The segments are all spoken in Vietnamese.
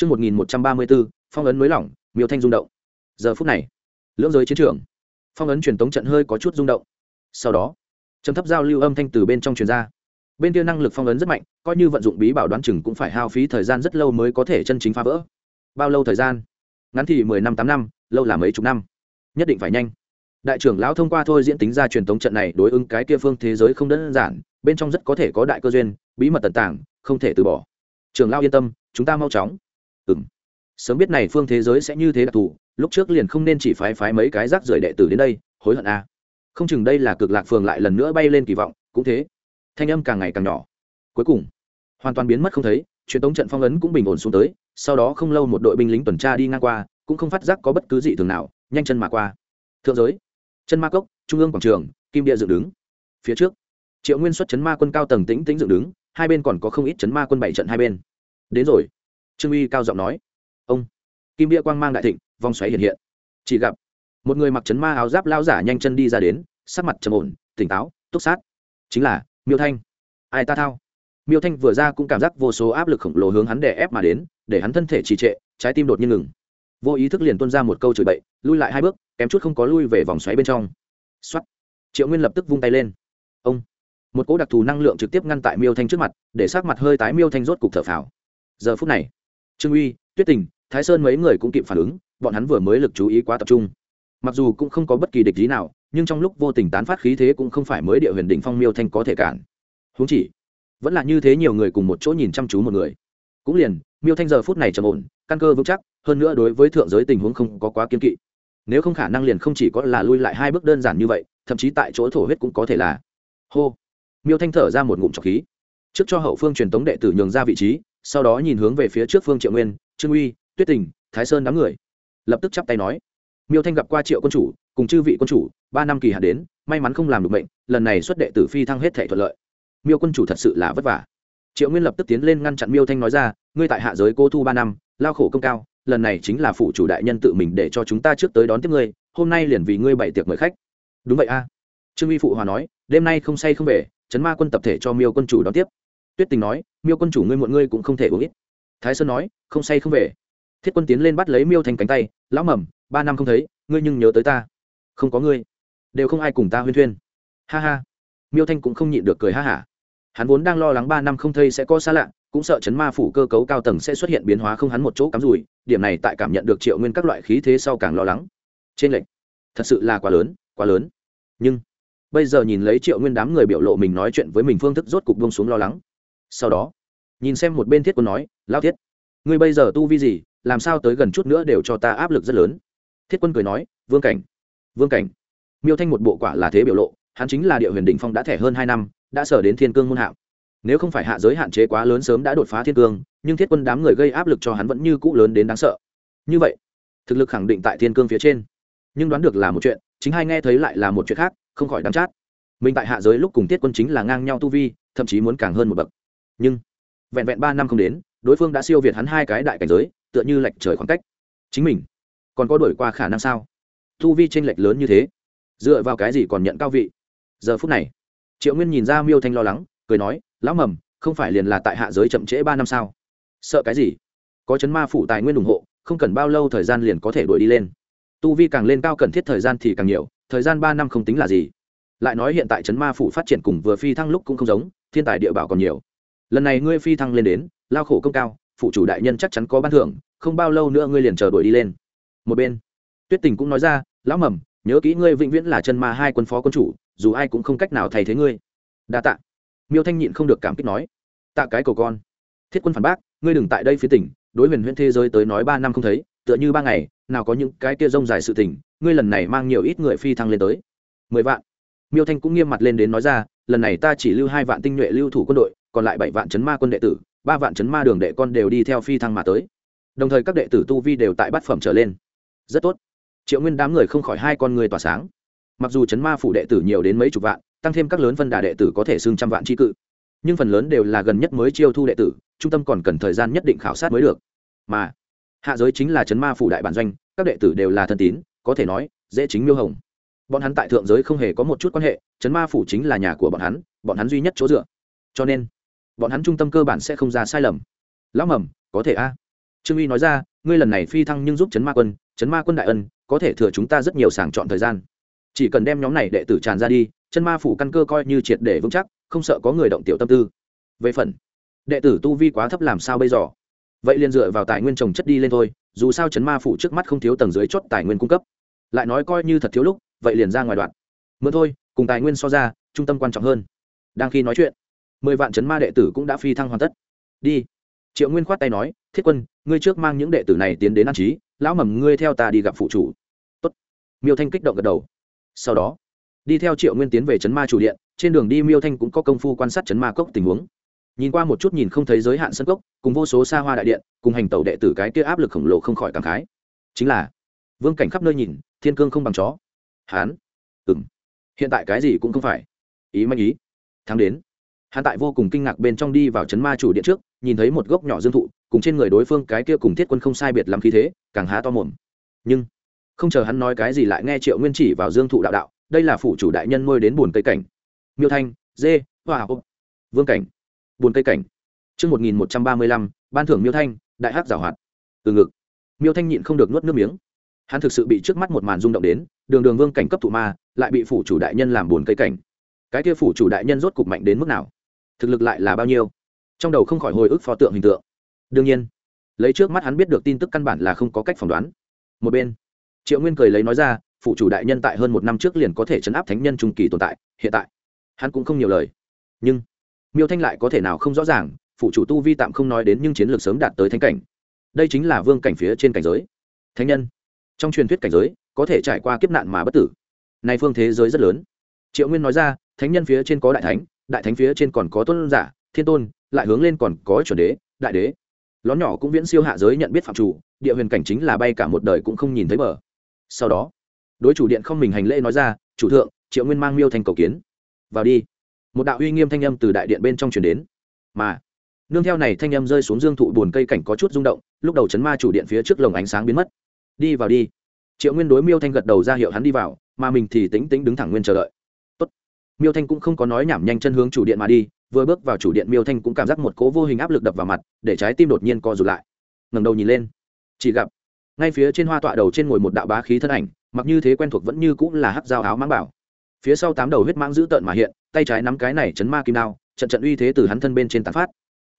Trước 1134, phong ấn mới lỏng, miêu thanh rung động. Giờ phút này, lưỡng giới chiến trường, phong ấn truyền tống trận hơi có chút rung động. Sau đó, trầm thấp giao lưu âm thanh từ bên trong truyền ra. Bên kia năng lực phong ấn rất mạnh, coi như vận dụng bí bảo đoán chừng cũng phải hao phí thời gian rất lâu mới có thể chân chính phá vỡ. Bao lâu thời gian? Ngắn thì mười năm tám năm, lâu là mấy chục năm. Nhất định phải nhanh. Đại trưởng lão thông qua thôi diễn tính ra truyền tống trận này đối ứng cái kia phương thế giới không đơn giản, bên trong rất có thể có đại cơ duyên, bí mật tận tàng, không thể từ bỏ. Trưởng lão yên tâm, chúng ta mau chóng ừng sớm biết này phương thế giới sẽ như thế đặc thù, lúc trước liền không nên chỉ phái phái mấy cái rác rưởi đệ tử đến đây, hối hận a à. không chừng đây là cực lạc phường lại lần nữa bay lên kỳ vọng, cũng thế. Thanh âm càng ngày càng nhỏ. Cuối cùng, hoàn toàn biến mất không thấy, truyền tống trận phong ấn cũng bình ổn xuống tới, sau đó không lâu một đội binh lính tuần tra đi ngang qua, cũng không phát giác có bất cứ gì thường nào, nhanh chân mà qua. Thượng giới, chân ma cốc, trung ương quảng trường, kim địa dựng đứng. Phía trước, triệu nguyên xuất chấn ma quân cao tầng tĩnh tĩnh dựng đứng, hai bên còn có không ít chấn ma quân bảy trận hai bên. Đến rồi trương uy cao giọng nói, ông, kim bia quang mang đại thịnh, vòng xoáy hiện hiện. Chỉ gặp, một người mặc chấn ma áo giáp lao giả nhanh chân đi ra đến, sắc mặt trầm ổn, tỉnh táo, túc sát. Chính là miêu thanh. Ai ta thao? Miêu thanh vừa ra cũng cảm giác vô số áp lực khổng lồ hướng hắn đè ép mà đến, để hắn thân thể trì trệ, trái tim đột nhiên ngừng. Vô ý thức liền tuân ra một câu chửi bậy, lui lại hai bước, kém chút không có lui về vòng xoáy bên trong. X triệu nguyên lập tức vung tay lên. Ông. Một cỗ đặc thù năng lượng trực tiếp ngăn tại miêu thanh trước mặt, để sắc mặt hơi tái, miêu thanh rốt cục thở phào. Giờ phút này trương uy, tuyết tình, thái sơn mấy người cũng kịp phản ứng, bọn hắn vừa mới lực chú ý quá tập trung. Mặc dù cũng không có bất kỳ địch lý nào, nhưng trong lúc vô tình tán phát khí thế cũng không phải mới địa huyền đỉnh phong miêu thanh có thể cản. Húng chỉ, vẫn là như thế nhiều người cùng một chỗ nhìn chăm chú một người. Cũng liền, miêu thanh giờ phút này trầm ổn, căn cơ vững chắc, hơn nữa đối với thượng giới tình huống không có quá kiên kỵ. Nếu không khả năng liền không chỉ có là lui lại hai bước đơn giản như vậy, thậm chí tại chỗ thổ huyết cũng có thể là. Hô. Miêu thanh thở ra một ngụm trọc khí. Trước cho hậu phương truyền tống đệ tử nhường ra vị trí sau đó nhìn hướng về phía trước phương triệu nguyên, trương uy, tuyết tình, thái sơn đám người. Lập tức chắp tay nói, miêu thanh gặp qua triệu quân chủ, cùng chư vị quân chủ, ba năm kỳ hạn đến, may mắn không làm được bệnh, lần này xuất đệ tử phi thăng hết thể thuận lợi. Miêu quân chủ thật sự là vất vả. Triệu nguyên lập tức tiến lên ngăn chặn miêu thanh nói ra, ngươi tại hạ giới cô thu ba năm, lao khổ công cao, lần này chính là phủ chủ đại nhân tự mình để cho chúng ta trước tới đón tiếp ngươi, hôm nay liền vì ngươi bảy tiệc mời khách. Đúng vậy a. Trương uy phụ hòa nói, đêm nay không say không về, chấn ma quân tập thể cho miêu quân chủ đón tiếp tuyết tình nói, miêu quân chủ ngươi muộn ngươi cũng không thể uống ít. Thái sơn nói, không say không về. Thiết quân tiến lên bắt lấy miêu thành cánh tay, lão mầm, ba năm không thấy, ngươi nhưng nhớ tới ta. Không có ngươi, đều không ai cùng ta huyên thuyên. Ha ha. Miêu thanh cũng không nhịn được cười ha hả. Hắn vốn đang lo lắng ba năm không thấy sẽ có xa lạ, cũng sợ chấn ma phủ cơ cấu cao tầng sẽ xuất hiện biến hóa không hắn một chỗ cắm rủi, điểm này tại cảm nhận được triệu nguyên các loại khí thế sau càng lo lắng. Trên lệnh thật sự là quá lớn quá lớn. Nhưng, bây giờ nhìn lấy triệu nguyên đám người biểu lộ mình nói chuyện với mình phương thức rốt cục bông xuống lo lắng sau đó, nhìn xem một bên thiết quân nói, lao thiết, ngươi bây giờ tu vi gì, làm sao tới gần chút nữa đều cho ta áp lực rất lớn? Thiết quân cười nói, vương cảnh vương cảnh. Miêu thanh một bộ quả là thế biểu lộ, hắn chính là địa huyền đỉnh phong đã thẻ hơn hai năm, đã sở đến thiên cương môn hạng. Nếu không phải hạ giới hạn chế quá lớn sớm đã đột phá thiên cương, nhưng thiết quân đám người gây áp lực cho hắn vẫn như cũ lớn đến đáng sợ. Như vậy, thực lực khẳng định tại thiên cương phía trên. Nhưng đoán được là một chuyện, chính hai nghe thấy lại là một chuyện khác, không khỏi đắm chát. Mình tại hạ giới lúc cùng thiết quân chính là ngang nhau tu vi, thậm chí muốn càng hơn một bậc nhưng, vẹn vẹn ba năm không đến, đối phương đã siêu việt hắn hai cái đại cảnh giới, tựa như lệch trời khoảng cách. Chính mình, còn có đổi qua khả năng sao? Thu vi tranh lệch lớn như thế, dựa vào cái gì còn nhận cao vị? Giờ phút này, triệu nguyên nhìn ra miêu thanh lo lắng, cười nói, lão mầm, không phải liền là tại hạ giới chậm trễ ba năm sao? Sợ cái gì? Có chấn ma phủ tài nguyên ủng hộ, không cần bao lâu thời gian liền có thể đuổi đi lên. Tu vi càng lên cao cần thiết thời gian thì càng nhiều, thời gian ba năm không tính là gì. Lại nói hiện tại chấn ma phủ phát triển cùng vừa phi thăng lúc cũng không giống, thiên tài địa bảo còn nhiều lần này ngươi phi thăng lên đến, lao khổ công cao, phụ chủ đại nhân chắc chắn có ban thưởng, không bao lâu nữa ngươi liền chờ đuổi đi lên. Một bên, tuyết tình cũng nói ra, lão mầm, nhớ kỹ ngươi vĩnh viễn là chân ma hai quân phó quân chủ, dù ai cũng không cách nào thay thế ngươi. Đa tạ. Miêu thanh nhịn không được cảm kích nói, tạ cái cầu con. Thiết quân phản bác, ngươi đừng tại đây phía tỉnh, đối huyền huyễn thế giới tới nói ba năm không thấy, tựa như ba ngày, nào có những cái kia rông dài sự tình, ngươi lần này mang nhiều ít người phi thăng lên tới. Mười vạn. Miêu thanh cũng nghiêm mặt lên đến nói ra, lần này ta chỉ lưu hai vạn tinh nhuệ lưu thủ quân đội còn lại bảy vạn chấn ma quân đệ tử, ba vạn chấn ma đường đệ con đều đi theo phi thăng mà tới. Đồng thời các đệ tử tu vi đều tại bát phẩm trở lên. Rất tốt. Triệu nguyên đám người không khỏi hai con người tỏa sáng. Mặc dù chấn ma phủ đệ tử nhiều đến mấy chục vạn, tăng thêm các lớn phân đà đệ tử có thể xưng trăm vạn tri cự. Nhưng phần lớn đều là gần nhất mới chiêu thu đệ tử, trung tâm còn cần thời gian nhất định khảo sát mới được. Mà, hạ giới chính là chấn ma phủ đại bản doanh, các đệ tử đều là thân tín, có thể nói, dễ chính miêu hồng. Bọn hắn tại thượng giới không hề có một chút quan hệ, chấn ma phủ chính là nhà của bọn hắn bọn hắn duy nhất chỗ dựa. Cho nên bọn hắn trung tâm cơ bản sẽ không ra sai lầm. Lão mầm, có thể a? Trương uy nói ra, ngươi lần này phi thăng nhưng giúp chấn ma quân chấn ma quân đại ân, có thể thừa chúng ta rất nhiều sàng chọn thời gian. Chỉ cần đem nhóm này đệ tử tràn ra đi chân ma phủ căn cơ coi như triệt để vững chắc, không sợ có người động tiểu tâm tư. Về phần, đệ tử tu vi quá thấp làm sao bây giờ? Vậy liền dựa vào tài nguyên trồng chất đi lên thôi, dù sao chấn ma phủ trước mắt không thiếu tầng dưới chốt tài nguyên cung cấp. Lại nói coi như thật thiếu lúc, vậy liền ra ngoài đoạn. Mượn thôi, cùng tài nguyên so ra, trung tâm quan trọng hơn. Đang khi nói chuyện mười vạn chấn ma đệ tử cũng đã phi thăng hoàn tất. Đi. Triệu nguyên khoát tay nói, thiết quân, ngươi trước mang những đệ tử này tiến đến an trí, lão mầm ngươi theo ta đi gặp phụ chủ. Tốt. miêu thanh kích động gật đầu. Sau đó, đi theo triệu nguyên tiến về chấn ma chủ điện, trên đường đi miêu thanh cũng có công phu quan sát chấn ma cốc tình huống. Nhìn qua một chút nhìn không thấy giới hạn sân cốc, cùng vô số xa hoa đại điện, cùng hành tẩu đệ tử cái kia áp lực khổng lồ không khỏi cảm khái. Chính là, vương cảnh khắp nơi nhìn, thiên cương không bằng chó. Hán. Ừng hiện tại cái gì cũng không phải. Ý manh ý. Thắng đến hắn tại vô cùng kinh ngạc bên trong đi vào chấn ma chủ điện trước nhìn thấy một gốc nhỏ dương thụ cùng trên người đối phương cái kia cùng thiết quân không sai biệt lắm khí thế càng há to mồm. Nhưng không chờ hắn nói cái gì lại nghe triệu nguyên chỉ vào dương thụ đạo đạo đây là phủ chủ đại nhân nuôi đến buồn cây cảnh. Miêu thanh dê hoa wow. vương cảnh buồn cây cảnh. Trước 1135, ban thưởng miêu thanh đại hắc giảo hoạt. Từ ngực miêu thanh nhịn không được nuốt nước miếng. Hắn thực sự bị trước mắt một màn rung động đến đường đường vương cảnh cấp thụ ma lại bị phủ chủ đại nhân làm buồn cây cảnh. Cái kia phủ chủ đại nhân rốt cục mạnh đến mức nào? Thực lực lại là bao nhiêu? Trong đầu không khỏi hồi ức pho tượng hình tượng. Đương nhiên, lấy trước mắt hắn biết được tin tức căn bản là không có cách phỏng đoán. Một bên, triệu nguyên cười lấy nói ra, phụ chủ đại nhân tại hơn một năm trước liền có thể chấn áp thánh nhân trung kỳ tồn tại, hiện tại hắn cũng không nhiều lời. Nhưng, miêu thanh lại có thể nào không rõ ràng, phụ chủ tu vi tạm không nói đến nhưng chiến lược sớm đạt tới thánh cảnh. Đây chính là vương cảnh phía trên cảnh giới. Thánh nhân, trong truyền thuyết cảnh giới, có thể trải qua kiếp nạn mà bất tử. Nay phương thế giới rất lớn. Triệu nguyên nói ra, thánh nhân phía trên có đại thánh đại thánh phía trên còn có tôn giả, thiên tôn, lại hướng lên còn có chuẩn đế, đại đế. Lón nhỏ cũng viễn siêu hạ giới nhận biết phạm chủ, địa huyền cảnh chính là bay cả một đời cũng không nhìn thấy bờ. Sau đó, đối chủ điện không mình hành lễ nói ra, chủ thượng, triệu nguyên mang miêu thành cầu kiến. Vào đi. Một đạo uy nghiêm thanh âm từ đại điện bên trong truyền đến. Mà, nương theo này thanh âm rơi xuống dương thụ buồn cây cảnh có chút rung động, lúc đầu chấn ma chủ điện phía trước lồng ánh sáng biến mất. Đi vào đi. Triệu nguyên đối miêu thanh gật đầu ra hiệu hắn đi vào, mà mình thì tính tính đứng thẳng nguyên chờ đợi miêu thanh cũng không có nói nhảm nhanh chân hướng chủ điện mà đi, vừa bước vào chủ điện miêu thanh cũng cảm giác một cố vô hình áp lực đập vào mặt, để trái tim đột nhiên co rụt lại. Ngẩng đầu nhìn lên, chỉ gặp, ngay phía trên hoa tọa đầu trên ngồi một đạo bá khí thân ảnh, mặc như thế quen thuộc vẫn như cũng là hắc dao áo mãng bảo. Phía sau tám đầu huyết mãng dữ tợn mà hiện, tay trái nắm cái này chấn ma kim đao, trận trận uy thế từ hắn thân bên trên tán phát.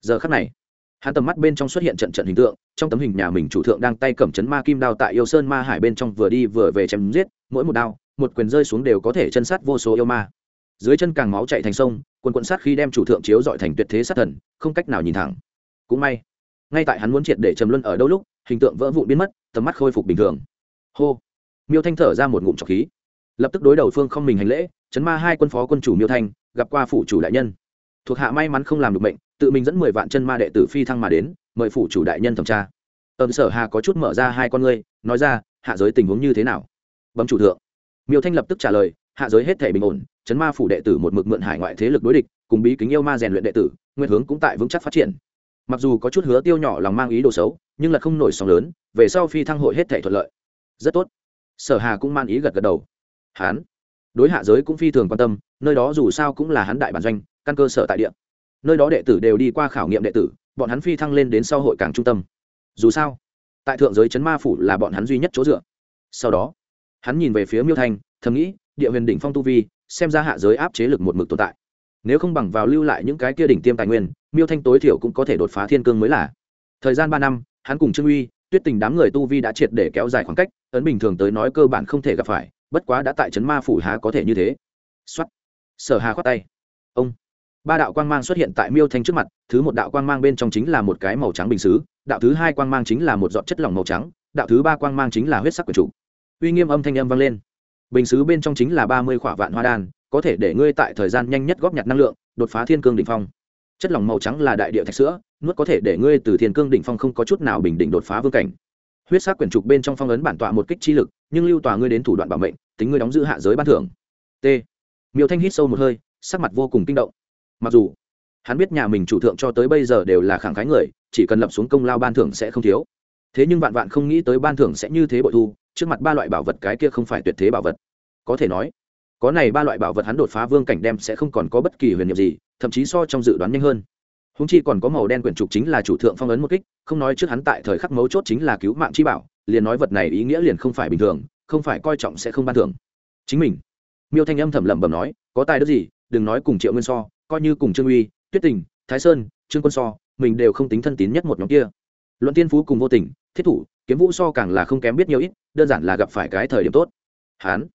Giờ khắc này, hắn tầm mắt bên trong xuất hiện trận trận hình tượng, trong tấm hình nhà mình chủ thượng đang tay cầm chấn ma kim đao tại yêu sơn ma hải bên trong vừa đi vừa về chém giết, mỗi một đao, một quyền rơi xuống đều có thể chân sát vô số yêu ma dưới chân càng máu chạy thành sông, quần quận sát khi đem chủ thượng chiếu dọi thành tuyệt thế sát thần, không cách nào nhìn thẳng. Cũng may, ngay tại hắn muốn triệt để trầm luân ở đâu lúc, hình tượng vỡ vụn biến mất, tầm mắt khôi phục bình thường. Hô! Miêu thanh thở ra một ngụm trọc khí. Lập tức đối đầu phương không mình hành lễ, chấn ma hai quân phó quân chủ miêu thanh, gặp qua phủ chủ đại nhân. Thuộc hạ may mắn không làm được mệnh, tự mình dẫn mười vạn chân ma đệ tử phi thăng mà đến, mời phủ chủ đại nhân thẩm tra. Ẩm sở hà có chút mở ra hai con ngươi, nói ra, hạ giới tình huống như thế nào? Bấm chủ thượng. Miêu thanh lập tức trả lời, hạ giới hết thể bình ổn chấn ma phủ đệ tử một mực mượn hải ngoại thế lực đối địch, cùng bí kính yêu ma rèn luyện đệ tử, nguyên hướng cũng tại vững chắc phát triển. Mặc dù có chút hứa tiêu nhỏ lòng mang ý đồ xấu, nhưng là không nổi sóng lớn, về sau phi thăng hội hết thể thuận lợi. Rất tốt. Sở hà cũng man ý gật gật đầu. Hán. Đối hạ giới cũng phi thường quan tâm, nơi đó dù sao cũng là hắn đại bản doanh, căn cơ sở tại địa. Nơi đó đệ tử đều đi qua khảo nghiệm đệ tử, bọn hắn phi thăng lên đến sau hội cảng trung tâm. Dù sao, tại thượng giới chấn ma phủ là bọn hắn duy nhất chỗ dựa. Sau đó, hắn nhìn về phía miêu thanh, thầm nghĩ, địa huyền đỉnh phong tu vi xem ra hạ giới áp chế lực một mực tồn tại. Nếu không bằng vào lưu lại những cái kia đỉnh tiêm tài nguyên, miêu thanh tối thiểu cũng có thể đột phá thiên cương mới là. Thời gian ba năm, hắn cùng trương uy, tuyết tình đám người tu vi đã triệt để kéo dài khoảng cách, ấn bình thường tới nói cơ bản không thể gặp phải, bất quá đã tại trấn ma phủ há có thể như thế. Xuất sở hà khoát tay. Ông. Ba đạo quang mang xuất hiện tại miêu thanh trước mặt, thứ một đạo quang mang bên trong chính là một cái màu trắng bình xứ, đạo thứ hai quang mang chính là một giọt chất lỏng màu trắng, đạo thứ ba quang mang chính là huyết sắc của chủ uy nghiêm âm thanh âm vang lên bình xứ bên trong chính là ba mươi khỏa vạn hoa đan, có thể để ngươi tại thời gian nhanh nhất góp nhặt năng lượng, đột phá thiên cương đỉnh phong. Chất lỏng màu trắng là đại địa thạch sữa, nuốt có thể để ngươi từ thiên cương đỉnh phong không có chút nào bình định đột phá vương cảnh. Huyết sắc quyển trục bên trong phong ấn bản tọa một kích chi lực, nhưng lưu tòa ngươi đến thủ đoạn bảo mệnh, tính ngươi đóng giữ hạ giới ban thưởng. T. Miêu thanh hít sâu một hơi, sắc mặt vô cùng kinh động. Mặc dù hắn biết nhà mình chủ thượng cho tới bây giờ đều là khẳng khái người, chỉ cần lập xuống công lao ban thưởng sẽ không thiếu thế nhưng vạn vạn không nghĩ tới ban thưởng sẽ như thế bội thu, trước mặt ba loại bảo vật cái kia không phải tuyệt thế bảo vật. Có thể nói, có này ba loại bảo vật hắn đột phá vương cảnh đem sẽ không còn có bất kỳ huyền nhiệm gì, thậm chí so trong dự đoán nhanh hơn. Húng chi còn có màu đen quyển trục chính là chủ thượng phong ấn một kích, không nói trước hắn tại thời khắc mấu chốt chính là cứu mạng chi bảo, liền nói vật này ý nghĩa liền không phải bình thường, không phải coi trọng sẽ không ban thưởng. Chính mình, miêu thanh âm thầm lẩm bẩm nói, có tài đức gì, đừng nói cùng triệu nguyên so, coi như cùng trương uy, tuyết tình, thái sơn, trương quân so, mình đều không tính thân tín nhất một nhóm kia. Luận tiên phú cùng vô tình thiết thủ, kiếm vũ so càng là không kém biết nhiều ít, đơn giản là gặp phải cái thời điểm tốt. Hán,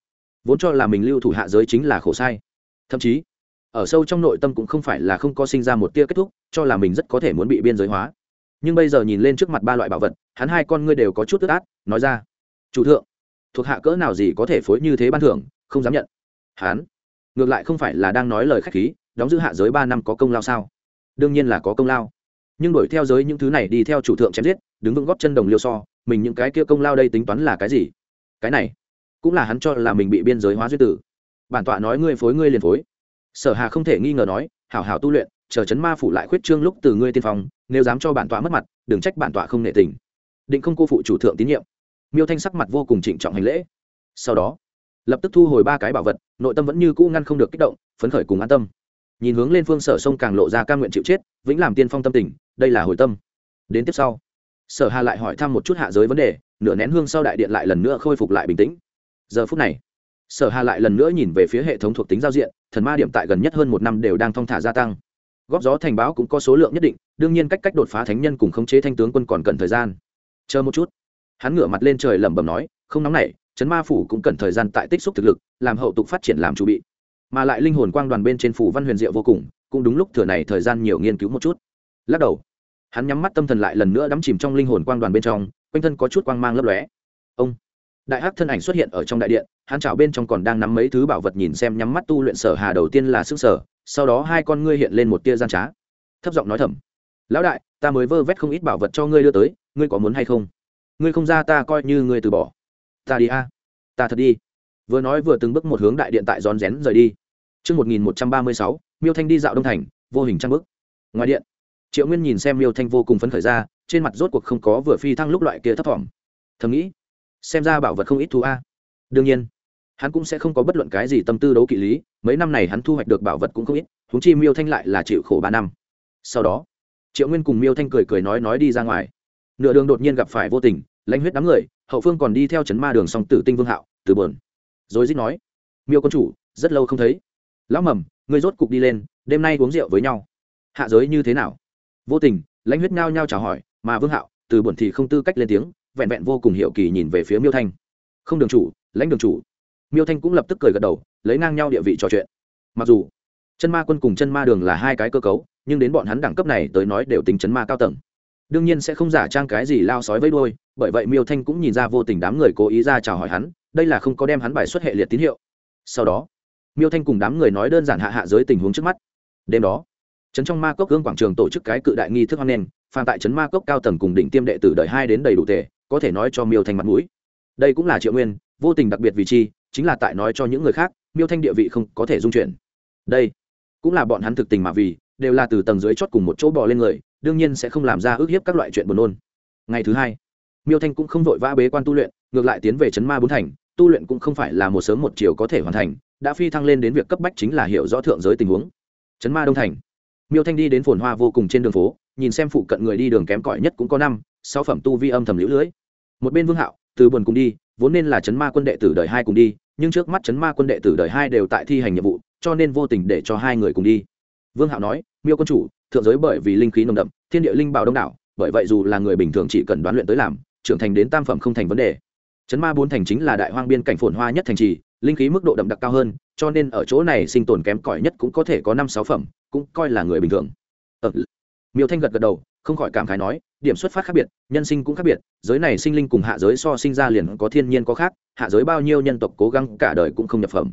vốn cho là mình lưu thủ hạ giới chính là khổ sai. Thậm chí, ở sâu trong nội tâm cũng không phải là không có sinh ra một tia kết thúc, cho là mình rất có thể muốn bị biên giới hóa. Nhưng bây giờ nhìn lên trước mặt ba loại bảo vật, hắn hai con ngươi đều có chút tức át nói ra, chủ thượng, thuộc hạ cỡ nào gì có thể phối như thế ban thưởng, không dám nhận. Hắn ngược lại không phải là đang nói lời khách khí, đóng giữ hạ giới ba năm có công lao sao? Đương nhiên là có công lao nhưng đuổi theo giới những thứ này đi theo chủ thượng chém giết, đứng vững góp chân đồng liêu so, mình những cái kia công lao đây tính toán là cái gì? Cái này, cũng là hắn cho là mình bị biên giới hóa duyên tử. Bản tọa nói ngươi phối ngươi liền phối. Sở hà không thể nghi ngờ nói, hảo hảo tu luyện, chờ chấn ma phủ lại khuyết trương lúc từ ngươi tiên phong, nếu dám cho bản tọa mất mặt, đừng trách bản tọa không nệ tình. Định không cô phụ chủ thượng tín nhiệm. Miêu thanh sắc mặt vô cùng trịnh trọng hành lễ. Sau đó, lập tức thu hồi ba cái bảo vật, nội tâm vẫn như cũ ngăn không được kích động, phấn khởi cùng an tâm. Nhìn hướng lên phương sở sông càng lộ ra ca nguyện chịu chết, vĩnh làm tiên phong tâm tình đây là hồi tâm. Đến tiếp sau, sở hà lại hỏi thăm một chút hạ giới vấn đề, nửa nén hương sau đại điện lại lần nữa khôi phục lại bình tĩnh. Giờ phút này, sở hà lại lần nữa nhìn về phía hệ thống thuộc tính giao diện, thần ma điểm tại gần nhất hơn một năm đều đang thong thả gia tăng. Góp gió thành báo cũng có số lượng nhất định, đương nhiên cách cách đột phá thánh nhân cùng khống chế thanh tướng quân còn cần thời gian. Chờ một chút. Hắn ngửa mặt lên trời lẩm bẩm nói, không nóng nảy, chấn ma phủ cũng cần thời gian tại tích xúc thực lực, làm hậu tục phát triển làm chủ bị. Mà lại linh hồn quang đoàn bên trên phủ văn huyền diệu vô cùng, cũng đúng lúc thừa này thời gian nhiều nghiên cứu một chút lắc đầu. Hắn nhắm mắt tâm thần lại lần nữa đắm chìm trong linh hồn quang đoàn bên trong quanh thân có chút quang mang lấp lóe. Ông. Đại hắc thân ảnh xuất hiện ở trong đại điện hắn chảo bên trong còn đang nắm mấy thứ bảo vật nhìn xem nhắm mắt tu luyện sở hà đầu tiên là sức sở sau đó hai con ngươi hiện lên một tia gian trá. Thấp giọng nói thầm. Lão đại ta mới vơ vét không ít bảo vật cho ngươi đưa tới ngươi có muốn hay không? Ngươi không ra ta coi như ngươi từ bỏ. Ta đi a. Ta thật đi. Vừa nói vừa từng bước một hướng đại điện tại rón rén rời đi. Trước 1136, Miêu Thanh đi dạo Đông Thành, vô hình trang bước. Ngoài điện, Triệu Nguyên nhìn xem Miêu Thanh vô cùng phấn khởi ra, trên mặt rốt cuộc không có vừa phi thăng lúc loại kia thấp thỏm. Thầm nghĩ, xem ra bảo vật không ít thu a. Đương nhiên, hắn cũng sẽ không có bất luận cái gì tâm tư đấu kỵ lý, mấy năm này hắn thu hoạch được bảo vật cũng không ít, huống chi Miêu Thanh lại là chịu khổ ba năm. Sau đó, Triệu Nguyên cùng Miêu Thanh cười cười nói nói đi ra ngoài. Nửa đường đột nhiên gặp phải vô tình, lãnh huyết đám người, hậu phương còn đi theo chấn ma đường song tử tinh vương hạo, từ buồn. Rồi dít nói, Miêu quân chủ, rất lâu không thấy lão mầm ngươi rốt cục đi lên đêm nay uống rượu với nhau hạ giới như thế nào vô tình, lãnh huyết nao nhau chào hỏi, mà vương hạo, từ buồn thì không tư cách lên tiếng, vẹn vẹn vô cùng hiệu kỳ nhìn về phía miêu thanh. Không đường chủ, lãnh đường chủ. Miêu thanh cũng lập tức cười gật đầu, lấy ngang nhau địa vị trò chuyện. Mặc dù, chân ma quân cùng chân ma đường là hai cái cơ cấu, nhưng đến bọn hắn đẳng cấp này tới nói đều tính chấn ma cao tầng. Đương nhiên sẽ không giả trang cái gì lao sói với đôi bởi vậy miêu thanh cũng nhìn ra vô tình đám người cố ý ra chào hỏi hắn, đây là không có đem hắn bài xuất hệ liệt tín hiệu. Sau đó, miêu thanh cùng đám người nói đơn giản hạ hạ giới tình huống trước mắt. Đêm đó trấn trong ma cốc gương quảng trường tổ chức cái cự đại nghi thức hoan nghênh phan tại trấn ma cốc cao tầng cùng đỉnh tiêm đệ tử đợi hai đến đầy đủ tề có thể nói cho miêu thanh mặt mũi. Đây cũng là triệu nguyên, vô tình đặc biệt vì chi, chính là tại nói cho những người khác, miêu thanh địa vị không có thể dung chuyển. Đây cũng là bọn hắn thực tình mà vì, đều là từ tầng dưới chót cùng một chỗ bò lên người, đương nhiên sẽ không làm ra ước hiếp các loại chuyện buồn nôn. Ngày thứ hai, miêu thanh cũng không vội vã bế quan tu luyện, ngược lại tiến về trấn ma bốn thành, tu luyện cũng không phải là một sớm một chiều có thể hoàn thành, đã phi thăng lên đến việc cấp bách chính là hiểu rõ thượng giới tình huống. Trấn ma đông thành miêu thanh đi đến phồn hoa vô cùng trên đường phố, nhìn xem phụ cận người đi đường kém cỏi nhất cũng có năm, sáu phẩm tu vi âm thầm lũ lưỡi một bên vương hạo, từ buồn cùng đi, vốn nên là trấn ma quân đệ tử đời hai cùng đi, nhưng trước mắt trấn ma quân đệ tử đời hai đều tại thi hành nhiệm vụ, cho nên vô tình để cho hai người cùng đi. Vương hạo nói, miêu quân chủ, thượng giới bởi vì linh khí nồng đậm, thiên địa linh bảo đông đảo, bởi vậy dù là người bình thường chỉ cần đoán luyện tới làm, trưởng thành đến tam phẩm không thành vấn đề. Trấn ma bốn thành chính là đại hoang biên cảnh phồn hoa nhất thành trì, linh khí mức độ đậm đặc cao hơn, cho nên ở chỗ này sinh tồn kém cỏi nhất cũng có thể có năm, sáu phẩm cũng coi là người bình thường. Ờ, miêu thanh gật gật đầu không khỏi cảm khái nói điểm xuất phát khác biệt nhân sinh cũng khác biệt giới này sinh linh cùng hạ giới so sinh ra liền có thiên nhiên có khác hạ giới bao nhiêu nhân tộc cố gắng cả đời cũng không nhập phẩm.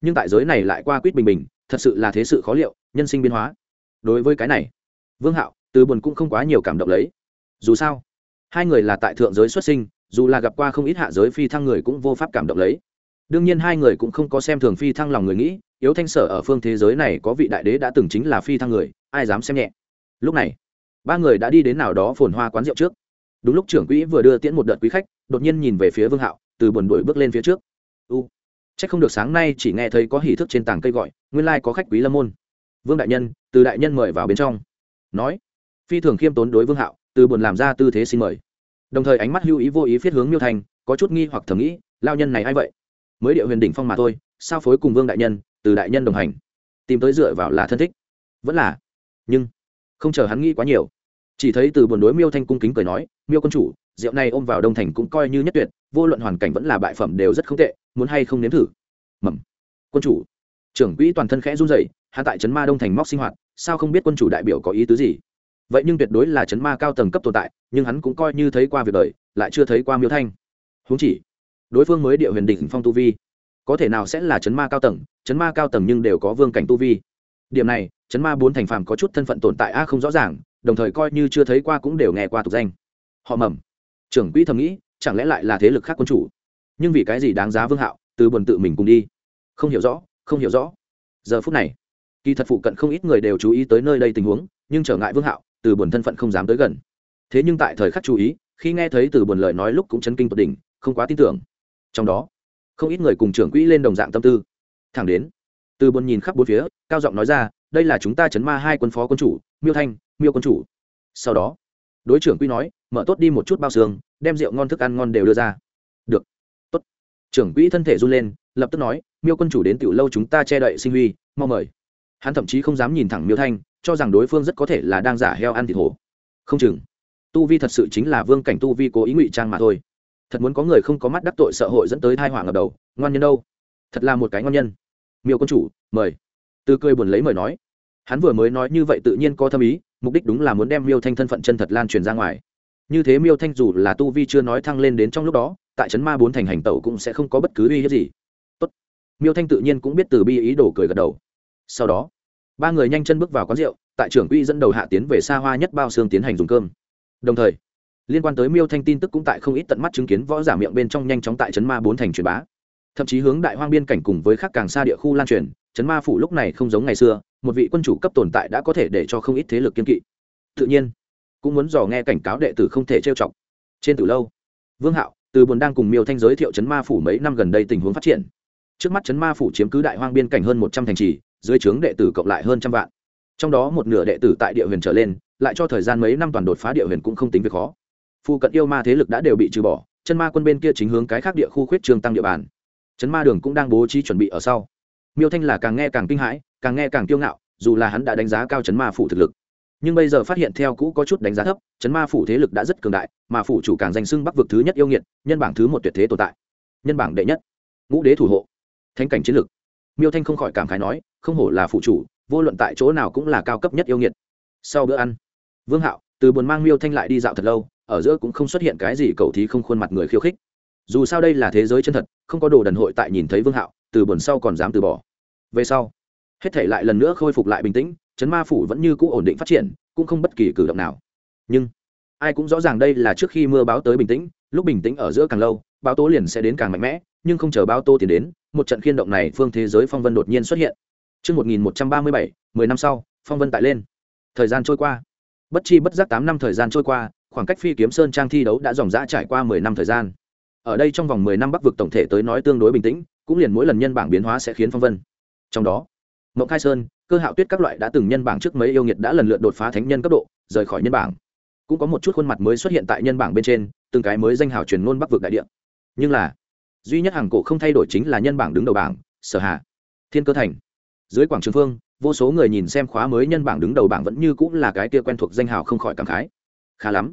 Nhưng tại giới này lại qua quýt bình bình thật sự là thế sự khó liệu nhân sinh biến hóa. Đối với cái này vương hạo từ buồn cũng không quá nhiều cảm động lấy. Dù sao hai người là tại thượng giới xuất sinh dù là gặp qua không ít hạ giới phi thăng người cũng vô pháp cảm động lấy. Đương nhiên hai người cũng không có xem thường phi thăng lòng người nghĩ yếu thanh sở ở phương thế giới này có vị đại đế đã từng chính là phi thăng người ai dám xem nhẹ? Lúc này ba người đã đi đến nào đó phồn hoa quán rượu trước. Đúng lúc trưởng quỹ vừa đưa tiễn một đợt quý khách đột nhiên nhìn về phía vương hạo từ buồn đuổi bước lên phía trước. U c h ắ c không được sáng nay chỉ nghe thấy có hỉ thức trên tảng cây gọi nguyên lai có khách quý lâm môn. Vương đại nhân từ đại nhân mời vào bên trong. Nói phi thường khiêm tốn đối vương hạo từ buồn làm ra tư thế xin mời. Đồng thời ánh mắt hưu ý vô ý phiết hướng miêu thành, có chút nghi hoặc thầm nghĩ lao nhân này a i vậy? Mới địa huyền đỉnh phong mà thôi sao phối cùng vương đại nhân từ đại nhân đồng hành, tìm tới dựa vào là thân thích. Vẫn là, nhưng không chờ hắn nghĩ quá nhiều. Chỉ thấy từ buồn đối miêu thanh cung kính cười nói, miêu quân chủ, rượu này ôm vào đông thành cũng coi như nhất tuyệt, vô luận hoàn cảnh vẫn là bại phẩm đều rất không tệ, muốn hay không nếm thử? Mầm. Quân chủ. Trưởng quỹ toàn thân khẽ run rẩy hạ tại trấn ma đông thành móc sinh hoạt, sao không biết quân chủ đại biểu có ý tứ gì? Vậy nhưng tuyệt đối là trấn ma cao tầng cấp tồn tại, nhưng hắn cũng coi như thấy qua việc đời, lại chưa thấy qua miêu thanh. Huống chỉ, đối phương mới địa huyền đỉnh phong tu vi, có thể nào sẽ là chấn ma cao tầng chấn ma cao tầng nhưng đều có vương cảnh tu vi. Điểm này, chấn ma bốn thành phàm có chút thân phận tồn tại a không rõ ràng, đồng thời coi như chưa thấy qua cũng đều nghe qua tục danh. Họ mầm. Trưởng quỹ thầm nghĩ, chẳng lẽ lại là thế lực khác quân chủ? Nhưng vì cái gì đáng giá vương hạo, từ buồn tự mình cùng đi? Không hiểu rõ, không hiểu rõ. Giờ phút này, kỳ thật phụ cận không ít người đều chú ý tới nơi đây tình huống, nhưng trở ngại vương hạo, từ buồn thân phận không dám tới gần. Thế nhưng tại thời khắc chú ý, khi nghe thấy từ buồn lời nói lúc cũng chấn kinh tột đỉnh, không quá tin tưởng. Trong đó, không ít người cùng trưởng quỹ lên đồng dạng tâm tư thẳng đến. Từ buồn nhìn khắp bốn phía, cao giọng nói ra, đây là chúng ta chấn ma hai quân phó quân chủ, miêu thanh, miêu quân chủ. Sau đó, đối trưởng quỹ nói, mở tốt đi một chút bao xương, đem rượu ngon thức ăn ngon đều đưa ra. Được. Tốt. Trưởng quỹ thân thể run lên, lập tức nói, miêu quân chủ đến tiểu lâu chúng ta che đậy sinh huy mong mời. Hắn thậm chí không dám nhìn thẳng miêu thanh, cho rằng đối phương rất có thể là đang giả heo ăn thịt hổ. Không chừng, tu vi thật sự chính là vương cảnh tu vi cố ý ngụy trang mà thôi. Thật muốn có người không có mắt đắc tội sợ hội dẫn tới thai họa ngập đầu, ngoan nhân đâu? Thật là một cái ngon nhân. Miêu quân chủ, mời. Từ cười buồn lấy mời nói. Hắn vừa mới nói như vậy tự nhiên có thâm ý, mục đích đúng là muốn đem miêu thanh thân phận chân thật lan truyền ra ngoài. Như thế miêu thanh dù là tu vi chưa nói thăng lên đến trong lúc đó, tại trấn ma bốn thành hành tẩu cũng sẽ không có bất cứ uy hiếp gì. Tốt. miêu thanh tự nhiên cũng biết từ bi ý đồ cười gật đầu. Sau đó, ba người nhanh chân bước vào quán rượu, tại trưởng quy dẫn đầu hạ tiến về xa hoa nhất bao xương tiến hành dùng cơm. Đồng thời, liên quan tới miêu thanh tin tức cũng tại không ít tận mắt chứng kiến võ giả miệng bên trong nhanh chóng tại trấn ma bốn thành truyền bá thậm chí hướng đại hoang biên cảnh cùng với khác càng xa địa khu lan truyền, trấn ma phủ lúc này không giống ngày xưa, một vị quân chủ cấp tồn tại đã có thể để cho không ít thế lực kiên kỵ. Tự nhiên, cũng muốn dò nghe cảnh cáo đệ tử không thể trêu chọc. Trên từ lâu, vương hạo, từ buồn đang cùng miêu thanh giới thiệu trấn ma phủ mấy năm gần đây tình huống phát triển. Trước mắt trấn ma phủ chiếm cứ đại hoang biên cảnh hơn một trăm thành trì, dưới trướng đệ tử cộng lại hơn trăm vạn. Trong đó một nửa đệ tử tại địa huyền trở lên, lại cho thời gian mấy năm toàn đột phá địa huyền cũng không tính việc khó. Phu cận yêu ma thế lực đã đều bị trừ bỏ, chân ma quân bên kia chính hướng cái khác địa khu khuyết trường tăng địa bàn chấn ma đường cũng đang bố trí chuẩn bị ở sau. Miêu thanh là càng nghe càng kinh hãi, càng nghe càng kiêu ngạo, dù là hắn đã đánh giá cao chấn ma phủ thực lực. Nhưng bây giờ phát hiện theo cũ có chút đánh giá thấp, chấn ma phủ thế lực đã rất cường đại, mà phủ chủ càng danh xưng bắc vực thứ nhất yêu nghiệt, nhân bảng thứ một tuyệt thế tồn tại. Nhân bảng đệ nhất. Ngũ đế thủ hộ. Thánh cảnh chiến lực. Miêu thanh không khỏi cảm khái nói, không hổ là phụ chủ, vô luận tại chỗ nào cũng là cao cấp nhất yêu nghiệt. Sau bữa ăn, vương hạo, từ buồn mang miêu thanh lại đi dạo thật lâu, ở giữa cũng không xuất hiện cái gì cầu thí không khuôn mặt người khiêu khích dù sao đây là thế giới chân thật không có đồ đần hội tại nhìn thấy vương hạo từ buồn sau còn dám từ bỏ về sau hết thể lại lần nữa khôi phục lại bình tĩnh chấn ma phủ vẫn như cũ ổn định phát triển cũng không bất kỳ cử động nào nhưng ai cũng rõ ràng đây là trước khi mưa báo tới bình tĩnh lúc bình tĩnh ở giữa càng lâu báo tố liền sẽ đến càng mạnh mẽ nhưng không chờ báo tố tiến đến một trận khiên động này phương thế giới phong vân đột nhiên xuất hiện Trước 1137, 10 năm sau, phong vân tại lên. Thời gian trôi qua. Bất chi bất giác tám năm thời gian trôi qua, khoảng cách phi kiếm sơn trang thi đấu đã dòng dã trải qua mười năm thời gian ở đây trong vòng mười năm bắc vực tổng thể tới nói tương đối bình tĩnh, cũng liền mỗi lần nhân bảng biến hóa sẽ khiến phong vân. Trong đó, mộng khai sơn, cơ hạo tuyết các loại đã từng nhân bảng trước mấy yêu nghiệt đã lần lượt đột phá thánh nhân cấp độ, rời khỏi nhân bảng. Cũng có một chút khuôn mặt mới xuất hiện tại nhân bảng bên trên, từng cái mới danh hào truyền ngôn bắc vực đại địa. Nhưng là, duy nhất hàng cổ không thay đổi chính là nhân bảng đứng đầu bảng, sở hạ thiên cơ thành. Dưới quảng trường phương, vô số người nhìn xem khóa mới nhân bảng đứng đầu bảng vẫn như cũng là cái kia quen thuộc danh hào không khỏi cảm khái. Khá lắm,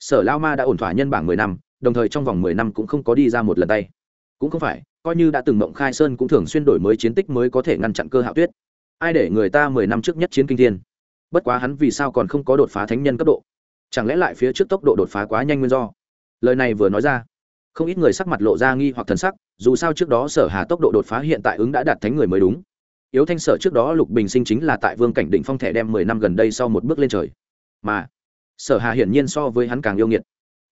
sở lao ma đã ổn thỏa nhân bảng mười năm đồng thời trong vòng mười năm cũng không có đi ra một lần tay. Cũng không phải, coi như đã từng mộng khai sơn cũng thường xuyên đổi mới chiến tích mới có thể ngăn chặn cơ hạo tuyết. Ai để người ta mười năm trước nhất chiến kinh thiên? Bất quá hắn vì sao còn không có đột phá thánh nhân cấp độ? Chẳng lẽ lại phía trước tốc độ đột phá quá nhanh nguyên do? Lời này vừa nói ra, không ít người sắc mặt lộ ra nghi hoặc thần sắc, dù sao trước đó sở hà tốc độ đột phá hiện tại ứng đã đạt thánh người mới đúng. Yếu thanh sở trước đó lục bình sinh chính là tại vương cảnh định phong thẻ đem mười năm gần đây sau một bước lên trời. Mà, sở hà hiển nhiên so với hắn càng yêu nghiệt.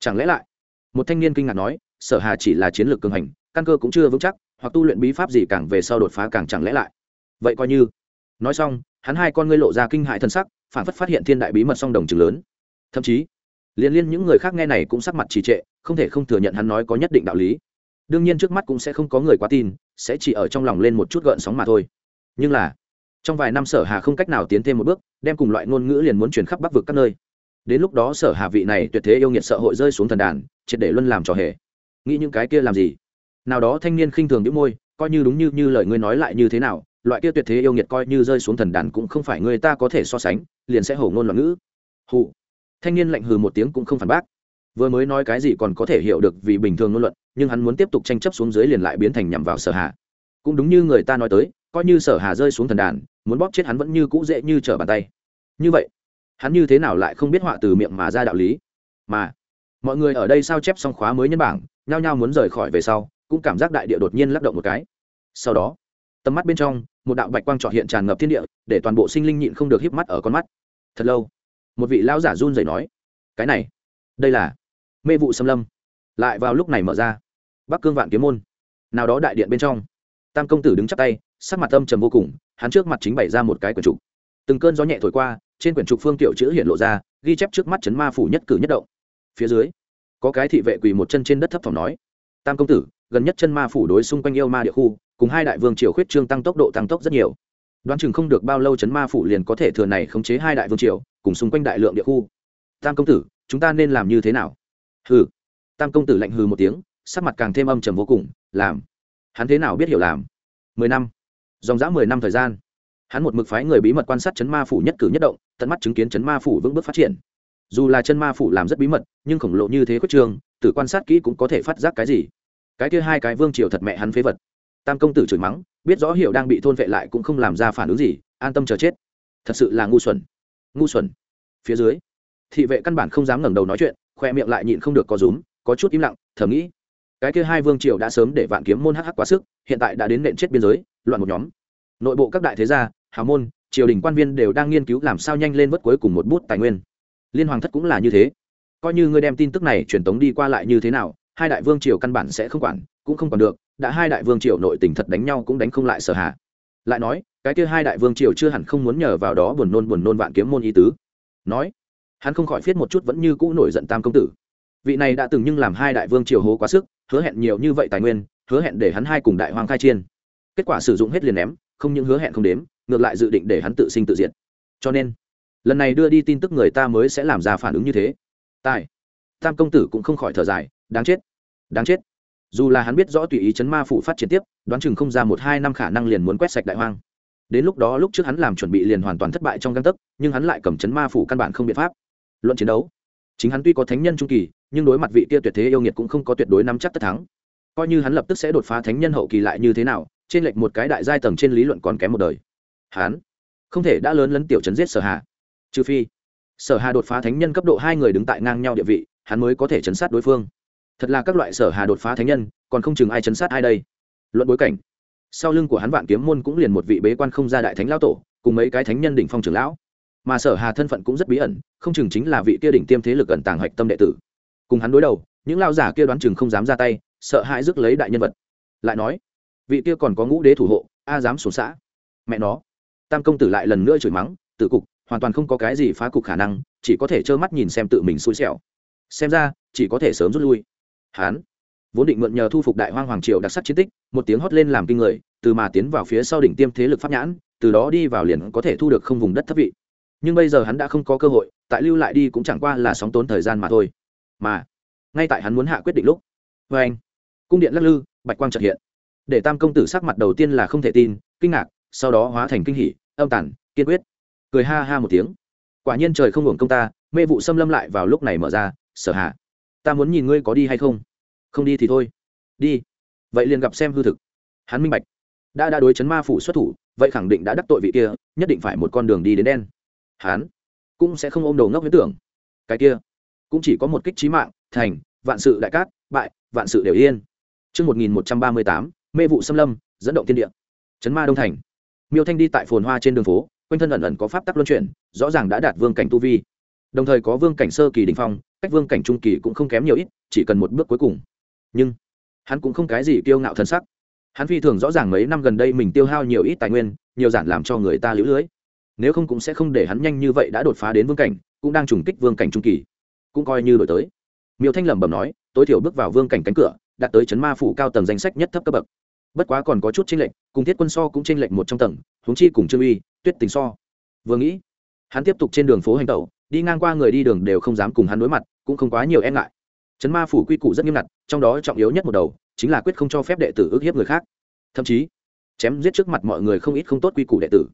Chẳng lẽ lại một thanh niên kinh ngạc nói, sở hà chỉ là chiến lược cường hành, căn cơ cũng chưa vững chắc, hoặc tu luyện bí pháp gì càng về sau đột phá càng chẳng lẽ lại? Vậy coi như. Nói xong, hắn hai con ngươi lộ ra kinh hại thân sắc, phản phất phát hiện thiên đại bí mật song đồng trường lớn. Thậm chí, liên liên những người khác nghe này cũng sắc mặt trì trệ, không thể không thừa nhận hắn nói có nhất định đạo lý. Đương nhiên trước mắt cũng sẽ không có người quá tin, sẽ chỉ ở trong lòng lên một chút gợn sóng mà thôi. Nhưng là, trong vài năm sở hà không cách nào tiến thêm một bước, đem cùng loại ngôn ngữ liền muốn truyền khắp bắc vực các nơi đến lúc đó sở hà vị này tuyệt thế yêu nghiệt sợ hội rơi xuống thần đàn, triệt để luân làm trò hề. Nghĩ những cái kia làm gì? Nào đó thanh niên khinh thường những môi, coi như đúng như như lời ngươi nói lại như thế nào, loại kia tuyệt thế yêu nghiệt coi như rơi xuống thần đàn cũng không phải người ta có thể so sánh, liền sẽ hổ ngôn loạn ngữ. Hụ thanh niên lạnh hừ một tiếng cũng không phản bác. Vừa mới nói cái gì còn có thể hiểu được vì bình thường ngôn luận, nhưng hắn muốn tiếp tục tranh chấp xuống dưới liền lại biến thành nhằm vào sở hà. Cũng đúng như người ta nói tới, coi như sở hà rơi xuống thần đàn, muốn bóp chết hắn vẫn như cũ dễ như trở bàn tay. Như vậy hắn như thế nào lại không biết họa từ miệng mà ra đạo lý? Mà, mọi người ở đây sao chép xong khóa mới nhân bảng, nhao nhao muốn rời khỏi về sau, cũng cảm giác đại địa đột nhiên lắc động một cái. Sau đó, tầm mắt bên trong, một đạo bạch quang trọ hiện tràn ngập thiên địa, để toàn bộ sinh linh nhịn không được híp mắt ở con mắt. Thật lâu, một vị lão giả run rẩy nói, cái này, đây là mê vụ xâm lâm. Lại vào lúc này mở ra, bắc cương vạn kiếm môn. Nào đó đại điện bên trong, tam công tử đứng chắp tay, sắc mặt âm trầm vô cùng, hắn trước mặt chính bày ra một cái quần trục từng cơn gió nhẹ thổi qua trên quyển trục phương tiểu chữ hiện lộ ra, ghi chép trước mắt chấn ma phủ nhất cử nhất động. Phía dưới, có cái thị vệ quỳ một chân trên đất thấp phòng nói, tam công tử, gần nhất chân ma phủ đối xung quanh yêu ma địa khu, cùng hai đại vương triều khuyết trương tăng tốc độ tăng tốc rất nhiều. Đoán chừng không được bao lâu chấn ma phủ liền có thể thừa này khống chế hai đại vương triều, cùng xung quanh đại lượng địa khu. Tam công tử, chúng ta nên làm như thế nào? Hừ. Tam công tử lạnh hừ một tiếng, sắc mặt càng thêm âm trầm vô cùng, làm. Hắn thế nào biết hiểu làm? Mười năm. Dòng dã mười năm thời gian hắn một mực phái người bí mật quan sát chấn ma phủ nhất cử nhất động, tận mắt chứng kiến chấn ma phủ vững bước phát triển. Dù là chân ma phủ làm rất bí mật, nhưng khổng lộ như thế khuất trường, tử quan sát kỹ cũng có thể phát giác cái gì. Cái kia hai cái vương triều thật mẹ hắn phế vật. Tam công tử chửi mắng, biết rõ hiểu đang bị thôn vệ lại cũng không làm ra phản ứng gì, an tâm chờ chết. Thật sự là ngu xuẩn. Ngu xuẩn. Phía dưới, thị vệ căn bản không dám ngẩng đầu nói chuyện, khoe miệng lại nhịn không được có rúm, có chút im lặng, thầm nghĩ, cái kia hai vương triều đã sớm để vạn kiếm môn hắc hắc quá sức, hiện tại đã đến nện chết biên giới, loạn một nhóm. Nội bộ các đại thế gia hào môn, triều đình quan viên đều đang nghiên cứu làm sao nhanh lên vớt cuối cùng một bút tài nguyên. Liên hoàng thất cũng là như thế. Coi như ngươi đem tin tức này truyền tống đi qua lại như thế nào, hai đại vương triều căn bản sẽ không quản, cũng không còn được, đã hai đại vương triều nội tình thật đánh nhau cũng đánh không lại sở hạ. Lại nói, cái kia hai đại vương triều chưa hẳn không muốn nhờ vào đó buồn nôn buồn nôn vạn kiếm môn ý tứ. Nói, hắn không khỏi viết một chút vẫn như cũ nổi giận tam công tử. Vị này đã từng nhưng làm hai đại vương triều hố quá sức, hứa hẹn nhiều như vậy tài nguyên, hứa hẹn để hắn hai cùng đại hoàng khai chiên kết quả sử dụng hết liền ném, không những hứa hẹn không đếm ngược lại dự định để hắn tự sinh tự diệt. Cho nên, lần này đưa đi tin tức người ta mới sẽ làm ra phản ứng như thế. Tài, tam công tử cũng không khỏi thở dài, đáng chết đáng chết. Dù là hắn biết rõ tùy ý chấn ma phụ phát triển tiếp, đoán chừng không ra một hai năm khả năng liền muốn quét sạch đại hoang. Đến lúc đó lúc trước hắn làm chuẩn bị liền hoàn toàn thất bại trong găng tấc, nhưng hắn lại cầm chấn ma phủ căn bản không biện pháp. Luận chiến đấu, chính hắn tuy có thánh nhân trung kỳ, nhưng đối mặt vị kia tuyệt thế yêu nghiệt cũng không có tuyệt đối nắm chắc tất thắng. Coi như hắn lập tức sẽ đột phá thánh nhân hậu kỳ lại như thế nào, trên lệch một cái đại giai tầng trên lý luận còn kém một đời hắn không thể đã lớn lấn tiểu chấn giết sở hà. Trừ phi, sở hà đột phá thánh nhân cấp độ hai người đứng tại ngang nhau địa vị, hắn mới có thể chấn sát đối phương. Thật là các loại sở hà đột phá thánh nhân, còn không chừng ai chấn sát ai đây? Luận bối cảnh, sau lưng của hắn vạn kiếm môn cũng liền một vị bế quan không ra đại thánh lão tổ, cùng mấy cái thánh nhân đỉnh phong trưởng lão. Mà sở hà thân phận cũng rất bí ẩn, không chừng chính là vị kia đỉnh tiêm thế lực ẩn tàng hạch tâm đệ tử. Cùng hắn đối đầu, những lao giả kia đoán chừng không dám ra tay, sợ hãi rước lấy đại nhân vật. Lại nói, vị kia còn có ngũ đế thủ hộ, a dám xuống xã. Mẹ nó tam công tử lại lần nữa chửi mắng tự cục, hoàn toàn không có cái gì phá cục khả năng, chỉ có thể trơ mắt nhìn xem tự mình xui xẻo. Xem ra, chỉ có thể sớm rút lui. Hán, vốn định mượn nhờ thu phục đại hoang hoàng triều đặc sắc chiến tích, một tiếng hót lên làm kinh người, từ mà tiến vào phía sau đỉnh tiêm thế lực pháp nhãn, từ đó đi vào liền có thể thu được không vùng đất thấp vị. Nhưng bây giờ hắn đã không có cơ hội, tại lưu lại đi cũng chẳng qua là sóng tốn thời gian mà thôi. Mà, ngay tại hắn muốn hạ quyết định lúc vê anh, cung điện lắc lư, bạch quang trật hiện. Để tam công tử sắc mặt đầu tiên là không thể tin, kinh ngạc, sau đó hóa thành kinh hỉ âm tản kiên quyết. Cười ha ha một tiếng. Quả nhiên trời không hưởng công ta mê vụ xâm lâm lại vào lúc này mở ra sở hạ. Ta muốn nhìn ngươi có đi hay không. Không đi thì thôi. Đi. Vậy liền gặp xem hư thực. Hắn minh bạch. Đã đã đối chấn ma phủ xuất thủ vậy khẳng định đã đắc tội vị kia nhất định phải một con đường đi đến đen. Hắn cũng sẽ không ôm đầu ngốc với tưởng. Cái kia cũng chỉ có một kích trí mạng thành vạn sự đại cát bại vạn sự đều yên. Trước 1138, mê vụ xâm lâm, dẫn động thiên địa. chấn ma đông thành. Miêu Thanh đi tại phồn hoa trên đường phố, quanh thân ẩn ẩn có pháp tắc luân chuyển, rõ ràng đã đạt vương cảnh tu vi. Đồng thời có vương cảnh sơ kỳ đỉnh phong, cách vương cảnh trung kỳ cũng không kém nhiều ít, chỉ cần một bước cuối cùng. Nhưng, hắn cũng không cái gì kiêu ngạo thần sắc. Hắn phi thường rõ ràng mấy năm gần đây mình tiêu hao nhiều ít tài nguyên, nhiều giản làm cho người ta lũ lưới. Nếu không cũng sẽ không để hắn nhanh như vậy đã đột phá đến vương cảnh, cũng đang trùng kích vương cảnh trung kỳ. Cũng coi như đổi tới. Miêu Thanh lẩm bẩm nói, tối thiểu bước vào vương cảnh cánh cửa, đạt tới chấn ma phủ cao tầng danh sách nhất thấp cấp bậc bất quá còn có chút chênh lệch, cùng thiết quân so cũng chênh lệch một trong tầng, huống chi cùng trương uy, tuyết tình so. Vừa nghĩ, hắn tiếp tục trên đường phố hành tẩu, đi ngang qua người đi đường đều không dám cùng hắn đối mặt, cũng không quá nhiều e ngại. Trấn ma phủ quy củ rất nghiêm ngặt, trong đó trọng yếu nhất một đầu, chính là quyết không cho phép đệ tử ức hiếp người khác. Thậm chí, chém giết trước mặt mọi người không ít không tốt quy củ đệ tử.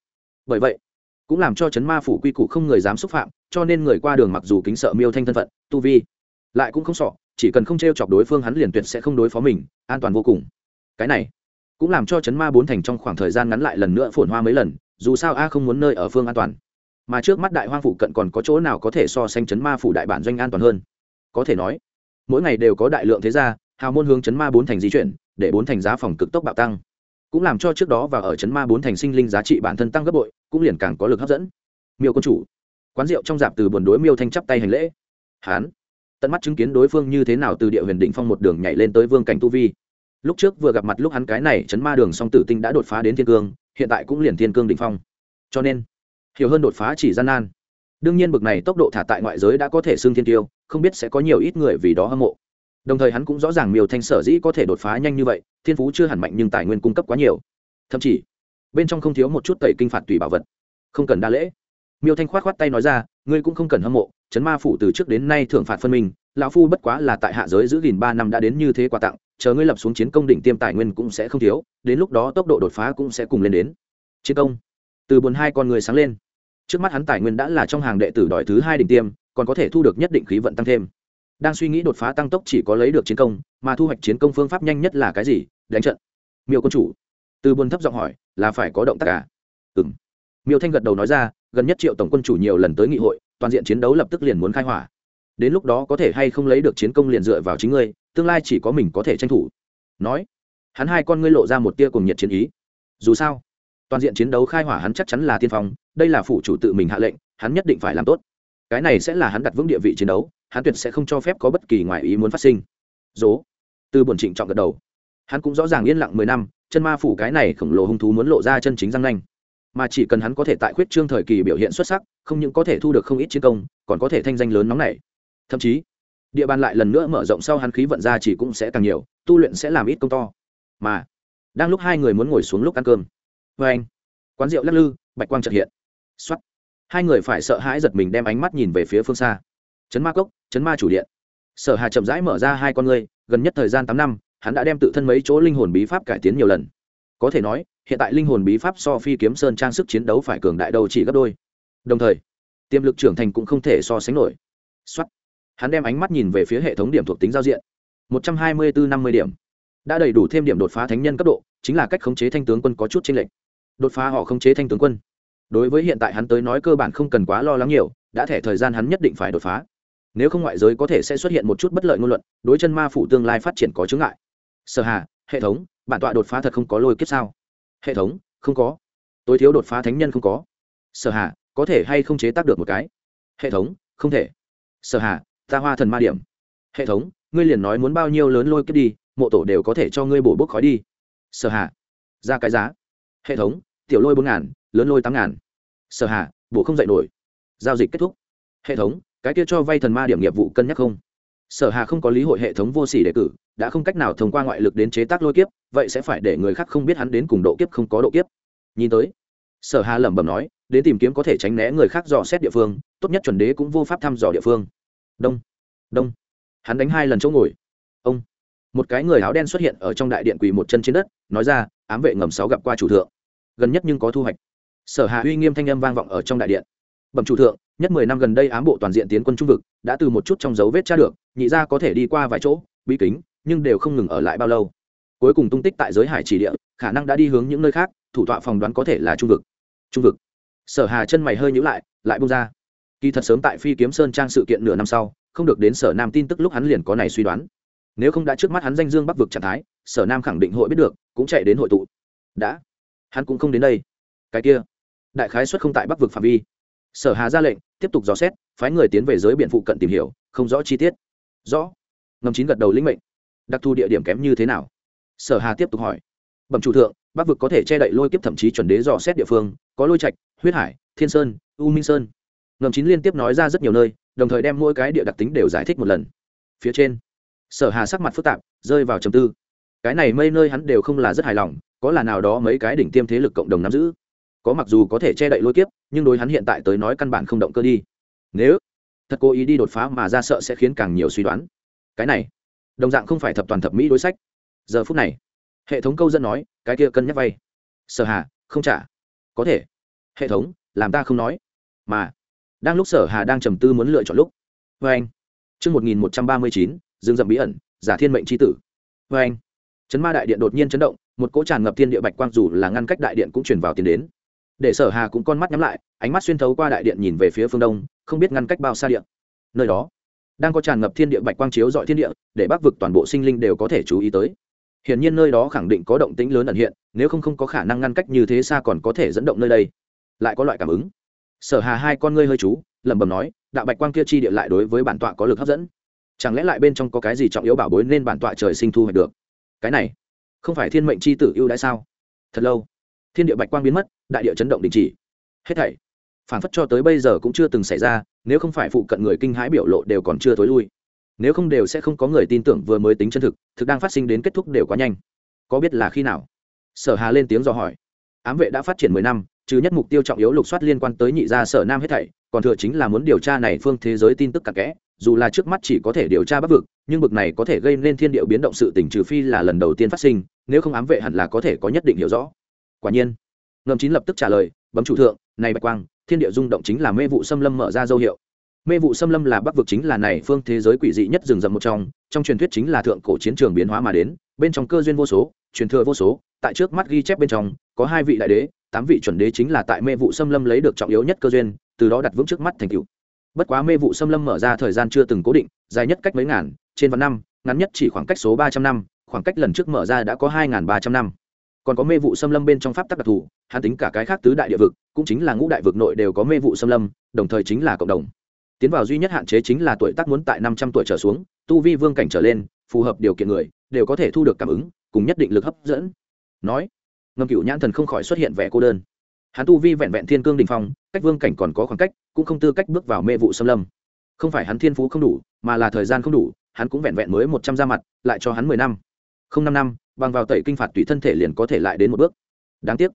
Bởi vậy, cũng làm cho chấn ma phủ quy củ không người dám xúc phạm, cho nên người qua đường mặc dù kính sợ miêu thanh thân phận, tu vi, lại cũng không sọ chỉ cần không t r e o chọc đối phương hắn liền tuyệt sẽ không đối phó mình, an toàn vô cùng. Cái này cũng làm cho chấn ma bốn thành trong khoảng thời gian ngắn lại lần nữa phồn hoa mấy lần, dù sao a không muốn nơi ở phương an toàn. Mà trước mắt đại hoang phụ cận còn có chỗ nào có thể so sánh chấn ma phủ đại bản doanh an toàn hơn? Có thể nói, mỗi ngày đều có đại lượng thế gia, hào môn hướng chấn ma bốn thành di chuyển, để bốn thành giá phòng cực tốc bạo tăng. Cũng làm cho trước đó và ở chấn ma bốn thành sinh linh giá trị bản thân tăng gấp bội, cũng liền càng có lực hấp dẫn. Miêu quân chủ, quán rượu trong dạp từ buồn đối miêu thanh chắp tay hành lễ. Hán, tận mắt chứng kiến đối phương như thế nào từ địa huyền định phong một đường nhảy lên tới vương cảnh tu vi lúc trước vừa gặp mặt lúc hắn cái này chấn ma đường song tử tinh đã đột phá đến thiên cương, hiện tại cũng liền thiên cương định phong. Cho nên, hiểu hơn đột phá chỉ gian nan. Đương nhiên bực này tốc độ thả tại ngoại giới đã có thể xưng thiên tiêu, không biết sẽ có nhiều ít người vì đó hâm mộ. Đồng thời hắn cũng rõ ràng miêu thanh sở dĩ có thể đột phá nhanh như vậy, thiên phú chưa hẳn mạnh nhưng tài nguyên cung cấp quá nhiều. Thậm chí, bên trong không thiếu một chút tẩy kinh phạt tùy bảo vật. Không cần đa lễ. Miêu thanh khoát khoát tay nói ra, ngươi cũng không cần hâm mộ, chấn ma phủ từ trước đến nay thưởng phạt phân minh, lão phu bất quá là tại hạ giới giữ gìn ba năm đã đến như thế quà tặng chờ ngươi lập xuống chiến công đỉnh tiêm tài nguyên cũng sẽ không thiếu, đến lúc đó tốc độ đột phá cũng sẽ cùng lên đến. Chiến công. Từ buồn hai con người sáng lên. Trước mắt hắn tài nguyên đã là trong hàng đệ tử đòi thứ hai đỉnh tiêm, còn có thể thu được nhất định khí vận tăng thêm. Đang suy nghĩ đột phá tăng tốc chỉ có lấy được chiến công, mà thu hoạch chiến công phương pháp nhanh nhất là cái gì? Đánh trận. Miêu quân chủ. Từ buồn thấp giọng hỏi, là phải có động tác cả à? ừ m miêu thanh gật đầu nói ra, gần nhất triệu tổng quân chủ nhiều lần tới nghị hội, toàn diện chiến đấu lập tức liền muốn khai hỏa. Đến lúc đó có thể hay không lấy được chiến công liền dựa vào chính ngươi tương lai chỉ có mình có thể tranh thủ. Nói, hắn hai con ngươi lộ ra một tia cùng nhiệt chiến ý. Dù sao, toàn diện chiến đấu khai hỏa hắn chắc chắn là tiên phong, đây là phủ chủ tự mình hạ lệnh, hắn nhất định phải làm tốt. Cái này sẽ là hắn đặt vững địa vị chiến đấu, hắn tuyệt sẽ không cho phép có bất kỳ ngoại ý muốn phát sinh. Dố từ buồn trịnh trọng gật đầu. Hắn cũng rõ ràng yên lặng mười năm, chân ma phủ cái này khổng lồ hung thú muốn lộ ra chân chính răng nanh. Mà chỉ cần hắn có thể tại khuyết trương thời kỳ biểu hiện xuất sắc, không những có thể thu được không ít chiến công, còn có thể thanh danh lớn nóng này. Thậm chí địa bàn lại lần nữa mở rộng sau hắn khí vận ra chỉ cũng sẽ càng nhiều, tu luyện sẽ làm ít công to. Mà, đang lúc hai người muốn ngồi xuống lúc ăn cơm, vê anh, quán rượu lắc lư, bạch quang trật hiện. X hai người phải sợ hãi giật mình đem ánh mắt nhìn về phía phương xa. Chấn ma cốc, chấn ma chủ điện. Sở hà chậm rãi mở ra hai con ngươi, gần nhất thời gian tám năm, hắn đã đem tự thân mấy chỗ linh hồn bí pháp cải tiến nhiều lần. Có thể nói, hiện tại linh hồn bí pháp so phi kiếm sơn trang sức chiến đấu phải cường đại đầu chỉ gấp đôi. Đồng thời, tiềm lực trưởng thành cũng không thể so sánh nổi. Xuất hắn đem ánh mắt nhìn về phía hệ thống điểm thuộc tính giao diện. Một trăm hai mươi bốn năm mươi điểm. Đã đầy đủ thêm điểm đột phá thánh nhân cấp độ, chính là cách khống chế thanh tướng quân có chút chênh lệch. Đột phá họ khống chế thanh tướng quân. Đối với hiện tại hắn tới nói cơ bản không cần quá lo lắng nhiều, đã thẻ thời gian hắn nhất định phải đột phá. Nếu không ngoại giới có thể sẽ xuất hiện một chút bất lợi ngôn luận, đối chân ma phủ tương lai phát triển có chướng ngại. Sở hà, hệ thống, bản tọa đột phá thật không có lôi kiếp sao? Hệ thống, không có. Tối thiếu đột phá thánh nhân không có. Sở hà, có thể hay không chế tác được một cái? Hệ thống, không thể. Sở hà ta hoa thần ma điểm. Hệ thống, ngươi liền nói muốn bao nhiêu lớn lôi kiếp đi, mộ tổ đều có thể cho ngươi bổ bốc khói đi. Sở hạ ra cái giá. Hệ thống, tiểu lôi bốn ngàn, lớn lôi tám ngàn. Sở hạ bổ không dạy nổi. Giao dịch kết thúc. Hệ thống, cái kia cho vay thần ma điểm nghiệp vụ cân nhắc không? Sở hà không có lý hội hệ thống vô sỉ đề cử, đã không cách nào thông qua ngoại lực đến chế tác lôi kiếp, vậy sẽ phải để người khác không biết hắn đến cùng độ kiếp không có độ kiếp. Nhìn tới, sở hà lẩm bẩm nói, đến tìm kiếm có thể tránh né người khác dò xét địa phương, tốt nhất chuẩn đế cũng vô pháp thăm dò địa phương đông. Đông. Hắn đánh hai lần chỗ ngồi. Ông. Một cái người áo đen xuất hiện ở trong đại điện quỳ một chân trên đất, nói ra, ám vệ ngầm sáu gặp qua chủ thượng. Gần nhất nhưng có thu hoạch. Sở hà uy nghiêm thanh âm vang vọng ở trong đại điện. Bẩm chủ thượng, nhất mười năm gần đây ám bộ toàn diện tiến quân trung vực, đã từ một chút trong dấu vết tra được, nhị ra có thể đi qua vài chỗ, bí kính, nhưng đều không ngừng ở lại bao lâu. Cuối cùng tung tích tại giới hải chỉ địa, khả năng đã đi hướng những nơi khác, thủ tọa phòng đoán có thể là trung vực. Trung vực. Sở hà chân mày hơi nhữ lại lại bung ra kỳ thật sớm tại phi kiếm sơn trang sự kiện nửa năm sau, không được đến sở nam tin tức lúc hắn liền có này suy đoán. Nếu không đã trước mắt hắn danh dương bắc vực trạng thái, sở nam khẳng định hội biết được, cũng chạy đến hội tụ. Đã. Hắn cũng không đến đây. Cái kia. Đại khái xuất không tại bắc vực phạm vi. Sở hà ra lệnh, tiếp tục dò xét, phái người tiến về giới biển phụ cận tìm hiểu, không rõ chi tiết. Rõ. Ngầm chín gật đầu lĩnh mệnh. Đặc thù địa điểm kém như thế nào? Sở hà tiếp tục hỏi. Bẩm chủ thượng, bắc vực có thể che đậy lôi kiếp thậm chí chuẩn đế dò xét địa phương, có lôi trạch, huyết hải, thiên sơn, u minh sơn ngầm chín liên tiếp nói ra rất nhiều nơi, đồng thời đem mỗi cái địa đặc tính đều giải thích một lần. Phía trên, sở hà sắc mặt phức tạp, rơi vào trầm tư. Cái này mây nơi hắn đều không là rất hài lòng, có là nào đó mấy cái đỉnh tiêm thế lực cộng đồng nắm giữ. Có mặc dù có thể che đậy lôi kiếp, nhưng đối hắn hiện tại tới nói căn bản không động cơ đi. Nếu thật cố ý đi đột phá mà ra sợ sẽ khiến càng nhiều suy đoán. Cái này, đồng dạng không phải thập toàn thập mỹ đối sách. Giờ phút này, hệ thống câu dẫn nói, cái kia cân nhắc vay. Sở hà, không trả. Có thể. Hệ thống, làm ta không nói. Mà đang lúc sở hà đang trầm tư muốn lựa chọn lúc. Vê anh. Chương một nghìn một trăm ba mươi chín, dương dậm bí ẩn, giả thiên mệnh tri tử. Vê anh. Chấn ma đại điện đột nhiên chấn động, một cỗ tràn ngập thiên địa bạch quang dù là ngăn cách đại điện cũng chuyển vào tiền đến. Để sở hà cũng con mắt nhắm lại, ánh mắt xuyên thấu qua đại điện nhìn về phía phương đông, không biết ngăn cách bao xa điện nơi đó, đang có tràn ngập thiên địa bạch quang chiếu dọi thiên địa, để bắc vực toàn bộ sinh linh đều có thể chú ý tới. Hiển nhiên nơi đó khẳng định có động tĩnh lớn ẩn hiện, nếu không không có khả năng ngăn cách như thế xa còn có thể dẫn động nơi đây. Lại có loại cảm ứng sở hà hai con ngươi hơi chú, lẩm bẩm nói, đạo bạch quang kia chi địa lại đối với bản tọa có lực hấp dẫn. Chẳng lẽ lại bên trong có cái gì trọng yếu bảo bối nên bản tọa trời sinh thu hoạch được? Cái này, không phải thiên mệnh c h i tử ưu đãi sao? Thật lâu, thiên địa bạch quang biến mất, đại địa chấn động đình chỉ. Hết thảy, phản phất cho tới bây giờ cũng chưa từng xảy ra, nếu không phải phụ cận người kinh hãi biểu lộ đều còn chưa t ố i lui. Nếu không đều sẽ không có người tin tưởng vừa mới tính chân thực thực đang phát sinh đến kết thúc đều quá nhanh. Có biết là khi nào? Sở hà lên tiếng dò hỏi. Ám vệ đã phát triển mười năm trừ nhất mục tiêu trọng yếu lục soát liên quan tới nhị gia sở nam hết thảy, còn thừa chính là muốn điều tra này phương thế giới tin tức cặn kẽ, dù là trước mắt chỉ có thể điều tra bắc vực, nhưng bực này có thể gây nên thiên điệu biến động sự tỉnh trừ phi là lần đầu tiên phát sinh, nếu không ám vệ hẳn là có thể có nhất định hiểu rõ. Quả nhiên ngầm chín lập tức trả lời, bấm chủ thượng, này bạch quang, thiên địa rung động chính là mê vụ xâm lâm mở ra dấu hiệu. Mê vụ xâm lâm là bắc vực chính là này phương thế giới quỷ dị nhất rừng rậm một trong trong truyền thuyết chính là thượng cổ chiến trường biến hóa mà đến, bên trong cơ duyên vô số, truyền thừa vô số, tại trước mắt ghi chép bên trong, có hai vị đại đế tám vị chuẩn đế chính là tại mê vụ xâm lâm lấy được trọng yếu nhất cơ duyên, từ đó đặt vững trước mắt thành cựu bất quá mê vụ xâm lâm mở ra thời gian chưa từng cố định, dài nhất cách mấy ngàn, trên vạn năm, ngắn nhất chỉ khoảng cách số ba trăm năm, khoảng cách lần trước mở ra đã có hai ba trăm năm. Còn có mê vụ xâm lâm bên trong pháp tắc đặc thù, hắn tính cả cái khác tứ đại địa vực, cũng chính là ngũ đại vực nội đều có mê vụ xâm lâm, đồng thời chính là cộng đồng. Tiến vào duy nhất hạn chế chính là tuổi tác muốn tại năm trăm tuổi trở xuống, tu vi vương cảnh trở lên, phù hợp điều kiện người, đều có thể thu được cảm ứng, cùng nhất định lực hấp dẫn. Nói ngâm cựu nhãn thần không khỏi xuất hiện vẻ cô đơn. Hắn tu vi vẹn vẹn thiên cương đình phong, cách vương cảnh còn có khoảng cách, cũng không tư cách bước vào mê vụ xâm lâm. Không phải hắn thiên phú không đủ, mà là thời gian không đủ, hắn cũng vẹn vẹn mới một trăm ra mặt, lại cho hắn mười năm. Không năm năm, bằng vào tẩy kinh phạt tùy thân thể liền có thể lại đến một bước. Đáng tiếc,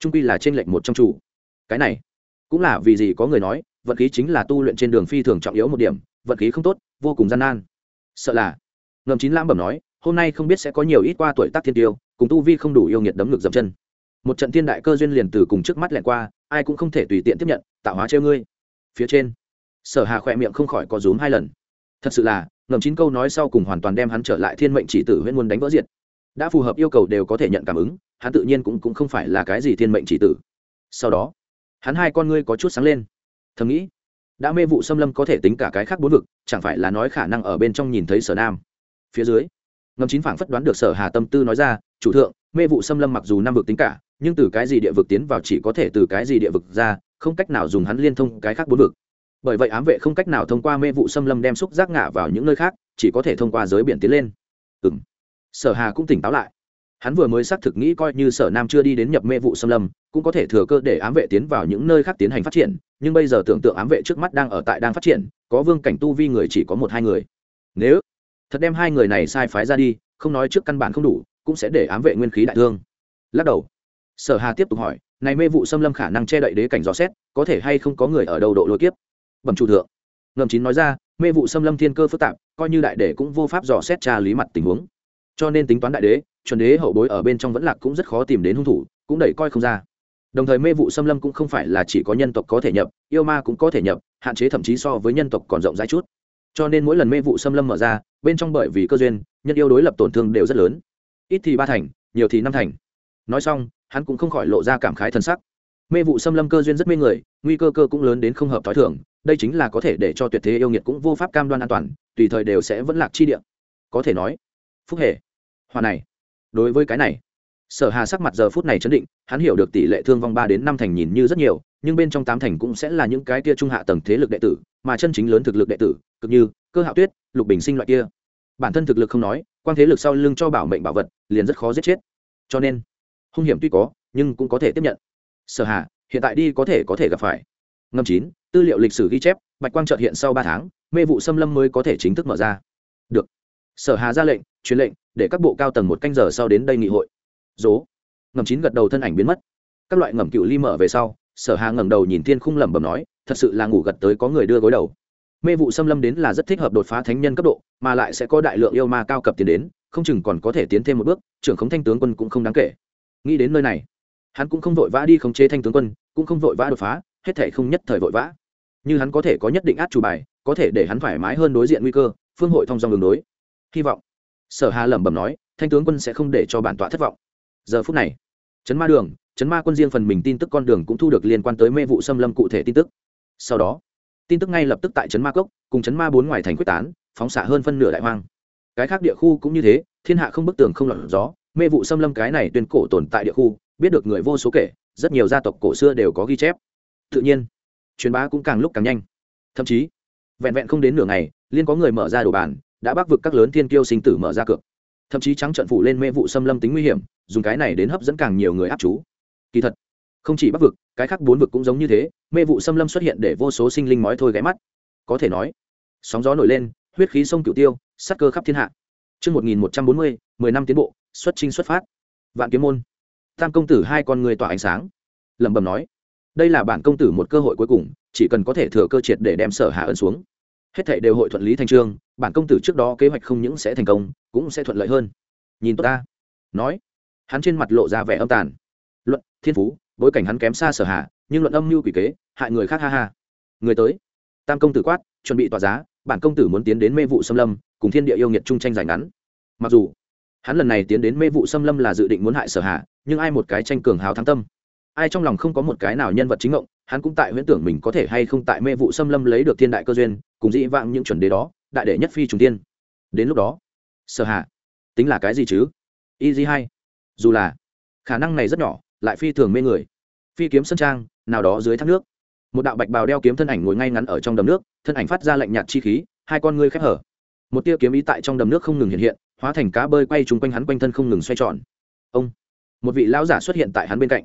trung quy là trên lệnh một trong chủ. Cái này, cũng là vì gì có người nói, vận khí chính là tu luyện trên đường phi thường trọng yếu một điểm, vận khí không tốt, vô cùng gian nan. Sợ là, ngầm chín lãm bẩm nói, hôm nay không biết sẽ có nhiều ít qua tuổi tác thiên tiêu cùng tu vi không đủ yêu nghiệt đấm ngực dậm chân. Một trận thiên đại cơ duyên liền từ cùng trước mắt lẹn qua ai cũng không thể tùy tiện tiếp nhận tạo hóa treo ngươi. Phía trên sở hà khỏe miệng không khỏi có rúm hai lần. Thật sự là ngầm chín câu nói sau cùng hoàn toàn đem hắn trở lại thiên mệnh chỉ tử huyễn muôn đánh vỡ diệt. Đã phù hợp yêu cầu đều có thể nhận cảm ứng hắn tự nhiên cũng, cũng không phải là cái gì thiên mệnh chỉ tử. Sau đó hắn hai con ngươi có chút sáng lên. Thầm nghĩ đã mê vụ xâm lâm có thể tính cả cái khác bốn vực chẳng phải là nói khả năng ở bên trong nhìn thấy sở nam. Phía dưới ngầm chín phảng phất đoán được sở hà tâm tư nói ra chủ thượng, mê vụ xâm lâm mặc dù năm vực tính cả, nhưng từ cái gì địa vực tiến vào chỉ có thể từ cái gì địa vực ra, không cách nào dùng hắn liên thông cái khác bốn vực. Bởi vậy ám vệ không cách nào thông qua mê vụ xâm lâm đem xúc giác ngả vào những nơi khác, chỉ có thể thông qua giới biển tiến lên. Ừ m sở hà cũng tỉnh táo lại. Hắn vừa mới xác thực nghĩ coi như sở nam chưa đi đến nhập mê vụ xâm lâm, cũng có thể thừa cơ để ám vệ tiến vào những nơi khác tiến hành phát triển, nhưng bây giờ tưởng tượng ám vệ trước mắt đang ở tại đang phát triển, có vương cảnh tu vi người chỉ có một hai người. Nếu thật đem hai người này sai phái ra đi, không nói trước căn bản không đủ cũng sẽ để ám vệ nguyên khí đại thương. Lắc đầu. Sở hà tiếp tục hỏi, này mê vụ xâm lâm khả năng che đậy đế cảnh gió xét, có thể hay không có người ở đầu độ lôi kiếp? Bẩm chủ thượng. Ngầm chín nói ra, mê vụ xâm lâm thiên cơ phức tạp, coi như đại đế cũng vô pháp dò xét tra lý mặt tình huống. Cho nên tính toán đại đế, chuẩn đế hậu bối ở bên trong vẫn lạc cũng rất khó tìm đến hung thủ, cũng đẩy coi không ra. Đồng thời mê vụ xâm lâm cũng không phải là chỉ có nhân tộc có thể nhập, yêu ma cũng có thể nhập, hạn chế thậm chí so với nhân tộc còn rộng rãi chút. Cho nên mỗi lần mê vụ xâm lâm mở ra, bên trong bởi vì cơ duyên, nhân yêu đối lập tổn thương đều rất lớn ít thì ba thành, nhiều thì năm thành. Nói xong, hắn cũng không khỏi lộ ra cảm khái t sắc. Mê vụ xâm lâm cơ duyên rất mê người, nguy cơ cơ cũng lớn đến không hợp t h ó i thường, đây chính là có thể để cho tuyệt thế yêu nghiệt cũng vô pháp cam đoan an toàn, tùy thời đều sẽ vẫn lạc chi địa. Có thể nói, phúc hệ, hòa này, đối với cái này, sở hà sắc mặt giờ phút này chấn định, hắn hiểu được tỷ lệ thương vong ba đến năm thành nhìn như rất nhiều, nhưng bên trong tám thành cũng sẽ là những cái tia trung hạ tầng thế lực đệ tử, mà chân chính lớn thực lực đệ tử, cực như cơ hạo tuyết, lục bình sinh loại kia bản thân thực lực không nói quan thế lực sau lưng cho bảo mệnh bảo vật, liền rất khó giết chết. Cho nên, hung hiểm tuy có, nhưng cũng có thể tiếp nhận. Sở hà, hiện tại đi có thể có thể gặp phải. Ngâm chín, tư liệu lịch sử ghi chép, bạch quang trợt hiện sau ba tháng, mê vụ xâm lâm mới có thể chính thức mở ra. Được. Sở hà ra lệnh, truyền lệnh, để các bộ cao tầng một canh giờ sau đến đây nghị hội. Dố. Ngầm chín gật đầu thân ảnh biến mất. Các loại ngầm cựu ly mở về sau, sở hà ngẩng đầu nhìn thiên khung lẩm bẩm nói, thật sự là ngủ gật tới có người đưa gối đầu mê vụ xâm lâm đến là rất thích hợp đột phá thánh nhân cấp độ, mà lại sẽ có đại lượng yêu ma cao cấp tiến đến, không chừng còn có thể tiến thêm một bước, trưởng khống thanh tướng quân cũng không đáng kể. Nghĩ đến nơi này, hắn cũng không vội vã đi khống chế thanh tướng quân, cũng không vội vã đột phá, hết thể không nhất thời vội vã. Như hắn có thể có nhất định át chủ bài, có thể để hắn thoải mái hơn đối diện nguy cơ, phương hội thông dòng đường đối. Hy vọng, sở hà lẩm bẩm nói, thanh tướng quân sẽ không để cho bản tọa thất vọng. Giờ phút này, chấn ma đường, chấn ma quân riêng phần mình tin tức con đường cũng thu được liên quan tới mê vụ xâm lâm cụ thể tin tức. Sau đó tin tức ngay lập tức tại chấn ma cốc, cùng chấn ma bốn ngoài thành quyết tán, phóng xạ hơn phân nửa đại hoang. Cái khác địa khu cũng như thế, thiên hạ không bức tường không lọt gió, mê vụ xâm lâm cái này tuyên cổ tồn tại địa khu, biết được người vô số kể, rất nhiều gia tộc cổ xưa đều có ghi chép. Tự nhiên, truyền bá cũng càng lúc càng nhanh. Thậm chí, vẹn vẹn không đến nửa ngày liên có người mở ra đồ bàn, đã bắc vực các lớn thiên kiêu sinh tử mở ra cược. Thậm chí trắng trận phủ lên mê vụ xâm lâm tính nguy hiểm, dùng cái này đến hấp dẫn càng nhiều người áp chú. Kỳ thật không chỉ bắc vực cái khác bốn vực cũng giống như thế mê vụ xâm lâm xuất hiện để vô số sinh linh mói thôi ghé mắt có thể nói sóng gió nổi lên huyết khí sông cửu tiêu sắc cơ khắp thiên hạ Trước 1140, 10 năm tiến bộ, xuất trinh xuất phát. Vạn kiếm môn. Tam công tử hai con người tỏa ánh sáng. Lẩm bẩm nói, đây là bản công tử một cơ hội cuối cùng, chỉ cần có thể thừa cơ triệt để đem sở hạ ấn xuống. Hết thảy đều hội thuận lý thành trương, bản công tử trước đó kế hoạch không những sẽ thành công, cũng sẽ thuận lợi hơn. Nhìn tốt ta. Nói, hắn trên mặt lộ ra vẻ âm tàn. Luận, thiên phú, bối cảnh hắn kém xa sở hạ, nhưng luận âm mưu quỷ kế, hại người khác ha ha. Người tới. Tam công tử quát, chuẩn bị tỏa giá, bản công tử muốn tiến đến mê vụ xâm lâm cùng thiên địa yêu nghiệt chung tranh giành ngắn. Mặc dù hắn lần này tiến đến mê vụ xâm lâm là dự định muốn hại sở hạ nhưng ai một cái tranh cường hào thắng tâm? Ai trong lòng không có một cái nào nhân vật chính ngộng hắn cũng tại huyễn tưởng mình có thể hay không tại mê vụ xâm lâm lấy được thiên đại cơ duyên cùng dĩ vãng những chuẩn đề đó đại đệ nhất phi trùng tiên. Đến lúc đó sở hạ tính là cái gì chứ? Easy hay dù là khả năng này rất nhỏ lại phi thường mê người. Phi kiếm sân trang, nào đó dưới thác nước. Một đạo bạch bào đeo kiếm thân ảnh ngồi ngay ngắn ở trong đầm nước, thân ảnh phát ra lạnh nhạt chi khí, hai con ngươi khép hở. Một tia kiếm ý tại trong đầm nước không ngừng hiện hiện, hóa thành cá bơi quay chung quanh hắn quanh thân không ngừng xoay tròn. Ông, một vị lão giả xuất hiện tại hắn bên cạnh.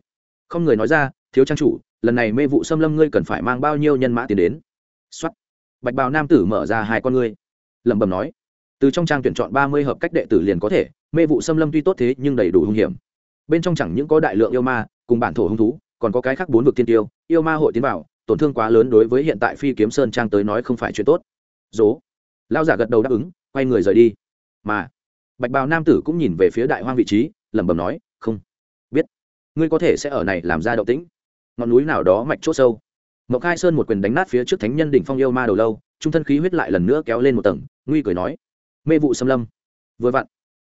Không người nói ra, thiếu trang chủ, lần này mê vụ xâm lâm ngươi cần phải mang bao nhiêu nhân mã tiền đến? Xuất bạch bào nam tử mở ra hai con ngươi, lẩm bẩm nói, từ trong trang tuyển chọn ba mươi hợp cách đệ tử liền có thể, mê vụ xâm lâm tuy tốt thế nhưng đầy đủ hung hiểm bên trong chẳng những có đại lượng yêu ma, cùng bản thổ hung thú, còn có cái khác bốn vực tiên tiêu, yêu ma hội tiến vào, tổn thương quá lớn đối với hiện tại phi kiếm sơn trang tới nói không phải chuyện tốt. Dố. Lao giả gật đầu đáp ứng, quay người rời đi. Mà, bạch bào nam tử cũng nhìn về phía đại hoang vị trí, lẩm bẩm nói, không. Biết. Ngươi có thể sẽ ở này làm ra động tĩnh. Ngọn núi nào đó mạch chốt sâu. Mộc khai sơn một quyền đánh nát phía trước thánh nhân đỉnh phong yêu ma đầu lâu, trung thân khí huyết lại lần nữa kéo lên một tầng, nguy cười nói, mê vụ xâm lâm. Vừa vặn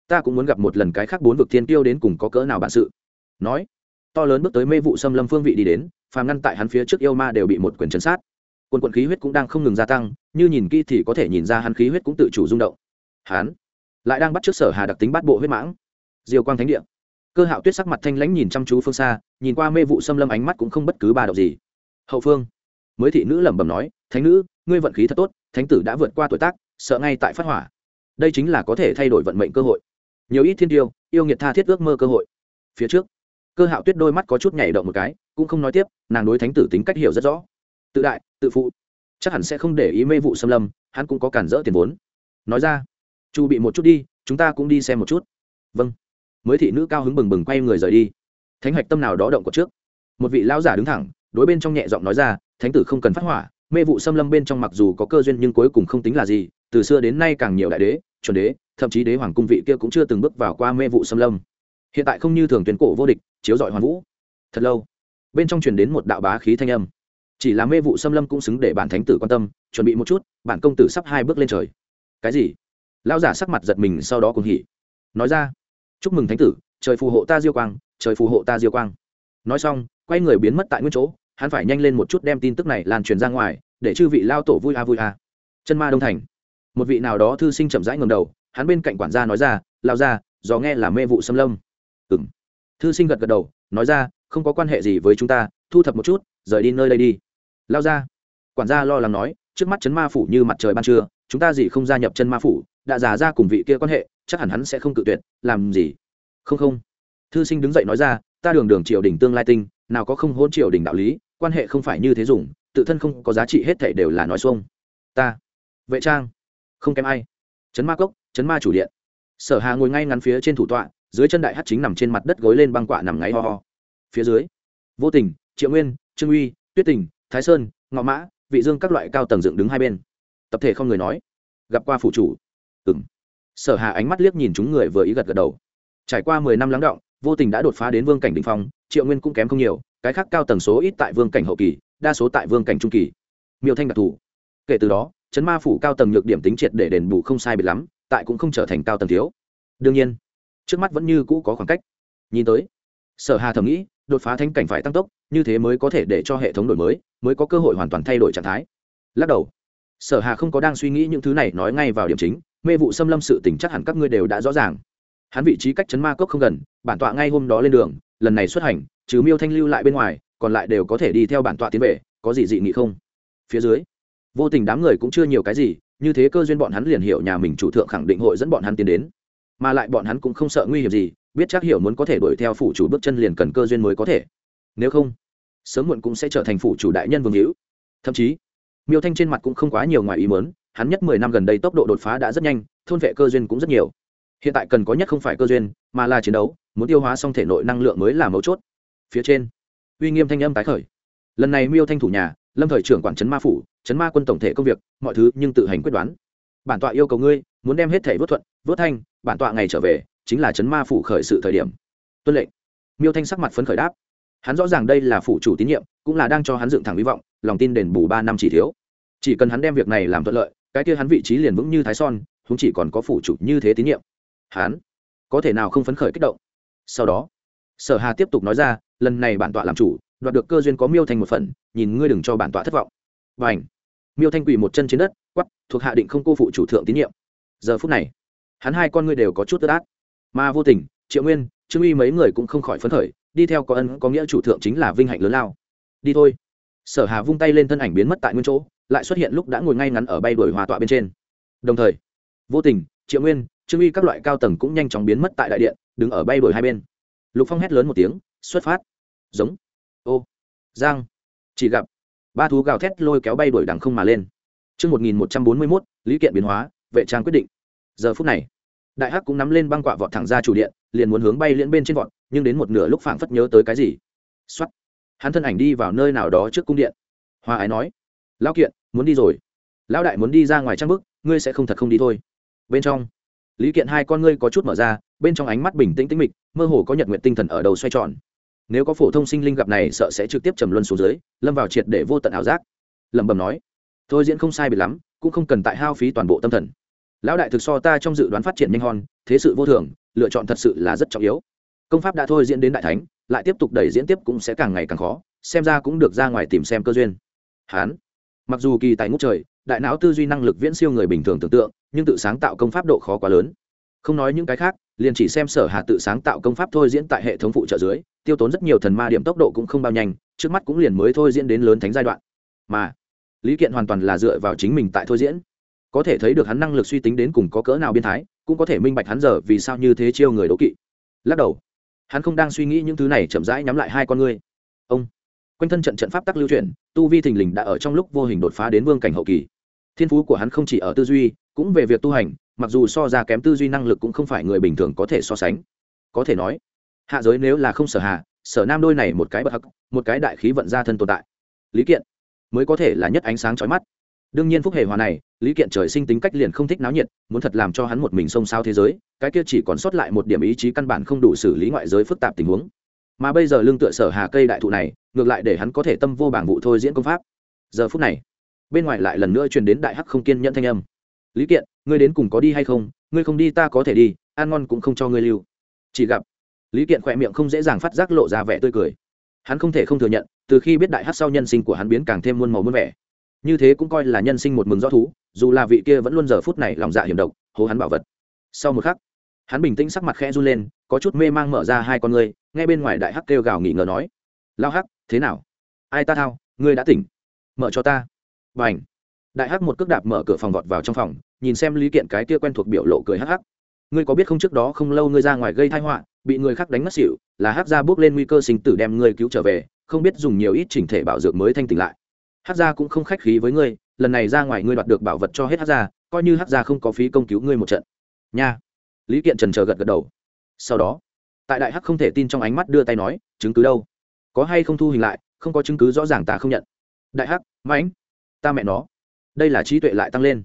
ta cũng muốn gặp một lần cái khác bốn vực thiên tiêu đến cùng có cỡ nào bản sự. Nói, to lớn bước tới mê vụ xâm lâm phương vị đi đến, phàm ngăn tại hắn phía trước yêu ma đều bị một quyền chấn sát. Quần quận khí huyết cũng đang không ngừng gia tăng, như nhìn kỹ thì có thể nhìn ra hắn khí huyết cũng tự chủ rung động. Hắn lại đang bắt trước sở hà đặc tính bắt bộ huyết mãng. Diều quang thánh địa. Cơ hạo tuyết sắc mặt thanh lãnh nhìn chăm chú phương xa, nhìn qua mê vụ xâm lâm ánh mắt cũng không bất cứ ba động gì. Hậu phương, mới thị nữ lẩm bẩm nói, thánh nữ, ngươi vận khí thật tốt, thánh tử đã vượt qua tuổi tác, sợ ngay tại phát hỏa. Đây chính là có thể thay đổi vận mệnh cơ hội nhiều ít thiên tiêu, yêu nghiệt tha thiết ước mơ cơ hội. Phía trước, cơ hạo tuyết đôi mắt có chút nhảy động một cái, cũng không nói tiếp, nàng đối thánh tử tính cách hiểu rất rõ. Tự đại, tự phụ, chắc hẳn sẽ không để ý mê vụ xâm lâm, hắn cũng có cản rỡ tiền vốn. Nói ra, chu bị một chút đi, chúng ta cũng đi xem một chút. Vâng. Mới thị nữ cao hứng bừng bừng quay người rời đi. Thánh hạch tâm nào đó động của trước. Một vị lão giả đứng thẳng, đối bên trong nhẹ giọng nói ra, thánh tử không cần phát hỏa, mê vụ xâm lâm bên trong mặc dù có cơ duyên nhưng cuối cùng không tính là gì từ xưa đến nay càng nhiều đại đế, chuẩn đế, thậm chí đế hoàng cung vị kia cũng chưa từng bước vào qua mê vụ xâm lâm. Hiện tại không như thường tuyến cổ vô địch, chiếu dọi hoàn vũ. Thật lâu, bên trong truyền đến một đạo bá khí thanh âm. Chỉ là mê vụ xâm lâm cũng xứng để bản thánh tử quan tâm, chuẩn bị một chút, bản công tử sắp hai bước lên trời. Cái gì? Lão giả sắc mặt giật mình sau đó cùng hỉ. Nói ra, chúc mừng thánh tử, trời phù hộ ta diêu quang, trời phù hộ ta diêu quang. Nói xong, quay người biến mất tại nguyên chỗ, hắn phải nhanh lên một chút đem tin tức này lan truyền ra ngoài, để chư vị lao tổ vui a vui a. Chân ma đông thành một vị nào đó thư sinh chậm rãi ngầm đầu, hắn bên cạnh quản gia nói ra lao ra do nghe là mê vụ xâm lâm. Ừ m thư sinh gật gật đầu, nói ra, không có quan hệ gì với chúng ta, thu thập một chút, rời đi nơi đây đi. Lao ra quản gia lo lắng nói, trước mắt chấn ma phủ như mặt trời ban trưa, chúng ta gì không gia nhập chân ma phủ, đã già ra cùng vị kia quan hệ, chắc hẳn hắn sẽ không cự tuyệt, làm gì? Không không. Thư sinh đứng dậy nói ra, ta đường đường triều đình tương lai tinh, nào có không hôn triều đình đạo lý, quan hệ không phải như thế dùng, tự thân không có giá trị hết thảy đều là nói xuông. Ta. Vệ trang không kém ai. Chấn ma cốc, chấn ma chủ điện. Sở hà ngồi ngay ngắn phía trên thủ tọa, dưới chân đại hát chính nằm trên mặt đất gối lên băng quạ nằm ngáy ho ho. Phía dưới, vô tình, triệu nguyên, trương uy, tuyết tình, thái sơn, ngọ mã, vị dương các loại cao tầng dựng đứng hai bên. Tập thể không người nói, gặp qua phủ chủ. Ừng sở hà ánh mắt liếc nhìn chúng người vừa ý gật gật đầu. Trải qua mười năm lắng động, vô tình đã đột phá đến vương cảnh đỉnh phong, triệu nguyên cũng kém không nhiều, cái khác cao tầng số ít tại vương cảnh hậu kỳ, đa số tại vương cảnh trung kỳ. Miêu thanh đặc thù. Kể từ đó chấn ma phủ cao tầng nhược điểm tính triệt để đền bù không sai biệt lắm, tại cũng không trở thành cao tầng thiếu. Đương nhiên, trước mắt vẫn như cũ có khoảng cách. Nhìn tới, sở hà thầm nghĩ, đột phá thanh cảnh phải tăng tốc, như thế mới có thể để cho hệ thống đổi mới mới có cơ hội hoàn toàn thay đổi trạng thái. Lắc đầu, sở hà không có đang suy nghĩ những thứ này nói ngay vào điểm chính, mê vụ xâm lâm sự tỉnh chắc hẳn các ngươi đều đã rõ ràng. Hắn vị trí cách chấn ma cốc không gần, bản tọa ngay hôm đó lên đường, lần này xuất hành, trừ miêu thanh lưu lại bên ngoài, còn lại đều có thể đi theo bản tọa tiến về, có gì dị nghị không? Phía dưới vô tình đám người cũng chưa nhiều cái gì, như thế cơ duyên bọn hắn liền hiểu nhà mình chủ thượng khẳng định hội dẫn bọn hắn tiến đến. Mà lại bọn hắn cũng không sợ nguy hiểm gì, biết chắc hiểu muốn có thể đuổi theo phủ chủ bước chân liền cần cơ duyên mới có thể. Nếu không, sớm muộn cũng sẽ trở thành phủ chủ đại nhân vương hữu. Thậm chí, miêu thanh trên mặt cũng không quá nhiều ngoài ý mớn hắn nhất mười năm gần đây tốc độ đột phá đã rất nhanh, thôn vệ cơ duyên cũng rất nhiều. Hiện tại cần có nhất không phải cơ duyên, mà là chiến đấu, muốn tiêu hóa xong thể nội năng lượng mới là mấu chốt. Phía trên, uy nghiêm thanh âm tái khởi. Lần này miêu thanh thủ nhà, lâm thời trưởng quản trấn ma phủ chấn ma quân tổng thể công việc, mọi thứ nhưng tự hành quyết đoán. Bản tọa yêu cầu ngươi, muốn đem hết thể vớt thuận, vớt thanh, bản tọa ngày trở về, chính là chấn ma phủ khởi sự thời điểm. Tuân lệnh. Miêu thanh sắc mặt phấn khởi đáp. Hắn rõ ràng đây là phủ chủ tín nhiệm, cũng là đang cho hắn dựng thẳng hy vọng, lòng tin đền bù ba năm chỉ thiếu. Chỉ cần hắn đem việc này làm thuận lợi, cái kia hắn vị trí liền vững như thái son chúng chỉ còn có phủ chủ như thế tín nhiệm. Hắn có thể nào không phấn khởi kích động? Sau đó, sở hà tiếp tục nói ra, lần này bản tọa làm chủ, đoạt được cơ duyên có miêu thành một phần, nhìn ngươi đừng cho bản tọa thất vọng. Và ảnh miêu thanh quỳ một chân trên đất quắp thuộc hạ định không cô phụ chủ thượng tín nhiệm. Giờ phút này, hắn hai con ngươi đều có chút tức át mà vô tình, triệu nguyên, trương uy mấy người cũng không khỏi phấn khởi, đi theo có ân, có nghĩa chủ thượng chính là vinh hạnh lớn lao. Đi thôi. Sở hà vung tay lên thân ảnh biến mất tại nguyên chỗ, lại xuất hiện lúc đã ngồi ngay ngắn ở bay đuổi hòa tọa bên trên. Đồng thời, vô tình, triệu nguyên, trương uy các loại cao tầng cũng nhanh chóng biến mất tại đại điện, đứng ở bay đuổi hai bên. Lục phong hét lớn một tiếng, xuất phát. Giống. Ô. Giang. Chỉ gặp ba thú gào thét lôi kéo bay đuổi đằng không mà lên Trước 1141, lý kiện biến hóa, vệ trang quyết định. Giờ phút này, đại hắc cũng nắm lên băng quạ vọt thẳng ra chủ điện, liền muốn hướng bay liễn bên trên vọt, nhưng đến một nửa lúc phảng phất nhớ tới cái gì. Soát. Hắn thân ảnh đi vào nơi nào đó trước cung điện. Hoa ái nói: "Lão kiện, muốn đi rồi." Lão đại muốn đi ra ngoài trang bức, ngươi sẽ không thật không đi thôi. Bên trong, Lý Kiện hai con ngươi có chút mở ra, bên trong ánh mắt bình tĩnh tĩnh mịch, mơ hồ có nhật nguyện tinh thần ở đầu xoay tròn nếu có phổ thông sinh linh gặp này sợ sẽ trực tiếp trầm luân xuống dưới, lâm vào triệt để vô tận ảo giác. Lẩm bẩm nói, thôi diễn không sai biệt lắm, cũng không cần tại hao phí toàn bộ tâm thần. Lão đại thực so ta trong dự đoán phát triển nhanh hòn thế sự vô thường, lựa chọn thật sự là rất trọng yếu. Công pháp đã thôi diễn đến đại thánh, lại tiếp tục đẩy diễn tiếp cũng sẽ càng ngày càng khó, xem ra cũng được ra ngoài tìm xem cơ duyên. Hán, mặc dù kỳ tài ngũ trời, đại não tư duy năng lực viễn siêu người bình thường tưởng tượng, nhưng tự sáng tạo công pháp độ khó quá lớn. Không nói những cái khác, liền chỉ xem sở hà tự sáng tạo công pháp thôi diễn tại hệ thống phụ trợ dưới tiêu tốn rất nhiều thần ma điểm tốc độ cũng không bao nhanh, trước mắt cũng liền mới thôi diễn đến lớn thánh giai đoạn. Mà, lý kiện hoàn toàn là dựa vào chính mình tại thôi diễn. Có thể thấy được hắn năng lực suy tính đến cùng có cỡ nào biên thái, cũng có thể minh bạch hắn giờ vì sao như thế chiêu người đố kỵ. Lắc đầu, hắn không đang suy nghĩ những thứ này chậm rãi nhắm lại hai con ngươi. Ông, quanh thân trận trận pháp tắc lưu chuyển, tu vi thình lình đã ở trong lúc vô hình đột phá đến vương cảnh hậu kỳ. Thiên phú của hắn không chỉ ở tư duy, cũng về việc tu hành, mặc dù so ra kém tư duy năng lực cũng không phải người bình thường có thể so sánh. Có thể nói hạ giới nếu là không sở hạ sở nam đôi này một cái bậc hắc, một cái đại khí vận ra thân tồn tại. Lý kiện mới có thể là nhất ánh sáng chói mắt. Đương nhiên phúc hề hòa này, lý kiện trời sinh tính cách liền không thích náo nhiệt, muốn thật làm cho hắn một mình xông xao thế giới, cái kia chỉ còn sót lại một điểm ý chí căn bản không đủ xử lý ngoại giới phức tạp tình huống. Mà bây giờ lương tựa sở hà cây đại thụ này, ngược lại để hắn có thể tâm vô bảng vụ thôi diễn công pháp. Giờ phút này, bên ngoài lại lần nữa truyền đến đại hắc không kiên nhẫn thanh âm. Lý kiện, ngươi đến cùng có đi hay không? Ngươi không đi ta có thể đi, ăn ngon cũng không cho ngươi lưu. Chỉ gặp lý kiện khỏe miệng không dễ dàng phát giác lộ ra vẻ tươi cười. Hắn không thể không thừa nhận, từ khi biết đại hát sau nhân sinh của hắn biến càng thêm muôn màu muôn vẻ. Như thế cũng coi là nhân sinh một mừng rõ thú, dù là vị kia vẫn luôn giờ phút này lòng dạ hiểm độc, hố hắn bảo vật. Sau một khắc, hắn bình tĩnh sắc mặt khẽ run lên, có chút mê mang mở ra hai con ngươi ngay bên ngoài đại hắc kêu gào nghỉ ngờ nói lao hắc, thế nào? Ai ta thao? Ngươi đã tỉnh. Mở cho ta. B à n h đại hắc một cước đạp mở cửa phòng vọt vào trong phòng, nhìn xem lý kiện cái kia quen thuộc biểu lộ cười hắc hắc. Ngươi có biết không trước đó không lâu ngươi ra ngoài gây thai họa bị người khác đánh mất xỉu, là hắc gia bước lên nguy cơ sinh tử đem ngươi cứu trở về, không biết dùng nhiều ít chỉnh thể bảo dược mới thanh tỉnh lại. Hắc gia cũng không khách khí với ngươi, lần này ra ngoài ngươi đoạt được bảo vật cho hết hắc gia, coi như hắc gia không có phí công cứu ngươi một trận. Nha. Lý kiện trần chờ gật gật đầu. Sau đó, tại đại hắc không thể tin trong ánh mắt đưa tay nói, chứng cứ đâu? Có hay không thu hình lại, không có chứng cứ rõ ràng ta không nhận. Đại hắc, mãnh, ta mẹ nó. Đây là trí tuệ lại tăng lên.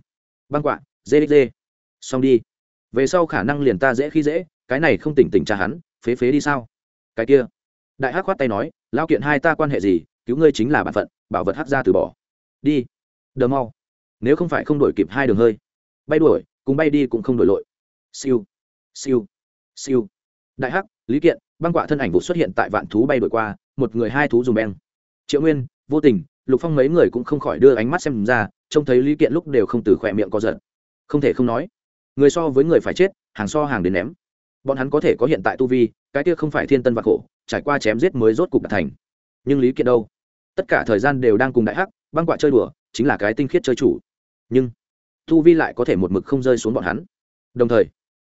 Băng quạ, dê dê. Xong đi. Về sau khả năng liền ta dễ khi dễ cái này không tỉnh tỉnh cha hắn, phế phế đi sao? Cái kia. Đại hắc khoát tay nói lao kiện hai ta quan hệ gì? Cứu ngươi chính là bản phận, bảo vật hắc ra từ bỏ. Đi. Đờ mau. Nếu không phải không đổi kịp hai đường hơi. Bay đuổi, cùng bay đi cũng không đổi lội. Siêu. Siêu. Siêu. Đại hắc, lý kiện, băng quạ thân ảnh vụ xuất hiện tại vạn thú bay đuổi qua, một người hai thú dùng beng. Triệu nguyên, vô tình, lục phong mấy người cũng không khỏi đưa ánh mắt xem ra, trông thấy lý kiện lúc đều không từ khỏe miệng có giận không thể không nói, người so với người phải chết, hàng so hàng đến ném bọn hắn có thể có hiện tại tu vi, cái kia không phải thiên tân và khổ, trải qua chém giết mới rốt cục đạt thành. Nhưng lý kiện đâu? Tất cả thời gian đều đang cùng đại hắc, băng quạ chơi đùa, chính là cái tinh khiết chơi chủ. Nhưng, tu vi lại có thể một mực không rơi xuống bọn hắn. Đồng thời,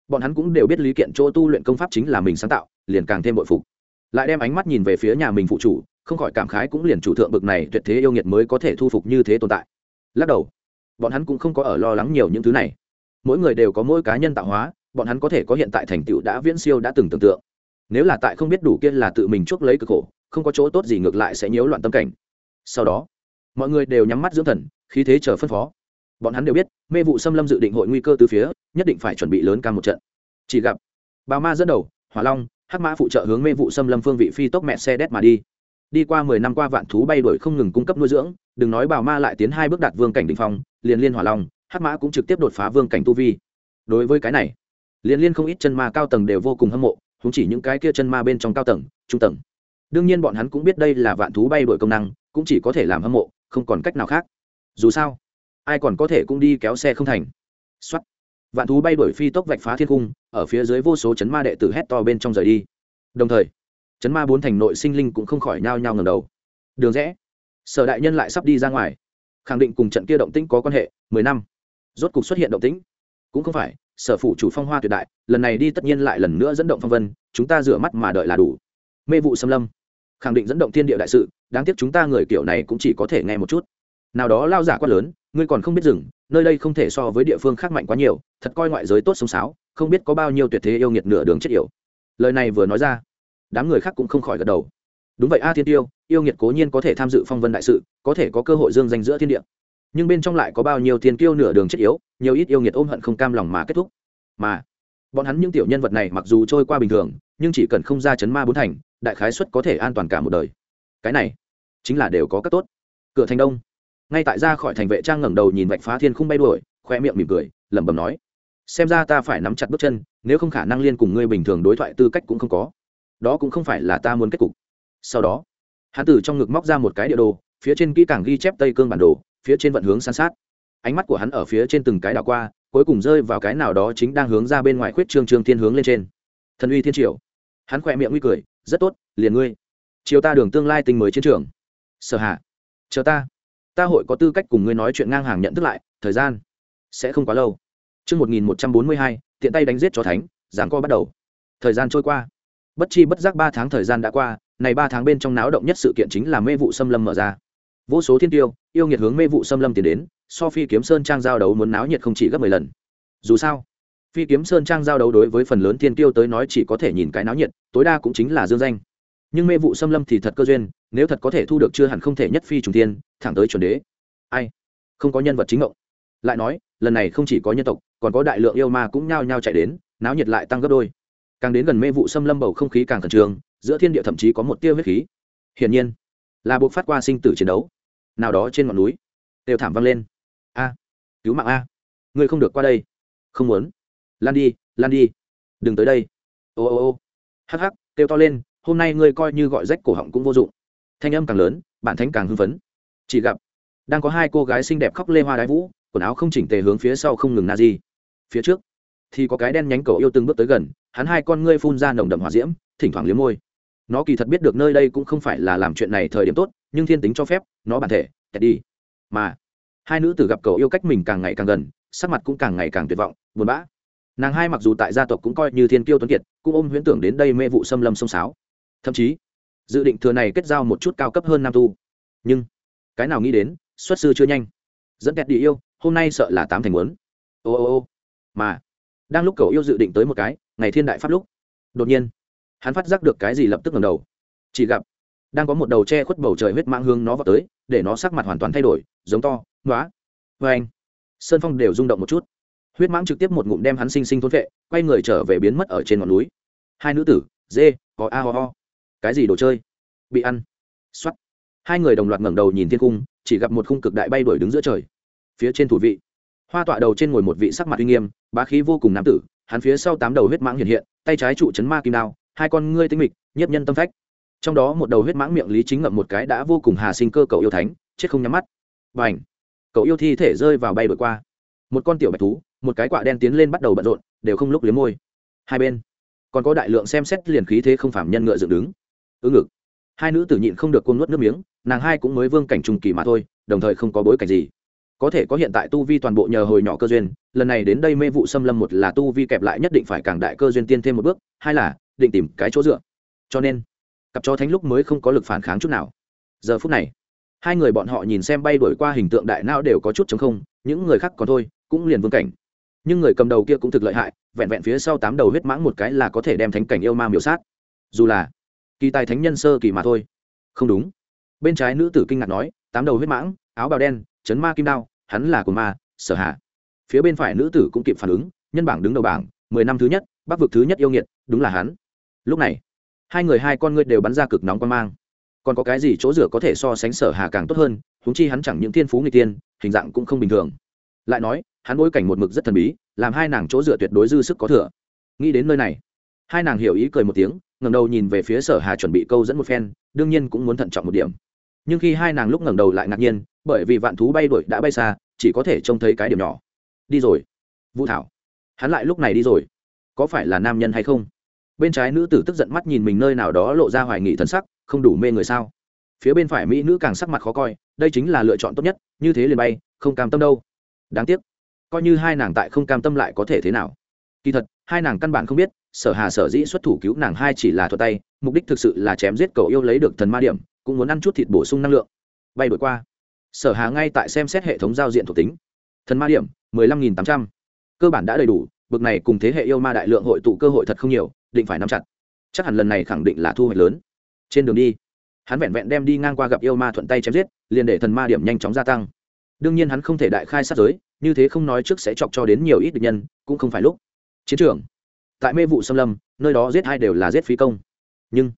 bọn hắn cũng đều biết lý kiện chỗ tu luyện công pháp chính là mình sáng tạo, liền càng thêm bội phục. Lại đem ánh mắt nhìn về phía nhà mình phụ chủ, không khỏi cảm khái cũng liền chủ thượng bực này tuyệt thế yêu nghiệt mới có thể thu phục như thế tồn tại. Lắc đầu, bọn hắn cũng không có ở lo lắng nhiều những thứ này. Mỗi người đều có mỗi cá nhân tạo hóa bọn hắn có thể có hiện tại thành tựu đã viễn siêu đã từng tưởng tượng. Nếu là tại không biết đủ kia là tự mình chuốc lấy cực khổ, không có chỗ tốt gì ngược lại sẽ nhiễu loạn tâm cảnh. Sau đó, mọi người đều nhắm mắt dưỡng thần, khí thế chờ phân phó. Bọn hắn đều biết, mê vụ xâm lâm dự định hội nguy cơ từ phía, nhất định phải chuẩn bị lớn ca một trận. Chỉ gặp, bà ma dẫn đầu, hỏa long, hắc mã phụ trợ hướng mê vụ xâm lâm phương vị phi tốc mẹ xe đét mà đi. Đi qua mười năm qua vạn thú bay đuổi không ngừng cung cấp nuôi dưỡng, đừng nói bảo ma lại tiến hai bước đạt vương cảnh đỉnh phong, liền liên hỏa long, hắc mã cũng trực tiếp đột phá vương cảnh tu vi. Đối với cái này liên liên không ít chân ma cao tầng đều vô cùng hâm mộ không chỉ những cái kia chân ma bên trong cao tầng, trung tầng. Đương nhiên bọn hắn cũng biết đây là vạn thú bay đuổi công năng, cũng chỉ có thể làm hâm mộ, không còn cách nào khác. Dù sao, ai còn có thể cũng đi kéo xe không thành. Xuất vạn thú bay đuổi phi tốc vạch phá thiên cung, ở phía dưới vô số chấn ma đệ tử hét to bên trong rời đi. Đồng thời, chấn ma bốn thành nội sinh linh cũng không khỏi nhao nhao ngầm đầu. Đường rẽ. Sở đại nhân lại sắp đi ra ngoài. Khẳng định cùng trận kia động tĩnh có quan hệ, mười năm. Rốt cục xuất hiện động tĩnh. Cũng không phải sở phụ chủ phong hoa tuyệt đại, lần này đi tất nhiên lại lần nữa dẫn động phong vân, chúng ta rửa mắt mà đợi là đủ. Mê vụ xâm lâm. Khẳng định dẫn động thiên địa đại sự, đáng tiếc chúng ta người kiểu này cũng chỉ có thể nghe một chút. Nào đó lao giả quá lớn, ngươi còn không biết dừng nơi đây không thể so với địa phương khác mạnh quá nhiều, thật coi ngoại giới tốt sống sáo, không biết có bao nhiêu tuyệt thế yêu nghiệt nửa đường chết yểu. Lời này vừa nói ra, đám người khác cũng không khỏi gật đầu. Đúng vậy a thiên tiêu, yêu nghiệt cố nhiên có thể tham dự phong vân đại sự, có thể có cơ hội dương danh giữa thiên địa nhưng bên trong lại có bao nhiêu thiên kiêu nửa đường chết yếu, nhiều ít yêu nghiệt ôm hận không cam lòng mà kết thúc. Mà, bọn hắn những tiểu nhân vật này mặc dù trôi qua bình thường, nhưng chỉ cần không ra chấn ma bốn thành, đại khái suất có thể an toàn cả một đời. Cái này, chính là đều có các tốt. Cửa thành đông. Ngay tại ra khỏi thành vệ trang ngẩng đầu nhìn vạch phá thiên không bay đuổi, khoe miệng mỉm cười, lẩm bẩm nói, xem ra ta phải nắm chặt bước chân, nếu không khả năng liên cùng ngươi bình thường đối thoại tư cách cũng không có. Đó cũng không phải là ta muốn kết cục. Sau đó, hắn từ trong ngực móc ra một cái địa đồ, phía trên kỹ càng ghi chép tây cương bản đồ phía trên vận hướng san sát. Ánh mắt của hắn ở phía trên từng cái đảo qua cuối cùng rơi vào cái nào đó chính đang hướng ra bên ngoài khuyết trương trương thiên hướng lên trên. Thần uy thiên triều. Hắn khỏe miệng nguy cười rất tốt liền ngươi. Chiều ta đường tương lai tình mới chiến trường. Sở hạ chờ ta. Ta hội có tư cách cùng ngươi nói chuyện ngang hàng nhận thức lại thời gian sẽ không quá lâu. Trước 1142, tiện tay đánh giết chó thánh, giảng co bắt đầu. Thời gian trôi qua. Bất chi bất giác ba tháng thời gian đã qua, này ba tháng bên trong náo động nhất sự kiện chính là mê vụ xâm lâm mở ra. Vô số thiên tiêu, yêu nghiệt hướng mê vụ xâm lâm tiến đến, so phi kiếm sơn trang giao đấu muốn náo nhiệt không chỉ gấp mười lần. Dù sao, phi kiếm sơn trang giao đấu đối với phần lớn thiên tiêu tới nói chỉ có thể nhìn cái náo nhiệt, tối đa cũng chính là dương danh. Nhưng mê vụ xâm lâm thì thật cơ duyên, nếu thật có thể thu được chưa hẳn không thể nhất phi trùng thiên, thẳng tới chuẩn đế. Ai? Không có nhân vật chính ngộ. Lại nói, lần này không chỉ có nhân tộc, còn có đại lượng yêu ma cũng nhao nhao chạy đến, náo nhiệt lại tăng gấp đôi. Càng đến gần mê vụ xâm lâm bầu không khí càng khẩn trương, giữa thiên địa thậm chí có một tia huyết khí. Hiển nhiên, là buộc phát qua sinh tử chiến đấu. Nào đó trên ngọn núi, đều thảm vang lên. A, cứu mạng a, ngươi không được qua đây. Không muốn. Lan đi, lan đi. Đừng tới đây. Ô ô ô. Hắc hắc, kêu to lên, hôm nay ngươi coi như gọi rách cổ họng cũng vô dụng. Thanh âm càng lớn, bản thánh càng hưng phấn. Chỉ gặp đang có hai cô gái xinh đẹp khóc lê hoa đái vũ, quần áo không chỉnh tề hướng phía sau không ngừng na di phía trước thì có cái đen nhánh cầu yêu từng bước tới gần hắn hai con ngươi phun ra nồng đậm hỏa diễm thỉnh thoảng liếm môi nó kỳ thật biết được nơi đây cũng không phải là làm chuyện này thời điểm tốt nhưng thiên tính cho phép, nó bản thể, kẹt đi. Mà, hai nữ tử gặp cầu yêu cách mình càng ngày càng gần, sắc mặt cũng càng ngày càng tuyệt vọng, buồn bã. Nàng hai mặc dù tại gia tộc cũng coi như thiên kiêu tuấn kiệt, cũng ôm huyễn tưởng đến đây mê vụ xâm lâm sông sáo. Thậm chí, dự định thừa này kết giao một chút cao cấp hơn nam tu. Nhưng, cái nào nghĩ đến, xuất sư chưa nhanh. Dẫn kẹt đi yêu, hôm nay sợ là tám thành muốn. Ô ô ô. Mà, đang lúc cầu yêu dự định tới một cái, ngày thiên đại pháp lúc, đột nhiên, hắn phát giác được cái gì lập tức ngầm đầu. Chỉ gặp đang có một đầu che khuất bầu trời huyết mãng hương nó vào tới, để nó sắc mặt hoàn toàn thay đổi, giống to, ngóa. Vê anh, sơn phong đều rung động một chút. Huyết mãng trực tiếp một ngụm đem hắn sinh sinh thốn vệ quay người trở về biến mất ở trên ngọn núi. Hai nữ tử, dê, có a ho ho. Cái gì đồ chơi? Bị ăn. X hai người đồng loạt ngẩng đầu nhìn thiên cung, chỉ gặp một khung cực đại bay đuổi đứng giữa trời. Phía trên thủ vị. Hoa tọa đầu trên ngồi một vị sắc mặt uy nghiêm, bá khí vô cùng nam tử, hắn phía sau tám đầu huyết mãng hiện hiện, tay trái trụ chấn ma kim đao, hai con ngươi tinh mịch, nhiếp nhân tâm phách trong đó một đầu huyết mãng miệng lý chính ngậm một cái đã vô cùng hà sinh cơ cậu yêu thánh, chết không nhắm mắt. Và ảnh cậu yêu thi thể rơi vào bay vượt qua. Một con tiểu bạch thú, một cái quạ đen tiến lên bắt đầu bận rộn, đều không lúc liếm môi. Hai bên, còn có đại lượng xem xét liền khí thế không phạm nhân ngựa dựng đứng. Ứng ngực. Hai nữ tử nhịn không được côn nuốt nước miếng, nàng hai cũng mới vương cảnh trung kỳ mà thôi, đồng thời không có bối cảnh gì. Có thể có hiện tại tu vi toàn bộ nhờ hồi nhỏ cơ duyên, lần này đến đây mê vụ xâm lâm một là tu vi kẹp lại nhất định phải càng đại cơ duyên tiên thêm một bước, hai là định tìm cái chỗ dựa. Cho nên cặp chó thánh lúc mới không có lực phản kháng chút nào. Giờ phút này, hai người bọn họ nhìn xem bay đổi qua hình tượng đại não đều có chút chống không, những người khác còn thôi, cũng liền vương cảnh. Nhưng người cầm đầu kia cũng thực lợi hại, vẹn vẹn phía sau tám đầu huyết mãng một cái là có thể đem thánh cảnh yêu ma miểu sát. Dù là kỳ tài thánh nhân sơ kỳ mà thôi. Không đúng. Bên trái nữ tử kinh ngạc nói, tám đầu huyết mãng, áo bào đen, chấn ma kim đao, hắn là của ma, sở hạ. Phía bên phải nữ tử cũng kịp phản ứng, nhân bảng đứng đầu bảng, mười năm thứ nhất, bắc vực thứ nhất yêu nghiệt, đúng là hắn. Lúc này hai người hai con ngươi đều bắn ra cực nóng quan mang. Còn có cái gì chỗ rửa có thể so sánh sở hà càng tốt hơn húng chi hắn chẳng những thiên phú người tiên hình dạng cũng không bình thường. Lại nói, hắn bối cảnh một mực rất thần bí, làm hai nàng chỗ dựa tuyệt đối dư sức có thừa. Nghĩ đến nơi này, hai nàng hiểu ý cười một tiếng, ngẩng đầu nhìn về phía sở hà chuẩn bị câu dẫn một phen, đương nhiên cũng muốn thận trọng một điểm. Nhưng khi hai nàng lúc ngẩng đầu lại ngạc nhiên, bởi vì vạn thú bay đuổi đã bay xa, chỉ có thể trông thấy cái điểm nhỏ. Đi rồi, vũ thảo. Hắn lại lúc này đi rồi. Có phải là nam nhân hay không? Bên trái nữ tử tức giận mắt nhìn mình nơi nào đó lộ ra hoài nghị thần sắc, không đủ mê người sao? Phía bên phải mỹ nữ càng sắc mặt khó coi, đây chính là lựa chọn tốt nhất, như thế liền bay, không cam tâm đâu. Đáng tiếc, coi như hai nàng tại không cam tâm lại có thể thế nào? Kỳ thật, hai nàng căn bản không biết, sở hà sở dĩ xuất thủ cứu nàng hai chỉ là thuật tay, mục đích thực sự là chém giết cầu yêu lấy được thần ma điểm, cũng muốn ăn chút thịt bổ sung năng lượng. Bay đổi qua. Sở hà ngay tại xem xét hệ thống giao diện thuộc tính. Thần ma điểm, mười lăm nghìn tám trăm. Cơ bản đã đầy đủ bực này cùng thế hệ yêu ma đại lượng hội tụ cơ hội thật không nhiều, định phải nắm chặt. Chắc hẳn lần này khẳng định là thu hoạch lớn. Trên đường đi, hắn vẹn vẹn đem đi ngang qua gặp yêu ma thuận tay chém giết, liền để thần ma điểm nhanh chóng gia tăng. Đương nhiên hắn không thể đại khai sát giới, như thế không nói trước sẽ chọc cho đến nhiều ít địch nhân, cũng không phải lúc. Chiến trường, tại mê vụ xâm lâm, nơi đó giết hai đều là giết phí công. Nhưng,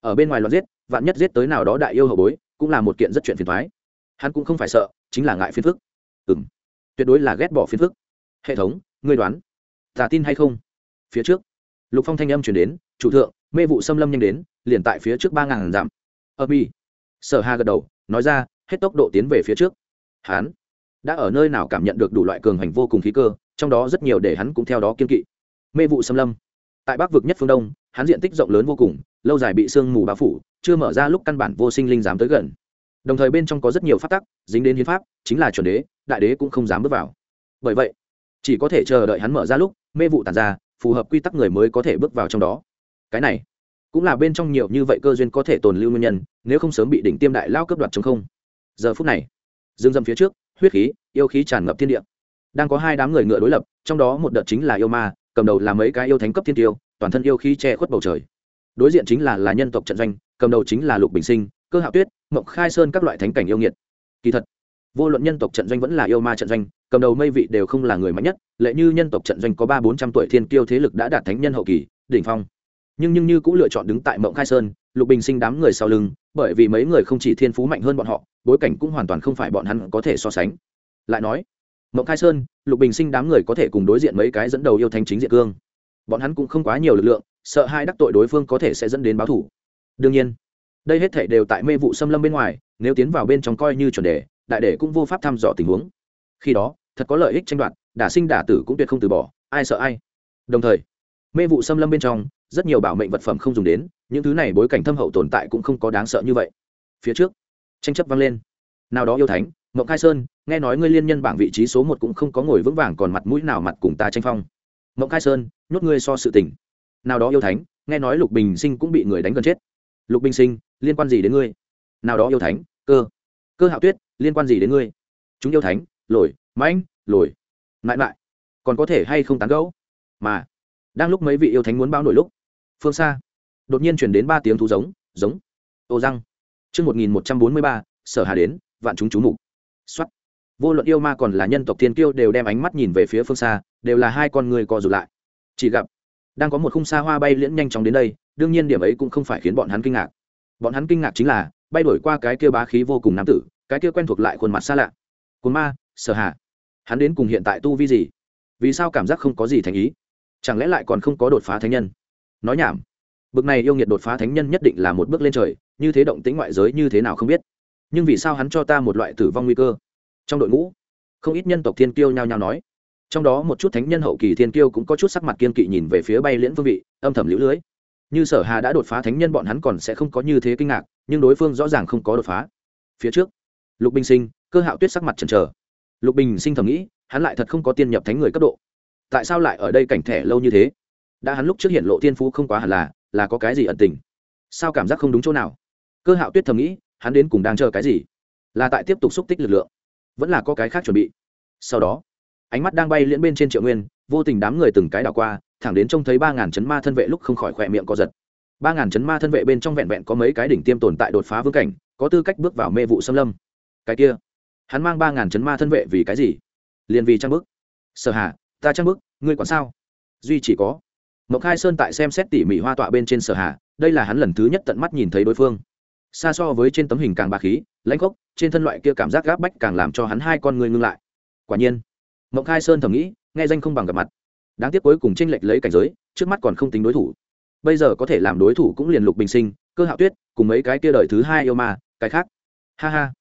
ở bên ngoài loạt giết, vạn nhất giết tới nào đó đại yêu hậu bối, cũng là một kiện rất chuyện phiền thoái hắn cũng không phải sợ, chính là ngại phiền phức. Ừ m tuyệt đối là ghét bỏ phiền phức. Hệ thống, ngươi đoán tả tin hay không? Phía trước lục phong thanh âm chuyển đến chủ thượng mê vụ xâm lâm nhanh đến liền tại phía trước ba ngàn dặm. Ở mi sở hà gật đầu nói ra hết tốc độ tiến về phía trước. Hán, đã ở nơi nào cảm nhận được đủ loại cường hành vô cùng khí cơ trong đó rất nhiều để hắn cũng theo đó kiên kỵ. Mê vụ xâm lâm tại bắc vực nhất phương đông hắn diện tích rộng lớn vô cùng lâu dài bị sương mù bao phủ chưa mở ra lúc căn bản vô sinh linh dám tới gần. Đồng thời bên trong có rất nhiều pháp tắc dính đến hiến pháp chính là chuẩn đế đại đế cũng không dám bước vào. Bởi vậy chỉ có thể chờ đợi hắn mở ra lúc, mê vụ tàn ra, phù hợp quy tắc người mới có thể bước vào trong đó. Cái này cũng là bên trong nhiều như vậy cơ duyên có thể tồn lưu nguyên nhân, nếu không sớm bị đỉnh tiêm đại lao cướp đoạt chống không. Giờ phút này, dương dâm phía trước, huyết khí, yêu khí tràn ngập thiên địa. Đang có hai đám người ngựa đối lập, trong đó một đợt chính là yêu ma, cầm đầu là mấy cái yêu thánh cấp thiên tiêu, toàn thân yêu khí che khuất bầu trời. Đối diện chính là là nhân tộc trận doanh, cầm đầu chính là lục bình sinh, cơ hạo tuyết, mộng khai sơn các loại thánh cảnh yêu nghiệt. Kỳ thật vô luận nhân tộc trận doanh vẫn là yêu ma trận doanh, cầm đầu mây vị đều không là người mạnh nhất, lệ như nhân tộc trận doanh có ba bốn trăm tuổi thiên kiêu thế lực đã đạt thánh nhân hậu kỳ, đỉnh phong. Nhưng nhưng như cũng lựa chọn đứng tại mộng khai sơn, lục bình sinh đám người sau lưng, bởi vì mấy người không chỉ thiên phú mạnh hơn bọn họ, bối cảnh cũng hoàn toàn không phải bọn hắn có thể so sánh. Lại nói, mộng khai sơn, lục bình sinh đám người có thể cùng đối diện mấy cái dẫn đầu yêu thanh chính diện cương. Bọn hắn cũng không quá nhiều lực lượng, sợ hai đắc tội đối phương có thể sẽ dẫn đến báo thủ đương nhiên, đây hết thể đều tại mê vụ xâm lâm bên ngoài, nếu tiến vào bên trong coi như chuẩn đề đại đệ cũng vô pháp thăm dò tình huống. Khi đó, thật có lợi ích tranh đoạt, đả sinh đả tử cũng tuyệt không từ bỏ, ai sợ ai. Đồng thời, mê vụ xâm lâm bên trong, rất nhiều bảo mệnh vật phẩm không dùng đến, những thứ này bối cảnh thâm hậu tồn tại cũng không có đáng sợ như vậy. Phía trước, tranh chấp vang lên. Nào đó yêu thánh, mộng khai sơn, nghe nói ngươi liên nhân bảng vị trí số một cũng không có ngồi vững vàng còn mặt mũi nào mặt cùng ta tranh phong. Mộng khai sơn, nhốt ngươi so sự tình. Nào đó yêu thánh, nghe nói lục bình sinh cũng bị người đánh gần chết. Lục bình sinh, liên quan gì đến ngươi? Nào đó yêu thánh, cơ cơ hạo tuyết, liên quan gì đến ngươi? Chúng yêu thánh, lồi, mãnh, lồi. Mãi mãi còn có thể hay không tán gẫu? Mà, đang lúc mấy vị yêu thánh muốn bao nổi lúc, phương xa, đột nhiên chuyển đến ba tiếng thú giống giống. Ô răng. Chương một nghìn một trăm bốn mươi ba, sở hà đến, vạn chúng chú mục. Xuất vô luận yêu ma còn là nhân tộc thiên kiêu đều đem ánh mắt nhìn về phía phương xa, đều là hai con người co rụt lại. Chỉ gặp, đang có một khung xa hoa bay liễn nhanh chóng đến đây, đương nhiên điểm ấy cũng không phải khiến bọn hắn kinh ngạc. Bọn hắn kinh ngạc chính là bay đổi qua cái kia bá khí vô cùng nam tử, cái kia quen thuộc lại khuôn mặt xa lạ. Cồn ma, sở hạ hắn đến cùng hiện tại tu vi gì? Vì sao cảm giác không có gì thành ý? Chẳng lẽ lại còn không có đột phá thánh nhân? Nói nhảm. Bực này yêu nghiệt đột phá thánh nhân nhất định là một bước lên trời, như thế động tĩnh ngoại giới như thế nào không biết. Nhưng vì sao hắn cho ta một loại tử vong nguy cơ? Trong đội ngũ, không ít nhân tộc thiên kiêu nhao nhao nói. Trong đó một chút thánh nhân hậu kỳ thiên kiêu cũng có chút sắc mặt kiên kỵ nhìn về phía bay liễn phương vị, âm thầm lũ lưới như sở hà đã đột phá thánh nhân, bọn hắn còn sẽ không có như thế kinh ngạc, nhưng đối phương rõ ràng không có đột phá. Phía trước, lục bình sinh, cơ hạo tuyết sắc mặt chần chờ. Lục bình sinh thầm nghĩ, hắn lại thật không có tiên nhập thánh người cấp độ. Tại sao lại ở đây cảnh thẻ lâu như thế? Đã hắn lúc trước hiện lộ tiên phú không quá hẳn là là có cái gì ẩn tình? Sao cảm giác không đúng chỗ nào? Cơ hạo tuyết thầm nghĩ, hắn đến cùng đang chờ cái gì? Là tại tiếp tục xúc tích lực lượng. Vẫn là có cái khác chuẩn bị. Sau đó, ánh mắt đang bay liễn bên trên triệu nguyên, vô tình đám người từng cái đảo qua thẳng đến trông thấy ba ngàn chấn ma thân vệ lúc không khỏi khỏe miệng co giật. Ba ngàn chấn ma thân vệ bên trong vẹn vẹn có mấy cái đỉnh tiêm tồn tại đột phá vương cảnh, có tư cách bước vào mê vụ xâm lâm. Cái kia, hắn mang ba ngàn chấn ma thân vệ vì cái gì? Liền vì trang bức. Sở hà, ta trang bức, ngươi còn sao? Duy chỉ có. Mộc khai sơn tại xem xét tỉ mỉ hoa tọa bên trên sở hà, đây là hắn lần thứ nhất tận mắt nhìn thấy đối phương. Xa so với trên tấm hình càng bà khí, lãnh khốc, trên thân loại kia cảm giác gáp bách càng làm cho hắn hai con người ngưng lại. Quả nhiên, mộc khai sơn thầm nghĩ, nghe danh không bằng gặp mặt đáng tiếc cuối cùng tranh lệch lấy cảnh giới, trước mắt còn không tính đối thủ. Bây giờ có thể làm đối thủ cũng liền lục bình sinh, cơ hạo tuyết, cùng mấy cái kia đời thứ hai yêu ma, cái khác. Ha ha.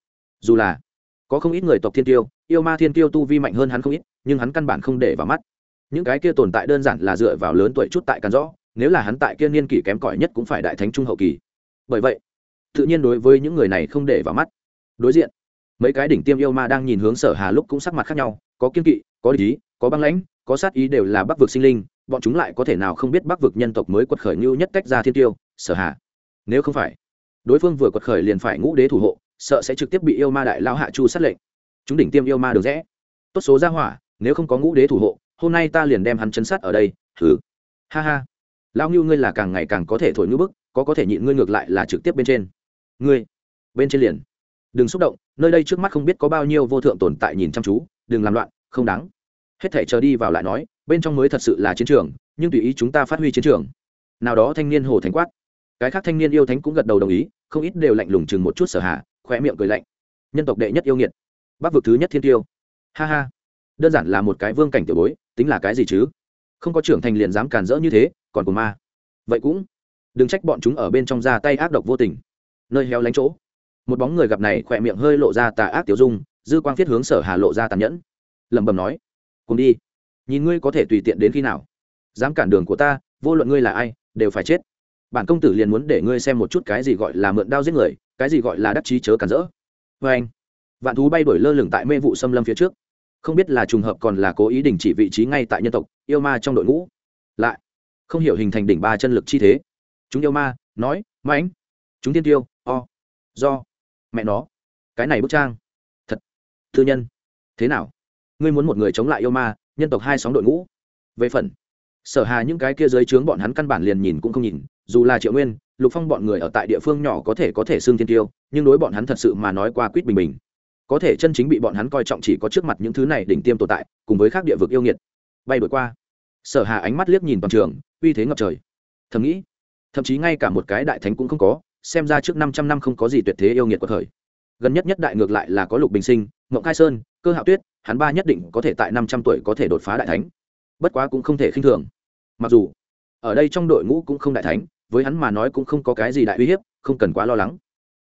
Dù là có không ít người tộc thiên tiêu, yêu ma thiên tiêu tu vi mạnh hơn hắn không ít, nhưng hắn căn bản không để vào mắt. Những cái kia tồn tại đơn giản là dựa vào lớn tuổi chút tại càn rõ, nếu là hắn tại kia niên kỷ kém cỏi nhất cũng phải đại thánh trung hậu kỳ. Bởi vậy, tự nhiên đối với những người này không để vào mắt. Đối diện, mấy cái đỉnh tiêm yêu ma đang nhìn hướng sở hà lúc cũng sắc mặt khác nhau, có kiên kỵ, có lý có băng lãnh, có sát ý đều là bắc vực sinh linh, bọn chúng lại có thể nào không biết bắc vực nhân tộc mới quật khởi như nhất cách ra thiên tiêu, sở hạ. nếu không phải, đối phương vừa quật khởi liền phải ngũ đế thủ hộ, sợ sẽ trực tiếp bị yêu ma đại lao hạ chu sát lệnh. Chúng đỉnh tiêm yêu ma được rẽ. Tốt số ra hỏa, nếu không có ngũ đế thủ hộ, hôm nay ta liền đem hắn chấn sát ở đây thử ha ha. Lao ngưu ngươi là càng ngày càng có thể thổi ngữ bức, có có thể nhịn ngươi ngược lại là trực tiếp bên trên. Ngươi, bên trên liền. Đừng xúc động, nơi đây trước mắt không biết có bao nhiêu vô thượng tồn tại nhìn chăm chú, đừng làm loạn, không đáng hết thể chờ đi vào lại nói, bên trong mới thật sự là chiến trường, nhưng tùy ý chúng ta phát huy chiến trường. Nào đó thanh niên hồ thánh quát. Cái khác thanh niên yêu thánh cũng gật đầu đồng ý, không ít đều lạnh lùng chừng một chút sở hạ khoe miệng cười lạnh. Nhân tộc đệ nhất yêu nghiệt. Bắc vực thứ nhất thiên tiêu. Ha ha. Đơn giản là một cái vương cảnh tiểu bối, tính là cái gì chứ? Không có trưởng thành liền dám càn rỡ như thế, còn của ma. Vậy cũng đừng trách bọn chúng ở bên trong ra tay ác độc vô tình. Nơi heo lánh chỗ. Một bóng người gặp này khỏe miệng hơi lộ ra tà ác tiểu dung, dư quang thiết hướng sở hà lộ ra tàn nhẫn. Lẩm bẩm nói cùng đi. Nhìn ngươi có thể tùy tiện đến khi nào. Dám cản đường của ta, vô luận ngươi là ai, đều phải chết. Bản công tử liền muốn để ngươi xem một chút cái gì gọi là mượn đao giết người, cái gì gọi là đắc chí chớ cản rỡ. Vê anh, vạn thú bay đổi lơ lửng tại mê vụ xâm lâm phía trước. Không biết là trùng hợp còn là cố ý đình chỉ vị trí ngay tại nhân tộc, yêu ma trong đội ngũ. Lại, không hiểu hình thành đỉnh ba chân lực chi thế. Chúng yêu ma, nói mãnh chúng tiên tiêu, o, do, mẹ nó, cái này bức trang, thật thư nhân. Thế nào? Ngươi muốn một người chống lại yêu ma, nhân tộc hai sóng đội ngũ. Về phần, sở hà những cái kia dưới trướng bọn hắn căn bản liền nhìn cũng không nhìn, dù là triệu nguyên, lục phong bọn người ở tại địa phương nhỏ có thể có thể xương thiên tiêu, nhưng đối bọn hắn thật sự mà nói qua quýt bình bình. Có thể chân chính bị bọn hắn coi trọng chỉ có trước mặt những thứ này đỉnh tiêm tồn tại, cùng với khác địa vực yêu nghiệt. Bay đổi qua. Sở hà ánh mắt liếc nhìn toàn trường, uy thế ngập trời. Thầm nghĩ, thậm chí ngay cả một cái đại thánh cũng không có, xem ra trước 500 năm không có gì tuyệt thế yêu nghiệt của thời gần nhất nhất đại ngược lại là có lục bình sinh, ngộng khai sơn, cơ hạo tuyết, hắn ba nhất định có thể tại 500 tuổi có thể đột phá đại thánh. Bất quá cũng không thể khinh thường. Mặc dù, ở đây trong đội ngũ cũng không đại thánh, với hắn mà nói cũng không có cái gì đại uy hiếp, không cần quá lo lắng.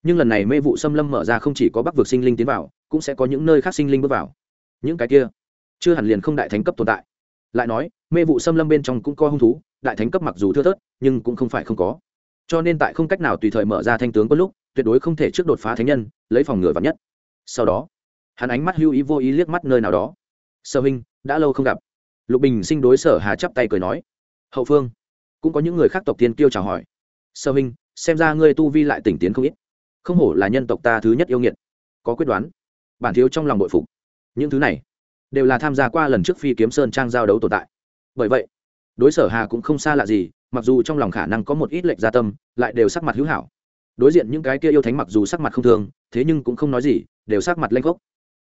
Nhưng lần này mê vụ xâm lâm mở ra không chỉ có bắc vực sinh linh tiến vào, cũng sẽ có những nơi khác sinh linh bước vào. Những cái kia, chưa hẳn liền không đại thánh cấp tồn tại. Lại nói, mê vụ xâm lâm bên trong cũng có hung thú, đại thánh cấp mặc dù thưa thớt, nhưng cũng không phải không có. Cho nên tại không cách nào tùy thời mở ra thanh tướng có lúc tuyệt đối không thể trước đột phá thánh nhân, lấy phòng ngừa vắn nhất. Sau đó, hắn ánh mắt hưu ý vô ý liếc mắt nơi nào đó. Sơ huynh, đã lâu không gặp. Lục bình sinh đối sở hà chắp tay cười nói. Hậu phương, cũng có những người khác tộc tiên kiêu chào hỏi. Sơ huynh, xem ra ngươi tu vi lại tỉnh tiến không ít. Không hổ là nhân tộc ta thứ nhất yêu nghiệt. Có quyết đoán. Bản thiếu trong lòng bội phục. Những thứ này, đều là tham gia qua lần trước phi kiếm sơn trang giao đấu tồn tại. Bởi vậy, đối sở hà cũng không xa lạ gì, mặc dù trong lòng khả năng có một ít lệch gia tâm, lại đều sắc mặt hữu hảo đối diện những cái kia yêu thánh mặc dù sắc mặt không thường, thế nhưng cũng không nói gì, đều sắc mặt lanh gốc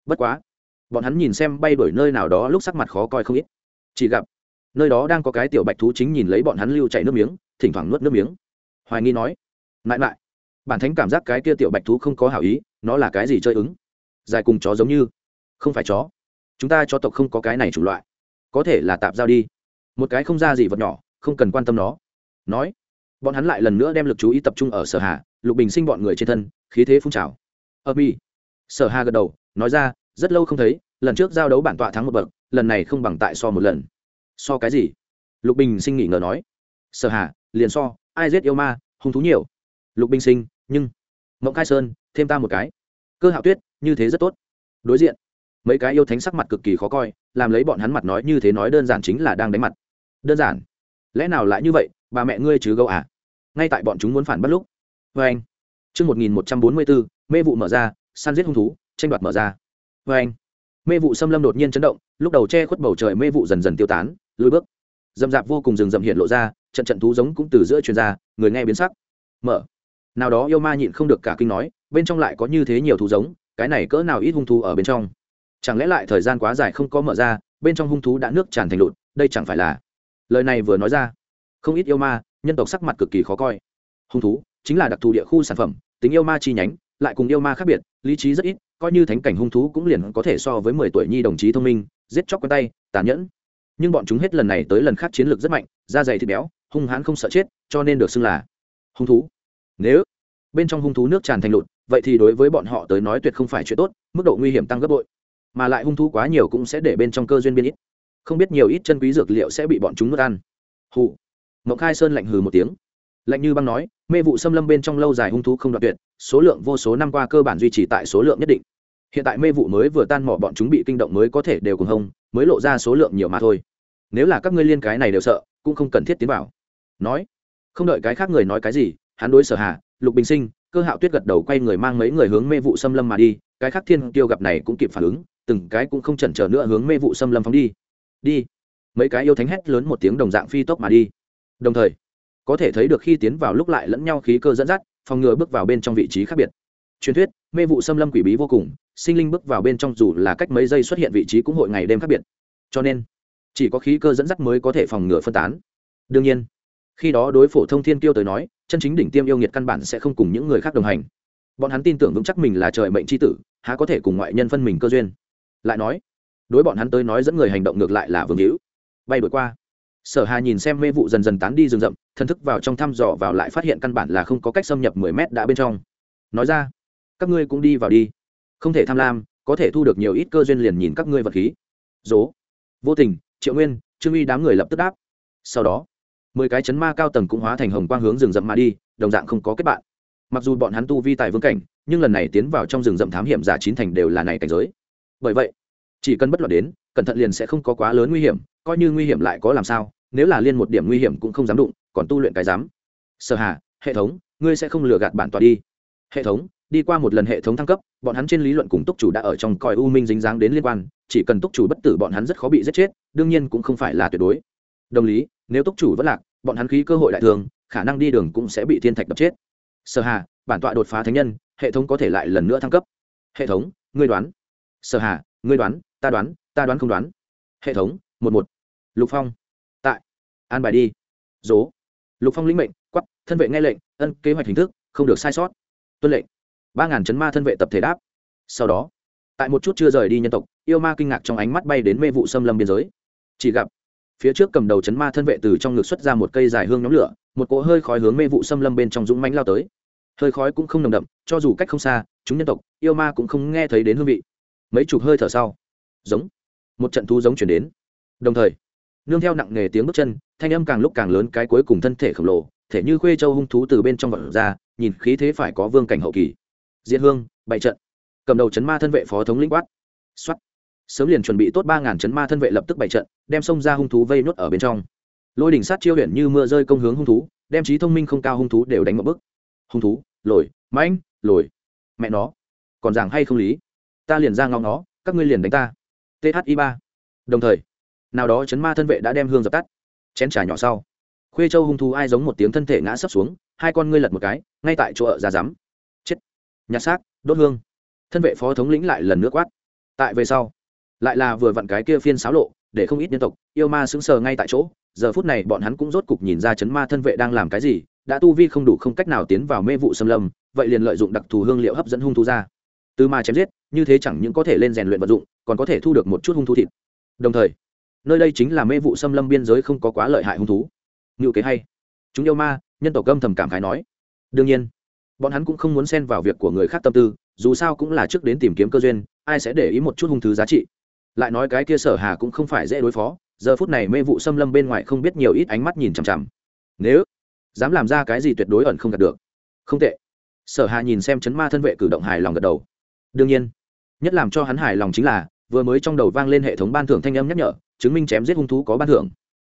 bất quá, bọn hắn nhìn xem bay đổi nơi nào đó lúc sắc mặt khó coi không ít. Chỉ gặp, nơi đó đang có cái tiểu bạch thú chính nhìn lấy bọn hắn lưu chảy nước miếng, thỉnh thoảng nuốt nước miếng. Hoài nghi nói mãi mãi bản thánh cảm giác cái kia tiểu bạch thú không có hảo ý, nó là cái gì chơi ứng? Dài cùng chó giống như. Không phải chó. Chúng ta cho tộc không có cái này chủng loại. Có thể là tạp giao đi. Một cái không ra gì vật nhỏ, không cần quan tâm nó. Nói, bọn hắn lại lần nữa đem lực chú ý tập trung ở sở hà lục bình sinh bọn người trên thân, khí thế phun trào. Ơ mi. Sở hà gật đầu, nói ra, rất lâu không thấy, lần trước giao đấu bản tọa thắng một bậc, lần này không bằng tại so một lần. So cái gì? Lục bình sinh nghỉ ngờ nói. Sở hà, liền so, ai giết yêu ma, hung thú nhiều. Lục bình sinh, nhưng, mộng khai sơn, thêm ta một cái. Cơ hạo tuyết, như thế rất tốt. Đối diện, mấy cái yêu thánh sắc mặt cực kỳ khó coi, làm lấy bọn hắn mặt nói như thế nói đơn giản chính là đang đánh mặt. Đơn giản. Lẽ nào lại như vậy, bà mẹ ngươi chứ gâu à? Ngay tại bọn chúng muốn phản bắt lúc vê anh. Chương một nghìn một trăm bốn mươi bốn mê vụ mở ra, săn giết hung thú, tranh đoạt mở ra. Vê anh. Mê vụ xâm lâm đột nhiên chấn động, lúc đầu che khuất bầu trời mê vụ dần dần tiêu tán, lùi bước. Dầm dạp vô cùng rừng rậm hiện lộ ra, trận trận thú giống cũng từ giữa truyền ra, người nghe biến sắc. Mở. Nào đó yêu ma nhịn không được cả kinh nói, bên trong lại có như thế nhiều thú giống, cái này cỡ nào ít hung thú ở bên trong? Chẳng lẽ lại thời gian quá dài không có mở ra, bên trong hung thú đã nước tràn thành lụt, đây chẳng phải là? Lời này vừa nói ra, không ít yêu ma, nhân tộc sắc mặt cực kỳ khó coi. Hung thú chính là đặc thù địa khu sản phẩm, tính yêu ma chi nhánh, lại cùng yêu ma khác biệt, lý trí rất ít, coi như thánh cảnh hung thú cũng liền có thể so với mười tuổi nhi đồng chí thông minh, giết chóc quen tay, tàn nhẫn. Nhưng bọn chúng hết lần này tới lần khác chiến lược rất mạnh, da dày thịt béo, hung hãn không sợ chết, cho nên được xưng là hung thú. Nếu bên trong hung thú nước tràn thành lụt, vậy thì đối với bọn họ tới nói tuyệt không phải chuyện tốt, mức độ nguy hiểm tăng gấp bội. Mà lại hung thú quá nhiều cũng sẽ để bên trong cơ duyên biên ít. Không biết nhiều ít chân quý dược liệu sẽ bị bọn chúng nuốt ăn. Hụ mộng khai sơn lạnh hừ một tiếng lạnh như băng nói, mê vụ xâm lâm bên trong lâu dài hung thú không đoạn tuyệt, số lượng vô số năm qua cơ bản duy trì tại số lượng nhất định. Hiện tại mê vụ mới vừa tan mỏ bọn chúng bị kinh động mới có thể đều cùng hông, mới lộ ra số lượng nhiều mà thôi. Nếu là các ngươi liên cái này đều sợ, cũng không cần thiết tiến vào. Nói, không đợi cái khác người nói cái gì, hắn đối sở hạ lục bình sinh, cơ hạo tuyết gật đầu quay người mang mấy người hướng mê vụ xâm lâm mà đi, cái khác thiên tiêu gặp này cũng kịp phản ứng, từng cái cũng không chần chờ nữa hướng mê vụ xâm lâm phóng đi. Đi. Mấy cái yêu thánh hét lớn một tiếng đồng dạng phi tốc mà đi. Đồng thời có thể thấy được khi tiến vào lúc lại lẫn nhau khí cơ dẫn dắt, phòng ngừa bước vào bên trong vị trí khác biệt. Truyền thuyết, mê vụ xâm lâm quỷ bí vô cùng, sinh linh bước vào bên trong dù là cách mấy giây xuất hiện vị trí cũng hội ngày đêm khác biệt. Cho nên, chỉ có khí cơ dẫn dắt mới có thể phòng ngừa phân tán. Đương nhiên, khi đó đối phổ thông thiên kiêu tới nói, chân chính đỉnh tiêm yêu nghiệt căn bản sẽ không cùng những người khác đồng hành. Bọn hắn tin tưởng vững chắc mình là trời mệnh c h i tử, há có thể cùng ngoại nhân phân mình cơ duyên. Lại nói, đối bọn hắn tới nói dẫn người hành động ngược lại là vương hữu. Bay đổi qua sở hà nhìn xem mê vụ dần dần tán đi rừng rậm thân thức vào trong thăm dò vào lại phát hiện căn bản là không có cách xâm nhập mười mét đã bên trong. Nói ra, các ngươi cũng đi vào đi. Không thể tham lam, có thể thu được nhiều ít cơ duyên liền nhìn các ngươi vật khí. Dố vô tình, triệu nguyên, trương uy đám người lập tức đáp. Sau đó, mười cái chấn ma cao tầng cũng hóa thành hồng quang hướng rừng rậm mà đi, đồng dạng không có kết bạn. Mặc dù bọn hắn tu vi tài vương cảnh, nhưng lần này tiến vào trong rừng rậm thám hiểm giả chín thành đều là này cảnh giới. Bởi vậy, chỉ cần bất luận đến cẩn thận liền sẽ không có quá lớn nguy hiểm, coi như nguy hiểm lại có làm sao, nếu là liên một điểm nguy hiểm cũng không dám đụng, còn tu luyện cái dám. Sở hà, hệ thống, ngươi sẽ không lừa gạt bản tọa đi. Hệ thống, đi qua một lần hệ thống thăng cấp, bọn hắn trên lý luận cùng túc chủ đã ở trong coi u minh dính dáng đến liên quan, chỉ cần túc chủ bất tử bọn hắn rất khó bị giết chết, đương nhiên cũng không phải là tuyệt đối. Đồng lý, nếu túc chủ vẫn lạc, bọn hắn khí cơ hội đại thường, khả năng đi đường cũng sẽ bị thiên thạch đập chết. Sở hà, bản tọa đột phá thánh nhân, hệ thống có thể lại lần nữa thăng cấp. Hệ thống, ngươi đoán. Sở hà, ngươi đoán, ta đoán ta đoán không đoán. Hệ thống, một một. Lục phong. Tại. An bài đi. Dố. Lục phong lĩnh mệnh quắp thân vệ nghe lệnh, ân, kế hoạch hình thức, không được sai sót. Tuân lệnh. Ba ngàn chấn ma thân vệ tập thể đáp. Sau đó, tại một chút chưa rời đi nhân tộc, yêu ma kinh ngạc trong ánh mắt bay đến mê vụ xâm lâm biên giới. Chỉ gặp, phía trước cầm đầu chấn ma thân vệ từ trong ngực xuất ra một cây dài hương nhóm lửa, một cỗ hơi khói hướng mê vụ xâm lâm bên trong dũng mánh lao tới. Hơi khói cũng không nồng đậm, cho dù cách không xa, chúng nhân tộc, yêu ma cũng không nghe thấy đến hương vị. Mấy chục hơi thở sau, giống một trận thu giống chuyển đến. Đồng thời, nương theo nặng nề tiếng bước chân, thanh âm càng lúc càng lớn cái cuối cùng thân thể khổng lồ, thể như khuê châu hung thú từ bên trong vật ra, nhìn khí thế phải có vương cảnh hậu kỳ. Diễn hương bại trận. Cầm đầu chấn ma thân vệ phó thống lĩnh quát. Xuất sớm liền chuẩn bị tốt ba ngàn chấn ma thân vệ lập tức bày trận, đem xông ra hung thú vây nuốt ở bên trong. Lôi đỉnh sát chiêu huyện như mưa rơi công hướng hung thú, đem trí thông minh không cao hung thú đều đánh một bức hung thú, lồi, mãnh, lồi. Mẹ nó, còn giảng hay không lý? Ta liền ra ngóng nó, các ngươi liền đánh ta thi ba. Đồng thời, nào đó chấn ma thân vệ đã đem hương dập tắt. Chén trà nhỏ sau. Khuê châu hung thú ai giống một tiếng thân thể ngã sấp xuống, hai con ngươi lật một cái, ngay tại chỗ ở ra rắm. Chết. Nhặt xác, đốt hương. Thân vệ phó thống lĩnh lại lần nước quát. Tại về sau, lại là vừa vặn cái kia phiên xáo lộ, để không ít nhân tộc, yêu ma sững sờ ngay tại chỗ. Giờ phút này bọn hắn cũng rốt cục nhìn ra chấn ma thân vệ đang làm cái gì, đã tu vi không đủ không cách nào tiến vào mê vụ xâm lâm, vậy liền lợi dụng đặc thù hương liệu hấp dẫn hung thú ra. Từ ma chém giết như thế chẳng những có thể lên rèn luyện vật dụng, còn có thể thu được một chút hung thú thịt. Đồng thời, nơi đây chính là mê vụ xâm lâm biên giới không có quá lợi hại hung thú. Ngự kế hay. Chúng yêu ma, nhân tộc gâm thầm cảm khái nói. Đương nhiên, bọn hắn cũng không muốn xen vào việc của người khác tâm tư, dù sao cũng là trước đến tìm kiếm cơ duyên, ai sẽ để ý một chút hung thứ giá trị. Lại nói cái kia sở hà cũng không phải dễ đối phó, giờ phút này mê vụ xâm lâm bên ngoài không biết nhiều ít ánh mắt nhìn chằm chằm. Nếu dám làm ra cái gì tuyệt đối ẩn không đạt được. Không tệ. Sở hà nhìn xem chấn ma thân vệ cử động hài lòng gật đầu. Đương nhiên nhất làm cho hắn hài lòng chính là, vừa mới trong đầu vang lên hệ thống ban thưởng thanh âm nhắc nhở, chứng minh chém giết hung thú có ban thưởng.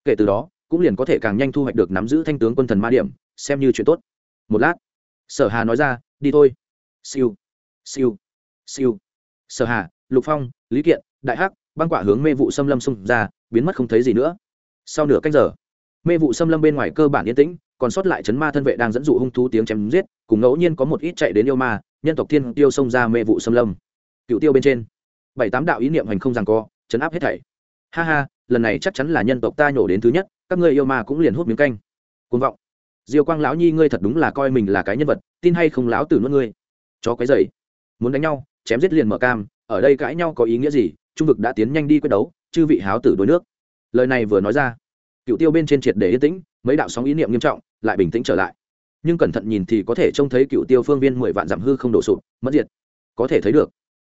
Kể từ đó, cũng liền có thể càng nhanh thu hoạch được nắm giữ thanh tướng quân thần ma điểm, xem như chuyện tốt. Một lát, sở hà nói ra, đi thôi. Siêu siêu siêu. Sở hà, lục phong, lý kiện, đại hắc, băng quả hướng mê vụ xâm lâm xung ra, biến mất không thấy gì nữa. Sau nửa cách giờ, mê vụ xâm lâm bên ngoài cơ bản yên tĩnh, còn sót lại chấn ma thân vệ đang dẫn dụ hung thú tiếng chém giết, cùng ngẫu nhiên có một ít chạy đến yêu ma, nhân tộc thiên tiêu xông ra mê vụ xâm lâm cựu tiêu bên trên. Bảy tám đạo ý niệm hành không rằng co, chấn áp hết thảy. Ha ha, lần này chắc chắn là nhân tộc ta nhổ đến thứ nhất, các ngươi yêu ma cũng liền hút miếng canh. Côn vọng. Diêu quang lão nhi, ngươi thật đúng là coi mình là cái nhân vật, tin hay không lão tử nuốt ngươi. Chó quấy dày muốn đánh nhau, chém giết liền mở cam, ở đây cãi nhau có ý nghĩa gì? Trung vực đã tiến nhanh đi quyết đấu, chư vị háo tử đuối nước. Lời này vừa nói ra, cựu tiêu bên trên triệt để yên tĩnh, mấy đạo sóng ý niệm nghiêm trọng, lại bình tĩnh trở lại. Nhưng cẩn thận nhìn thì có thể trông thấy cựu tiêu phương viên mười vạn dặm hư không đổ sụp mất diệt. Có thể thấy được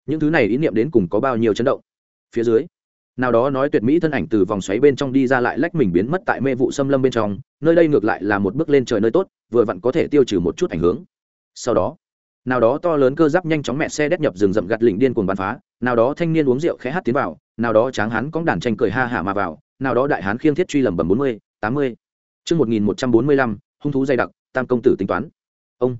những thứ này ý niệm đến cùng có bao nhiêu chấn động? Phía dưới, nào đó nói tuyệt mỹ thân ảnh từ vòng xoáy bên trong đi ra lại lách mình biến mất tại mê vụ xâm lâm bên trong, nơi đây ngược lại là một bước lên trời nơi tốt, vừa vặn có thể tiêu trừ một chút ảnh hướng sau đó, nào đó to lớn cơ giáp nhanh chóng mẹ xe đét nhập rừng rậm gạt lỉnh điên cuồng bắn phá, nào đó thanh niên uống rượu khẽ hát tiến vào, nào đó tráng hán cóng đàn tranh cười ha hả mà vào, nào đó đại hán khiêng thiết truy lầm bầm bốn mươi, tám mươi. Chương một nghìn một trăm bốn mươi lăm, hung thú dày đặc, tam công tử tính toán. Ông,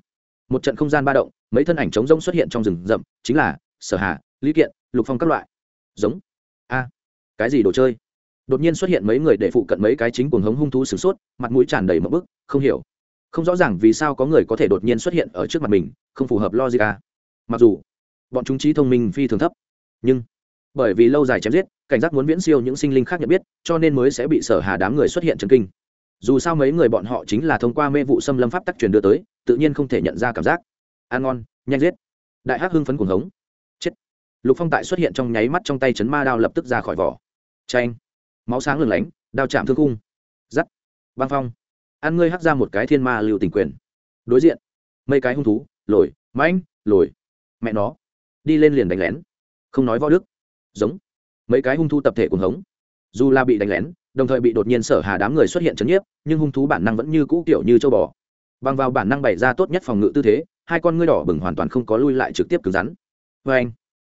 một trận không gian ba động, mấy thân ảnh trống rông xuất hiện trong rừng rậm, chính là sở hà, lý kiện, lục phong các loại. Giống. A. Cái gì đồ chơi? Đột nhiên xuất hiện mấy người để phụ cận mấy cái chính cuồng hống hung thú sửng sốt, mặt mũi tràn đầy một bức, không hiểu. Không rõ ràng vì sao có người có thể đột nhiên xuất hiện ở trước mặt mình, không phù hợp logic à. mặc dù, bọn chúng trí thông minh phi thường thấp. Nhưng, bởi vì lâu dài chém giết, cảnh giác muốn viễn siêu những sinh linh khác nhận biết, cho nên mới sẽ bị sở hà đám người xuất hiện trần kinh. Dù sao mấy người bọn họ chính là thông qua mê vụ xâm lâm pháp tắc truyền đưa tới, tự nhiên không thể nhận ra cảm giác. Ăn ngon, nhanh giết. Đại hắc hưng phấn cuồng hống lục phong tại xuất hiện trong nháy mắt trong tay chấn ma đao lập tức ra khỏi vỏ. Tranh máu sáng lừng lánh, đao chạm thương cung giắt! Băng phong! Ăn ngươi hắc ra một cái thiên ma lưu tình quyền. Đối diện. Mấy cái hung thú, lồi, mãnh, lồi. Mẹ nó! Đi lên liền đánh lén. Không nói võ đức. Giống. Mấy cái hung thú tập thể cùng hống. Dù là bị đánh lén, đồng thời bị đột nhiên sở hà đám người xuất hiện chấn nhiếp, nhưng hung thú bản năng vẫn như cũ kiểu như châu bò. Bằng vào bản năng bày ra tốt nhất phòng ngự tư thế, hai con ngươi đỏ bừng hoàn toàn không có lui lại trực tiếp cứng rắn. Vê anh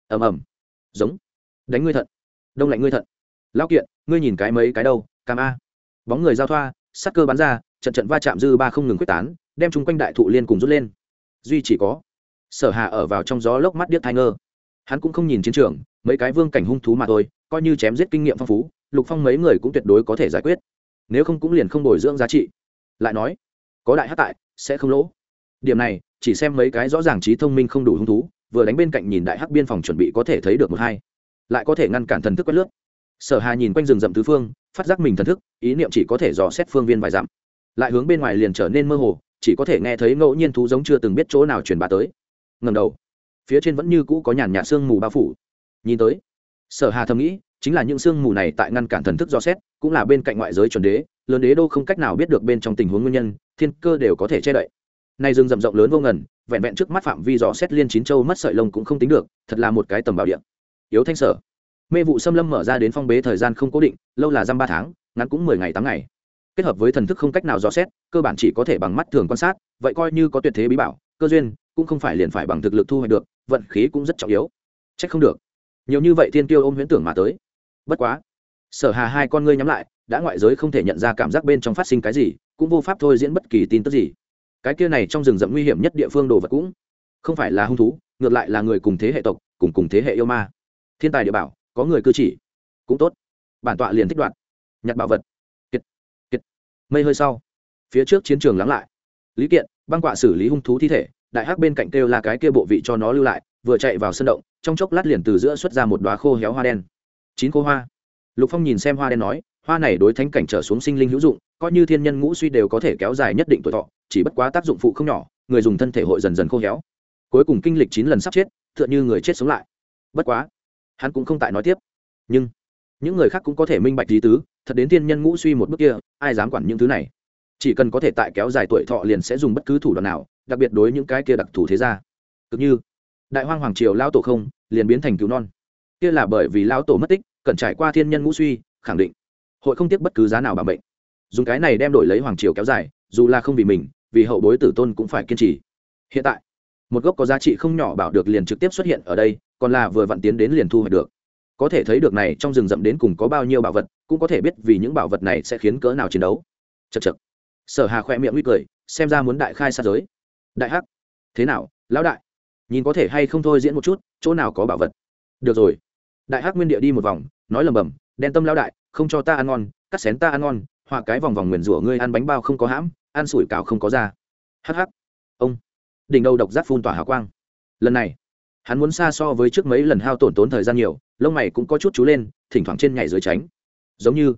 ầm ầm. Giống. Đánh ngươi thận. Đông lạnh ngươi thận. Lão kiện, ngươi nhìn cái mấy cái đâu, cam a. Bóng người giao thoa sắc cơ bắn ra, trận trận va chạm dư ba không ngừng quyết tán, đem chung quanh đại thụ liên cùng rút lên. Duy chỉ có, sở hà ở vào trong gió lốc mắt điếc thai ngơ. Hắn cũng không nhìn chiến trường, mấy cái vương cảnh hung thú mà thôi, coi như chém giết kinh nghiệm phong phú, lục phong mấy người cũng tuyệt đối có thể giải quyết. Nếu không cũng liền không bồi dưỡng giá trị. Lại nói, có đại hát tại, sẽ không lỗ. Điểm này, chỉ xem mấy cái rõ ràng trí thông minh không đủ hung thú vừa đánh bên cạnh nhìn đại hắc biên phòng chuẩn bị có thể thấy được một hai, lại có thể ngăn cản thần thức quét lướt. Sở hà nhìn quanh rừng rậm tứ phương, phát giác mình thần thức, ý niệm chỉ có thể dò xét phương viên vài dặm. Lại hướng bên ngoài liền trở nên mơ hồ, chỉ có thể nghe thấy ngẫu nhiên thú giống chưa từng biết chỗ nào truyền bá tới. Ngầm đầu, phía trên vẫn như cũ có nhàn nhạt sương mù bao phủ. Nhìn tới, sở hà thầm nghĩ, chính là những sương mù này tại ngăn cản thần thức do xét, cũng là bên cạnh ngoại giới chuẩn đế, lớn đế đô không cách nào biết được bên trong tình huống nguyên nhân, thiên cơ đều có thể che đậy. Nay rừng rậm rộng lớn vô ngần vẹn vẹn trước mắt phạm vi dò xét liên chín châu mất sợi lông cũng không tính được, thật là một cái tầm bảo điện yếu thanh sở. Mê vụ xâm lâm mở ra đến phong bế thời gian không cố định, lâu là dăm ba tháng, ngắn cũng mười ngày tám ngày. Kết hợp với thần thức không cách nào dò xét, cơ bản chỉ có thể bằng mắt thường quan sát, vậy coi như có tuyệt thế bí bảo, cơ duyên cũng không phải liền phải bằng thực lực thu hoạch được, vận khí cũng rất trọng yếu. Trách không được. Nhiều như vậy thiên tiêu ôm huyễn tưởng mà tới. Bất quá. Sở hà hai con ngươi nhắm lại, đã ngoại giới không thể nhận ra cảm giác bên trong phát sinh cái gì, cũng vô pháp thôi diễn bất kỳ tin tức gì cái kia này trong rừng rậm nguy hiểm nhất địa phương đồ vật cũng không phải là hung thú, ngược lại là người cùng thế hệ tộc, cùng cùng thế hệ yêu ma. Thiên tài địa bảo, có người cư chỉ cũng tốt. Bản tọa liền thích đoạn nhặt bảo vật. Kiệt kiệt. Mây hơi sau, phía trước chiến trường lắng lại. Lý kiện, băng quạ xử lý hung thú thi thể, đại hắc bên cạnh kêu là cái kia bộ vị cho nó lưu lại, vừa chạy vào sân động, trong chốc lát liền từ giữa xuất ra một đoá khô héo hoa đen. Chín cô hoa. Lục phong nhìn xem hoa đen nói, hoa này đối thánh cảnh trở xuống sinh linh hữu dụng, coi như thiên nhân ngũ suy đều có thể kéo dài nhất định tuổi thọ chỉ bất quá tác dụng phụ không nhỏ, người dùng thân thể hội dần dần khô héo. Cuối cùng kinh lịch chín lần sắp chết, tựa như người chết sống lại. Bất quá, hắn cũng không tại nói tiếp. Nhưng, những người khác cũng có thể minh bạch lý tứ, thật đến thiên nhân ngũ suy một bước kia, ai dám quản những thứ này? Chỉ cần có thể tại kéo dài tuổi thọ liền sẽ dùng bất cứ thủ đoạn nào, đặc biệt đối những cái kia đặc thù thế gia. Cực như, đại hoang hoàng triều lao tổ không, liền biến thành cứu non. Kia là bởi vì lao tổ mất tích, cần trải qua thiên nhân ngũ suy, khẳng định, hội không tiếc bất cứ giá nào bằng bệnh. Dùng cái này đem đổi lấy hoàng triều kéo dài, dù là không vì mình vì hậu bối tử tôn cũng phải kiên trì. Hiện tại, một gốc có giá trị không nhỏ bảo được liền trực tiếp xuất hiện ở đây, còn là vừa vặn tiến đến liền thu hoạch được. Có thể thấy được này trong rừng rậm đến cùng có bao nhiêu bảo vật, cũng có thể biết vì những bảo vật này sẽ khiến cỡ nào chiến đấu. Chật chật sở hà khoe miệng nguy cười, xem ra muốn đại khai sát giới. Đại hắc. Thế nào, lão đại? Nhìn có thể hay không thôi diễn một chút, chỗ nào có bảo vật? Được rồi. Đại hắc nguyên địa đi một vòng, nói lầm bầm, đen tâm lão đại, không cho ta ăn ngon, cắt xén ta ăn ngon họa cái vòng vòng nguyền rủa ngươi ăn bánh bao không có hãm ăn sủi cảo không có ra. hắc hắc. Ông. Đỉnh đầu độc giác phun tỏa hào quang. Lần này hắn muốn xa so với trước mấy lần hao tổn tốn thời gian nhiều lông mày cũng có chút chú lên thỉnh thoảng trên nhảy dưới tránh. Giống như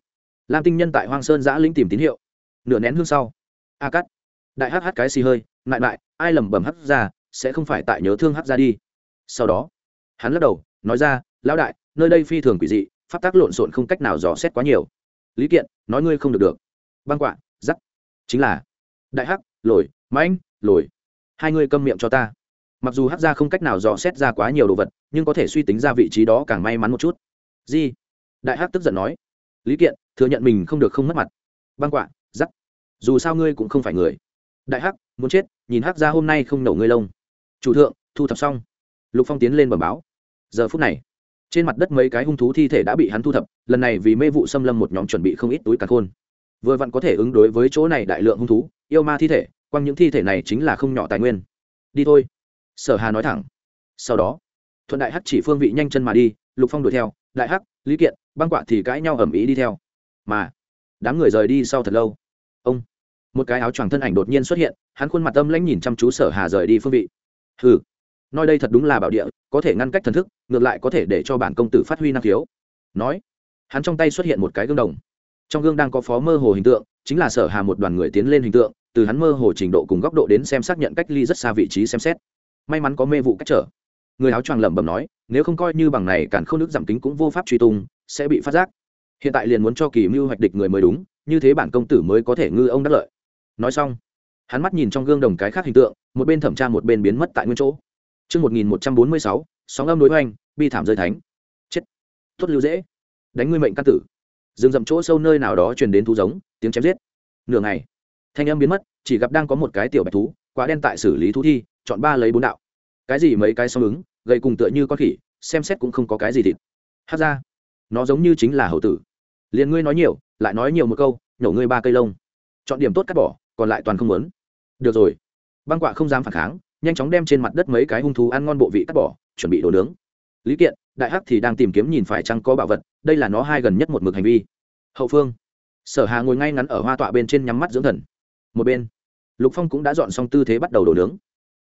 lam tinh nhân tại hoang sơn giã linh tìm tín hiệu. Nửa nén hương sau a cắt đại hh cái xì hơi ngại ngại, ai lẩm bẩm hắt ra sẽ không phải tại nhớ thương hắt ra đi. Sau đó hắn lắc đầu nói ra lão đại nơi đây phi thường quỷ dị pháp tác lộn xộn không cách nào dò xét quá nhiều. Lý kiện nói ngươi không được được. Băng quạ chính là, đại hắc, lồi, mãnh, lồi. Hai ngươi câm miệng cho ta. Mặc dù hắc ra không cách nào dò xét ra quá nhiều đồ vật, nhưng có thể suy tính ra vị trí đó càng may mắn một chút. Di, đại hắc tức giận nói. Lý kiện, thừa nhận mình không được không mất mặt. Băng quạ giắt dù sao ngươi cũng không phải người. Đại hắc, muốn chết, nhìn hắc ra hôm nay không nổ ngươi lông. Chủ thượng, thu thập xong. Lục phong tiến lên bẩm báo. Giờ phút này, trên mặt đất mấy cái hung thú thi thể đã bị hắn thu thập, lần này vì mê vụ xâm lâm một nhóm chuẩn bị không ít túi cả khôn vừa vặn có thể ứng đối với chỗ này đại lượng hung thú, yêu ma thi thể quăng những thi thể này chính là không nhỏ tài nguyên. Đi thôi. Sở hà nói thẳng. Sau đó, thuận đại hắc chỉ phương vị nhanh chân mà đi, lục phong đuổi theo, đại hắc, lý kiện, băng quạ thì cãi nhau ầm ĩ đi theo. Mà, đám người rời đi sau thật lâu. Ông, một cái áo choàng thân ảnh đột nhiên xuất hiện, hắn khuôn mặt âm lãnh nhìn chăm chú sở hà rời đi phương vị. Hừ, nói đây thật đúng là bảo địa, có thể ngăn cách thần thức, ngược lại có thể để cho bản công tử phát huy năng khiếu. Nói, hắn trong tay xuất hiện một cái gương đồng trong gương đang có phó mơ hồ hình tượng chính là sở hà một đoàn người tiến lên hình tượng từ hắn mơ hồ trình độ cùng góc độ đến xem xác nhận cách ly rất xa vị trí xem xét may mắn có mê vụ cách trở người áo choàng lẩm bẩm nói nếu không coi như bằng này cản không nước giảm kính cũng vô pháp truy tung sẽ bị phát giác hiện tại liền muốn cho kỳ mưu hoạch địch người mới đúng như thế bản công tử mới có thể ngư ông đắc lợi nói xong hắn mắt nhìn trong gương đồng cái khác hình tượng một bên thẩm tra một bên biến mất tại nguyên chỗ Trước 1146, sóng âm đối hoành, bi thảm rơi thánh. Chết. Tốt lưu dễ. Đánh ngươi mệnh căn tử rừng dậm chỗ sâu nơi nào đó truyền đến thú giống, tiếng chém giết. Nửa ngày, thanh âm biến mất, chỉ gặp đang có một cái tiểu bạch thú, quá đen tại xử lý thú thi, chọn ba lấy bốn đạo. Cái gì mấy cái song ứng, gây cùng tựa như con khỉ, xem xét cũng không có cái gì thịt. Hát ra, nó giống như chính là hậu tử. Liền ngươi nói nhiều, lại nói nhiều một câu, nhổ ngươi ba cây lông. Chọn điểm tốt cắt bỏ, còn lại toàn không muốn. Được rồi. Băng quạ không dám phản kháng, nhanh chóng đem trên mặt đất mấy cái hung thú ăn ngon bộ vị cắt bỏ chuẩn bị đồ nướng lý kiện đại hắc thì đang tìm kiếm nhìn phải chăng có bảo vật, đây là nó hai gần nhất một mực hành vi. Hậu phương. Sở hà ngồi ngay ngắn ở hoa tọa bên trên nhắm mắt dưỡng thần. Một bên, lục phong cũng đã dọn xong tư thế bắt đầu đổ nướng.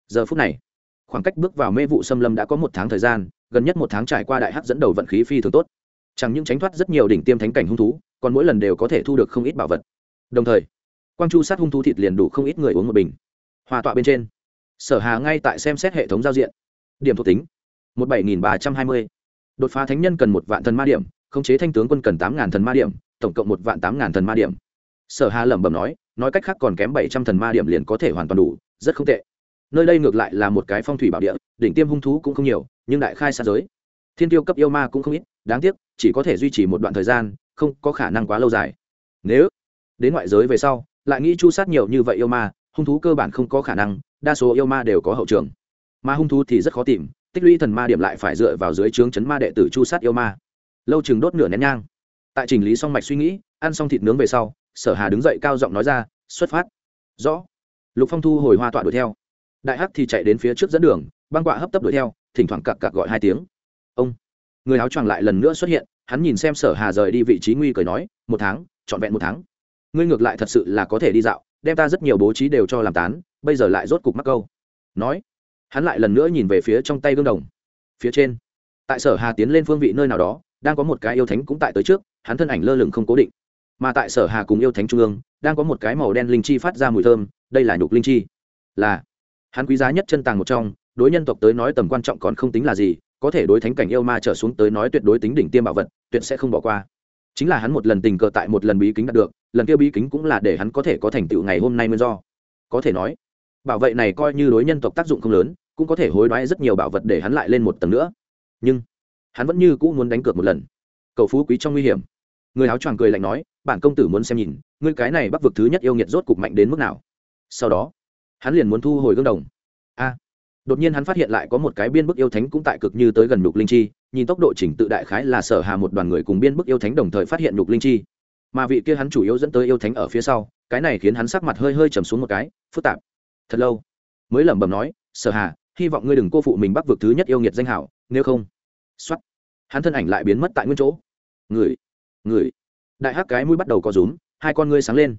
Giờ phút này, khoảng cách bước vào mê vụ xâm lâm đã có một tháng thời gian, gần nhất một tháng trải qua đại hắc dẫn đầu vận khí phi thường tốt. Chẳng những tránh thoát rất nhiều đỉnh tiêm thánh cảnh hung thú, còn mỗi lần đều có thể thu được không ít bảo vật. Đồng thời, quang chu sát hung thú thịt liền đủ không ít người uống một bình. Hoa tọa bên trên, sở hà ngay tại xem xét hệ thống giao diện. Điểm thuộc tính, một bảy nghìn ba trăm hai mươi đột phá thánh nhân cần một vạn thần ma điểm, khống chế thanh tướng quân cần tám ngàn thần ma điểm, tổng cộng một vạn tám ngàn thần ma điểm. Sở hà lẩm bẩm nói nói cách khác còn kém bảy trăm thần ma điểm liền có thể hoàn toàn đủ, rất không tệ. Nơi đây ngược lại là một cái phong thủy bảo địa, đỉnh tiêm hung thú cũng không nhiều, nhưng đại khai xa giới. Thiên tiêu cấp yêu ma cũng không ít, đáng tiếc, chỉ có thể duy trì một đoạn thời gian, không có khả năng quá lâu dài. Nếu đến ngoại giới về sau, lại nghĩ chu sát nhiều như vậy yêu ma, hung thú cơ bản không có khả năng, đa số yêu ma đều có hậu trường. Mà hung thú thì rất khó tìm tích lũy thần ma điểm lại phải dựa vào dưới trướng chấn ma đệ tử chu sát yêu ma. Lâu chừng đốt nửa nén nhang. Tại trình lý xong mạch suy nghĩ, ăn xong thịt nướng về sau, sở hà đứng dậy cao giọng nói ra, xuất phát. Rõ. Lục phong thu hồi hoa tọa đuổi theo. Đại hắc thì chạy đến phía trước dẫn đường, băng quạ hấp tấp đuổi theo, thỉnh thoảng cặc cặc gọi hai tiếng. Ông. Người áo choàng lại lần nữa xuất hiện, hắn nhìn xem sở hà rời đi vị trí nguy cười nói, một tháng, trọn vẹn một tháng. Ngươi ngược lại thật sự là có thể đi dạo, đem ta rất nhiều bố trí đều cho làm tán, bây giờ lại rốt cục mắc câu. Nói hắn lại lần nữa nhìn về phía trong tay gương đồng. Phía trên, tại sở hà tiến lên phương vị nơi nào đó, đang có một cái yêu thánh cũng tại tới trước, hắn thân ảnh lơ lửng không cố định. Mà tại sở hà cùng yêu thánh trung ương, đang có một cái màu đen linh chi phát ra mùi thơm, đây là nhục linh chi. Là, hắn quý giá nhất chân tàng một trong, đối nhân tộc tới nói tầm quan trọng còn không tính là gì, có thể đối thánh cảnh yêu ma trở xuống tới nói tuyệt đối tính đỉnh tiêm bảo vật, tuyệt sẽ không bỏ qua. Chính là hắn một lần tình cờ tại một lần bí kính đạt được, lần kia bí kính cũng là để hắn có thể có thành tựu ngày hôm nay nguyên do. Có thể nói bảo vệ này coi như đối nhân tộc tác dụng không lớn, cũng có thể hối đoái rất nhiều bảo vật để hắn lại lên một tầng nữa. Nhưng, hắn vẫn như cũ muốn đánh cược một lần. Cầu phú quý trong nguy hiểm. Người áo choàng cười lạnh nói, bản công tử muốn xem nhìn, ngươi cái này bắc vực thứ nhất yêu nghiệt rốt cục mạnh đến mức nào. Sau đó, hắn liền muốn thu hồi gương đồng. A! Đột nhiên hắn phát hiện lại có một cái biên bức yêu thánh cũng tại cực như tới gần nhục linh chi, nhìn tốc độ chỉnh tự đại khái là sở hà một đoàn người cùng biên bức yêu thánh đồng thời phát hiện nhục linh chi. Mà vị kia hắn chủ yếu dẫn tới yêu thánh ở phía sau, cái này khiến hắn sắc mặt hơi hơi trầm xuống một cái, phức tạp thật lâu. Mới lẩm bẩm nói, sở hà, hy vọng ngươi đừng cô phụ mình bắc vực thứ nhất yêu nghiệt danh hảo, nếu không. Xuất hắn thân ảnh lại biến mất tại nguyên chỗ. Người người. Đại hắc cái mũi bắt đầu có rúm, hai con ngươi sáng lên.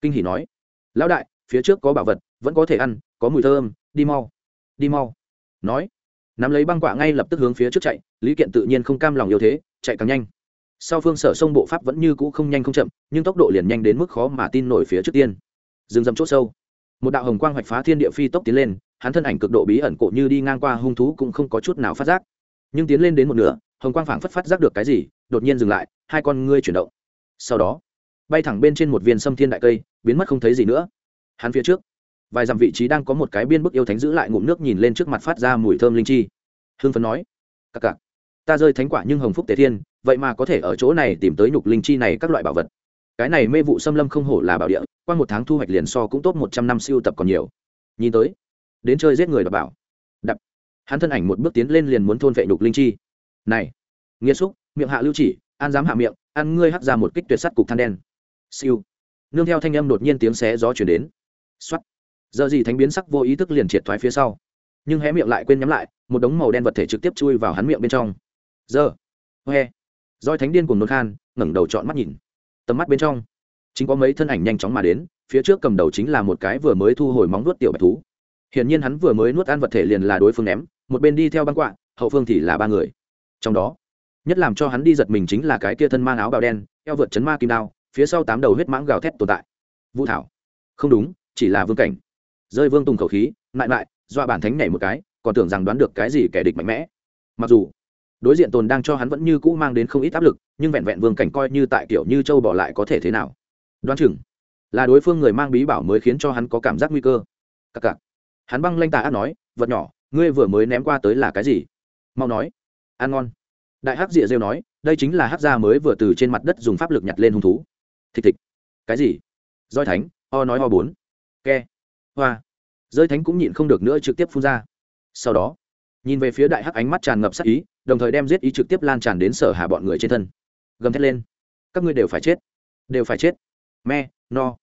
Kinh hỉ nói, lão đại, phía trước có bảo vật, vẫn có thể ăn, có mùi thơm, đi mau đi mau. Nói, nắm lấy băng quạ ngay lập tức hướng phía trước chạy, lý kiện tự nhiên không cam lòng yêu thế, chạy càng nhanh. Sau phương sở sông bộ pháp vẫn như cũ không nhanh không chậm, nhưng tốc độ liền nhanh đến mức khó mà tin nổi phía trước tiên. Dừng dầm c h ỗ sâu một đạo hồng quang hoạch phá thiên địa phi tốc tiến lên, hắn thân ảnh cực độ bí ẩn cộ như đi ngang qua hung thú cũng không có chút nào phát giác. Nhưng tiến lên đến một nửa, hồng quang phảng phất phát giác được cái gì, đột nhiên dừng lại, hai con ngươi chuyển động. Sau đó, bay thẳng bên trên một viên sâm thiên đại cây, biến mất không thấy gì nữa. Hắn phía trước, vài dặm vị trí đang có một cái biên bức yêu thánh giữ lại ngụm nước nhìn lên trước mặt phát ra mùi thơm linh chi. Hương phấn nói cặc cặc ta rơi thánh quả nhưng hồng phúc tề thiên, vậy mà có thể ở chỗ này tìm tới nhục linh chi này các loại bảo vật. Cái này mê vụ xâm lâm không hổ là bảo địa qua một tháng thu hoạch liền so cũng tốt một trăm năm siêu tập còn nhiều. Nhìn tới, đến chơi giết người đọc bảo. Đập. Hắn thân ảnh một bước tiến lên liền muốn thôn vệ nhục linh chi. Này, nghĩa xúc, miệng hạ lưu chỉ, an dám hạ miệng, ăn ngươi hắt ra một kích tuyệt sắt cục than đen. Siêu. Nương theo thanh âm đột nhiên tiếng xé gió chuyển đến. Xuất giờ gì thánh biến sắc vô ý thức liền triệt thoái phía sau. Nhưng hé miệng lại quên nhắm lại, một đống màu đen vật thể trực tiếp chui vào hắn miệng bên trong. Giờ. Hoe. Roi thánh điên cùng nôn khan, ngẩng đầu trọn mắt nhìn. Tầm mắt bên trong chính có mấy thân ảnh nhanh chóng mà đến, phía trước cầm đầu chính là một cái vừa mới thu hồi móng nuốt tiểu bạch thú. Hiển nhiên hắn vừa mới nuốt ăn vật thể liền là đối phương ném, một bên đi theo băng quạ, hậu phương thì là ba người. Trong đó, nhất làm cho hắn đi giật mình chính là cái kia thân mang áo bào đen, eo vượt chấn ma kim đao, phía sau tám đầu huyết mãng gào thét tồn tại. Vũ thảo, không đúng, chỉ là vương cảnh. Rơi vương tùng khẩu khí, mại mại, dọa bản thánh nhảy một cái, còn tưởng rằng đoán được cái gì kẻ địch mạnh mẽ. Mặc dù, đối diện tồn đang cho hắn vẫn như cũ mang đến không ít áp lực, nhưng vẹn vẹn vương cảnh coi như tại kiểu như châu bỏ lại có thể thế nào? Đoán chừng là đối phương người mang bí bảo mới khiến cho hắn có cảm giác nguy cơ. Cặc cặc. Hắn băng lanh tà ác nói, vật nhỏ, ngươi vừa mới ném qua tới là cái gì? Mau nói. Ăn ngon. Đại hắc dịa rêu nói, đây chính là hắc gia mới vừa từ trên mặt đất dùng pháp lực nhặt lên hung thú. Thịt thịt. Cái gì? Roi thánh, o nói o bốn. Ke. Hoa. Rơi thánh cũng nhịn không được nữa trực tiếp phun ra. Sau đó, nhìn về phía đại hắc ánh mắt tràn ngập sắc ý, đồng thời đem giết ý trực tiếp lan tràn đến sở hạ bọn người trên thân. Gầm thét lên. Các ngươi đều phải chết, đều phải chết me, no,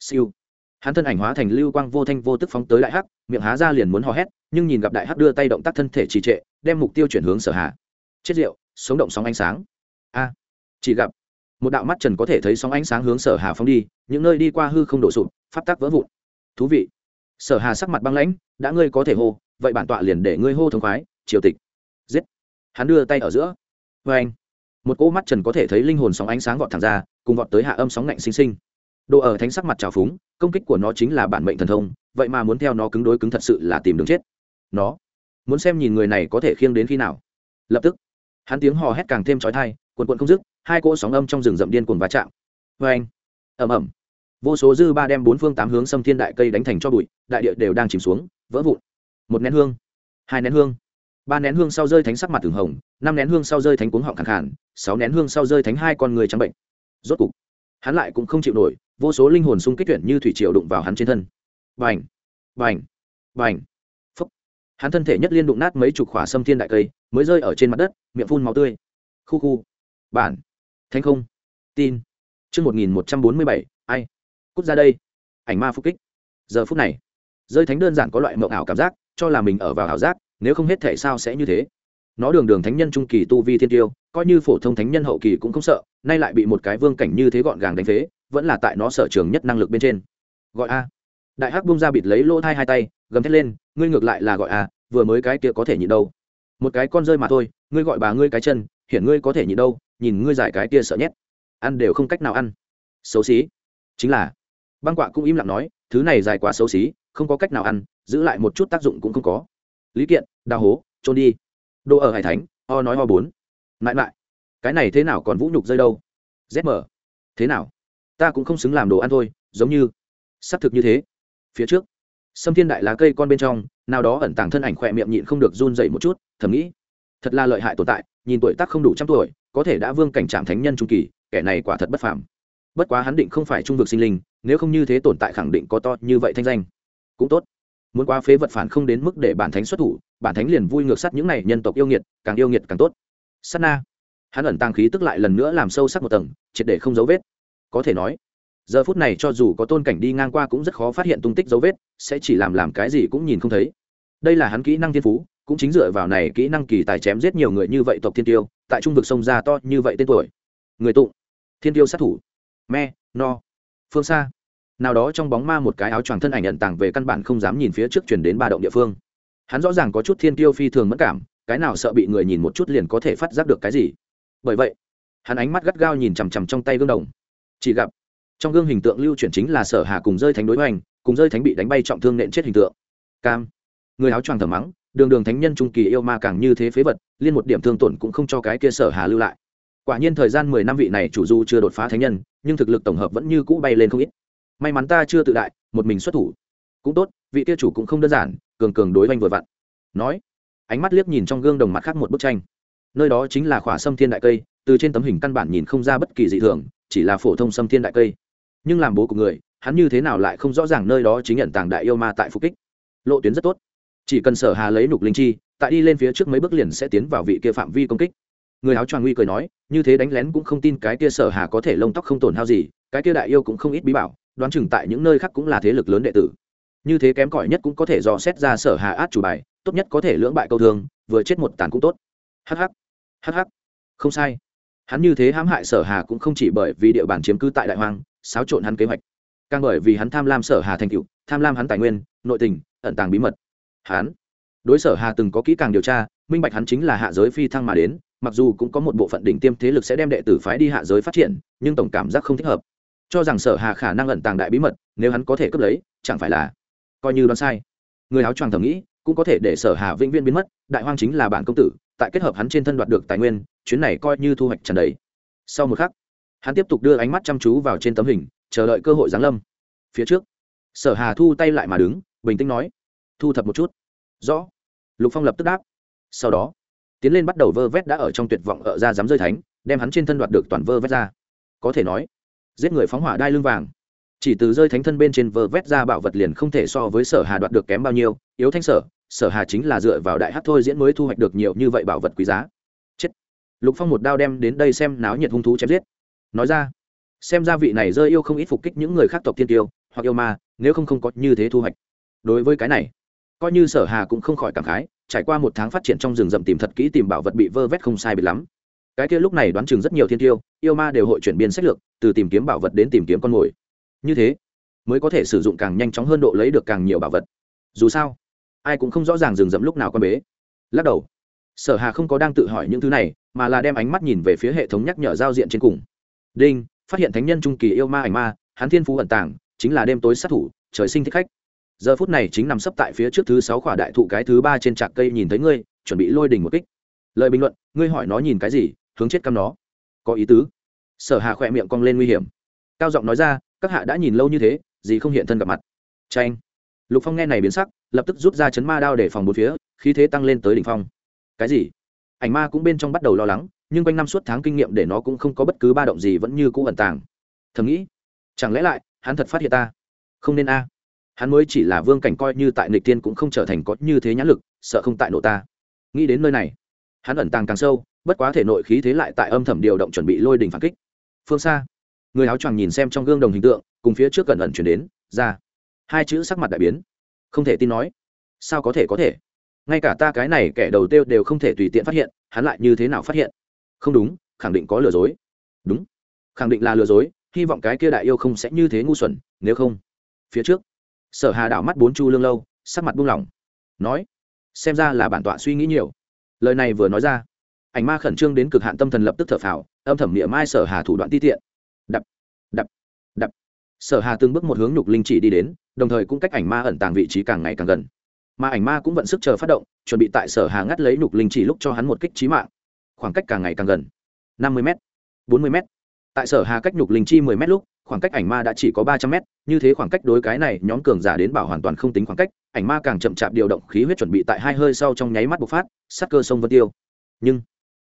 siêu. Hắn thân ảnh hóa thành lưu quang vô thanh vô tức phóng tới đại hắc, miệng há ra liền muốn hò hét, nhưng nhìn gặp đại hắc đưa tay động tác thân thể trì trệ, đem mục tiêu chuyển hướng sở hạ chết rượu, sống động sóng ánh sáng. A, chỉ gặp một đạo mắt trần có thể thấy sóng ánh sáng hướng sở hà phóng đi, những nơi đi qua hư không đổ sụp, pháp tắc vỡ vụn. Thú vị. Sở hà sắc mặt băng lãnh, đã ngươi có thể hô, vậy bản tọa liền để ngươi hô thống khoái, triều tịch. Giết. Hắn đưa tay ở giữa. Vê anh một cỗ mắt trần có thể thấy linh hồn sóng ánh sáng vọt thẳng ra cùng vọt tới hạ âm sóng ngạnh sinh sinh. Đồ ở thánh sắc mặt trào phúng, công kích của nó chính là bản mệnh thần thông, vậy mà muốn theo nó cứng đối cứng thật sự là tìm đường chết. Nó, muốn xem nhìn người này có thể khiêng đến khi nào. Lập tức, hắn tiếng hò hét càng thêm trói thai quần quận không dứt, hai cỗ sóng âm trong rừng rậm điên cuồng va chạm. Vê anh ẩm ẩm vô số dư ba đem bốn phương tám hướng xâm thiên đại cây đánh thành cho bụi, đại địa đều đang chìm xuống, vỡ vụn. Một nén hương, hai nén hương, ba nén hương sau rơi thánh sắc mặt thường hồng, năm nén hương sau rơi thánh cuống họng khẳng khản sáu nén hương sau rơi thánh hai con người trắng bệnh rốt cục, hắn lại cũng không chịu nổi, vô số linh hồn xung kích tuyển như thủy triều đụng vào hắn trên thân. Vành vành vành phúc. Hắn thân thể nhất liên đụng nát mấy chục khỏa xâm thiên đại cây, mới rơi ở trên mặt đất, miệng phun máu tươi. Khu khu. Bản. Thanh không. Tin. Chương một nghìn một trăm bốn mươi bảy, ai? Cút ra đây. Ảnh ma phục kích. Giờ phút này rơi thánh đơn giản có loại mộng ảo cảm giác, cho là mình ở vào ảo giác, nếu không hết thể sao sẽ như thế? Nó đường đường thánh nhân trung kỳ tu vi thiên tiêu, coi như phổ thông thánh nhân hậu kỳ cũng không sợ, nay lại bị một cái vương cảnh như thế gọn gàng đánh phế, vẫn là tại nó sở trường nhất năng lực bên trên. Gọi a. Đại hắc bung ra bịt lấy lỗ thai hai tay, gầm thét lên, ngươi ngược lại là gọi a, vừa mới cái kia có thể nhịn đâu. Một cái con rơi mà thôi, ngươi gọi bà ngươi cái chân, hiển ngươi có thể nhịn đâu, nhìn ngươi giải cái kia sợ nhét. Ăn đều không cách nào ăn. Xấu xí. Chính là. Băng quạ cũng im lặng nói, thứ này dài quá xấu xí, không có cách nào ăn, giữ lại một chút tác dụng cũng không có. Lý kiện, đào hố, trôn đi đồ ở hải thánh, o nói ho bốn. Mãi mãi, cái này thế nào còn vũ nhục rơi đâu? Zm thế nào? Ta cũng không xứng làm đồ ăn thôi, giống như xác thực như thế. Phía trước xâm thiên đại lá cây con bên trong, nào đó ẩn tàng thân ảnh khỏe miệng nhịn không được run dậy một chút, thầm nghĩ, thật là lợi hại tồn tại, nhìn tuổi tác không đủ trăm tuổi, có thể đã vương cảnh trạm thánh nhân trung kỳ, kẻ này quả thật bất phàm. Bất quá hắn định không phải trung vực sinh linh, nếu không như thế tồn tại khẳng định có to như vậy thanh danh. Cũng tốt. Muốn qua phế vật phản không đến mức để bản thánh xuất thủ bản thánh liền vui ngược sát những này nhân tộc yêu nghiệt, càng yêu nghiệt càng tốt. Sát na. Hắn ẩn tàng khí tức lại lần nữa làm sâu sắc một tầng, triệt để không dấu vết. Có thể nói, giờ phút này cho dù có tôn cảnh đi ngang qua cũng rất khó phát hiện tung tích dấu vết, sẽ chỉ làm làm cái gì cũng nhìn không thấy. Đây là hắn kỹ năng thiên phú, cũng chính dựa vào này kỹ năng kỳ tài chém giết nhiều người như vậy tộc thiên tiêu, tại trung vực sông ra to như vậy tên tuổi. Người tụng thiên tiêu sát thủ. Me, no. Phương xa. Nào đó trong bóng ma một cái áo choàng thân ảnh nhận tàng về căn bản không dám nhìn phía trước chuyển đến ba động địa phương hắn rõ ràng có chút thiên tiêu phi thường mất cảm, cái nào sợ bị người nhìn một chút liền có thể phát giác được cái gì. Bởi vậy, hắn ánh mắt gắt gao nhìn chằm chằm trong tay gương đồng. Chỉ gặp, trong gương hình tượng lưu chuyển chính là sở hà cùng rơi thánh đối hoành, cùng rơi thánh bị đánh bay trọng thương nện chết hình tượng. Cam, người áo choàng thở mắng, đường đường thánh nhân trung kỳ yêu ma càng như thế phế vật, liên một điểm thương tổn cũng không cho cái kia sở hà lưu lại. Quả nhiên thời gian mười năm vị này chủ du chưa đột phá thánh nhân, nhưng thực lực tổng hợp vẫn như cũ bay lên không ít. May mắn ta chưa tự đại, một mình xuất thủ. Cũng tốt, vị kia chủ cũng không đơn giản cường cường đối oanh vừa vặn. Nói, ánh mắt liếc nhìn trong gương đồng mặt khác một bức tranh. Nơi đó chính là khỏa sâm thiên đại cây, từ trên tấm hình căn bản nhìn không ra bất kỳ dị thường, chỉ là phổ thông sâm thiên đại cây. Nhưng làm bố của người, hắn như thế nào lại không rõ ràng nơi đó chính nhận tàng đại yêu ma tại phục kích. Lộ tuyến rất tốt. Chỉ cần sở hà lấy nục linh chi, tại đi lên phía trước mấy bước liền sẽ tiến vào vị kia phạm vi công kích. Người áo choàng nguy cười nói, như thế đánh lén cũng không tin cái kia sở hà có thể lông tóc không tổn hao gì, cái kia đại yêu cũng không ít bí bảo, đoán chừng tại những nơi khác cũng là thế lực lớn đệ tử như thế kém cỏi nhất cũng có thể dò xét ra sở hà át chủ bài, tốt nhất có thể lưỡng bại câu thương, vừa chết một tàn cũng tốt. Hh hh không sai. Hắn như thế hãm hại sở hà cũng không chỉ bởi vì địa bàn chiếm cư tại đại hoang, xáo trộn hắn kế hoạch, càng bởi vì hắn tham lam sở hà thành cựu tham lam hắn tài nguyên, nội tình, ẩn tàng bí mật. Hắn, đối sở hà từng có kỹ càng điều tra, minh bạch hắn chính là hạ giới phi thăng mà đến, mặc dù cũng có một bộ phận đỉnh tiêm thế lực sẽ đem đệ tử phái đi hạ giới phát triển, nhưng tổng cảm giác không thích hợp. Cho rằng sở hà khả năng ẩn tàng đại bí mật, nếu hắn có thể cướp lấy, chẳng phải là coi như đoán sai. Người áo choàng thầm nghĩ, cũng có thể để sở hà vĩnh viễn biến mất, đại hoang chính là bản công tử, tại kết hợp hắn trên thân đoạt được tài nguyên, chuyến này coi như thu hoạch trần đầy. Sau một khắc, hắn tiếp tục đưa ánh mắt chăm chú vào trên tấm hình, chờ đợi cơ hội giáng lâm. Phía trước, sở hà thu tay lại mà đứng, bình tĩnh nói, thu thập một chút. Rõ. Lục phong lập tức đáp. Sau đó, tiến lên bắt đầu vơ vét đã ở trong tuyệt vọng ở ra dám rơi thánh, đem hắn trên thân đoạt được toàn vơ vét ra. Có thể nói, giết người phóng hỏa đai lưng vàng chỉ từ rơi thánh thân bên trên vơ vét ra bảo vật liền không thể so với sở hà đoạt được kém bao nhiêu. Yếu thanh sở sở hà chính là dựa vào đại hát thôi diễn mới thu hoạch được nhiều như vậy bảo vật quý giá. Chết. Lục phong một đao đem đến đây xem náo nhiệt hung thú chém giết. Nói ra, xem ra vị này rơi yêu không ít phục kích những người khác tộc thiên tiêu, hoặc yêu ma, nếu không không có như thế thu hoạch. Đối với cái này, coi như sở hà cũng không khỏi cảm khái, trải qua một tháng phát triển trong rừng rậm tìm thật kỹ tìm bảo vật bị vơ vét không sai bị lắm. Cái kia lúc này đoán chừng rất nhiều thiên tiêu, yêu ma đều hội chuyển biến sách lược, từ tìm kiếm bảo vật đến tìm kiếm con mồi như thế, mới có thể sử dụng càng nhanh chóng hơn độ lấy được càng nhiều bảo vật. Dù sao, ai cũng không rõ ràng rừng rậm lúc nào con bế. Lắc đầu, sở hà không có đang tự hỏi những thứ này, mà là đem ánh mắt nhìn về phía hệ thống nhắc nhở giao diện trên cùng. Đinh, phát hiện thánh nhân trung kỳ yêu ma ảnh ma Hán thiên phú ẩn tàng, chính là đêm tối sát thủ, trời sinh thích khách. Giờ phút này chính nằm sấp tại phía trước thứ sáu khỏa đại thụ cái thứ ba trên trạc cây nhìn thấy ngươi, chuẩn bị lôi đình một kích. Lời bình luận, ngươi hỏi nó nhìn cái gì, hướng chết căm nó. Có ý tứ. Sở hà khỏe miệng cong lên nguy hiểm. Cao giọng nói ra các hạ đã nhìn lâu như thế, gì không hiện thân gặp mặt. Tranh lục phong nghe này biến sắc, lập tức rút ra chấn ma đao để phòng bốn phía, khí thế tăng lên tới đỉnh phong. Cái gì? Ảnh ma cũng bên trong bắt đầu lo lắng, nhưng quanh năm suốt tháng kinh nghiệm để nó cũng không có bất cứ ba động gì vẫn như cũ ẩn tàng. Thầm nghĩ, chẳng lẽ lại, hắn thật phát hiện ta? Không nên a. Hắn mới chỉ là vương cảnh coi như tại nịch tiên cũng không trở thành có như thế nhãn lực, sợ không tại nổ ta. Nghĩ đến nơi này, hắn ẩn tàng càng sâu, bất quá thể nội khí thế lại tại âm thầm điều động chuẩn bị lôi đỉnh phản kích. Phương xa người áo choàng nhìn xem trong gương đồng hình tượng, cùng phía trước cẩn ẩn chuyển đến, ra. Hai chữ sắc mặt đại biến. Không thể tin nói. Sao có thể có thể? Ngay cả ta cái này kẻ đầu tiêu đều không thể tùy tiện phát hiện, hắn lại như thế nào phát hiện? Không đúng, khẳng định có lừa dối. Đúng. Khẳng định là lừa dối, hy vọng cái kia đại yêu không sẽ như thế ngu xuẩn, nếu không. Phía trước. Sở hà đảo mắt bốn chu lương lâu, sắc mặt buông lỏng. Nói. Xem ra là bản tọa suy nghĩ nhiều. Lời này vừa nói ra. Ảnh ma khẩn trương đến cực hạn tâm thần lập tức thở phào, âm thầm niệm mai sở hà thủ đoạn ti tiện sở hà từng bước một hướng nhục linh chỉ đi đến, đồng thời cũng cách ảnh ma ẩn tàng vị trí càng ngày càng gần. Mà ảnh ma cũng vận sức chờ phát động, chuẩn bị tại sở hà ngắt lấy nhục linh chỉ lúc cho hắn một kích trí mạng. Khoảng cách càng ngày càng gần. Năm mươi m bốn mươi m tại sở hà cách nhục linh chi mười m lúc, khoảng cách ảnh ma đã chỉ có ba trăm m như thế khoảng cách đối cái này nhóm cường giả đến bảo hoàn toàn không tính khoảng cách, ảnh ma càng chậm chạp điều động khí huyết chuẩn bị tại hai hơi sau trong nháy mắt bộc phát, sát cơ sông vân tiêu. Nhưng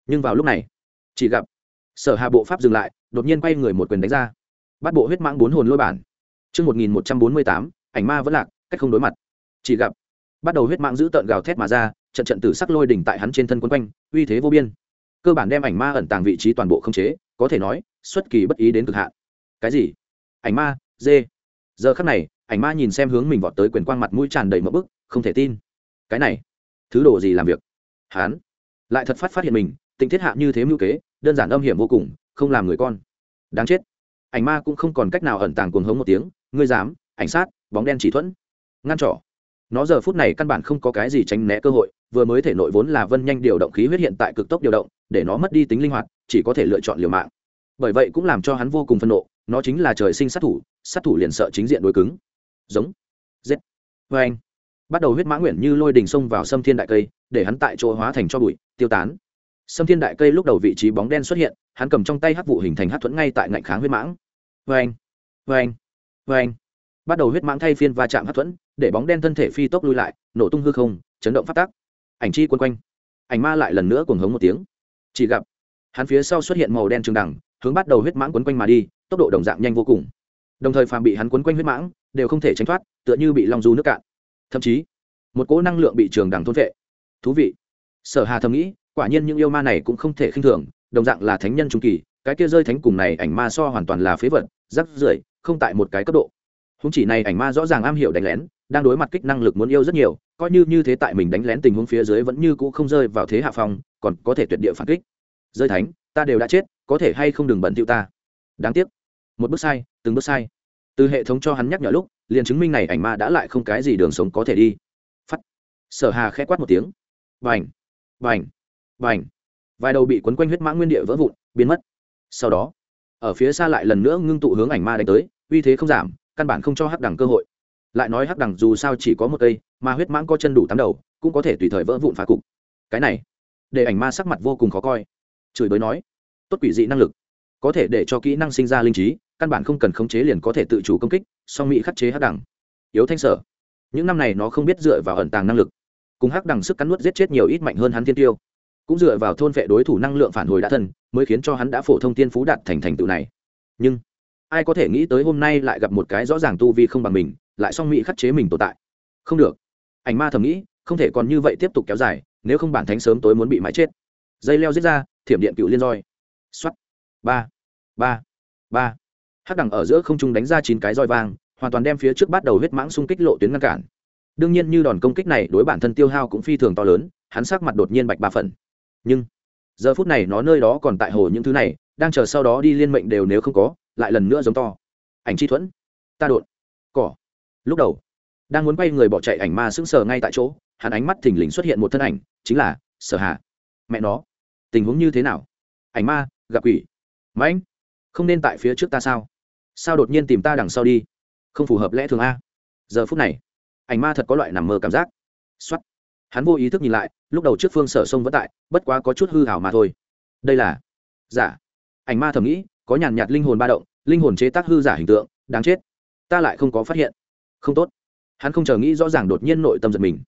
nhưng vào lúc này, chỉ gặp sở hà bộ pháp dừng lại, đột nhiên quay người một quyền đánh ra bắt bộ huyết mãng bốn hồn lôi bản. Chương một nghìn một trăm bốn mươi tám, ảnh ma vẫn lạc, cách không đối mặt. Chỉ gặp, bắt đầu huyết mãng giữ tợn gào thét mà ra, trận trận tử sắc lôi đỉnh tại hắn trên thân quân quanh, uy thế vô biên. Cơ bản đem ảnh ma ẩn tàng vị trí toàn bộ không chế, có thể nói, xuất kỳ bất ý đến cực hạn. Cái gì? Ảnh ma, dê. Giờ khắc này, ảnh ma nhìn xem hướng mình vọt tới quyền quang mặt mũi tràn đầy mỡ bức, không thể tin. Cái này, thứ đồ gì làm việc? Hán lại thật phát phát hiện mình, tình thiết hạ như thế mưu kế, đơn giản âm hiểm vô cùng, không làm người con. Đáng chết ảnh ma cũng không còn cách nào ẩn tàng cuồng hống một tiếng, ngươi dám, ảnh sát, bóng đen chỉ thuẫn. Ngăn trỏ. Nó giờ phút này căn bản không có cái gì tránh né cơ hội, vừa mới thể nội vốn là vân nhanh điều động khí huyết hiện tại cực tốc điều động, để nó mất đi tính linh hoạt, chỉ có thể lựa chọn liều mạng. Bởi vậy cũng làm cho hắn vô cùng phân nộ, nó chính là trời sinh sát thủ sát thủ liền sợ chính diện đối cứng. Giống. Giết. Vê anh bắt đầu huyết mã nguyện như lôi đình xông vào xâm thiên đại cây, để hắn tại chỗ hóa thành cho bụi, tiêu tán. Sâm thiên đại cây lúc đầu vị trí bóng đen xuất hiện, hắn cầm trong tay hắc vụ hình thành hắc thuẫn ngay tại ngạnh kháng huyết mãng. Vê anh vê bắt đầu huyết mãng thay phiên va chạm hắc thuẫn, để bóng đen thân thể phi tốc lui lại, nổ tung hư không, chấn động phát tác ảnh chi quân quanh. Ảnh ma lại lần nữa cuồng hống một tiếng. Chỉ gặp, hắn phía sau xuất hiện màu đen trường đẳng hướng bắt đầu huyết mãng quấn quanh mà đi, tốc độ đồng dạng nhanh vô cùng. Đồng thời phàm bị hắn quấn quanh huyết mãng, đều không thể tránh thoát, tựa như bị long du nước cạn. Thậm chí, một cỗ năng lượng bị trường đằng thôn vệ. Thú vị. Sở hà thầm nghĩ quả nhiên những yêu ma này cũng không thể khinh thường, đồng dạng là thánh nhân trung kỳ, cái kia rơi thánh cùng này ảnh ma so hoàn toàn là phế vật, rắc rưởi, không tại một cái cấp độ. Húng chỉ này ảnh ma rõ ràng am hiểu đánh lén, đang đối mặt kích năng lực muốn yêu rất nhiều, coi như như thế tại mình đánh lén tình huống phía dưới vẫn như cũ không rơi vào thế hạ phong, còn có thể tuyệt địa phản kích. Rơi thánh, ta đều đã chết, có thể hay không đừng bận tiêu ta. Đáng tiếc. Một bước sai, từng bước sai. Từ hệ thống cho hắn nhắc nhở lúc, liền chứng minh này ảnh ma đã lại không cái gì đường sống có thể đi. Phắt. Sở hà khẽ quát một tiếng. Vành vành vành vài đầu bị quấn quanh huyết mã nguyên địa vỡ vụn, biến mất. Sau đó, ở phía xa lại lần nữa ngưng tụ hướng ảnh ma đánh tới, uy thế không giảm, căn bản không cho hắc đẳng cơ hội. Lại nói hắc đẳng dù sao chỉ có một cây, mà huyết mãng có chân đủ tám đầu, cũng có thể tùy thời vỡ vụn phá cục. Cái này, để ảnh ma sắc mặt vô cùng khó coi. Chửi bới nói, tốt quỷ dị năng lực. Có thể để cho kỹ năng sinh ra linh trí, căn bản không cần khống chế liền có thể tự chủ công kích, song mỹ khắc chế hắc đẳng. Yếu thanh sở. Những năm này nó không biết dựa vào ẩn tàng năng lực. Cùng hắc đẳng sức cắn nuốt giết chết nhiều ít mạnh hơn hắn thiên tiêu cũng dựa vào thôn vệ đối thủ năng lượng phản hồi đã thân, mới khiến cho hắn đã phổ thông tiên phú đạt thành thành tựu này. Nhưng, ai có thể nghĩ tới hôm nay lại gặp một cái rõ ràng tu vi không bằng mình, lại song mỹ khắc chế mình tồn tại? Không được. Ảnh ma thầm nghĩ, không thể còn như vậy tiếp tục kéo dài, nếu không bản thánh sớm tối muốn bị mãi chết. Dây leo giết ra, thiểm điện cựu liên roi. X ba. Ba. Ba. Hắc đẳng ở giữa không trung đánh ra chín cái roi vang, hoàn toàn đem phía trước bắt đầu huyết mãng xung kích lộ tuyến ngăn cản. Đương nhiên như đòn công kích này đối bản thân tiêu hao cũng phi thường to lớn, hắn sắc mặt đột nhiên bạch ba phần nhưng giờ phút này nó nơi đó còn tại hồ những thứ này, đang chờ sau đó đi liên mệnh đều nếu không có, lại lần nữa giống to. Ảnh chi thuẫn, ta đột, cỏ. Lúc đầu, đang muốn quay người bỏ chạy ảnh ma sững sờ ngay tại chỗ, hắn ánh mắt thình lình xuất hiện một thân ảnh, chính là sở hà. Mẹ nó, tình huống như thế nào? Ảnh ma, gặp quỷ. Mãnh, không nên tại phía trước ta sao? Sao đột nhiên tìm ta đằng sau đi? Không phù hợp lẽ thường a. Giờ phút này, ảnh ma thật có loại nằm mơ cảm giác. Xuất hắn vô ý thức nhìn lại, lúc đầu trước phương sở sông vẫn tại, bất quá có chút hư hảo mà thôi. Đây là giả. Ảnh ma thầm nghĩ, có nhàn nhạt linh hồn ba động, linh hồn chế tác hư giả hình tượng, đáng chết. Ta lại không có phát hiện. Không tốt. Hắn không chờ nghĩ rõ ràng đột nhiên nội tâm giật mình.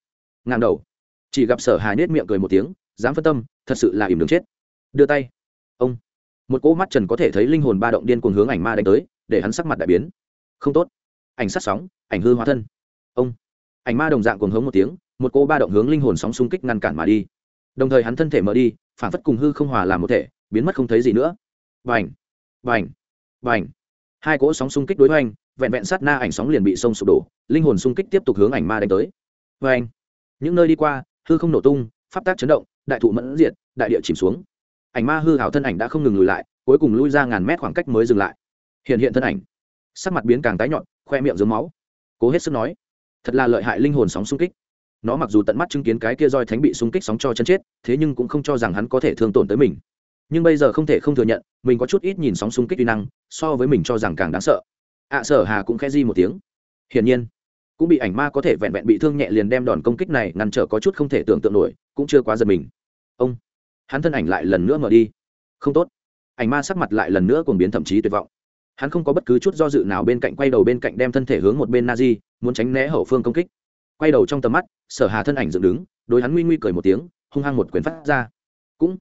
Ngang đầu. Chỉ gặp sở hà nết miệng cười một tiếng, dám phân tâm, thật sự là im đường chết. Đưa tay. Ông. Một cỗ mắt trần có thể thấy linh hồn ba động điên cuồng hướng ảnh ma đánh tới, để hắn sắc mặt đại biến. Không tốt. Ảnh sát sóng, ảnh hư hóa thân. Ông. Ảnh ma đồng dạng cuồng hống một tiếng một cô ba động hướng linh hồn sóng xung kích ngăn cản mà đi. Đồng thời hắn thân thể mở đi, phản phất cùng hư không hòa làm một thể, biến mất không thấy gì nữa. Vành vành vành hai cỗ sóng xung kích đối hoành, vẹn vẹn sát na ảnh sóng liền bị sông sụp đổ, linh hồn xung kích tiếp tục hướng ảnh ma đánh tới. Vành những nơi đi qua, hư không nổ tung, pháp tác chấn động, đại thụ mẫn diệt, đại địa chìm xuống. Ảnh ma hư hảo thân ảnh đã không ngừng lùi lại, cuối cùng lui ra ngàn mét khoảng cách mới dừng lại. Hiện hiện thân ảnh. Sắc mặt biến càng tái nhọn, khoe miệng dướng máu. Cố hết sức nói, thật là lợi hại linh hồn sóng xung kích nó mặc dù tận mắt chứng kiến cái kia roi thánh bị xung kích sóng cho chân chết, thế nhưng cũng không cho rằng hắn có thể thương tổn tới mình. Nhưng bây giờ không thể không thừa nhận, mình có chút ít nhìn sóng xung kích uy năng, so với mình cho rằng càng đáng sợ. Ạ sở hà cũng khẽ di một tiếng. Hiển nhiên, cũng bị ảnh ma có thể vẹn vẹn bị thương nhẹ liền đem đòn công kích này ngăn trở có chút không thể tưởng tượng nổi, cũng chưa quá giật mình. Ông, hắn thân ảnh lại lần nữa mở đi. Không tốt. Ảnh ma sắc mặt lại lần nữa cuồng biến thậm chí tuyệt vọng. Hắn không có bất cứ chút do dự nào bên cạnh quay đầu bên cạnh đem thân thể hướng một bên na di muốn tránh né hậu phương công kích quay đầu trong tầm mắt, sở hà thân ảnh dựng đứng, đối hắn nguy nguy cười một tiếng, hung hăng một quyền phát ra. Cũng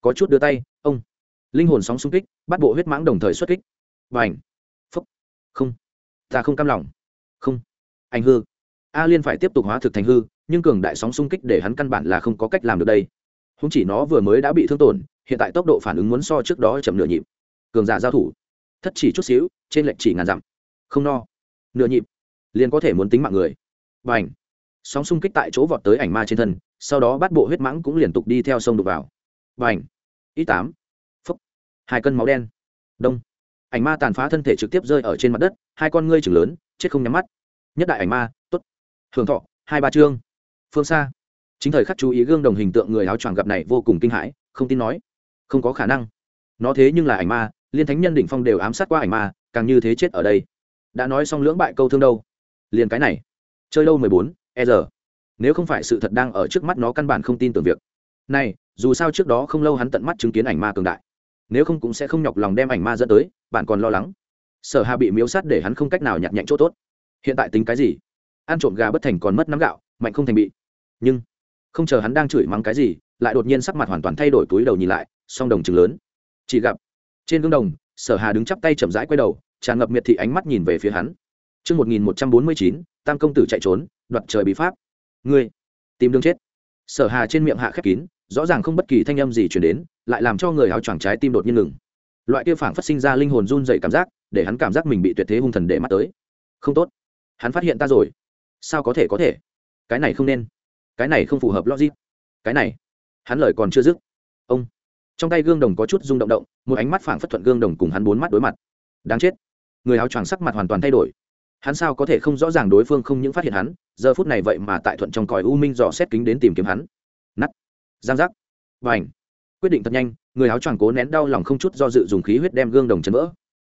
có chút đưa tay, ông. Linh hồn sóng xung kích, bắt bộ huyết mãng đồng thời xuất kích. Và ảnh phúc. Không. Ta không cam lòng. Không. Anh hư. A liên phải tiếp tục hóa thực thành hư, nhưng cường đại sóng xung kích để hắn căn bản là không có cách làm được đây. Không chỉ nó vừa mới đã bị thương tổn, hiện tại tốc độ phản ứng muốn so trước đó chậm nửa nhịp. Cường giả giao thủ. Thất chỉ chút xíu, trên lệnh chỉ ngàn dặm. Không no. Nửa nhịp. Liền có thể muốn tính mạng người. Và ảnh sóng xung kích tại chỗ vọt tới ảnh ma trên thân, sau đó bắt bộ huyết mãng cũng liên tục đi theo sông đục vào. Và ảnh ít tám. Phúc! Hai cân máu đen. Đông! Ảnh ma tàn phá thân thể trực tiếp rơi ở trên mặt đất, hai con ngươi chừng lớn, chết không nhắm mắt. Nhất đại ảnh ma t ố t hưởng thọ, hai ba chương. Phương xa. Chính thời khắc chú ý gương đồng hình tượng người áo choàng gặp này vô cùng kinh hãi, không tin nói. Không có khả năng. Nó thế nhưng là ảnh ma, liên thánh nhân đỉnh phong đều ám sát qua ảnh ma, càng như thế chết ở đây. Đã nói xong lưỡng bại câu thương đâu? Liền cái này. Chơi đâu mười bốn e giờ nếu không phải sự thật đang ở trước mắt nó căn bản không tin tưởng việc. Này dù sao trước đó không lâu hắn tận mắt chứng kiến ảnh ma cường đại. Nếu không cũng sẽ không nhọc lòng đem ảnh ma dẫn tới bạn còn lo lắng. Sở hà bị miếu sát để hắn không cách nào nhặt nhạnh chỗ tốt. Hiện tại tính cái gì? Ăn trộm gà bất thành còn mất nắm gạo mạnh không thành bị. Nhưng không chờ hắn đang chửi mắng cái gì lại đột nhiên sắc mặt hoàn toàn thay đổi túi đầu nhìn lại song đồng chừng lớn. Chỉ gặp trên gương đồng sở hà đứng chắp tay chậm rãi quay đầu tràn ngập miệt thị ánh mắt nhìn về phía hắn. Trước 1149, tam công tử chạy trốn, đoạt trời bí pháp. Ngươi, tìm đường chết. Sở hà trên miệng hạ khép kín, rõ ràng không bất kỳ thanh âm gì chuyển đến, lại làm cho người áo choàng trái tim đột nhiên ngừng. Loại kia phảng phát sinh ra linh hồn run dậy cảm giác, để hắn cảm giác mình bị tuyệt thế hung thần để mắt tới. Không tốt. Hắn phát hiện ta rồi. Sao có thể có thể? Cái này không nên. Cái này không phù hợp logic. Cái này. Hắn lời còn chưa dứt. Ông. Trong tay gương đồng có chút rung động động, một ánh mắt phảng phất thuận gương đồng cùng hắn bốn mắt đối mặt. Đáng chết. Người áo choàng sắc mặt hoàn toàn thay đổi hắn sao có thể không rõ ràng đối phương không những phát hiện hắn, giờ phút này vậy mà tại thuận trong còi u minh dò xét kính đến tìm kiếm hắn. Nắt giang giác. Và ảnh quyết định thật nhanh, người áo choàng cố nén đau lòng không chút do dự dùng khí huyết đem gương đồng chấn vỡ.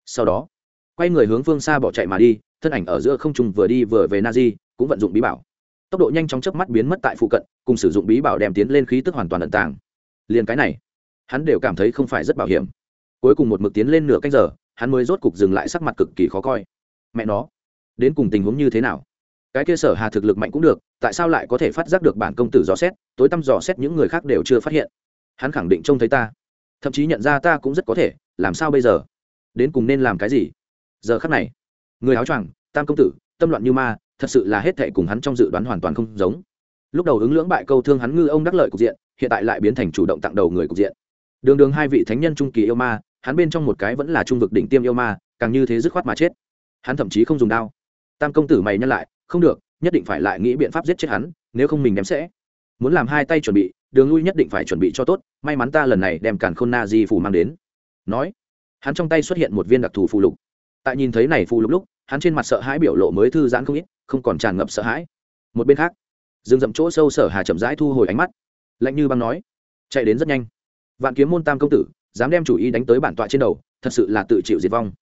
Sau đó, quay người hướng phương xa bỏ chạy mà đi, thân ảnh ở giữa không trung vừa đi vừa về na di cũng vận dụng bí bảo. Tốc độ nhanh chóng chớp mắt biến mất tại phụ cận, cùng sử dụng bí bảo đem tiến lên khí tức hoàn toàn ẩn tàng. Liền cái này, hắn đều cảm thấy không phải rất bảo hiểm. Cuối cùng một mực tiến lên nửa canh giờ, hắn mới rốt cục dừng lại sắc mặt cực kỳ khó coi. Mẹ nó đến cùng tình huống như thế nào? Cái kia sở hà thực lực mạnh cũng được, tại sao lại có thể phát giác được bản công tử dò xét, tối tăm dò xét những người khác đều chưa phát hiện? Hắn khẳng định trông thấy ta. Thậm chí nhận ra ta cũng rất có thể, làm sao bây giờ? Đến cùng nên làm cái gì? Giờ khắc này, người áo choàng, tam công tử, tâm loạn như ma, thật sự là hết thệ cùng hắn trong dự đoán hoàn toàn không giống. Lúc đầu ứng lưỡng bại câu thương hắn ngư ông đắc lợi cục diện, hiện tại lại biến thành chủ động tặng đầu người cục diện. Đường đường hai vị thánh nhân trung kỳ yêu ma, hắn bên trong một cái vẫn là trung vực đỉnh tiêm yêu ma, càng như thế dứt khoát mà chết. Hắn thậm chí không dùng đao tam công tử mày nhân lại, không được, nhất định phải lại nghĩ biện pháp giết chết hắn, nếu không mình ném sẽ. Muốn làm hai tay chuẩn bị, đường lui nhất định phải chuẩn bị cho tốt, may mắn ta lần này đem càn khôn na di phù mang đến. Nói, hắn trong tay xuất hiện một viên đặc thù phù lục. Tại nhìn thấy này phù lục lúc, hắn trên mặt sợ hãi biểu lộ mới thư giãn không ít, không còn tràn ngập sợ hãi. Một bên khác Dương Dậm chỗ sâu sở hà chậm rãi thu hồi ánh mắt, lạnh như băng nói, chạy đến rất nhanh. Vạn kiếm môn tam công tử, dám đem chủ ý đánh tới bản tọa trên đầu, thật sự là tự chịu diệt vong.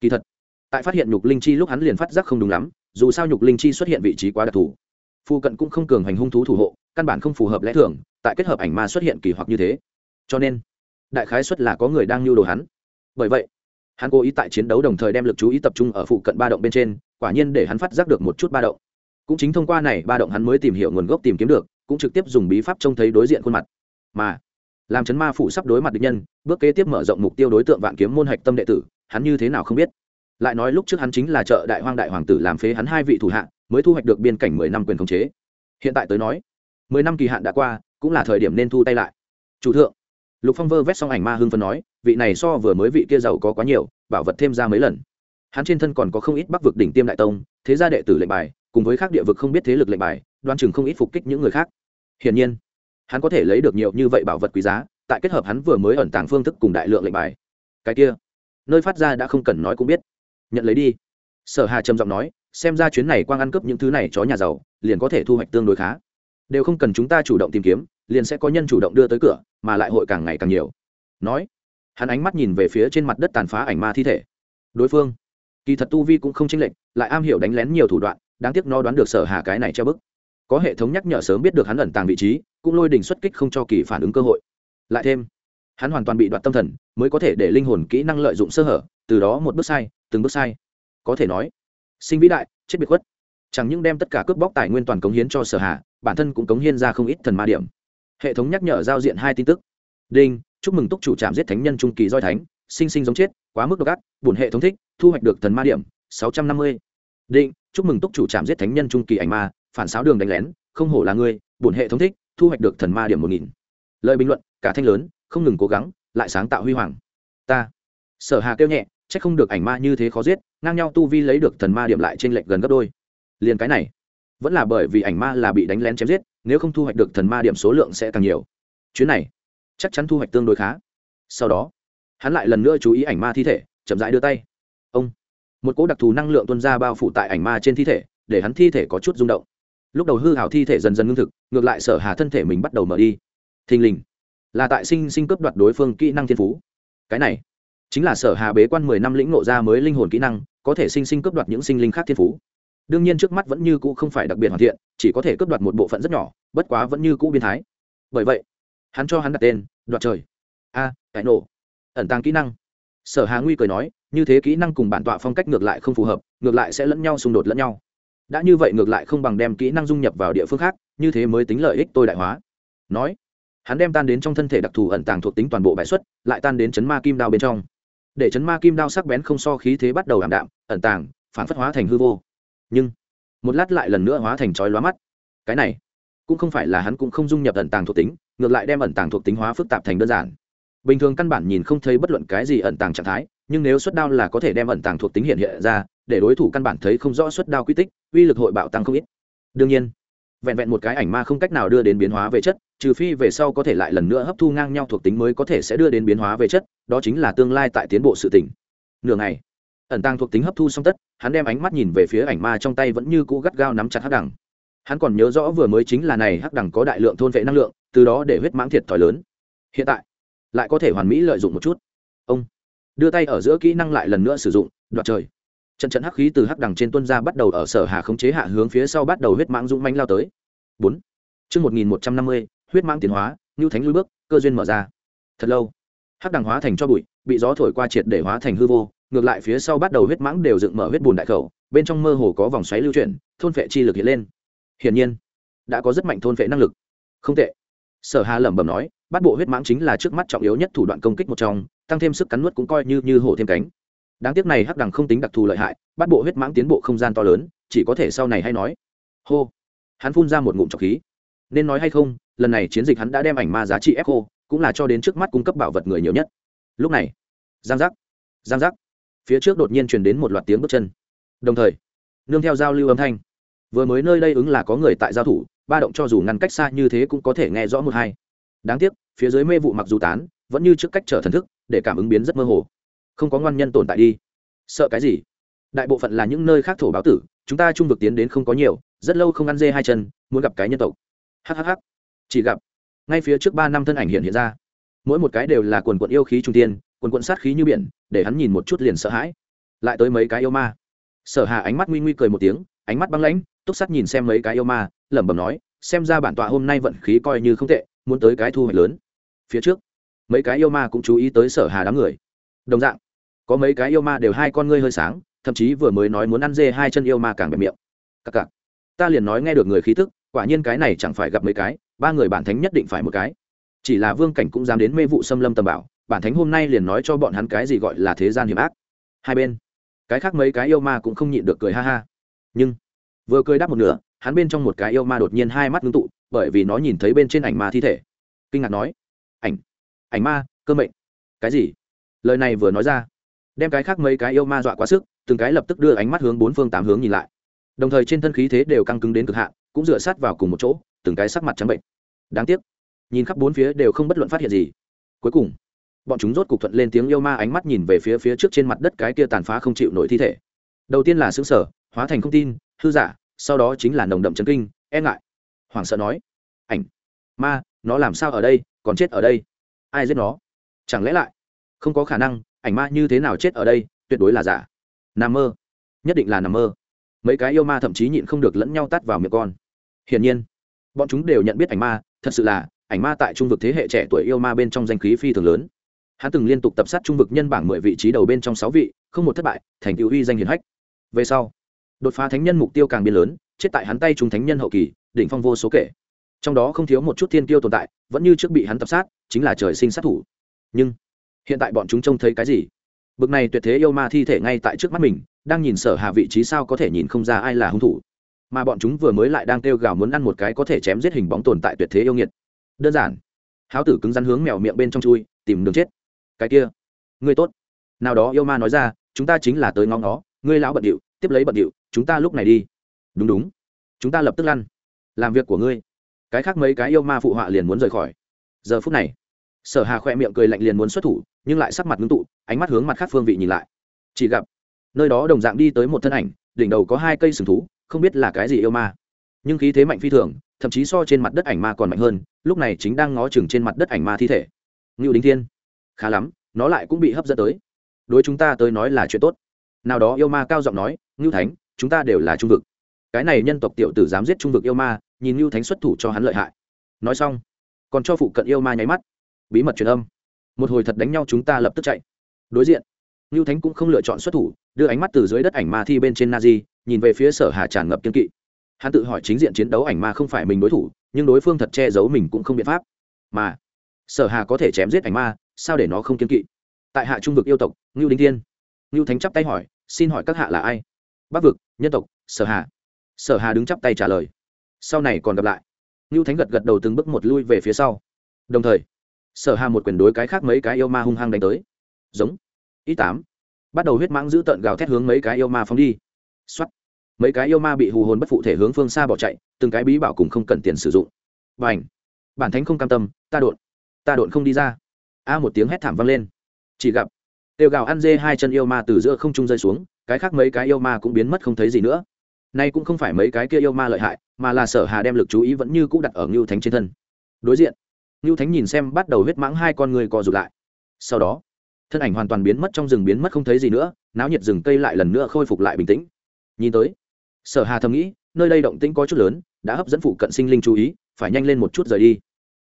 Kỳ thật tại phát hiện nhục linh chi lúc hắn liền phát giác không đúng lắm, dù sao nhục linh chi xuất hiện vị trí quá đặc thù. Phụ cận cũng không cường hành hung thú thủ hộ, căn bản không phù hợp lẽ thường, tại kết hợp ảnh ma xuất hiện kỳ hoặc như thế. Cho nên, đại khái xuất là có người đang lưu đồ hắn. Bởi vậy, hắn cố ý tại chiến đấu đồng thời đem lực chú ý tập trung ở phụ cận ba động bên trên, quả nhiên để hắn phát giác được một chút ba động. Cũng chính thông qua này ba động hắn mới tìm hiểu nguồn gốc tìm kiếm được, cũng trực tiếp dùng bí pháp trông thấy đối diện khuôn mặt. Mà, làm chấn ma phụ sắp đối mặt địch nhân, bước kế tiếp mở rộng mục tiêu đối tượng vạn kiếm môn hạch tâm đệ tử, hắn như thế nào không biết lại nói lúc trước hắn chính là trợ đại hoang đại hoàng tử làm phế hắn hai vị thủ hạ, mới thu hoạch được biên cảnh mười năm quyền khống chế. Hiện tại tới nói, mười năm kỳ hạn đã qua, cũng là thời điểm nên thu tay lại. Chủ thượng, lục phong vơ vét xong ảnh ma hưng phân nói, vị này so vừa mới vị kia giàu có quá nhiều, bảo vật thêm ra mấy lần. Hắn trên thân còn có không ít bắc vực đỉnh tiêm đại tông, thế gia đệ tử lệnh bài, cùng với các địa vực không biết thế lực lệnh bài, đoan chừng không ít phục kích những người khác. Hiển nhiên, hắn có thể lấy được nhiều như vậy bảo vật quý giá, tại kết hợp hắn vừa mới ẩn tàng phương thức cùng đại lượng lệnh bài. Cái kia, nơi phát ra đã không cần nói cũng biết nhận lấy đi. Sở hà trầm giọng nói, xem ra chuyến này quang ăn cướp những thứ này chó nhà giàu, liền có thể thu hoạch tương đối khá. Đều không cần chúng ta chủ động tìm kiếm, liền sẽ có nhân chủ động đưa tới cửa, mà lại hội càng ngày càng nhiều. Nói, hắn ánh mắt nhìn về phía trên mặt đất tàn phá ảnh ma thi thể. Đối phương, kỳ thật tu vi cũng không chênh lệch, lại am hiểu đánh lén nhiều thủ đoạn, đáng tiếc nó đoán được sở hà cái này treo bức. Có hệ thống nhắc nhở sớm biết được hắn ẩn tàng vị trí, cũng lôi đình xuất kích không cho kỳ phản ứng cơ hội. Lại thêm, hắn hoàn toàn bị đoạt tâm thần, mới có thể để linh hồn kỹ năng lợi dụng sơ hở, từ đó một bước sai từng bước sai. Có thể nói, sinh vĩ đại, chết biệt khuất. Chẳng những đem tất cả cướp bóc tài nguyên toàn cống hiến cho sở hạ bản thân cũng cống hiến ra không ít thần ma điểm. Hệ thống nhắc nhở giao diện hai tin tức. Đinh, chúc mừng túc chủ trạm giết thánh nhân trung kỳ roi thánh, sinh sinh giống chết, quá mức độc ác, bổn hệ thống thích, thu hoạch được thần ma điểm, sáu trăm năm mươi. Định chúc mừng túc chủ trạm giết thánh nhân trung kỳ ảnh ma, phản xáo đường đánh lén, không hổ là ngươi bổn hệ thống thích, thu hoạch được thần ma điểm một nghìn. Lời bình luận, cả thanh lớn, không ngừng cố gắng, lại sáng tạo huy hoàng. Ta. Sở hà kêu nhẹ c h ắ c không được ảnh ma như thế khó giết, ngang nhau tu vi lấy được thần ma điểm lại trên lệnh gần gấp đôi. Liền cái này, vẫn là bởi vì ảnh ma là bị đánh lén chém giết, nếu không thu hoạch được thần ma điểm số lượng sẽ càng nhiều. Chuyến này, chắc chắn thu hoạch tương đối khá. Sau đó, hắn lại lần nữa chú ý ảnh ma thi thể, chậm rãi đưa tay. Ông, một cỗ đặc thù năng lượng tuân ra bao phủ tại ảnh ma trên thi thể, để hắn thi thể có chút rung động. Lúc đầu hư hảo thi thể dần dần ngưng thực, ngược lại sở hà thân thể mình bắt đầu mở đi. Thình lình, là tại sinh sinh cướp đoạt đối phương kỹ năng thiên phú. Cái này chính là sở hà bế quan mười năm lĩnh ngộ ra mới linh hồn kỹ năng có thể sinh sinh cướp đoạt những sinh linh khác thiên phú. Đương nhiên trước mắt vẫn như cũ không phải đặc biệt hoàn thiện chỉ có thể cướp đoạt một bộ phận rất nhỏ bất quá vẫn như cũ biến thái. Bởi vậy hắn cho hắn đặt tên đoạt trời. A à, cải nổ. Ẩn tàng kỹ năng. Sở hà nguy cười nói như thế kỹ năng cùng bản tọa phong cách ngược lại không phù hợp ngược lại sẽ lẫn nhau xung đột lẫn nhau. Đã như vậy ngược lại không bằng đem kỹ năng dung nhập vào địa phương khác như thế mới tính lợi ích tôi đại hóa. Nói hắn đem tan đến trong thân thể đặc thù ẩn tàng thuộc tính toàn bộ bài xuất lại tan đến chấn ma kim đao bên trong để chấn ma kim đao sắc bén không so khí thế bắt đầu ảm đạm, ẩn tàng, phản phất hóa thành hư vô. Nhưng, một lát lại lần nữa hóa thành chói lóa mắt. Cái này, cũng không phải là hắn cũng không dung nhập ẩn tàng thuộc tính, ngược lại đem ẩn tàng thuộc tính hóa phức tạp thành đơn giản. Bình thường căn bản nhìn không thấy bất luận cái gì ẩn tàng trạng thái, nhưng nếu xuất đao là có thể đem ẩn tàng thuộc tính hiện hiện ra, để đối thủ căn bản thấy không rõ xuất đao quy tích, uy lực hội bạo tăng không ít. Đương nhiên vẹn vẹn một cái ảnh ma không cách nào đưa đến biến hóa về chất, trừ phi về sau có thể lại lần nữa hấp thu ngang nhau thuộc tính mới có thể sẽ đưa đến biến hóa về chất, đó chính là tương lai tại tiến bộ sự tỉnh nửa ngày, ẩn tăng thuộc tính hấp thu xong tất, hắn đem ánh mắt nhìn về phía ảnh ma trong tay vẫn như cũ gắt gao nắm chặt hắc đẳng hắn còn nhớ rõ vừa mới chính là này hắc đẳng có đại lượng thôn vệ năng lượng, từ đó để huyết mãng thiệt thòi lớn. Hiện tại, lại có thể hoàn mỹ lợi dụng một chút. Ông, đưa tay ở giữa kỹ năng lại lần nữa sử dụng, đoạt trời trận trận hắc khí từ hắc đằng trên tuân ra bắt đầu ở sở hà khống chế hạ hướng phía sau bắt đầu huyết mãng dũng mãnh lao tới. Bốn. Chương một nghìn một trăm năm mươi, huyết mãng tiến hóa ngưu thánh lui bước, cơ duyên mở ra. Thật lâu, hắc đằng hóa thành cho bụi, bị gió thổi qua triệt để hóa thành hư vô, ngược lại phía sau bắt đầu huyết mãng đều dựng mở huyết bùn đại khẩu, bên trong mơ hồ có vòng xoáy lưu chuyển, thôn phệ chi lực hiện lên. Hiển nhiên, đã có rất mạnh thôn phệ năng lực. Không tệ. Sở hà lẩm bẩm nói, bắt bộ huyết mãng chính là trước mắt trọng yếu nhất thủ đoạn công kích một trong, tăng thêm sức cắn nuốt cũng coi như như hổ thêm cánh đáng tiếc này hắc đằng không tính đặc thù lợi hại, bắt bộ huyết mãng tiến bộ không gian to lớn, chỉ có thể sau này hay nói. Hô. Hắn phun ra một ngụm trọc khí. Nên nói hay không, lần này chiến dịch hắn đã đem ảnh ma giá trị ép khô cũng là cho đến trước mắt cung cấp bảo vật người nhiều nhất. Lúc này, giang giác giang giác. Phía trước đột nhiên truyền đến một loạt tiếng bước chân. Đồng thời, nương theo giao lưu âm thanh. Vừa mới nơi đây ứng là có người tại giao thủ, ba động cho dù ngăn cách xa như thế cũng có thể nghe rõ một hai. Đáng tiếc, phía dưới mê vụ mặc dù tán, vẫn như trước cách trở thần thức, để cảm ứng biến rất mơ hồ không có ngoan nhân tồn tại đi. Sợ cái gì? Đại bộ phận là những nơi khác thổ báo tử, chúng ta trung vực tiến đến không có nhiều, rất lâu không ăn dê hai chân, muốn gặp cái nhân tộc. Hhh chỉ gặp, ngay phía trước ba năm thân ảnh hiện hiện ra. Mỗi một cái đều là quần quận yêu khí trung tiên, quần quận sát khí như biển, để hắn nhìn một chút liền sợ hãi. Lại tới mấy cái yêu ma. Sở hà ánh mắt nguy nguy cười một tiếng, ánh mắt băng lãnh, túc sắt nhìn xem mấy cái yêu ma, lẩm bẩm nói, xem ra bản tọa hôm nay vận khí coi như không tệ, muốn tới cái thu hoạch lớn. Phía trước, mấy cái yêu ma cũng chú ý tới sở hà đám người đồng dạng, có mấy cái yêu ma đều hai con ngươi hơi sáng, thậm chí vừa mới nói muốn ăn dê hai chân yêu ma càng bẹp miệng. Cặc cặc. Ta liền nói nghe được người khí tức, quả nhiên cái này chẳng phải gặp mấy cái, ba người bản thánh nhất định phải một cái. Chỉ là vương cảnh cũng dám đến mê vụ xâm lâm tầm bảo, bản thánh hôm nay liền nói cho bọn hắn cái gì gọi là thế gian hiểm ác. Hai bên, cái khác mấy cái yêu ma cũng không nhịn được cười ha ha. Nhưng, vừa cười đáp một nửa, hắn bên trong một cái yêu ma đột nhiên hai mắt ngưng tụ, bởi vì nó nhìn thấy bên trên ảnh ma thi thể. Kinh ngạc nói, ảnh ảnh ma, cơ mệnh. Cái gì? Lời này vừa nói ra, đem cái khác mấy cái yêu ma dọa quá sức, từng cái lập tức đưa ánh mắt hướng bốn phương tám hướng nhìn lại. Đồng thời trên thân khí thế đều căng cứng đến cực hạn, cũng dựa sát vào cùng một chỗ, từng cái sắc mặt trắng bệnh. Đáng tiếc, nhìn khắp bốn phía đều không bất luận phát hiện gì. Cuối cùng, bọn chúng rốt cục thuận lên tiếng yêu ma ánh mắt nhìn về phía phía trước trên mặt đất cái kia tàn phá không chịu nổi thi thể. Đầu tiên là xứng sở hóa thành không tin, hư giả, sau đó chính là nồng đậm chấn kinh e ngại. Hoảng sợ nói, ảnh, ma, nó làm sao ở đây, còn chết ở đây? Ai giết nó? Chẳng lẽ lại không có khả năng, ảnh ma như thế nào chết ở đây, tuyệt đối là giả. Nằm mơ. Nhất định là nằm mơ. Mấy cái yêu ma thậm chí nhịn không được lẫn nhau tắt vào miệng con. Hiển nhiên, bọn chúng đều nhận biết ảnh ma, thật sự là, ảnh ma tại trung vực thế hệ trẻ tuổi yêu ma bên trong danh khí phi thường lớn. Hắn từng liên tục tập sát trung vực nhân bảng mười vị trí đầu bên trong sáu vị, không một thất bại, thành tựu uy danh hiển hách. Về sau, đột phá thánh nhân mục tiêu càng biến lớn, chết tại hắn tay chúng thánh nhân hậu kỳ, đỉnh phong vô số kể. Trong đó không thiếu một chút thiên tiêu tồn tại, vẫn như trước bị hắn tập sát, chính là trời sinh sát thủ. Nhưng hiện tại bọn chúng trông thấy cái gì? Bực này tuyệt thế yêu ma thi thể ngay tại trước mắt mình, đang nhìn sở hà vị trí sao có thể nhìn không ra ai là hung thủ. Mà bọn chúng vừa mới lại đang kêu gào muốn ăn một cái có thể chém giết hình bóng tồn tại tuyệt thế yêu nghiệt. Đơn giản. Háo tử cứng rắn hướng mèo miệng bên trong chui, tìm đường chết. Cái kia. Ngươi tốt. Nào đó yêu ma nói ra, chúng ta chính là tới ngóng nó ngươi lão bận điệu, tiếp lấy bận điệu, chúng ta lúc này đi. Đúng đúng. Chúng ta lập tức lăn. Làm việc của ngươi. Cái khác mấy cái yêu ma phụ họa liền muốn rời khỏi. Giờ phút này, sở hà khoe miệng cười lạnh liền muốn xuất thủ nhưng lại sắc mặt ngưng tụ, ánh mắt hướng mặt khác phương vị nhìn lại. Chỉ gặp, nơi đó đồng dạng đi tới một thân ảnh, đỉnh đầu có hai cây sừng thú, không biết là cái gì yêu ma. Nhưng khí thế mạnh phi thường, thậm chí so trên mặt đất ảnh ma còn mạnh hơn, lúc này chính đang ngó chừng trên mặt đất ảnh ma thi thể. Ngưu đính thiên, khá lắm, nó lại cũng bị hấp dẫn tới. Đối chúng ta tới nói là chuyện tốt. Nào đó yêu ma cao giọng nói, ngưu thánh, chúng ta đều là trung vực. Cái này nhân tộc tiểu tử dám giết trung vực yêu ma, nhìn ngưu thánh xuất thủ cho hắn lợi hại. Nói xong, còn cho phụ cận yêu ma nháy mắt. Bí mật truyền âm một hồi thật đánh nhau chúng ta lập tức chạy. Đối diện ngưu thánh cũng không lựa chọn xuất thủ, đưa ánh mắt từ dưới đất ảnh ma thi bên trên na di nhìn về phía sở hà tràn ngập kiên kỵ. Hắn tự hỏi chính diện chiến đấu ảnh ma không phải mình đối thủ, nhưng đối phương thật che giấu mình cũng không biện pháp. Mà, sở hà có thể chém giết ảnh ma, sao để nó không kiên kỵ? Tại hạ trung vực yêu tộc, ngưu đinh thiên. Ngưu thánh chắp tay hỏi, xin hỏi các hạ là ai? Bắc vực, nhân tộc, sở hà. Sở hà đứng chắp tay trả lời, sau này còn gặp lại. Ngưu thánh gật gật đầu từng bước một lui về phía sau. Đồng thời sở hà một quyền đối cái khác mấy cái yêu ma hung hăng đánh tới. Giống. Ít tám. Bắt đầu huyết mãng giữ tợn gào thét hướng mấy cái yêu ma phóng đi. Xuất mấy cái yêu ma bị hù hồn bất phụ thể hướng phương xa bỏ chạy, từng cái bí bảo cùng không cần tiền sử dụng. Và ảnh bản thánh không cam tâm, ta đột ta đột không đi ra. A một tiếng hét thảm vang lên. Chỉ gặp, tiêu gào ăn dê hai chân yêu ma từ giữa không trung rơi xuống, cái khác mấy cái yêu ma cũng biến mất không thấy gì nữa. Nay cũng không phải mấy cái kia yêu ma lợi hại, mà là sở hà đem lực chú ý vẫn như cũ đặt ở ngưu thánh trên thân. Đối diện ngưu thánh nhìn xem bắt đầu huyết mãng hai con người co rụt lại. Sau đó, thân ảnh hoàn toàn biến mất trong rừng biến mất không thấy gì nữa, náo nhiệt rừng cây lại lần nữa khôi phục lại bình tĩnh. Nhìn tới, sở hà thầm nghĩ, nơi đây động tĩnh có chút lớn, đã hấp dẫn phụ cận sinh linh chú ý, phải nhanh lên một chút rời đi.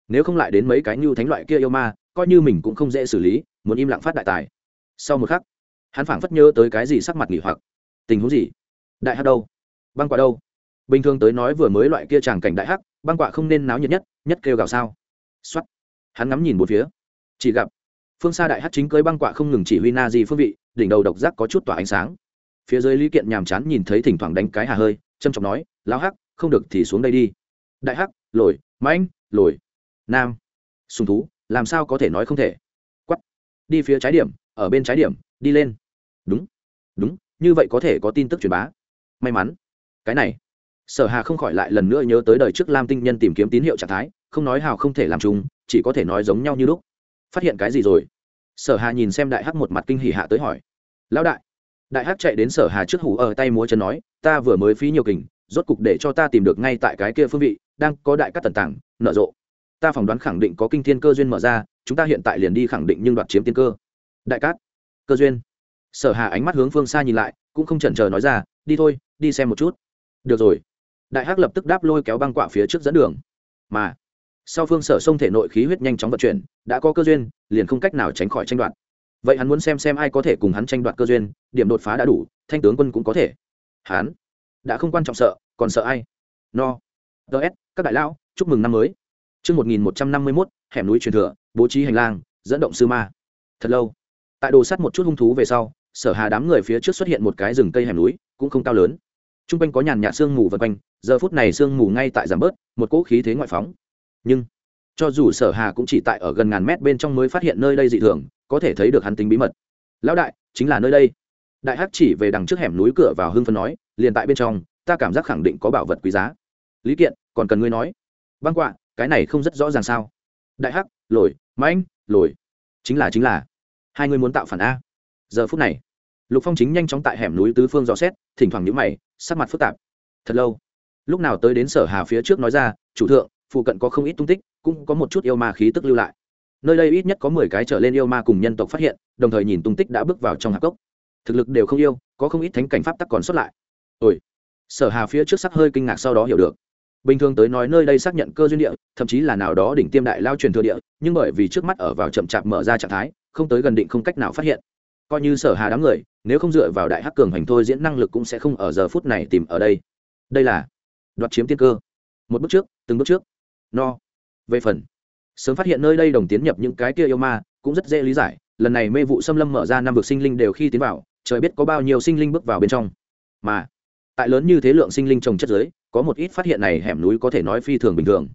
Nếu không lại đến mấy cái như thánh loại kia yêu ma, coi như mình cũng không dễ xử lý, muốn im lặng phát đại tài. Sau một khắc, hắn phảng phất nhớ tới cái gì sắc mặt nghỉ hoặc. Tình huống gì? Đại hắc đâu? Băng quả đâu? Bình thường tới nói vừa mới loại kia tràng cảnh đại hắc, băng quả không nên náo nhiệt nhất nhất kêu gào sao? Xuất hắn ngắm nhìn một phía. Chỉ gặp, phương xa đại hắc chính cưới băng quạ không ngừng chỉ huy na di phương vị, đỉnh đầu độc giác có chút tỏa ánh sáng. Phía dưới lý kiện nhàm chán nhìn thấy thỉnh thoảng đánh cái hà hơi trâm trọng nói, lão hắc, không được thì xuống đây đi. Đại hắc, lồi, mãnh, lồi, nam. Sùng thú, làm sao có thể nói không thể? Quắp đi phía trái điểm, ở bên trái điểm, đi lên. Đúng đúng, như vậy có thể có tin tức truyền bá. May mắn. Cái này. Sở hà không khỏi lại lần nữa nhớ tới đời trước lam tinh nhân tìm kiếm tín hiệu trạng thái không nói hào không thể làm chung, chỉ có thể nói giống nhau như lúc. Phát hiện cái gì rồi? Sở hà nhìn xem đại hắc một mặt kinh hỉ hạ tới hỏi. Lão đại. Đại hắc chạy đến sở hà trước hủ ở tay múa chân nói, ta vừa mới phí nhiều kình, rốt cục để cho ta tìm được ngay tại cái kia phương vị, đang có đại các tần tảng nở rộ. Ta phỏng đoán khẳng định có kinh thiên cơ duyên mở ra, chúng ta hiện tại liền đi khẳng định nhưng đoạt chiếm tiên cơ. Đại cát cơ duyên. Sở hà ánh mắt hướng phương xa nhìn lại, cũng không chần chờ nói ra, đi thôi, đi xem một chút. Được rồi. Đại hắc lập tức đáp lôi kéo băng quạ phía trước dẫn đường. Mà sau phương sở sông thể nội khí huyết nhanh chóng vận chuyển đã có cơ duyên liền không cách nào tránh khỏi tranh đoạt vậy hắn muốn xem xem ai có thể cùng hắn tranh đoạt cơ duyên điểm đột phá đã đủ thanh tướng quân cũng có thể hắn đã không quan trọng sợ còn sợ ai no ts các đại lão chúc mừng năm mới Trước 1151, hẻm núi truyền thừa, bố trí hành lang, dẫn động sư ma. Thật lâu. Tại đồ sắt một chút hung thú về sau, sở hà đám người phía trước xuất hiện một cái rừng cây hẻm núi, cũng không cao lớn. Trung quanh có nhàn nhạt sương mù vần quanh, giờ phút này sương mù ngay tại giảm bớt, một cỗ khí thế ngoại phóng. Nhưng, cho dù sở hà cũng chỉ tại ở gần ngàn mét bên trong mới phát hiện nơi đây dị thường, có thể thấy được hắn tính bí mật. Lão đại, chính là nơi đây. Đại Hắc chỉ về đằng trước hẻm núi cửa vào hưng phấn nói, liền tại bên trong, ta cảm giác khẳng định có bảo vật quý giá. Lý Kiện, còn cần ngươi nói. Băng quạ, cái này không rất rõ ràng sao đại hắc lồi mãnh lồi chính là chính là hai người muốn tạo phản a giờ phút này lục phong chính nhanh chóng tại hẻm núi tứ phương dò xét thỉnh thoảng nhíu mày sắc mặt phức tạp thật lâu lúc nào tới đến sở hà phía trước nói ra chủ thượng phụ cận có không ít tung tích, cũng có một chút yêu ma khí tức lưu lại. Nơi đây ít nhất có mười cái trở lên yêu ma cùng nhân tộc phát hiện, đồng thời nhìn tung tích đã bước vào trong hạp cốc. Thực lực đều không yêu, có không ít thánh cảnh pháp tắc còn xuất lại. Ôi! Sở hà phía trước sắc hơi kinh ngạc sau đó hiểu được. Bình thường tới nói nơi đây xác nhận cơ duyên địa, thậm chí là nào đó đỉnh tiêm đại lao truyền thừa địa, nhưng bởi vì trước mắt ở vào chậm chạp mở ra trạng thái, không tới gần định không cách nào phát hiện. Coi như sở hà đám người, nếu không dựa vào đại hắc cường hành thôi diễn năng lực cũng sẽ không ở giờ phút này tìm ở đây. Đây là đoạt chiếm tiên cơ. Một bước trước, từng bước trước no. Về phần, sớm phát hiện nơi đây đồng tiến nhập những cái kia yêu ma, cũng rất dễ lý giải. Lần này mê vụ xâm lâm mở ra năm vực sinh linh đều khi tiến vào, trời biết có bao nhiêu sinh linh bước vào bên trong. Mà, tại lớn như thế lượng sinh linh trồng chất giới có một ít phát hiện này hẻm núi có thể nói phi thường bình thường.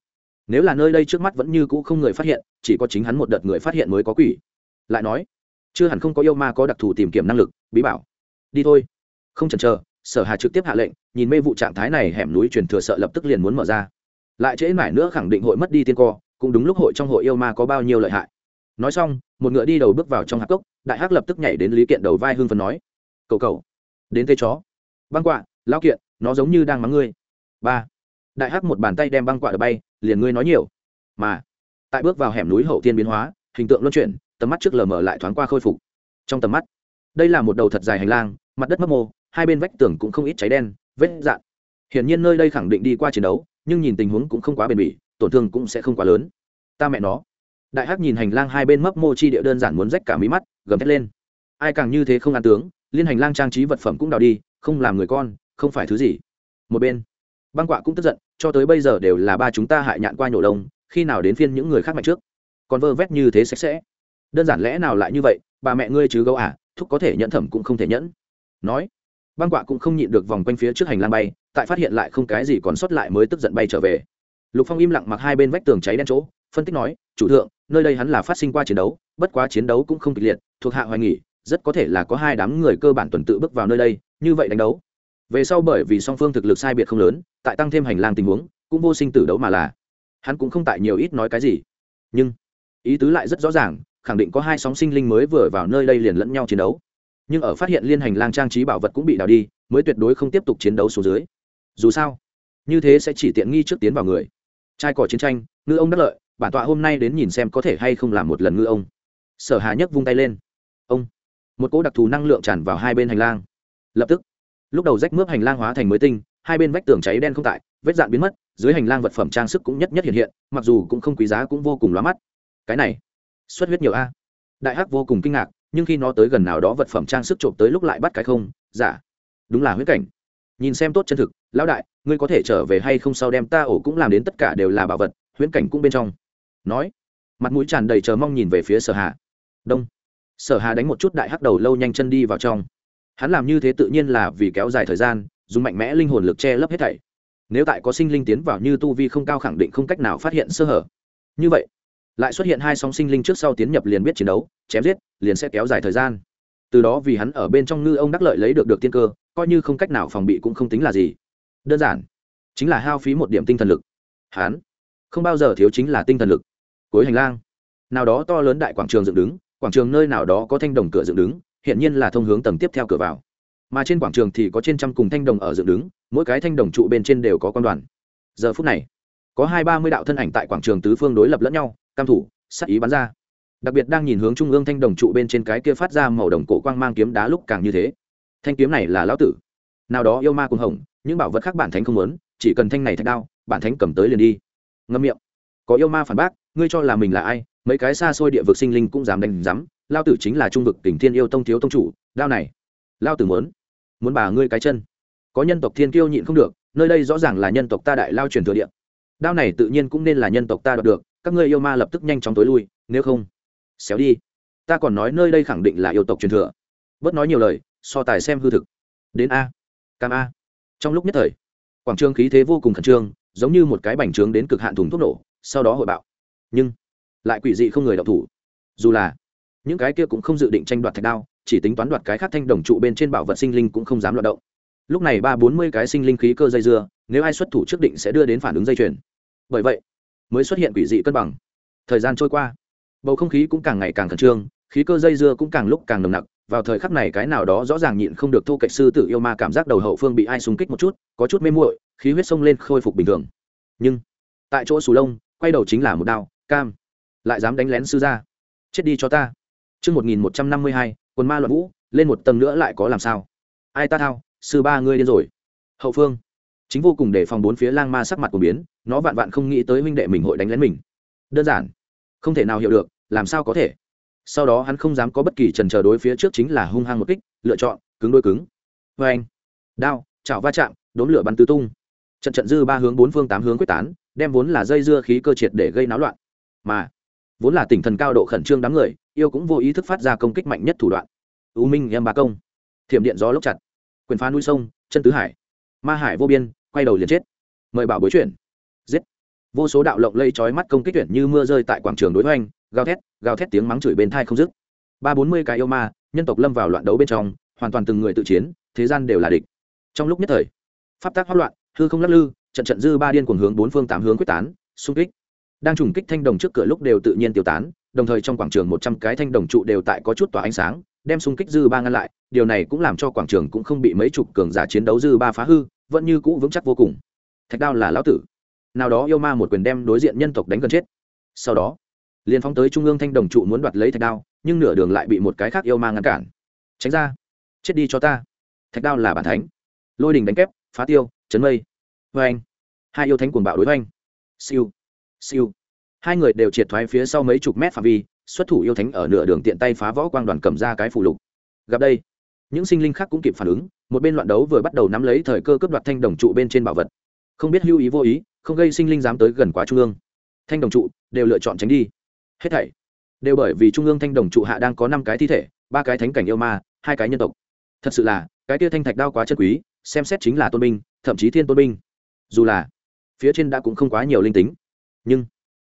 Nếu là nơi đây trước mắt vẫn như cũ không người phát hiện, chỉ có chính hắn một đợt người phát hiện mới có quỷ. Lại nói, chưa hẳn không có yêu ma có đặc thù tìm kiếm năng lực, bí bảo. Đi thôi. Không chần chờ, sở hà trực tiếp hạ lệnh, nhìn mê vụ trạng thái này hẻm núi truyền thừa sợ lập tức liền muốn mở ra lại trễ mãi nữa khẳng định hội mất đi tiên co, cũng đúng lúc hội trong hội yêu ma có bao nhiêu lợi hại. Nói xong, một ngựa đi đầu bước vào trong hạc cốc, đại hắc lập tức nhảy đến lý kiện đầu vai hưng phần nói cầu cầu đến tê chó. Băng quạ lao kiện, nó giống như đang mắng ngươi. Ba. Đại hắc một bàn tay đem băng quạ đập bay, liền ngươi nói nhiều. Mà, tại bước vào hẻm núi hậu tiên biến hóa, hình tượng luân chuyển, tầm mắt trước lờ mờ lại thoáng qua khôi phục. Trong tầm mắt, đây là một đầu thật dài hành lang, mặt đất mấp mô, hai bên vách tường cũng không ít cháy đen, vết dạn hiển nhiên nơi đây khẳng định đi qua chiến đấu nhưng nhìn tình huống cũng không quá bền bỉ, tổn thương cũng sẽ không quá lớn. Ta mẹ nó. Đại hắc nhìn hành lang hai bên mấp mô chi địa đơn giản muốn rách cả mí mắt, gầm thét lên. Ai càng như thế không ăn tướng, liên hành lang trang trí vật phẩm cũng đào đi, không làm người con, không phải thứ gì. Một bên, băng quạ cũng tức giận, cho tới bây giờ đều là ba chúng ta hại nhạn qua nhổ đông, khi nào đến phiên những người khác mạnh trước? Còn vơ vét như thế sạch sẽ. Đơn giản lẽ nào lại như vậy, bà mẹ ngươi chứ gấu à thúc có thể nhẫn thẩm cũng không thể nhẫn. Nói băng quạ cũng không nhịn được vòng quanh phía trước hành lang bay, tại phát hiện lại không cái gì còn sót lại mới tức giận bay trở về. Lục phong im lặng mặc hai bên vách tường cháy đen chỗ, phân tích nói, chủ thượng, nơi đây hắn là phát sinh qua chiến đấu, bất quá chiến đấu cũng không kịch liệt, thuộc hạ hoài nghỉ, rất có thể là có hai đám người cơ bản tuần tự bước vào nơi đây, như vậy đánh đấu. Về sau bởi vì song phương thực lực sai biệt không lớn, tại tăng thêm hành lang tình huống, cũng vô sinh tử đấu mà là. Hắn cũng không tại nhiều ít nói cái gì. Nhưng, ý tứ lại rất rõ ràng, khẳng định có hai sóng sinh linh mới vừa vào nơi đây liền lẫn nhau chiến đấu nhưng ở phát hiện liên hành lang trang trí bảo vật cũng bị đào đi, mới tuyệt đối không tiếp tục chiến đấu xuống dưới. Dù sao, như thế sẽ chỉ tiện nghi trước tiến vào người. Trai cỏ chiến tranh, ngư ông đắc lợi, bản tọa hôm nay đến nhìn xem có thể hay không làm một lần ngư ông. Sở hà nhấc vung tay lên. Ông, một cỗ đặc thù năng lượng tràn vào hai bên hành lang. Lập tức, lúc đầu rách mướp hành lang hóa thành mới tinh, hai bên vách tường cháy đen không tại, vết dạn biến mất, dưới hành lang vật phẩm trang sức cũng nhất nhất hiện hiện, mặc dù cũng không quý giá cũng vô cùng lóa mắt. Cái này, xuất huyết nhiều a. Đại hắc vô cùng kinh ngạc nhưng khi nó tới gần nào đó vật phẩm trang sức trộm tới lúc lại bắt cái không giả đúng là huyết cảnh. Nhìn xem tốt chân thực, lão đại, ngươi có thể trở về hay không sau đem ta ổ cũng làm đến tất cả đều là bảo vật, huyễn cảnh cũng bên trong. Nói, mặt mũi tràn đầy chờ mong nhìn về phía sở hà. Đông. Sở hà đánh một chút đại hắc đầu lâu nhanh chân đi vào trong. Hắn làm như thế tự nhiên là vì kéo dài thời gian, dùng mạnh mẽ linh hồn lực che lấp hết thảy. Nếu tại có sinh linh tiến vào như tu vi không cao khẳng định không cách nào phát hiện sơ hở. Như vậy, lại xuất hiện hai sóng sinh linh trước sau tiến nhập liền biết chiến đấu, chém giết liền sẽ kéo dài thời gian. Từ đó vì hắn ở bên trong ngư ông đắc lợi lấy được được tiên cơ, coi như không cách nào phòng bị cũng không tính là gì. Đơn giản, chính là hao phí một điểm tinh thần lực. Hắn không bao giờ thiếu chính là tinh thần lực. Cuối hành lang, nào đó to lớn đại quảng trường dựng đứng, quảng trường nơi nào đó có thanh đồng cửa dựng đứng hiện nhiên là thông hướng tầng tiếp theo cửa vào. Mà trên quảng trường thì có trên trăm cùng thanh đồng ở dựng đứng, mỗi cái thanh đồng trụ bên trên đều có quan đoàn. Giờ phút này, có hai ba mươi đạo thân ảnh tại quảng trường tứ phương đối lập lẫn nhau, cam thủ sắc ý bắn ra đặc biệt đang nhìn hướng trung ương thanh đồng trụ bên trên cái kia phát ra màu đồng cổ quang mang kiếm đá lúc càng như thế. Thanh kiếm này là lão tử. Nào đó yêu ma cùng hồng, những bảo vật khác bản thánh không muốn, chỉ cần thanh này thạch đao, bản thánh cầm tới liền đi. Ngâm miệng. Có yêu ma phản bác, ngươi cho là mình là ai, mấy cái xa xôi địa vực sinh linh cũng dám đánh dám lao tử chính là trung vực tỉnh thiên yêu tông thiếu tông chủ, đao này. Lao tử muốn. Muốn bà ngươi cái chân. Có nhân tộc thiên kiêu nhịn không được, nơi đây rõ ràng là nhân tộc ta đại lao truyền thừa địa. Đao này tự nhiên cũng nên là nhân tộc ta đoạt được, các ngươi yêu ma lập tức nhanh chóng tối lui, nếu không xéo đi. Ta còn nói nơi đây khẳng định là yêu tộc truyền thừa. Bớt nói nhiều lời, so tài xem hư thực. Đến a. Cam a. Trong lúc nhất thời, quảng trường khí thế vô cùng khẩn trương, giống như một cái bành trướng đến cực hạn thùng thuốc nổ, sau đó hội bạo. Nhưng, lại quỷ dị không người đọc thủ. Dù là, những cái kia cũng không dự định tranh đoạt thạch đao, chỉ tính toán đoạt cái khác thanh đồng trụ bên trên bảo vật sinh linh cũng không dám loạt động. Lúc này ba bốn mươi cái sinh linh khí cơ dây dưa, nếu ai xuất thủ trước định sẽ đưa đến phản ứng dây chuyền. Bởi vậy, mới xuất hiện quỷ dị cân bằng. Thời gian trôi qua bầu không khí cũng càng ngày càng khẩn trương, khí cơ dây dưa cũng càng lúc càng nồng nặc. Vào thời khắc này cái nào đó rõ ràng nhịn không được thu cạnh sư tử yêu ma cảm giác đầu hậu phương bị ai xung kích một chút, có chút mê muội, khí huyết sông lên khôi phục bình thường. Nhưng, tại chỗ sù lông, quay đầu chính là một đao, cam. Lại dám đánh lén sư gia. Chết đi cho ta. Chương một nghìn một trăm năm mươi hai, quần ma loạn vũ, lên một tầng nữa lại có làm sao? Ai ta thao, sư ba ngươi điên rồi. Hậu phương. Chính vô cùng để phòng bốn phía lang ma sắc mặt của biến, nó vạn vạn không nghĩ tới huynh đệ mình hội đánh lén mình. Đơn giản. Không thể nào hiểu được làm sao có thể? Sau đó hắn không dám có bất kỳ trần chờ đối phía trước chính là hung hăng một kích, lựa chọn, cứng đôi cứng. Vê anh, đao, chảo va chạm, đốn lửa bắn tứ tung. Trận trận dư ba hướng bốn phương tám hướng quyết tán, đem vốn là dây dưa khí cơ triệt để gây náo loạn. Mà, vốn là tỉnh thần cao độ khẩn trương đám người, yêu cũng vô ý thức phát ra công kích mạnh nhất thủ đoạn. U minh em ba công. Thiểm điện gió lốc chặt. Quyền phá núi sông, chân tứ hải. Ma hải vô biên, quay đầu liền chết. Mời bảo bối chuyển. Giết. Vô số đạo lộng lây chói mắt công kích tuyển như mưa rơi tại quảng trường đối hoành gào thét gào thét tiếng mắng chửi bên thai không dứt. Ba bốn mươi cái yêu ma, nhân tộc lâm vào loạn đấu bên trong, hoàn toàn từng người tự chiến, thế gian đều là địch. Trong lúc nhất thời, pháp tác hoát loạn, hư không lắc lư, trận trận dư ba điên cuồng hướng bốn phương tám hướng quyết tán, xung kích. Đang trùng kích thanh đồng trước cửa lúc đều tự nhiên tiêu tán, đồng thời trong quảng trường một trăm cái thanh đồng trụ đều tại có chút tỏa ánh sáng, đem xung kích dư ba ngăn lại, điều này cũng làm cho quảng trường cũng không bị mấy chục cường giả chiến đấu dư ba phá hư, vẫn như cũ vững chắc vô cùng. Thạch đao là lão tử. Nào đó yêu ma một quyền đem đối diện nhân tộc đánh gần chết. Sau đó liền phóng tới trung ương thanh đồng trụ muốn đoạt lấy thạch đao, nhưng nửa đường lại bị một cái khác yêu ma ngăn cản. Tránh ra. Chết đi cho ta. Thạch đao là bản thánh. Lôi đình đánh kép, phá tiêu, chấn mây. Vê anh. Hai yêu thánh cuồng bạo đối với anh. Siêu. Siêu. Hai người đều triệt thoái phía sau mấy chục mét phạm vi, xuất thủ yêu thánh ở nửa đường tiện tay phá võ quang đoàn cầm ra cái phù lục. Gặp đây, những sinh linh khác cũng kịp phản ứng, một bên loạn đấu vừa bắt đầu nắm lấy thời cơ cướp đoạt thanh đồng trụ bên trên bảo vật. Không biết hưu ý vô ý, không gây sinh linh dám tới gần quá trung ương. Thanh đồng trụ, đều lựa chọn tránh đi hết thảy. Đều bởi vì trung ương thanh đồng trụ hạ đang có năm cái thi thể, ba cái thánh cảnh yêu ma, hai cái nhân tộc. Thật sự là, cái tia thanh thạch đao quá chân quý, xem xét chính là tôn binh, thậm chí thiên tôn binh. Dù là, phía trên đã cũng không quá nhiều linh tính. Nhưng,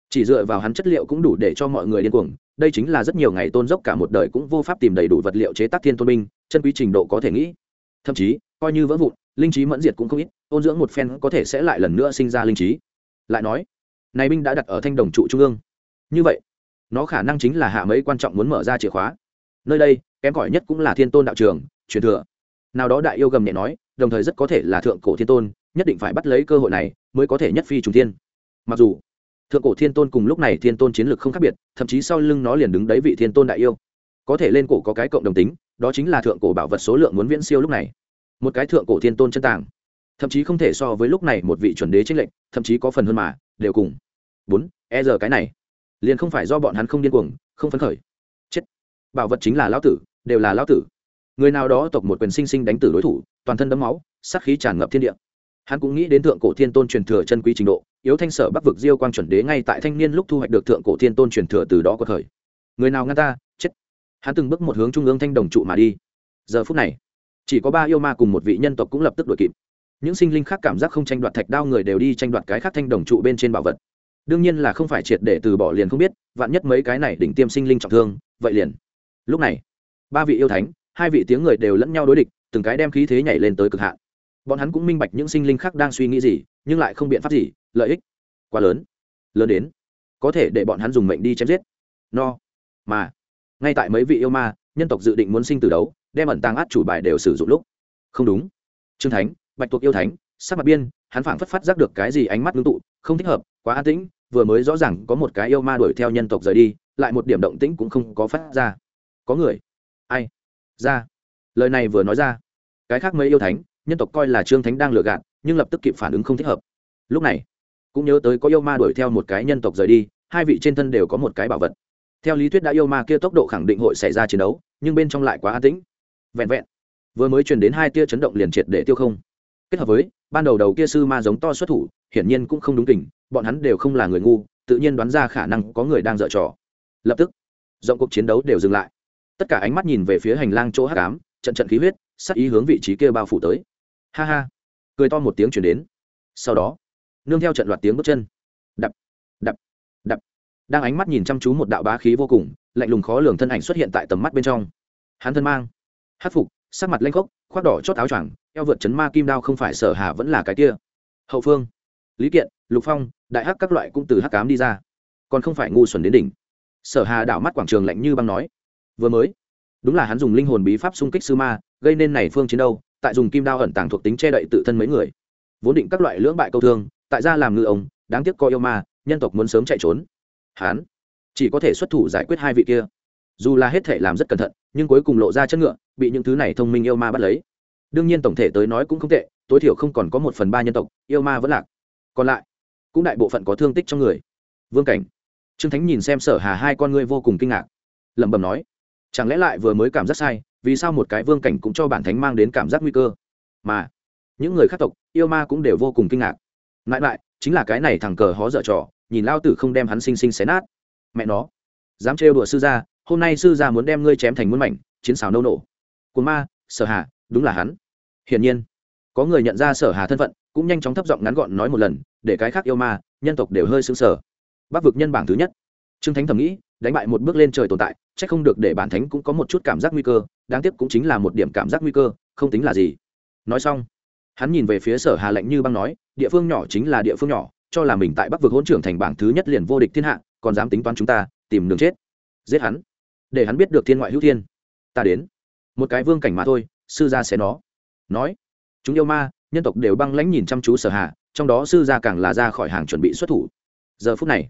chỉ dựa vào hắn chất liệu cũng đủ để cho mọi người điên cuồng, đây chính là rất nhiều ngày tôn dốc cả một đời cũng vô pháp tìm đầy đủ vật liệu chế tác thiên tôn binh, chân quý trình độ có thể nghĩ. Thậm chí, coi như vỡ vụn, linh trí mẫn diệt cũng không ít, ôn dưỡng một phen có thể sẽ lại lần nữa sinh ra linh trí. Lại nói, này binh đã đặt ở thanh đồng trụ trung ương. Như vậy nó khả năng chính là hạ mấy quan trọng muốn mở ra chìa khóa. Nơi đây, kém cỏi nhất cũng là thiên tôn đạo trường, truyền thừa. Nào đó đại yêu gầm nhẹ nói, đồng thời rất có thể là thượng cổ thiên tôn, nhất định phải bắt lấy cơ hội này mới có thể nhất phi trùng thiên. Mặc dù, thượng cổ thiên tôn cùng lúc này thiên tôn chiến lược không khác biệt, thậm chí sau lưng nó liền đứng đấy vị thiên tôn đại yêu. Có thể lên cổ có cái cộng đồng tính, đó chính là thượng cổ bảo vật số lượng muốn viễn siêu lúc này. Một cái thượng cổ thiên tôn chân tàng. Thậm chí không thể so với lúc này một vị chuẩn đế tranh lệnh thậm chí có phần hơn mà, đều cùng. Bốn e giờ cái này liền không phải do bọn hắn không điên cuồng, không phấn khởi. Chết. Bảo vật chính là lão tử, đều là lão tử. Người nào đó tộc một quyền sinh sinh đánh tử đối thủ, toàn thân đấm máu, sát khí tràn ngập thiên địa. Hắn cũng nghĩ đến thượng cổ thiên tôn truyền thừa chân quý trình độ, yếu thanh sở bắc vực diêu quang chuẩn đế ngay tại thanh niên lúc thu hoạch được thượng cổ thiên tôn truyền thừa từ đó có thời người nào ngăn ta? Chết. Hắn từng bước một hướng trung ương thanh đồng trụ mà đi. Giờ phút này, chỉ có ba yêu ma cùng một vị nhân tộc cũng lập tức đuổi kịp. Những sinh linh khác cảm giác không tranh đoạt thạch đao người đều đi tranh đoạt cái khác thanh đồng trụ bên trên bảo vật đương nhiên là không phải triệt để từ bỏ liền không biết, vạn nhất mấy cái này đỉnh tiêm sinh linh trọng thương, vậy liền. Lúc này, ba vị yêu thánh, hai vị tiếng người đều lẫn nhau đối địch, từng cái đem khí thế nhảy lên tới cực hạn. Bọn hắn cũng minh bạch những sinh linh khác đang suy nghĩ gì, nhưng lại không biện pháp gì, lợi ích quá lớn lớn đến có thể để bọn hắn dùng mệnh đi chém giết. No, mà, ngay tại mấy vị yêu ma, nhân tộc dự định muốn sinh từ đấu, đem ẩn tàng át chủ bài đều sử dụng lúc. Không đúng. Trương thánh, bạch tuộc yêu thánh, sắc mặt biên, hắn phảng phất phát giác được cái gì ánh mắt ngưng tụ, không thích hợp, quá an tĩnh vừa mới rõ ràng có một cái yêu ma đuổi theo nhân tộc rời đi, lại một điểm động tĩnh cũng không có phát ra. Có người. Ai? Ra. Lời này vừa nói ra, cái khác mấy yêu thánh, nhân tộc coi là trương thánh đang lừa gạt, nhưng lập tức kịp phản ứng không thích hợp. Lúc này, cũng nhớ tới có yêu ma đuổi theo một cái nhân tộc rời đi, hai vị trên thân đều có một cái bảo vật. Theo lý thuyết đã yêu ma kia tốc độ khẳng định hội xảy ra chiến đấu, nhưng bên trong lại quá an tĩnh. Vẹn vẹn, vừa mới truyền đến hai tia chấn động liền triệt để tiêu không. Kết hợp với, ban đầu đầu kia sư ma giống to xuất thủ hiển nhiên cũng không đúng tình bọn hắn đều không là người ngu, tự nhiên đoán ra khả năng có người đang dở trò. Lập tức, rộng cuộc chiến đấu đều dừng lại. Tất cả ánh mắt nhìn về phía hành lang chỗ hắc ám, trận trận khí huyết sắc ý hướng vị trí kia bao phủ tới. Ha ha. Cười to một tiếng chuyển đến. Sau đó, nương theo trận loạt tiếng bước chân. Đập đập đập. Đang ánh mắt nhìn chăm chú một đạo bá khí vô cùng, lạnh lùng khó lường thân ảnh xuất hiện tại tầm mắt bên trong. Hắn thân mang, hát phục, sắc mặt lanh khốc, khoác đỏ chót áo choàng, eo vượt chấn ma kim đao không phải sở hà vẫn là cái kia. Hậu phương lý kiện, lục phong, đại hắc các loại cũng từ hắc cám đi ra. Còn không phải ngu xuẩn đến đỉnh. Sở hà đảo mắt quảng trường lạnh như băng nói. Vừa mới, đúng là hắn dùng linh hồn bí pháp xung kích sư ma, gây nên này phương chiến đâu tại dùng kim đao ẩn tàng thuộc tính che đậy tự thân mấy người. Vốn định các loại lưỡng bại câu thương, tại ra làm ngư ông, đáng tiếc coi yêu ma, nhân tộc muốn sớm chạy trốn. Hắn chỉ có thể xuất thủ giải quyết hai vị kia. Dù là hết thể làm rất cẩn thận, nhưng cuối cùng lộ ra chất ngựa, bị những thứ này thông minh yêu ma bắt lấy. Đương nhiên tổng thể tới nói cũng không tệ, tối thiểu không còn có một phần ba nhân tộc, yêu ma vẫn lạc còn lại, cũng đại bộ phận có thương tích trong người. Vương cảnh, trương thánh nhìn xem sở hà hai con ngươi vô cùng kinh ngạc. Lẩm bẩm nói, chẳng lẽ lại vừa mới cảm giác sai, vì sao một cái vương cảnh cũng cho bản thánh mang đến cảm giác nguy cơ? Mà, những người khác tộc, yêu ma cũng đều vô cùng kinh ngạc. Ngại lại, chính là cái này thằng cờ hó dở trò, nhìn lao tử không đem hắn sinh sinh xé nát. Mẹ nó, dám trêu đùa sư gia, hôm nay sư gia muốn đem ngươi chém thành muôn mảnh, chiến xào nâu nổ. Cồn ma, sở hà, đúng là hắn. Hiển nhiên có người nhận ra sở hà thân phận, cũng nhanh chóng thấp giọng ngắn gọn nói một lần, để cái khác yêu ma, nhân tộc đều hơi xứng sở bắc vực nhân bảng thứ nhất. Trương thánh thầm nghĩ, đánh bại một bước lên trời tồn tại c h ắ c không được để bản thánh cũng có một chút cảm giác nguy cơ, đáng tiếc cũng chính là một điểm cảm giác nguy cơ, không tính là gì. Nói xong, hắn nhìn về phía sở hà lạnh như băng nói, địa phương nhỏ chính là địa phương nhỏ, cho là mình tại bắc vực hỗn trưởng thành bảng thứ nhất liền vô địch thiên hạ, còn dám tính toán chúng ta, tìm đường chết. Giết hắn. Để hắn biết được thiên ngoại hữu thiên. Ta đến. Một cái vương cảnh mà thôi, sư gia sẽ nó. Nói chúng yêu ma nhân tộc đều băng lãnh nhìn chăm chú sở hà trong đó sư gia càng là ra khỏi hàng chuẩn bị xuất thủ giờ phút này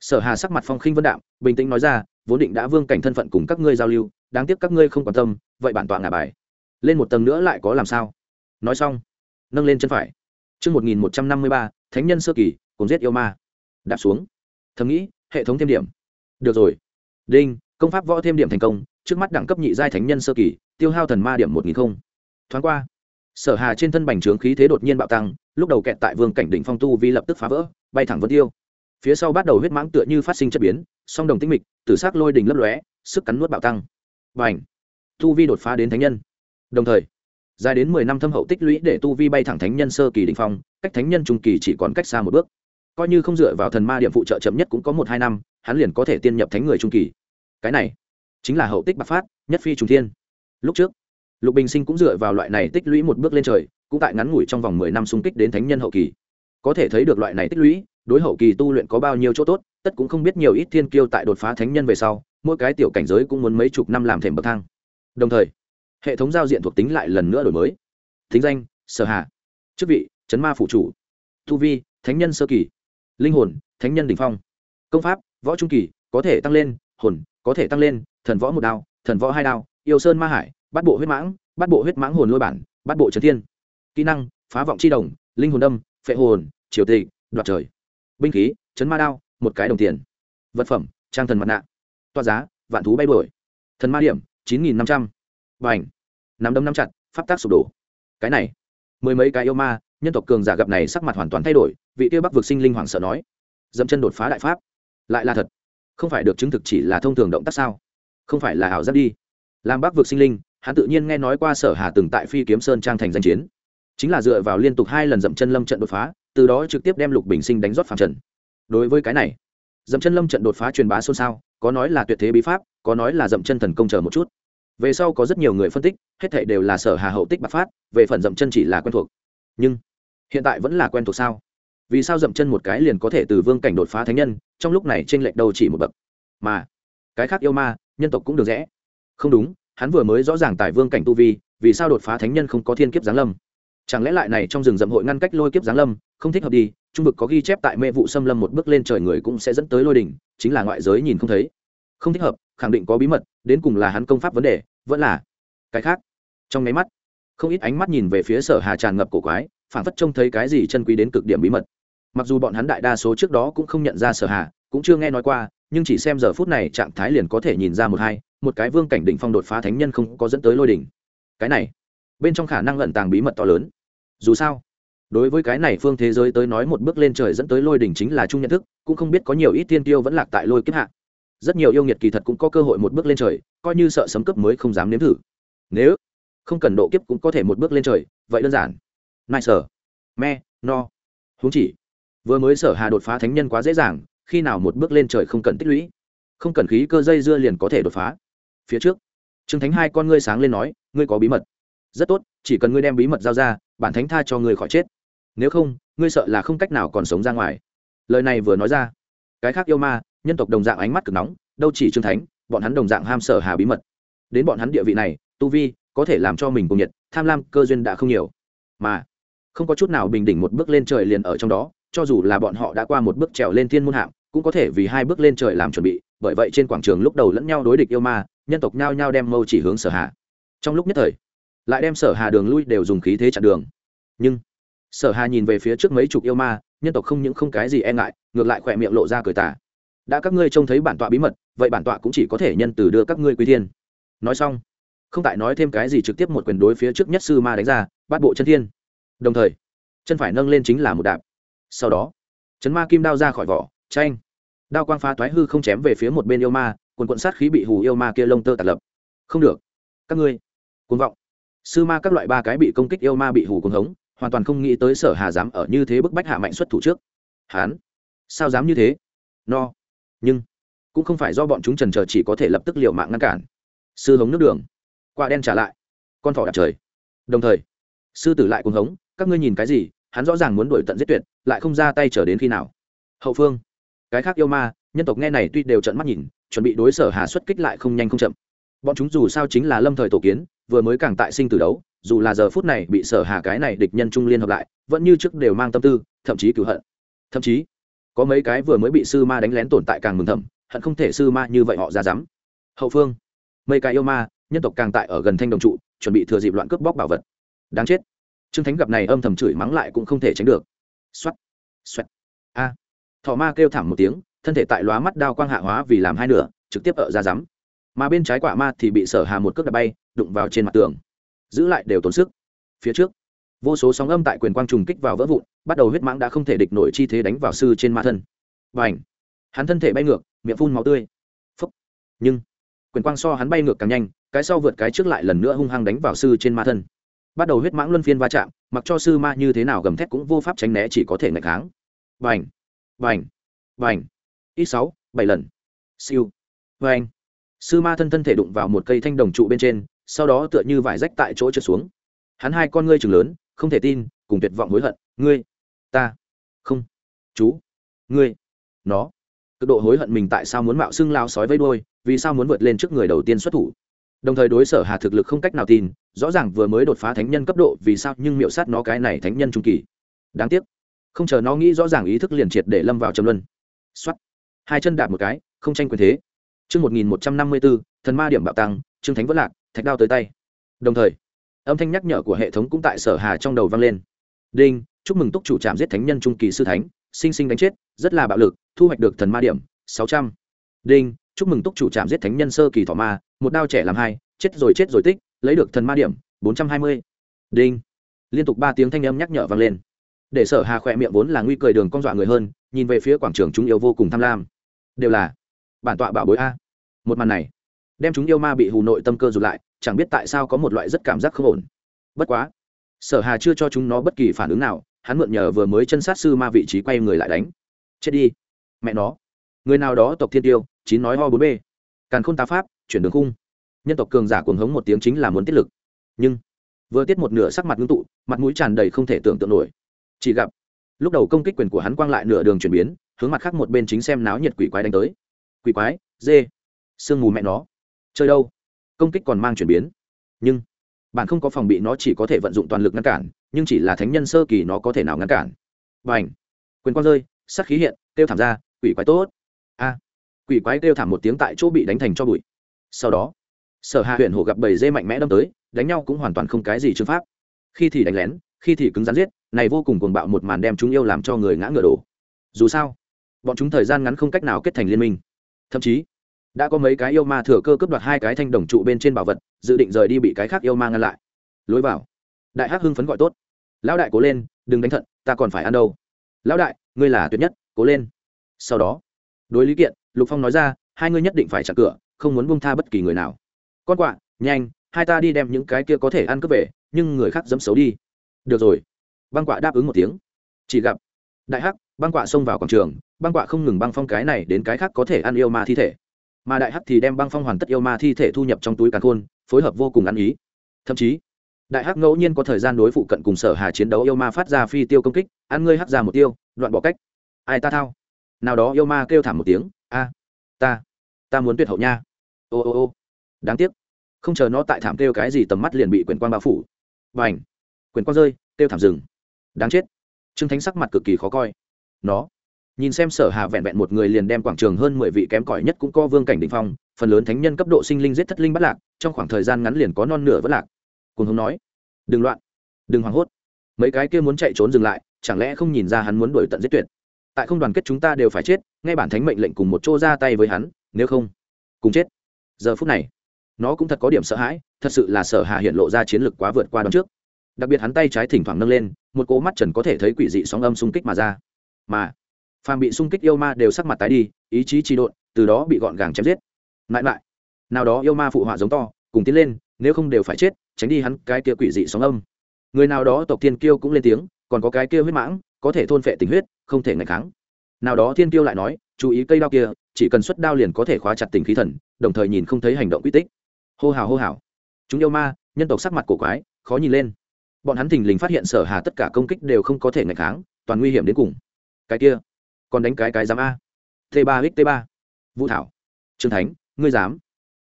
sở hà sắc mặt phong khinh vân đạm bình tĩnh nói ra vốn định đã vương cảnh thân phận cùng các ngươi giao lưu đáng tiếc các ngươi không quan tâm vậy bản tọa ngả bài lên một tầng nữa lại có làm sao nói xong nâng lên chân phải Trước 1153, Thánh nhân sơ kỳ, cùng giết yêu ma. Đạp xuống. Thầm nghĩ, hệ thống thêm điểm. Được rồi. Đinh, công pháp võ thêm điểm thành công, trước mắt đẳng cấp nhị giai thánh nhân sơ kỳ, tiêu hao thần ma điểm một nghìn không. Thoáng qua, Sở Hà trên thân bành trướng khí thế đột nhiên bạo tăng, lúc đầu kẹt tại vương cảnh đỉnh phong tu vi lập tức phá vỡ, bay thẳng vân tiêu. Phía sau bắt đầu huyết mãng tựa như phát sinh chất biến song đồng tinh mịch tử sắc lôi đỉnh lấp lóe sức cắn nuốt bạo tăng. Bành! Tu vi đột phá đến thánh nhân. Đồng thời dài đến mười năm thâm hậu tích lũy để tu vi bay thẳng thánh nhân sơ kỳ đỉnh phong cách thánh nhân trung kỳ chỉ còn cách xa một bước. Coi như không dựa vào thần ma điểm phụ trợ chậm nhất cũng có một hai năm hắn liền có thể tiên nhập thánh người trung kỳ. Cái này chính là hậu tích bạc phát nhất phi trung thiên. Lúc trước lục bình sinh cũng dựa vào loại này tích lũy một bước lên trời, cũng tại ngắn ngủi trong vòng mười năm xung kích đến thánh nhân hậu kỳ. Có thể thấy được loại này tích lũy, đối hậu kỳ tu luyện có bao nhiêu chỗ tốt, tất cũng không biết nhiều ít thiên kiêu tại đột phá thánh nhân về sau, mỗi cái tiểu cảnh giới cũng muốn mấy chục năm làm thềm bậc thang. Đồng thời, hệ thống giao diện thuộc tính lại lần nữa đổi mới. Thính danh, sở hạ chức vị, chấn ma phụ chủ. Tu vi, thánh nhân sơ kỳ. Linh hồn, thánh nhân đ ỉ n h phong. Công pháp, võ trung kỳ, có thể tăng lên, hồn, có thể tăng lên, thần võ một đao, thần võ hai đao yêu sơn ma hải, bắt bộ huyết mãng, bắt bộ huyết mãng hồn lôi bản, bắt bộ trấn thiên. Kỹ năng, phá vọng c h i đồng, linh hồn đâm, phệ hồn, triều tị đoạt trời. Binh khí, chấn ma đao, một cái đồng tiền. Vật phẩm, trang thần mặt nạ. Toa giá, vạn thú bay đuổi. Thần ma điểm, chín nghìn năm trăm. Và ảnh n h nắm đấm nắm chặt, pháp tác sụp đổ. Cái này, mười mấy cái yêu ma, nhân tộc cường giả gặp này sắc mặt hoàn toàn thay đổi, vị tiêu bắc vực sinh linh hoảng sợ nói. Dẫm chân đột phá đại pháp. Lại là thật. Không phải được chứng thực chỉ là thông thường động tác sao? Không phải là ảo giác đi làm bắc vực sinh linh, hắn tự nhiên nghe nói qua sở hà từng tại phi kiếm sơn trang thành danh chiến. Chính là dựa vào liên tục hai lần dậm chân lâm trận đột phá, từ đó trực tiếp đem lục bình sinh đánh rót phàm trần. Đối với cái này, dậm chân lâm trận đột phá truyền bá xôn xao, có nói là tuyệt thế bí pháp, có nói là dậm chân thần công chờ một chút. Về sau có rất nhiều người phân tích, hết thảy đều là sở hà hậu tích bạc phát, về phần dậm chân chỉ là quen thuộc. Nhưng, hiện tại vẫn là quen thuộc sao? Vì sao dậm chân một cái liền có thể từ vương cảnh đột phá thánh nhân, trong lúc này trên lệch đầu chỉ một bậc? Mà, cái khác yêu ma, nhân tộc cũng được rẽ không đúng, hắn vừa mới rõ ràng tại vương cảnh tu vi, vì sao đột phá thánh nhân không có thiên kiếp giáng lâm? Chẳng lẽ lại này trong rừng rậm hội ngăn cách lôi kiếp giáng lâm, không thích hợp đi, trung vực có ghi chép tại mê vụ xâm lâm một bước lên trời người cũng sẽ dẫn tới lôi đỉnh, chính là ngoại giới nhìn không thấy. Không thích hợp, khẳng định có bí mật, đến cùng là hắn công pháp vấn đề, vẫn là cái khác. Trong nháy mắt, không ít ánh mắt nhìn về phía sở hà tràn ngập cổ quái phản phất trông thấy cái gì chân quý đến cực điểm bí mật. Mặc dù bọn hắn đại đa số trước đó cũng không nhận ra sở hà, cũng chưa nghe nói qua, nhưng chỉ xem giờ phút này trạng thái liền có thể nhìn ra một hai một cái vương cảnh đỉnh phong đột phá thánh nhân không có dẫn tới lôi đỉnh. Cái này, bên trong khả năng lẩn tàng bí mật to lớn. Dù sao, đối với cái này phương thế giới tới nói một bước lên trời dẫn tới lôi đỉnh chính là chung nhận thức, cũng không biết có nhiều ít tiên tiêu vẫn lạc tại lôi kiếp hạ. Rất nhiều yêu nghiệt kỳ thật cũng có cơ hội một bước lên trời, coi như sợ sấm cấp mới không dám nếm thử. Nếu không cần độ kiếp cũng có thể một bước lên trời, vậy đơn giản. Nai sở me, no. Huống chỉ, vừa mới sở hà đột phá thánh nhân quá dễ dàng, khi nào một bước lên trời không cần tích lũy. Không cần khí cơ dây dưa liền có thể đột phá phía trước. Trương thánh hai con ngươi sáng lên nói, ngươi có bí mật. Rất tốt, chỉ cần ngươi đem bí mật giao ra, bản thánh tha cho ngươi khỏi chết. Nếu không, ngươi sợ là không cách nào còn sống ra ngoài. Lời này vừa nói ra, cái khác yêu ma, nhân tộc đồng dạng ánh mắt cực nóng, đâu chỉ trương thánh, bọn hắn đồng dạng ham sở hà bí mật. Đến bọn hắn địa vị này, tu vi có thể làm cho mình cùng nhiệt, tham lam cơ duyên đã không nhiều. Mà không có chút nào bình đỉnh một bước lên trời liền ở trong đó, cho dù là bọn họ đã qua một bước trèo lên thiên môn hạng cũng có thể vì hai bước lên trời làm chuẩn bị. Bởi vậy trên quảng trường lúc đầu lẫn nhau đối địch yêu ma nhân tộc nhao nhao đem mâu chỉ hướng sở hà. Trong lúc nhất thời, lại đem sở hà đường lui đều dùng khí thế chặn đường. Nhưng, sở hà nhìn về phía trước mấy chục yêu ma, nhân tộc không những không cái gì e ngại, ngược lại khỏe miệng lộ ra cười tả đã các ngươi trông thấy bản tọa bí mật, vậy bản tọa cũng chỉ có thể nhân từ đưa các ngươi quy thiên. Nói xong, không tại nói thêm cái gì trực tiếp một quyền đối phía trước nhất sư ma đánh ra, bắt bộ chân thiên. Đồng thời, chân phải nâng lên chính là một đạp. Sau đó, chấn ma kim đao ra khỏi vỏ tranh đao quang phá toái hư không chém về phía một bên yêu ma quần quận sát khí bị hù yêu ma kia lông tơ tạt lập. Không được. Các ngươi, cuồng vọng. Sư ma các loại ba cái bị công kích yêu ma bị hù cuồng hống, hoàn toàn không nghĩ tới sở hà dám ở như thế bức bách hạ mạnh xuất thủ trước. Hán, sao dám như thế? No. Nhưng, cũng không phải do bọn chúng trần chờ chỉ có thể lập tức liều mạng ngăn cản. Sư hống nước đường. Quả đen trả lại. Con thỏ đạp trời. Đồng thời, sư tử lại cuồng hống, các ngươi nhìn cái gì? Hắn rõ ràng muốn đuổi tận giết tuyệt, lại không ra tay trở đến khi nào. Hậu phương. Cái khác yêu ma, nhân tộc nghe này tuy đều trận mắt nhìn chuẩn bị đối sở hà xuất kích lại không nhanh không chậm. Bọn chúng dù sao chính là lâm thời tổ kiến, vừa mới càng tại sinh từ đấu, dù là giờ phút này bị sở hà cái này địch nhân trung liên hợp lại, vẫn như trước đều mang tâm tư, thậm chí cửu hận. Thậm chí, có mấy cái vừa mới bị sư ma đánh lén tồn tại càng mừng thầm, hận không thể sư ma như vậy họ ra dám. Hậu phương, mấy cái yêu ma, nhân tộc càng tại ở gần thanh đồng trụ, chuẩn bị thừa dịp loạn cướp bóc bảo vật. Đáng chết. Trương thánh gặp này âm thầm chửi mắng lại cũng không thể tránh được. Xoắt xoát a. Thọ ma kêu thảm một tiếng thân thể tại lóa mắt đao quang hạ hóa vì làm hai nửa, trực tiếp ở ra rắm. Mà bên trái quả ma thì bị sở hà một cước đập bay, đụng vào trên mặt tường. Giữ lại đều tốn sức. Phía trước, vô số sóng âm tại quyền quang trùng kích vào vỡ vụn, bắt đầu huyết mãng đã không thể địch nổi chi thế đánh vào sư trên ma thân. Và ảnh hắn thân thể bay ngược, miệng phun máu tươi. Phúc! Nhưng, quyền quang so hắn bay ngược càng nhanh, cái sau vượt cái trước lại lần nữa hung hăng đánh vào sư trên ma thân. Bắt đầu huyết mãng luân phiên va chạm, mặc cho sư ma như thế nào gầm thét cũng vô pháp tránh né chỉ có thể ngạch kháng. Vành vành vành ít sáu, bảy lần. Siêu. Vành sư ma thân thân thể đụng vào một cây thanh đồng trụ bên trên, sau đó tựa như vải rách tại chỗ trượt xuống. Hắn hai con ngươi chừng lớn, không thể tin, cùng tuyệt vọng hối hận. Ngươi. Ta. Không. Chú. Ngươi. Nó. Cực độ hối hận mình tại sao muốn mạo xưng lao sói với đôi vì sao muốn vượt lên trước người đầu tiên xuất thủ. Đồng thời đối sở hà thực lực không cách nào tin, rõ ràng vừa mới đột phá thánh nhân cấp độ, vì sao nhưng miệu sát nó cái này thánh nhân trung kỳ. Đáng tiếc. Không chờ nó nghĩ rõ ràng ý thức liền triệt để lâm vào trầm luân. Xuất hai chân đạp một cái, không tranh quyền thế. Chương một nghìn một trăm năm mươi bốn thần ma điểm bạo tăng, trương thánh vẫn lạc, thạch đao tới tay. Đồng thời, âm thanh nhắc nhở của hệ thống cũng tại sở hà trong đầu vang lên. Đinh, chúc mừng túc chủ trạm giết thánh nhân trung kỳ sư thánh, sinh sinh đánh chết, rất là bạo lực, thu hoạch được thần ma điểm, sáu trăm. Đinh, chúc mừng túc chủ trạm giết thánh nhân sơ kỳ thỏ ma, một đao trẻ làm hai, chết rồi chết rồi tích, lấy được thần ma điểm, bốn trăm hai mươi. Đinh, liên tục ba tiếng thanh âm nhắc nhở vang lên. Để sở hà khỏe miệng vốn là nguy cười đường con dọa người hơn, nhìn về phía quảng trường chúng yêu vô cùng tham lam đều là bản tọa bảo bối a. Một màn này, đem chúng yêu ma bị hù nội tâm cơ rụt lại, chẳng biết tại sao có một loại rất cảm giác không ổn. Bất quá, sở hà chưa cho chúng nó bất kỳ phản ứng nào, hắn mượn nhờ vừa mới chân sát sư ma vị trí quay người lại đánh. Chết đi. Mẹ nó. Người nào đó tộc thiên tiêu, chín nói ho bốn b. Càn khôn tá pháp, chuyển đường khung. Nhân tộc cường giả cuồng hống một tiếng chính là muốn tiết lực. Nhưng, vừa tiết một nửa sắc mặt ngưng tụ, mặt mũi tràn đầy không thể tưởng tượng nổi. Chỉ gặp, lúc đầu công kích quyền của hắn quang lại nửa đường chuyển biến hướng mặt khác một bên chính xem náo nhiệt quỷ quái đánh tới. Quỷ quái, dê. Sương mù mẹ nó. Chơi đâu? Công kích còn mang chuyển biến. Nhưng, bạn không có phòng bị nó chỉ có thể vận dụng toàn lực ngăn cản, nhưng chỉ là thánh nhân sơ kỳ nó có thể nào ngăn cản. Và quyền quang rơi sắc khí hiện, kêu thảm ra, quỷ quái tốt. A! Quỷ quái kêu thảm một tiếng tại chỗ bị đánh thành cho bụi. Sau đó, sở hạ huyện hổ gặp bầy dê mạnh mẽ đâm tới, đánh nhau cũng hoàn toàn không cái gì chương pháp. Khi thì đánh lén, khi thì cứng rắn giết, này vô cùng cuồng bạo một màn đem chúng yêu làm cho người ngã ngựa đổ. Dù sao bọn chúng thời gian ngắn không cách nào kết thành liên minh. Thậm chí, đã có mấy cái yêu ma thừa cơ cướp đoạt hai cái thanh đồng trụ bên trên bảo vật, dự định rời đi bị cái khác yêu ma ngăn lại. Lối vào. Đại hắc hưng phấn gọi tốt. Lão đại cố lên, đừng đánh thận, ta còn phải ăn đâu. Lão đại, ngươi là tuyệt nhất, cố lên. Sau đó, đối lý kiện, lục phong nói ra, hai ngươi nhất định phải chặn cửa, không muốn buông tha bất kỳ người nào. Con quạ, nhanh, hai ta đi đem những cái kia có thể ăn cướp về, nhưng người khác dẫm xấu đi. Được rồi. Băng quạ đáp ứng một tiếng. Chỉ gặp, đại hắc băng quạ xông vào quảng trường, băng quạ không ngừng băng phong cái này đến cái khác có thể ăn yêu ma thi thể. Mà đại hắc thì đem băng phong hoàn tất yêu ma thi thể thu nhập trong túi càn khôn, phối hợp vô cùng ăn ý. Thậm chí, đại hắc ngẫu nhiên có thời gian đối phụ cận cùng sở hà chiến đấu yêu ma phát ra phi tiêu công kích, ăn ngươi hắc ra một tiêu đoạn bỏ cách. Ai ta thao? Nào đó yêu ma kêu thảm một tiếng, a, ta ta muốn tuyệt hậu nha. Ô ô ô, đáng tiếc, không chờ nó tại thảm kêu cái gì tầm mắt liền bị quyền quang bao phủ. Và ảnh quyền quang rơi, kêu thảm rừng. Đáng chết. Trương thánh sắc mặt cực kỳ khó coi nó. Nhìn xem sở hà vẹn vẹn một người liền đem quảng trường hơn mười vị kém cỏi nhất cũng có vương cảnh đình phong, phần lớn thánh nhân cấp độ sinh linh giết thất linh bắt lạc, trong khoảng thời gian ngắn liền có non nửa vất lạc. Cùng hống nói, đừng loạn, đừng hoảng hốt. Mấy cái kia muốn chạy trốn dừng lại, chẳng lẽ không nhìn ra hắn muốn đuổi tận giết tuyệt? Tại không đoàn kết chúng ta đều phải chết ngay bản thánh mệnh lệnh cùng một chỗ ra tay với hắn, nếu không, cùng chết. Giờ phút này, nó cũng thật có điểm sợ hãi, thật sự là sở hạ hiện lộ ra chiến lược quá vượt qua đón trước. Đặc biệt hắn tay trái thỉnh thoảng nâng lên, một cỗ mắt trần có thể thấy quỷ dị sóng âm xung kích mà ra mà phàm bị xung kích yêu ma đều sắc mặt tái đi, ý chí trì độn, từ đó bị gọn gàng chém giết. Mãi mãi, nào đó yêu ma phụ họa giống to, cùng tiến lên, nếu không đều phải chết, tránh đi hắn cái kia quỷ dị sóng âm. Người nào đó tộc thiên kiêu cũng lên tiếng, còn có cái kia huyết mãng, có thể thôn phệ tình huyết, không thể ngày kháng. Nào đó thiên kiêu lại nói, chú ý cây đao kia, chỉ cần xuất đao liền có thể khóa chặt tình khí thần, đồng thời nhìn không thấy hành động quy tích. Hô hào hô hào. Chúng yêu ma, nhân tộc sắc mặt cổ quái, khó nhìn lên. Bọn hắn thình lình phát hiện sở hà tất cả công kích đều không có thể ngày kháng, toàn nguy hiểm đến cùng cái kia. Còn đánh cái cái dám a. T ba x t ba. Vũ thảo. Trương thánh, ngươi dám.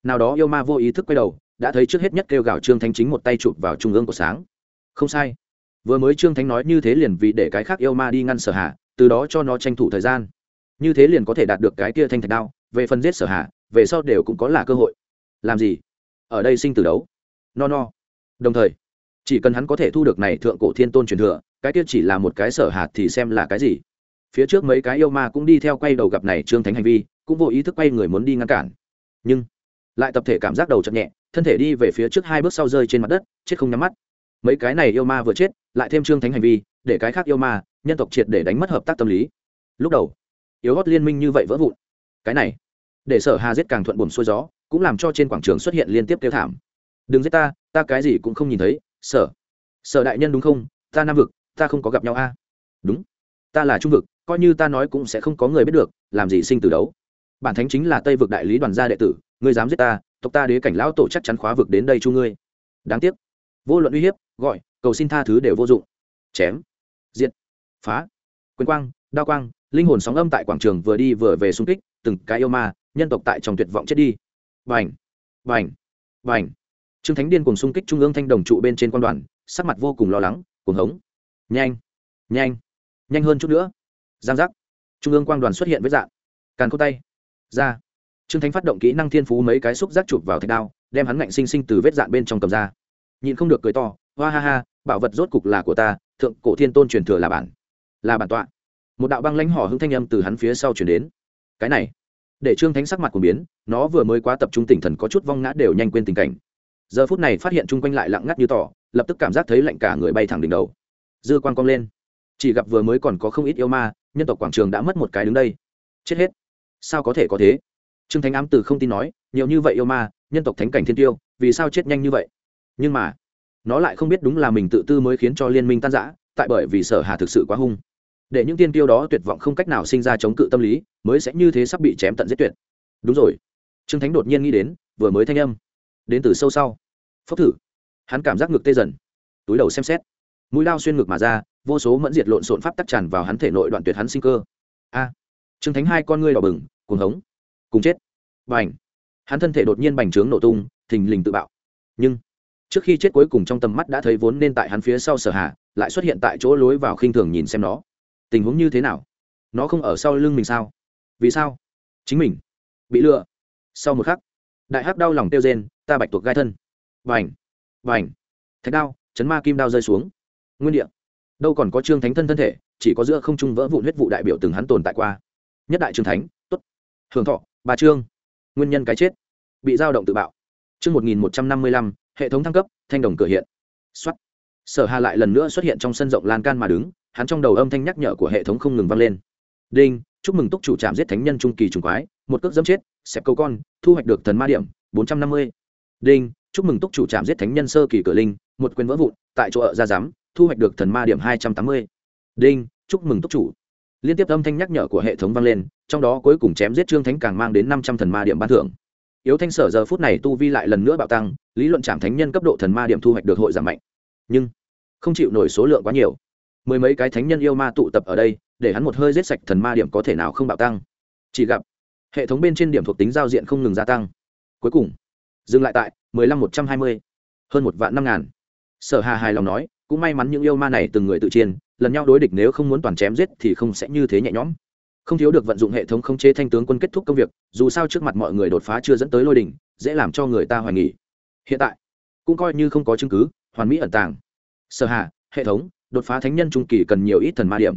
Nào đó yêu ma vô ý thức quay đầu, đã thấy trước hết nhất kêu gào trương thánh chính một tay chụp vào trung ương của sáng. Không sai. Vừa mới trương thánh nói như thế liền vì để cái khác yêu ma đi ngăn sở hạ từ đó cho nó tranh thủ thời gian. Như thế liền có thể đạt được cái kia thanh thạch đao, về phần giết sở hạ về sau đều cũng có là cơ hội. Làm gì? Ở đây sinh tử đấu. No no. Đồng thời, chỉ cần hắn có thể thu được này thượng cổ thiên tôn truyền thừa, cái kia chỉ là một cái sở hạt thì xem là cái gì? Phía trước mấy cái yêu ma cũng đi theo quay đầu gặp này trương thánh hành vi, cũng vô ý thức quay người muốn đi ngăn cản. Nhưng, lại tập thể cảm giác đầu chậm nhẹ, thân thể đi về phía trước hai bước sau rơi trên mặt đất, chết không nhắm mắt. Mấy cái này yêu ma vừa chết, lại thêm trương thánh hành vi, để cái khác yêu ma, nhân tộc triệt để đánh mất hợp tác tâm lý. Lúc đầu, yếu gót liên minh như vậy vỡ vụn. Cái này, để sở hà giết càng thuận buồm xuôi gió, cũng làm cho trên quảng trường xuất hiện liên tiếp kêu thảm. Đừng giết ta ta cái gì cũng không nhìn thấy, sở. Sở đại nhân đúng không? Ta nam vực, ta không có gặp nhau a. Đúng. Ta là trung vực coi như ta nói cũng sẽ không có người biết được, làm gì sinh từ đấu. Bản thánh chính là tây vực đại lý đoàn gia đệ tử, ngươi dám giết ta, tộc ta đế cảnh lão tổ chắc chắn khóa vực đến đây chu ngươi. Đáng tiếc. Vô luận uy hiếp, gọi, cầu xin tha thứ đều vô dụng. Chém. Diện phá. Quyền quang, đao quang, linh hồn sóng âm tại quảng trường vừa đi vừa về xung kích, từng cái yêu ma, nhân tộc tại trong tuyệt vọng chết đi. Vành vành vành trương thánh điên cùng xung kích trung ương thanh đồng trụ bên trên quan đoàn, sắc mặt vô cùng lo lắng, cuồng hống. Nhanh. Nhanh. Nhanh hơn chút nữa giang giác. Trung ương quang đoàn xuất hiện với dạng. Càn cô tay. Ra. Trương thánh phát động kỹ năng thiên phú mấy cái xúc giác chụp vào thạch đao, đem hắn ngạnh sinh sinh từ vết dạn bên trong cầm ra. Nhìn không được cười to, hoa ha ha, bảo vật rốt cục là của ta, thượng cổ thiên tôn truyền thừa là bản là bản tọa. Một đạo băng lãnh hỏ hưng thanh âm từ hắn phía sau chuyển đến. Cái này. Để trương thánh sắc mặt của biến, nó vừa mới quá tập trung tinh thần có chút vong ngã đều nhanh quên tình cảnh. Giờ phút này phát hiện chung quanh lại lặng ngắt như tỏ, lập tức cảm giác thấy lạnh cả người bay thẳng đỉnh đầu. Dư quan cong lên. Chỉ gặp vừa mới còn có không ít yêu ma nhân tộc quảng trường đã mất một cái đứng đây. Chết hết. Sao có thể có thế? Trương thánh ám từ không tin nói, nhiều như vậy yêu ma, nhân tộc thánh cảnh thiên tiêu, vì sao chết nhanh như vậy? Nhưng mà, nó lại không biết đúng là mình tự tư mới khiến cho liên minh tan rã, tại bởi vì sở hà thực sự quá hung. Để những tiên tiêu đó tuyệt vọng không cách nào sinh ra chống cự tâm lý, mới sẽ như thế sắp bị chém tận giết tuyệt. Đúng rồi. Trương thánh đột nhiên nghĩ đến, vừa mới thanh âm. Đến từ sâu sau. Phốc thử. Hắn cảm giác ngực tê dần. Túi đầu xem xét mũi lao xuyên ngực mà ra, vô số mẫn diệt lộn xộn pháp tắc tràn vào hắn thể nội đoạn tuyệt hắn sinh cơ. A, trương thánh hai con ngươi đỏ bừng, cuồng hống, cùng chết. Và hắn thân thể đột nhiên bành trướng nổ tung, thình lình tự bạo. Nhưng, trước khi chết cuối cùng trong tầm mắt đã thấy vốn nên tại hắn phía sau sở hạ, lại xuất hiện tại chỗ lối vào khinh thường nhìn xem nó. Tình huống như thế nào? Nó không ở sau lưng mình sao? Vì sao? Chính mình bị lừa. Sau một khắc, đại hắc đau lòng tiêu rên, ta bạch tuộc gai thân. Vành vành thạch đao, chấn ma kim đao rơi xuống nguyên địa. Đâu còn có trương thánh thân thân thể, chỉ có giữa không trung vỡ vụn huyết vụ đại biểu từng hắn tồn tại qua. Nhất đại trương thánh, tốt. Hưởng thọ, bà trương. Nguyên nhân cái chết. Bị giao động tự bạo. Chương một nghìn một trăm năm mươi lăm, hệ thống thăng cấp, thanh đồng cửa hiện. Xuất sở hà lại lần nữa xuất hiện trong sân rộng lan can mà đứng, hắn trong đầu âm thanh nhắc nhở của hệ thống không ngừng vang lên. Đinh, chúc mừng túc chủ trạm giết thánh nhân trung kỳ trùng quái, một cước dẫm chết, xẹp câu con, thu hoạch được thần ma điểm, bốn trăm năm mươi. Đinh, chúc mừng túc chủ trạm giết thánh nhân sơ kỳ cửa linh, một quyền vỡ vụn, tại chỗ ở ra giám thu hoạch được thần ma điểm hai trăm tám mươi. Đinh, chúc mừng túc chủ. Liên tiếp âm thanh nhắc nhở của hệ thống vang lên, trong đó cuối cùng chém giết trương thánh càng mang đến năm trăm thần ma điểm ban thưởng. Yếu thanh sở giờ phút này tu vi lại lần nữa bạo tăng, lý luận trảm thánh nhân cấp độ thần ma điểm thu hoạch được hội giảm mạnh. Nhưng, không chịu nổi số lượng quá nhiều. Mười mấy cái thánh nhân yêu ma tụ tập ở đây, để hắn một hơi giết sạch thần ma điểm có thể nào không bạo tăng. Chỉ gặp, hệ thống bên trên điểm thuộc tính giao diện không ngừng gia tăng. Cuối cùng, dừng lại tại mười lăm một trăm hai mươi, hơn một vạn năm ngàn. Sở hà hài lòng nói cũng may mắn những yêu ma này từng người tự chiên lần nhau đối địch nếu không muốn toàn chém giết thì không sẽ như thế nhẹ nhõm. Không thiếu được vận dụng hệ thống khống chế thanh tướng quân kết thúc công việc, dù sao trước mặt mọi người đột phá chưa dẫn tới lôi đỉnh, dễ làm cho người ta hoài nghỉ hiện tại, cũng coi như không có chứng cứ, hoàn mỹ ẩn tàng. Sở hạ hệ thống, đột phá thánh nhân trung kỳ cần nhiều ít thần ma điểm.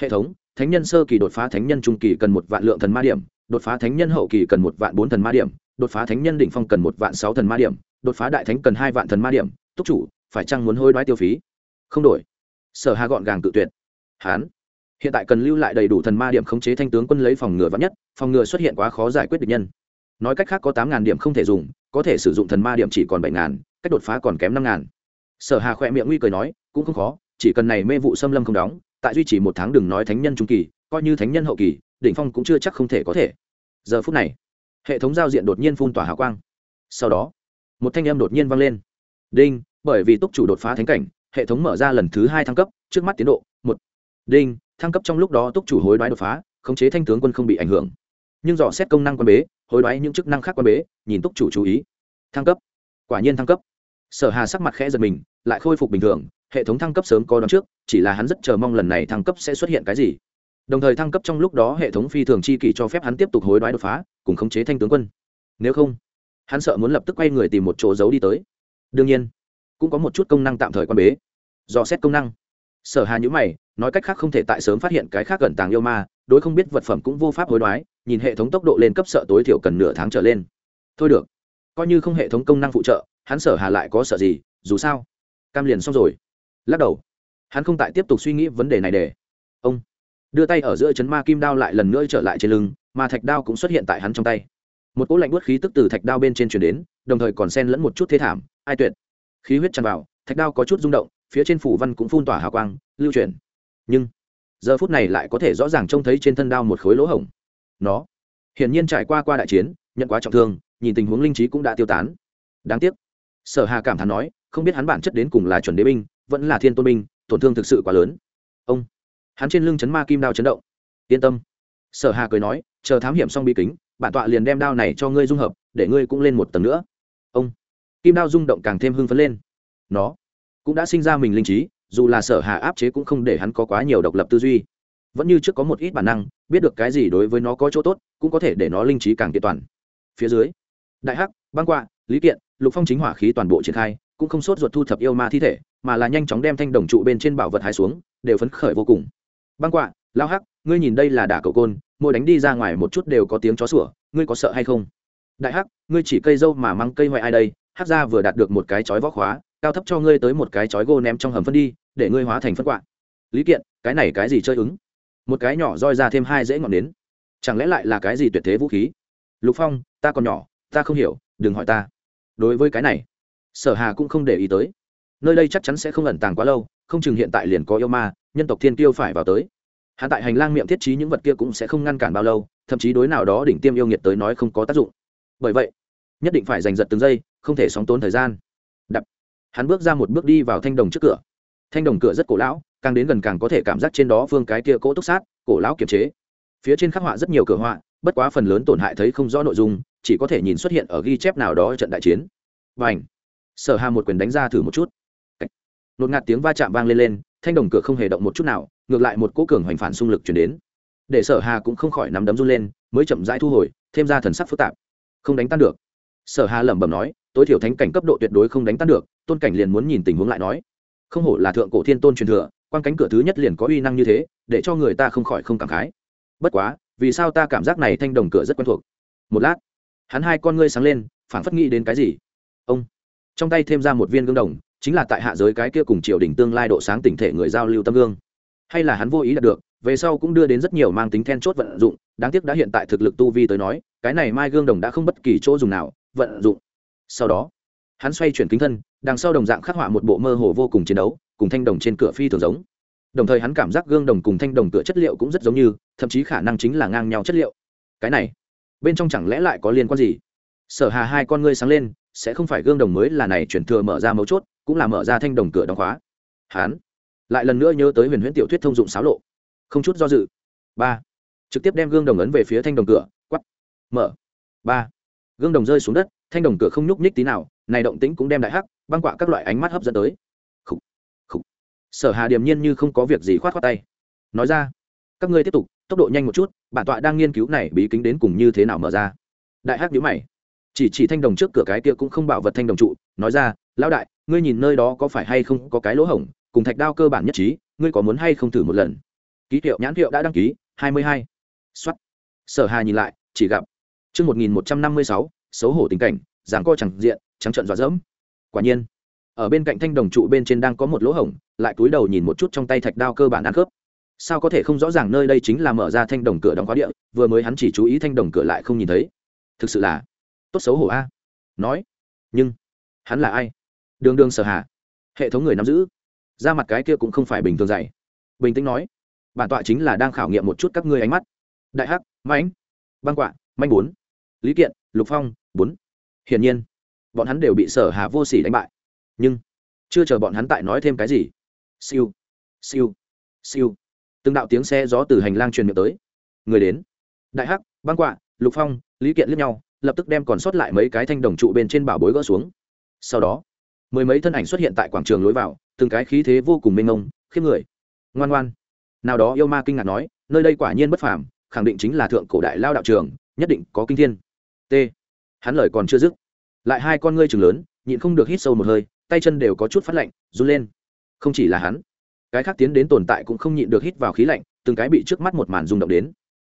Hệ thống, thánh nhân sơ kỳ đột phá thánh nhân trung kỳ cần một vạn lượng thần ma điểm. Đột phá thánh nhân hậu kỳ cần một vạn bốn thần ma điểm. Đột phá thánh nhân đỉnh phong cần một vạn sáu thần ma điểm. Đột phá đại thánh cần hai vạn thần ma điểm. Túc chủ phải chăng muốn hối đoái tiêu phí? Không đổi. Sở hà gọn gàng tự tuyệt. Hán. Hiện tại cần lưu lại đầy đủ thần ma điểm khống chế thanh tướng quân lấy phòng ngừa vắn nhất, phòng ngừa xuất hiện quá khó giải quyết được nhân. Nói cách khác có tám ngàn điểm không thể dùng, có thể sử dụng thần ma điểm chỉ còn bảy ngàn, cách đột phá còn kém năm ngàn. Sở hà khỏe miệng nguy cười nói, cũng không khó, chỉ cần này mê vụ xâm lâm không đóng, tại duy trì một tháng đừng nói thánh nhân trung kỳ, coi như thánh nhân hậu kỳ, đỉnh phong cũng chưa chắc không thể có thể. Giờ phút này, hệ thống giao diện đột nhiên phun tỏa hào quang. Sau đó, một thanh âm đột nhiên vang lên. Đinh! Bởi vì túc chủ đột phá thánh cảnh, hệ thống mở ra lần thứ hai thăng cấp, trước mắt tiến độ, một. Đinh, thăng cấp trong lúc đó túc chủ hối đoái đột phá, khống chế thanh tướng quân không bị ảnh hưởng. Nhưng dò xét công năng quan bế, hối đoái những chức năng khác quan bế, nhìn túc chủ chú ý. Thăng cấp. Quả nhiên thăng cấp. Sở hà sắc mặt khẽ giật mình, lại khôi phục bình thường, hệ thống thăng cấp sớm có đón trước, chỉ là hắn rất chờ mong lần này thăng cấp sẽ xuất hiện cái gì. Đồng thời thăng cấp trong lúc đó hệ thống phi thường chi kỷ cho phép hắn tiếp tục hối đoái đột phá, cùng khống chế thanh tướng quân. Nếu không, hắn sợ muốn lập tức quay người tìm một chỗ giấu đi tới. Đương nhiên cũng có một chút công năng tạm thời quan bế. Do xét công năng. Sở hà nhữ mày, nói cách khác không thể tại sớm phát hiện cái khác gần tàng yêu ma, đối không biết vật phẩm cũng vô pháp hối đoái, nhìn hệ thống tốc độ lên cấp sợ tối thiểu cần nửa tháng trở lên. Thôi được. Coi như không hệ thống công năng phụ trợ, hắn sở hà lại có sợ gì, dù sao. Cam liền xong rồi. Lắc đầu. Hắn không tại tiếp tục suy nghĩ vấn đề này để. Ông. Đưa tay ở giữa chấn ma kim đao lại lần nữa trở lại trên lưng, mà thạch đao cũng xuất hiện tại hắn trong tay. Một cỗ lạnh buốt khí tức từ thạch đao bên trên chuyển đến, đồng thời còn sen lẫn một chút thế thảm, ai tuyệt khí huyết tràn vào, thạch đao có chút rung động, phía trên phủ văn cũng phun tỏa hào quang, lưu chuyển. Nhưng, giờ phút này lại có thể rõ ràng trông thấy trên thân đao một khối lỗ hổng. Nó, hiển nhiên trải qua qua đại chiến, nhận quá trọng thương, nhìn tình huống linh trí cũng đã tiêu tán. Đáng tiếc, sở hà cảm thán nói, không biết hắn bản chất đến cùng là chuẩn đế binh, vẫn là thiên tôn binh, tổn thương thực sự quá lớn. Ông, hắn trên lưng chấn ma kim đao chấn động. Yên tâm. Sở hà cười nói, chờ thám hiểm xong bi kính, bản tọa liền đem đao này cho ngươi dung hợp, để ngươi cũng lên một tầng nữa. Ông kim đao rung động càng thêm hưng phấn lên. Nó cũng đã sinh ra mình linh trí, dù là sở hà áp chế cũng không để hắn có quá nhiều độc lập tư duy. Vẫn như trước có một ít bản năng, biết được cái gì đối với nó có chỗ tốt, cũng có thể để nó linh trí càng kiện toàn. Phía dưới, đại hắc, băng quạ, lý kiện, lục phong chính hỏa khí toàn bộ triển khai, cũng không sốt ruột thu thập yêu ma thi thể, mà là nhanh chóng đem thanh đồng trụ bên trên bảo vật hái xuống, đều phấn khởi vô cùng. Băng quạ lao hắc, ngươi nhìn đây là đả cầu côn, mỗi đánh đi ra ngoài một chút đều có tiếng chó sủa, ngươi có sợ hay không? Đại hắc, ngươi chỉ cây dâu mà mang cây ngoại ai đây hắc ra vừa đạt được một cái chói vóc khóa, cao thấp cho ngươi tới một cái chói gô ném trong hầm phân đi, để ngươi hóa thành phân quạ. Lý kiện, cái này cái gì chơi ứng? Một cái nhỏ roi ra thêm hai dễ ngọn đến. Chẳng lẽ lại là cái gì tuyệt thế vũ khí? Lục phong, ta còn nhỏ, ta không hiểu, đừng hỏi ta. Đối với cái này, sở hà cũng không để ý tới. Nơi đây chắc chắn sẽ không ẩn tàng quá lâu, không chừng hiện tại liền có yêu ma, nhân tộc thiên kiêu phải vào tới. Hạ tại hành lang miệng thiết trí những vật kia cũng sẽ không ngăn cản bao lâu, thậm chí đối nào đó đỉnh tiêm yêu nghiệt tới nói không có tác dụng. Bởi vậy, nhất định phải giành giật từng giây không thể sóng tốn thời gian. Đập. Hắn bước ra một bước đi vào thanh đồng trước cửa. Thanh đồng cửa rất cổ lão, càng đến gần càng có thể cảm giác trên đó phương cái kia cỗ túc sát, cổ lão kiềm chế. Phía trên khắc họa rất nhiều cửa họa, bất quá phần lớn tổn hại thấy không rõ nội dung, chỉ có thể nhìn xuất hiện ở ghi chép nào đó trận đại chiến. Và ảnh sở hà một quyền đánh ra thử một chút. Nột ngạt tiếng va chạm vang lên lên, thanh đồng cửa không hề động một chút nào, ngược lại một cỗ cường hoành phản xung lực chuyển đến. Để sở hà cũng không khỏi nắm đấm run lên, mới chậm rãi thu hồi, thêm ra thần sắc phức tạp. Không đánh tan được. Sở hà lẩm bẩm nói tối thiểu thánh cảnh cấp độ tuyệt đối không đánh tan được, tôn cảnh liền muốn nhìn tình huống lại nói. Không hổ là thượng cổ thiên tôn truyền thừa quan cánh cửa thứ nhất liền có uy năng như thế, để cho người ta không khỏi không cảm khái. Bất quá, vì sao ta cảm giác này thanh đồng cửa rất quen thuộc? Một lát, hắn hai con ngươi sáng lên phản phất nghĩ đến cái gì. Ông, trong tay thêm ra một viên gương đồng, chính là tại hạ giới cái kia cùng triều đình tương lai độ sáng tỉnh thể người giao lưu tâm gương. Hay là hắn vô ý đạt được, về sau cũng đưa đến rất nhiều mang tính then chốt vận dụng, đáng tiếc đã hiện tại thực lực tu vi tới nói, cái này mai gương đồng đã không bất kỳ chỗ dùng nào, vận dụng sau đó, hắn xoay chuyển kính thân, đằng sau đồng dạng khắc họa một bộ mơ hồ vô cùng chiến đấu, cùng thanh đồng trên cửa phi thường giống. Đồng thời hắn cảm giác gương đồng cùng thanh đồng cửa chất liệu cũng rất giống như, thậm chí khả năng chính là ngang nhau chất liệu. Cái này, bên trong chẳng lẽ lại có liên quan gì? Sở hà hai con ngươi sáng lên, sẽ không phải gương đồng mới là này chuyển thừa mở ra mấu chốt, cũng là mở ra thanh đồng cửa đóng khóa. Hắn lại lần nữa nhớ tới huyền huyễn tiểu thuyết thông dụng xáo lộ. Không chút do dự. Ba. Trực tiếp đem gương đồng ấn về phía thanh đồng cửa. Quắp mở. Ba gương đồng rơi xuống đất thanh đồng cửa không nhúc nhích tí nào này động tĩnh cũng đem đại hắc băng quạ các loại ánh mắt hấp dẫn tới. Khủ, khủ. sở hà điềm nhiên như không có việc gì khoát khoát tay. Nói ra các ngươi tiếp tục tốc độ nhanh một chút bản tọa đang nghiên cứu này bí kính đến cùng như thế nào mở ra. Đại hắc nhíu mày. Chỉ chỉ thanh đồng trước cửa cái kia cũng không bảo vật thanh đồng trụ nói ra lão đại ngươi nhìn nơi đó có phải hay không có cái lỗ hổng cùng thạch đao cơ bản nhất trí ngươi có muốn hay không thử một lần? Ký hiệu nhãn hiệu đã đăng ký hai mươi hai. Xuất sở hà nhìn lại chỉ gặp chương một nghìn một trăm năm mươi sáu, xấu hổ tình cảnh giảng co chẳng diện, trắng trợn dọa dẫm. Quả nhiên, ở bên cạnh thanh đồng trụ bên trên đang có một lỗ hổng, lại cúi đầu nhìn một chút trong tay thạch đao cơ bản ăn khớp. Sao có thể không rõ ràng nơi đây chính là mở ra thanh đồng cửa đóng khóa địa, vừa mới hắn chỉ chú ý thanh đồng cửa lại không nhìn thấy. Thực sự là tốt xấu hổ a. Nói, nhưng hắn là ai? Đường đường sở hà, hệ thống người nắm giữ. Ra mặt cái kia cũng không phải bình thường dạy. Bình tĩnh nói, bản tọa chính là đang khảo nghiệm một chút các ngươi ánh mắt. Đại hắc, mãnh, băng quạ manh bốn. Lý kiện, lục phong, bốn. Hiển nhiên, bọn hắn đều bị sở hà vô sỉ đánh bại. Nhưng, chưa chờ bọn hắn tại nói thêm cái gì. Siêu siêu siêu. Từng đạo tiếng xe gió từ hành lang truyền miệng tới. Người đến. Đại hắc, băng quạ, lục phong, lý kiện liếc nhau, lập tức đem còn sót lại mấy cái thanh đồng trụ bên trên bảo bối gỡ xuống. Sau đó, mười mấy thân ảnh xuất hiện tại quảng trường lối vào, từng cái khí thế vô cùng mênh mông, khiếp người. Ngoan ngoan. Nào đó yêu ma kinh ngạc nói, nơi đây quả nhiên bất phàm, khẳng định chính là thượng cổ đại lao đạo trường nhất định có kinh thiên. T. Hắn lời còn chưa dứt, lại hai con ngươi chừng lớn, nhịn không được hít sâu một hơi, tay chân đều có chút phát lạnh, run lên. Không chỉ là hắn, cái khác tiến đến tồn tại cũng không nhịn được hít vào khí lạnh, từng cái bị trước mắt một màn rung động đến.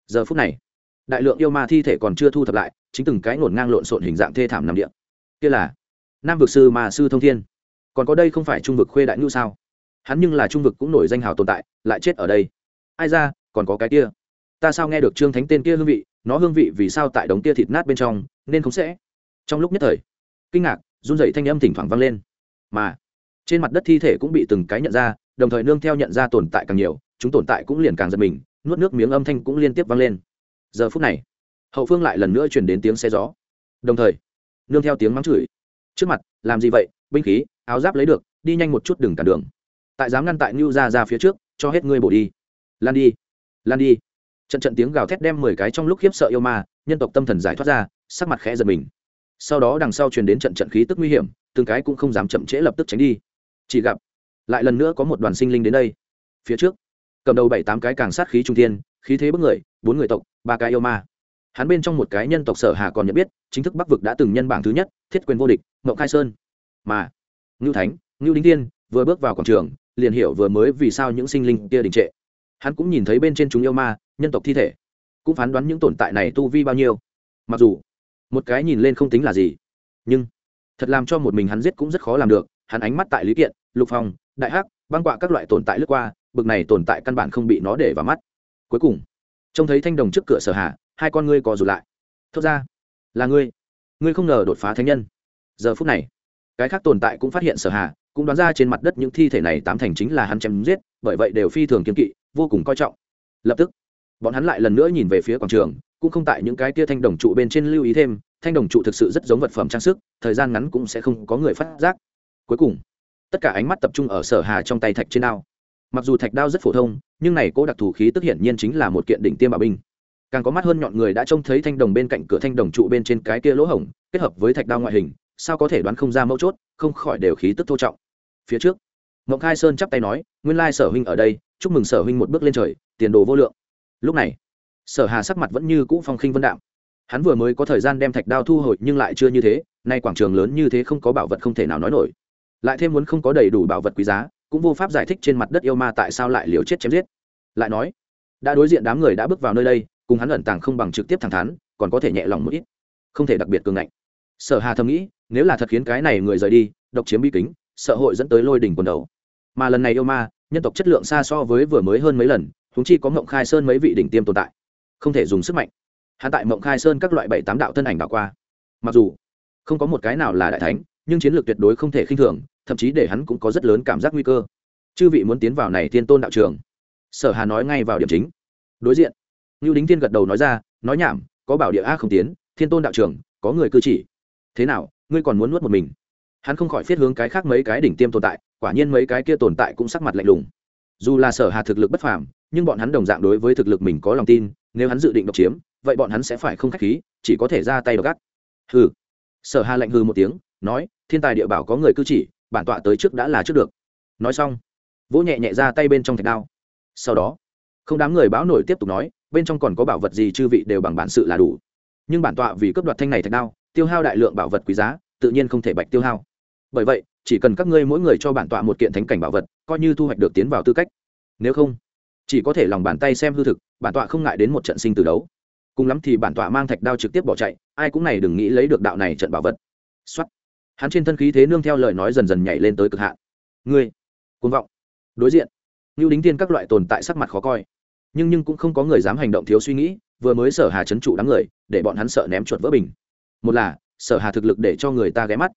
Giờ phút này, đại lượng yêu ma thi thể còn chưa thu thập lại, chính từng cái ngổn ngang lộn xộn hình dạng thê thảm nằm điện kia là nam vực sư mà sư thông thiên. Còn có đây không phải trung vực khuê đại ngưu sao? Hắn nhưng là trung vực cũng nổi danh hào tồn tại, lại chết ở đây. Ai ra, còn có cái kia. Ta sao nghe được trương thánh tên kia hương vị nó hương vị vì sao tại đống tia thịt nát bên trong, nên không sẽ. Trong lúc nhất thời, kinh ngạc, run dậy thanh âm thỉnh thoảng vang lên. Mà, trên mặt đất thi thể cũng bị từng cái nhận ra, đồng thời nương theo nhận ra tồn tại càng nhiều, chúng tồn tại cũng liền càng giật mình, nuốt nước miếng âm thanh cũng liên tiếp vang lên. Giờ phút này, hậu phương lại lần nữa chuyển đến tiếng xe gió. Đồng thời, nương theo tiếng mắng chửi. Trước mặt, làm gì vậy? Binh khí, áo giáp lấy được, đi nhanh một chút đừng cản đường. Tại dám ngăn tại ngưu ra ra phía trước, cho hết ngươi bổ đi. Lan đi lan đi trận trận tiếng gào thét đem mười cái trong lúc khiếp sợ yêu ma, nhân tộc tâm thần giải thoát ra, sắc mặt khẽ giật mình. Sau đó đằng sau truyền đến trận trận khí tức nguy hiểm, từng cái cũng không dám chậm trễ lập tức tránh đi. Chỉ gặp, lại lần nữa có một đoàn sinh linh đến đây. Phía trước, cầm đầu bảy tám cái càng sát khí trung thiên, khí thế bức người, bốn người tộc, ba cái yêu ma. Hắn bên trong một cái nhân tộc sở hà còn nhận biết, chính thức bắc vực đã từng nhân bảng thứ nhất, thiết quyền vô địch mậu khai sơn. Mà, ngưu thánh, ngưu đính tiên vừa bước vào quảng trường, liền hiểu vừa mới vì sao những sinh linh kia đình trệ hắn cũng nhìn thấy bên trên chúng yêu ma, nhân tộc thi thể, cũng phán đoán những tồn tại này tu vi bao nhiêu. Mặc dù, một cái nhìn lên không tính là gì, nhưng thật làm cho một mình hắn giết cũng rất khó làm được. Hắn ánh mắt tại lý kiện, lục phong, đại hắc, băng quạ các loại tồn tại lướt qua, bực này tồn tại căn bản không bị nó để vào mắt. Cuối cùng, trông thấy thanh đồng trước cửa sở hạ, hai con ngươi co rụt lại. Thốt ra, là ngươi. Ngươi không ngờ đột phá thánh nhân. Giờ phút này, cái khác tồn tại cũng phát hiện sở hạ, cũng đoán ra trên mặt đất những thi thể này tám thành chính là hắn chém giết, bởi vậy đều phi thường kiếm kỵ vô cùng coi trọng. Lập tức, bọn hắn lại lần nữa nhìn về phía quảng trường, cũng không tại những cái tia thanh đồng trụ bên trên lưu ý thêm, thanh đồng trụ thực sự rất giống vật phẩm trang sức, thời gian ngắn cũng sẽ không có người phát giác. Cuối cùng, tất cả ánh mắt tập trung ở sở hà trong tay thạch trên đao mặc dù thạch đao rất phổ thông, nhưng này cố đặc thù khí tức hiển nhiên chính là một kiện đỉnh tiêm bảo binh. Càng có mắt hơn nhọn người đã trông thấy thanh đồng bên cạnh cửa thanh đồng trụ bên trên cái kia lỗ hổng, kết hợp với thạch đao ngoại hình, sao có thể đoán không ra mấu chốt, không khỏi đều khí tức thô trọng. Phía trước ngọc khai sơn chắp tay nói, nguyên lai sở huynh ở đây chúc mừng sở huynh một bước lên trời, tiền đồ vô lượng. Lúc này, sở hà sắc mặt vẫn như cũ phong khinh vân đạm. Hắn vừa mới có thời gian đem thạch đao thu hồi nhưng lại chưa như thế, nay quảng trường lớn như thế không có bảo vật không thể nào nói nổi. Lại thêm muốn không có đầy đủ bảo vật quý giá, cũng vô pháp giải thích trên mặt đất yêu ma tại sao lại liều chết chém giết. Lại nói, đã đối diện đám người đã bước vào nơi đây, cùng hắn ẩn tàng không bằng trực tiếp thẳng thắn, còn có thể nhẹ lòng một ít. Không thể đặc biệt cường ngạnh. Sở hà thầm nghĩ, nếu là thật khiến cái này người rời đi, độc chiếm bi kính, sợ hội dẫn tới lôi đỉnh quần đầu. Mà lần này yêu ma nhân tộc chất lượng xa so với vừa mới hơn mấy lần húng chi có mộng khai sơn mấy vị đỉnh tiêm tồn tại. Không thể dùng sức mạnh. Hạ tại mộng khai sơn các loại bảy tám đạo thân ảnh đảo qua. Mặc dù không có một cái nào là đại thánh, nhưng chiến lược tuyệt đối không thể khinh thường, thậm chí để hắn cũng có rất lớn cảm giác nguy cơ. Chư vị muốn tiến vào này thiên tôn đạo trường. Sở hà nói ngay vào điểm chính. Đối diện ngưu đính tiên gật đầu nói ra, nói nhảm, có bảo địa a không tiến, thiên tôn đạo trường, có người cư chỉ. Thế nào, ngươi còn muốn nuốt một mình? Hắn không khỏi phiết hướng cái khác mấy cái đỉnh tiêm tồn tại quả nhiên mấy cái kia tồn tại cũng sắc mặt lạnh lùng. Dù là sở hà thực lực bất phàm, nhưng bọn hắn đồng dạng đối với thực lực mình có lòng tin, nếu hắn dự định độc chiếm, vậy bọn hắn sẽ phải không khách khí, chỉ có thể ra tay đ gắt. hừ. Sở hà lạnh hừ một tiếng, nói, thiên tài địa bảo có người cư chỉ, bản tọa tới trước đã là trước được. Nói xong, vỗ nhẹ nhẹ ra tay bên trong thạch đao. Sau đó, không đám người báo nổi tiếp tục nói, bên trong còn có bảo vật gì chư vị đều bằng bản sự là đủ. Nhưng bản tọa vì cướp đoạt thanh này thạch đao, tiêu hao đại lượng bảo vật quý giá, tự nhiên không thể bạch tiêu hao. Bởi vậy chỉ cần các ngươi mỗi người cho bản tọa một kiện thánh cảnh bảo vật, coi như thu hoạch được tiến vào tư cách. Nếu không, chỉ có thể lòng bàn tay xem hư thực, bản tọa không ngại đến một trận sinh từ đấu. Cùng lắm thì bản tọa mang thạch đao trực tiếp bỏ chạy, ai cũng này đừng nghĩ lấy được đạo này trận bảo vật. Xuất hắn trên thân khí thế nương theo lời nói dần dần nhảy lên tới cực hạn. Ngươi côn vọng. Đối diện. Lưu đính tiên các loại tồn tại sắc mặt khó coi. Nhưng nhưng cũng không có người dám hành động thiếu suy nghĩ, vừa mới sở hà chấn trụ đám người, để bọn hắn sợ ném chuột vỡ bình. Một là, sở hà thực lực để cho người ta ghé mắt.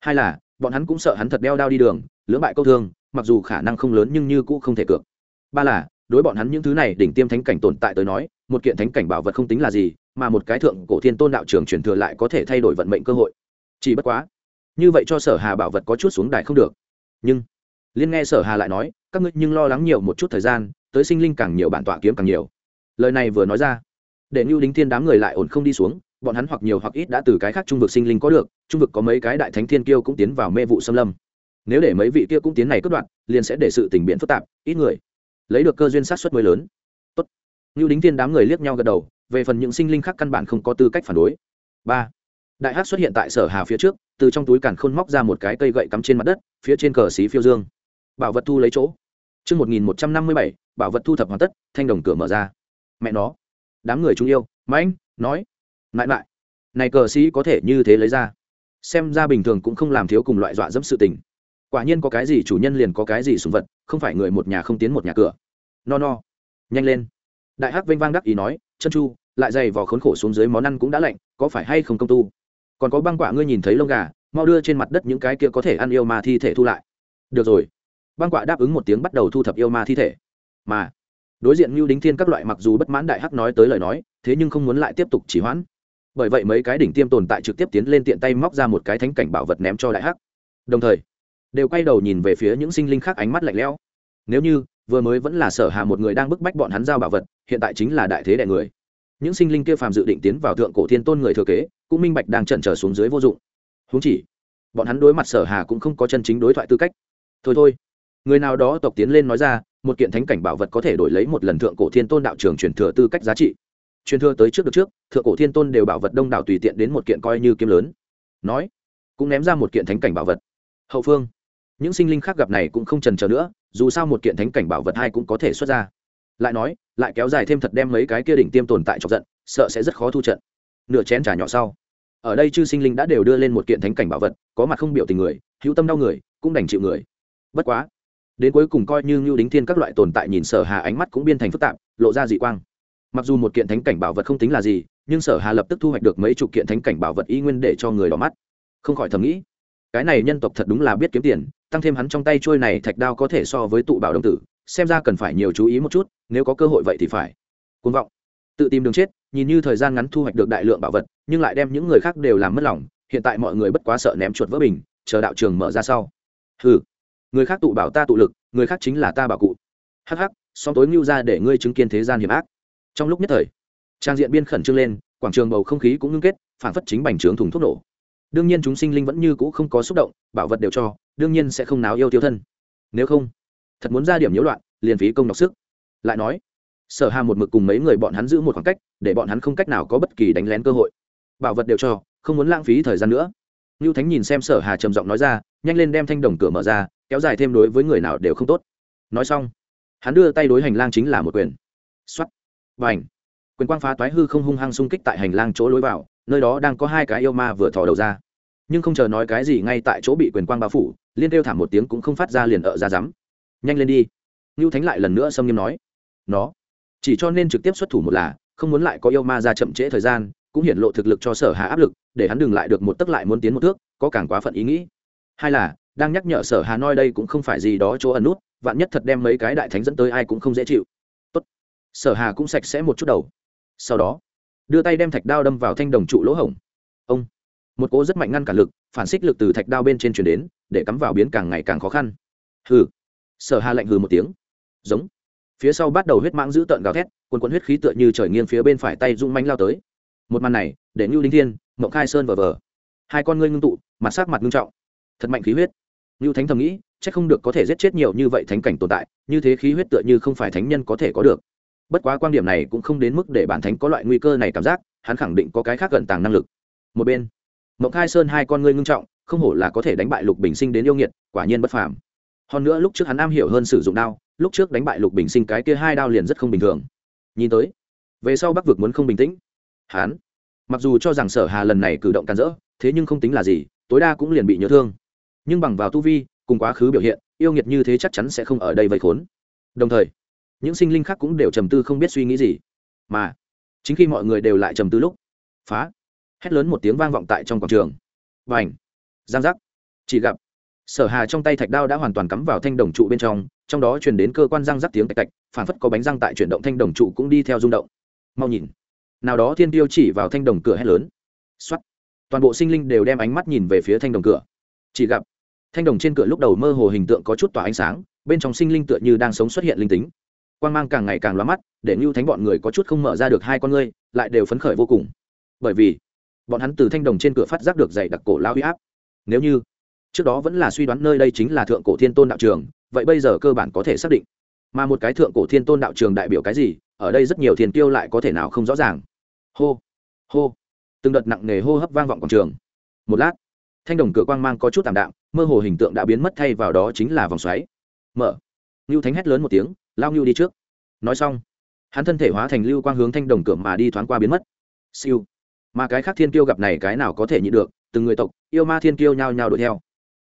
Hai là bọn hắn cũng sợ hắn thật đeo đao đi đường, lưỡng bại câu thương, mặc dù khả năng không lớn nhưng như cũng không thể cược. Ba là, đối bọn hắn những thứ này đỉnh tiêm thánh cảnh tồn tại tới nói, một kiện thánh cảnh bảo vật không tính là gì, mà một cái thượng cổ thiên tôn đạo trường truyền thừa lại có thể thay đổi vận mệnh cơ hội. Chỉ bất quá, như vậy cho sở hà bảo vật có chút xuống đài không được. Nhưng, liên nghe sở hà lại nói, các ngươi nhưng lo lắng nhiều một chút thời gian, tới sinh linh càng nhiều bản tọa kiếm càng nhiều. Lời này vừa nói ra, để ngưu đính thiên đám người lại ổn không đi xuống bọn hắn hoặc nhiều hoặc ít đã từ cái khác trung vực sinh linh có được trung vực có mấy cái đại thánh thiên kiêu cũng tiến vào mê vụ xâm lâm. Nếu để mấy vị kia cũng tiến này cất đoạn liền sẽ để sự tình biện phức tạp ít người lấy được cơ duyên sát xuất mới lớn. Tốt. Như đính thiên đám người liếc nhau gật đầu về phần những sinh linh khác căn bản không có tư cách phản đối. Ba. Đại hắc xuất hiện tại sở hà phía trước từ trong túi càn khôn móc ra một cái cây gậy cắm trên mặt đất phía trên cờ xí phiêu dương. Bảo vật thu lấy chỗ. Trước 1157, bảo vật thu thập hoàn tất, thanh đồng cửa mở ra. Mẹ nó. Đám người chúng yêu, mãnh, nói. Nại mãi. Này cờ sĩ có thể như thế lấy ra. Xem ra bình thường cũng không làm thiếu cùng loại dọa dẫm sự tình. Quả nhiên có cái gì chủ nhân liền có cái gì sùng vật, không phải người một nhà không tiến một nhà cửa. No no. Nhanh lên. Đại hắc vênh vang đắc ý nói, chân chu, lại dày vò khốn khổ xuống dưới món ăn cũng đã lạnh, có phải hay không công tu? Còn có băng quả ngươi nhìn thấy lông gà, mau đưa trên mặt đất những cái kia có thể ăn yêu ma thi thể thu lại. Được rồi. Băng quả đáp ứng một tiếng bắt đầu thu thập yêu ma thi thể. Mà, đối diện mưu đính thiên các loại mặc dù bất mãn đại hắc nói tới lời nói, thế nhưng không muốn lại tiếp tục chỉ hoãn bởi vậy mấy cái đỉnh tiêm tồn tại trực tiếp tiến lên tiện tay móc ra một cái thánh cảnh bảo vật ném cho đại hắc. Đồng thời, đều quay đầu nhìn về phía những sinh linh khác ánh mắt lạnh lẽo. Nếu như, vừa mới vẫn là sở hà một người đang bức bách bọn hắn giao bảo vật, hiện tại chính là đại thế đại người. Những sinh linh kia phàm dự định tiến vào thượng cổ thiên tôn người thừa kế, cũng minh bạch đang chần chờ xuống dưới vô dụng. Huống chỉ, bọn hắn đối mặt sở hà cũng không có chân chính đối thoại tư cách. Thôi thôi. Người nào đó tộc tiến lên nói ra, một kiện thánh cảnh bảo vật có thể đổi lấy một lần thượng cổ thiên tôn đạo trường truyền thừa tư cách giá trị truyền thừa tới trước được trước, thượng cổ thiên tôn đều bảo vật đông đảo tùy tiện đến một kiện coi như kiếm lớn. Nói, cũng ném ra một kiện thánh cảnh bảo vật. Hậu phương, những sinh linh khác gặp này cũng không trần trờ nữa, dù sao một kiện thánh cảnh bảo vật hai cũng có thể xuất ra. Lại nói, lại kéo dài thêm thật đem mấy cái kia đỉnh tiêm tồn tại chọc giận, sợ sẽ rất khó thu trận. Nửa chén trà nhỏ sau, ở đây chư sinh linh đã đều đưa lên một kiện thánh cảnh bảo vật, có mặt không biểu tình người, hữu tâm đau người, cũng đành chịu người. Bất quá, đến cuối cùng coi như ngưu đính thiên các loại tồn tại nhìn sở hà ánh mắt cũng biên thành phức tạp, lộ ra dị quang mặc dù một kiện thánh cảnh bảo vật không tính là gì, nhưng sở hà lập tức thu hoạch được mấy chục kiện thánh cảnh bảo vật y nguyên để cho người đỏ mắt. Không khỏi thầm nghĩ, cái này nhân tộc thật đúng là biết kiếm tiền, tăng thêm hắn trong tay trôi này thạch đao có thể so với tụ bảo đồng tử, xem ra cần phải nhiều chú ý một chút, nếu có cơ hội vậy thì phải. Côn vọng. Tự tìm đường chết, nhìn như thời gian ngắn thu hoạch được đại lượng bảo vật, nhưng lại đem những người khác đều làm mất lòng, hiện tại mọi người bất quá sợ ném chuột vỡ bình, chờ đạo trường mở ra sau. Ừ người khác tụ bảo ta tụ lực, người khác chính là ta bảo cụ. Hắc hắc song tối ngưu ra để ngươi chứng kiến thế gian hiểm ác trong lúc nhất thời trang diện biên khẩn trương lên quảng trường bầu không khí cũng ngưng kết phản phất chính bành trướng thùng thuốc nổ. Đương nhiên chúng sinh linh vẫn như cũ không có xúc động bảo vật đều cho đương nhiên sẽ không náo yêu tiêu thân. Nếu không thật muốn ra điểm nhiễu loạn liền phí công đọc sức. Lại nói sở hà một mực cùng mấy người bọn hắn giữ một khoảng cách để bọn hắn không cách nào có bất kỳ đánh lén cơ hội. Bảo vật đều cho không muốn lãng phí thời gian nữa. Nưu Thánh nhìn xem Sở Hà trầm giọng nói ra, nhanh lên đem thanh đồng cửa mở ra, kéo dài thêm đối với người nào đều không tốt. Nói xong, hắn đưa tay đối hành lang chính là một quyền và ảnh. Quyền quang phá toái hư không hung hăng xung kích tại hành lang chỗ lối vào, nơi đó đang có hai cái yêu ma vừa thò đầu ra. Nhưng không chờ nói cái gì ngay tại chỗ bị quyền quang bao phủ liên kêu thảm một tiếng cũng không phát ra liền ở ra rắm. Nhanh lên đi. Ngưu thánh lại lần nữa xâm nghiêm nói. Nó chỉ cho nên trực tiếp xuất thủ một là không muốn lại có yêu ma ra chậm trễ thời gian cũng hiển lộ thực lực cho sở hà áp lực để hắn đừng lại được một tấc lại muốn tiến một thước có càng quá phận ý nghĩ. Hai là đang nhắc nhở sở hà noi đây cũng không phải gì đó chỗ ẩn nút vạn nhất thật đem mấy cái đại thánh dẫn tới ai cũng không dễ chịu sở hà cũng sạch sẽ một chút đầu. Sau đó, đưa tay đem thạch đao đâm vào thanh đồng trụ lỗ hổng. Ông, một cỗ rất mạnh ngăn cản lực, phản xích lực từ thạch đao bên trên chuyển đến, để cắm vào biến càng ngày càng khó khăn. Hừ. Sở hà lạnh hừ một tiếng. Giống. Phía sau bắt đầu huyết mãng giữ tợn gào thét quần quần huyết khí tựa như trời nghiêng phía bên phải tay rung manh lao tới. Một màn này, để ngưu đinh thiên, mộng khai sơn vờ vờ. Hai con ngươi ngưng tụ, mặt sắc mặt ngưng trọng. Thật mạnh khí huyết. Ngưu thánh thầm nghĩ, chắc không được có thể giết chết nhiều như vậy thánh cảnh tồn tại, như thế khí huyết tựa như không phải thánh nhân có thể có được bất quá quan điểm này cũng không đến mức để bản thánh có loại nguy cơ này cảm giác, hắn khẳng định có cái khác gần tàng năng lực. Một bên mộng khai sơn hai con ngươi ngưng trọng, không hổ là có thể đánh bại lục bình sinh đến yêu nghiệt, quả nhiên bất phàm. Hơn nữa lúc trước hắn am hiểu hơn sử dụng đao, lúc trước đánh bại lục bình sinh cái kia hai đao liền rất không bình thường. Nhìn tới, về sau bắc vực muốn không bình tĩnh, hắn, mặc dù cho rằng sở hà lần này cử động can rỡ, thế nhưng không tính là gì, tối đa cũng liền bị nhớ thương. Nhưng bằng vào tu vi, cùng quá khứ biểu hiện, yêu nghiệt như thế chắc chắn sẽ không ở đây vây khốn. Đồng thời những sinh linh khác cũng đều trầm tư không biết suy nghĩ gì. Mà, chính khi mọi người đều lại trầm tư lúc, phá, hét lớn một tiếng vang vọng tại trong quảng trường. Và ảnh giang giác! Chỉ gặp, sở hà trong tay thạch đao đã hoàn toàn cắm vào thanh đồng trụ bên trong trong đó truyền đến cơ quan răng rắc tiếng tạch tạch, phản phất có bánh răng tại chuyển động thanh đồng trụ cũng đi theo rung động. Mau nhìn! Nào đó thiên tiêu chỉ vào thanh đồng cửa hét lớn. Xuất toàn bộ sinh linh đều đem ánh mắt nhìn về phía thanh đồng cửa. Chỉ gặp, thanh đồng trên cửa lúc đầu mơ hồ hình tượng có chút tỏa ánh sáng, bên trong sinh linh tựa như đang sống xuất hiện linh tính quan g mang càng ngày càng loa mắt, để ngưu thánh bọn người có chút không mở ra được hai con ngươi, lại đều phấn khởi vô cùng. Bởi vì, bọn hắn từ thanh đồng trên cửa phát giác được dày đặc cổ lao huy áp. Nếu như, trước đó vẫn là suy đoán nơi đây chính là thượng cổ thiên tôn đạo trường, vậy bây giờ cơ bản có thể xác định. Mà một cái thượng cổ thiên tôn đạo trường đại biểu cái gì, ở đây rất nhiều thiền tiêu lại có thể nào không rõ ràng. Hô hô. Từng đợt nặng nề hô hấp vang vọng quảng trường. Một lát, thanh đồng cửa quang mang có chút tạm đạm, mơ hồ hình tượng đã biến mất thay vào đó chính là vòng xoáy. Mở. Ngưu thánh hét lớn một tiếng lao ngưu đi trước. Nói xong, hắn thân thể hóa thành lưu quang hướng thanh đồng cửa mà đi thoáng qua biến mất. Siêu. Mà cái khác thiên kiêu gặp này cái nào có thể nhịn được, từng người tộc, yêu ma thiên kiêu nhao nhao đuổi theo.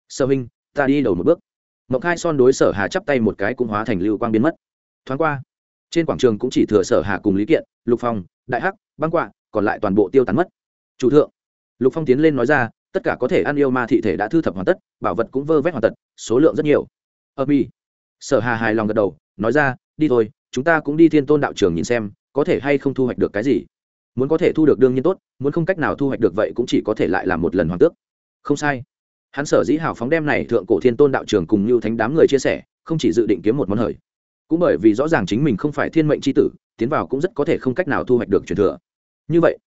Sơ huynh, ta đi đầu một bước. Mộng khai son đối sở hà chắp tay một cái cũng hóa thành lưu quang biến mất. Thoáng qua, trên quảng trường cũng chỉ thừa sở hà cùng lý kiện, lục phong, đại hắc, băng quạ, còn lại toàn bộ tiêu tán mất. Chủ thượng, lục phong tiến lên nói ra, tất cả có thể ăn yêu ma thị thể đã thu thập hoàn tất, bảo vật cũng vơ vét hoàn tất, số lượng rất nhiều. Ơ mi sở hà hài lòng gật đầu nói ra, đi thôi, chúng ta cũng đi thiên tôn đạo trường nhìn xem, có thể hay không thu hoạch được cái gì? Muốn có thể thu được đương nhiên tốt, muốn không cách nào thu hoạch được vậy cũng chỉ có thể lại làm một lần hoàn tước. Không sai. Hắn sở dĩ hào phóng đem này thượng cổ thiên tôn đạo trường cùng như thánh đám người chia sẻ, không chỉ dự định kiếm một món hời, cũng bởi vì rõ ràng chính mình không phải thiên mệnh c h i tử, tiến vào cũng rất có thể không cách nào thu hoạch được truyền thừa. Như vậy,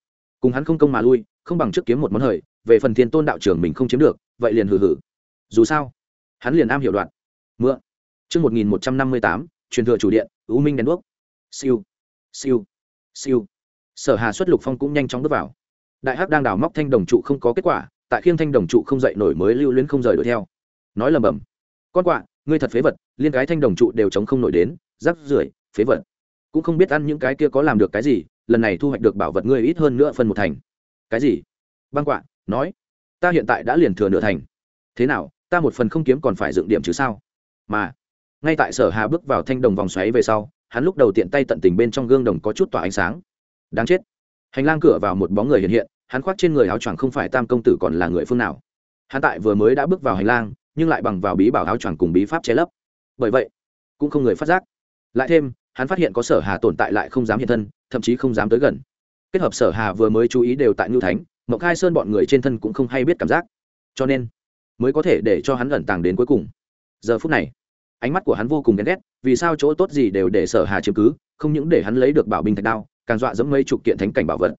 cùng hắn không công mà lui, không bằng trước kiếm một món hời, về phần thiên tôn đạo trường mình không chiếm được, vậy liền hử hử dù sao, hắn liền am hiểu đoạn. Mượn. Chương một nghìn một trăm năm mươi tám truyền thừa chủ điện ưu minh đèn đuốc. Siêu siêu siêu. Sở hà xuất lục phong cũng nhanh chóng bước vào. Đại hắc đang đào móc thanh đồng trụ không có kết quả, tại khiêng thanh đồng trụ không dậy nổi mới lưu luyến không rời đuổi theo. Nói lầm bầm, con quạ, ngươi thật phế vật, liên cái thanh đồng trụ đều chống không nổi đến, rắc rưởi, phế vật. Cũng không biết ăn những cái kia có làm được cái gì, lần này thu hoạch được bảo vật ngươi ít hơn nữa phần một thành. Cái gì? Băng quạ nói, ta hiện tại đã liền thừa nửa thành. Thế nào, ta một phần không kiếm còn phải dựng điểm chứ sao? Mà ngay tại sở hà bước vào thanh đồng vòng xoáy về sau, hắn lúc đầu tiện tay tận tình bên trong gương đồng có chút tỏa ánh sáng. Đáng chết. Hành lang cửa vào một bóng người hiện hiện, hắn khoác trên người áo choàng không phải tam công tử còn là người phương nào. Hắn tại vừa mới đã bước vào hành lang, nhưng lại bằng vào bí bảo áo choàng cùng bí pháp che lấp. Bởi vậy, cũng không người phát giác. Lại thêm, hắn phát hiện có sở hà tồn tại lại không dám hiện thân, thậm chí không dám tới gần. Kết hợp sở hà vừa mới chú ý đều tại ngưu thánh mộng khai sơn bọn người trên thân cũng không hay biết cảm giác. Cho nên, mới có thể để cho hắn ẩn tàng đến cuối cùng. Giờ phút này ánh mắt của hắn vô cùng ghen ghét, vì sao chỗ tốt gì đều để sở hà chiếm cứ, không những để hắn lấy được bảo binh thạch đao, càng dọa dẫm mấy chục kiện thánh cảnh bảo vật.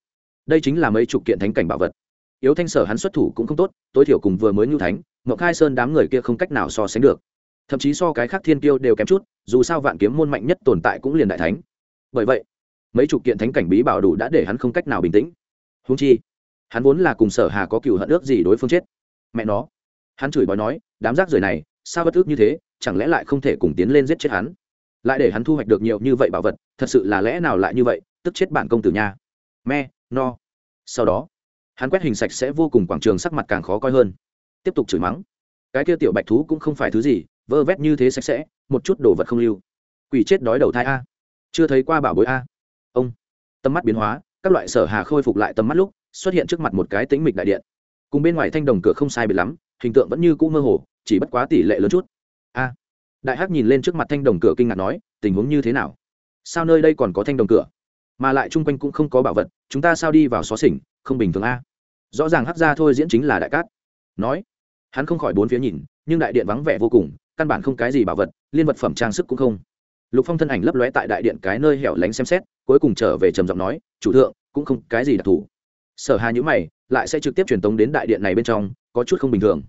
Đây chính là mấy chục kiện thánh cảnh bảo vật. Yếu thanh sở hắn xuất thủ cũng không tốt, tối thiểu cùng vừa mới ngưu thánh ngọc khai sơn đám người kia không cách nào so sánh được. Thậm chí so cái khác thiên kiêu đều kém chút, dù sao vạn kiếm môn mạnh nhất tồn tại cũng liền đại thánh. Bởi vậy, mấy chục kiện thánh cảnh bí bảo đủ đã để hắn không cách nào bình tĩnh. Húng chi, hắn vốn là cùng sở hà có cựu hận ước gì đối phương chết. Mẹ nó, hắn chửi bói nói, đám rác rưởi này sao bất ước như thế, chẳng lẽ lại không thể cùng tiến lên giết chết hắn? Lại để hắn thu hoạch được nhiều như vậy bảo vật, thật sự là lẽ nào lại như vậy, tức chết bản công tử nha. Me, no. Sau đó, hắn quét hình sạch sẽ vô cùng quảng trường sắc mặt càng khó coi hơn. Tiếp tục chửi mắng. Cái kia tiểu bạch thú cũng không phải thứ gì, vơ vét như thế sạch sẽ, một chút đồ vật không lưu. Quỷ chết đói đầu thai a. Chưa thấy qua bảo bối a. Ông. Tầm mắt biến hóa, các loại sở hà khôi phục lại tầm mắt lúc, xuất hiện trước mặt một cái tĩnh mịch đại điện. Cùng bên ngoài thanh đồng cửa không sai biệt lắm, hình tượng vẫn như cũ mơ hồ chỉ bất quá tỷ lệ lớn chút. A. Đại hắc nhìn lên trước mặt thanh đồng cửa kinh ngạc nói, tình huống như thế nào? Sao nơi đây còn có thanh đồng cửa? Mà lại chung quanh cũng không có bảo vật, chúng ta sao đi vào xó xỉnh, không bình thường a? Rõ ràng hắc ra thôi diễn chính là đại cát. Nói. Hắn không khỏi bốn phía nhìn, nhưng đại điện vắng vẻ vô cùng, căn bản không cái gì bảo vật, liên vật phẩm trang sức cũng không. Lục phong thân ảnh lấp lóe tại đại điện cái nơi hẻo lánh xem xét, cuối cùng trở về trầm giọng nói, chủ thượng, cũng không cái gì đặc thù. Sở hà nhữ mày, lại sẽ trực tiếp truyền tống đến đại điện này bên trong, có chút không bình thường.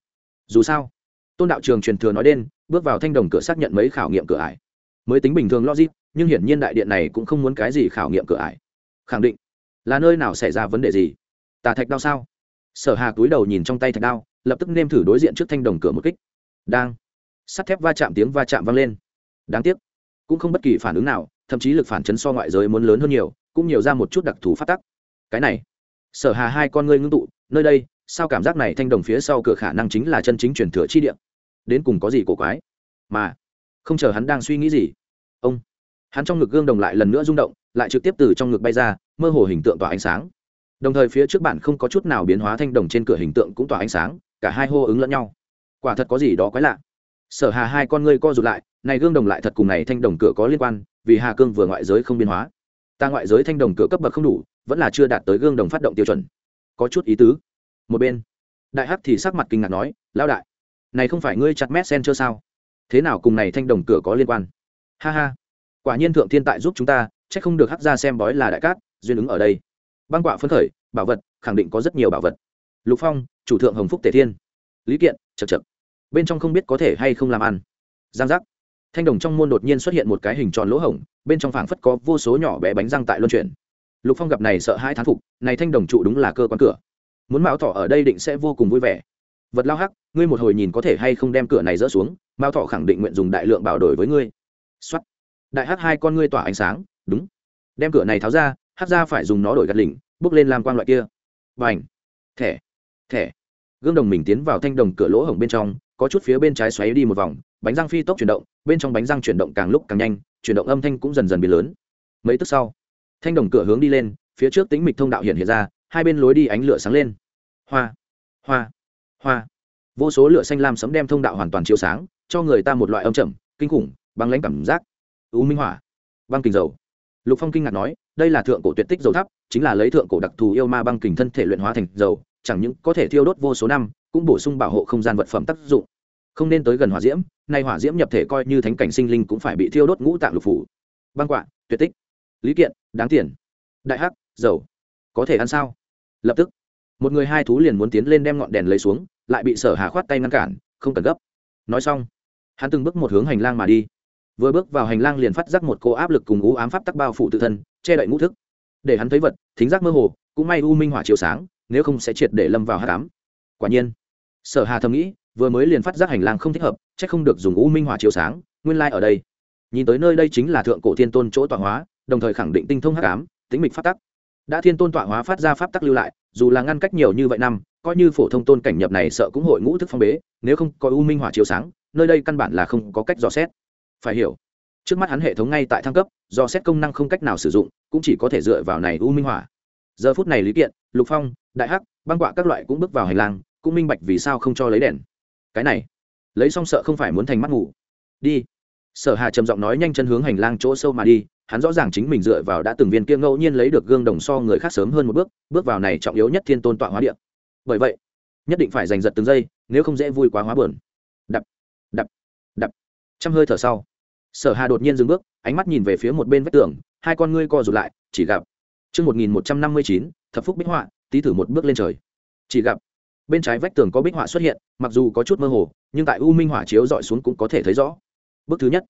Dù sao tôn đạo trường truyền thừa nói đến, bước vào thanh đồng cửa xác nhận mấy khảo nghiệm cửa ải. Mới tính bình thường logic nhưng hiển nhiên đại điện này cũng không muốn cái gì khảo nghiệm cửa ải. Khẳng định là nơi nào xảy ra vấn đề gì? Tà thạch đao sao? Sở hà túi đầu nhìn trong tay thạch đao lập tức nêm thử đối diện trước thanh đồng cửa một kích. Đang. Sắt thép va chạm tiếng va chạm vang lên. Đáng tiếc cũng không bất kỳ phản ứng nào thậm chí lực phản chấn so ngoại giới muốn lớn hơn nhiều cũng nhiều ra một chút đặc thù phát tắc. Cái này sở hà hai con ngươi ngưng tụ, nơi đây, sao cảm giác này thanh đồng phía sau cửa khả năng chính là chân chính truyền thừa chi địa? Đến cùng có gì cổ quái? Mà, không chờ hắn đang suy nghĩ gì, ông, hắn trong ngực gương đồng lại lần nữa rung động, lại trực tiếp từ trong ngực bay ra, mơ hồ hình tượng tỏa ánh sáng. Đồng thời phía trước bản không có chút nào biến hóa thanh đồng trên cửa hình tượng cũng tỏa ánh sáng, cả hai hô ứng lẫn nhau. Quả thật có gì đó quái lạ. Sở hà hai con ngươi co rụt lại, này gương đồng lại thật cùng này thanh đồng cửa có liên quan, vì hà cương vừa ngoại giới không biến hóa. Ta ngoại giới thanh đồng cửa cấp bậc không đủ vẫn là chưa đạt tới gương đồng phát động tiêu chuẩn. Có chút ý tứ. Một bên, đại hắc thì sắc mặt kinh ngạc nói, lão đại, này không phải ngươi chặt mét sen chưa sao? Thế nào cùng này thanh đồng cửa có liên quan? Ha ha, quả nhiên thượng thiên tại giúp chúng ta, chắc không được hắc ra xem bói là đại cát, duyên ứng ở đây. Băng quạ phấn khởi, bảo vật, khẳng định có rất nhiều bảo vật. Lục phong, chủ thượng hồng phúc tề thiên, lý kiện chật chật bên trong không biết có thể hay không làm ăn. Giang giác, thanh đồng trong môn đột nhiên xuất hiện một cái hình tròn lỗ hổng, bên trong phảng phất có vô số nhỏ bé bánh răng tại luân chuyển lục phong gặp này sợ hai thán phục này thanh đồng trụ đúng là cơ quan cửa. Muốn mão thọ ở đây định sẽ vô cùng vui vẻ. Vật lao hắc ngươi một hồi nhìn có thể hay không đem cửa này dỡ xuống mao thọ khẳng định nguyện dùng đại lượng bảo đổi với ngươi. Xuất đại hắc hai con ngươi tỏa ánh sáng đúng. Đem cửa này tháo ra hắc ra phải dùng nó đổi gạt lỉnh bước lên làm quan loại kia. Bành, thẻ. Thẻ. Gương đồng mình tiến vào thanh đồng cửa lỗ hổng bên trong có chút phía bên trái xoáy đi một vòng bánh răng phi tốc chuyển động bên trong bánh răng chuyển động càng lúc càng nhanh chuyển động âm thanh cũng dần dần biến lớn. Mấy tức sau thanh đồng cửa hướng đi lên, phía trước tính mịch thông đạo hiện hiện ra, hai bên lối đi ánh lửa sáng lên. Hoa hoa hoa. Vô số lửa xanh lam sấm đem thông đạo hoàn toàn chiếu sáng, cho người ta một loại âm trầm, kinh khủng, băng lãnh cảm giác. U minh hỏa, băng kình dầu. Lục phong kinh ngạc nói, đây là thượng cổ tuyệt tích dầu thắp chính là lấy thượng cổ đặc thù yêu ma băng kình thân thể luyện hóa thành dầu, chẳng những có thể thiêu đốt vô số năm, cũng bổ sung bảo hộ không gian vật phẩm tác dụng. Không nên tới gần hỏa diễm, nay hỏa diễm nhập thể coi như thánh cảnh sinh linh cũng phải bị thiêu đốt ngũ tạng lục phủ. Băng quạ, tuyệt tích. Lý kiện đáng tiền. Đại hắc, dầu. Có thể ăn sao? Lập tức. Một người hai thú liền muốn tiến lên đem ngọn đèn lấy xuống, lại bị sở hà khoát tay ngăn cản, không cần gấp. Nói xong, hắn từng bước một hướng hành lang mà đi. Vừa bước vào hành lang liền phát giác một cô áp lực cùng ú ám pháp tắc bao phủ tự thân, che đậy ngũ thức. Để hắn thấy vật, thính giác mơ hồ, cũng may u minh hỏa chiếu sáng, nếu không sẽ triệt để lâm vào hát cám quả nhiên, sở hà thầm nghĩ, vừa mới liền phát giác hành lang không thích hợp c h ắ c không được dùng u minh hỏa chiếu sáng, nguyên lai ở đây. Nhìn tới nơi đây chính là thượng cổ thiên tôn chỗ tọa hóa đồng thời khẳng định tinh thông hắc ám, tính mịch pháp tắc. Đã thiên tôn tọa hóa phát ra pháp tắc lưu lại dù là ngăn cách nhiều như vậy năm coi như phổ thông tôn cảnh nhập này sợ cũng hội ngũ thức phong bế nếu không có u minh hỏa chiếu sáng nơi đây căn bản là không có cách dò xét. Phải hiểu trước mắt hắn hệ thống ngay tại thăng cấp do xét công năng không cách nào sử dụng cũng chỉ có thể dựa vào này u minh hỏa. Giờ phút này lý kiện lục phong đại hắc băng quạ các loại cũng bước vào hành lang cũng minh bạch vì sao không cho lấy đèn. Cái này lấy xong sợ không phải muốn thành mắt ngủ. Đi. Sở hà trầm giọng nói nhanh chân hướng hành lang chỗ sâu mà đi hắn rõ ràng chính mình dựa vào đã từng viên kia ngẫu nhiên lấy được gương đồng so người khác sớm hơn một bước bước vào này trọng yếu nhất thiên tôn tọa hóa địa. Bởi vậy, nhất định phải giành giật từng giây, nếu không dễ vui quá hóa buồn. Đập đập đập. Trăm hơi thở sau, sở hà đột nhiên dừng bước, ánh mắt nhìn về phía một bên vách tường, hai con ngươi co rụt lại, chỉ gặp chương một nghìn một trăm năm mươi chín, thập phúc bích họa, tí thử một bước lên trời. Chỉ gặp bên trái vách tường có bích họa xuất hiện, mặc dù có chút mơ hồ, nhưng tại u minh hỏa chiếu dọi xuống cũng có thể thấy rõ. Bước thứ nhất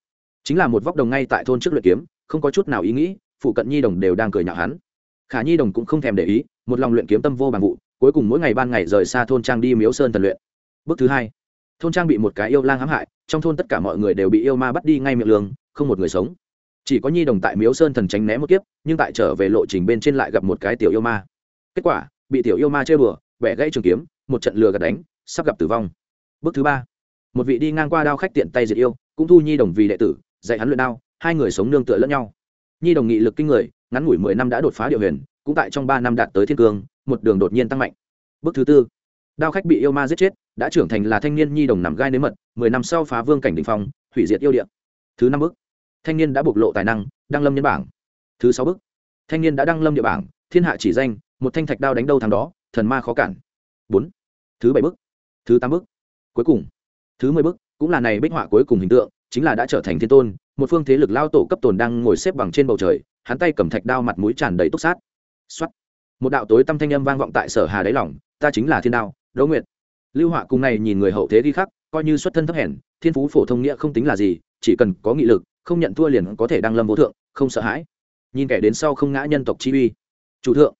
chính là một vóc đồng ngay tại thôn trước luyện kiếm không có chút nào ý nghĩ, phụ cận nhi đồng đều đang cười nhạo hắn. Khả nhi đồng cũng không thèm để ý, một lòng luyện kiếm tâm vô bằng vụ, cuối cùng mỗi ngày ban ngày rời xa thôn trang đi miếu sơn tần luyện. Bước thứ hai, thôn trang bị một cái yêu lang hãm hại, trong thôn tất cả mọi người đều bị yêu ma bắt đi ngay miệng lương không một người sống. Chỉ có nhi đồng tại miếu sơn thần tránh né một kiếp, nhưng tại trở về lộ trình bên trên lại gặp một cái tiểu yêu ma. Kết quả, bị tiểu yêu ma chơi bừa, bẻ gãy trường kiếm, một trận lừa gạt đánh, sắp gặp tử vong. Bước thứ ba, một vị đi ngang qua đao khách tiện tay diệt yêu, cũng thu nhi đồng vì đệ tử, dạy hắn luyện đao hai người sống nương tựa lẫn nhau. Nhi đồng nghị lực kinh người, ngắn ngủi mười năm đã đột phá điệu huyền, cũng tại trong ba năm đạt tới thiên cương, một đường đột nhiên tăng mạnh. Bước thứ tư, đao khách bị yêu ma giết chết, đã trưởng thành là thanh niên nhi đồng nằm gai nếm mật, mười năm sau phá vương cảnh đình phong, hủy diệt yêu điện thứ năm bước, thanh niên đã bộc lộ tài năng, đăng lâm nhân bảng. Thứ sáu bước, thanh niên đã đăng lâm địa bảng, thiên hạ chỉ danh, một thanh thạch đao đánh đâu thằng đó, thần ma khó cản. Bốn, thứ bảy bước, thứ tám bước, cuối cùng. Thứ mười bước, cũng là này bích họa cuối cùng hình tượng, chính là đã trở thành thiên tôn một phương thế lực lao tổ cấp tồn đang ngồi xếp bằng trên bầu trời hắn tay cầm thạch đao mặt mũi tràn đầy túc sát. Xuất một đạo tối tâm thanh âm vang vọng tại sở hà đáy lòng, ta chính là thiên đao đỗ nguyệt. Lưu họa cùng này nhìn người hậu thế đi khắc coi như xuất thân thấp hèn thiên phú phổ thông nghĩa không tính là gì chỉ cần có nghị lực không nhận thua liền có thể đăng lâm vô thượng không sợ hãi. Nhìn kẻ đến sau không ngã nhân tộc chi uy. Chủ thượng.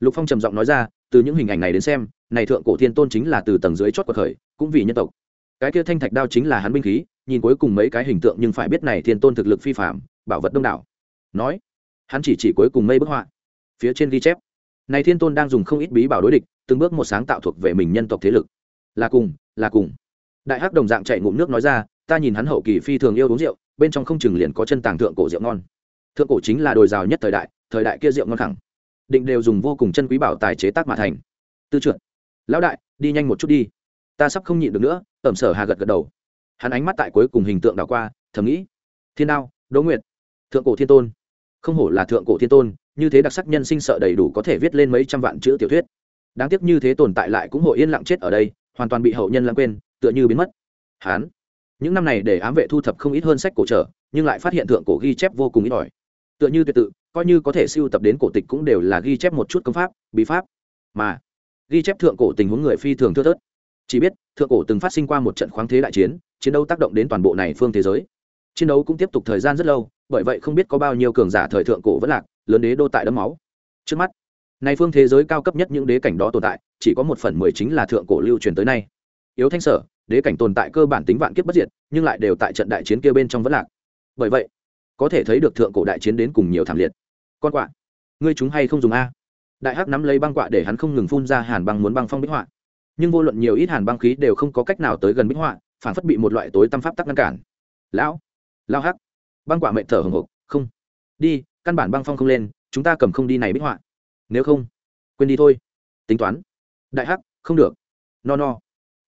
Lục phong trầm giọng nói ra từ những hình ảnh này đến xem này thượng cổ thiên tôn chính là từ tầng dưới chót của khởi cũng vì nhân tộc. Cái kia thanh thạch đao chính là hắn binh khí nhìn cuối cùng mấy cái hình tượng nhưng phải biết này thiên tôn thực lực phi phạm, bảo vật đông đảo. Nói, hắn chỉ chỉ cuối cùng mây bức họa, phía trên ghi chép. Này thiên tôn đang dùng không ít bí bảo đối địch, từng bước một sáng tạo thuộc về mình nhân tộc thế lực. Là cùng là cùng. Đại hắc đồng dạng chạy ngụm nước nói ra, ta nhìn hắn hậu kỳ phi thường yêu uống rượu, bên trong không chừng liền có chân tàng thượng cổ rượu ngon. Thượng cổ chính là đồi rào nhất thời đại thời đại kia rượu ngon khẳng định đều dùng vô cùng chân quý bảo tài chế tác mà thành. Tư trượt lão đại, đi nhanh một chút đi. Ta sắp không nhịn được nữa, ẩm sở hà gật gật đầu hắn ánh mắt tại cuối cùng hình tượng đảo qua, thầm nghĩ, thiên đao, đỗ nguyệt, thượng cổ thiên tôn. Không hổ là thượng cổ thiên tôn, như thế đặc sắc nhân sinh sợ đầy đủ có thể viết lên mấy trăm vạn chữ tiểu thuyết. Đáng tiếc như thế tồn tại lại cũng hội yên lặng chết ở đây, hoàn toàn bị hậu nhân lãng quên, tựa như biến mất. Hán những năm này để ám vệ thu thập không ít hơn sách cổ trở, nhưng lại phát hiện thượng cổ ghi chép vô cùng ít ỏi. Tựa như tuyệt tự, coi như có thể siêu tập đến cổ tịch cũng đều là ghi chép một chút công pháp, bí pháp. Mà, ghi chép thượng cổ tình huống người phi thường thưa thớt. Chỉ biết, thượng cổ từng phát sinh qua một trận khoáng thế đại chiến chiến đấu tác động đến toàn bộ này phương thế giới. Chiến đấu cũng tiếp tục thời gian rất lâu, bởi vậy không biết có bao nhiêu cường giả thời thượng cổ vẫn lạc, lớn đế đô tại đấm máu. Trước mắt, này phương thế giới cao cấp nhất những đế cảnh đó tồn tại, chỉ có một phần mười chính là thượng cổ lưu truyền tới nay. Yếu thanh sở, đế cảnh tồn tại cơ bản tính vạn kiếp bất diệt, nhưng lại đều tại trận đại chiến kia bên trong vẫn lạc. Bởi vậy, có thể thấy được thượng cổ đại chiến đến cùng nhiều thảm liệt. Con quạ, ngươi chúng hay không dùng a? Đại hắc nắm lấy băng quạ để hắn không ngừng phun ra hàn băng muốn băng phong bích họa. Nhưng vô luận nhiều ít hàn băng khí đều không có cách nào tới gần bích họa phản phất bị một loại tối tâm pháp tắc ngăn cản. Lão lao hắc. Băng quả mệnh thở hồng hộc, không, đi, căn bản băng phong không lên, chúng ta cầm không đi này bích họa. Nếu không, quên đi thôi. Tính toán. Đại hắc, không được. No no.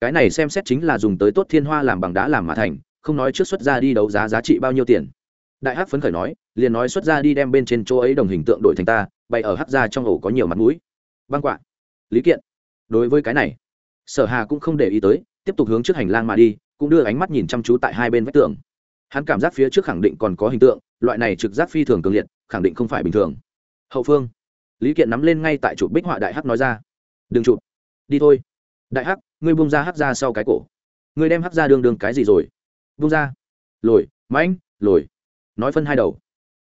Cái này xem xét chính là dùng tới tốt thiên hoa làm bằng đá làm mà thành, không nói trước xuất ra đi đấu giá giá trị bao nhiêu tiền. Đại hắc phấn khởi nói, liền nói xuất ra đi đem bên trên chỗ ấy đồng hình tượng đổi thành ta, bày ở hắc ra trong ổ có nhiều mặt mũi. Băng quạ lý kiện. Đối với cái này, sở hà cũng không để ý tới, tiếp tục hướng trước hành lang mà đi cũng đưa ánh mắt nhìn chăm chú tại hai bên vách tường. Hắn cảm giác phía trước khẳng định còn có hình tượng, loại này trực giác phi thường cường liệt, khẳng định không phải bình thường. Hậu phương, lý kiện nắm lên ngay tại chụp bích họa đại hắc nói ra. Đừng chụp. Đi thôi. Đại hắc, ngươi bung ra hắc ra sau cái cổ. Ngươi đem hắc ra đương đương cái gì rồi? Bung ra. Lồi, mãnh, lồi. Nói phân hai đầu.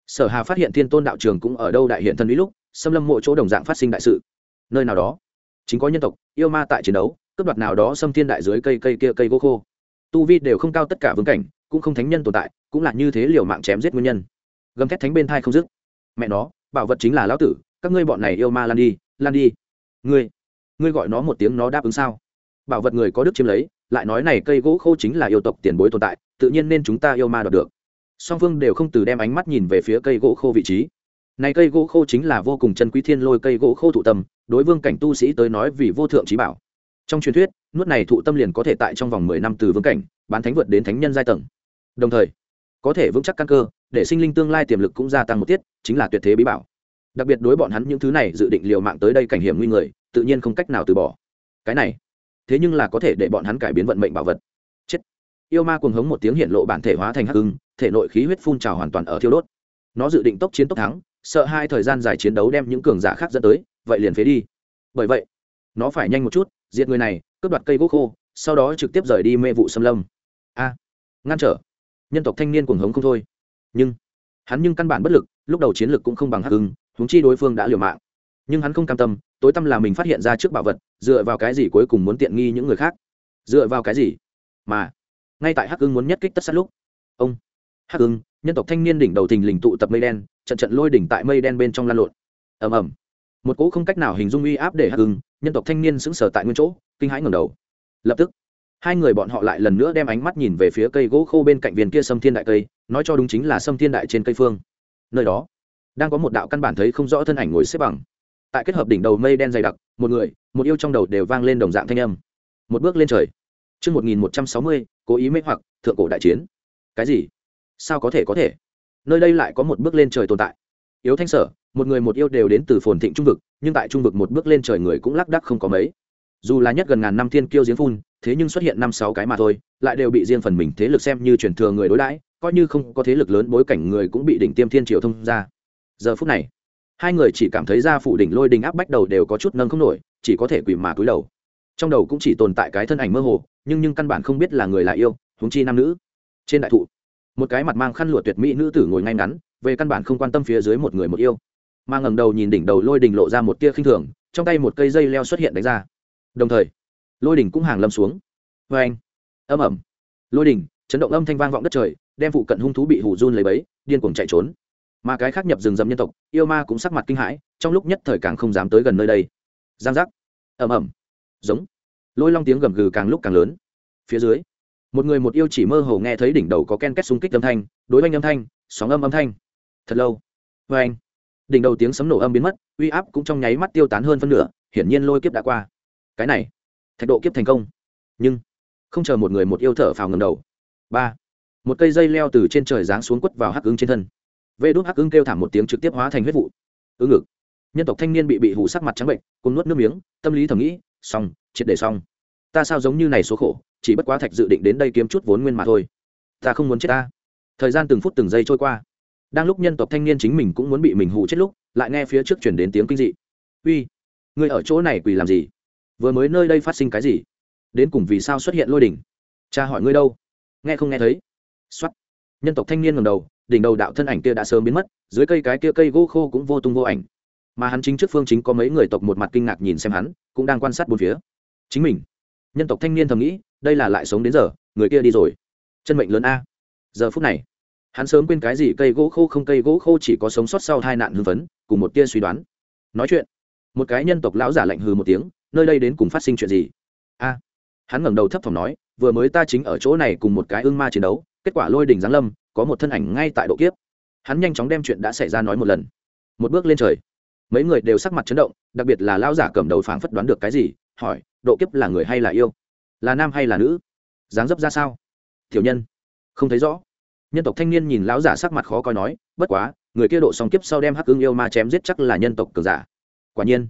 Sở hà phát hiện thiên tôn đạo trường cũng ở đâu đại hiện thân lý lúc, xâm lâm mộ chỗ đồng dạng phát sinh đại sự. Nơi nào đó, chính có nhân tộc, yêu ma tại chiến đấu, cướp đoạt nào đó xâm thiên đại dưới cây cây kia cây gỗ khô tu vi đều không cao tất cả vương cảnh, cũng không thánh nhân tồn tại, cũng là như thế liều mạng chém giết nguyên nhân. Gầm thét thánh bên thai không dứt. Mẹ nó, bảo vật chính là lão tử, các ngươi bọn này yêu ma lan đi lan đi. Ngươi ngươi gọi nó một tiếng nó đáp ứng sao? Bảo vật người có đức chiếm lấy, lại nói này cây gỗ khô chính là yêu tộc tiền bối tồn tại, tự nhiên nên chúng ta yêu ma đoạt được. Song phương đều không từ đem ánh mắt nhìn về phía cây gỗ khô vị trí. Này cây gỗ khô chính là vô cùng chân quý thiên lôi cây gỗ khô thụ tâm, đối vương cảnh tu sĩ tới nói vì vô thượng trí bảo trong truyền thuyết, nuốt này thụ tâm liền có thể tại trong vòng mười năm từ vương cảnh, bán thánh vượt đến thánh nhân giai tầng. Đồng thời, có thể vững chắc căn cơ, để sinh linh tương lai tiềm lực cũng gia tăng một tiết, chính là tuyệt thế bí bảo. Đặc biệt đối bọn hắn những thứ này dự định liều mạng tới đây cảnh hiểm nguy người, tự nhiên không cách nào từ bỏ. Cái này, thế nhưng là có thể để bọn hắn cải biến vận mệnh bảo vật. Chết. Yêu ma cuồng hống một tiếng hiện lộ bản thể hóa thành hắc hưng thể nội khí huyết phun trào hoàn toàn ở thiêu đốt. Nó dự định tốc chiến tốc thắng, sợ hai thời gian dài chiến đấu đem những cường giả khác dẫn tới, vậy liền phế đi. Bởi vậy, nó phải nhanh một chút diệt người này, cướp đoạt cây gỗ khô, sau đó trực tiếp rời đi mê vụ xâm lâm. A à, ngăn trở. Nhân tộc thanh niên cuồng hống không thôi. Nhưng, hắn nhưng căn bản bất lực, lúc đầu chiến lực cũng không bằng hắc hưng huống chi đối phương đã liều mạng. Nhưng hắn không cam tâm, tối tâm là mình phát hiện ra trước bảo vật, dựa vào cái gì cuối cùng muốn tiện nghi những người khác? Dựa vào cái gì? Mà, ngay tại hắc hưng muốn nhất kích tất sát lúc, ông, hắc hưng nhân tộc thanh niên đỉnh đầu thình lình tụ tập mây đen, trận trận lôi đỉnh tại mây đen bên trong lan lộn. Ầm ầm. Một cỗ không cách nào hình dung uy áp để hắc hưng nhân tộc thanh niên sững sờ tại nguyên chỗ kinh hãi ngầm đầu lập tức hai người bọn họ lại lần nữa đem ánh mắt nhìn về phía cây gỗ khô bên cạnh viên kia sâm thiên đại cây nói cho đúng chính là sâm thiên đại trên cây phương nơi đó đang có một đạo căn bản thấy không rõ thân ảnh ngồi xếp bằng tại kết hợp đỉnh đầu mây đen dày đặc một người một yêu trong đầu đều vang lên đồng dạng thanh âm một bước lên trời Trước 1160, cố ý mê hoặc, thượng cổ đại chiến. Cái gì? Sao có thể có thể? Nơi đây lại có một bước lên trời tồn tại. Yếu thanh sở, một người một yêu đều đến từ phồn thịnh trung vực, nhưng tại trung vực một bước lên trời người cũng lác đác không có mấy. Dù là nhất gần ngàn năm thiên kiêu giếng phun, thế nhưng xuất hiện năm sáu cái mà thôi lại đều bị riêng phần mình thế lực xem như truyền thừa người đối đãi coi như không có thế lực lớn bối cảnh người cũng bị đỉnh tiêm thiên triều thông ra. Giờ phút này hai người chỉ cảm thấy ra phủ đỉnh lôi đình áp bách đầu đều có chút nâng không nổi chỉ có thể quỳ mà cúi đầu. Trong đầu cũng chỉ tồn tại cái thân ảnh mơ hồ nhưng nhưng căn bản không biết là người là yêu huống chi nam nữ. Trên đại thụ một cái mặt mang khăn lụa tuyệt mỹ nữ tử ngồi ngay ngắn về căn bản không quan tâm phía dưới một người một yêu mà ngẩng đầu nhìn đỉnh đầu lôi đình lộ ra một tia khinh thường trong tay một cây dây leo xuất hiện đánh ra. Đồng thời lôi đỉnh cũng hàng lâm xuống. Vê anh âm ẩm. Lôi đỉnh chấn động âm thanh vang vọng đất trời đem phụ cận hung thú bị hủ run lấy bấy điên cuồng chạy trốn. Mà cái khác nhập rừng rậm nhân tộc yêu ma cũng sắc mặt kinh hãi trong lúc nhất thời càng không dám tới gần nơi đây. Giang giác. Ầm ầm, giống. Lôi long tiếng gầm gừ càng lúc càng lớn. Phía dưới một người một yêu chỉ mơ hồ nghe thấy đỉnh đầu có ken két xung kích âm thanh đối oanh âm thanh sóng âm âm thanh. Thật lâu. Vê anh đỉnh đầu tiếng sấm nổ âm biến mất, uy áp cũng trong nháy mắt tiêu tán hơn phân nửa, hiển nhiên lôi kiếp đã qua. Cái này, thạch độ kiếp thành công. Nhưng, không chờ một người một yêu thở phào ngầm đầu. Ba, một cây dây leo từ trên trời giáng xuống quất vào hắc ứng trên thân. Vê đốt hắc ứng kêu thảm một tiếng trực tiếp hóa thành huyết vụ. Ứng ngực. Nhân tộc thanh niên bị bị hủ sắc mặt trắng bệnh cùng nuốt nước miếng, tâm lý thầm nghĩ, xong, triệt để xong. Ta sao giống như này số khổ, chỉ bất quá thạch dự định đến đây kiếm chút vốn nguyên mà thôi. Ta không muốn chết ta. Thời gian từng phút từng giây trôi qua đang lúc nhân tộc thanh niên chính mình cũng muốn bị mình hù chết lúc, lại nghe phía trước chuyển đến tiếng kinh dị. Uy người ở chỗ này quỳ làm gì? Vừa mới nơi đây phát sinh cái gì? Đến cùng vì sao xuất hiện lôi đỉnh? Cha hỏi ngươi đâu? Nghe không nghe thấy. Xuất nhân tộc thanh niên ngầm đầu, đỉnh đầu đạo thân ảnh kia đã sớm biến mất, dưới cây cái kia cây gỗ khô cũng vô tung vô ảnh. Mà hắn chính trước phương chính có mấy người tộc một mặt kinh ngạc nhìn xem hắn, cũng đang quan sát bốn phía. Chính mình. Nhân tộc thanh niên thầm nghĩ, đây là lại sống đến giờ, người kia đi rồi. Chân mệnh lớn a. Giờ phút này hắn sớm quên cái gì cây gỗ khô không cây gỗ khô chỉ có sống sót sau hai nạn hưng phấn, cùng một tia suy đoán. Nói chuyện, một cái nhân tộc lão giả lạnh hừ một tiếng, nơi đây đến cùng phát sinh chuyện gì? A, hắn ngẩng đầu thấp thỏm nói, vừa mới ta chính ở chỗ này cùng một cái ương ma chiến đấu, kết quả lôi đỉnh giáng lâm, có một thân ảnh ngay tại độ kiếp. Hắn nhanh chóng đem chuyện đã xảy ra nói một lần. Một bước lên trời, mấy người đều sắc mặt chấn động, đặc biệt là lão giả cầm đầu phảng phất đoán được cái gì, hỏi, độ kiếp là người hay là yêu? Là nam hay là nữ? Dáng dấp ra sao? Tiểu nhân, không thấy rõ nhân tộc thanh niên nhìn lão giả sắc mặt khó coi nói, bất quá, người kia độ song kiếp sau đem hắc ứng yêu ma chém giết chắc là nhân tộc cường giả. Quả nhiên,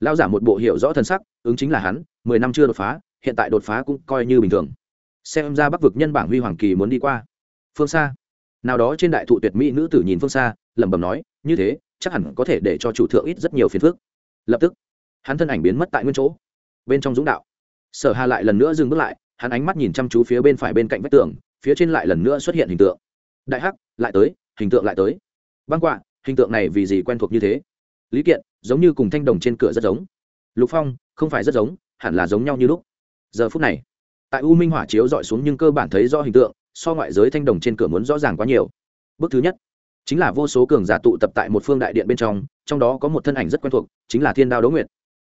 lão giả một bộ hiểu rõ thân sắc, ứng chính là hắn, mười năm chưa đột phá, hiện tại đột phá cũng coi như bình thường. Xem ra bắc vực nhân bảng huy hoàng kỳ muốn đi qua. Phương xa. Nào đó trên đại thụ tuyệt mỹ nữ tử nhìn phương xa, lẩm bẩm nói, như thế, chắc hẳn có thể để cho chủ thượng ít rất nhiều phiền phức. Lập tức, hắn thân ảnh biến mất tại nguyên chỗ. Bên trong dũng đạo. Sở hà lại lần nữa dừng bước lại, hắn ánh mắt nhìn chăm chú phía bên phải bên cạnh vách tường phía trên lại lần nữa xuất hiện hình tượng. Đại hắc, lại tới, hình tượng lại tới. Băng quạ, hình tượng này vì gì quen thuộc như thế? Lý kiện, giống như cùng thanh đồng trên cửa rất giống. Lục phong, không phải rất giống, hẳn là giống nhau như lúc. Giờ phút này, tại u minh hỏa chiếu dọi xuống nhưng cơ bản thấy rõ hình tượng, so ngoại giới thanh đồng trên cửa muốn rõ ràng quá nhiều. Bước thứ nhất, chính là vô số cường giả tụ tập tại một phương đại điện bên trong trong đó có một thân ảnh rất quen thuộc, chính là thiên đao đỗ nguyệt.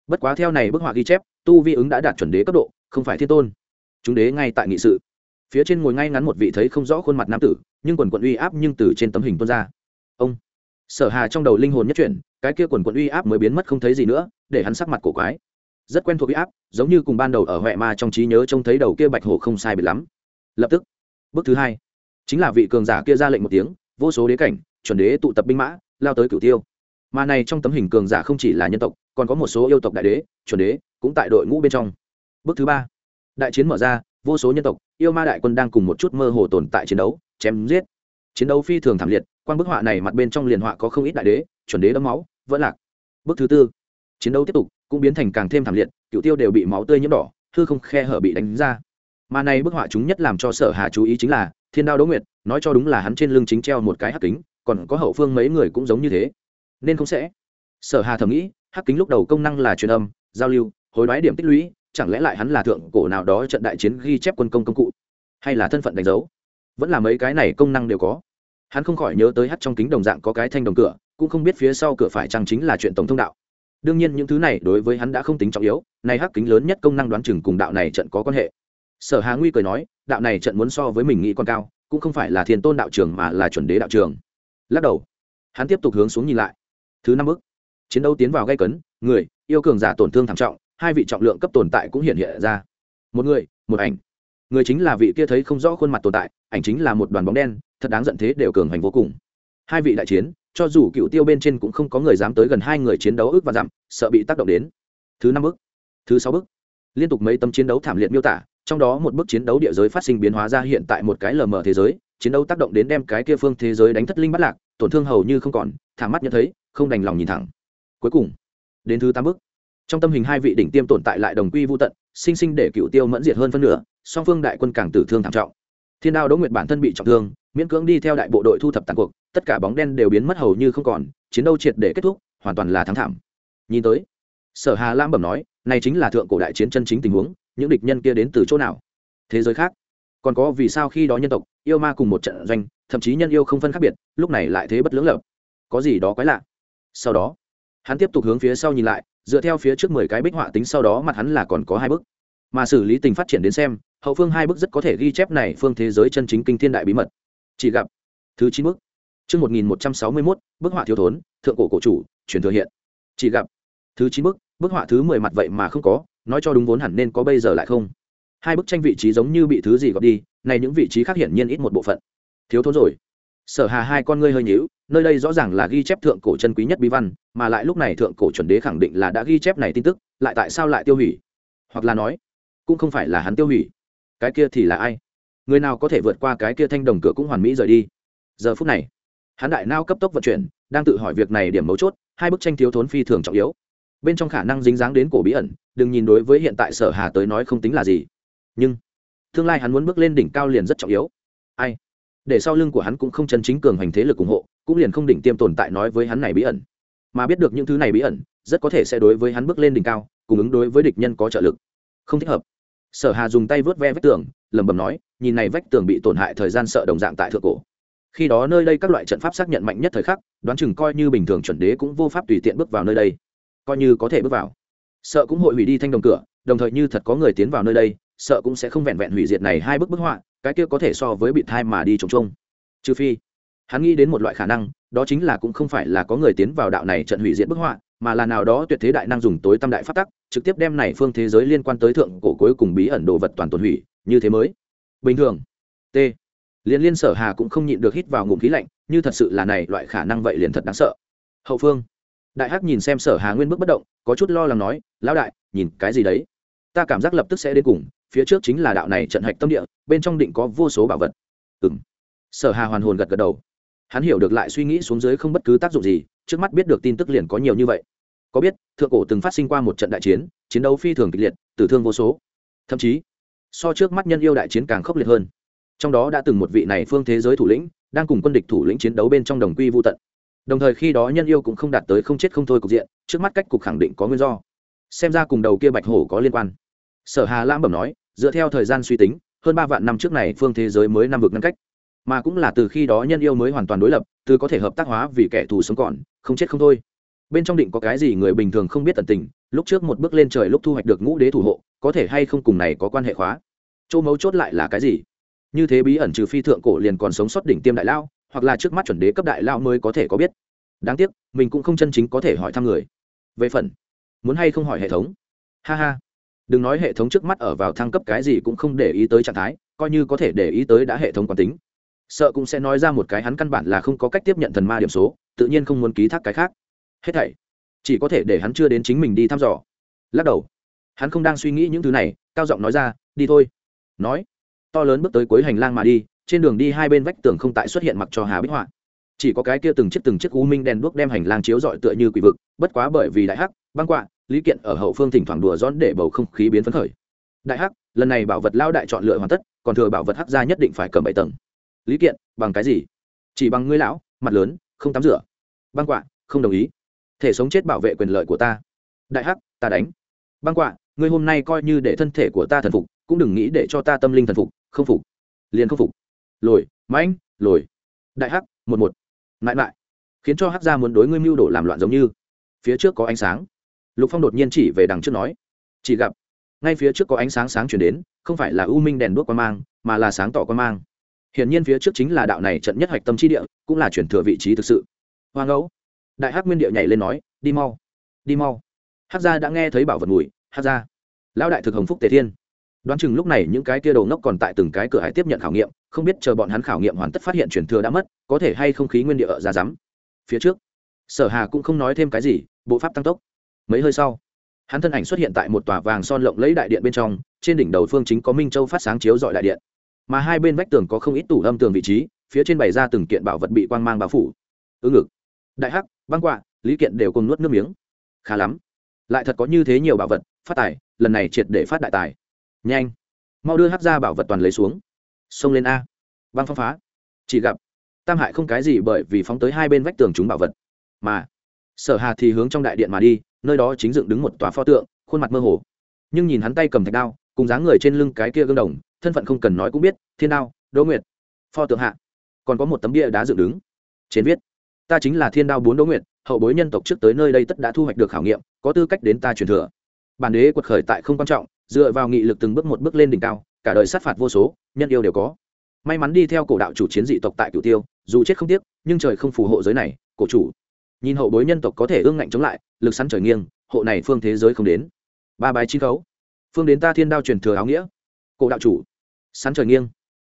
Bất quá theo này bức họa ghi chép, tu vi ứng đã đạt chuẩn đế cấp độ, không phải thiên tôn. Chúng đế ngay tại nghị sự phía trên ngồi ngay ngắn một vị thấy không rõ khuôn mặt nam tử, nhưng quần quận uy áp nhưng từ trên tấm hình tuôn ra. Ông. Sở hà trong đầu linh hồn nhất chuyển, cái kia quần quận uy áp mới biến mất không thấy gì nữa, để hắn sắc mặt cổ quái. Rất quen thuộc uy áp, giống như cùng ban đầu ở huệ ma trong trí nhớ trông thấy đầu kia bạch hổ không sai biệt lắm. Lập tức, bước thứ hai, chính là vị cường giả kia ra lệnh một tiếng, vô số đế cảnh, chuẩn đế tụ tập binh mã, lao tới cửu tiêu. Mà này trong tấm hình cường giả không chỉ là nhân tộc, còn có một số yêu tộc đại đế, chuẩn đế cũng tại đội ngũ bên trong. Bước thứ ba, đại chiến mở ra vô số nhân tộc, yêu ma đại quân đang cùng một chút mơ hồ tồn tại chiến đấu, chém giết. Chiến đấu phi thường thảm liệt quan bức họa này mặt bên trong liền họa có không ít đại đế, chuẩn đế đấm máu, vẫn lạc. Bước thứ tư, chiến đấu tiếp tục, cũng biến thành càng thêm thảm liệt, cựu tiêu đều bị máu tươi nhiễm đỏ, hư không khe hở bị đánh ra. Mà này bức họa chúng nhất làm cho sở hà chú ý chính là, thiên đao đỗ nguyệt, nói cho đúng là hắn trên lưng chính treo một cái hắc kính, còn có hậu phương mấy người cũng giống như thế. Nên không sẽ. Sở hà thầm nghĩ, hắc kính lúc đầu công năng là truyền âm, giao lưu, hối đoái điểm tích lũy chẳng lẽ lại hắn là thượng cổ nào đó trận đại chiến ghi chép quân công công cụ? Hay là thân phận đánh dấu? Vẫn là mấy cái này công năng đều có. Hắn không khỏi nhớ tới hắt trong kính đồng dạng có cái thanh đồng cửa, cũng không biết phía sau cửa phải chăng chính là chuyện tổng thông đạo. Đương nhiên những thứ này đối với hắn đã không tính trọng yếu nay hắc kính lớn nhất công năng đoán chừng cùng đạo này trận có quan hệ. Sở hà nguy cười nói, đạo này trận muốn so với mình nghĩ còn cao, cũng không phải là thiên tôn đạo trường mà là chuẩn đế đạo trường. Lắc đầu, hắn tiếp tục hướng xuống nhìn lại. Thứ năm bước. Chiến đấu tiến vào gây cấn, người, yêu cường giả tổn thương thảm trọng hai vị trọng lượng cấp tồn tại cũng hiện hiện ra. Một người, một ảnh. Người chính là vị kia thấy không rõ khuôn mặt tồn tại, ảnh chính là một đoàn bóng đen, thật đáng giận thế đều cường hành vô cùng. Hai vị đại chiến, cho dù cựu tiêu bên trên cũng không có người dám tới gần hai người chiến đấu ước và dặm, sợ bị tác động đến. Thứ năm bước, thứ sáu bước. Liên tục mấy tấm chiến đấu thảm liệt miêu tả, trong đó một bước chiến đấu địa giới phát sinh biến hóa ra hiện tại một cái lờ mờ thế giới, chiến đấu tác động đến đem cái kia phương thế giới đánh thất linh bắt lạc, tổn thương hầu như không còn thả mắt nhận thấy, không đành lòng nhìn thẳng. Cuối cùng, đến thứ tám bước trong tâm hình hai vị đỉnh tiêm tồn tại lại đồng quy vô tận, sinh sinh để cựu tiêu mẫn diệt hơn phân nửa, song phương đại quân càng tử thương thảm trọng. Thiên đao đỗ nguyệt bản thân bị trọng thương, miễn cưỡng đi theo đại bộ đội thu thập tàn cuộc, tất cả bóng đen đều biến mất hầu như không còn, chiến đấu triệt để kết thúc, hoàn toàn là thắng thảm. Nhìn tới, sở hà lam bẩm nói, này chính là thượng cổ đại chiến chân chính tình huống, những địch nhân kia đến từ chỗ nào? Thế giới khác, còn có vì sao khi đó nhân tộc, yêu ma cùng một trận doanh, thậm chí nhân yêu không phân khác biệt, lúc này lại thế bất lưỡng lập có gì đó quái lạ? Sau đó hắn tiếp tục hướng phía sau nhìn lại, dựa theo phía trước mười cái bích họa tính sau đó mặt hắn là còn có hai bức mà xử lý tình phát triển đến xem, hậu phương hai bức rất có thể ghi chép này phương thế giới chân chính kinh thiên đại bí mật. Chỉ gặp, thứ chín bức chương một nghìn một trăm sáu mươi mốt, bức họa thiếu thốn, thượng cổ cổ chủ, truyền thừa hiện. Chỉ gặp, thứ chín bức bức họa thứ mười mặt vậy mà không có, nói cho đúng vốn hẳn nên có bây giờ lại không. Hai bức tranh vị trí giống như bị thứ gì gọt đi, này những vị trí khác hiển nhiên ít một bộ phận. Thiếu thốn rồi sở hà hai con ngươi hơi nhíu, nơi đây rõ ràng là ghi chép thượng cổ chân quý nhất bí văn, mà lại lúc này thượng cổ chuẩn đế khẳng định là đã ghi chép này tin tức, lại tại sao lại tiêu hủy? Hoặc là nói, cũng không phải là hắn tiêu hủy. Cái kia thì là ai? Người nào có thể vượt qua cái kia thanh đồng cửa cũng hoàn mỹ rời đi? Giờ phút này, hắn đại nao cấp tốc vận chuyển, đang tự hỏi việc này điểm mấu chốt, hai bức tranh thiếu thốn phi thường trọng yếu. Bên trong khả năng dính dáng đến cổ bí ẩn, đừng nhìn đối với hiện tại sở hà tới nói không tính là gì. Nhưng, tương lai hắn muốn bước lên đỉnh cao liền rất trọng yếu. Ai? Để sau lưng của hắn cũng không chân chính cường hành thế lực ủng hộ, cũng liền không đỉnh tiêm tồn tại nói với hắn này bí ẩn. Mà biết được những thứ này bí ẩn, rất có thể sẽ đối với hắn bước lên đỉnh cao, cùng ứng đối với địch nhân có trợ lực. Không thích hợp. Sở hà dùng tay vớt ve vách tường, lẩm bẩm nói, nhìn này vách tường bị tổn hại thời gian sợ đồng dạng tại thượng cổ. Khi đó nơi đây các loại trận pháp xác nhận mạnh nhất thời khắc, đoán chừng coi như bình thường chuẩn đế cũng vô pháp tùy tiện bước vào nơi đây. Coi như có thể bước vào. Sợ cũng hội hủy đi thanh đồng cửa, đồng thời như thật có người tiến vào nơi đây, sợ cũng sẽ không vẹn vẹn hủy diệt này hai bức bức họa cái kia có thể so với bị thai mà đi trồng trông. Trừ phi, hắn nghĩ đến một loại khả năng, đó chính là cũng không phải là có người tiến vào đạo này trận hủy diệt bức họa, mà là nào đó tuyệt thế đại năng dùng tối tâm đại phát tắc, trực tiếp đem này phương thế giới liên quan tới thượng cổ cuối cùng bí ẩn đồ vật toàn tồn hủy, như thế mới. Bình thường, t. Liên liên sở hà cũng không nhịn được hít vào ngụm khí lạnh, như thật sự là này loại khả năng vậy liền thật đáng sợ. Hậu phương, đại hắc nhìn xem sở hà nguyên bước bất động, có chút lo lắng nói, lão đại, nhìn cái gì đấy? Ta cảm giác lập tức sẽ đến cùng phía trước chính là đạo này trận hạch tâm địa, bên trong định có vô số bảo vật. Ừ m sở hà hoàn hồn gật gật đầu. Hắn hiểu được lại suy nghĩ xuống dưới không bất cứ tác dụng gì, trước mắt biết được tin tức liền có nhiều như vậy. Có biết, thượng cổ từng phát sinh qua một trận đại chiến chiến đấu phi thường kịch liệt, tử thương vô số. Thậm chí, so trước mắt nhân yêu đại chiến càng khốc liệt hơn. Trong đó đã từng một vị này phương thế giới thủ lĩnh, đang cùng quân địch thủ lĩnh chiến đấu bên trong đồng quy vô tận. Đồng thời khi đó nhân yêu cũng không đạt tới không chết không thôi cục diện, trước mắt cách cục khẳng định có nguyên do. Xem ra cùng đầu kia bạch hổ có liên quan sở hà lam bẩm nói, dựa theo thời gian suy tính, hơn ba vạn năm trước này phương thế giới mới năm vực ngăn cách. Mà cũng là từ khi đó nhân yêu mới hoàn toàn đối lập, từ có thể hợp tác hóa vì kẻ thù sống còn, không chết không thôi. Bên trong định có cái gì người bình thường không biết tận tình, lúc trước một bước lên trời lúc thu hoạch được ngũ đế thủ hộ, có thể hay không cùng này có quan hệ khóa? Chỗ mấu chốt lại là cái gì? Như thế bí ẩn trừ phi thượng cổ liền còn sống sót đỉnh tiêm đại lao, hoặc là trước mắt chuẩn đế cấp đại lao mới có thể có biết. Đáng tiếc, mình cũng không chân chính có thể hỏi thăm người. Về phần, muốn hay không hỏi hệ thống? Ha ha đừng nói hệ thống trước mắt ở vào thăng cấp cái gì cũng không để ý tới trạng thái, coi như có thể để ý tới đã hệ thống quán tính. Sợ cũng sẽ nói ra một cái hắn căn bản là không có cách tiếp nhận thần ma điểm số, tự nhiên không muốn ký thác cái khác. Hết thảy, chỉ có thể để hắn chưa đến chính mình đi thăm dò. Lắc đầu. Hắn không đang suy nghĩ những thứ này, cao giọng nói ra, đi thôi. Nói, to lớn bước tới cuối hành lang mà đi, trên đường đi hai bên vách tường không tại xuất hiện mặc cho hà bích họa. Chỉ có cái kia từng chiếc từng chiếc u minh đèn đuốc đem hành lang chiếu rọi tựa như quỷ vực, bất quá bởi vì đại hắc, băng quạ lý kiện ở hậu phương thỉnh thoảng đùa rón để bầu không khí biến phấn khởi. Đại hắc, lần này bảo vật lao đại chọn lựa hoàn tất, còn thừa bảo vật hắc ra nhất định phải cầm bảy tầng. Lý kiện, bằng cái gì? Chỉ bằng ngươi lão, mặt lớn, không tắm rửa. Băng quạ, không đồng ý. Thể sống chết bảo vệ quyền lợi của ta. Đại hắc, ta đánh. Băng quạ, ngươi hôm nay coi như để thân thể của ta thần phục, cũng đừng nghĩ để cho ta tâm linh thần phục, không phục. Liền không phục. Lồi, mãnh, lồi. Đại hắc, một một. Mãi mãi. Khiến cho hắc gia muốn đối ngươi mưu đồ làm loạn giống như. Phía trước có ánh sáng lục phong đột nhiên chỉ về đằng trước nói, chỉ gặp, ngay phía trước có ánh sáng sáng chuyển đến, không phải là u minh đèn đuốc quan mang, mà là sáng tỏ quan mang. Hiển nhiên phía trước chính là đạo này trận nhất hạch tâm trí địa, cũng là chuyển thừa vị trí thực sự. Hoa ngẫu đại hắc nguyên địa nhảy lên nói, đi mau đi mau. Hắc gia đã nghe thấy bảo vật mùi, hắc gia, lão đại thực hồng phúc tề thiên. Đoán chừng lúc này những cái kia đầu ngốc còn tại từng cái cửa hải tiếp nhận khảo nghiệm, không biết chờ bọn hắn khảo nghiệm hoàn tất phát hiện chuyển thừa đã mất, có thể hay không khí nguyên địa ở ra rắm. Phía trước, sở hà cũng không nói thêm cái gì, bộ pháp tăng tốc mấy hơi sau, hắn thân ảnh xuất hiện tại một tòa vàng son lộng lẫy đại điện bên trong, trên đỉnh đầu phương chính có minh châu phát sáng chiếu dọi đại điện. Mà hai bên vách tường có không ít tủ âm tường vị trí, phía trên bày ra từng kiện bảo vật bị quang mang bao phủ. Ứng ngực, đại hắc, băng quạ, lý kiện đều cùng nuốt nước miếng. Khá lắm. Lại thật có như thế nhiều bảo vật, phát tài, lần này triệt để phát đại tài. Nhanh. Mau đưa hắc ra bảo vật toàn lấy xuống. Xông lên a. Băng phong phá. Chỉ gặp, tam hại không cái gì bởi vì phóng tới hai bên vách tường chúng bảo vật. Mà, sở hà thì hướng trong đại điện mà đi nơi đó chính dựng đứng một tòa pho tượng, khuôn mặt mơ hồ. Nhưng nhìn hắn tay cầm thạch đao, cùng dáng người trên lưng cái kia gương đồng, thân phận không cần nói cũng biết, thiên đao, đỗ nguyệt. Pho tượng hạ, còn có một tấm bia đá dựng đứng. Trên viết, ta chính là thiên đao bốn đỗ nguyệt, hậu bối nhân tộc trước tới nơi đây tất đã thu hoạch được khảo nghiệm, có tư cách đến ta truyền thừa. Bản đế quật khởi tại không quan trọng, dựa vào nghị lực từng bước một bước lên đỉnh cao, cả đời sát phạt vô số, nhân yêu đều có. May mắn đi theo cổ đạo chủ chiến dị tộc tại cửu tiêu, dù chết không tiếc, nhưng trời không phù hộ giới này, cổ chủ. Nhìn hậu bối nhân tộc có thể ương ngạnh chống lại lực sắn trời nghiêng, hộ này phương thế giới không đến. Ba bài chi khấu. Phương đến ta thiên đao truyền thừa áo nghĩa. Cổ đạo chủ. Sắn trời nghiêng.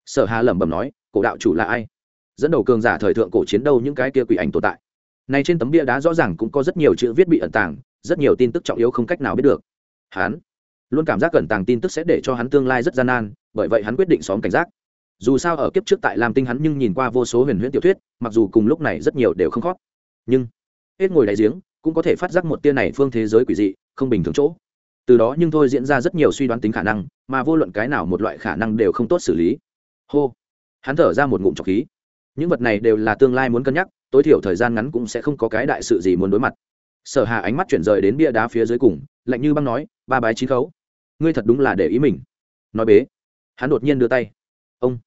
Sở hà lẩm bẩm nói, cổ đạo chủ là ai? Dẫn đầu cường giả thời thượng cổ chiến đâu những cái kia quỷ ảnh tồn tại. Này trên tấm bia đá rõ ràng cũng có rất nhiều chữ viết bị ẩn tàng, rất nhiều tin tức trọng yếu không cách nào biết được. Hắn luôn cảm giác cẩn tàng tin tức sẽ để cho hắn tương lai rất gian nan, bởi vậy hắn quyết định xóm cảnh giác. Dù sao ở kiếp trước tại lam tinh hắn nhưng nhìn qua vô số huyền huyễn tiểu thuyết, mặc dù cùng lúc này rất nhiều đều không khót nhưng, hết ngồi đại giếng cũng có thể phát giác một tia này phương thế giới quỷ dị, không bình thường chỗ. Từ đó nhưng thôi diễn ra rất nhiều suy đoán tính khả năng, mà vô luận cái nào một loại khả năng đều không tốt xử lý. Hô. Hắn thở ra một ngụm trọc khí. Những vật này đều là tương lai muốn cân nhắc, tối thiểu thời gian ngắn cũng sẽ không có cái đại sự gì muốn đối mặt. Sở hà ánh mắt chuyển rời đến bia đá phía dưới cùng, lạnh như băng nói, ba bái chín khấu. Ngươi thật đúng là để ý mình. Nói bế. Hắn đột nhiên đưa tay. Ông.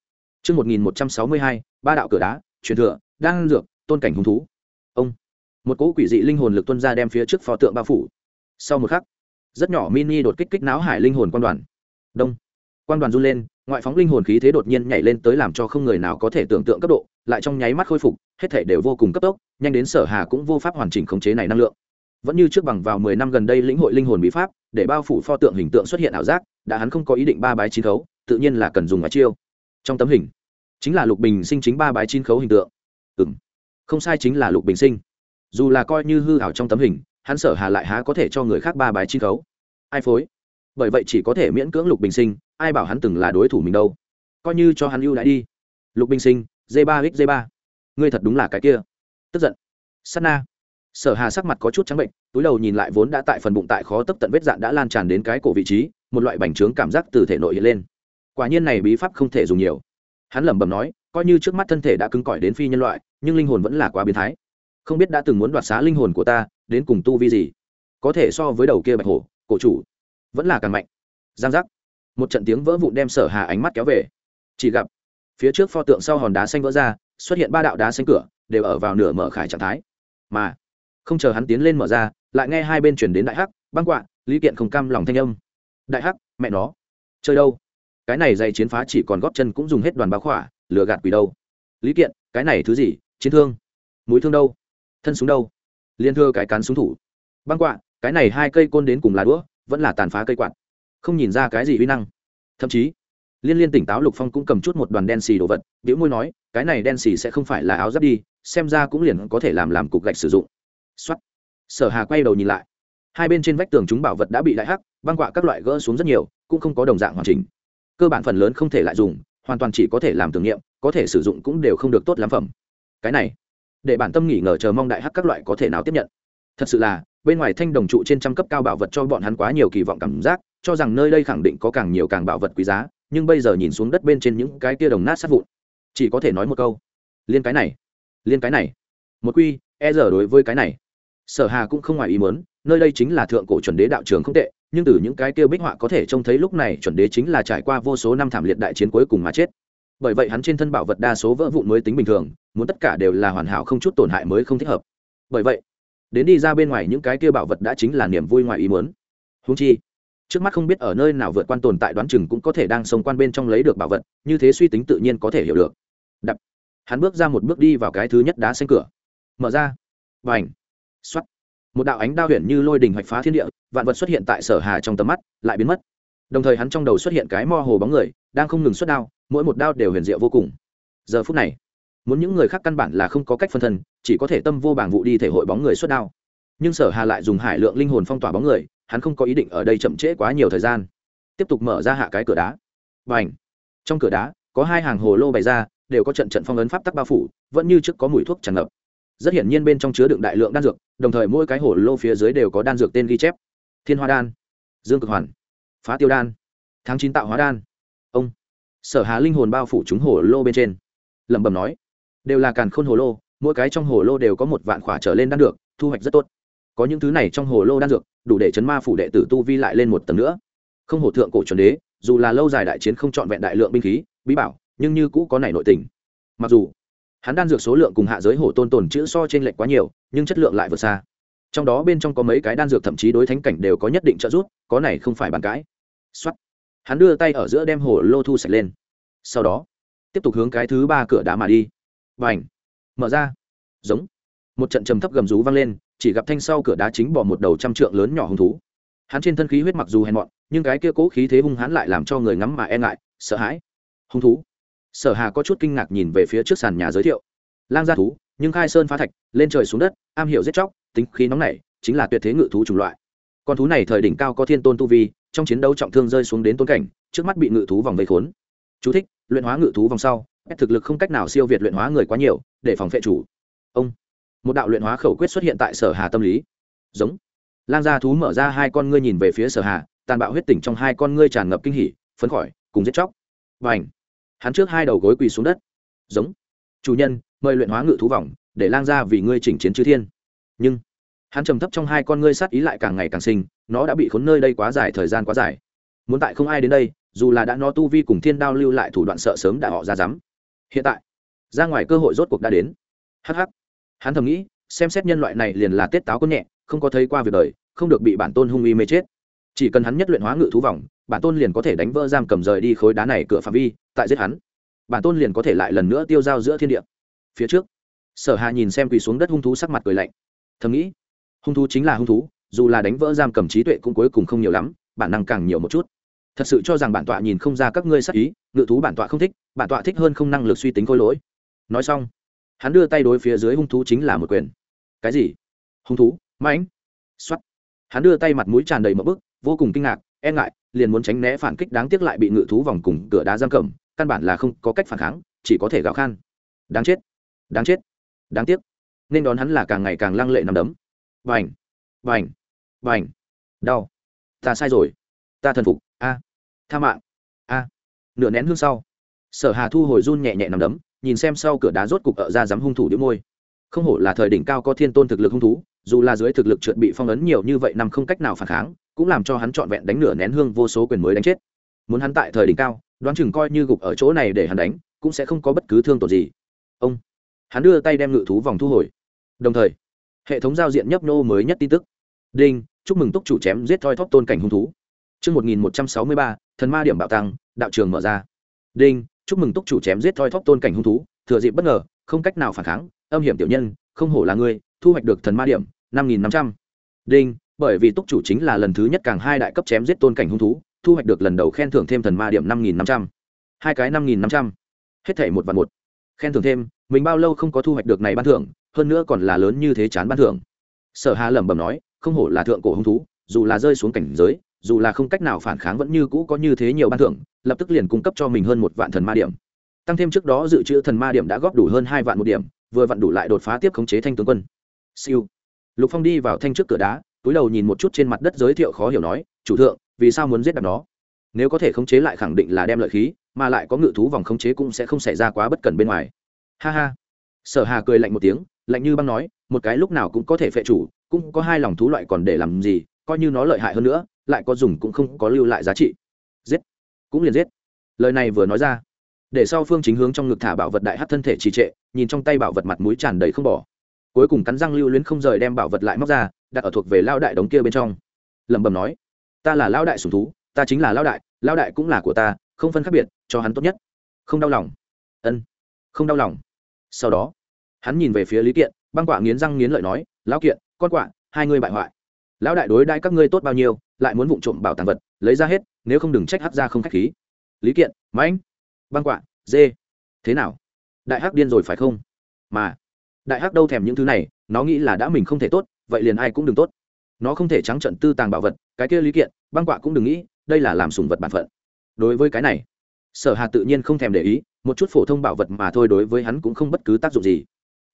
Chương một nghìn một trăm sáu mươi hai, ba đạo cửa đá, truyền thừa đang dược, tôn cảnh hung thú. Ông một cỗ quỷ dị linh hồn lực tuân ra đem phía trước pho tượng bao phủ. Sau một khắc, rất nhỏ mini đột kích kích náo hải linh hồn quan đoàn. Đông. Quan đoàn run lên, ngoại phóng linh hồn khí thế đột nhiên nhảy lên tới làm cho không người nào có thể tưởng tượng cấp độ, lại trong nháy mắt khôi phục, hết thể đều vô cùng cấp tốc, nhanh đến sở hà cũng vô pháp hoàn chỉnh khống chế này năng lượng. Vẫn như trước bằng vào mười năm gần đây lĩnh hội linh hồn bí pháp, để bao phủ pho tượng hình tượng xuất hiện ảo giác, đã hắn không có ý định ba bái chín khấu, tự nhiên là cần dùng ngoại chiêu. Trong tấm hình, chính là lục bình sinh chính ba bái chín khấu hình tượng. Ừ không sai chính là lục bình sinh dù là coi như hư ảo trong tấm hình, hắn sở hà lại há có thể cho người khác ba bài chi khấu. Ai phối? Bởi vậy chỉ có thể miễn cưỡng lục bình sinh, ai bảo hắn từng là đối thủ mình đâu. Coi như cho hắn ưu đãi đi. Lục bình sinh d ba x d ba ngươi thật đúng là cái kia. Tức giận. Sana. na. Sở hà sắc mặt có chút trắng bệnh, túi đầu nhìn lại vốn đã tại phần bụng tại khó tấp tận vết dạn đã lan tràn đến cái cổ vị trí, một loại bành trướng cảm giác từ thể nội hiện lên. Quả nhiên này bí pháp không thể dùng nhiều. Hắn lẩm bẩm nói, coi như trước mắt thân thể đã cứng cỏi đến phi nhân loại, nhưng linh hồn vẫn là quá biến thái không biết đã từng muốn đoạt xá linh hồn của ta, đến cùng tu vi gì? Có thể so với đầu kia bạch hổ, cổ chủ, vẫn là càng mạnh. Giang giác. Một trận tiếng vỡ vụn đem sở hà ánh mắt kéo về. Chỉ gặp, phía trước pho tượng sau hòn đá xanh vỡ ra, xuất hiện ba đạo đá xanh cửa, đều ở vào nửa mở khải trạng thái. Mà, không chờ hắn tiến lên mở ra, lại nghe hai bên chuyển đến đại hắc, băng quạ, lý kiện không cam lòng thanh âm. Đại hắc, mẹ nó, chơi đâu? Cái này dày chiến phá chỉ còn góp chân cũng dùng hết đoàn báo khỏa, lừa gạt quỷ đâu? Lý kiện, cái này thứ gì? Chiến thương. Mũi thương đâu? Thân súng đâu? Liên thưa cái cán súng thủ. Băng quạ, cái này hai cây côn đến cùng là đũa, vẫn là tàn phá cây quạt. Không nhìn ra cái gì uy năng. Thậm chí, liên liên tỉnh táo lục phong cũng cầm chút một đoàn đen xì đồ vật biểu môi nói, cái này đen xì sẽ không phải là áo giáp đi, xem ra cũng liền có thể làm làm cục gạch sử dụng. Xuất sở hà quay đầu nhìn lại. Hai bên trên vách tường chúng bảo vật đã bị đại hắc, băng quạ các loại gỡ xuống rất nhiều, cũng không có đồng dạng hoàn chỉnh. Cơ bản phần lớn không thể lại dùng, hoàn toàn chỉ có thể làm tưởng niệm, có thể sử dụng cũng đều không được tốt lắm phẩm. Cái này để bản tâm nghỉ ngờ chờ mong đại hắc các loại có thể nào tiếp nhận. Thật sự là, bên ngoài thanh đồng trụ trên trăm cấp cao bảo vật cho bọn hắn quá nhiều kỳ vọng cảm giác, cho rằng nơi đây khẳng định có càng nhiều càng bảo vật quý giá, nhưng bây giờ nhìn xuống đất bên trên những cái kia đồng nát sát vụn, chỉ có thể nói một câu. Liên cái này, liên cái này. Một quy e giờ đối với cái này. Sở hà cũng không ngoài ý muốn, nơi đây chính là thượng cổ chuẩn đế đạo trường không tệ, nhưng từ những cái kia bích họa có thể trông thấy lúc này, chuẩn đế chính là trải qua vô số năm thảm liệt đại chiến cuối cùng mà chết bởi vậy hắn trên thân bảo vật đa số vỡ vụn mới tính bình thường, muốn tất cả đều là hoàn hảo không chút tổn hại mới không thích hợp. Bởi vậy, đến đi ra bên ngoài những cái kia bảo vật đã chính là niềm vui ngoài ý muốn. Húng chi, trước mắt không biết ở nơi nào vượt quan tồn tại đoán chừng cũng có thể đang sống quan bên trong lấy được bảo vật, như thế suy tính tự nhiên có thể hiểu được. Đập, hắn bước ra một bước đi vào cái thứ nhất đá xanh cửa. Mở ra và ảnh x một đạo ánh đao huyền như lôi đình hoạch phá thiên địa, vạn vật xuất hiện tại sở hà trong tầm mắt, lại biến mất. Đồng thời hắn trong đầu xuất hiện cái mo hồ bóng người, đang không ngừng xuất đao mỗi một đao đều huyền diệu vô cùng. Giờ phút này, muốn những người khác căn bản là không có cách phân thân, chỉ có thể tâm vô bảng vụ đi thể hội bóng người xuất đao. Nhưng sở hà lại dùng hải lượng linh hồn phong tỏa bóng người, hắn không có ý định ở đây chậm trễ quá nhiều thời gian. Tiếp tục mở ra hạ cái cửa đá. Và ảnh trong cửa đá, có hai hàng hồ lô bày ra, đều có trận trận phong ấn pháp tắc bao phủ, vẫn như trước có mùi thuốc tràn ngập. Rất hiển nhiên bên trong chứa đựng đại lượng đan dược, đồng thời mỗi cái hồ lô phía dưới đều có đan dược tên ghi chép. Thiên hoa đan, dương cực hoàn, phá tiêu đan, tháng chín tạo hóa đan sở hà linh hồn bao phủ chúng hồ lô bên trên. Lẩm bẩm nói, đều là càn khôn hồ lô, mỗi cái trong hồ lô đều có một vạn khỏa trở lên đan được thu hoạch rất tốt. Có những thứ này trong hồ lô đan dược, đủ để chấn ma phủ đệ tử tu vi lại lên một tầng nữa. Không hổ thượng cổ chuẩn đế, dù là lâu dài đại chiến không trọn vẹn đại lượng binh khí, bí bảo, nhưng như cũ có này nội tình. Mặc dù, hắn đan dược số lượng cùng hạ giới hổ tôn tồn chữ so trên lệch quá nhiều, nhưng chất lượng lại vượt xa. Trong đó bên trong có mấy cái đan dược thậm chí đối thánh cảnh đều có nhất định trợ giúp, có này không phải bàn cãi. Xuất hắn đưa tay ở giữa đem hồ lô thu sạch lên. Sau đó, tiếp tục hướng cái thứ ba cửa đá mà đi. Và ảnh mở ra. Giống. Một trận trầm thấp gầm rú vang lên, chỉ gặp thanh sau cửa đá chính bỏ một đầu trăm trượng lớn nhỏ hung thú. Hắn trên thân khí huyết mặc dù hèn mọn, nhưng cái kia cố khí thế hung hắn lại làm cho người ngắm mà e ngại, sợ hãi. Hung thú. Sở hà có chút kinh ngạc nhìn về phía trước sàn nhà giới thiệu. Lang gia thú, nhưng khai sơn phá thạch, lên trời xuống đất, am hiểu giết chóc, tính khí nóng nảy, chính là tuyệt thế ngự thú chủng loại. Con thú này thời đỉnh cao có thiên tôn tu vi trong chiến đấu trọng thương rơi xuống đến tôn cảnh trước mắt bị ngự thú vòng vây khốn. Chú thích, luyện hóa ngự thú vòng sau thực lực không cách nào siêu việt luyện hóa người quá nhiều để phòng vệ chủ. Ông một đạo luyện hóa khẩu quyết xuất hiện tại sở hà tâm lý. Giống. Lang gia thú mở ra hai con ngươi nhìn về phía sở hà tàn bạo huyết tỉnh trong hai con ngươi tràn ngập kinh hỉ phấn khởi cùng giết chóc. Và ảnh hắn trước hai đầu gối quỳ xuống đất. Giống. Chủ nhân mời luyện hóa ngự thú vòng để lang gia vì ngươi chỉnh chiến chư thiên. Nhưng hắn trầm thấp trong hai con ngươi sát ý lại càng ngày càng sinh, nó đã bị khốn nơi đây quá dài, thời gian quá dài. Muốn tại không ai đến đây, dù là đã nó tu vi cùng thiên đao lưu lại thủ đoạn sợ sớm đã họ ra dám. Hiện tại, ra ngoài cơ hội rốt cuộc đã đến. Hh hắn thầm nghĩ, xem xét nhân loại này liền là tết táo có nhẹ, không có thấy qua việc đời, không được bị bản tôn hung uy mê chết. Chỉ cần hắn nhất luyện hóa ngự thú vòng, bản tôn liền có thể đánh vỡ giam cầm rời đi khối đá này cửa phạm vi, tại giết hắn. Bản tôn liền có thể lại lần nữa tiêu dao giữa thiên địa. Phía trước, sở hà nhìn xem quỳ xuống đất hung thú sắc mặt cười lạnh. Thầm nghĩ hung thú chính là hung thú, dù là đánh vỡ giam cầm trí tuệ cũng cuối cùng không nhiều lắm, bản năng càng nhiều một chút. Thật sự cho rằng bản tọa nhìn không ra các ngươi sắc ý, ngự thú bản tọa không thích, bản tọa thích hơn không năng lực suy tính khôi lỗi. Nói xong, hắn đưa tay đối phía dưới hung thú chính là một quyền. Cái gì? Hung thú? Mãnh? Xuất hắn đưa tay mặt mũi tràn đầy mỡ bức, vô cùng kinh ngạc e ngại, liền muốn tránh né phản kích đáng tiếc lại bị ngự thú vòng cùng cửa đá giam cầm, căn bản là không có cách phản kháng, chỉ có thể gào khan. Đáng chết. Đáng chết. Đáng tiếc. Nên đón hắn là càng ngày càng lăng lệ nằm đấm vành vành vành đau. Ta sai rồi. Ta thần phục. A. Tha mạng. A. Nửa nén hương sau, sở hà thu hồi run nhẹ nhẹ nằm đấm, nhìn xem sau cửa đá rốt cục ở ra dám hung thủ đĩu môi. Không hổ là thời đỉnh cao có thiên tôn thực lực hung thú, dù là dưới thực lực trượt bị phong ấn nhiều như vậy nằm không cách nào phản kháng, cũng làm cho hắn trọn vẹn đánh nửa nén hương vô số quyền mới đánh chết. Muốn hắn tại thời đỉnh cao, đoán chừng coi như gục ở chỗ này để hắn đánh, cũng sẽ không có bất cứ thương tổn gì. Ông. Hắn đưa tay đem ngự thú vòng thu hồi. Đồng thời hệ thống giao diện nhấp nô mới nhất tin tức đinh chúc mừng túc chủ chém giết thoi thóp tôn cảnh hung thú Chương 1163, thần ma điểm bạo tăng, đạo trường mở ra. Đinh, chúc mừng túc chủ chém giết thoi thóp tôn cảnh hung thú, thừa dịp bất ngờ, không cách nào phản kháng, âm hiểm tiểu nhân, không hổ là ngươi, thu hoạch được thần ma điểm, 5500. Đinh, bởi vì túc chủ chính là lần thứ nhất càng hai đại cấp chém giết tôn cảnh hung thú, thu hoạch được lần đầu khen thưởng thêm thần ma điểm 5500. Hai cái 5500. Hết thảy một và một. Khen thưởng thêm, mình bao lâu không có thu hoạch được này ban thưởng, hơn nữa còn là lớn như thế chán ban thưởng. Sở Hà lẩm bẩm nói, không hổ là thượng cổ hung thú, dù là rơi xuống cảnh giới, dù là không cách nào phản kháng vẫn như cũ có như thế nhiều ban thưởng lập tức liền cung cấp cho mình hơn một vạn thần ma điểm. Tăng thêm trước đó dự trữ thần ma điểm đã góp đủ hơn hai vạn một điểm vừa vặn đủ lại đột phá tiếp khống chế thanh tướng quân. Siêu. Lục phong đi vào thanh trước cửa đá túi đầu nhìn một chút trên mặt đất giới thiệu khó hiểu nói chủ thượng vì sao muốn giết đập nó? Nếu có thể khống chế lại khẳng định là đem lợi khí mà lại có ngự thú vòng khống chế cũng sẽ không xảy ra quá bất cần bên ngoài ha ha. Sở hà cười lạnh một tiếng, lạnh như băng nói, một cái lúc nào cũng có thể phệ chủ, cũng có hai lòng thú loại còn để làm gì, coi như nó lợi hại hơn nữa, lại có dùng cũng không có lưu lại giá trị. Giết. Cũng liền giết. Lời này vừa nói ra, để sau phương chính hướng trong ngực thả bảo vật đại hát thân thể trì trệ, nhìn trong tay bảo vật mặt mũi tràn đầy không bỏ. Cuối cùng cắn răng lưu luyến không rời đem bảo vật lại móc ra, đặt ở thuộc về lao đại đống kia bên trong. Lẩm bẩm nói, ta là lao đại sùng thú, ta chính là lao đại lao đại cũng là của ta, không phân khác biệt, cho hắn tốt nhất. Không đau lòng. Ân không đau lòng. Sau đó, hắn nhìn về phía lý kiện, băng quạ nghiến răng nghiến lợi nói, lão kiện, con quạ, hai người bại hoại. Lão đại đối đãi các ngươi tốt bao nhiêu, lại muốn vụng trộm bảo tàng vật, lấy ra hết, nếu không đừng trách hắc ra không khách khí. Lý kiện, mãnh. Băng quạ, dê, thế nào? Đại hắc điên rồi phải không? Mà, đại hắc đâu thèm những thứ này, nó nghĩ là đã mình không thể tốt, vậy liền ai cũng đừng tốt. Nó không thể trắng trận tư tàng bảo vật, cái kia lý kiện, băng quạ cũng đừng nghĩ, đây là làm sùng vật bản phận. Đối với cái này, sở hà tự nhiên không thèm để ý một chút phổ thông bảo vật mà thôi đối với hắn cũng không bất cứ tác dụng gì.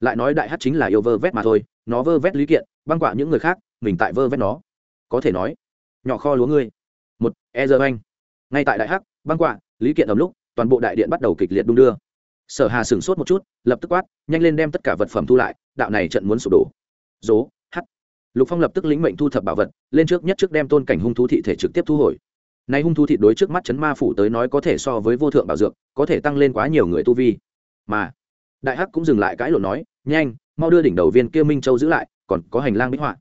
Lại nói đại hát chính là yêu vơ vét mà thôi, nó vơ vét lý kiện, băng quạ những người khác, mình tại vơ vét nó. Có thể nói, nhỏ kho lúa ngươi. Một e giờ anh. Ngay tại đại hắc băng quạ lý kiện ầm lúc, toàn bộ đại điện bắt đầu kịch liệt đung đưa. Sở hà sửng sốt một chút, lập tức quát, nhanh lên đem tất cả vật phẩm thu lại, đạo này trận muốn sụp đổ. Dố hắt lục phong lập tức lĩnh mệnh thu thập bảo vật, lên trước nhất trước đem tôn cảnh hung thú thị thể trực tiếp thu hồi nay hung thú thịt đối trước mắt chấn ma phủ tới nói có thể so với vô thượng bảo dược, có thể tăng lên quá nhiều người tu vi. Mà, đại hắc cũng dừng lại cãi lộn nói, nhanh, mau đưa đỉnh đầu viên kia minh châu giữ lại, còn có hành lang bích họa.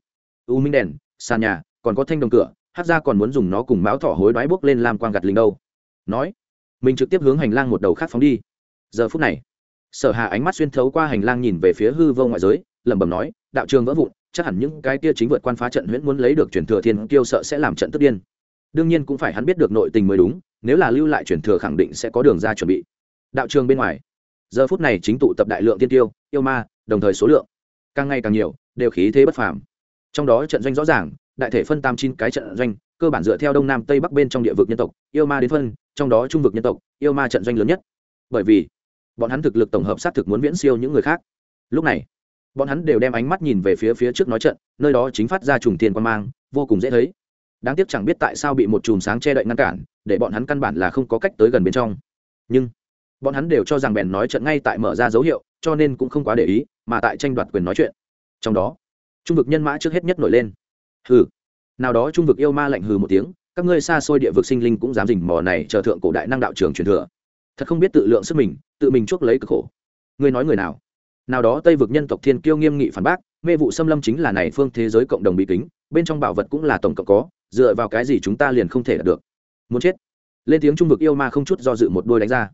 U minh đèn, sàn nhà, còn có thanh đồng cửa hát ra còn muốn dùng nó cùng máu thỏ hối đoái bốc lên làm quang gặt linh đâu. Nói, mình trực tiếp hướng hành lang một đầu khác phóng đi. Giờ phút này, sở hà ánh mắt xuyên thấu qua hành lang nhìn về phía hư vô ngoại giới, lẩm bẩm nói, đạo trường vỡ vụn, chắc hẳn những cái kia chính vượt quan phá trận huyễn muốn lấy được truyền thừa thiên kiêu sợ sẽ làm trận tức điên đương nhiên cũng phải hắn biết được nội tình mới đúng, nếu là lưu lại truyền thừa khẳng định sẽ có đường ra chuẩn bị. Đạo trường bên ngoài, giờ phút này chính tụ tập đại lượng tiên tiêu, yêu ma, đồng thời số lượng, càng ngày càng nhiều, đều khí thế bất phàm. Trong đó trận doanh rõ ràng, đại thể phân tam chín cái trận doanh, cơ bản dựa theo đông nam tây bắc bên trong địa vực nhân tộc, yêu ma đến phân, trong đó trung vực nhân tộc, yêu ma trận doanh lớn nhất. Bởi vì, bọn hắn thực lực tổng hợp xác thực muốn viễn siêu những người khác. Lúc này, bọn hắn đều đem ánh mắt nhìn về phía phía trước nói trận, nơi đó chính phát ra trùng tiền quan mang, vô cùng dễ thấy đáng tiếc chẳng biết tại sao bị một chùm sáng che đậy ngăn cản, để bọn hắn căn bản là không có cách tới gần bên trong. Nhưng, bọn hắn đều cho rằng bèn nói trận ngay tại mở ra dấu hiệu, cho nên cũng không quá để ý, mà tại tranh đoạt quyền nói chuyện. Trong đó, trung vực nhân mã trước hết nhất nổi lên. Hừ. Nào đó trung vực yêu ma lạnh hừ một tiếng, các ngươi xa xôi địa vực sinh linh cũng dám dình mò này chờ thượng cổ đại năng đạo trường truyền thừa. Thật không biết tự lượng sức mình, tự mình chuốc lấy cực khổ. Ngươi nói người nào? Nào đó tây vực nhân tộc thiên kiêu nghiêm nghị phản bác, mê vụ xâm lâm chính là này phương thế giới cộng đồng bí kính, bên trong bảo vật cũng là tổng cộng có dựa vào cái gì chúng ta liền không thể đạt được? Muốn chết. Lên tiếng trung vực yêu ma không chút do dự một đôi đánh ra.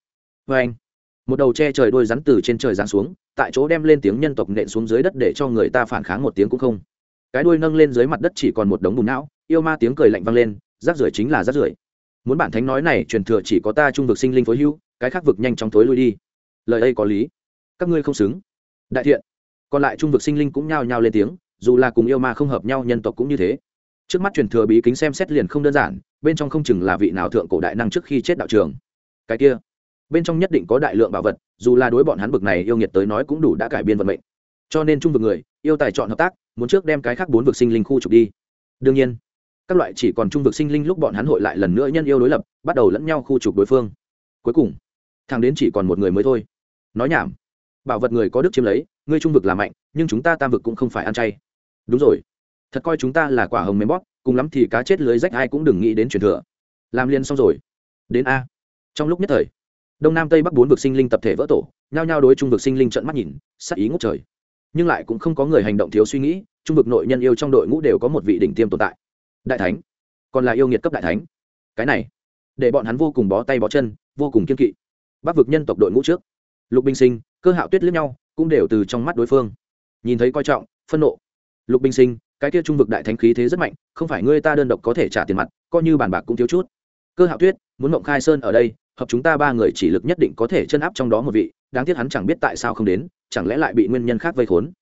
Vê anh, một đầu che trời đôi rắn từ trên trời giáng xuống, tại chỗ đem lên tiếng nhân tộc nện xuống dưới đất để cho người ta phản kháng một tiếng cũng không. Cái đuôi nâng lên dưới mặt đất chỉ còn một đống bùn não, yêu ma tiếng cười lạnh vang lên rác rưởi chính là rác rưởi. Muốn bản thánh nói này, truyền thừa chỉ có ta trung vực sinh linh phối hưu cái khác vực nhanh chóng thối lui đi. Lời ấy có lý. Các ngươi không xứng. Đại thiện. Còn lại trung vực sinh linh cũng nhao nhao lên tiếng, dù là cùng yêu ma không hợp nhau, nhân tộc cũng như thế trước mắt truyền thừa bí kính xem xét liền không đơn giản, bên trong không chừng là vị nào thượng cổ đại năng trước khi chết đạo trường. Cái kia, bên trong nhất định có đại lượng bảo vật, dù là đối bọn hắn bực này yêu nghiệt tới nói cũng đủ đã cải biên vận mệnh. Cho nên trung vực người, yêu tài chọn hợp tác, muốn trước đem cái khác bốn vực sinh linh khu trục đi. Đương nhiên, các loại chỉ còn trung vực sinh linh lúc bọn hắn hội lại lần nữa nhân yêu đối lập, bắt đầu lẫn nhau khu trục đối phương. Cuối cùng thằng đến chỉ còn một người mới thôi. Nói nhảm, bảo vật người có đức chiếm lấy ngươi trung vực là mạnh, nhưng chúng ta tam vực cũng không phải ăn chay. Đúng rồi thật coi chúng ta là quả hồng mềm bóp, cùng lắm thì cá chết lưới rách ai cũng đừng nghĩ đến truyền thừa. Làm liền xong rồi. Đến a. Trong lúc nhất thời, đông nam tây bắc bốn vực sinh linh tập thể vỡ tổ, nhao nhao đối trung vực sinh linh trận mắt nhìn, sắc ý ngốc trời. Nhưng lại cũng không có người hành động thiếu suy nghĩ, trung vực nội nhân yêu trong đội ngũ đều có một vị đỉnh tiêm tồn tại. Đại thánh. Còn là yêu nghiệt cấp đại thánh. Cái này, để bọn hắn vô cùng bó tay bó chân, vô cùng kiên kỵ. Bắc vực nhân tộc đội ngũ trước. Lục binh sinh, cơ hạo tuyết lướt nhau, cũng đều từ trong mắt đối phương. Nhìn thấy coi trọng phân nộ. Lục binh sinh cái kia trung vực đại thánh khí thế rất mạnh, không phải ngươi ta đơn độc có thể trả tiền mặt, coi như bàn bạc cũng thiếu chút. Cơ hạo tuyết, muốn mộng khai sơn ở đây, hợp chúng ta ba người chỉ lực nhất định có thể chân áp trong đó một vị, đáng tiếc hắn chẳng biết tại sao không đến, chẳng lẽ lại bị nguyên nhân khác vây khốn.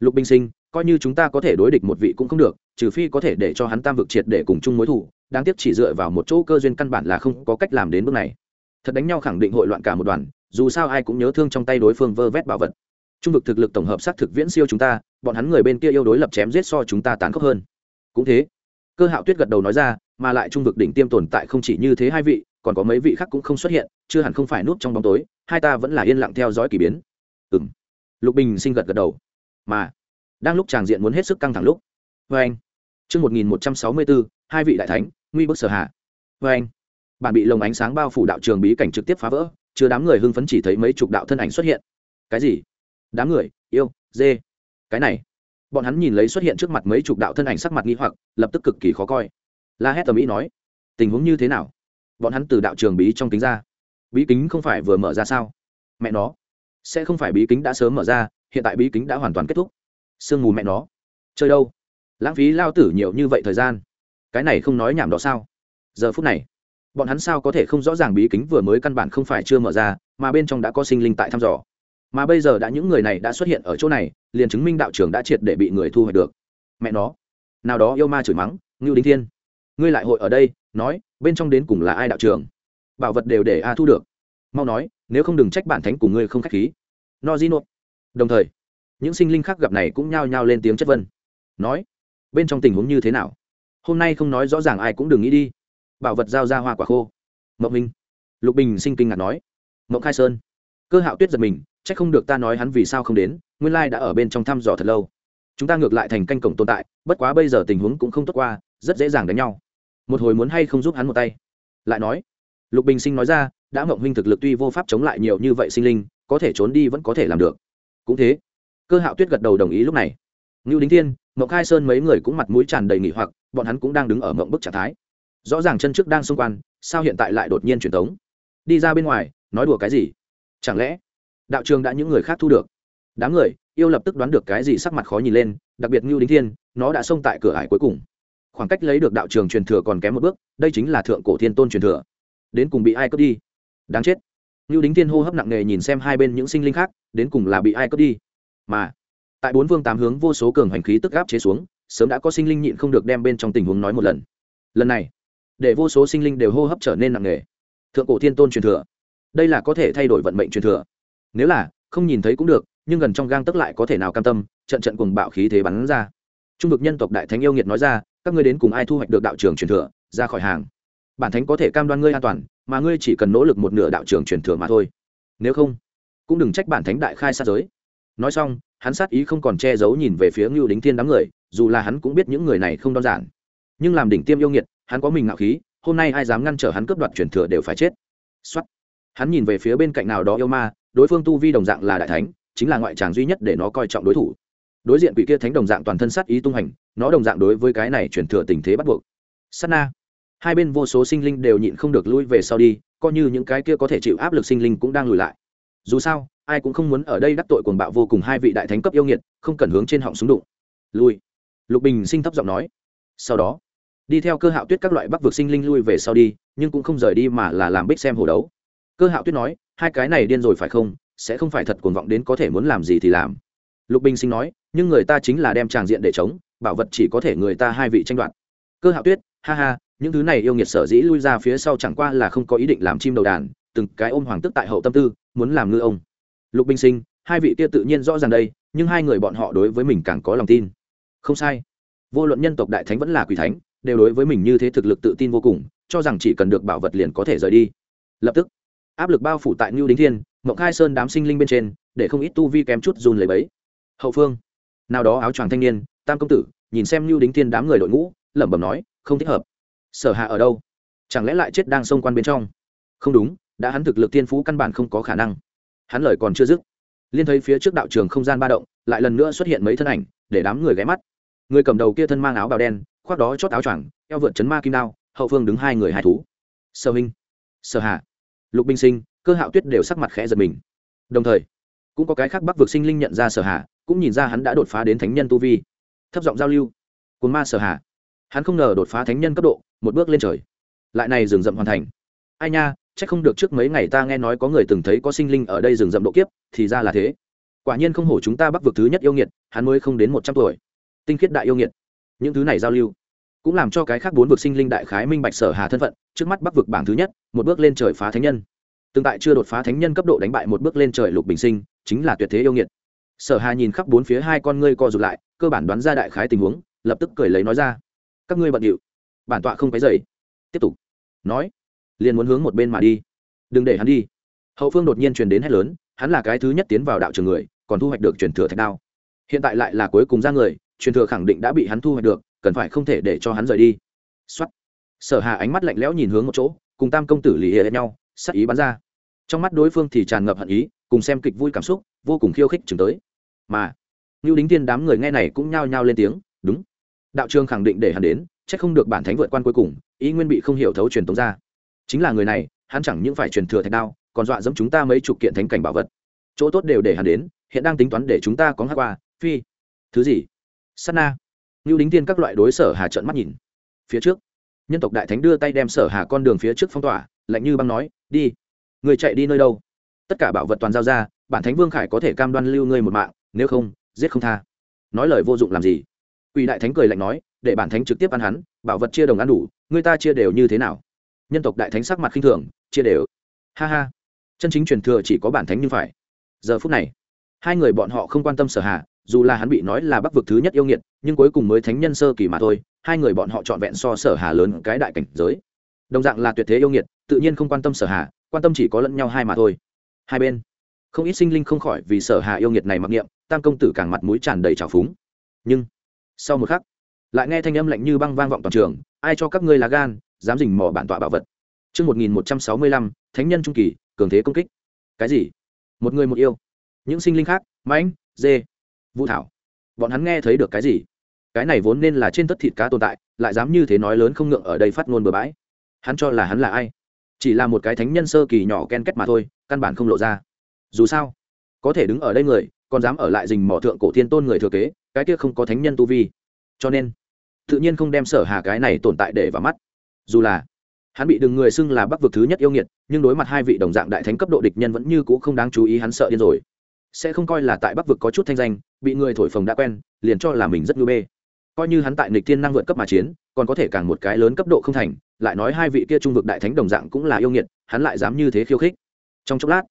Lục binh sinh, coi như chúng ta có thể đối địch một vị cũng không được, trừ phi có thể để cho hắn tam vực triệt để cùng chung mối thủ đáng tiếc chỉ dựa vào một chỗ cơ duyên căn bản là không có cách làm đến bước này. Thật đánh nhau khẳng định hội loạn cả một đoàn, dù sao ai cũng nhớ thương trong tay đối phương vơ vét bảo vật trung vực thực lực tổng hợp xác thực viễn siêu chúng ta, bọn hắn người bên kia yêu đối lập chém giết so chúng ta tán khốc hơn. Cũng thế, cơ hạo tuyết gật đầu nói ra, mà lại trung vực đỉnh tiêm tồn tại không chỉ như thế hai vị, còn có mấy vị khác cũng không xuất hiện, chưa hẳn không phải núp trong bóng tối, hai ta vẫn là yên lặng theo dõi k ỳ biến. Ừ m lục bình sinh gật gật đầu. Mà, đang lúc tràng diện muốn hết sức căng thẳng lúc vê anh. Chương một nghìn một trăm sáu mươi bốn hai vị đại thánh, nguy bức sở hạ. Vê anh. Bản bị lồng ánh sáng bao phủ đạo trường bí cảnh trực tiếp phá vỡ, chưa đám người hưng phấn chỉ thấy mấy chục đạo thân ảnh xuất hiện. Cái gì? Đám người, yêu, dê. Cái này, bọn hắn nhìn lấy xuất hiện trước mặt mấy chục đạo thân ảnh sắc mặt nghi hoặc, lập tức cực kỳ khó coi. La hét tầm ý nói, tình huống như thế nào? Bọn hắn từ đạo trường bí trong kính ra. Bí kính không phải vừa mở ra sao? Mẹ nó, sẽ không phải bí kính đã sớm mở ra, hiện tại bí kính đã hoàn toàn kết thúc. Sương mù mẹ nó, chơi đâu? Lãng phí lao tử nhiều như vậy thời gian. Cái này không nói nhảm đó sao? Giờ phút này, bọn hắn sao có thể không rõ ràng bí kính vừa mới căn bản không phải chưa mở ra, mà bên trong đã có sinh linh tại thăm dò mà bây giờ đã những người này đã xuất hiện ở chỗ này liền chứng minh đạo trưởng đã triệt để bị người thu hoạch được. Mẹ nó. Nào đó yêu ma chửi mắng ngưu đính thiên. Ngươi lại hội ở đây nói bên trong đến cùng là ai đạo trưởng, bảo vật đều để a thu được. Mau nói nếu không đừng trách bản thánh của ngươi không k h á c h khí. No di nộp đồng thời những sinh linh khác gặp này cũng nhao nhao lên tiếng chất vân nói bên trong tình huống như thế nào? Hôm nay không nói rõ ràng ai cũng đừng nghĩ đi. Bảo vật giao ra hoa quả khô. Mậu minh. Lục bình sinh kinh ngạc nói. Mậu khai sơn. Cơ hạo tuyết giật mình c h ắ c không được ta nói hắn vì sao không đến, nguyên lai đã ở bên trong thăm dò thật lâu. Chúng ta ngược lại thành canh cổng tồn tại, bất quá bây giờ tình huống cũng không tốt qua, rất dễ dàng đánh nhau. Một hồi muốn hay không giúp hắn một tay? Lại nói, lục bình sinh nói ra, đã mộng huynh thực lực tuy vô pháp chống lại nhiều như vậy sinh linh, có thể trốn đi vẫn có thể làm được. Cũng thế, cơ hạo tuyết gật đầu đồng ý lúc này. Ngưu đính thiên mộng khai sơn mấy người cũng mặt mũi tràn đầy nghỉ hoặc, bọn hắn cũng đang đứng ở mộng bức trạng thái. Rõ ràng chân trước đang xung quanh, sao hiện tại lại đột nhiên truyền tống? Đi ra bên ngoài, nói đùa cái gì? Chẳng lẽ đạo trường đã những người khác thu được. Đám người, yêu lập tức đoán được cái gì sắc mặt khó nhìn lên, đặc biệt ngưu đính thiên, nó đã xông tại cửa ải cuối cùng. Khoảng cách lấy được đạo trường truyền thừa còn kém một bước, đây chính là thượng cổ thiên tôn truyền thừa. Đến cùng bị ai cướp đi? Đáng chết. Ngưu đính thiên hô hấp nặng nề nhìn xem hai bên những sinh linh khác, đến cùng là bị ai cướp đi? Mà, tại bốn vương tám hướng vô số cường hành khí tức gáp chế xuống, sớm đã có sinh linh nhịn không được đem bên trong tình huống nói một lần. Lần này, để vô số sinh linh đều hô hấp trở nên nặng nề. Thượng cổ thiên tôn truyền thừa. Đây là có thể thay đổi vận mệnh truyền thừa nếu là, không nhìn thấy cũng được, nhưng gần trong gang tức lại có thể nào cam tâm, trận trận cùng bạo khí thế bắn ra. Trung vực nhân tộc đại thánh yêu nghiệt nói ra, các ngươi đến cùng ai thu hoạch được đạo trường truyền thừa, ra khỏi hàng. Bản thánh có thể cam đoan ngươi an toàn, mà ngươi chỉ cần nỗ lực một nửa đạo trường truyền thừa mà thôi. Nếu không, cũng đừng trách bản thánh đại khai sát giới. Nói xong, hắn sát ý không còn che giấu nhìn về phía ngưu đính thiên đám người, dù là hắn cũng biết những người này không đơn giản. Nhưng làm đỉnh tiêm yêu nghiệt, hắn có mình ngạo khí, hôm nay ai dám ngăn trở hắn cướp đoạt truyền thừa đều phải chết. Xuất hắn nhìn về phía bên cạnh nào đó yêu ma đối phương tu vi đồng dạng là đại thánh, chính là ngoại tràng duy nhất để nó coi trọng đối thủ. Đối diện quỷ kia thánh đồng dạng toàn thân sát ý tung hành, nó đồng dạng đối với cái này chuyển thừa tình thế bắt buộc. Sát na. Hai bên vô số sinh linh đều nhịn không được lui về sau đi, coi như những cái kia có thể chịu áp lực sinh linh cũng đang lùi lại. Dù sao, ai cũng không muốn ở đây đắc tội cuồng bạo vô cùng hai vị đại thánh cấp yêu nghiệt, không cần hướng trên họng súng đụng. Lui. Lục bình sinh thấp giọng nói. Sau đó, đi theo cơ hạo tuyết các loại bắc vực sinh linh lui về sau đi, nhưng cũng không rời đi mà là làm bích xem hồ đấu cơ hạo tuyết nói, hai cái này điên rồi phải không? Sẽ không phải thật cuồng vọng đến có thể muốn làm gì thì làm. Lục bình sinh nói, nhưng người ta chính là đem tràng diện để chống, bảo vật chỉ có thể người ta hai vị tranh đoạt. Cơ hạo tuyết, ha ha, những thứ này yêu nghiệt sở dĩ lui ra phía sau chẳng qua là không có ý định làm chim đầu đàn, từng cái ôm hoàng tức tại hậu tâm tư, muốn làm ngư ông. Lục bình sinh, hai vị kia tự nhiên rõ ràng đây, nhưng hai người bọn họ đối với mình càng có lòng tin. Không sai. Vô luận nhân tộc đại thánh vẫn là quỷ thánh, đều đối với mình như thế thực lực tự tin vô cùng, cho rằng chỉ cần được bảo vật liền có thể rời đi. Lập tức áp lực bao phủ tại ngưu đính thiên, mộng khai sơn đám sinh linh bên trên, để không ít tu vi kém chút run lấy bấy hậu phương, nào đó áo choàng thanh niên, tam công tử, nhìn xem ngưu đính thiên đám người đội ngũ, lẩm bẩm nói, không thích hợp. Sở hạ ở đâu? Chẳng lẽ lại chết đang xông quan bên trong? Không đúng, đã hắn thực lực tiên phú căn bản không có khả năng. Hắn lời còn chưa dứt, liên thấy phía trước đạo trường không gian ba động, lại lần nữa xuất hiện mấy thân ảnh, để đám người ghé mắt. Người cầm đầu kia thân mang áo bào đen, khoác đó chót áo choàng, eo vượt chấn ma kim đao, hậu phương đứng hai người hai thú. Sở minh, Sở hạ lục binh sinh, cơ hạo tuyết đều sắc mặt khẽ giật mình. Đồng thời, cũng có cái khác bắc vực sinh linh nhận ra sở hạ cũng nhìn ra hắn đã đột phá đến thánh nhân tu vi. Thấp giọng giao lưu cồn ma sở hạ hắn không ngờ đột phá thánh nhân cấp độ, một bước lên trời. Lại này rừng rậm hoàn thành. Ai nha, chắc không được trước mấy ngày ta nghe nói có người từng thấy có sinh linh ở đây rừng rậm độ kiếp, thì ra là thế. Quả nhiên không hổ chúng ta bắc vực thứ nhất yêu nghiệt, hắn mới không đến một trăm tuổi. Tinh khiết đại yêu nghiệt. Những thứ này giao lưu cũng làm cho cái khác bốn vực sinh linh đại khái minh bạch sở hà thân phận, trước mắt bắc vực bảng thứ nhất, một bước lên trời phá thánh nhân. Tương tại chưa đột phá thánh nhân cấp độ đánh bại một bước lên trời lục bình sinh, chính là tuyệt thế yêu nghiệt. Sở hà nhìn khắp bốn phía hai con ngươi co rụt lại, cơ bản đoán ra đại khái tình huống, lập tức cười lấy nói ra. Các ngươi bận điệu. Bản tọa không phải dậy tiếp tục. Nói. Liền muốn hướng một bên mà đi. Đừng để hắn đi. Hậu phương đột nhiên truyền đến hết lớn, hắn là cái thứ nhất tiến vào đạo trường người, còn thu hoạch được truyền thừa thạch đao. Hiện tại lại là cuối cùng ra người, truyền thừa khẳng định đã bị hắn thu hoạch được cần phải không thể để cho hắn rời đi. Xuất sở hà ánh mắt lạnh lẽo nhìn hướng một chỗ, cùng tam công tử lì hệ nhau sắc ý bắn ra. Trong mắt đối phương thì tràn ngập hận ý, cùng xem kịch vui cảm xúc, vô cùng khiêu khích chừng tới. Mà như đính tiên đám người nghe này cũng nhao nhao lên tiếng, đúng. Đạo trường khẳng định để hắn đến, chắc không được bản thánh vượt quan cuối cùng, ý nguyên bị không hiểu thấu truyền tống ra. Chính là người này, hắn chẳng những phải truyền thừa thạch đao, còn dọa dẫm chúng ta mấy chục kiện thánh cảnh bảo vật. Chỗ tốt đều để hắn đến, hiện đang tính toán để chúng ta có hát qua, phi. Thứ gì? Sana ngưu đính tiên các loại đối sở hà trợn mắt nhìn. Phía trước, nhân tộc đại thánh đưa tay đem sở hà con đường phía trước phong tỏa, lạnh như băng nói, đi, người chạy đi nơi đâu? Tất cả bảo vật toàn giao ra, bản thánh vương khải có thể cam đoan lưu ngươi một mạng, nếu không, giết không tha. Nói lời vô dụng làm gì? Quỷ đại thánh cười lạnh nói, để bản thánh trực tiếp ăn hắn, bảo vật chia đồng ăn đủ, người ta chia đều như thế nào? Nhân tộc đại thánh sắc mặt khinh thường, chia đều. Ha ha. Chân chính truyền thừa chỉ có bản thánh như phải. Giờ phút này, hai người bọn họ không quan tâm sở hà dù là hắn bị nói là bắc vực thứ nhất yêu nghiệt nhưng cuối cùng mới thánh nhân sơ kỳ mà thôi hai người bọn họ trọn vẹn so sở hà lớn cái đại cảnh giới đồng dạng là tuyệt thế yêu nghiệt tự nhiên không quan tâm sở hà quan tâm chỉ có lẫn nhau hai mà thôi hai bên không ít sinh linh không khỏi vì sở hà yêu nghiệt này mặc niệm tam công tử càng mặt mũi tràn đầy trào phúng nhưng sau một khắc lại nghe thanh âm lạnh như băng vang vọng toàn trường ai cho các ngươi là gan dám dình mỏ bản tọa bảo vật Trước 1165, Thánh nhân trung kỳ, cường thế công kích. Cái gì? Một người một yêu. Những sinh linh khác, mãnh, dê, vũ thảo. Bọn hắn nghe thấy được cái gì? Cái này vốn nên là trên tất thịt cá tồn tại, lại dám như thế nói lớn không ngượng ở đây phát ngôn bừa bãi. Hắn cho là hắn là ai? Chỉ là một cái thánh nhân sơ kỳ nhỏ ken kết mà thôi, căn bản không lộ ra. Dù sao, có thể đứng ở đây người, còn dám ở lại rình mỏ thượng cổ thiên tôn người thừa kế, cái kia không có thánh nhân tu vi. Cho nên, tự nhiên không đem sở hà cái này tồn tại để vào mắt dù là hắn bị đừng người xưng là bắc vực thứ nhất yêu nghiệt nhưng đối mặt hai vị đồng dạng đại thánh cấp độ địch nhân vẫn như c ũ không đáng chú ý hắn sợ điên rồi sẽ không coi là tại bắc vực có chút thanh danh, bị người thổi phồng đã quen, liền cho là mình rất nhu bê. Coi như hắn tại nịch thiên năng vượt cấp mà chiến, còn có thể càng một cái lớn cấp độ không thành, lại nói hai vị kia trung vực đại thánh đồng dạng cũng là yêu nghiệt, hắn lại dám như thế khiêu khích. Trong chốc lát,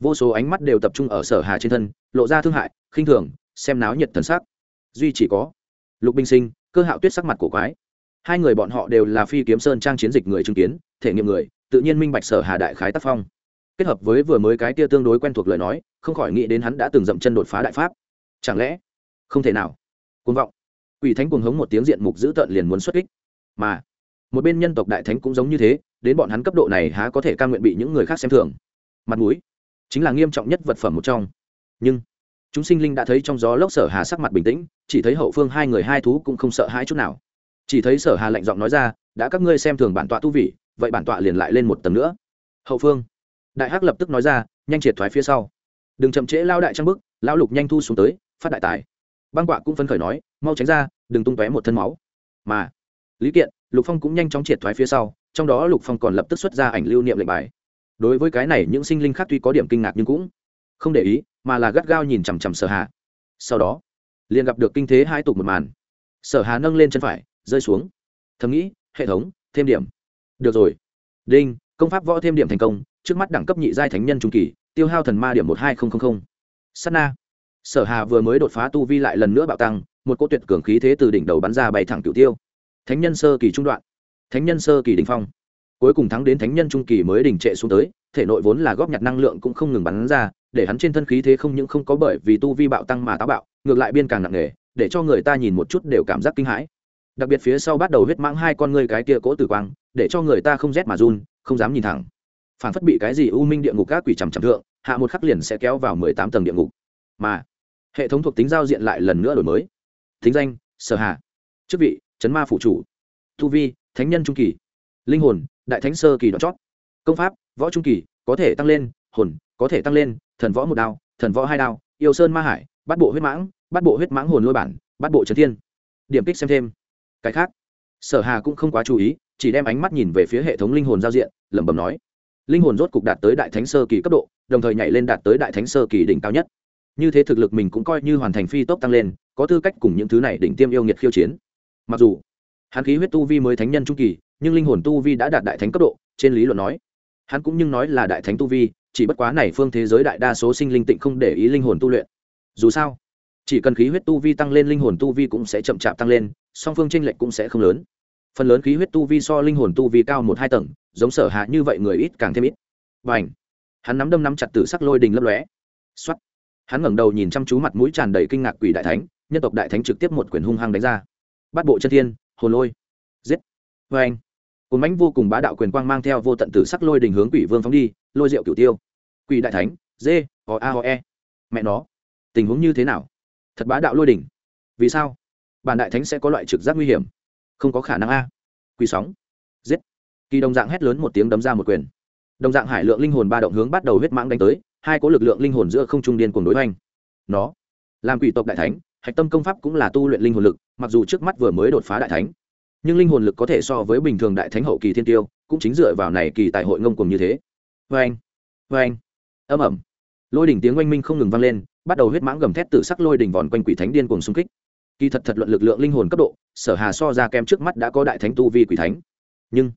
vô số ánh mắt đều tập trung ở sở hà trên thân, lộ ra thương hại, khinh thường, xem náo nhiệt thần sắc. Duy chỉ có lục binh sinh, cơ hạo tuyết sắc mặt của quái. Hai người bọn họ đều là phi kiếm sơn trang chiến dịch người chứng kiến, thể nghiệm người, tự nhiên minh bạch sở hà đại khái tác phong kết hợp với vừa mới cái kia tương đối quen thuộc lời nói, không khỏi nghĩ đến hắn đã từng dậm chân đột phá đại pháp. Chẳng lẽ, không thể nào? Côn vọng. Ủy thánh cuồng hống một tiếng diện mục dữ tợn liền muốn xuất kích. Mà, một bên nhân tộc đại thánh cũng giống như thế, đến bọn hắn cấp độ này há có thể ca nguyện bị những người khác xem thường. Mặt mũi, chính là nghiêm trọng nhất vật phẩm một trong. Nhưng, chúng sinh linh đã thấy trong gió lốc sở hà sắc mặt bình tĩnh, chỉ thấy hậu phương hai người hai thú cũng không sợ hãi chút nào. Chỉ thấy sở hà lạnh giọng nói ra, đã các ngươi xem thường bản tọa tu vị, vậy bản tọa liền lại lên một tầng nữa. Hậu phương đại hắc lập tức nói ra, nhanh triệt thoái phía sau. Đừng chậm trễ lao đại trang bức lao lục nhanh thu xuống tới, phát đại tài. Băng quạ cũng phấn khởi nói, mau tránh ra, đừng tung tóe một thân máu. Mà, lý kiện, lục phong cũng nhanh chóng triệt thoái phía sau, trong đó lục phong còn lập tức xuất ra ảnh lưu niệm lệnh bài. Đối với cái này, những sinh linh khác tuy có điểm kinh ngạc nhưng cũng không để ý, mà là gắt gao nhìn chằm chằm sở hà. Sau đó, liền gặp được kinh thế hai tục một màn. Sở hà nâng lên chân phải, rơi xuống. Thầm nghĩ, hệ thống, thêm điểm. Được rồi. Đinh, công pháp võ thêm điểm thành công trước mắt đẳng cấp nhị giai thánh nhân trung kỳ, tiêu hao thần ma điểm một hai nghìn sắt na sở hà vừa mới đột phá tu vi lại lần nữa bạo tăng, một cỗ tuyệt cường khí thế từ đỉnh đầu bắn ra bay thẳng cửu tiêu. Thánh nhân sơ kỳ trung đoạn. Thánh nhân sơ kỳ đỉnh phong. Cuối cùng thắng đến thánh nhân trung kỳ mới đỉnh trệ xuống tới, thể nội vốn là góp nhặt năng lượng cũng không ngừng bắn ra, để hắn trên thân khí thế không những không có bởi vì tu vi bạo tăng mà táo bạo, ngược lại biên càng nặng nề, để cho người ta nhìn một chút đều cảm giác kinh hãi. Đặc biệt phía sau bắt đầu huyết mãng hai con ngươi cái kia cỗ tử quang, để cho người ta không rét mà run, không dám nhìn thẳng phản phất bị cái gì u minh địa ngục các quỷ trầm trầm thượng, hạ một khắc liền sẽ kéo vào mười tám tầng địa ngục. Mà, hệ thống thuộc tính giao diện lại lần nữa đổi mới. Thính danh, sở hạ chức vị, chấn ma phụ chủ. Tu vi, thánh nhân trung kỳ. Linh hồn, đại thánh sơ kỳ đoạn chót. Công pháp, võ trung kỳ, có thể tăng lên, hồn, có thể tăng lên, thần võ một đao, thần võ hai đao, yêu sơn ma hải bắt bộ huyết mãng bắt bộ huyết mãng hồn lôi bản bắt bộ trấn thiên. Điểm kích xem thêm. Cái khác, sở hà cũng không quá chú ý, chỉ đem ánh mắt nhìn về phía hệ thống linh hồn giao diện, lẩm bẩm nói linh hồn rốt cục đạt tới đại thánh sơ kỳ cấp độ, đồng thời nhảy lên đạt tới đại thánh sơ kỳ đỉnh cao nhất. Như thế thực lực mình cũng coi như hoàn thành phi tốc tăng lên, có tư cách cùng những thứ này đỉnh tiêm yêu nghiệt khiêu chiến. Mặc dù, hắn khí huyết tu vi mới thánh nhân trung kỳ, nhưng linh hồn tu vi đã đạt đại thánh cấp độ, trên lý luận nói, hắn cũng nhưng nói là đại thánh tu vi, chỉ bất quá này phương thế giới đại đa số sinh linh tịnh không để ý linh hồn tu luyện. Dù sao, chỉ cần khí huyết tu vi tăng lên, linh hồn tu vi cũng sẽ chậm chạp tăng lên, song phương tranh lệch cũng sẽ không lớn phần lớn khí huyết tu vi so linh hồn tu vi cao một hai tầng, giống sở hạ như vậy người ít càng thêm ít. Và ảnh hắn nắm đâm nắm chặt tử sắc lôi đình lấp lóe. X hắn ngẩng đầu nhìn chăm chú mặt mũi tràn đầy kinh ngạc quỷ đại thánh, nhân tộc đại thánh trực tiếp một quyền hung hăng đánh ra. Bắt bộ chân thiên, hồn lôi. Giết! Vê anh cồn bánh vô cùng bá đạo quyền quang mang theo vô tận tử sắc lôi đình hướng quỷ vương phóng đi, lôi rượu cửu tiêu. Quỷ đại thánh, dê, o a o e. Mẹ nó! Tình huống như thế nào? Thật bá đạo lôi đỉnh vì sao? Bản đại thánh sẽ có loại trực giác nguy hiểm không có khả năng a. Quỳ sóng. Giết. Kỳ đồng dạng hét lớn một tiếng đấm ra một quyền. Đồng dạng hải lượng linh hồn ba động hướng bắt đầu huyết mãng đánh tới, hai có lực lượng linh hồn giữa không trung điên cùng đối hoành. Nó, làm quỷ tộc đại thánh, hạch tâm công pháp cũng là tu luyện linh hồn lực, mặc dù trước mắt vừa mới đột phá đại thánh, nhưng linh hồn lực có thể so với bình thường đại thánh hậu kỳ thiên tiêu, cũng chính dựa vào này kỳ tại hội ngông cùng như thế. Vê anh vê anh âm ẩm lôi đỉnh tiếng oanh minh không ngừng vang lên, bắt đầu huyết mãng gầm thét tự sắc lôi đỉnh vòn quanh quỷ thánh điên cùng xung kích. Kỳ thật thật luận lực lượng linh hồn cấp độ sở hà so ra kem trước mắt đã có đại thánh tu vi quỷ thánh. Nhưng,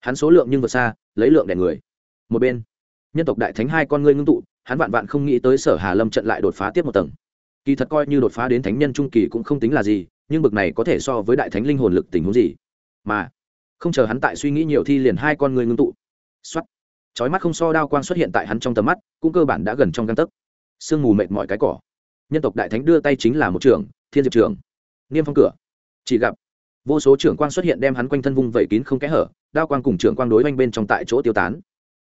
hắn số lượng nhưng vượt xa, lấy lượng đèn người. Một bên, nhân tộc đại thánh hai con ngươi ngưng tụ, hắn vạn vạn không nghĩ tới sở hà lâm trận lại đột phá tiếp một tầng. Kỳ thật coi như đột phá đến thánh nhân trung kỳ cũng không tính là gì, nhưng bực này có thể so với đại thánh linh hồn lực tình huống gì. Mà, không chờ hắn tại suy nghĩ nhiều thi liền hai con ngươi ngưng tụ. Xuất chói mắt không so đao quang xuất hiện tại hắn trong tầm mắt, cũng cơ bản đã gần trong găng tấc. Sương mù mệt mỏi cái cỏ. Nhân tộc đại thánh đưa tay chính là một trường, thiên diệp trường. Niêm phong cửa chỉ gặp, vô số trưởng quang xuất hiện đem hắn quanh thân vung vẩy kín không kẽ hở, đao quang cùng trưởng quang đối oanh bên trong tại chỗ tiêu tán.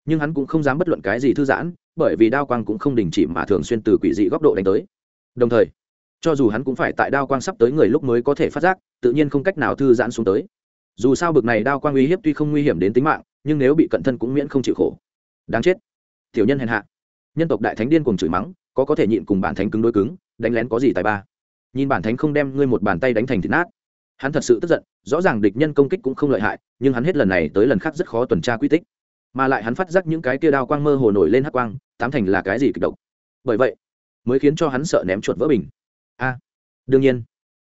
Nhưng hắn cũng không dám bất luận cái gì thư giãn, bởi vì đao quang cũng không đình chỉ mà thường xuyên từ quỷ dị góc độ đánh tới. Đồng thời, cho dù hắn cũng phải tại đao quang sắp tới người lúc mới có thể phát giác, tự nhiên không cách nào thư giãn xuống tới. Dù sao bực này đao quang uy hiếp tuy không nguy hiểm đến tính mạng, nhưng nếu bị cận thân cũng miễn không chịu khổ. Đáng chết. Tiểu nhân hèn hạ. Nhân tộc đại thánh điên cùng chửi mắng, có có thể nhịn cùng bản thánh cứng đối cứng, đánh lén có gì tài ba. Nhìn bản thánh không đem ngươi một bàn tay đánh thành thịt nát hắn thật sự tức giận, rõ ràng địch nhân công kích cũng không lợi hại, nhưng hắn hết lần này tới lần khác rất khó tuần tra quy tích. Mà lại hắn phát giác những cái kia đao quang mơ hồ nổi lên hắc quang, tám thành là cái gì kịch độc. Bởi vậy, mới khiến cho hắn sợ ném chuột vỡ bình. A, đương nhiên,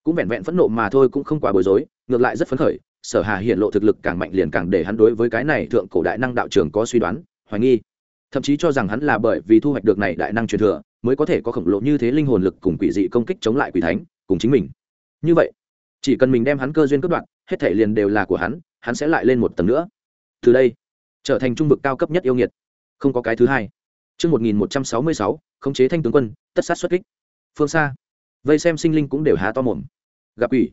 cũng vẹn vẹn phẫn nộ mà thôi cũng không quá bối rối, ngược lại rất phấn khởi, sở hà hiện lộ thực lực càng mạnh liền càng để hắn đối với cái này thượng cổ đại năng đạo trường có suy đoán, hoài nghi. Thậm chí cho rằng hắn là bởi vì thu hoạch được này đại năng truyền thừa, mới có thể có khổng lồ như thế linh hồn lực cùng quỷ dị công kích chống lại quỷ thánh, cùng chính mình. Như vậy chỉ cần mình đem hắn cơ duyên cướp đoạn hết thể liền đều là của hắn hắn sẽ lại lên một tầng nữa từ đây trở thành trung vực cao cấp nhất yêu nghiệt không có cái thứ hai Chương 1166, khống chế thanh tướng quân, tất sát xuất kích. Phương xa, vây xem sinh linh cũng đều há to mồm. Gặp quỷ.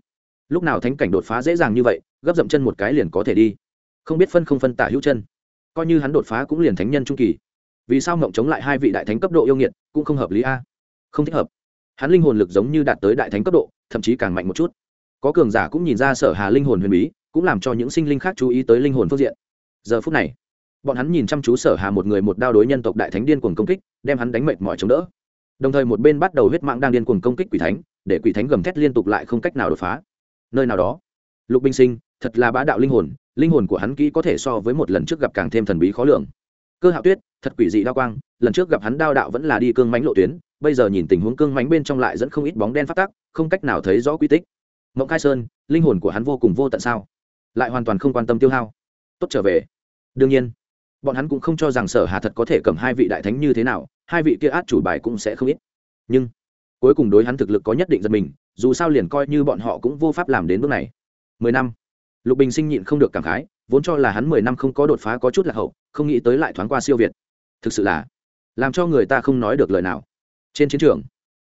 Lúc nào thánh cảnh đột phá dễ dàng như vậy, gấp dậm chân một cái liền có thể đi. Không biết phân không phân tả hữu chân. Coi như hắn đột phá cũng liền thánh nhân trung kỳ. Vì sao mộng chống lại hai vị đại thánh cấp độ yêu nghiệt, cũng không hợp lý a. Không thích hợp. Hắn linh hồn lực giống như đạt tới đại thánh cấp độ, thậm chí càng mạnh một chút. Có cường giả cũng nhìn ra Sở Hà linh hồn huyền bí, cũng làm cho những sinh linh khác chú ý tới linh hồn phương diện. Giờ phút này, bọn hắn nhìn chăm chú sở hà một người một đao đối nhân tộc đại thánh điên cuồng công kích đem hắn đánh mệt mỏi chống đỡ. Đồng thời một bên bắt đầu huyết mạng đang điên cuồng công kích quỷ thánh để quỷ thánh gầm thét liên tục lại không cách nào đột phá. Nơi nào đó lục binh sinh thật là bá đạo linh hồn linh hồn của hắn kỹ có thể so với một lần trước gặp càng thêm thần bí khó lường. Cơ hạo tuyết thật quỷ dị đao quang lần trước gặp hắn đao đạo vẫn là đi cương mánh lộ tuyến bây giờ nhìn tình huống cương mánh bên trong lại dẫn không ít bóng đen phát tác không cách nào thấy rõ quy tích mộng khai sơn, linh hồn của hắn vô cùng vô tận sao? Lại hoàn toàn không quan tâm tiêu hao. Tốt trở về. Đương nhiên, bọn hắn cũng không cho rằng sở hà thật có thể cầm hai vị đại thánh như thế nào, hai vị kia át chủ bài cũng sẽ không ít. Nhưng, cuối cùng đối hắn thực lực có nhất định giật mình, dù sao liền coi như bọn họ cũng vô pháp làm đến bước này. Mười năm. Lục bình sinh nhịn không được cảm khái, vốn cho là hắn mười năm không có đột phá có chút là hậu, không nghĩ tới lại thoáng qua siêu việt. Thực sự là, làm cho người ta không nói được lời nào. Trên chiến trường,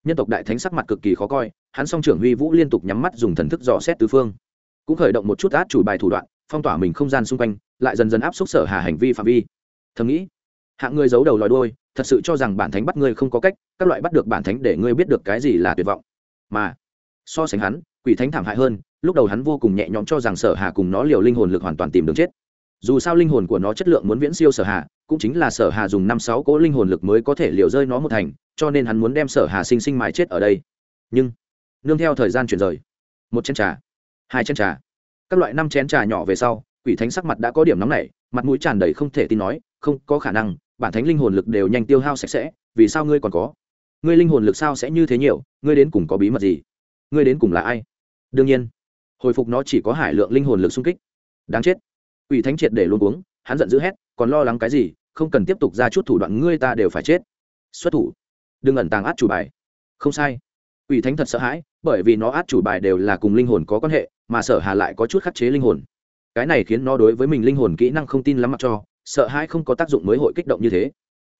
nhân tộc đại thánh sắc mặt cực kỳ khó coi hắn song trưởng huy vũ liên tục nhắm mắt dùng thần thức dò xét tứ phương. Cũng khởi động một chút át chủ bài thủ đoạn, phong tỏa mình không gian xung quanh, lại dần dần áp xúc sở hà hành vi phạm vi. Thầm nghĩ, hạng ngươi giấu đầu lòi đôi thật sự cho rằng bản thánh bắt ngươi không có cách, các loại bắt được bản thánh để ngươi biết được cái gì là tuyệt vọng. Mà, so sánh hắn, quỷ thánh thảm hại hơn, lúc đầu hắn vô cùng nhẹ nhõm cho rằng sở hà cùng nó liều linh hồn lực hoàn toàn tìm đường chết. Dù sao linh hồn của nó chất lượng muốn viễn siêu sở hà, cũng chính là sở hà dùng năm sáu cỗ linh hồn lực mới có thể liều rơi nó một thành, cho nên hắn muốn đem sở hà sinh sinh mái chết ở đây. Nhưng nương theo thời gian chuyển rời. Một chén trà, hai chén trà. Các loại năm chén trà nhỏ về sau, quỷ thánh sắc mặt đã có điểm nóng nảy, mặt mũi tràn đầy không thể tin nói, không, có khả năng, bản thánh linh hồn lực đều nhanh tiêu hao sạch sẽ, vì sao ngươi còn có? Ngươi linh hồn lực sao sẽ như thế nhiều, ngươi đến cùng có bí mật gì? Ngươi đến cùng là ai? Đương nhiên, hồi phục nó chỉ có hải lượng linh hồn lực sung kích. Đáng chết. Ủy thánh triệt để luôn uống hắn giận dữ hét, còn lo lắng cái gì? Không cần tiếp tục ra chút thủ đoạn, ngươi ta đều phải chết. Xuất thủ. Đừng ẩn tàng át chủ bài. Không sai. Ủy thánh thật sợ hãi bởi vì nó át chủ bài đều là cùng linh hồn có quan hệ, mà sở hà lại có chút khắc chế linh hồn. Cái này khiến nó đối với mình linh hồn kỹ năng không tin lắm mặc cho, sợ hãi không có tác dụng mới hội kích động như thế.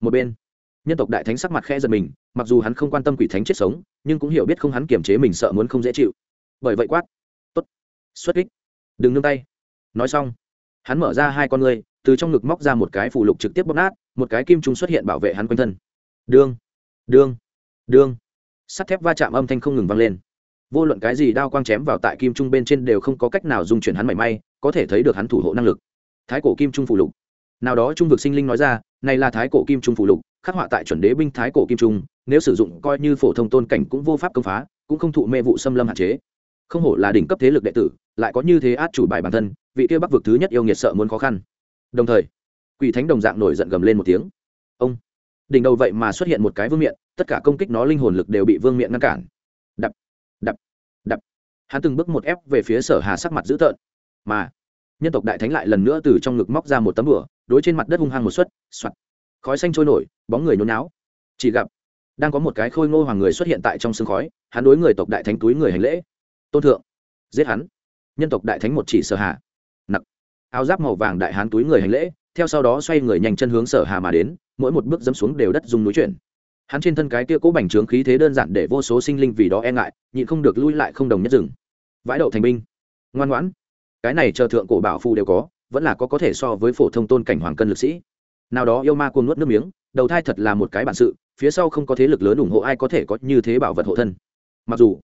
Một bên, nhân tộc đại thánh sắc mặt khẽ giật mình, mặc dù hắn không quan tâm quỷ thánh chết sống, nhưng cũng hiểu biết không hắn kiềm chế mình sợ muốn không dễ chịu. Bởi vậy quát, tốt, xuất kích. Đừng nương tay. Nói xong, hắn mở ra hai con ngươi, từ trong ngực móc ra một cái phủ lục trực tiếp bóp nát, một cái kim trung xuất hiện bảo vệ hắn quanh thân. Đương đương đương. Sắt thép va chạm âm thanh không ngừng vang lên vô luận cái gì đao quang chém vào tại kim trung bên trên đều không có cách nào dung chuyển hắn mảy may, có thể thấy được hắn thủ hộ năng lực. Thái cổ kim trung phủ lục. Nào đó trung vực sinh linh nói ra, này là thái cổ kim trung phủ lục, khắc họa tại chuẩn đế binh thái cổ kim trung, nếu sử dụng coi như phổ thông tôn cảnh cũng vô pháp công phá, cũng không thụ mê vụ xâm lâm hạn chế. Không hổ là đỉnh cấp thế lực đệ tử, lại có như thế át chủ bài bản thân, vị kia bắc vực thứ nhất yêu nghiệt sợ muốn khó khăn. Đồng thời, quỷ thánh đồng dạng nổi giận gầm lên một tiếng. Ông, đỉnh đầu vậy mà xuất hiện một cái vương miện, tất cả công kích nó linh hồn lực đều bị vương miện ngăn cản. Đập đập đập. Hắn từng bước một ép về phía sở hà sắc mặt dữ tợn. Mà, nhân tộc đại thánh lại lần nữa từ trong ngực móc ra một tấm bửa đối trên mặt đất hung hăng một suất soạt. Khói xanh trôi nổi, bóng người nhốn náo chỉ gặp, đang có một cái khôi ngô hoàng người xuất hiện tại trong sương khói, hắn đối người tộc đại thánh túi người hành lễ. Tôn thượng, giết hắn. Nhân tộc đại thánh một chỉ sở hà. Nặc. Áo giáp màu vàng đại hán túi người hành lễ, theo sau đó xoay người nhanh chân hướng sở hà mà đến, mỗi một bước dẫm xuống đều đất dùng núi chuyển hắn trên thân cái kia cố bành trướng khí thế đơn giản để vô số sinh linh vì đó e ngại, nhịn không được lui lại không đồng nhất rừng vãi đậu thành binh. Ngoan ngoãn. Cái này chờ thượng cổ bảo phù đều có, vẫn là có có thể so với phổ thông tôn cảnh hoàng cân lực sĩ. Nào đó yêu ma cuồng nuốt nước miếng, đầu thai thật là một cái bản sự, phía sau không có thế lực lớn ủng hộ ai có thể có như thế bảo vật hộ thân. Mặc dù,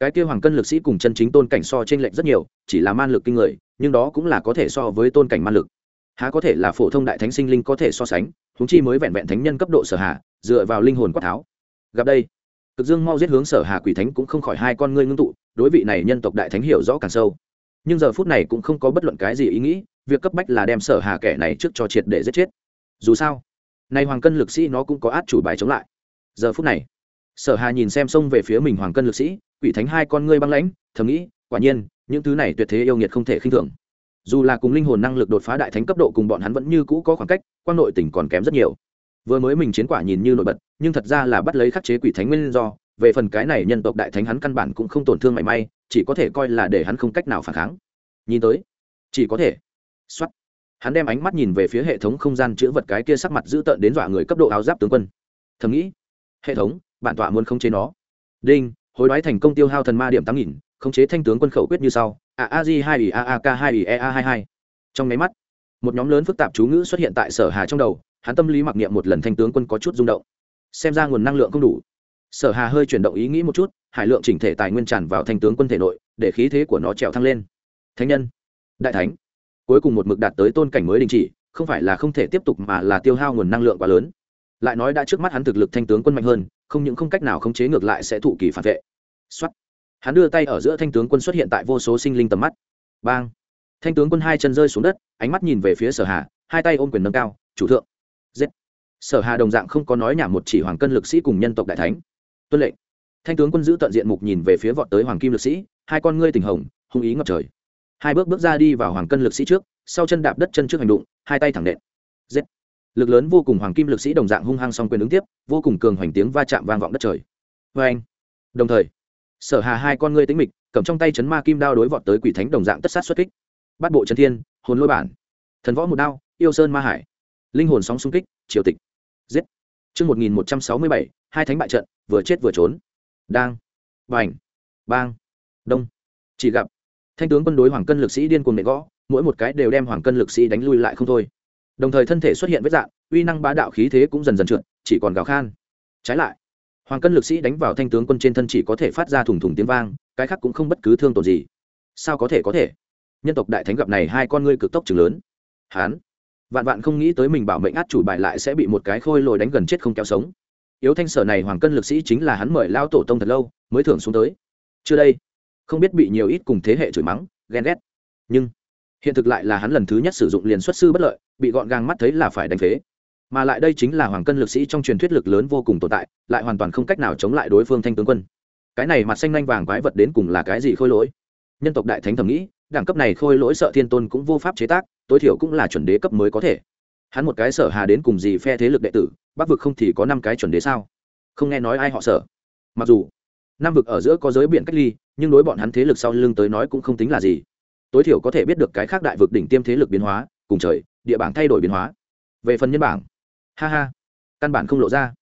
cái kia hoàng cân lực sĩ cùng chân chính tôn cảnh so trên lệnh rất nhiều, chỉ là man lực kinh người, nhưng đó cũng là có thể so với tôn cảnh man lực há có thể là phổ thông đại thánh sinh linh có thể so sánh húng chi mới vẹn vẹn thánh nhân cấp độ sở hạ, dựa vào linh hồn quát tháo. Gặp đây, cực dương mau giết hướng sở hạ quỷ thánh cũng không khỏi hai con ngươi ngưng tụ, đối vị này nhân tộc đại thánh hiểu rõ càng sâu. Nhưng giờ phút này cũng không có bất luận cái gì ý nghĩ, việc cấp bách là đem sở hà kẻ này trước cho triệt để giết chết. Dù sao, nay hoàng cân lực sĩ nó cũng có át chủ bài chống lại. Giờ phút này, sở hà nhìn xem xông về phía mình hoàng cân lực sĩ, quỷ thánh hai con ngươi băng lãnh, thầm nghĩ, quả nhiên, những thứ này tuyệt thế yêu nghiệt không thể khinh thường dù là cùng linh hồn năng lực đột phá đại thánh cấp độ cùng bọn hắn vẫn như cũ có khoảng cách quan nội tỉnh còn kém rất nhiều. Vừa mới mình chiến quả nhìn như nổi bật, nhưng thật ra là bắt lấy khắc chế quỷ thánh nguyên do, về phần cái này nhân tộc đại thánh hắn căn bản cũng không tổn thương mảy may, chỉ có thể coi là để hắn không cách nào phản kháng. Nhìn tới, chỉ có thể. Xuất hắn đem ánh mắt nhìn về phía hệ thống không gian chữ vật cái kia sắc mặt dữ tợn đến dọa người cấp độ áo giáp tướng quân. Thầm nghĩ, hệ thống, bản tọa muốn khống chế nó. Đinh, hối đoái thành công tiêu hao thần ma điểm tám nghìn, khống chế thanh tướng quân khẩu quyết như sau a a di hai ỉ a a k hai ỉ e a hai hai. Trong máy mắt, một nhóm lớn phức tạp chú ngữ xuất hiện tại sở hà trong đầu, hắn tâm lý mặc niệm một lần thanh tướng quân có chút rung động. Xem ra nguồn năng lượng không đủ. Sở hà hơi chuyển động ý nghĩ một chút, hải lượng chỉnh thể tài nguyên tràn vào thanh tướng quân thể nội, để khí thế của nó trèo thăng lên. Thánh nhân, đại thánh, cuối cùng một mực đạt tới tôn cảnh mới đình chỉ, không phải là không thể tiếp tục mà là tiêu hao nguồn năng lượng quá lớn. Lại nói đã trước mắt hắn thực lực thanh tướng quân mạnh hơn, không những không cách nào khống chế ngược lại sẽ thụ kỳ phản vệ. Xuất hắn đưa tay ở giữa thanh tướng quân xuất hiện tại vô số sinh linh tầm mắt. Bang! Thanh tướng quân hai chân rơi xuống đất, ánh mắt nhìn về phía sở hà, hai tay ôm quyền nâng cao, chủ thượng. Giết! Sở hà đồng dạng không có nói nhảm một chỉ hoàng cân lực sĩ cùng nhân tộc đại thánh. Tuân lệnh. Thanh tướng quân giữ tận diện mục nhìn về phía vọt tới hoàng kim lực sĩ, hai con ngươi tình hồng, hung ý ngập trời. Hai bước bước ra đi vào hoàng cân lực sĩ trước, sau chân đạp đất chân trước hành động hai tay thẳng nện. Giết! Lực lớn vô cùng hoàng kim lực sĩ đồng dạng hung hăng song quyền ứng tiếp, vô cùng cường hoành tiếng va chạm vang vọng đất trời. Vê anh đồng thời sở hà hai con ngươi tính mịch, cầm trong tay chấn ma kim đao đối vọt tới quỷ thánh đồng dạng tất sát xuất kích. Bắt bộ chân thiên, hồn lôi bản. Thần võ một đao, yêu sơn ma hải. Linh hồn sóng xung kích, triều tịch. Giết. Chương một nghìn một trăm sáu mươi bảy, hai thánh bại trận, vừa chết vừa trốn. Đang. Bành. Bang. Đông. Chỉ gặp, thanh tướng quân đối hoàng cân lực sĩ điên cuồng nệ gõ, mỗi một cái đều đem hoàng cân lực sĩ đánh lui lại không thôi. Đồng thời thân thể xuất hiện vết dạng, uy năng bá đạo khí thế cũng dần dần trượt, chỉ còn gào khan. Trái lại hoàng cân lực sĩ đánh vào thanh tướng quân trên thân chỉ có thể phát ra thùng thùng tiếng vang, cái khác cũng không bất cứ thương tổn gì. Sao có thể có thể? Nhân tộc đại thánh gặp này hai con ngươi cực tốc chừng lớn. Hán, vạn vạn không nghĩ tới mình bảo mệnh át chủ bài lại sẽ bị một cái khôi lồi đánh gần chết không kéo sống. Yếu thanh sở này hoàng cân lực sĩ chính là hắn mời lao tổ tông thật lâu, mới thưởng xuống tới. Chưa đây, không biết bị nhiều ít cùng thế hệ chửi mắng, ghen ghét. Nhưng, hiện thực lại là hắn lần thứ nhất sử dụng liền xuất sư bất lợi, bị gọn gàng mắt thấy là phải đánh phế mà lại đây chính là hoàng cân lực sĩ trong truyền thuyết lực lớn vô cùng tồn tại, lại hoàn toàn không cách nào chống lại đối phương thanh tướng quân. Cái này mặt xanh lanh vàng quái vật đến cùng là cái gì khôi lỗi? Nhân tộc đại thánh thầm nghĩ, đẳng cấp này khôi lỗi sợ thiên tôn cũng vô pháp chế tác, tối thiểu cũng là chuẩn đế cấp mới có thể. Hắn một cái sở hà đến cùng gì phe thế lực đệ tử, bắc vực không thì có năm cái chuẩn đế sao? Không nghe nói ai họ sở. Mặc dù, năm vực ở giữa có giới biển cách ly, nhưng đối bọn hắn thế lực sau lưng tới nói cũng không tính là gì. Tối thiểu có thể biết được cái khác đại vực đỉnh tiêm thế lực biến hóa, cùng trời, địa bảng thay đổi biến hóa. Về phần nhân bảng ha ha. Căn bản không lộ ra.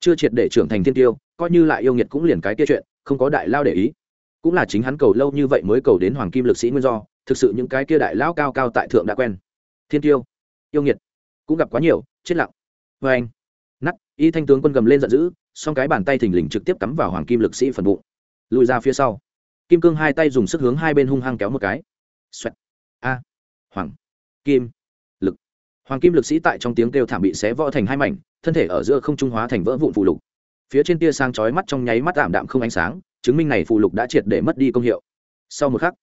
Chưa triệt để trưởng thành thiên tiêu, coi như lại yêu nghiệt cũng liền cái kia chuyện, không có đại lao để ý. Cũng là chính hắn cầu lâu như vậy mới cầu đến hoàng kim lực sĩ nguyên do, thực sự những cái kia đại lao cao cao tại thượng đã quen. Thiên tiêu, yêu nghiệt, cũng gặp quá nhiều, chết lặng. Vê anh nắt y thanh tướng quân gầm lên giận dữ, song cái bàn tay thình lình trực tiếp cắm vào hoàng kim lực sĩ phần bụng. Lùi ra phía sau. Kim cương hai tay dùng sức hướng hai bên hung hăng kéo một cái. Xoẹt. A. Hoàng. Kim hoàng kim lực sĩ tại trong tiếng kêu thảm bị xé vỡ thành hai mảnh, thân thể ở giữa không trung hóa thành vỡ vụn phù lục. Phía trên tia sang chói mắt trong nháy mắt ảm đạm không ánh sáng, chứng minh này phù lục đã triệt để mất đi công hiệu. Sau một khắc,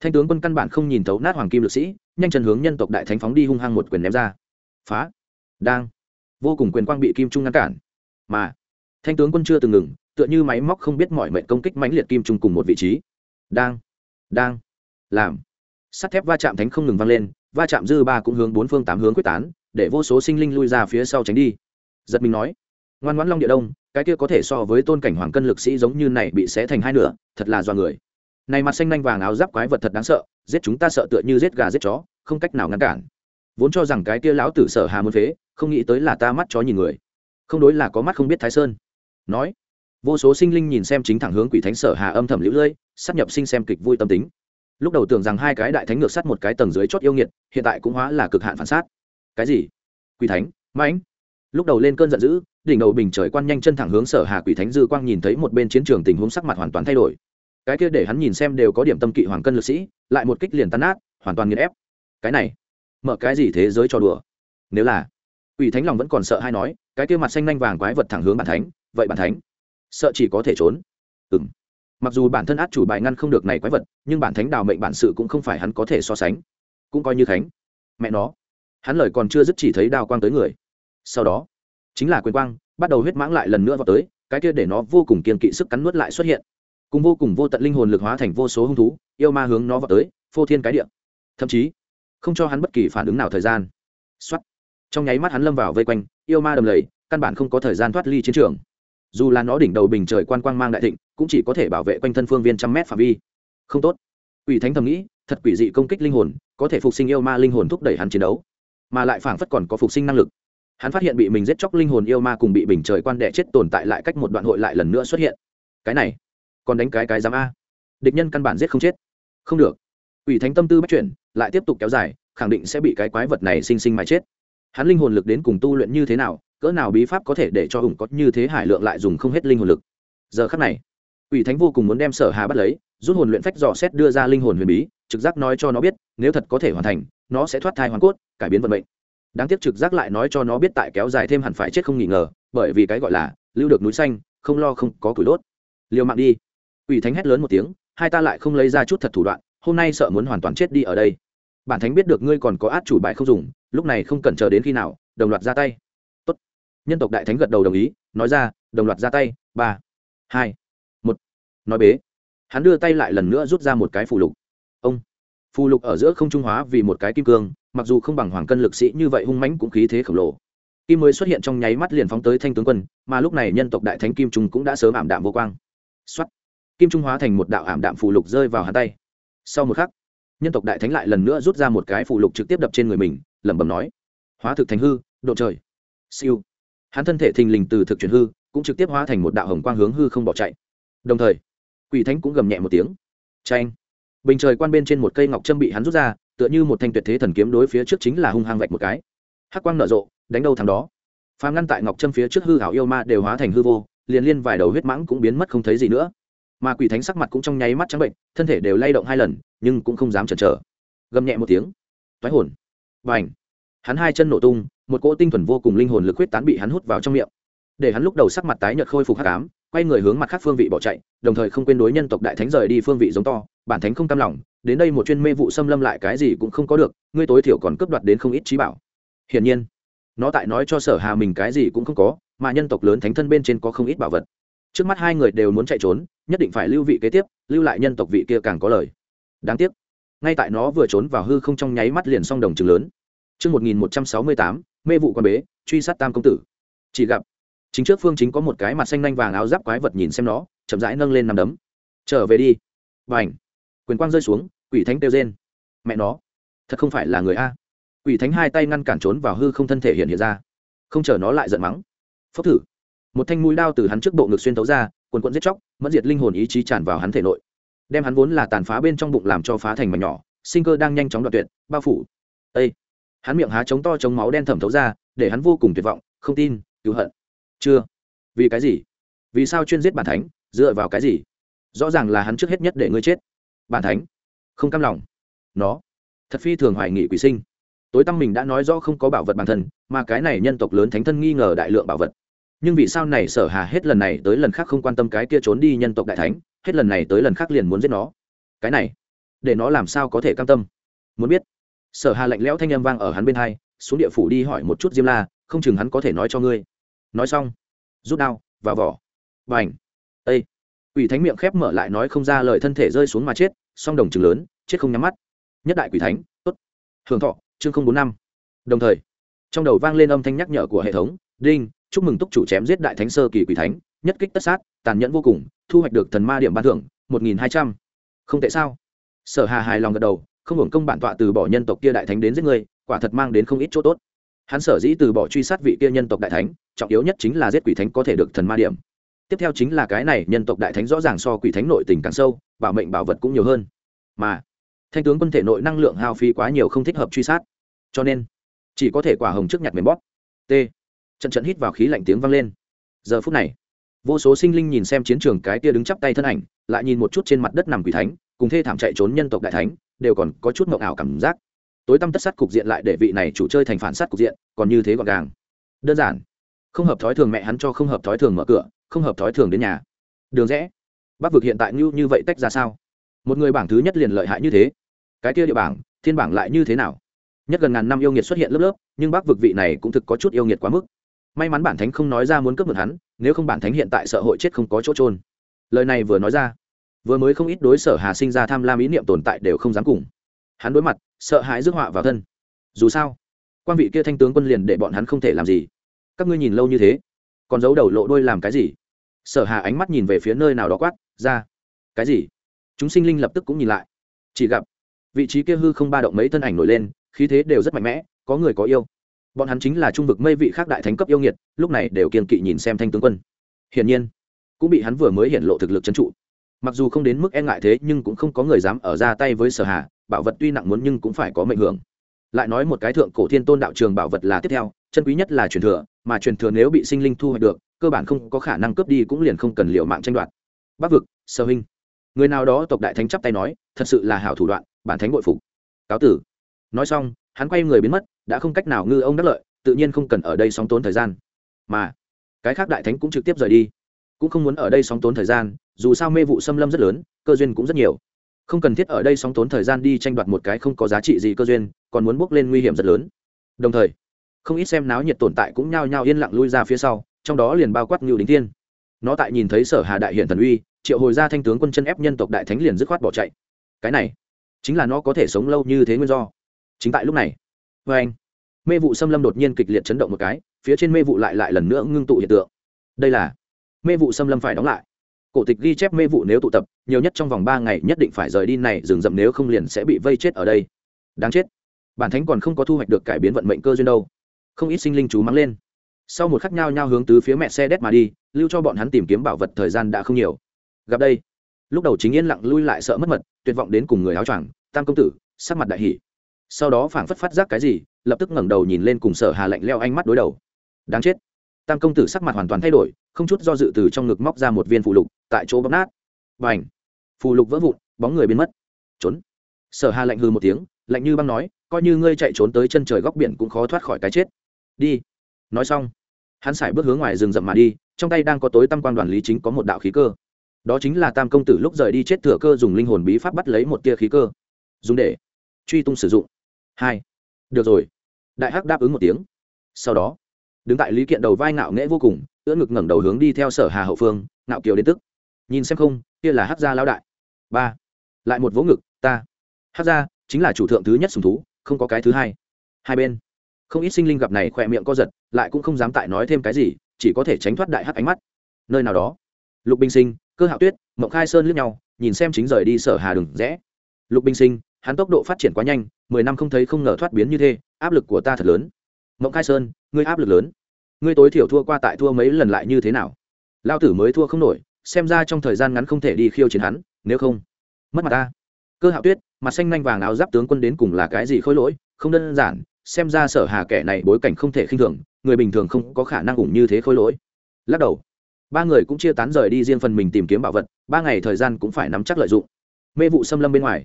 thanh tướng quân căn bản không nhìn thấu nát hoàng kim lực sĩ, nhanh chân hướng nhân tộc đại thánh phóng đi hung hăng một quyền ném ra. Phá! Đang! Vô cùng quyền quang bị kim trung ngăn cản. Mà, thanh tướng quân chưa từng ngừng, tựa như máy móc không biết mọi mệnh công kích mãnh liệt kim trung cùng một vị trí. Đang! Đang! Làm! Sắt thép va chạm thánh không ngừng vang lên va chạm dư ba cũng hướng bốn phương tám hướng quyết tán, để vô số sinh linh lui ra phía sau tránh đi. Giật mình nói, ngoan ngoãn long địa đông, cái kia có thể so với tôn cảnh hoàng cân lực sĩ giống như này bị xé thành hai nửa, thật là do người. Này mặt xanh nanh vàng áo giáp quái vật thật đáng sợ, giết chúng ta sợ tựa như giết gà giết chó, không cách nào ngăn cản. Vốn cho rằng cái kia lão tử sở hà muốn phế, không nghĩ tới là ta mắt chó nhìn người. Không đối là có mắt không biết thái sơn. Nói, vô số sinh linh nhìn xem chính thẳng hướng quỷ thánh sở hà âm thầm lũ lưỡi sắp nhập sinh xem kịch vui tâm tính lúc đầu tưởng rằng hai cái đại thánh ngược sát một cái tầng dưới chót yêu nghiệt, hiện tại cũng hóa là cực hạn phản sát. Cái gì? Quỷ thánh? Mãnh? Lúc đầu lên cơn giận dữ, đỉnh đầu bình trời quan nhanh chân thẳng hướng sở hà quỷ thánh dư quang nhìn thấy một bên chiến trường tình huống sắc mặt hoàn toàn thay đổi. Cái kia để hắn nhìn xem đều có điểm tâm kỵ hoàng cân lực sĩ, lại một kích liền tan nát, hoàn toàn nghiền ép. Cái này, mở cái gì thế giới cho đùa? Nếu là, quỷ thánh lòng vẫn còn sợ hay nói, cái kia mặt xanh nhanh vàng quái vật thẳng hướng bản thánh, vậy bản thánh, sợ chỉ có thể trốn. Ừng mặc dù bản thân át chủ bài ngăn không được này quái vật, nhưng bản thánh đào mệnh bản sự cũng không phải hắn có thể so sánh. Cũng coi như thánh. Mẹ nó. Hắn lời còn chưa dứt chỉ thấy đào quang tới người. Sau đó, chính là quyền quang, bắt đầu huyết mãng lại lần nữa vào tới, cái kia để nó vô cùng kiên kỵ sức cắn nuốt lại xuất hiện. Cùng vô cùng vô tận linh hồn lực hóa thành vô số hung thú, yêu ma hướng nó vào tới, phô thiên cái địa. Thậm chí, không cho hắn bất kỳ phản ứng nào thời gian. Xuất trong nháy mắt hắn lâm vào vây quanh, yêu ma đầm lầy, căn bản không có thời gian thoát ly chiến trường. Dù là nó đỉnh đầu bình trời quan quang mang đại thịnh cũng chỉ có thể bảo vệ quanh thân phương viên trăm mét phạm vi. Không tốt. Ủy thánh thầm nghĩ, thật quỷ dị công kích linh hồn, có thể phục sinh yêu ma linh hồn thúc đẩy hắn chiến đấu. Mà lại phảng phất còn có phục sinh năng lực. Hắn phát hiện bị mình giết chóc linh hồn yêu ma cùng bị bình trời quan đệ chết tồn tại lại cách một đoạn hội lại lần nữa xuất hiện. Cái này, còn đánh cái cái giám a. Địch nhân căn bản giết không chết. Không được. Ủy thánh tâm tư bắt chuyển, lại tiếp tục kéo dài, khẳng định sẽ bị cái quái vật này sinh sinh mà chết. Hắn linh hồn lực đến cùng tu luyện như thế nào, cỡ nào bí pháp có thể để cho hùng có như thế hải lượng lại dùng không hết linh hồn lực. Giờ khắc này Quỷ thánh vô cùng muốn đem sở hà bắt lấy, rút hồn luyện phách dò xét đưa ra linh hồn huyền bí, trực giác nói cho nó biết, nếu thật có thể hoàn thành, nó sẽ thoát thai hoàn cốt, cải biến vận mệnh. Đáng tiếc trực giác lại nói cho nó biết tại kéo dài thêm hẳn phải chết không nghi ngờ, bởi vì cái gọi là lưu được núi xanh, không lo không có củi đốt. Liều mạng đi. Quỷ thánh hét lớn một tiếng, hai ta lại không lấy ra chút thật thủ đoạn, hôm nay sợ muốn hoàn toàn chết đi ở đây. Bản thánh biết được ngươi còn có át chủ bài không dùng, lúc này không cần chờ đến khi nào, đồng loạt ra tay. Tốt. nhân tộc đại thánh gật đầu đồng ý, nói ra, đồng loạt ra tay, ba, hai. một nói bế. Hắn đưa tay lại lần nữa rút ra một cái phù lục. Ông. Phù lục ở giữa không trung hóa vì một cái kim cương, mặc dù không bằng hoàng cân lực sĩ như vậy hung mãnh cũng khí thế khổng lồ. Kim mới xuất hiện trong nháy mắt liền phóng tới thanh tướng quân, mà lúc này nhân tộc đại thánh kim trung cũng đã sớm ảm đạm vô quang. Xuất kim trung hóa thành một đạo ảm đạm phù lục rơi vào hắn tay. Sau một khắc, nhân tộc đại thánh lại lần nữa rút ra một cái phù lục trực tiếp đập trên người mình, lẩm bẩm nói hóa thực thành hư, độ trời. Siêu. Hắn thân thể thình lình từ thực chuyển hư, cũng trực tiếp hóa thành một đạo hồng quang hướng hư không bỏ chạy. Đồng thời quỷ thánh cũng gầm nhẹ một tiếng. Tranh bình trời quan bên trên một cây ngọc trâm bị hắn rút ra, tựa như một thanh tuyệt thế thần kiếm đối phía trước chính là hung hăng vạch một cái. Hắc quang nở rộ, đánh đâu thằng đó. Phàm ngăn tại ngọc trâm phía trước hư hảo yêu ma đều hóa thành hư vô, liền liên vài đầu huyết mãng cũng biến mất không thấy gì nữa. Mà quỷ thánh sắc mặt cũng trong nháy mắt trắng bệnh, thân thể đều lay động hai lần, nhưng cũng không dám chần chờ. Gầm nhẹ một tiếng. Thoái hồn. Và ảnh hắn hai chân nổ tung, một cỗ tinh thuần vô cùng linh hồn lực huyết tán bị hắn hút vào trong miệng. Để hắn lúc đầu sắc mặt tái nhợt khôi phục hắc ám quay người hướng mặt khác phương vị bỏ chạy đồng thời không quên đối nhân tộc đại thánh rời đi phương vị giống to bản thánh không cam lòng đến đây một chuyên mê vụ xâm lâm lại cái gì cũng không có được ngươi tối thiểu còn cướp đoạt đến không ít trí bảo. Hiển nhiên nó tại nói cho sở hà mình cái gì cũng không có mà nhân tộc lớn thánh thân bên trên có không ít bảo vật. Trước mắt hai người đều muốn chạy trốn nhất định phải lưu vị kế tiếp lưu lại nhân tộc vị kia càng có lời. Đáng tiếc ngay tại nó vừa trốn vào hư không trong nháy mắt liền song đồng chừng lớn. Trước 1168, mê vụ quan bế, truy sát tam công tử. Chỉ gặp, chính trước phương chính có một cái mặt xanh nanh vàng áo giáp quái vật nhìn xem nó, chậm rãi nâng lên nằm đấm. Trở về đi. Bành. Quyền quang rơi xuống, quỷ thánh kêu rên. Mẹ nó, thật không phải là người a. Quỷ thánh hai tay ngăn cản trốn vào hư không thân thể hiện hiện ra. Không chờ nó lại giận mắng. Phốc thử. Một thanh mũi đao từ hắn trước bộ ngực xuyên tấu ra, quần quần giết chóc, mẫn diệt linh hồn ý chí tràn vào hắn thể nội. Đem hắn vốn là tàn phá bên trong bụng làm cho phá thành mảnh nhỏ, sinh cơ đang nhanh chóng đoạt tuyệt, bao phủ. Ê! hắn miệng há chống to chống máu đen thẩm thấu ra để hắn vô cùng tuyệt vọng không tin cứu hận chưa. Vì cái gì? Vì sao chuyên giết bản thánh, dựa vào cái gì? Rõ ràng là hắn trước hết nhất để ngươi chết. Bản thánh? Không cam lòng. Nó. Thật phi thường hoài nghị quỷ sinh. Tối tăm mình đã nói rõ không có bảo vật bản thân, mà cái này nhân tộc lớn thánh thân nghi ngờ đại lượng bảo vật. Nhưng vì sao này sở hà hết lần này tới lần khác không quan tâm cái kia trốn đi nhân tộc đại thánh, hết lần này tới lần khác liền muốn giết nó? Cái này, để nó làm sao có thể cam tâm? Muốn biết. Sở hà lạnh lẽo thanh âm vang ở hắn bên hai, xuống địa phủ đi hỏi một chút diêm la, không chừng hắn có thể nói cho ngươi nói xong, rút đao và vỏ. B à n ây quỷ thánh miệng khép mở lại nói không ra lời thân thể rơi xuống mà chết, song đồng chừng lớn, chết không nhắm mắt. Nhất đại quỷ thánh, tốt. Hưởng thọ, chương không bốn năm. Đồng thời, trong đầu vang lên âm thanh nhắc nhở của hệ thống, đinh, chúc mừng túc chủ chém giết đại thánh sơ kỳ quỷ thánh, nhất kích tất sát, tàn nhẫn vô cùng, thu hoạch được thần ma điểm ban thưởng, một nghìn hai trăm. Không tệ sao? Sở hà hài lòng gật đầu, không hưởng công bản tọa từ bỏ nhân tộc kia đại thánh đến giết người quả thật mang đến không ít chỗ tốt. Hắn sở dĩ từ bỏ truy sát vị kia nhân tộc đại thánh trọng yếu nhất chính là giết quỷ thánh có thể được thần ma điểm. Tiếp theo chính là cái này, nhân tộc đại thánh rõ ràng so quỷ thánh nội tình càng sâu, bảo mệnh bảo vật cũng nhiều hơn. Mà, thanh tướng quân thể nội năng lượng hao phí quá nhiều không thích hợp truy sát. Cho nên, chỉ có thể quả hồng trước nhặt mềm bóp. T. Trận trận hít vào khí lạnh tiếng vang lên. Giờ phút này, vô số sinh linh nhìn xem chiến trường cái tia đứng chắp tay thân ảnh, lại nhìn một chút trên mặt đất nằm quỷ thánh, cùng thê thảm chạy trốn nhân tộc đại thánh, đều còn có chút mộng ảo cảm giác. Tối tăm tất sát cục diện lại để vị này chủ chơi thành phản sát cục diện, còn như thế gọn gàng. Đơn giản không hợp thói thường mẹ hắn cho không hợp thói thường mở cửa, không hợp thói thường đến nhà. Đường rẽ. Bắc vực hiện tại như như vậy tách ra sao? Một người bảng thứ nhất liền lợi hại như thế. Cái kia địa bảng, thiên bảng lại như thế nào? Nhất gần ngàn năm yêu nghiệt xuất hiện lớp lớp, nhưng bắc vực vị này cũng thực có chút yêu nghiệt quá mức. May mắn bản thánh không nói ra muốn cướp một hắn, nếu không bản thánh hiện tại sợ hội chết không có chỗ trôn lời này vừa nói ra, vừa mới không ít đối sở hà sinh ra tham lam ý niệm tồn tại đều không dám cùng. Hắn đối mặt, sợ hãi rước họa vào thân. Dù sao, quan vị kia thanh tướng quân liền để bọn hắn không thể làm gì các ngươi nhìn lâu như thế, còn giấu đầu lộ đôi làm cái gì? Sở hà ánh mắt nhìn về phía nơi nào đó quát, ra. Cái gì? Chúng sinh linh lập tức cũng nhìn lại. Chỉ gặp, vị trí kia hư không ba động mấy thân ảnh nổi lên, khí thế đều rất mạnh mẽ, có người có yêu. Bọn hắn chính là trung vực mây vị khác đại thánh cấp yêu nghiệt, lúc này đều kiên kỵ nhìn xem thanh tướng quân. Hiển nhiên, cũng bị hắn vừa mới hiện lộ thực lực trấn trụ. Mặc dù không đến mức e ngại thế, nhưng cũng không có người dám ở ra tay với sở hà, bảo vật tuy nặng muốn nhưng cũng phải có mệnh hưởng. Lại nói một cái thượng cổ thiên tôn đạo trường bảo vật là tiếp theo chân quý nhất là truyền thừa, mà truyền thừa nếu bị sinh linh thu hoạch được, cơ bản không có khả năng cướp đi cũng liền không cần liệu mạng tranh đoạt. Bắc vực sơ huynh người nào đó tộc đại thánh chắp tay nói, thật sự là hảo thủ đoạn, bản thánh bội phục. Cáo tử. Nói xong, hắn quay người biến mất, đã không cách nào ngư ông đắc lợi, tự nhiên không cần ở đây sóng tốn thời gian. Mà, cái khác đại thánh cũng trực tiếp rời đi. Cũng không muốn ở đây sóng tốn thời gian, dù sao mê vụ xâm lâm rất lớn, cơ duyên cũng rất nhiều. Không cần thiết ở đây sóng tốn thời gian đi tranh đoạt một cái không có giá trị gì cơ duyên, còn muốn bước lên nguy hiểm rất lớn. Đồng thời không ít xem náo nhiệt tồn tại cũng nhao nhao yên lặng lui ra phía sau, trong đó liền bao quát ngưu đính thiên. Nó tại nhìn thấy sở hà đại hiện thần uy, triệu hồi ra thanh tướng quân chân ép nhân tộc đại thánh liền dứt khoát bỏ chạy. Cái này, chính là nó có thể sống lâu như thế nguyên do. Chính tại lúc này vê anh, mê vụ xâm lâm đột nhiên kịch liệt chấn động một cái, phía trên mê vụ lại lại lần nữa ngưng tụ hiện tượng. Đây là, mê vụ xâm lâm phải đóng lại. Cổ tịch ghi chép mê vụ nếu tụ tập, nhiều nhất trong vòng ba ngày nhất định phải rời đi này, rừng rậm nếu không liền sẽ bị vây chết ở đây. Đáng chết. Bản thánh còn không có thu hoạch được cải biến vận mệnh cơ duyên đâu không ít sinh linh chú mắng lên. Sau một khắc nhao nhao hướng tứ phía mẹ xe đét mà đi, lưu cho bọn hắn tìm kiếm bảo vật thời gian đã không nhiều. Gặp đây, lúc đầu chính yên lặng lui lại sợ mất mật, tuyệt vọng đến cùng người áo choàng, tam công tử, sắc mặt đại hỷ sau đó phảng phất phát giác cái gì, lập tức ngẩng đầu nhìn lên cùng sở hà lạnh leo ánh mắt đối đầu. Đáng chết. Tam công tử sắc mặt hoàn toàn thay đổi, không chút do dự từ trong ngực móc ra một viên phụ lục, tại chỗ bóp nát. Và ảnh phù lục vỡ vụn, bóng người biến mất. Trốn. Sở hà lạnh hư một tiếng, lạnh như băng nói, coi như ngươi chạy trốn tới chân trời góc biển cũng khó thoát khỏi cái chết đi. Nói xong, hắn sải bước hướng ngoài rừng rậm mà đi, trong tay đang có tối tam quan đoàn lý chính có một đạo khí cơ. Đó chính là tam công tử lúc rời đi chết thừa cơ dùng linh hồn bí pháp bắt lấy một tia khí cơ. Dùng để truy tung sử dụng. Hai. Được rồi. Đại hắc đáp ứng một tiếng. Sau đó, đứng tại lý kiện đầu vai ngạo nghễ vô cùng, ưỡn ngực ngẩng đầu hướng đi theo sở hà hậu phương, ngạo kiều đến tức. Nhìn xem không, kia là hắc gia lão đại. Ba. Lại một vỗ ngực, ta. Hắc gia chính là chủ thượng thứ nhất sùng thú, không có cái thứ hai. Hai bên không ít sinh linh gặp này khỏe miệng co giật, lại cũng không dám tại nói thêm cái gì, chỉ có thể tránh thoát đại hắc ánh mắt. Nơi nào đó, lục Bình sinh, cơ hạo tuyết, mộng khai sơn lướt nhau, nhìn xem chính rời đi sở hà đừng rẽ. Lục Bình sinh, hắn tốc độ phát triển quá nhanh, mười năm không thấy không ngờ thoát biến như thế, áp lực của ta thật lớn. Mộng khai sơn, ngươi áp lực lớn. Ngươi tối thiểu thua qua tại thua mấy lần lại như thế nào? Lao tử mới thua không nổi, xem ra trong thời gian ngắn không thể đi khiêu chiến hắn, nếu không, mất mặt ta. Cơ hạo tuyết, mặt xanh nanh vàng áo giáp tướng quân đến cùng là cái gì khôi lỗi, không đơn giản xem ra sở hà kẻ này bối cảnh không thể khinh thường, người bình thường không có khả năng ủng như thế khôi lỗi. Lắc đầu. Ba người cũng chia tán rời đi riêng phần mình tìm kiếm bảo vật, ba ngày thời gian cũng phải nắm chắc lợi dụng. Mê vụ xâm lâm bên ngoài.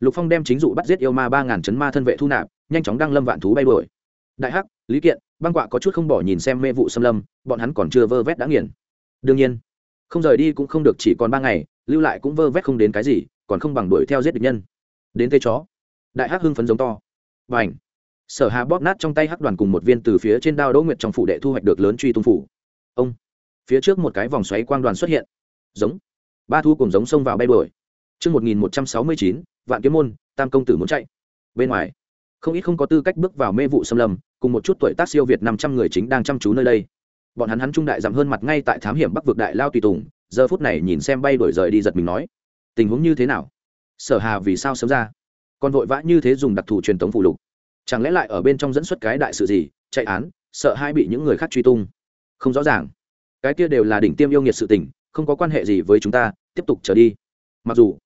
Lục phong đem chính dụ bắt giết yêu ma ba ngàn chấn ma thân vệ thu nạp, nhanh chóng đăng lâm vạn thú bay đuổi. Đại hắc, lý kiện, băng quạ có chút không bỏ nhìn xem mê vụ xâm lâm, bọn hắn còn chưa vơ vét đã nghiền. Đương nhiên, không rời đi cũng không được chỉ còn ba ngày, lưu lại cũng vơ vét không đến cái gì, còn không bằng đuổi theo giết địch nhân. Đến tê chó. Đại hắc hưng phấn giống to. Và ảnh sở hà bóp nát trong tay hắc đoàn cùng một viên từ phía trên đao đỗ nguyệt trong phủ đệ thu hoạch được lớn truy tung phủ ông phía trước một cái vòng xoáy quang đoàn xuất hiện giống ba thu cùng giống xông vào bay đuổi Trước 1169, vạn kiếm môn, tam công tử muốn chạy. Bên ngoài, không ít không có tư cách bước vào mê vụ xâm lâm, cùng một chút tuổi tác siêu việt 500 người chính đang chăm chú nơi đây. Bọn hắn hắn trung đại giảm hơn mặt ngay tại thám hiểm Bắc vực đại lao tùy tùng, giờ phút này nhìn xem bay đổi rời đi giật mình nói, tình huống như thế nào? Sở Hà vì sao sớm ra? Còn vội vã như thế dùng đặc thù truyền thống phụ lục, chẳng lẽ lại ở bên trong dẫn xuất cái đại sự gì, chạy án, sợ hai bị những người khác truy tung? Không rõ ràng. Cái kia đều là đỉnh tiêm yêu nghiệt sự tình, không có quan hệ gì với chúng ta, tiếp tục chờ đi. Mặc dù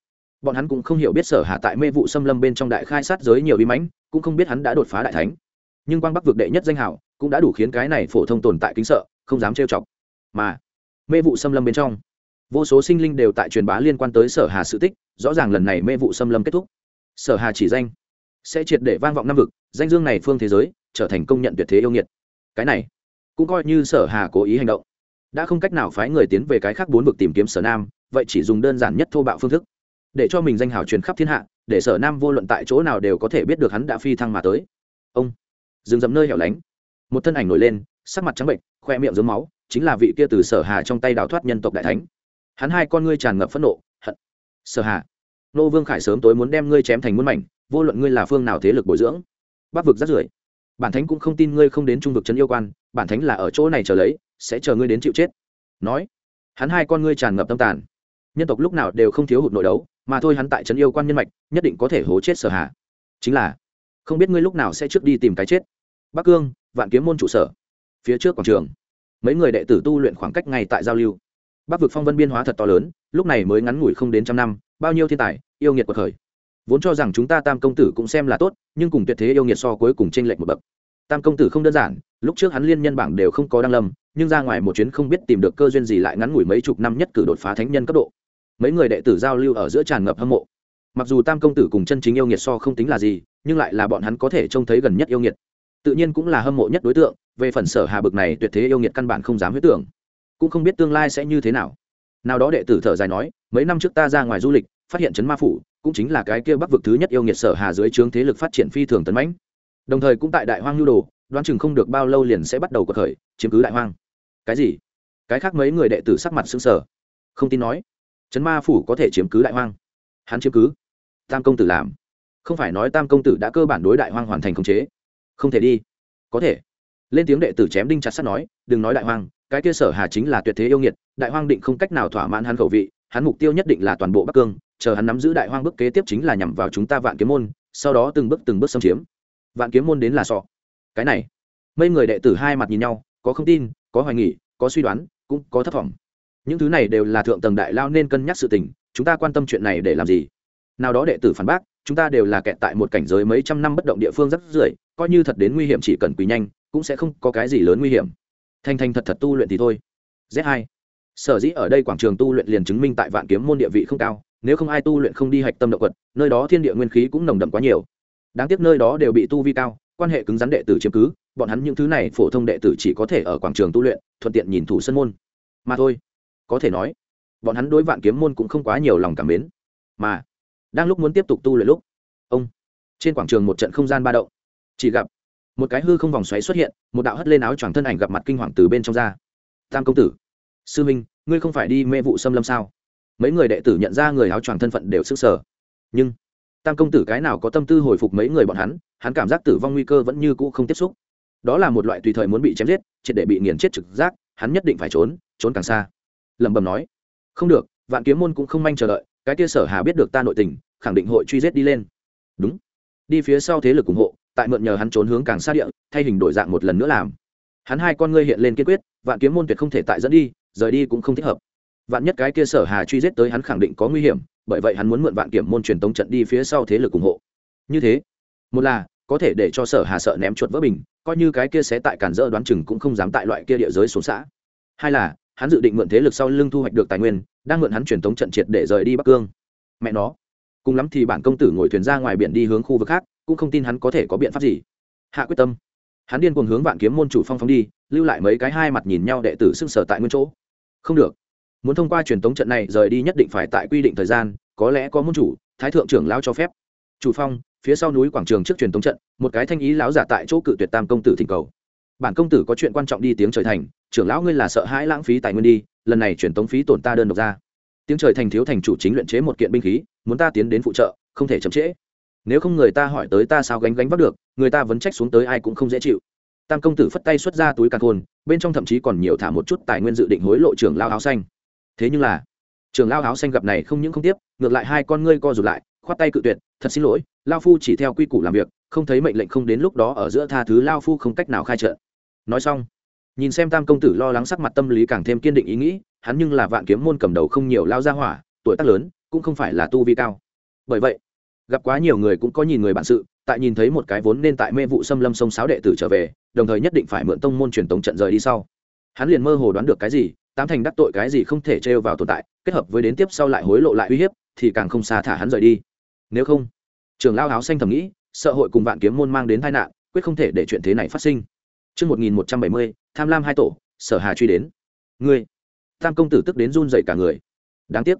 bọn hắn cũng không hiểu biết sở hạ tại mê vụ xâm lâm bên trong đại khai sát giới nhiều bí mãnh cũng không biết hắn đã đột phá đại thánh nhưng quang bắc vực đệ nhất danh hảo cũng đã đủ khiến cái này phổ thông tồn tại kính sợ không dám trêu chọc mà mê vụ xâm lâm bên trong vô số sinh linh đều tại truyền bá liên quan tới sở hà sự tích rõ ràng lần này mê vụ xâm lâm kết thúc sở hà chỉ danh sẽ triệt để vang vọng năm vực, danh dương này phương thế giới trở thành công nhận tuyệt thế yêu nghiệt. Cái này cũng coi như sở hà cố ý hành động. Đã không cách nào phái người tiến về cái khác bốn vực tìm kiếm sở nam, vậy chỉ dùng đơn giản nhất thô bạo phương thức, để cho mình danh hào truyền khắp thiên hạ, để sở nam vô luận tại chỗ nào đều có thể biết được hắn đã phi thăng mà tới. Ông dừng dầm nơi hẻo lánh, một thân ảnh nổi lên, sắc mặt trắng bệnh, khoe miệng dướng máu, chính là vị kia từ sở hà trong tay đào thoát nhân tộc đại thánh. Hắn hai con ngươi tràn ngập phẫn nộ, hận. Sở hà, nô vương khải sớm tối muốn đem ngươi chém thành muôn mảnh vô luận ngươi là phương nào thế lực bồi dưỡng, bắc vực rất rưởi. Bản thánh cũng không tin ngươi không đến trung vực trấn yêu quan, bản thánh là ở chỗ này chờ lấy, sẽ chờ ngươi đến chịu chết. Nói, hắn hai con ngươi tràn ngập tâm tàn. Nhân tộc lúc nào đều không thiếu hụt nội đấu, mà thôi hắn tại trấn yêu quan nhân mạch, nhất định có thể hố chết sở hạ. Chính là, không biết ngươi lúc nào sẽ trước đi tìm cái chết. Bắc cương, vạn kiếm môn trụ sở. Phía trước quảng trường, mấy người đệ tử tu luyện khoảng cách ngay tại giao lưu. Bắc vực phong vân biên hóa thật to lớn, lúc này mới ngắn ngủi không đến trăm năm, bao nhiêu thiên tài, yêu nghiệt cuộc khởi vốn cho rằng chúng ta tam công tử cũng xem là tốt, nhưng cùng tuyệt thế yêu nghiệt so cuối cùng tranh lệch một bậc. Tam công tử không đơn giản, lúc trước hắn liên nhân bảng đều không có đăng lâm, nhưng ra ngoài một chuyến không biết tìm được cơ duyên gì lại ngắn ngủi mấy chục năm nhất cử đột phá thánh nhân cấp độ. Mấy người đệ tử giao lưu ở giữa tràn ngập hâm mộ. Mặc dù tam công tử cùng chân chính yêu nghiệt so không tính là gì, nhưng lại là bọn hắn có thể trông thấy gần nhất yêu nghiệt. Tự nhiên cũng là hâm mộ nhất đối tượng, về phần sở hà bực này tuyệt thế yêu nghiệt căn bản không dám huyết tưởng. Cũng không biết tương lai sẽ như thế nào. Nào đó đệ tử thở dài nói, mấy năm trước ta ra ngoài du lịch phát hiện trấn ma phủ, cũng chính là cái kia bắc vực thứ nhất yêu nghiệt sở hà dưới trướng thế lực phát triển phi thường tấn mãnh. Đồng thời cũng tại đại hoang nhu đồ, đoán chừng không được bao lâu liền sẽ bắt đầu cuộc khởi, chiếm cứ đại hoang. Cái gì? Cái khác mấy người đệ tử sắc mặt xứng sở không tin nói. Trấn ma phủ có thể chiếm cứ đại hoang. Hắn chiếm cứ. Tam công tử làm. Không phải nói tam công tử đã cơ bản đối đại hoang hoàn thành khống chế. Không thể đi. Có thể. Lên tiếng đệ tử chém đinh chặt sắt nói, đừng nói đại hoang, cái kia sở hà chính là tuyệt thế yêu nghiệt, đại hoang định không cách nào thỏa mãn hắn khẩu vị, hắn mục tiêu nhất định là toàn bộ bắc cương chờ hắn nắm giữ đại hoang bước kế tiếp chính là nhằm vào chúng ta vạn kiếm môn, sau đó từng bước từng bước xâm chiếm. Vạn kiếm môn đến là sọ. Cái này, mấy người đệ tử hai mặt nhìn nhau, có không tin, có hoài nghỉ có suy đoán, cũng có thất vọng. Những thứ này đều là thượng tầng đại lao nên cân nhắc sự tình, chúng ta quan tâm chuyện này để làm gì? Nào đó đệ tử phản bác, chúng ta đều là kẹt tại một cảnh giới mấy trăm năm bất động địa phương rất rưởi, coi như thật đến nguy hiểm chỉ cần quý nhanh, cũng sẽ không có cái gì lớn nguy hiểm. Thanh thanh thật thật tu luyện thì thôi. Z hai. Sở dĩ ở đây quảng trường tu luyện liền chứng minh tại vạn kiếm môn địa vị không cao nếu không ai tu luyện không đi hạch tâm động quật, nơi đó thiên địa nguyên khí cũng nồng đậm quá nhiều. Đáng tiếc nơi đó đều bị tu vi cao, quan hệ cứng rắn đệ tử chiếm cứ, bọn hắn những thứ này phổ thông đệ tử chỉ có thể ở quảng trường tu luyện, thuận tiện nhìn thủ sân môn. Mà thôi, có thể nói, bọn hắn đối vạn kiếm môn cũng không quá nhiều lòng cảm mến. Mà, đang lúc muốn tiếp tục tu luyện lúc, ông, trên quảng trường một trận không gian ba động. Chỉ gặp, một cái hư không vòng xoáy xuất hiện, một đạo hất lên áo choàng thân ảnh gặp mặt kinh hoàng từ bên trong ra. Tam công tử, sư minh, ngươi không phải đi mê vụ xâm lâm sao? Mấy người đệ tử nhận ra người áo choàng thân phận đều sức sở nhưng, tam công tử cái nào có tâm tư hồi phục mấy người bọn hắn hắn cảm giác tử vong nguy cơ vẫn như cũ không tiếp xúc. Đó là một loại tùy thời muốn bị chém giết, triệt để bị nghiền chết trực giác, hắn nhất định phải trốn trốn càng xa. Lẩm bẩm nói, không được, vạn kiếm môn cũng không manh chờ đợi, cái kia sở hà biết được ta nội tình, khẳng định hội truy giết đi lên. Đúng. Đi phía sau thế lực ủng hộ, tại mượn nhờ hắn trốn hướng càng xa địa, thay hình đổi dạng một lần nữa làm. Hắn hai con ngươi hiện lên kiên quyết, vạn kiếm môn tuyệt không thể tại dẫn đi, rời đi cũng không thích hợp vạn nhất cái kia sở hà truy giết tới hắn khẳng định có nguy hiểm, bởi vậy hắn muốn mượn vạn kiểm môn truyền tống trận đi phía sau thế lực ủng hộ. Như thế, một là, có thể để cho sở hà sợ ném chuột vỡ bình, coi như cái kia sẽ tại cản dỡ đoán chừng cũng không dám tại loại kia địa giới xuống xã. Hai là, hắn dự định mượn thế lực sau lưng thu hoạch được tài nguyên, đang mượn hắn truyền tống trận triệt để rời đi bắc cương. Mẹ nó, cùng lắm thì bản công tử ngồi thuyền ra ngoài biển đi hướng khu vực khác, cũng không tin hắn có thể có biện pháp gì. Hạ quyết tâm. Hắn điên cuồng hướng vạn kiếm môn chủ phong phong đi, lưu lại mấy cái hai mặt nhìn nhau đệ tử xưng sở tại nguyên chỗ. Không được muốn thông qua truyền tống trận này rời đi nhất định phải tại quy định thời gian, có lẽ có môn chủ, thái thượng trưởng lão cho phép. Chủ phong, phía sau núi quảng trường trước truyền tống trận, một cái thanh ý lão giả tại chỗ cự tuyệt tam công tử thỉnh cầu. Bản công tử có chuyện quan trọng đi tiếng trời thành, trưởng lão ngươi là sợ hãi lãng phí tài nguyên đi, lần này truyền tống phí tổn ta đơn độc ra. Tiếng trời thành thiếu thành chủ chính luyện chế một kiện binh khí, muốn ta tiến đến phụ trợ, không thể chậm trễ. Nếu không người ta hỏi tới ta sao gánh gánh vác được, người ta vẫn trách xuống tới ai cũng không dễ chịu. Tam công tử phất tay xuất ra túi càn khôn, bên trong thậm chí còn nhiều thả một chút tài nguyên dự định hối lộ trưởng lao áo xanh thế nhưng là trưởng lao áo xanh gặp này không những không tiếp, ngược lại hai con ngươi co rụt lại, khoát tay cự tuyệt, thật xin lỗi, lao phu chỉ theo quy củ làm việc, không thấy mệnh lệnh không đến lúc đó ở giữa tha thứ lao phu không cách nào khai trợ. Nói xong, nhìn xem tam công tử lo lắng sắc mặt tâm lý càng thêm kiên định ý nghĩ, hắn nhưng là vạn kiếm môn cầm đầu không nhiều lao ra hỏa, tuổi tác lớn, cũng không phải là tu vi cao. Bởi vậy, gặp quá nhiều người cũng có nhìn người bản sự, tại nhìn thấy một cái vốn nên tại mê vụ xâm lâm sông sáo đệ tử trở về, đồng thời nhất định phải mượn tông môn truyền tống trận rời đi sau. Hắn liền mơ hồ đoán được cái gì tám thành đắc tội cái gì không thể trêu vào tồn tại kết hợp với đến tiếp sau lại hối lộ lại uy hiếp thì càng không xa thả hắn rời đi nếu không trường lao áo xanh thầm nghĩ sợ hội cùng vạn kiếm môn mang đến tai nạn quyết không thể để chuyện thế này phát sinh Trước 1170, tham lam hai tổ, sở hà truy đến. Ngươi, tam công tử tức đến run dậy cả người. Đáng tiếc,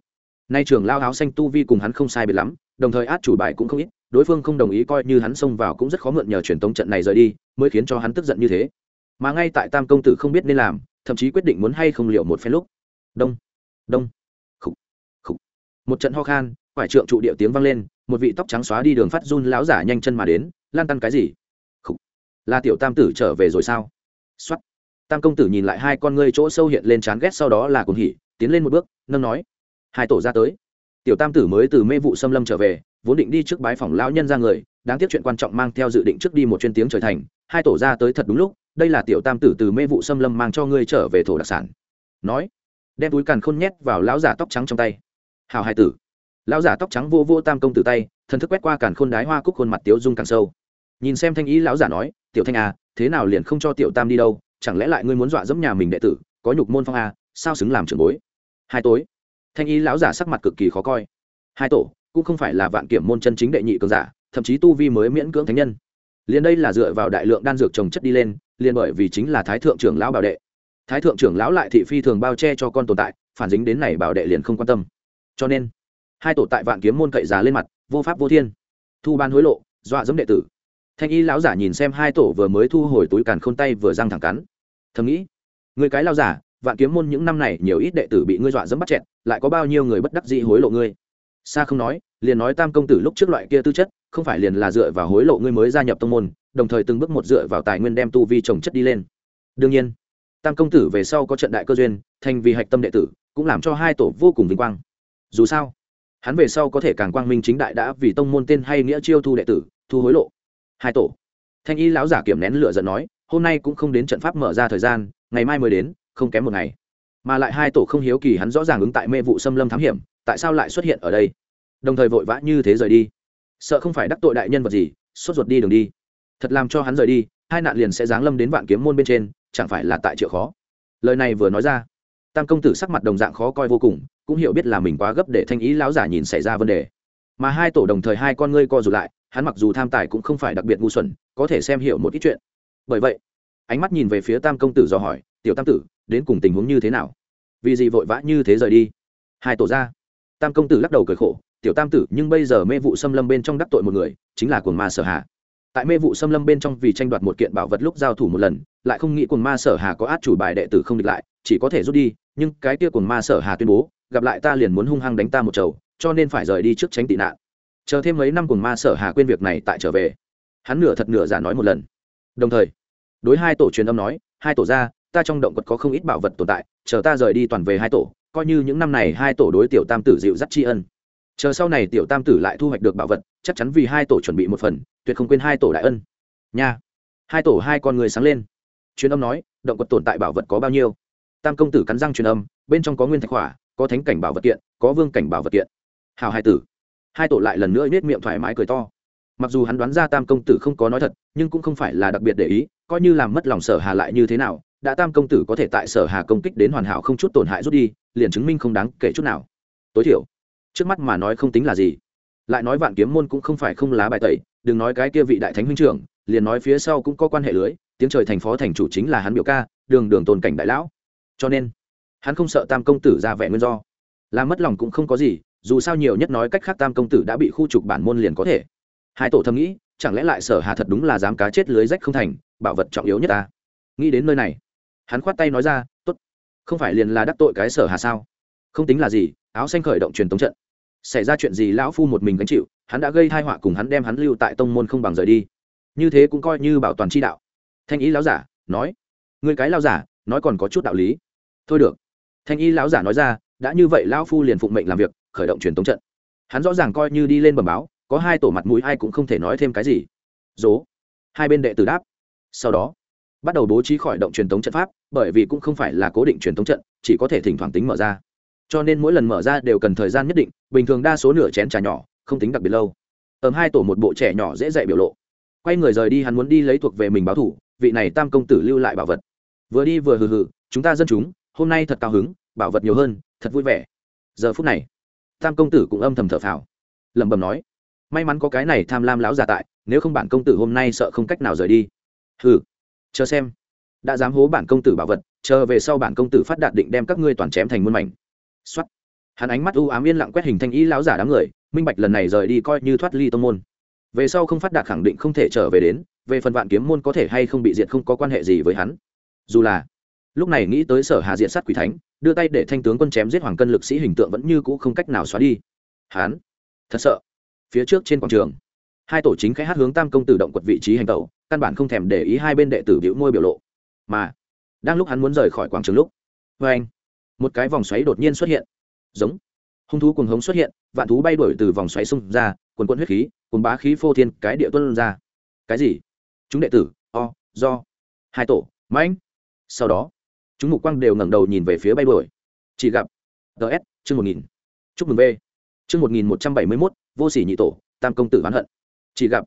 nay trường lao áo xanh tu vi cùng hắn không sai biệt lắm, đồng thời át chủ bài cũng không ít, đối phương không đồng ý coi như hắn xông vào cũng rất khó mượn nhờ truyền tống trận này rời đi, mới khiến cho hắn tức giận như thế. Mà ngay tại tam công tử không biết nên làm, thậm chí quyết định muốn hay không liệu một phen lúc. Đông, đông, khục, khục. Một trận ho khan, quải trượng trụ điệu tiếng vang lên, một vị tóc trắng xóa đi đường phát run lão giả nhanh chân mà đến lan tăn cái gì Khủ. là tiểu tam tử trở về rồi sao xuất tam công tử nhìn lại hai con ngươi chỗ sâu hiện lên chán ghét sau đó là cuồng hỉ tiến lên một bước nâng nói hai tổ ra tới tiểu tam tử mới từ mê vụ xâm lâm trở về vốn định đi trước bái phòng lão nhân ra người đáng tiếc chuyện quan trọng mang theo dự định trước đi một chuyên tiếng trời thành hai tổ ra tới thật đúng lúc đây là tiểu tam tử từ mê vụ xâm lâm mang cho ngươi trở về thổ đặc sản. Nói, đem túi càn khôn nhét vào lão giả tóc trắng trong tay. Hào hai tử. Lão giả tóc trắng vô vô tam công tử tay thần thức quét qua càn khôn đái hoa cúc khuôn mặt tiếu dung càng sâu. Nhìn xem thanh ý lão giả nói, tiểu thanh à thế nào liền không cho tiểu tam đi đâu? Chẳng lẽ lại ngươi muốn dọa dẫm nhà mình đệ tử? Có nhục môn phong à sao xứng làm trưởng bối? Hai tối, thanh ý lão giả sắc mặt cực kỳ khó coi. Hai tổ, cũng không phải là vạn kiểm môn chân chính đệ nhị cường giả, thậm chí tu vi mới miễn cưỡng thánh nhân liền đây là dựa vào đại lượng đan dược trồng chất đi lên, liền bởi vì chính là thái thượng trưởng lão bảo đệ. Thái thượng trưởng lão lại thị phi thường bao che cho con tồn tại, phản dính đến này bảo đệ liền không quan tâm. Cho nên, hai tổ tại vạn kiếm môn cậy giá lên mặt, vô pháp vô thiên. Thu ban hối lộ, dọa dẫm đệ tử. Thanh y lão giả nhìn xem hai tổ vừa mới thu hồi túi càn khôn tay vừa răng thẳng cắn. Thầm nghĩ người cái lao giả, vạn kiếm môn những năm này nhiều ít đệ tử bị ngươi dọa dẫm bắt chẹt, lại có bao nhiêu người bất đắc dĩ hối lộ ngươi? Xa không nói, liền nói tam công tử lúc trước loại kia tư chất không phải liền là dựa vào hối lộ ngươi mới gia nhập tông môn, đồng thời từng bước một dựa vào tài nguyên đem tu vi trồng chất đi lên. Đương nhiên, tam công tử về sau có trận đại cơ duyên, thành vì hạch tâm đệ tử, cũng làm cho hai tổ vô cùng vinh quang. Dù sao, hắn về sau có thể càng quang minh chính đại đã vì tông môn tên hay nghĩa chiêu thu đệ tử, thu hối lộ. Hai tổ. Thanh y lão giả kiểm nén lửa giận nói, hôm nay cũng không đến trận pháp mở ra thời gian, ngày mai mới đến, không kém một ngày. Mà lại hai tổ không hiếu kỳ hắn rõ ràng ứng tại mê vụ xâm lâm thám hiểm, tại sao lại xuất hiện ở đây? Đồng thời vội vã như thế rời đi sợ không phải đắc tội đại nhân vật gì, sốt ruột đi đường đi. Thật làm cho hắn rời đi, hai nạn liền sẽ giáng lâm đến vạn kiếm môn bên trên, chẳng phải là tại chịu khó. Lời này vừa nói ra, tam công tử sắc mặt đồng dạng khó coi vô cùng, cũng hiểu biết là mình quá gấp để thanh ý lão giả nhìn xảy ra vấn đề. Mà hai tổ đồng thời hai con ngươi co rụt lại, hắn mặc dù tham tài cũng không phải đặc biệt ngu xuẩn, có thể xem hiểu một ít chuyện. Bởi vậy, ánh mắt nhìn về phía tam công tử do hỏi, tiểu tam tử, đến cùng tình huống như thế nào? Vì gì vội vã như thế rời đi? Hai tổ ra. Tam công tử lắc đầu cười khổ tiểu tam tử, nhưng bây giờ mê vụ xâm lâm bên trong đắc tội một người, chính là cuồng ma sở hà. tại mê vụ xâm lâm bên trong vì tranh đoạt một kiện bảo vật lúc giao thủ một lần, lại không nghĩ cuồng ma sở hà có át chủ bài đệ tử không địch lại, chỉ có thể rút đi, nhưng cái kia cuồng ma sở hà tuyên bố, gặp lại ta liền muốn hung hăng đánh ta một chầu, cho nên phải rời đi trước tránh tị nạn. Chờ thêm mấy năm cuồng ma sở hà quên việc này tại trở về. Hắn nửa thật nửa giả nói một lần. Đồng thời, đối hai tổ truyền âm nói, hai tổ ra ta trong động vật có không ít bảo vật tồn tại, chờ ta rời đi toàn về hai tổ, coi như những năm này hai tổ đối tiểu tam tử dịu dắt tri ân chờ sau này tiểu tam tử lại thu hoạch được bảo vật, chắc chắn vì hai tổ chuẩn bị một phần, tuyệt không quên hai tổ đại ân. Nha. Hai tổ hai con người sáng lên. Truyền âm nói, động vật tồn tại bảo vật có bao nhiêu? Tam công tử cắn răng truyền âm, bên trong có nguyên thạch hỏa, có thánh cảnh bảo vật kiện, có vương cảnh bảo vật kiện. Hào hai tử. Hai tổ lại lần nữa nết miệng thoải mái cười to. Mặc dù hắn đoán ra tam công tử không có nói thật, nhưng cũng không phải là đặc biệt để ý, coi như làm mất lòng sở hà lại như thế nào, đã tam công tử có thể tại sở hà công kích đến hoàn hảo không chút tổn hại rút đi, liền chứng minh không đáng kể chút nào. Tối thiểu trước mắt mà nói không tính là gì. Lại nói vạn kiếm môn cũng không phải không lá bài tẩy, đừng nói cái kia vị đại thánh huynh trưởng, liền nói phía sau cũng có quan hệ lưới, tiếng trời thành phó thành chủ chính là hắn biểu ca, đường đường tồn cảnh đại lão. Cho nên, hắn không sợ tam công tử ra vẻ nguyên do. Làm mất lòng cũng không có gì, dù sao nhiều nhất nói cách khác tam công tử đã bị khu trục bản môn liền có thể. Hai tổ thầm nghĩ, chẳng lẽ lại sở hà thật đúng là dám cá chết lưới rách không thành, bảo vật trọng yếu nhất ta. Nghĩ đến nơi này, hắn khoát tay nói ra, tốt, không phải liền là đắc tội cái sở hà sao? Không tính là gì, áo xanh khởi động truyền tống trận xảy ra chuyện gì lão phu một mình gánh chịu, hắn đã gây thai họa cùng hắn đem hắn lưu tại tông môn không bằng rời đi. Như thế cũng coi như bảo toàn chi đạo. Thanh ý lão giả, nói. Người cái lão giả, nói còn có chút đạo lý. Thôi được. Thanh y lão giả nói ra, đã như vậy lão phu liền phụng mệnh làm việc, khởi động truyền tống trận. Hắn rõ ràng coi như đi lên bầm báo, có hai tổ mặt mũi ai cũng không thể nói thêm cái gì. Dố. Hai bên đệ tử đáp. Sau đó, bắt đầu bố trí khỏi động truyền tống trận pháp, bởi vì cũng không phải là cố định truyền tống trận, chỉ có thể thỉnh thoảng tính mở ra cho nên mỗi lần mở ra đều cần thời gian nhất định, bình thường đa số nửa chén trà nhỏ, không tính đặc biệt lâu. Ẩm hai tổ một bộ trẻ nhỏ dễ dạy biểu lộ. Quay người rời đi, hắn muốn đi lấy thuộc về mình báo thủ, vị này tam công tử lưu lại bảo vật. Vừa đi vừa hừ hừ, chúng ta dân chúng, hôm nay thật cao hứng, bảo vật nhiều hơn, thật vui vẻ. Giờ phút này, tam công tử cũng âm thầm thở phào. Lẩm bẩm nói, may mắn có cái này tham lam lão giả tại, nếu không bản công tử hôm nay sợ không cách nào rời đi. Hừ, chờ xem. Đã dám hố bản công tử bảo vật, chờ về sau bản công tử phát đạt định đem các ngươi toàn chém thành muôn mảnh xuất hắn ánh mắt u ám yên lặng quét hình thanh ý lão giả đám người, minh bạch lần này rời đi coi như thoát ly tông môn. Về sau không phát đạt khẳng định không thể trở về đến, về phần vạn kiếm môn có thể hay không bị diệt không có quan hệ gì với hắn. Dù là, lúc này nghĩ tới sở hà diện sát quỷ thánh, đưa tay để thanh tướng quân chém giết hoàng cân lực sĩ hình tượng vẫn như cũ không cách nào xóa đi. Hắn, thật sợ. Phía trước trên quảng trường, hai tổ chính khẽ hát hướng tam công tử động quật vị trí hành tẩu, căn bản không thèm để ý hai bên đệ tử biểu môi biểu lộ. Mà, đang lúc hắn muốn rời khỏi quảng trường lúc vê anh một cái vòng xoáy đột nhiên xuất hiện. Giống. Hung thú cuồng hống xuất hiện, vạn thú bay đuổi từ vòng xoáy xung ra quần quân huyết khí quần bá khí phô thiên, cái địa tuân ra. Cái gì? Chúng đệ tử, o, do, hai tổ, mãnh. Sau đó, chúng mục quang đều ngẩng đầu nhìn về phía bay đuổi. Chỉ gặp ts chương một nghìn. Chúc mừng b chương một nghìn một trăm bảy mươi mốt, vô sỉ nhị tổ, tam công tử oán hận. Chỉ gặp,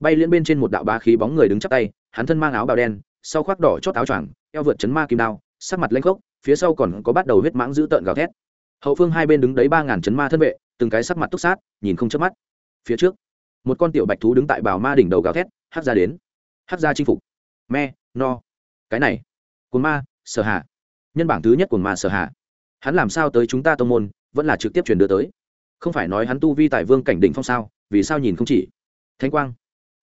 bay liễn bên trên một đạo bá khí bóng người đứng chắp tay, hắn thân mang áo bào đen, sau khoác đỏ chót áo choàng, eo vượt chấn ma kim đao, sắc mặt lanh khốc phía sau còn có bắt đầu huyết mãng giữ tợn gào thét. Hậu phương hai bên đứng đấy ba ngàn chấn ma thân vệ, từng cái sắc mặt túc sát, nhìn không chớp mắt. Phía trước, một con tiểu bạch thú đứng tại bào ma đỉnh đầu gào thét hát ra đến. Hát ra chinh phục. Me, no. Cái này cồn ma, sở hạ. Nhân bảng thứ nhất cồn ma sở hạ. Hắn làm sao tới chúng ta tông môn, vẫn là trực tiếp truyền đưa tới. Không phải nói hắn tu vi tại vương cảnh đỉnh phong sao, vì sao nhìn không chỉ? Thánh quang.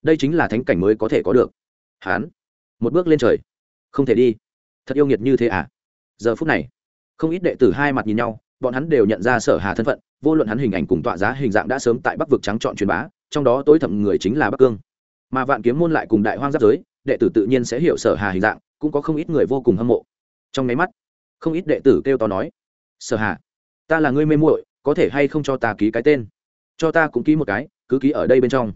Đây chính là thánh cảnh mới có thể có được. Hắn, một bước lên trời. Không thể đi. Thật yêu nghiệt như thế à? Giờ phút này, không ít đệ tử hai mặt nhìn nhau, bọn hắn đều nhận ra sở hà thân phận, vô luận hắn hình ảnh cùng tọa giá hình dạng đã sớm tại bắc vực trắng chọn truyền bá, trong đó tối thẩm người chính là bắc cương. Mà vạn kiếm môn lại cùng đại hoang giáp giới, đệ tử tự nhiên sẽ hiểu sở hà hình dạng, cũng có không ít người vô cùng hâm mộ. Trong máy mắt, không ít đệ tử kêu to nói, sở hà, ta là người mê muội, có thể hay không cho ta ký cái tên? Cho ta cũng ký một cái, cứ ký ở đây bên trong.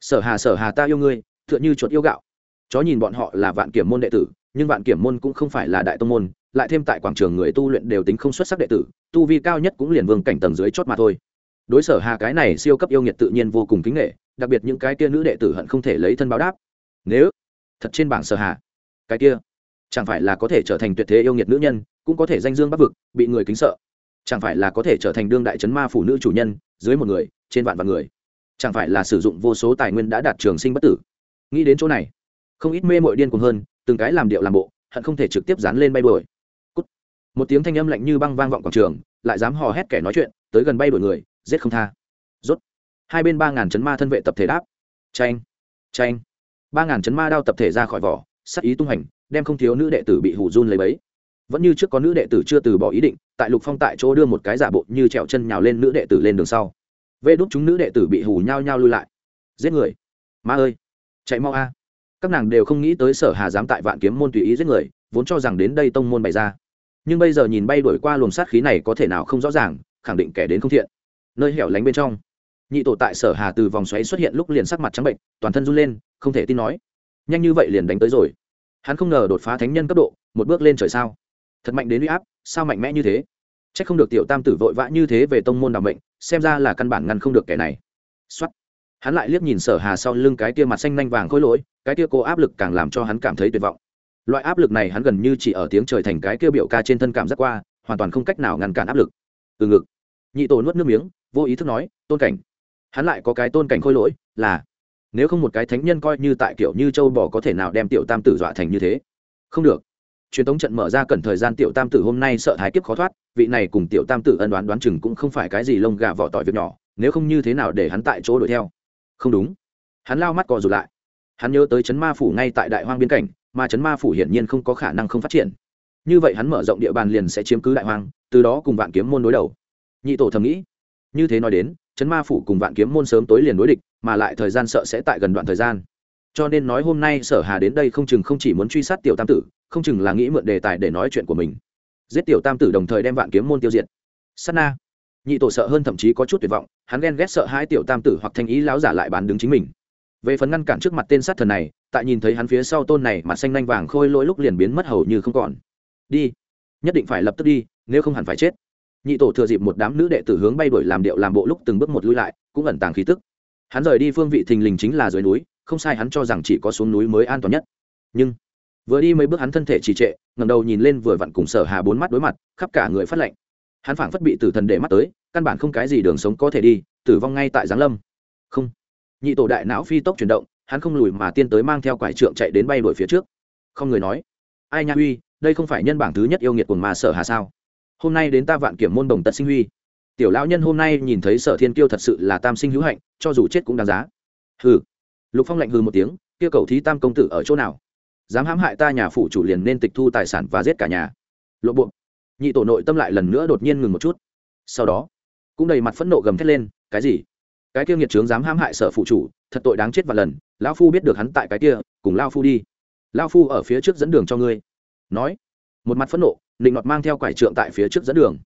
Sở hà sở hà, ta yêu ngươi, tựa như chuột yêu gạo. Chó nhìn bọn họ là vạn kiểm môn đệ tử, nhưng vạn kiểm môn cũng không phải là đại tông môn lại thêm tại quảng trường người tu luyện đều tính không xuất sắc đệ tử, tu vi cao nhất cũng liền vương cảnh tầng dưới chót mà thôi. Đối sở hà cái này siêu cấp yêu nghiệt tự nhiên vô cùng kính nghệ đặc biệt những cái kia nữ đệ tử hận không thể lấy thân báo đáp. Nếu thật trên bảng sở hà, cái kia chẳng phải là có thể trở thành tuyệt thế yêu nghiệt nữ nhân, cũng có thể danh dương bắc vực, bị người kính sợ. Chẳng phải là có thể trở thành đương đại chấn ma phụ nữ chủ nhân, dưới một người, trên vạn vạn người. Chẳng phải là sử dụng vô số tài nguyên đã đạt trường sinh bất tử. Nghĩ đến chỗ này, không ít mê mội điên cuồng hơn, từng cái làm điệu làm bộ, hận không thể trực tiếp dán lên bay đuổi một tiếng thanh âm lạnh như băng vang vọng quảng trường, lại dám hò hét kẻ nói chuyện, tới gần bay đuổi người, giết không tha. Rốt. Hai bên ba ngàn chấn ma thân vệ tập thể đáp. Tranh tranh ba ngàn chấn ma đao tập thể ra khỏi vỏ, sắc ý tung hành, đem không thiếu nữ đệ tử bị hủ run lấy bấy. Vẫn như trước có nữ đệ tử chưa từ bỏ ý định, tại lục phong tại chỗ đưa một cái giả bộ như trèo chân nhào lên nữ đệ tử lên đường sau. Vê đút chúng nữ đệ tử bị hủ nhao nhao lui lại. Giết người. Ma ơi. Chạy mau a. Các nàng đều không nghĩ tới sở hà dám tại vạn kiếm môn tùy ý giết người, vốn cho rằng đến đây tông môn bày ra nhưng bây giờ nhìn bay đổi qua luồng sát khí này có thể nào không rõ ràng, khẳng định kẻ đến không thiện. Nơi hẻo lánh bên trong, nhị tổ tại sở hà từ vòng xoáy xuất hiện lúc liền sắc mặt trắng bệnh, toàn thân run lên, không thể tin nói. Nhanh như vậy liền đánh tới rồi. Hắn không ngờ đột phá thánh nhân cấp độ, một bước lên trời sao? Thật mạnh đến uy áp, sao mạnh mẽ như thế? C h ắ c không được tiểu tam tử vội vã như thế về tông môn đ ả mệnh, xem ra là căn bản ngăn không được kẻ này. X o á t hắn lại liếc nhìn sở hà sau lưng cái tia mặt xanh nanh vàng khôi lỗi, cái tia cô áp lực càng làm cho hắn cảm thấy tuyệt vọng loại áp lực này hắn gần như chỉ ở tiếng trời thành cái kêu biểu ca trên thân cảm giác qua, hoàn toàn không cách nào ngăn cản áp lực. Từ ngực, nhị tổ nuốt nước miếng, vô ý thức nói, tôn cảnh. Hắn lại có cái tôn cảnh khôi lỗi, là, nếu không một cái thánh nhân coi như tại kiểu như châu bò có thể nào đem tiểu tam tử dọa thành như thế? Không được. Truyền thống trận mở ra cần thời gian tiểu tam tử hôm nay sợ thái kiếp khó thoát, vị này cùng tiểu tam tử ân đoán đoán chừng cũng không phải cái gì lông gà vỏ tỏi việc nhỏ, nếu không như thế nào để hắn tại chỗ đuổi theo? Không đúng. Hắn lao mắt cò rụt lại. Hắn nhớ tới chấn ma phủ ngay tại đại hoang biên cảnh mà chấn ma phủ hiển nhiên không có khả năng không phát triển. Như vậy hắn mở rộng địa bàn liền sẽ chiếm cứ đại hoang, từ đó cùng vạn kiếm môn đối đầu. Nhị tổ thầm nghĩ, như thế nói đến, chấn ma phủ cùng vạn kiếm môn sớm tối liền đối địch, mà lại thời gian sợ sẽ tại gần đoạn thời gian. Cho nên nói hôm nay sở hà đến đây không chừng không chỉ muốn truy sát tiểu tam tử, không chừng là nghĩ mượn đề tài để nói chuyện của mình. Giết tiểu tam tử đồng thời đem vạn kiếm môn tiêu diệt. Sát na. Nhị tổ sợ hơn thậm chí có chút tuyệt vọng, hắn ghen ghét sợ hai tiểu tam tử hoặc thanh ý láo giả lại bán đứng chính mình về phần ngăn cản trước mặt tên sát thần này, tại nhìn thấy hắn phía sau tôn này mặt xanh lanh vàng khôi lỗi lúc liền biến mất hầu như không còn. Đi, nhất định phải lập tức đi, nếu không hẳn phải chết. Nhị tổ thừa dịp một đám nữ đệ tử hướng bay đổi làm điệu làm bộ lúc từng bước một lui lại, cũng ẩn tàng khí tức. Hắn rời đi phương vị thình lình chính là dưới núi, không sai hắn cho rằng chỉ có xuống núi mới an toàn nhất. Nhưng, vừa đi mấy bước hắn thân thể trì trệ ngầm đầu nhìn lên vừa vặn cùng sở hà bốn mắt đối mặt, khắp cả người phát lạnh. Hắn phảng phất bị tử thần để mắt tới, căn bản không cái gì đường sống có thể đi, tử vong ngay tại giáng lâm. Không nhị tổ đại não phi tốc chuyển động, hắn không lùi mà tiên tới mang theo quải trượng chạy đến bay đuổi phía trước. Không người nói, ai nha huy, đây không phải nhân bảng thứ nhất yêu nghiệt của mà sở hà sao? Hôm nay đến ta vạn kiểm môn đồng tật sinh huy. Tiểu lão nhân hôm nay nhìn thấy sở thiên kiêu thật sự là tam sinh hữu hạnh, cho dù chết cũng đáng giá. Hừ. Lục phong lạnh hừ một tiếng, kia cầu thí tam công tử ở chỗ nào? Dám hãm hại ta nhà phủ chủ liền nên tịch thu tài sản và giết cả nhà. Lộ buộc. Nhị tổ nội tâm lại lần nữa đột nhiên ngừng một chút. Sau đó, cũng đầy mặt phẫn nộ gầm thét lên, cái gì? Cái kia nghiệt trướng dám hãm hại sở phụ chủ, thật tội đáng chết và lần, lão phu biết được hắn tại cái kia, cùng lao phu đi. Lao phu ở phía trước dẫn đường cho ngươi. Nói, một mặt phẫn nộ định nọt mang theo quải trượng tại phía trước dẫn đường.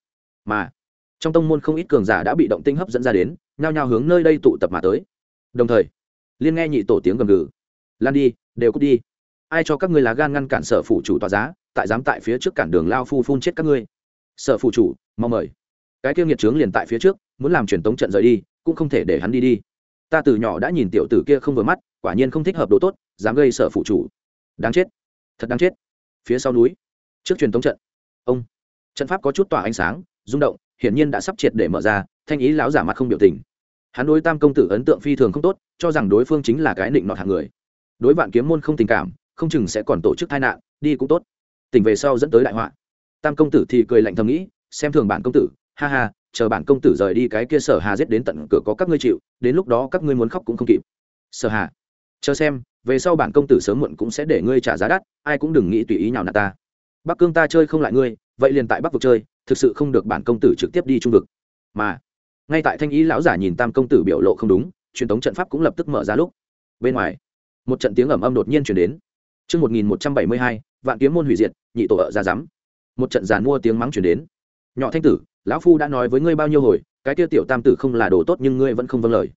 Mà, trong tông môn không ít cường giả đã bị động tinh hấp dẫn ra đến, nhao nhao hướng nơi đây tụ tập mà tới. Đồng thời, liên nghe nhị tổ tiếng gầm gừ. Lan đi, đều cút đi. Ai cho các ngươi lá gan ngăn cản sở phụ chủ tòa giá, tại dám tại phía trước cản đường lao phu phun chết các ngươi. Sở phụ chủ mong mời. Cái kia nghiệt trướng liền tại phía trước, muốn làm truyền tống trận rời đi cũng không thể để hắn đi đi. Ta từ nhỏ đã nhìn tiểu tử kia không vừa mắt, quả nhiên không thích hợp độ tốt, dám gây sở phụ chủ. Đáng chết. Thật đáng chết. Phía sau núi. Trước truyền tống trận. Ông. Trận pháp có chút tỏa ánh sáng, rung động, hiển nhiên đã sắp triệt để mở ra, thanh ý lão giả mặt không biểu tình. Hắn đối tam công tử ấn tượng phi thường không tốt, cho rằng đối phương chính là cái định nọt hạng người. Đối vạn kiếm môn không tình cảm, không chừng sẽ còn tổ chức tai nạn, đi cũng tốt. Tỉnh về sau dẫn tới đại họa. Tam công tử thì cười lạnh thầm nghĩ, xem thường bản công tử, ha ha chờ bản công tử rời đi cái kia sở hà giết đến tận cửa có các ngươi chịu đến lúc đó các ngươi muốn khóc cũng không kịp. Sở hà chờ xem về sau bản công tử sớm muộn cũng sẽ để ngươi trả giá đắt ai cũng đừng nghĩ tùy ý nào nạt ta. Bắc cương ta chơi không lại ngươi vậy liền tại bắc vực chơi thực sự không được bản công tử trực tiếp đi trung vực. Mà ngay tại thanh ý lão giả nhìn tam công tử biểu lộ không đúng truyền thống trận pháp cũng lập tức mở ra lúc. Bên ngoài một trận tiếng ẩm âm đột nhiên chuyển đến. Chương 1172, vạn kiếm môn hủy diệt, nhị tổ ở ra rắm. Một trận giàn mua tiếng mắng truyền đến. Nhỏ thanh tử, lão phu đã nói với ngươi bao nhiêu hồi, cái tiêu tiểu tam tử không là đồ tốt nhưng ngươi vẫn không vâng lời.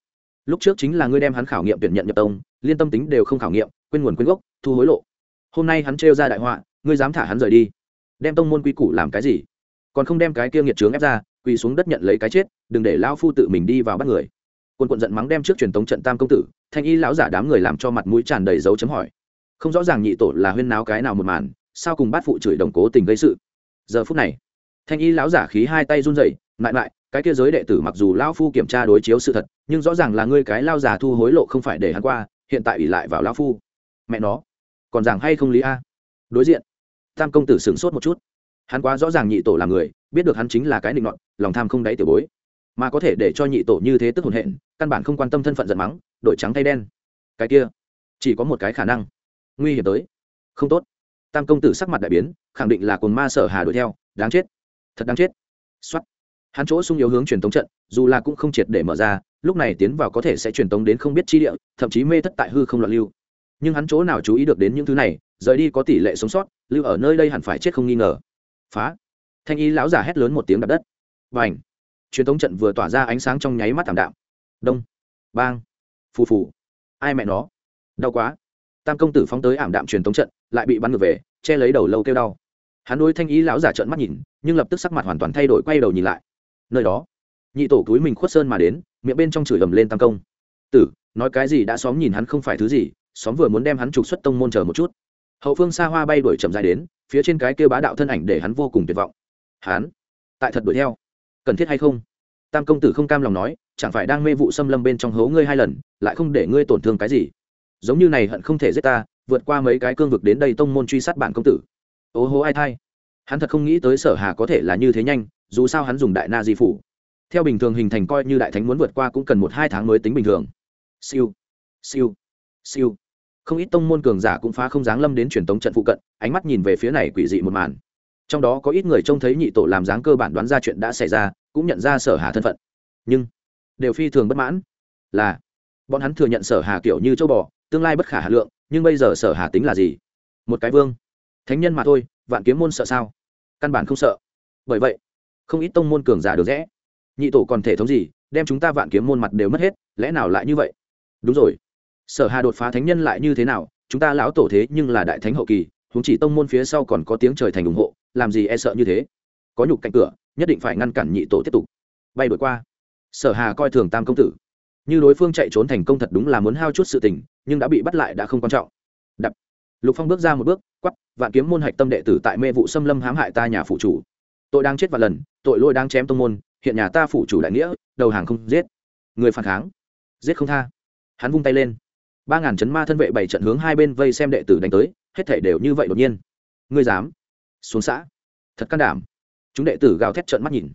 Lúc trước chính là ngươi đem hắn khảo nghiệm tuyển nhận nhập tông, liên tâm tính đều không khảo nghiệm, quên nguồn quên gốc, thu hối lộ. Hôm nay hắn trêu ra đại họa, ngươi dám thả hắn rời đi? Đem tông môn quy củ làm cái gì? Còn không đem cái kia nghiệt trướng ép ra, quỳ xuống đất nhận lấy cái chết, đừng để lão phu tự mình đi vào bắt người. Quân quận giận mắng đem trước truyền tống trận tam công tử, thanh y lão giả đám người làm cho mặt mũi tràn đầy dấu chấm hỏi không rõ ràng nhị tổ là huyên náo cái nào một màn sao cùng bát phụ chửi đồng cố tình gây sự giờ phút này thanh y lão giả khí hai tay run rẩy lại lại cái kia giới đệ tử mặc dù lão phu kiểm tra đối chiếu sự thật, nhưng rõ ràng là ngươi cái lao giả thu hối lộ không phải để hắn qua, hiện tại ủy lại vào lão phu. Mẹ nó, còn rằng hay không lý a? Đối diện. Tam công tử sửng sốt một chút. Hắn quá rõ ràng nhị tổ là người, biết được hắn chính là cái định ngọn lòng tham không đáy tiểu bối. Mà có thể để cho nhị tổ như thế tức hồn hện, căn bản không quan tâm thân phận giận mắng, đội trắng tay đen. Cái kia, chỉ có một cái khả năng, nguy hiểm tới. Không tốt. Tam công tử sắc mặt đại biến, khẳng định là cồn ma sở hà đuổi theo, đáng chết thật đáng chết. Xuất hắn chỗ sung yếu hướng truyền tống trận, dù là cũng không triệt để mở ra, lúc này tiến vào có thể sẽ truyền tống đến không biết chi địa, thậm chí mê thất tại hư không loạn lưu. Nhưng hắn chỗ nào chú ý được đến những thứ này, rời đi có tỷ lệ sống sót, lưu ở nơi đây hẳn phải chết không nghi ngờ. Phá. Thanh y lão giả hét lớn một tiếng đập đất. Và ảnh truyền tống trận vừa tỏa ra ánh sáng trong nháy mắt thảm đạm. Đông. Bang. Phù phù. Ai mẹ nó? Đau quá. Tam công tử phóng tới ảm đạm truyền tống trận, lại bị bắn ngược về, che lấy đầu lâu kêu đau hắn đối thanh ý lão giả trợn mắt nhìn, nhưng lập tức sắc mặt hoàn toàn thay đổi, quay đầu nhìn lại. Nơi đó, nhị tổ túi mình khuất sơn mà đến, miệng bên trong chửi ầm lên tam công. Tử, nói cái gì đã xóm nhìn hắn không phải thứ gì, xóm vừa muốn đem hắn trục xuất tông môn chờ một chút. Hậu phương xa hoa bay đuổi chậm dài đến, phía trên cái kêu bá đạo thân ảnh để hắn vô cùng tuyệt vọng. Hắn, tại thật đuổi theo. Cần thiết hay không? Tam công tử không cam lòng nói, chẳng phải đang mê vụ xâm lâm bên trong hố ngươi hai lần, lại không để ngươi tổn thương cái gì? Giống như này hận không thể giết ta, vượt qua mấy cái cương vực đến đây tông môn truy sát bản công tử ố hố ai thai. Hắn thật không nghĩ tới sở hà có thể là như thế nhanh, dù sao hắn dùng đại na di phủ. Theo bình thường hình thành coi như đại thánh muốn vượt qua cũng cần một hai tháng mới tính bình thường. Siêu. Siêu. Siêu. Không ít tông môn cường giả cũng phá không dáng lâm đến truyền tống trận phụ cận, ánh mắt nhìn về phía này quỷ dị một màn. Trong đó có ít người trông thấy nhị tổ làm dáng cơ bản đoán ra chuyện đã xảy ra, cũng nhận ra sở hà thân phận. Nhưng, đều phi thường bất mãn. Là, bọn hắn thừa nhận sở hà kiểu như châu bò, tương lai bất khả hà lượng, nhưng bây giờ sở hà tính là gì? Một cái vương thánh nhân mà thôi, vạn kiếm môn sợ sao? Căn bản không sợ. Bởi vậy, không ít tông môn cường giả được rẽ. Nhị tổ còn thể thống gì, đem chúng ta vạn kiếm môn mặt đều mất hết, lẽ nào lại như vậy? Đúng rồi. Sở hà đột phá thánh nhân lại như thế nào? Chúng ta lão tổ thế nhưng là đại thánh hậu kỳ chúng chỉ tông môn phía sau còn có tiếng trời thành ủng hộ, làm gì e sợ như thế? Có nhục cạnh cửa, nhất định phải ngăn cản nhị tổ tiếp tục. Bay đổi qua. Sở hà coi thường tam công tử. Như đối phương chạy trốn thành công thật đúng là muốn hao chút sự tình, nhưng đã bị bắt lại đã không quan trọng. Đập. Lục phong bước ra một bước quắp vạn kiếm môn hạch tâm đệ tử tại mê vụ xâm lâm hãm hại ta nhà phụ chủ. Tội đang chết và lần, tội lỗi đang chém tông môn, hiện nhà ta phụ chủ đại nghĩa, đầu hàng không giết. Người phản kháng, giết không tha. Hắn vung tay lên. Ba ngàn chấn ma thân vệ bảy trận hướng hai bên vây xem đệ tử đánh tới, hết thể đều như vậy đột nhiên. Ngươi dám? Xuống xã. Thật can đảm. Chúng đệ tử gào thét trận mắt nhìn.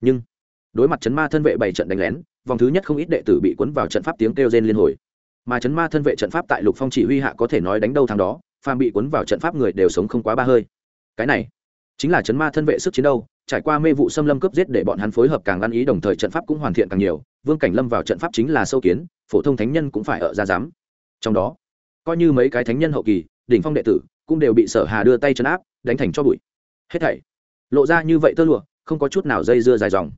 Nhưng, đối mặt chấn ma thân vệ bảy trận đánh lén, vòng thứ nhất không ít đệ tử bị cuốn vào trận pháp tiếng kêu rên liên hồi. Mà chấn ma thân vệ trận pháp tại lục phong chỉ huy hạ có thể nói đánh đâu thằng đó phàm bị cuốn vào trận pháp người đều sống không quá ba hơi. Cái này, chính là chấn ma thân vệ sức chiến đâu trải qua mê vụ xâm lâm cướp giết để bọn hắn phối hợp càng ăn ý, đồng thời trận pháp cũng hoàn thiện càng nhiều, vương cảnh lâm vào trận pháp chính là sâu kiến, phổ thông thánh nhân cũng phải ở ra giám. Trong đó, coi như mấy cái thánh nhân hậu kỳ, đỉnh phong đệ tử cũng đều bị sở hà đưa tay chân áp, đánh thành cho bụi. Hết thảy, lộ ra như vậy tơ lụa, không có chút nào dây dưa dài dòng.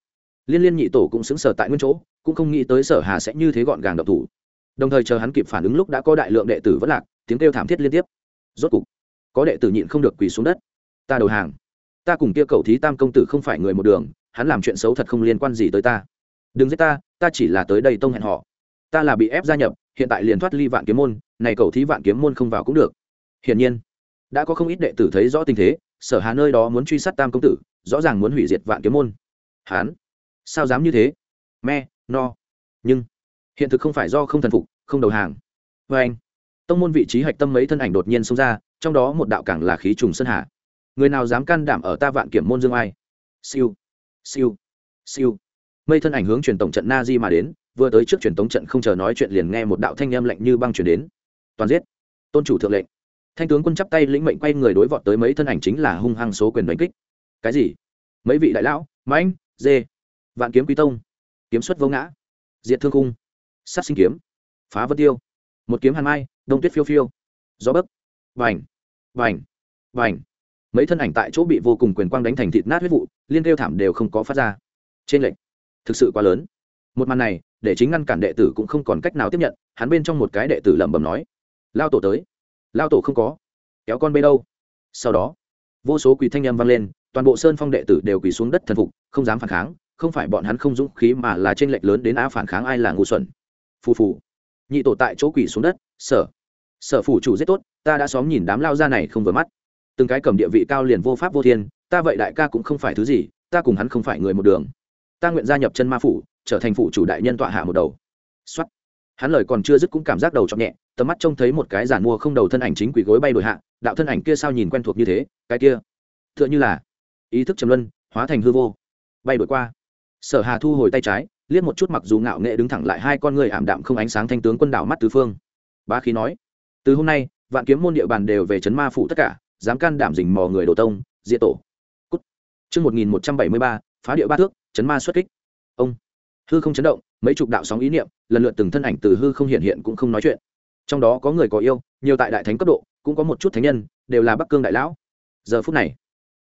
Liên liên nhị tổ cũng xứng sở tại nguyên chỗ, cũng không nghĩ tới sở hà sẽ như thế gọn gàng độc thủ. Đồng thời chờ hắn kịp phản ứng lúc đã có đại lượng đệ tử vất lạc, tiếng kêu thảm thiết liên tiếp rốt cục, có đệ tử nhịn không được quỳ xuống đất. Ta đầu hàng. Ta cùng kia cầu thí tam công tử không phải người một đường, hắn làm chuyện xấu thật không liên quan gì tới ta. Đừng giết ta ta chỉ là tới đây tông hẹn họ. Ta là bị ép gia nhập, hiện tại liền thoát ly vạn kiếm môn, này cầu thí vạn kiếm môn không vào cũng được. Hiển nhiên, đã có không ít đệ tử thấy rõ tình thế, sở hà nơi đó muốn truy sát tam công tử, rõ ràng muốn hủy diệt vạn kiếm môn. Hán, sao dám như thế? Me, no. Nhưng, hiện thực không phải do không thần phục, không đầu hàng. Vê anh tông môn vị trí hạch tâm mấy thân ảnh đột nhiên xông ra, trong đó một đạo cảng là khí trùng sơn hà. Người nào dám can đảm ở ta vạn kiểm môn dương ai? Siêu siêu siêu. Mây thân ảnh hướng truyền tổng trận na di mà đến, vừa tới trước truyền tống trận không chờ nói chuyện liền nghe một đạo thanh âm lạnh như băng chuyển đến. Toàn giết. Tôn chủ thượng lệnh. Thanh tướng quân chắp tay lĩnh mệnh quay người đối vọt tới mấy thân ảnh chính là hung hăng số quyền đánh kích. Cái gì? Mấy vị đại lão, mãnh, dê, vạn kiếm quý tông, kiếm xuất vô ngã, diệt thương cung sát sinh kiếm, phá vân tiêu một kiếm hàn mai, đông tuyết phiêu phiêu. Gió bấc. Vành. Vành. Vành. Mấy thân ảnh tại chỗ bị vô cùng quyền quang đánh thành thịt nát huyết vụ, liên kêu thảm đều không có phát ra. Trên lệnh thực sự quá lớn. Một màn này, để chính ngăn cản đệ tử cũng không còn cách nào tiếp nhận, hắn bên trong một cái đệ tử lẩm bẩm nói. Lao tổ tới. Lao tổ không có. Kéo con bê đâu? Sau đó, vô số quỳ thanh â m vang lên, toàn bộ sơn phong đệ tử đều quỳ xuống đất thần phục, không dám phản kháng, không phải bọn hắn không dũng khí mà là trên lệch lớn đến á phản kháng ai là ngu xuẩn. Phù phù nhị tổ tại chỗ quỳ xuống đất, sở sở phủ chủ rất tốt, ta đã xóm nhìn đám lao ra này không vừa mắt. Từng cái cầm địa vị cao liền vô pháp vô thiên, ta vậy đại ca cũng không phải thứ gì, ta cùng hắn không phải người một đường. Ta nguyện gia nhập chân ma phủ, trở thành phủ chủ đại nhân tọa hạ một đầu. Xuất hắn lời còn chưa dứt cũng cảm giác đầu chọc nhẹ, tầm mắt trông thấy một cái giản mua không đầu thân ảnh chính quỷ gối bay đổi hạ, đạo thân ảnh kia sao nhìn quen thuộc như thế, cái kia. Tựa như là ý thức trầm luân, hóa thành hư vô. Bay đổi qua. Sở hà thu hồi tay trái liếc một chút mặc dù ngạo nghệ đứng thẳng lại hai con người ảm đạm không ánh sáng thanh tướng quân đảo mắt tứ phương. Ba khí nói, từ hôm nay, vạn kiếm môn địa bàn đều về chấn ma phủ tất cả, dám can đảm dình mò người đồ tông, diệt tổ. Cút. Chương một nghìn một trăm bảy mươi ba, phá địa ba thước, chấn ma xuất kích. Ông. Hư không chấn động, mấy chục đạo sóng ý niệm, lần lượt từng thân ảnh từ hư không hiện hiện cũng không nói chuyện. Trong đó có người có yêu, nhiều tại đại thánh cấp độ, cũng có một chút thánh nhân, đều là bắc cương đại lão. Giờ phút này,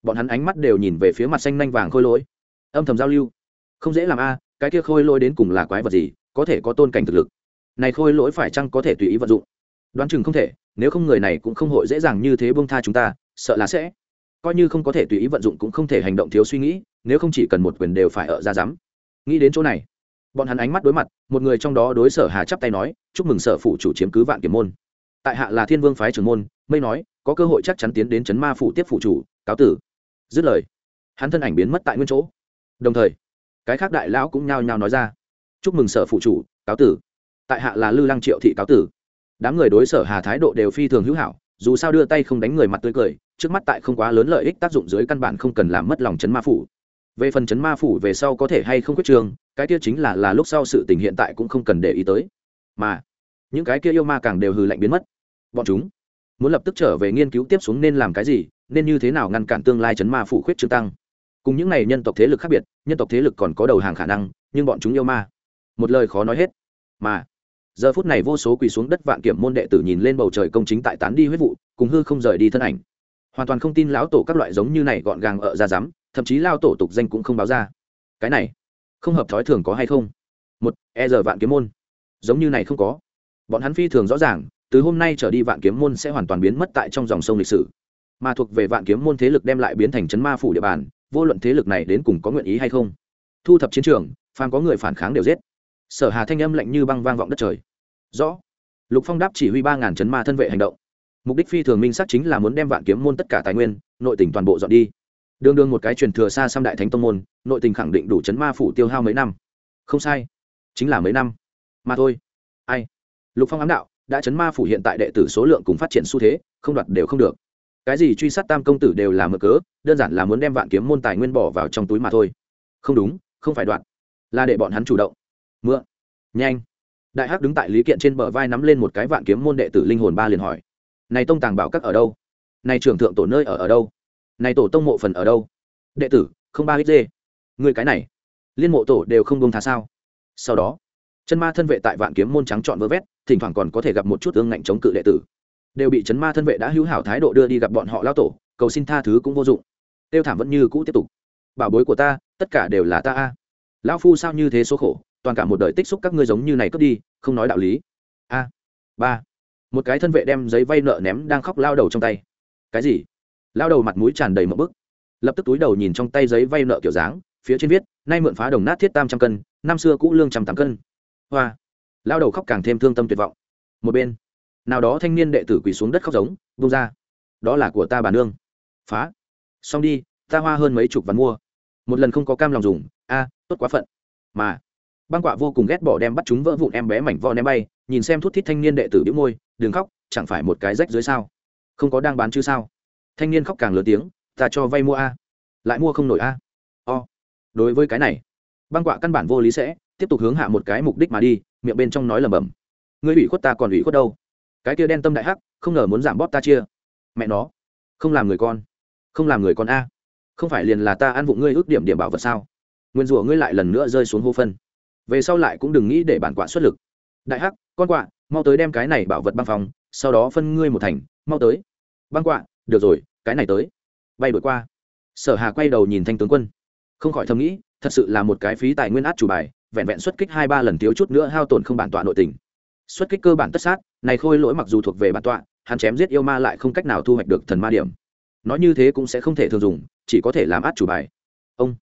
bọn hắn ánh mắt đều nhìn về phía mặt xanh nanh vàng khôi lỗi. Âm thầm giao lưu. Không dễ làm a cái kia khôi lỗi đến cùng là quái vật gì, có thể có tôn cảnh thực lực. Này khôi lỗi phải chăng có thể tùy ý vận dụng? Đoán chừng không thể, nếu không người này cũng không hội dễ dàng như thế bông tha chúng ta, sợ là sẽ. Coi như không có thể tùy ý vận dụng cũng không thể hành động thiếu suy nghĩ, nếu không chỉ cần một quyền đều phải ở ra dám. Nghĩ đến chỗ này, bọn hắn ánh mắt đối mặt, một người trong đó đối sở hà chắp tay nói, chúc mừng sở phủ chủ chiếm cứ vạn kiểm môn. Tại hạ là thiên vương phái trưởng môn, mây nói, có cơ hội chắc chắn tiến đến chấn ma phủ tiếp phủ chủ, cáo tử. Dứt lời, hắn thân ảnh biến mất tại nguyên chỗ. Đồng thời cái khác đại lão cũng nhao nhao nói ra. Chúc mừng sở phụ chủ, cáo tử. Tại hạ là lư lăng triệu thị cáo tử. Đám người đối sở hà thái độ đều phi thường hữu hảo, dù sao đưa tay không đánh người mặt tươi cười, trước mắt tại không quá lớn lợi ích tác dụng dưới căn bản không cần làm mất lòng chấn ma phủ. Về phần chấn ma phủ về sau có thể hay không quyết trường, cái kia chính là là lúc sau sự tình hiện tại cũng không cần để ý tới. Mà, những cái kia yêu ma càng đều hư lạnh biến mất. Bọn chúng muốn lập tức trở về nghiên cứu tiếp xuống nên làm cái gì, nên như thế nào ngăn cản tương lai chấn ma phủ khuyết trương tăng cùng những này nhân tộc thế lực khác biệt, nhân tộc thế lực còn có đầu hàng khả năng, nhưng bọn chúng yêu ma. Một lời khó nói hết. Mà, giờ phút này vô số quỳ xuống đất vạn kiểm môn đệ tử nhìn lên bầu trời công chính tại tán đi huyết vụ, cùng hư không rời đi thân ảnh. Hoàn toàn không tin lão tổ các loại giống như này gọn gàng ở ra dám, thậm chí lao tổ tục danh cũng không báo ra. Cái này, không hợp thói thường có hay không? Một e giờ vạn kiếm môn. Giống như này không có. Bọn hắn phi thường rõ ràng, từ hôm nay trở đi vạn kiếm môn sẽ hoàn toàn biến mất tại trong dòng sông lịch sử. Mà thuộc về vạn kiếm môn thế lực đem lại biến thành chấn ma phủ địa bàn vô luận thế lực này đến cùng có nguyện ý hay không. Thu thập chiến trường, phàm có người phản kháng đều giết. Sở hà thanh âm lạnh như băng vang vọng đất trời. Rõ. Lục phong đáp chỉ huy ba ngàn chấn ma thân vệ hành động. Mục đích phi thường minh xác chính là muốn đem vạn kiếm môn tất cả tài nguyên, nội tỉnh toàn bộ dọn đi. Đương đương một cái truyền thừa xa xăm đại thánh tông môn, nội tình khẳng định đủ chấn ma phủ tiêu hao mấy năm. Không sai. Chính là mấy năm. Mà thôi. Ai? Lục phong ám đạo, đã chấn ma phủ hiện tại đệ tử số lượng cùng phát triển xu thế, không đoạt đều không được cái gì truy sát tam công tử đều là mở cớ, đơn giản là muốn đem vạn kiếm môn tài nguyên bỏ vào trong túi mà thôi. Không đúng, không phải đoạn. Là để bọn hắn chủ động. Mượn. Nhanh. Đại hắc đứng tại lý kiện trên bờ vai nắm lên một cái vạn kiếm môn đệ tử linh hồn ba liền hỏi. Này tông tàng bảo các ở đâu? Này trưởng thượng tổ nơi ở ở đâu? Này tổ tông mộ phần ở đâu? Đệ tử, không ba ít dê. Người cái này. Liên mộ tổ đều không buông tha sao? Sau đó, chân ma thân vệ tại vạn kiếm môn trắng trọn vơ vét, thỉnh thoảng còn có thể gặp một chút ương ngạnh chống cự đệ tử đều bị chấn ma thân vệ đã hữu hảo thái độ đưa đi gặp bọn họ lao tổ, cầu xin tha thứ cũng vô dụng. Tiêu thảm vẫn như cũ tiếp tục. Bảo bối của ta, tất cả đều là ta a. Lão phu sao như thế số khổ, toàn cả một đời tích xúc các ngươi giống như này cướp đi, không nói đạo lý. A. Ba. Một cái thân vệ đem giấy vay nợ ném đang khóc lao đầu trong tay. Cái gì? Lao đầu mặt mũi tràn đầy một bức. Lập tức túi đầu nhìn trong tay giấy vay nợ kiểu dáng, phía trên viết, nay mượn phá đồng nát thiết tam trăm cân, năm xưa cũ lương trăm tám cân. Hoa. Lao đầu khóc càng thêm thương tâm tuyệt vọng. Một bên nào đó thanh niên đệ tử quỳ xuống đất khóc giống bông ra. Đó là của ta bà nương. Phá. Xong đi, ta hoa hơn mấy chục vạn mua. Một lần không có cam lòng dùng, a, tốt quá phận. Mà, băng quạ vô cùng ghét bỏ đem bắt chúng vỡ vụn em bé mảnh vò ném bay, nhìn xem thút thít thanh niên đệ tử đĩu môi, đừng khóc, chẳng phải một cái rách dưới sao? Không có đang bán chứ sao? Thanh niên khóc càng lớn tiếng, ta cho vay mua a. Lại mua không nổi a. O. Đối với cái này, băng quạ căn bản vô lý sẽ, tiếp tục hướng hạ một cái mục đích mà đi, miệng bên trong nói lầm bầm ngươi ủy khuất ta còn ủy khuất đâu? Cái kia đen tâm đại hắc, không ngờ muốn giảm bóp ta chia. Mẹ nó, không làm người con, không làm người con a. Không phải liền là ta ăn vụng ngươi ước điểm điểm bảo vật sao? Nguyên rủa ngươi lại lần nữa rơi xuống hô phân. Về sau lại cũng đừng nghĩ để bản quạ xuất lực. Đại hắc, con quạ, mau tới đem cái này bảo vật băng phòng, sau đó phân ngươi một thành, mau tới. Băng quạ, được rồi, cái này tới. Bay đổi qua. Sở hà quay đầu nhìn thanh tướng quân. Không khỏi thầm nghĩ, thật sự là một cái phí tài nguyên át chủ bài, vẹn vẹn xuất kích hai ba lần thiếu chút nữa hao tổn không bản tọa nội tình. Xuất kích cơ bản tất sát này khôi lỗi mặc dù thuộc về bản tọa, hắn chém giết yêu ma lại không cách nào thu hoạch được thần ma điểm. Nói như thế cũng sẽ không thể thường dùng, chỉ có thể làm át chủ bài. Ông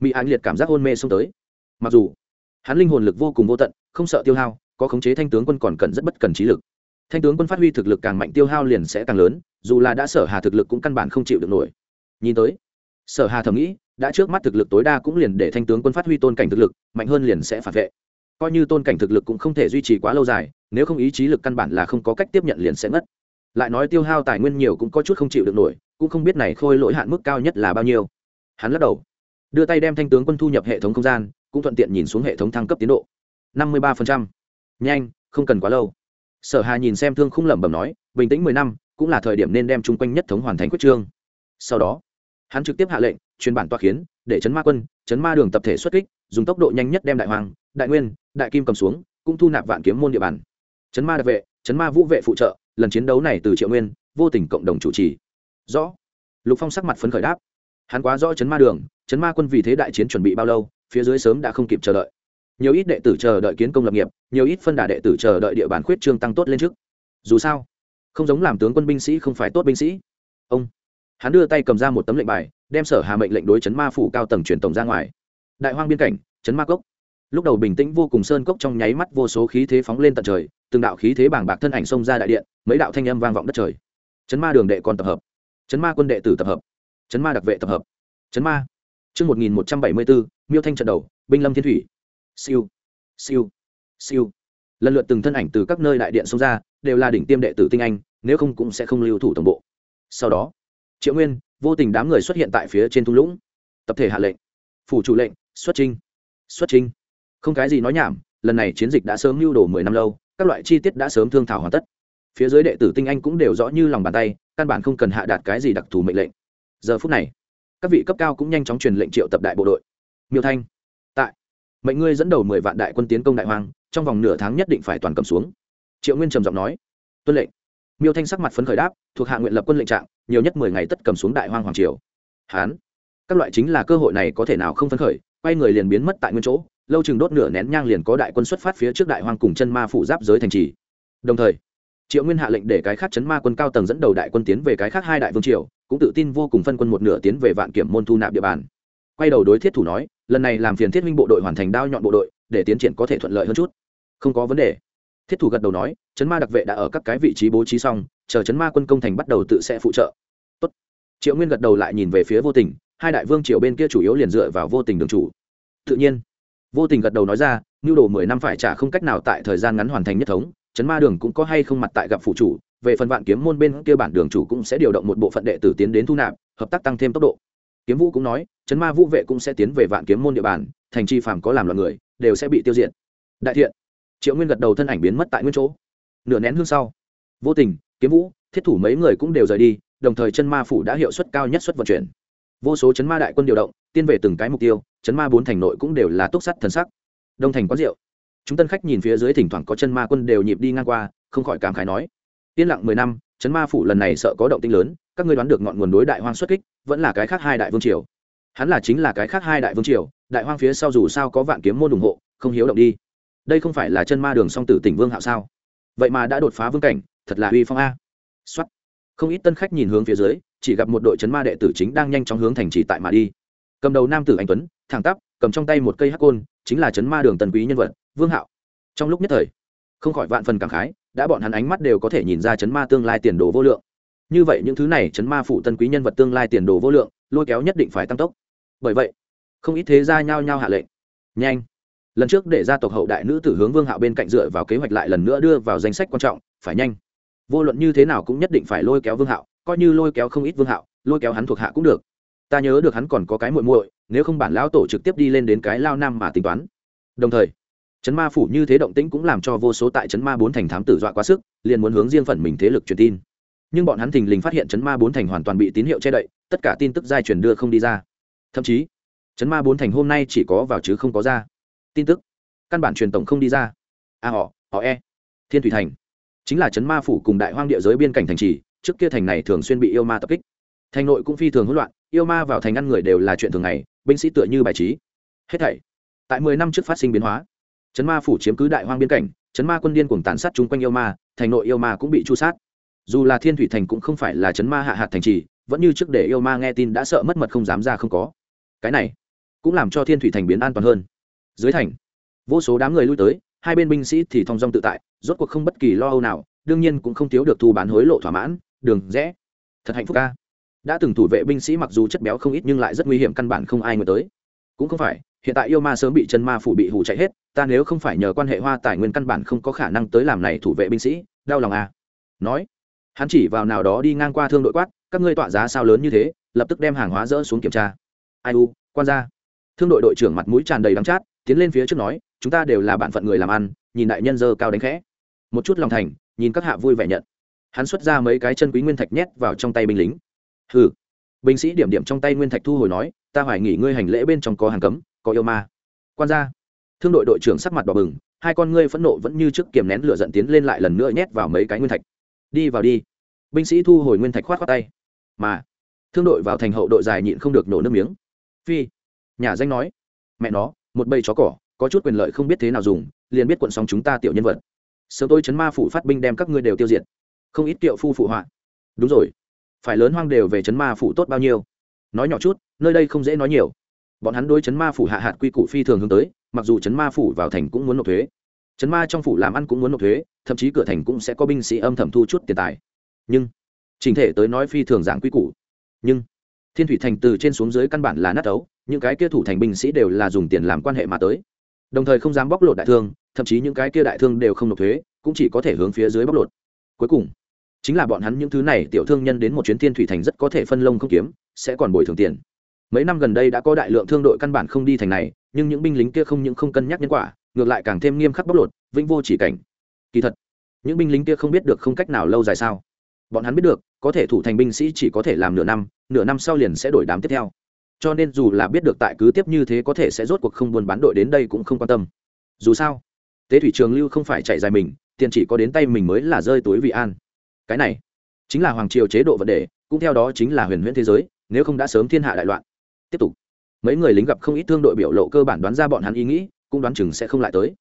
mỹ anh liệt cảm giác hôn mê xông tới. Mặc dù, hắn linh hồn lực vô cùng vô tận, không sợ tiêu hao, có khống chế thanh tướng quân còn cần rất bất cần trí lực. Thanh tướng quân phát huy thực lực càng mạnh tiêu hao liền sẽ càng lớn, dù là đã sở hà thực lực cũng căn bản không chịu được nổi. Nhìn tới, sở hà thầm nghĩ, đã trước mắt thực lực tối đa cũng liền để thanh tướng quân phát huy tôn cảnh thực lực, mạnh hơn liền sẽ phản vệ. Coi như tôn cảnh thực lực cũng không thể duy trì quá lâu dài nếu không ý chí lực căn bản là không có cách tiếp nhận liền sẽ ngất. Lại nói tiêu hao tài nguyên nhiều cũng có chút không chịu được nổi, cũng không biết này khôi lỗi hạn mức cao nhất là bao nhiêu. Hắn lắc đầu, đưa tay đem thanh tướng quân thu nhập hệ thống không gian, cũng thuận tiện nhìn xuống hệ thống thăng cấp tiến độ. Năm mươi ba nhanh, không cần quá lâu. Sở hà nhìn xem thương không lẩm bẩm nói, bình tĩnh mười năm, cũng là thời điểm nên đem chung quanh nhất thống hoàn thành quyết trương. Sau đó, hắn trực tiếp hạ lệnh, truyền bản toa khiến, để chấn ma quân, chấn ma đường tập thể xuất kích, dùng tốc độ nhanh nhất đem đại hoàng, đại nguyên, đại kim cầm xuống, cũng thu nạp vạn kiếm môn địa bàn chấn ma đặc vệ, chấn ma vũ vệ phụ trợ, lần chiến đấu này từ triệu nguyên, vô tình cộng đồng chủ trì. Rõ. Lục phong sắc mặt phấn khởi đáp. Hắn quá rõ chấn ma đường, chấn ma quân vì thế đại chiến chuẩn bị bao lâu, phía dưới sớm đã không kịp chờ đợi. Nhiều ít đệ tử chờ đợi kiến công lập nghiệp, nhiều ít phân đà đệ tử chờ đợi địa bàn khuyết trương tăng tốt lên trước. Dù sao, không giống làm tướng quân binh sĩ không phải tốt binh sĩ. Ông. Hắn đưa tay cầm ra một tấm lệnh bài, đem sở hà mệnh lệnh đối chấn ma phủ cao tầng truyền tổng ra ngoài. Đại hoang biên cảnh, chấn ma cốc lúc đầu bình tĩnh vô cùng sơn cốc trong nháy mắt vô số khí thế phóng lên tận trời từng đạo khí thế bảng bạc thân ảnh xông ra đại điện mấy đạo thanh âm vang vọng đất trời chấn ma đường đệ còn tập hợp chấn ma quân đệ tử tập hợp chấn ma đặc vệ tập hợp chấn ma Trước 1174, miêu thanh trận đầu, binh lâm thiên thủy. Siêu, siêu, siêu. Lần lượt từng thân ảnh từ các nơi đại điện xông ra, đều là đỉnh tiêm đệ tử tinh anh, nếu không cũng sẽ không lưu thủ tổng bộ. Sau đó, Triệu Nguyên, vô tình đám người xuất hiện tại phía trên thung lũng. Tập thể hạ lệnh, phủ chủ lệnh, xuất trinh. Xuất trinh. Không cái gì nói nhảm, lần này chiến dịch đã sớm lưu đồ mười năm lâu, các loại chi tiết đã sớm thương thảo hoàn tất. Phía dưới đệ tử tinh anh cũng đều rõ như lòng bàn tay, căn bản không cần hạ đạt cái gì đặc thù mệnh lệnh. Giờ phút này, các vị cấp cao cũng nhanh chóng truyền lệnh triệu tập đại bộ đội miêu thanh tại mệnh ngươi dẫn đầu mười vạn đại quân tiến công đại hoang trong vòng nửa tháng nhất định phải toàn cầm xuống triệu nguyên trầm giọng nói tuân lệnh miêu thanh sắc mặt phấn khởi đáp thuộc hạ nguyện lập quân lệnh trạng nhiều nhất mười ngày tất cầm xuống đại hoang hoàng triều hán các loại chính là cơ hội này có thể nào không phấn khởi quay người liền biến mất tại nguyên chỗ lâu chừng đốt nửa nén nhang liền có đại quân xuất phát phía trước đại hoang cùng chân ma phủ giáp giới thành trì. Đồng thời, triệu nguyên hạ lệnh để cái khác chấn ma quân cao tầng dẫn đầu đại quân tiến về cái khác hai đại vương triều, cũng tự tin vô cùng phân quân một nửa tiến về vạn kiểm môn thu nạp địa bàn. Quay đầu đối thiết thủ nói, lần này làm phiền thiết minh bộ đội hoàn thành đao nhọn bộ đội, để tiến triển có thể thuận lợi hơn chút. Không có vấn đề. Thiết thủ gật đầu nói, chấn ma đặc vệ đã ở các cái vị trí bố trí xong, chờ chấn ma quân công thành bắt đầu tự sẽ phụ trợ. Tốt. triệu nguyên gật đầu lại nhìn về phía vô tình, hai đại vương triều bên kia chủ yếu liền dựa vào vô tình đường chủ. Tự nhiên vô tình gật đầu nói ra nhu đồ mười năm phải trả không cách nào tại thời gian ngắn hoàn thành nhất thống chấn ma đường cũng có hay không mặt tại gặp phụ chủ, về phần vạn kiếm môn bên kia bản đường chủ cũng sẽ điều động một bộ phận đệ tử tiến đến thu nạp, hợp tác tăng thêm tốc độ. Kiếm vũ cũng nói chấn ma vũ vệ cũng sẽ tiến về vạn kiếm môn địa bàn, thành chi phàm có làm loạn người, đều sẽ bị tiêu diệt. Đại thiện, triệu nguyên gật đầu thân ảnh biến mất tại nguyên chỗ. Nửa nén hương sau, vô tình, kiếm vũ, thiết thủ mấy người cũng đều rời đi, đồng thời chân ma phủ đã hiệu suất cao nhất suất vận chuyển. Vô số chấn ma đại quân điều động tiên về từng cái mục tiêu, chấn ma bốn thành nội cũng đều là túc sắt thần sắc. Đông thành quán rượu. Chúng tân khách nhìn phía dưới thỉnh thoảng có chân ma quân đều nhịp đi ngang qua, không khỏi cảm khái nói, yên lặng mười năm, chấn ma phủ lần này sợ có động tinh lớn, các ngươi đoán được ngọn nguồn đối đại hoang xuất kích, vẫn là cái khác hai đại vương triều. Hắn là chính là cái khác hai đại vương triều, đại hoang phía sau dù sao có vạn kiếm môn ủng hộ, không hiếu động đi. Đây không phải là chân ma đường song tử tỉnh vương hạo sao? Vậy mà đã đột phá vương cảnh, thật là uy phong a. Xuất không ít tân khách nhìn hướng phía dưới, chỉ gặp một đội chấn ma đệ tử chính đang nhanh chóng hướng thành trì tại mà đi cầm đầu nam tử anh tuấn, thẳng tắp, cầm trong tay một cây hắc côn, chính là chấn ma đường tần quý nhân vật, vương hạo. Trong lúc nhất thời, không khỏi vạn phần cảm khái, đã bọn hắn ánh mắt đều có thể nhìn ra chấn ma tương lai tiền đồ vô lượng. Như vậy những thứ này chấn ma phụ tân quý nhân vật tương lai tiền đồ vô lượng, lôi kéo nhất định phải tăng tốc. Bởi vậy, không ít thế gia nhao nhao hạ lệnh. Nhanh. Lần trước để gia tộc hậu đại nữ tử hướng vương hạo bên cạnh dựa vào kế hoạch lại lần nữa đưa vào danh sách quan trọng, phải nhanh. Vô luận như thế nào cũng nhất định phải lôi kéo vương hạo, coi như lôi kéo không ít vương hạo, lôi kéo hắn thuộc hạ cũng được ta nhớ được hắn còn có cái muội muội nếu không bản lão tổ trực tiếp đi lên đến cái lao nam mà tính toán. Đồng thời chấn ma phủ như thế động tĩnh cũng làm cho vô số tại chấn ma bốn thành thám tử dọa quá sức liền muốn hướng riêng phần mình thế lực truyền tin. Nhưng bọn hắn thình lình phát hiện chấn ma bốn thành hoàn toàn bị tín hiệu che đậy tất cả tin tức giai truyền đưa không đi ra. Thậm chí chấn ma bốn thành hôm nay chỉ có vào chứ không có ra. Tin tức căn bản truyền tổng không đi ra. A à, họ họ e thiên thủy thành chính là chấn ma phủ cùng đại hoang địa giới biên cảnh thành trì trước kia thành này thường xuyên bị yêu ma tập kích. Thành nội cũng phi thường hỗn loạn yêu ma vào thành ăn người đều là chuyện thường ngày, binh sĩ tựa như bài trí. Hết thảy. Tại mười năm trước phát sinh biến hóa, chấn ma phủ chiếm cứ đại hoang biên cảnh, chấn ma quân điên cùng tàn sát chung quanh yêu ma, thành nội yêu ma cũng bị chu sát. Dù là thiên thủy thành cũng không phải là chấn ma hạ hạt thành trì, vẫn như trước để yêu ma nghe tin đã sợ mất mật không dám ra không có. Cái này cũng làm cho thiên thủy thành biến an toàn hơn. Dưới thành, vô số đám người lui tới, hai bên binh sĩ thì thong dong tự tại, rốt cuộc không bất kỳ lo âu nào, đương nhiên cũng không thiếu được thu bán hối lộ thỏa mãn, đường rẽ. Thật hạnh phúc ca đã từng thủ vệ binh sĩ mặc dù chất béo không ít nhưng lại rất nguy hiểm, căn bản không ai ngờ tới. Cũng không phải, hiện tại yêu ma sớm bị chân ma phủ bị hủ chạy hết, ta nếu không phải nhờ quan hệ hoa tài nguyên căn bản không có khả năng tới làm này thủ vệ binh sĩ, đau lòng à. Nói, hắn chỉ vào nào đó đi ngang qua thương đội quát, các ngươi tọa giá sao lớn như thế, lập tức đem hàng hóa dỡ xuống kiểm tra. Ai u, quan ra thương đội đội trưởng mặt mũi tràn đầy đắng chát, tiến lên phía trước nói, chúng ta đều là bạn phận người làm ăn, nhìn đại nhân dơ cao đánh khẽ. Một chút lòng thành, nhìn các hạ vui vẻ nhận. Hắn xuất ra mấy cái chân quý nguyên thạch nhét vào trong tay binh lính hừ. Binh sĩ điểm điểm trong tay nguyên thạch thu hồi nói, ta hoài nghỉ ngươi hành lễ bên trong có hàng cấm, có yêu ma. Quan gia. Thương đội đội trưởng sắc mặt đỏ bừng, hai con ngươi phẫn nộ vẫn như trước kiềm nén lửa dẫn tiến lên lại lần nữa nhét vào mấy cái nguyên thạch. Đi vào đi. Binh sĩ thu hồi nguyên thạch khoát khoát tay. Mà, thương đội vào thành hậu đội dài nhịn không được nổ nước miếng. Phi. Nhà danh nói, mẹ nó, một bầy chó cỏ, có chút quyền lợi không biết thế nào dùng, liền biết quận sóng chúng ta tiểu nhân vật. Sớm tôi chấn ma phủ phát binh đem các ngươi đều tiêu diệt. Không ít tiểu phu phụ họa. Đúng rồi phải lớn hoang đều về chấn ma phủ tốt bao nhiêu. Nói nhỏ chút, nơi đây không dễ nói nhiều. Bọn hắn đối chấn ma phủ hạ hạt quy củ phi thường hướng tới, mặc dù chấn ma phủ vào thành cũng muốn nộp thuế. Chấn ma trong phủ làm ăn cũng muốn nộp thuế, thậm chí cửa thành cũng sẽ có binh sĩ âm thầm thu chút tiền tài. Nhưng trình thể tới nói phi thường giảng quy củ. Nhưng, thiên thủy thành từ trên xuống dưới căn bản là nát ấu, những cái kia thủ thành binh sĩ đều là dùng tiền làm quan hệ mà tới. Đồng thời không dám bóc lột đại thương, thậm chí những cái kia đại thương đều không nộp thuế, cũng chỉ có thể hướng phía dưới bóc lột. Cuối cùng chính là bọn hắn những thứ này tiểu thương nhân đến một chuyến thiên thủy thành rất có thể phân lông không kiếm, sẽ còn bồi thường tiền. Mấy năm gần đây đã có đại lượng thương đội căn bản không đi thành này, nhưng những binh lính kia không những không cân nhắc nhân quả, ngược lại càng thêm nghiêm khắc bóc lột, vĩnh vô chỉ cảnh. Kỳ thật, những binh lính kia không biết được không cách nào lâu dài sao. Bọn hắn biết được, có thể thủ thành binh sĩ chỉ có thể làm nửa năm nửa năm sau liền sẽ đổi đám tiếp theo. Cho nên dù là biết được tại cứ tiếp như thế có thể sẽ rốt cuộc không buôn bán đội đến đây cũng không quan tâm. Dù sao, tế thủy trường lưu không phải chạy dài mình, tiền chỉ có đến tay mình mới là rơi túi vị an cái này chính là hoàng triều chế độ vấn đề cũng theo đó chính là huyền huyễn thế giới nếu không đã sớm thiên hạ đại loạn. Tiếp tục mấy người lính gặp không ít thương đội biểu lộ cơ bản đoán ra bọn hắn ý nghĩ cũng đoán chừng sẽ không lại tới.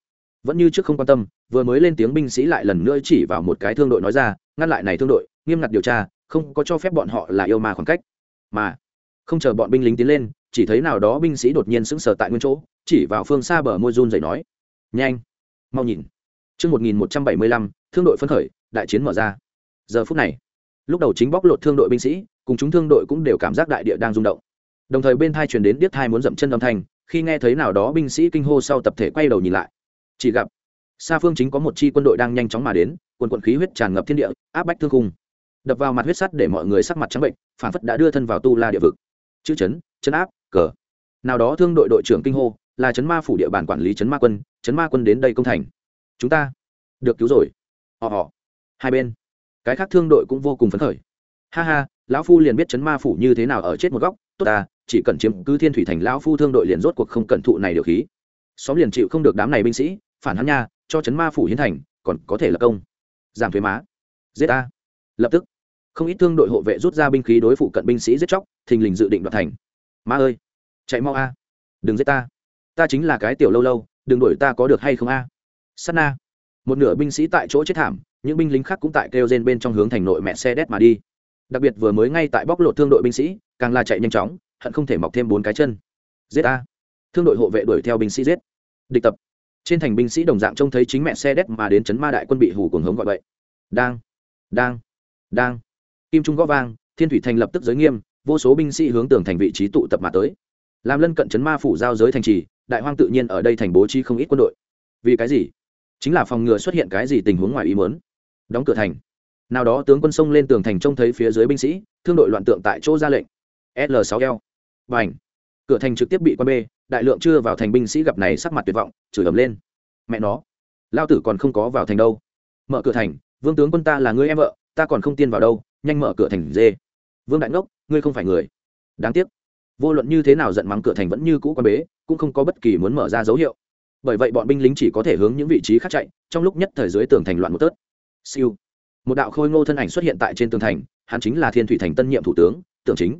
Vẫn như trước không quan tâm vừa mới lên tiếng binh sĩ lại lần nữa chỉ vào một cái thương đội nói ra ngăn lại này thương đội nghiêm ngặt điều tra không có cho phép bọn họ là yêu ma khoảng cách. Mà không chờ bọn binh lính tiến lên chỉ thấy nào đó binh sĩ đột nhiên sững sờ tại nguyên chỗ chỉ vào phương xa bờ môi run dậy nói nhanh mau nhìn. Trước 1175, thương đội phân khởi, đại chiến mở ra. Giờ phút này, lúc đầu chính bóc lột thương đội binh sĩ, cùng chúng thương đội cũng đều cảm giác đại địa đang rung động. Đồng thời bên thai truyền đến điếc thai muốn dậm chân âm thanh, khi nghe thấy nào đó binh sĩ kinh hô sau tập thể quay đầu nhìn lại. Chỉ gặp, xa phương chính có một chi quân đội đang nhanh chóng mà đến, quần quận khí huyết tràn ngập thiên địa, áp bách thương khung. Đập vào mặt huyết sắt để mọi người sắc mặt trắng bệnh, phản phất đã đưa thân vào tu la địa vực. Chữ chấn, chấn áp, cờ. Nào đó thương đội đội trưởng kinh hô, là chấn ma phủ địa bàn quản lý chấn ma quân, chấn ma quân đến đây công thành chúng ta được cứu rồi họ họ hai bên cái khác thương đội cũng vô cùng phấn khởi. Ha ha, lão phu liền biết chấn ma phủ như thế nào ở chết một góc, tốt ta, chỉ cần chiếm cứ thiên thủy thành lão phu thương đội liền rốt cuộc không cẩn thụ này điều khí. Xóm liền chịu không được đám này binh sĩ, phản hắn nha, cho chấn ma phủ hiến thành, còn có thể là công. Giảm thuế má. Giết ta. Lập tức. Không ít thương đội hộ vệ rút ra binh khí đối phụ cận binh sĩ giết chóc, thình lình dự định đoạt thành. Ma ơi. Chạy mau a. Đừng giết ta. Ta chính là cái tiểu lâu lâu, đừng đuổi ta có được hay không a? Sát na. Một nửa binh sĩ tại chỗ chết thảm những binh lính khác cũng tại kêu trên bên trong hướng thành nội mẹ xe đét mà đi. Đặc biệt vừa mới ngay tại bóc lột thương đội binh sĩ, càng là chạy nhanh chóng, hận không thể mọc thêm bốn cái chân. Giết a. Thương đội hộ vệ đuổi theo binh sĩ giết. Địch tập. Trên thành binh sĩ đồng dạng trông thấy chính mẹ xe đét mà đến chấn ma đại quân bị hủ cuồng hống gọi vậy đang đang đang. Kim trung gõ vang, thiên thủy thành lập tức giới nghiêm, vô số binh sĩ hướng tường thành vị trí tụ tập mà tới. Làm lân cận chấn ma phủ giao giới thành trì, đại hoang tự nhiên ở đây thành bố trí không ít quân đội. Vì cái gì? Chính là phòng ngừa xuất hiện cái gì tình huống ngoài ý muốn đóng cửa thành. Nào đó tướng quân sông lên tường thành trông thấy phía dưới binh sĩ, thương đội loạn tượng tại chỗ ra lệnh. L 6 l. Và ảnh cửa thành trực tiếp bị quan bê, đại lượng chưa vào thành binh sĩ gặp này sắc mặt tuyệt vọng, chửi ầm lên. Mẹ nó, lao tử còn không có vào thành đâu. Mở cửa thành, vương tướng quân ta là người em vợ, ta còn không tiên vào đâu, nhanh mở cửa thành dê. Vương đại ngốc, ngươi không phải người. Đáng tiếc. Vô luận như thế nào giận mắng cửa thành vẫn như cũ quan bế, cũng không có bất kỳ muốn mở ra dấu hiệu. Bởi vậy bọn binh lính chỉ có thể hướng những vị trí khác chạy, trong lúc nhất thời dưới tường thành loạn một tớt siêu. Một đạo khôi ngô thân ảnh xuất hiện tại trên tường thành, hắn chính là thiên thủy thành tân nhiệm thủ tướng, tưởng chính.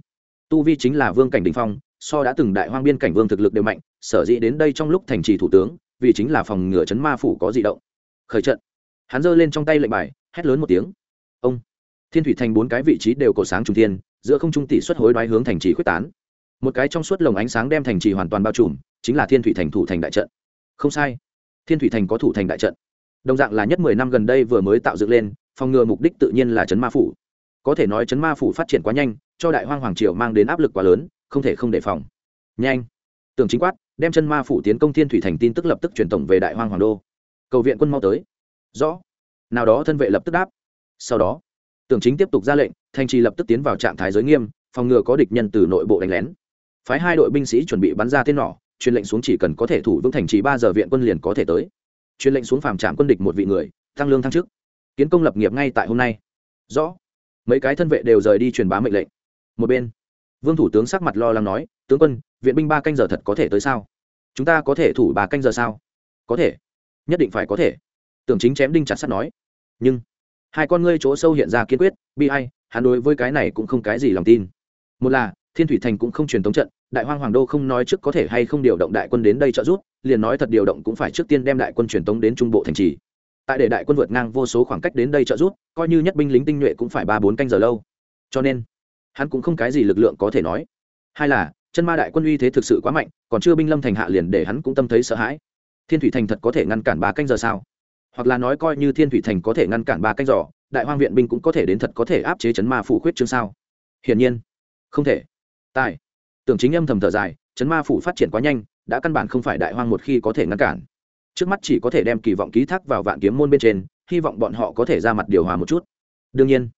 Tu vi chính là vương cảnh đình phong, so đã từng đại hoang biên cảnh vương thực lực đều mạnh, sở dĩ đến đây trong lúc thành trì thủ tướng, vì chính là phòng ngừa chấn ma phủ có di động. Khởi trận. Hắn giơ lên trong tay lệnh bài, hét lớn một tiếng. Ông. Thiên thủy thành bốn cái vị trí đều cổ sáng trung thiên, giữa không trung tỷ xuất hối đoái hướng thành trì quyết tán. Một cái trong suốt lồng ánh sáng đem thành trì hoàn toàn bao trùm, chính là thiên thủy thành thủ thành đại trận. Không sai. Thiên thủy thành có thủ thành đại trận đồng dạng là nhất mười năm gần đây vừa mới tạo dựng lên, phòng ngừa mục đích tự nhiên là chấn ma phủ. Có thể nói chấn ma phủ phát triển quá nhanh, cho đại hoang hoàng triều mang đến áp lực quá lớn, không thể không đề phòng. Nhanh. Tưởng chính quát, đem chân ma phủ tiến công thiên thủy thành tin tức lập tức truyền tổng về đại hoang hoàng đô. Cầu viện quân mau tới. Rõ. Nào đó thân vệ lập tức đáp. Sau đó, tưởng chính tiếp tục ra lệnh thành trì lập tức tiến vào trạng thái giới nghiêm, phòng ngừa có địch nhân từ nội bộ đánh lén. Phái hai đội binh sĩ chuẩn bị bắn ra tên nỏ, truyền lệnh xuống chỉ cần có thể thủ vững thành trì ba giờ viện quân liền có thể tới truyền lệnh xuống phàm trạm quân địch một vị người, tăng lương thăng chức. Kiến công lập nghiệp ngay tại hôm nay. Rõ. Mấy cái thân vệ đều rời đi truyền bá mệnh lệnh. Một bên, vương thủ tướng sắc mặt lo lắng nói, tướng quân, viện binh ba canh giờ thật có thể tới sao? Chúng ta có thể thủ ba canh giờ sao? Có thể. Nhất định phải có thể. Tưởng chính chém đinh chặt sắt nói. Nhưng, hai con ngươi chỗ sâu hiện ra kiên quyết, bi ai, hắn đối với cái này cũng không cái gì lòng tin. Một là, thiên thủy thành cũng không truyền thống trận, đại hoang hoàng đô không nói trước có thể hay không điều động đại quân đến đây trợ giúp liền nói thật điều động cũng phải trước tiên đem đại quân truyền tống đến trung bộ thành trì. Tại để đại quân vượt ngang vô số khoảng cách đến đây trợ giúp, coi như nhất binh lính tinh nhuệ cũng phải ba bốn canh giờ lâu. Cho nên, hắn cũng không cái gì lực lượng có thể nói. Hai là, chân ma đại quân uy thế thực sự quá mạnh, còn chưa binh lâm thành hạ liền để hắn cũng tâm thấy sợ hãi. Thiên thủy thành thật có thể ngăn cản ba canh giờ sao? Hoặc là nói coi như thiên thủy thành có thể ngăn cản ba canh giờ, đại hoang viện binh cũng có thể đến thật có thể áp chế chấn ma phủ khuyết chương sao? Hiển nhiên, không thể. Tài. Tưởng chính âm thầm thở dài, chấn ma phủ phát triển quá nhanh đã căn bản không phải đại hoang một khi có thể ngăn cản. Trước mắt chỉ có thể đem kỳ vọng ký thác vào vạn kiếm môn bên trên, hy vọng bọn họ có thể ra mặt điều hòa một chút. Đương nhiên,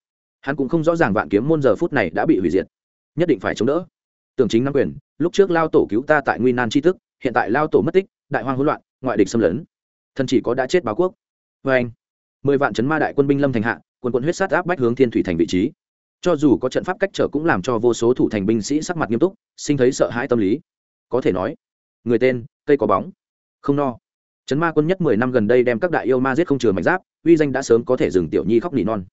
hắn cũng không rõ ràng vạn kiếm môn giờ phút này đã bị hủy diệt. Nhất định phải chống đỡ. Tưởng chính nắm quyền, lúc trước lao tổ cứu ta tại nguy nan tri thức hiện tại lao tổ mất tích, đại hoang hỗn loạn, ngoại địch xâm lấn. Thân chỉ có đã chết báo quốc. Vê anh. Mười vạn chấn ma đại quân binh lâm thành hạ, quân quân huyết sát áp bách hướng thiên thủy thành vị trí. Cho dù có trận pháp cách trở cũng làm cho vô số thủ thành binh sĩ sắc mặt nghiêm túc, sinh thấy sợ hãi tâm lý. Có thể nói người tên, cây có bóng. Không no. Trấn ma quân nhất mười năm gần đây đem các đại yêu ma giết không chừa mảnh giáp, uy danh đã sớm có thể dừng tiểu nhi khóc nỉ non.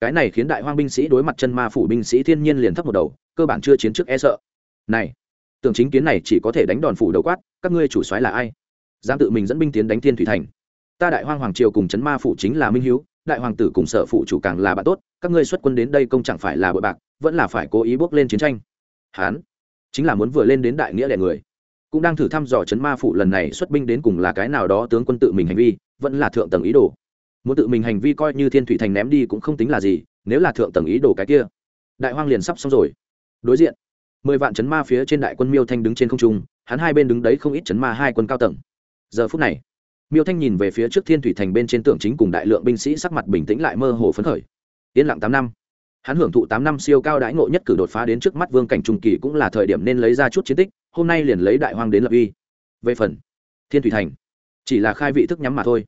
Cái này khiến đại hoang binh sĩ đối mặt chân ma phủ binh sĩ thiên nhiên liền thấp một đầu, cơ bản chưa chiến trước e sợ. Này, tưởng chính kiến này chỉ có thể đánh đòn phủ đầu quát, các ngươi chủ soái là ai? Dám tự mình dẫn binh tiến đánh thiên thủy thành. Ta đại hoang hoàng triều cùng chấn ma phủ chính là minh hiếu, đại hoàng tử cùng sở phụ chủ càng là bạn tốt, các ngươi xuất quân đến đây công chẳng phải là bội bạc, vẫn là phải cố ý bước lên chiến tranh. Hán, chính là muốn vừa lên đến đại nghĩa đẻ người cũng đang thử thăm dò chấn ma phủ lần này xuất binh đến cùng là cái nào đó tướng quân tự mình hành vi, vẫn là thượng tầng ý đồ. Muốn tự mình hành vi coi như thiên thủy thành ném đi cũng không tính là gì, nếu là thượng tầng ý đồ cái kia. Đại hoang liền sắp xong rồi. Đối diện, mười vạn chấn ma phía trên đại quân miêu thanh đứng trên không trung, hắn hai bên đứng đấy không ít chấn ma hai quân cao tầng. Giờ phút này, miêu thanh nhìn về phía trước thiên thủy thành bên trên tượng chính cùng đại lượng binh sĩ sắc mặt bình tĩnh lại mơ hồ phấn khởi. Yên lặng tám năm hắn hưởng thụ tám năm siêu cao đãi ngộ nhất cử đột phá đến trước mắt vương cảnh trung kỳ cũng là thời điểm nên lấy ra chút chiến tích, hôm nay liền lấy đại hoang đến lập uy. Về phần thiên thủy thành, chỉ là khai vị thức nhắm mà thôi.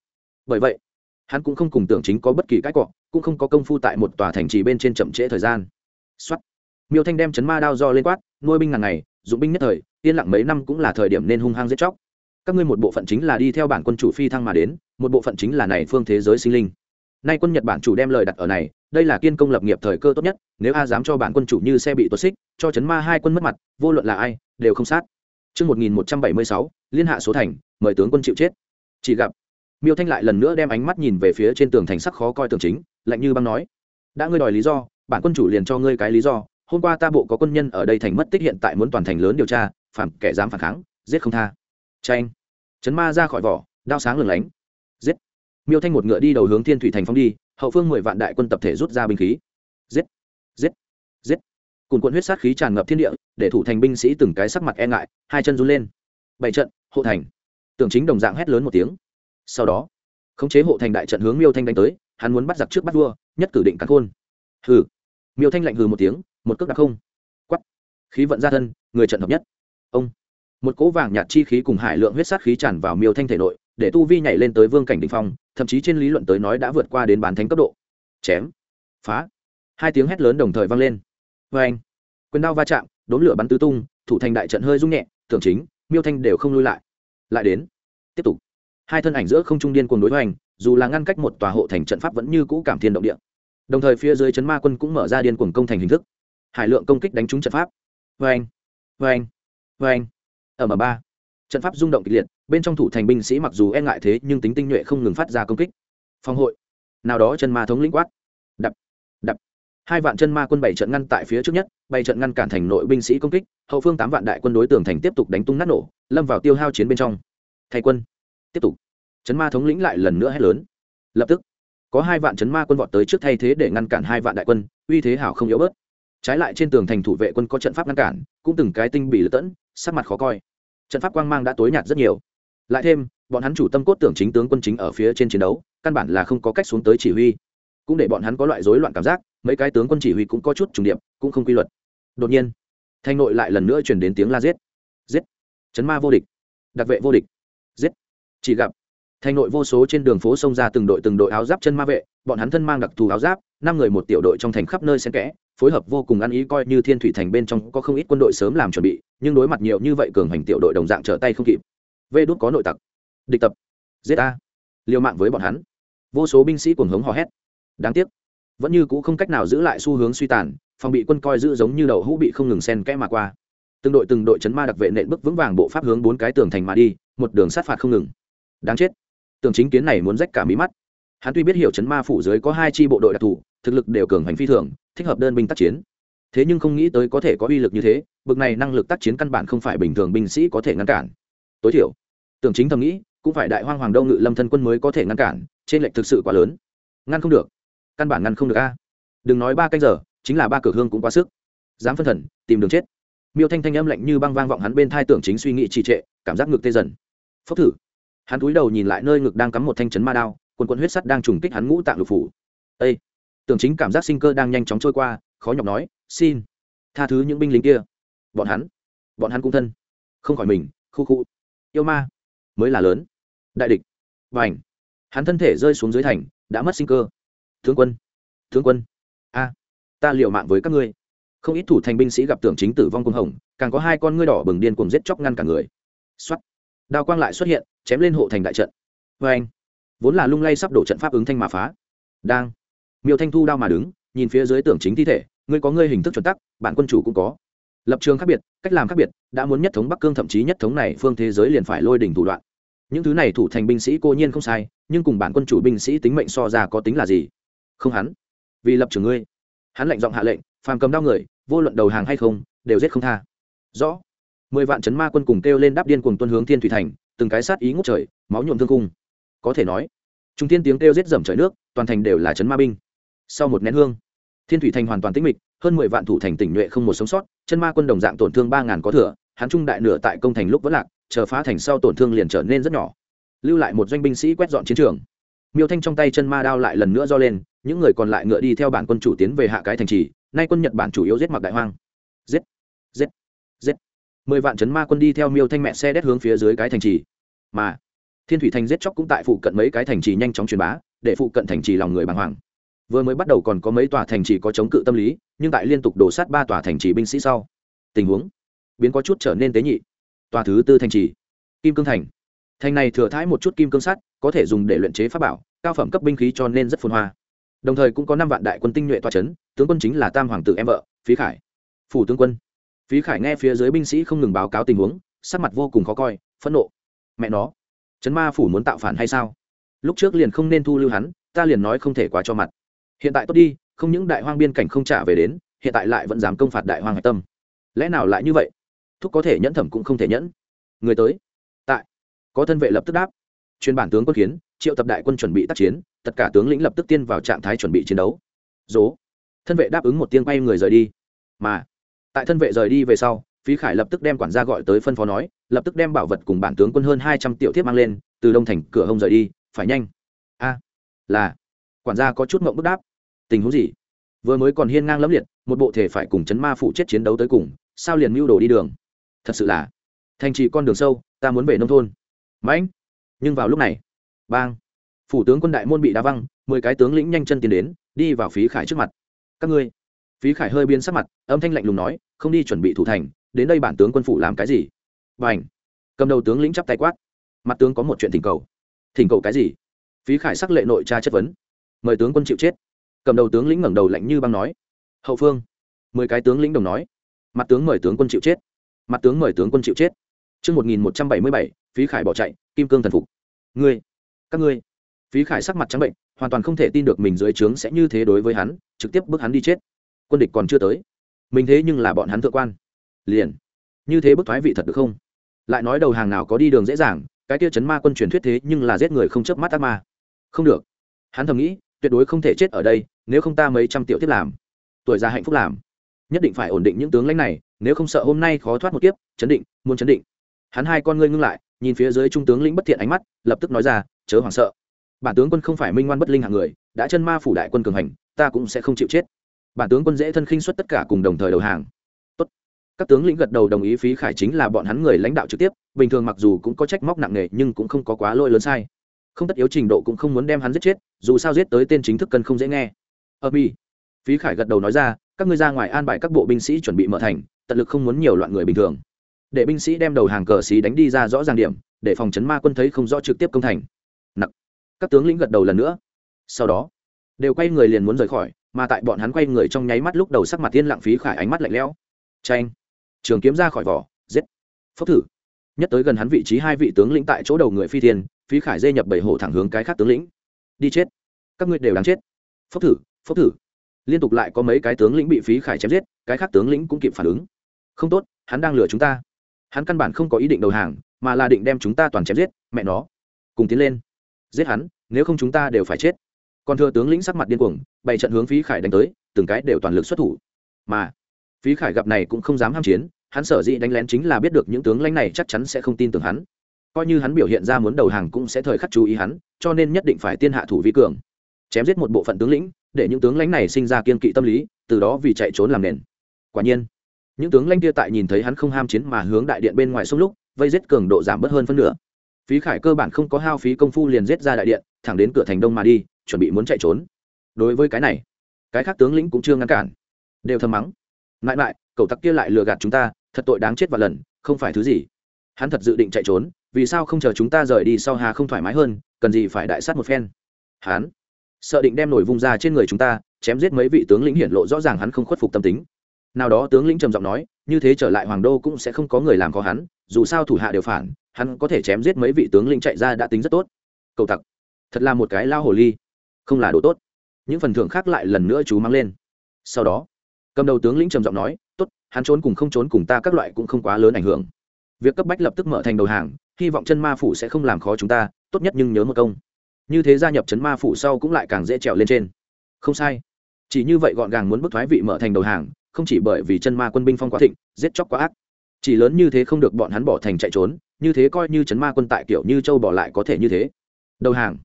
Bởi vậy, hắn cũng không cùng tưởng chính có bất kỳ cái cọ, cũng không có công phu tại một tòa thành trì bên trên chậm trễ thời gian. Xuất miêu thanh đem chấn ma đao do lên quát, nuôi binh ngàn ngày, dụng binh nhất thời, yên lặng mấy năm cũng là thời điểm nên hung hăng giết chóc. Các ngươi một bộ phận chính là đi theo bản quân chủ phi thăng mà đến, một bộ phận chính là này phương thế giới sinh linh. Nay quân nhật bản chủ đem lời đặt ở này đây là kiên công lập nghiệp thời cơ tốt nhất nếu a dám cho bản quân chủ như xe bị tuột xích cho chấn ma hai quân mất mặt vô luận là ai đều không sát Trước 1176, liên hạ số thành, mời tướng quân chịu chết. Chỉ gặp, Miêu Thanh lại lần nữa đem ánh mắt nhìn về phía trên tường thành sắc khó coi tường chính, lạnh như băng nói: "Đã ngươi đòi lý do, bản quân chủ liền cho ngươi cái lý do, hôm qua ta bộ có quân nhân ở đây thành mất tích hiện tại muốn toàn thành lớn điều tra, phạm kẻ dám phản kháng, giết không tha." Tranh. Chấn ma ra khỏi vỏ, đao sáng lừng lánh. Giết. Miêu Thanh một ngựa đi đầu hướng Thiên Thủy thành phóng đi, hậu phương mười vạn đại quân tập thể rút ra binh khí. Giết. Giết. Giết. Cùng quân huyết sát khí tràn ngập thiên địa, để thủ thành binh sĩ từng cái sắc mặt e ngại, hai chân run lên. Bảy trận, hộ thành. Tưởng chính đồng dạng hét lớn một tiếng. Sau đó, khống chế hộ thành đại trận hướng miêu thanh đánh tới, hắn muốn bắt giặc trước bắt vua, nhất cử định cắn khôn. Hừ. Miêu thanh lạnh hừ một tiếng, một cước đặc không. Quắp khí vận ra thân, người trận hợp nhất. Ông. Một cỗ vàng nhạt chi khí cùng hải lượng huyết sát khí tràn vào miêu thanh thể nội để tu vi nhảy lên tới vương cảnh đỉnh phong, thậm chí trên lý luận tới nói đã vượt qua đến bán thánh cấp độ. Chém. Phá. Hai tiếng hét lớn đồng thời vang lên. Vê anh, quyền đao va chạm, đốn lửa bắn tứ tung, thủ thành đại trận hơi rung nhẹ, tưởng chính, miêu thanh đều không lui lại. Lại đến. Tiếp tục. Hai thân ảnh giữa không trung điên cuồng đối hoành dù là ngăn cách một tòa hộ thành trận pháp vẫn như cũ cảm thiên động địa. Đồng thời phía dưới chấn ma quân cũng mở ra điên cuồng công thành hình thức. Hải lượng công kích đánh trúng trận pháp. Vê anh vê anh vê anh. Ở mà ba trận pháp rung động kịch liệt, bên trong thủ thành binh sĩ mặc dù e ngại thế, nhưng tính tinh nhuệ không ngừng phát ra công kích. Phòng hội. Nào đó chân ma thống lĩnh quát. Đập đập. Hai vạn chân ma quân bảy trận ngăn tại phía trước nhất, bảy trận ngăn cản thành nội binh sĩ công kích, hậu phương tám vạn đại quân đối tường thành tiếp tục đánh tung nát nổ, lâm vào tiêu hao chiến bên trong. Thay quân. Tiếp tục. Chấn ma thống lĩnh lại lần nữa hét lớn. Lập tức, có hai vạn chấn ma quân vọt tới trước thay thế để ngăn cản hai vạn đại quân, uy thế hảo không yếu bớt. Trái lại trên tường thành thủ vệ quân có trận pháp ngăn cản, cũng từng cái tinh bị lật tẫn, sắc mặt khó coi trận pháp quang mang đã tối nhạt rất nhiều. Lại thêm, bọn hắn chủ tâm cốt tưởng chính tướng quân chính ở phía trên chiến đấu, căn bản là không có cách xuống tới chỉ huy. Cũng để bọn hắn có loại rối loạn cảm giác, mấy cái tướng quân chỉ huy cũng có chút trùng điệp, cũng không quy luật. Đột nhiên, thanh nội lại lần nữa chuyển đến tiếng la giết. Giết. Chấn ma vô địch. Đặc vệ vô địch. Giết. Chỉ gặp thành nội vô số trên đường phố xông ra từng đội từng đội áo giáp chân ma vệ, bọn hắn thân mang đặc thù áo giáp, năm người một tiểu đội trong thành khắp nơi xen kẽ, phối hợp vô cùng ăn ý coi như thiên thủy thành bên trong có không ít quân đội sớm làm chuẩn bị, nhưng đối mặt nhiều như vậy cường hành tiểu đội đồng dạng trở tay không kịp. Vê đốt có nội tặc. Địch tập. Giết a. Liều mạng với bọn hắn. Vô số binh sĩ cuồng hống hò hét. Đáng tiếc. Vẫn như cũ không cách nào giữ lại xu hướng suy tàn, phòng bị quân coi giữ giống như đầu hũ bị không ngừng sen kẽ mà qua. Từng đội từng đội chấn ma đặc vệ nện bức vững vàng bộ pháp hướng bốn cái tường thành mà đi, một đường sát phạt không ngừng. Đáng chết tưởng chính kiến này muốn rách cả mí mắt. Hắn tuy biết hiểu chấn ma phủ dưới có hai chi bộ đội đặc thù, thực lực đều cường hành phi thường, thích hợp đơn binh tác chiến. Thế nhưng không nghĩ tới có thể có uy lực như thế, bực này năng lực tác chiến căn bản không phải bình thường binh sĩ có thể ngăn cản. Tối thiểu tưởng chính thầm nghĩ, cũng phải đại hoang hoàng đông ngự lâm thân quân mới có thể ngăn cản, trên lệnh thực sự quá lớn. Ngăn không được. Căn bản ngăn không được a. Đừng nói ba canh giờ, chính là ba cửa hương cũng quá sức. Dám phân thần, tìm đường chết. Miêu thanh thanh âm lạnh như băng vang vọng hắn bên thai tưởng chính suy nghĩ trì trệ, cảm giác ngực tê dần. Phốc thử hắn cúi đầu nhìn lại nơi ngực đang cắm một thanh chấn ma đao, quần quần huyết sắt đang trùng kích hắn ngũ tạng lục phủ. Â tưởng chính cảm giác sinh cơ đang nhanh chóng trôi qua, khó nhọc nói, xin, tha thứ những binh lính kia. Bọn hắn bọn hắn cũng thân, không khỏi mình, khu khu. Yêu ma, mới là lớn. Đại địch và ảnh hắn thân thể rơi xuống dưới thành, đã mất sinh cơ. Tướng quân tướng quân, a, ta liệu mạng với các ngươi. Không ít thủ thành binh sĩ gặp tưởng chính tử vong cung hồng, càng có hai con ngươi đỏ bừng điên cùng giết chóc ngăn cả người. Xuất đao quang lại xuất hiện chém lên hộ thành đại trận. Vê anh, vốn là lung lay sắp đổ trận pháp ứng thanh mà phá. Đang, miêu thanh thu đao mà đứng, nhìn phía dưới tưởng chính thi thể, ngươi có ngươi hình thức chuẩn tắc, bản quân chủ cũng có. Lập trường khác biệt, cách làm khác biệt, đã muốn nhất thống bắc cương thậm chí nhất thống này phương thế giới liền phải lôi đỉnh thủ đoạn. Những thứ này thủ thành binh sĩ cô nhiên không sai, nhưng cùng bản quân chủ binh sĩ tính mệnh so ra có tính là gì? Không hắn, vì lập trường ngươi. Hắn lệnh giọng hạ lệnh, phàm cầm đao người, vô luận đầu hàng hay không, đều giết không tha. Rõ. Mười vạn chấn ma quân cùng kêu lên đáp điên cùng tuân hướng thiên thủy thành từng cái sát ý ngút trời, máu nhuộm thương cung có thể nói, trung thiên tiếng kêu giết dầm trời nước, toàn thành đều là chấn ma binh. Sau một nén hương, thiên thủy thành hoàn toàn tĩnh mịch, hơn mười vạn thủ thành tỉnh nhuệ không một sống sót, chân ma quân đồng dạng tổn thương ba ngàn có thừa, hắn trung đại nửa tại công thành lúc vẫn lạc, chờ phá thành sau tổn thương liền trở nên rất nhỏ. Lưu lại một doanh binh sĩ quét dọn chiến trường. Miêu thanh trong tay chân ma đao lại lần nữa do lên, những người còn lại ngựa đi theo bản quân chủ tiến về hạ cái thành trì, nay quân nhật bản chủ yếu giết mặc đại hoang. Giết giết giết mười vạn chấn ma quân đi theo miêu thanh mẹ xe đét hướng phía dưới cái thành trì. Mà, thiên thủy thành giết chóc cũng tại phụ cận mấy cái thành trì nhanh chóng truyền bá, để phụ cận thành trì lòng người bàng hoàng. Vừa mới bắt đầu còn có mấy tòa thành trì có chống cự tâm lý, nhưng tại liên tục đổ sát ba tòa thành trì binh sĩ sau, tình huống biến có chút trở nên tế nhị. Tòa thứ tư thành trì, kim cương thành. Thành này thừa thãi một chút kim cương sắt, có thể dùng để luyện chế pháp bảo, cao phẩm cấp binh khí cho nên rất phồn hoa. Đồng thời cũng có năm vạn đại quân tinh nhuệ tòa c h ấ n tướng quân chính là tam hoàng tử em vợ, phí khải. Phủ tướng quân phí khải nghe phía dưới binh sĩ không ngừng báo cáo tình huống, sắc mặt vô cùng khó coi, phẫn nộ. Mẹ nó, trấn ma phủ muốn tạo phản hay sao? Lúc trước liền không nên thu lưu hắn, ta liền nói không thể quá cho mặt. Hiện tại tốt đi, không những đại hoang biên cảnh không trả về đến, hiện tại lại vẫn dám công phạt đại hoang hạch tâm. Lẽ nào lại như vậy? Thúc có thể nhẫn thẩm cũng không thể nhẫn. Người tới. Tại. Có thân vệ lập tức đáp. Chuyên bản tướng quân kiến, triệu tập đại quân chuẩn bị tác chiến, tất cả tướng lĩnh lập tức tiên vào trạng thái chuẩn bị chiến đấu. Dố. Thân vệ đáp ứng một tiên quay người rời đi. Mà tại thân vệ rời đi về sau, phí khải lập tức đem quản gia gọi tới phân phó nói, lập tức đem bảo vật cùng bản tướng quân hơn hai trăm tiểu thiếp mang lên, từ đông thành cửa hông rời đi, phải nhanh. A, là. Quản gia có chút mộng bức đáp. Tình huống gì? Vừa mới còn hiên ngang lẫm liệt, một bộ thể phải cùng chấn ma phụ chết chiến đấu tới cùng, sao liền mưu đồ đi đường? Thật sự là. Thành trì con đường sâu, ta muốn về nông thôn. Mãnh. Nhưng vào lúc này, bang. Phủ tướng quân đại môn bị đá văng, mười cái tướng lĩnh nhanh chân tiến đến, đi vào phí khải trước mặt. Các ngươi phí khải hơi biến sắc mặt âm thanh lạnh lùng nói không đi chuẩn bị thủ thành đến đây bản tướng quân phủ làm cái gì? Và ảnh cầm đầu tướng lĩnh chắp tay quát. Mặt tướng có một chuyện thỉnh cầu. Thỉnh cầu cái gì? Phí khải sắc lệ nội tra chất vấn. Mời tướng quân chịu chết. Cầm đầu tướng lĩnh ngẩng đầu lạnh như băng nói. Hậu phương. Mười cái tướng lĩnh đồng nói. Mặt tướng mời tướng quân chịu chết. Mặt tướng mời tướng quân chịu chết. Trước 1177, phí khải bỏ chạy, kim cương thần phục. Ngươi, các ngươi. Phí khải sắc mặt trắng bệnh, hoàn toàn không thể tin được mình dưới trướng sẽ như thế đối với hắn, trực tiếp bức hắn đi chết. Quân địch còn chưa tới. Mình thế nhưng là bọn hắn thượng quan. Liền. Như thế bức thoái vị thật được không? Lại nói đầu hàng nào có đi đường dễ dàng, cái kia chấn ma quân truyền thuyết thế nhưng là giết người không chớp mắt ác ma. Không được. Hắn thầm nghĩ, tuyệt đối không thể chết ở đây, nếu không ta mấy trăm tiểu tiếp làm. Tuổi già hạnh phúc làm. Nhất định phải ổn định những tướng lãnh này, nếu không sợ hôm nay khó thoát một kiếp, chấn định, muốn chấn định hắn hai con ngươi ngưng lại nhìn phía dưới trung tướng lĩnh bất thiện ánh mắt lập tức nói ra chớ hoảng sợ bản tướng quân không phải minh ngoan bất linh hạng người đã chân ma phủ đại quân cường hành ta cũng sẽ không chịu chết bản tướng quân dễ thân khinh xuất tất cả cùng đồng thời đầu hàng. Tốt. các tướng lĩnh gật đầu đồng ý phí khải chính là bọn hắn người lãnh đạo trực tiếp, bình thường mặc dù cũng có trách móc nặng nề nhưng cũng không có quá lỗi lớn sai. Không tất yếu trình độ cũng không muốn đem hắn giết chết, dù sao giết tới tên chính thức cần không dễ nghe. Ở mi phí khải gật đầu nói ra, các ngươi ra ngoài an bài các bộ binh sĩ chuẩn bị mở thành, tận lực không muốn nhiều loạn người bình thường. Để binh sĩ đem đầu hàng cờ xí đánh đi ra rõ ràng điểm, để phòng chấn ma quân thấy không rõ trực tiếp công thành. Nặc các tướng lĩnh gật đầu lần nữa. Sau đó, đều quay người liền muốn rời khỏi mà tại bọn hắn quay người trong nháy mắt lúc đầu sắc mặt tiên lặng phí khải ánh mắt lạnh lẽo. Tranh trường kiếm ra khỏi vỏ, giết. Phốc thử. Nhất tới gần hắn vị trí hai vị tướng lĩnh tại chỗ đầu người phi thiên, phí khải dê nhập bảy hổ thẳng hướng cái khác tướng lĩnh. Đi chết. Các ngươi đều đáng chết. Phốc thử phốc thử. Liên tục lại có mấy cái tướng lĩnh bị phí khải chém giết, cái khác tướng lĩnh cũng kịp phản ứng. Không tốt, hắn đang lừa chúng ta. Hắn căn bản không có ý định đầu hàng, mà là định đem chúng ta toàn chém giết, mẹ nó. Cùng tiến lên. Giết hắn, nếu không chúng ta đều phải chết còn thừa tướng lĩnh sắc mặt điên cuồng, bày trận hướng phí khải đánh tới, từng cái đều toàn lực xuất thủ. Mà, phí khải gặp này cũng không dám ham chiến, hắn sở dĩ đánh lén chính là biết được những tướng lãnh này chắc chắn sẽ không tin tưởng hắn. Coi như hắn biểu hiện ra muốn đầu hàng cũng sẽ thời khắc chú ý hắn, cho nên nhất định phải tiên hạ thủ vi cường. Chém giết một bộ phận tướng lĩnh, để những tướng lãnh này sinh ra kiên kỵ tâm lý, từ đó vì chạy trốn làm nền. Quả nhiên, những tướng lãnh kia tại nhìn thấy hắn không ham chiến mà hướng đại điện bên ngoài sông lúc, vây giết cường độ giảm bớt hơn phân nửa. Phí khải cơ bản không có hao phí công phu liền giết ra đại điện, thẳng đến cửa thành đông mà đi chuẩn bị muốn chạy trốn. Đối với cái này, cái khác tướng lĩnh cũng chưa ngăn cản. Đều thầm mắng. Mãi mãi, cậu tặc kia lại lừa gạt chúng ta, thật tội đáng chết và lần, không phải thứ gì. Hắn thật dự định chạy trốn, vì sao không chờ chúng ta rời đi sau hà không thoải mái hơn, cần gì phải đại sát một phen. Hắn sợ định đem nổi vung ra trên người chúng ta, chém giết mấy vị tướng lĩnh hiển lộ rõ ràng hắn không khuất phục tâm tính. Nào đó tướng lĩnh trầm giọng nói, như thế trở lại hoàng đô cũng sẽ không có người làm khó hắn, dù sao thủ hạ đều phản, hắn có thể chém giết mấy vị tướng lĩnh chạy ra đã tính rất tốt. Cầu tặc, thật là một cái lao hồ ly không là đồ tốt. Những phần thưởng khác lại lần nữa chú mang lên. Sau đó, cầm đầu tướng lĩnh trầm giọng nói, tốt, hắn trốn cùng không trốn cùng ta các loại cũng không quá lớn ảnh hưởng. Việc cấp bách lập tức mở thành đầu hàng, hy vọng chân ma phủ sẽ không làm khó chúng ta, tốt nhất nhưng nhớ một công. Như thế gia nhập chấn ma phủ sau cũng lại càng dễ trèo lên trên. Không sai. Chỉ như vậy gọn gàng muốn bức thoái vị mở thành đầu hàng, không chỉ bởi vì chân ma quân binh phong quá thịnh, giết chóc quá ác. Chỉ lớn như thế không được bọn hắn bỏ thành chạy trốn, như thế coi như chấn ma quân tại, kiểu như châu bỏ lại có thể như thế. Đầu hàng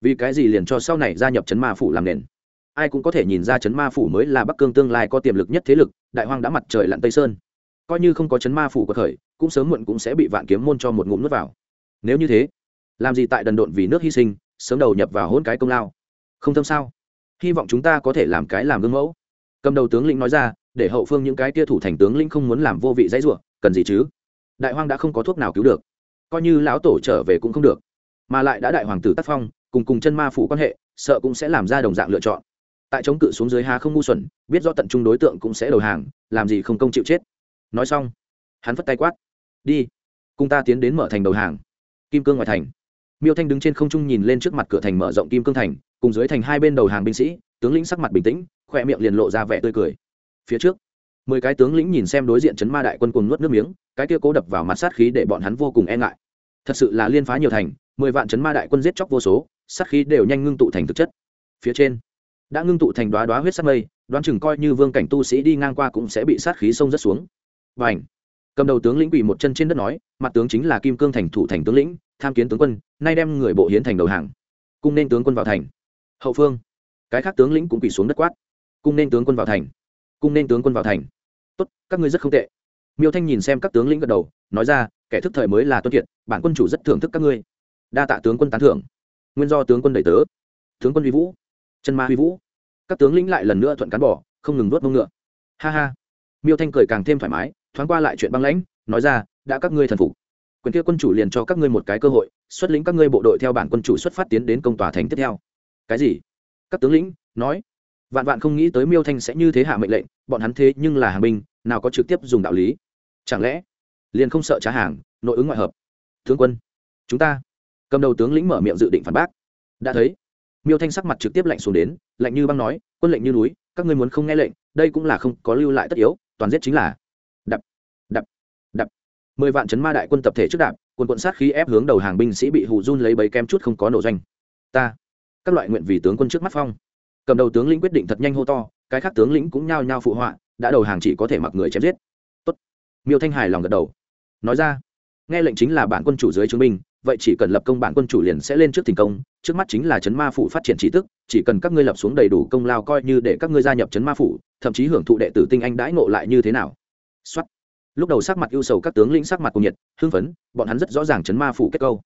vì cái gì liền cho sau này gia nhập chấn ma phủ làm nền? Ai cũng có thể nhìn ra chấn ma phủ mới là bắc cương tương lai có tiềm lực nhất thế lực, đại hoang đã mặt trời lặn tây sơn. Coi như không có chấn ma phủ của thời, cũng sớm muộn cũng sẽ bị vạn kiếm môn cho một ngụm nước vào. Nếu như thế, làm gì tại đần độn vì nước hy sinh, sớm đầu nhập vào hôn cái công lao? Không thâm sao? Hy vọng chúng ta có thể làm cái làm gương mẫu. Cầm đầu tướng lĩnh nói ra, để hậu phương những cái tia thủ thành tướng lĩnh không muốn làm vô vị dãy ruộng cần gì chứ? Đại hoang đã không có thuốc nào cứu được. Coi như lão tổ trở về cũng không được. Mà lại đã đại hoàng tử tác phong cùng cùng chân ma phủ quan hệ, sợ cũng sẽ làm ra đồng dạng lựa chọn. Tại chống cự xuống dưới hà không ngu xuẩn, biết do tận trung đối tượng cũng sẽ đầu hàng, làm gì không công chịu chết. Nói xong, hắn phất tay quát, đi, cùng ta tiến đến mở thành đầu hàng. Kim cương ngoài thành. Miêu thanh đứng trên không trung nhìn lên trước mặt cửa thành mở rộng kim cương thành, cùng dưới thành hai bên đầu hàng binh sĩ, tướng lĩnh sắc mặt bình tĩnh khoe miệng liền lộ ra vẻ tươi cười. Phía trước, mười cái tướng lĩnh nhìn xem đối diện chấn ma đại quân cùng nuốt nước miếng, cái kia cố đập vào mặt sát khí để bọn hắn vô cùng e ngại thật sự là liên phá nhiều thành, mười vạn chấn ma đại quân giết chóc vô số, sát khí đều nhanh ngưng tụ thành thực chất. Phía trên, đã ngưng tụ thành đoá đoá huyết sát mây, đoán chừng coi như vương cảnh tu sĩ đi ngang qua cũng sẽ bị sát khí xông rất xuống. Và ảnh cầm đầu tướng lĩnh quỳ một chân trên đất nói, mặt tướng chính là kim cương thành thủ thành tướng lĩnh, tham kiến tướng quân, nay đem người bộ hiến thành đầu hàng. Cung nên tướng quân vào thành. Hậu phương, cái khác tướng lĩnh cũng quỳ xuống đất quát. Cung nên tướng quân vào thành. Cung nên tướng quân vào thành. Tốt, các ngươi rất không tệ miêu thanh nhìn xem các tướng lĩnh gật đầu nói ra kẻ thức thời mới là tuân kiệt, bản quân chủ rất thưởng thức các ngươi. Đa tạ tướng quân tán thưởng. Nguyên do tướng quân đầy tớ. Tướng quân huy vũ. Chân ma huy vũ. Các tướng lĩnh lại lần nữa thuận cán bỏ, không ngừng nuốt mông ngựa. Ha ha. Miêu thanh cười càng thêm thoải mái, thoáng qua lại chuyện băng lãnh, nói ra, đã các ngươi thần phục. Quyền kia quân chủ liền cho các ngươi một cái cơ hội, xuất lĩnh các ngươi bộ đội theo bản quân chủ xuất phát tiến đến công tòa thành tiếp theo. Cái gì? Các tướng lĩnh, nói. Vạn vạn không nghĩ tới miêu thanh sẽ như thế hạ mệnh lệnh, bọn hắn thế nhưng là hàng binh, nào có trực tiếp dùng đạo lý chẳng lẽ liền không sợ trả hàng, nội ứng ngoại hợp? Tướng quân, chúng ta cầm đầu tướng lĩnh mở miệng dự định phản bác. Đã thấy, miêu thanh sắc mặt trực tiếp lạnh xuống đến, lạnh như băng nói, quân lệnh như núi, các ngươi muốn không nghe lệnh, đây cũng là không có lưu lại tất yếu, toàn giết chính là đập đập đập. Mười vạn chấn ma đại quân tập thể trước đạp, quân quận sát khí ép hướng đầu hàng binh sĩ bị hù run lấy bấy kem chút không có nổ doanh. Ta, các loại nguyện vì tướng quân trước mắt phong. Cầm đầu tướng lĩnh quyết định thật nhanh hô to, cái khác tướng lĩnh cũng nhao nhao phụ họa, đã đầu hàng chỉ có thể mặc người chém giết miêu thanh hài lòng gật đầu nói ra nghe lệnh chính là bản quân chủ dưới chứng minh vậy chỉ cần lập công bản quân chủ liền sẽ lên trước thành công trước mắt chính là chấn ma phủ phát triển trí tức chỉ cần các ngươi lập xuống đầy đủ công lao coi như để các ngươi gia nhập chấn ma phủ thậm chí hưởng thụ đệ tử tinh anh đãi ngộ lại như thế nào xuất lúc đầu sắc mặt ưu sầu các tướng lĩnh sắc mặt cùng nhiệt hưng phấn bọn hắn rất rõ ràng chấn ma phủ kết câu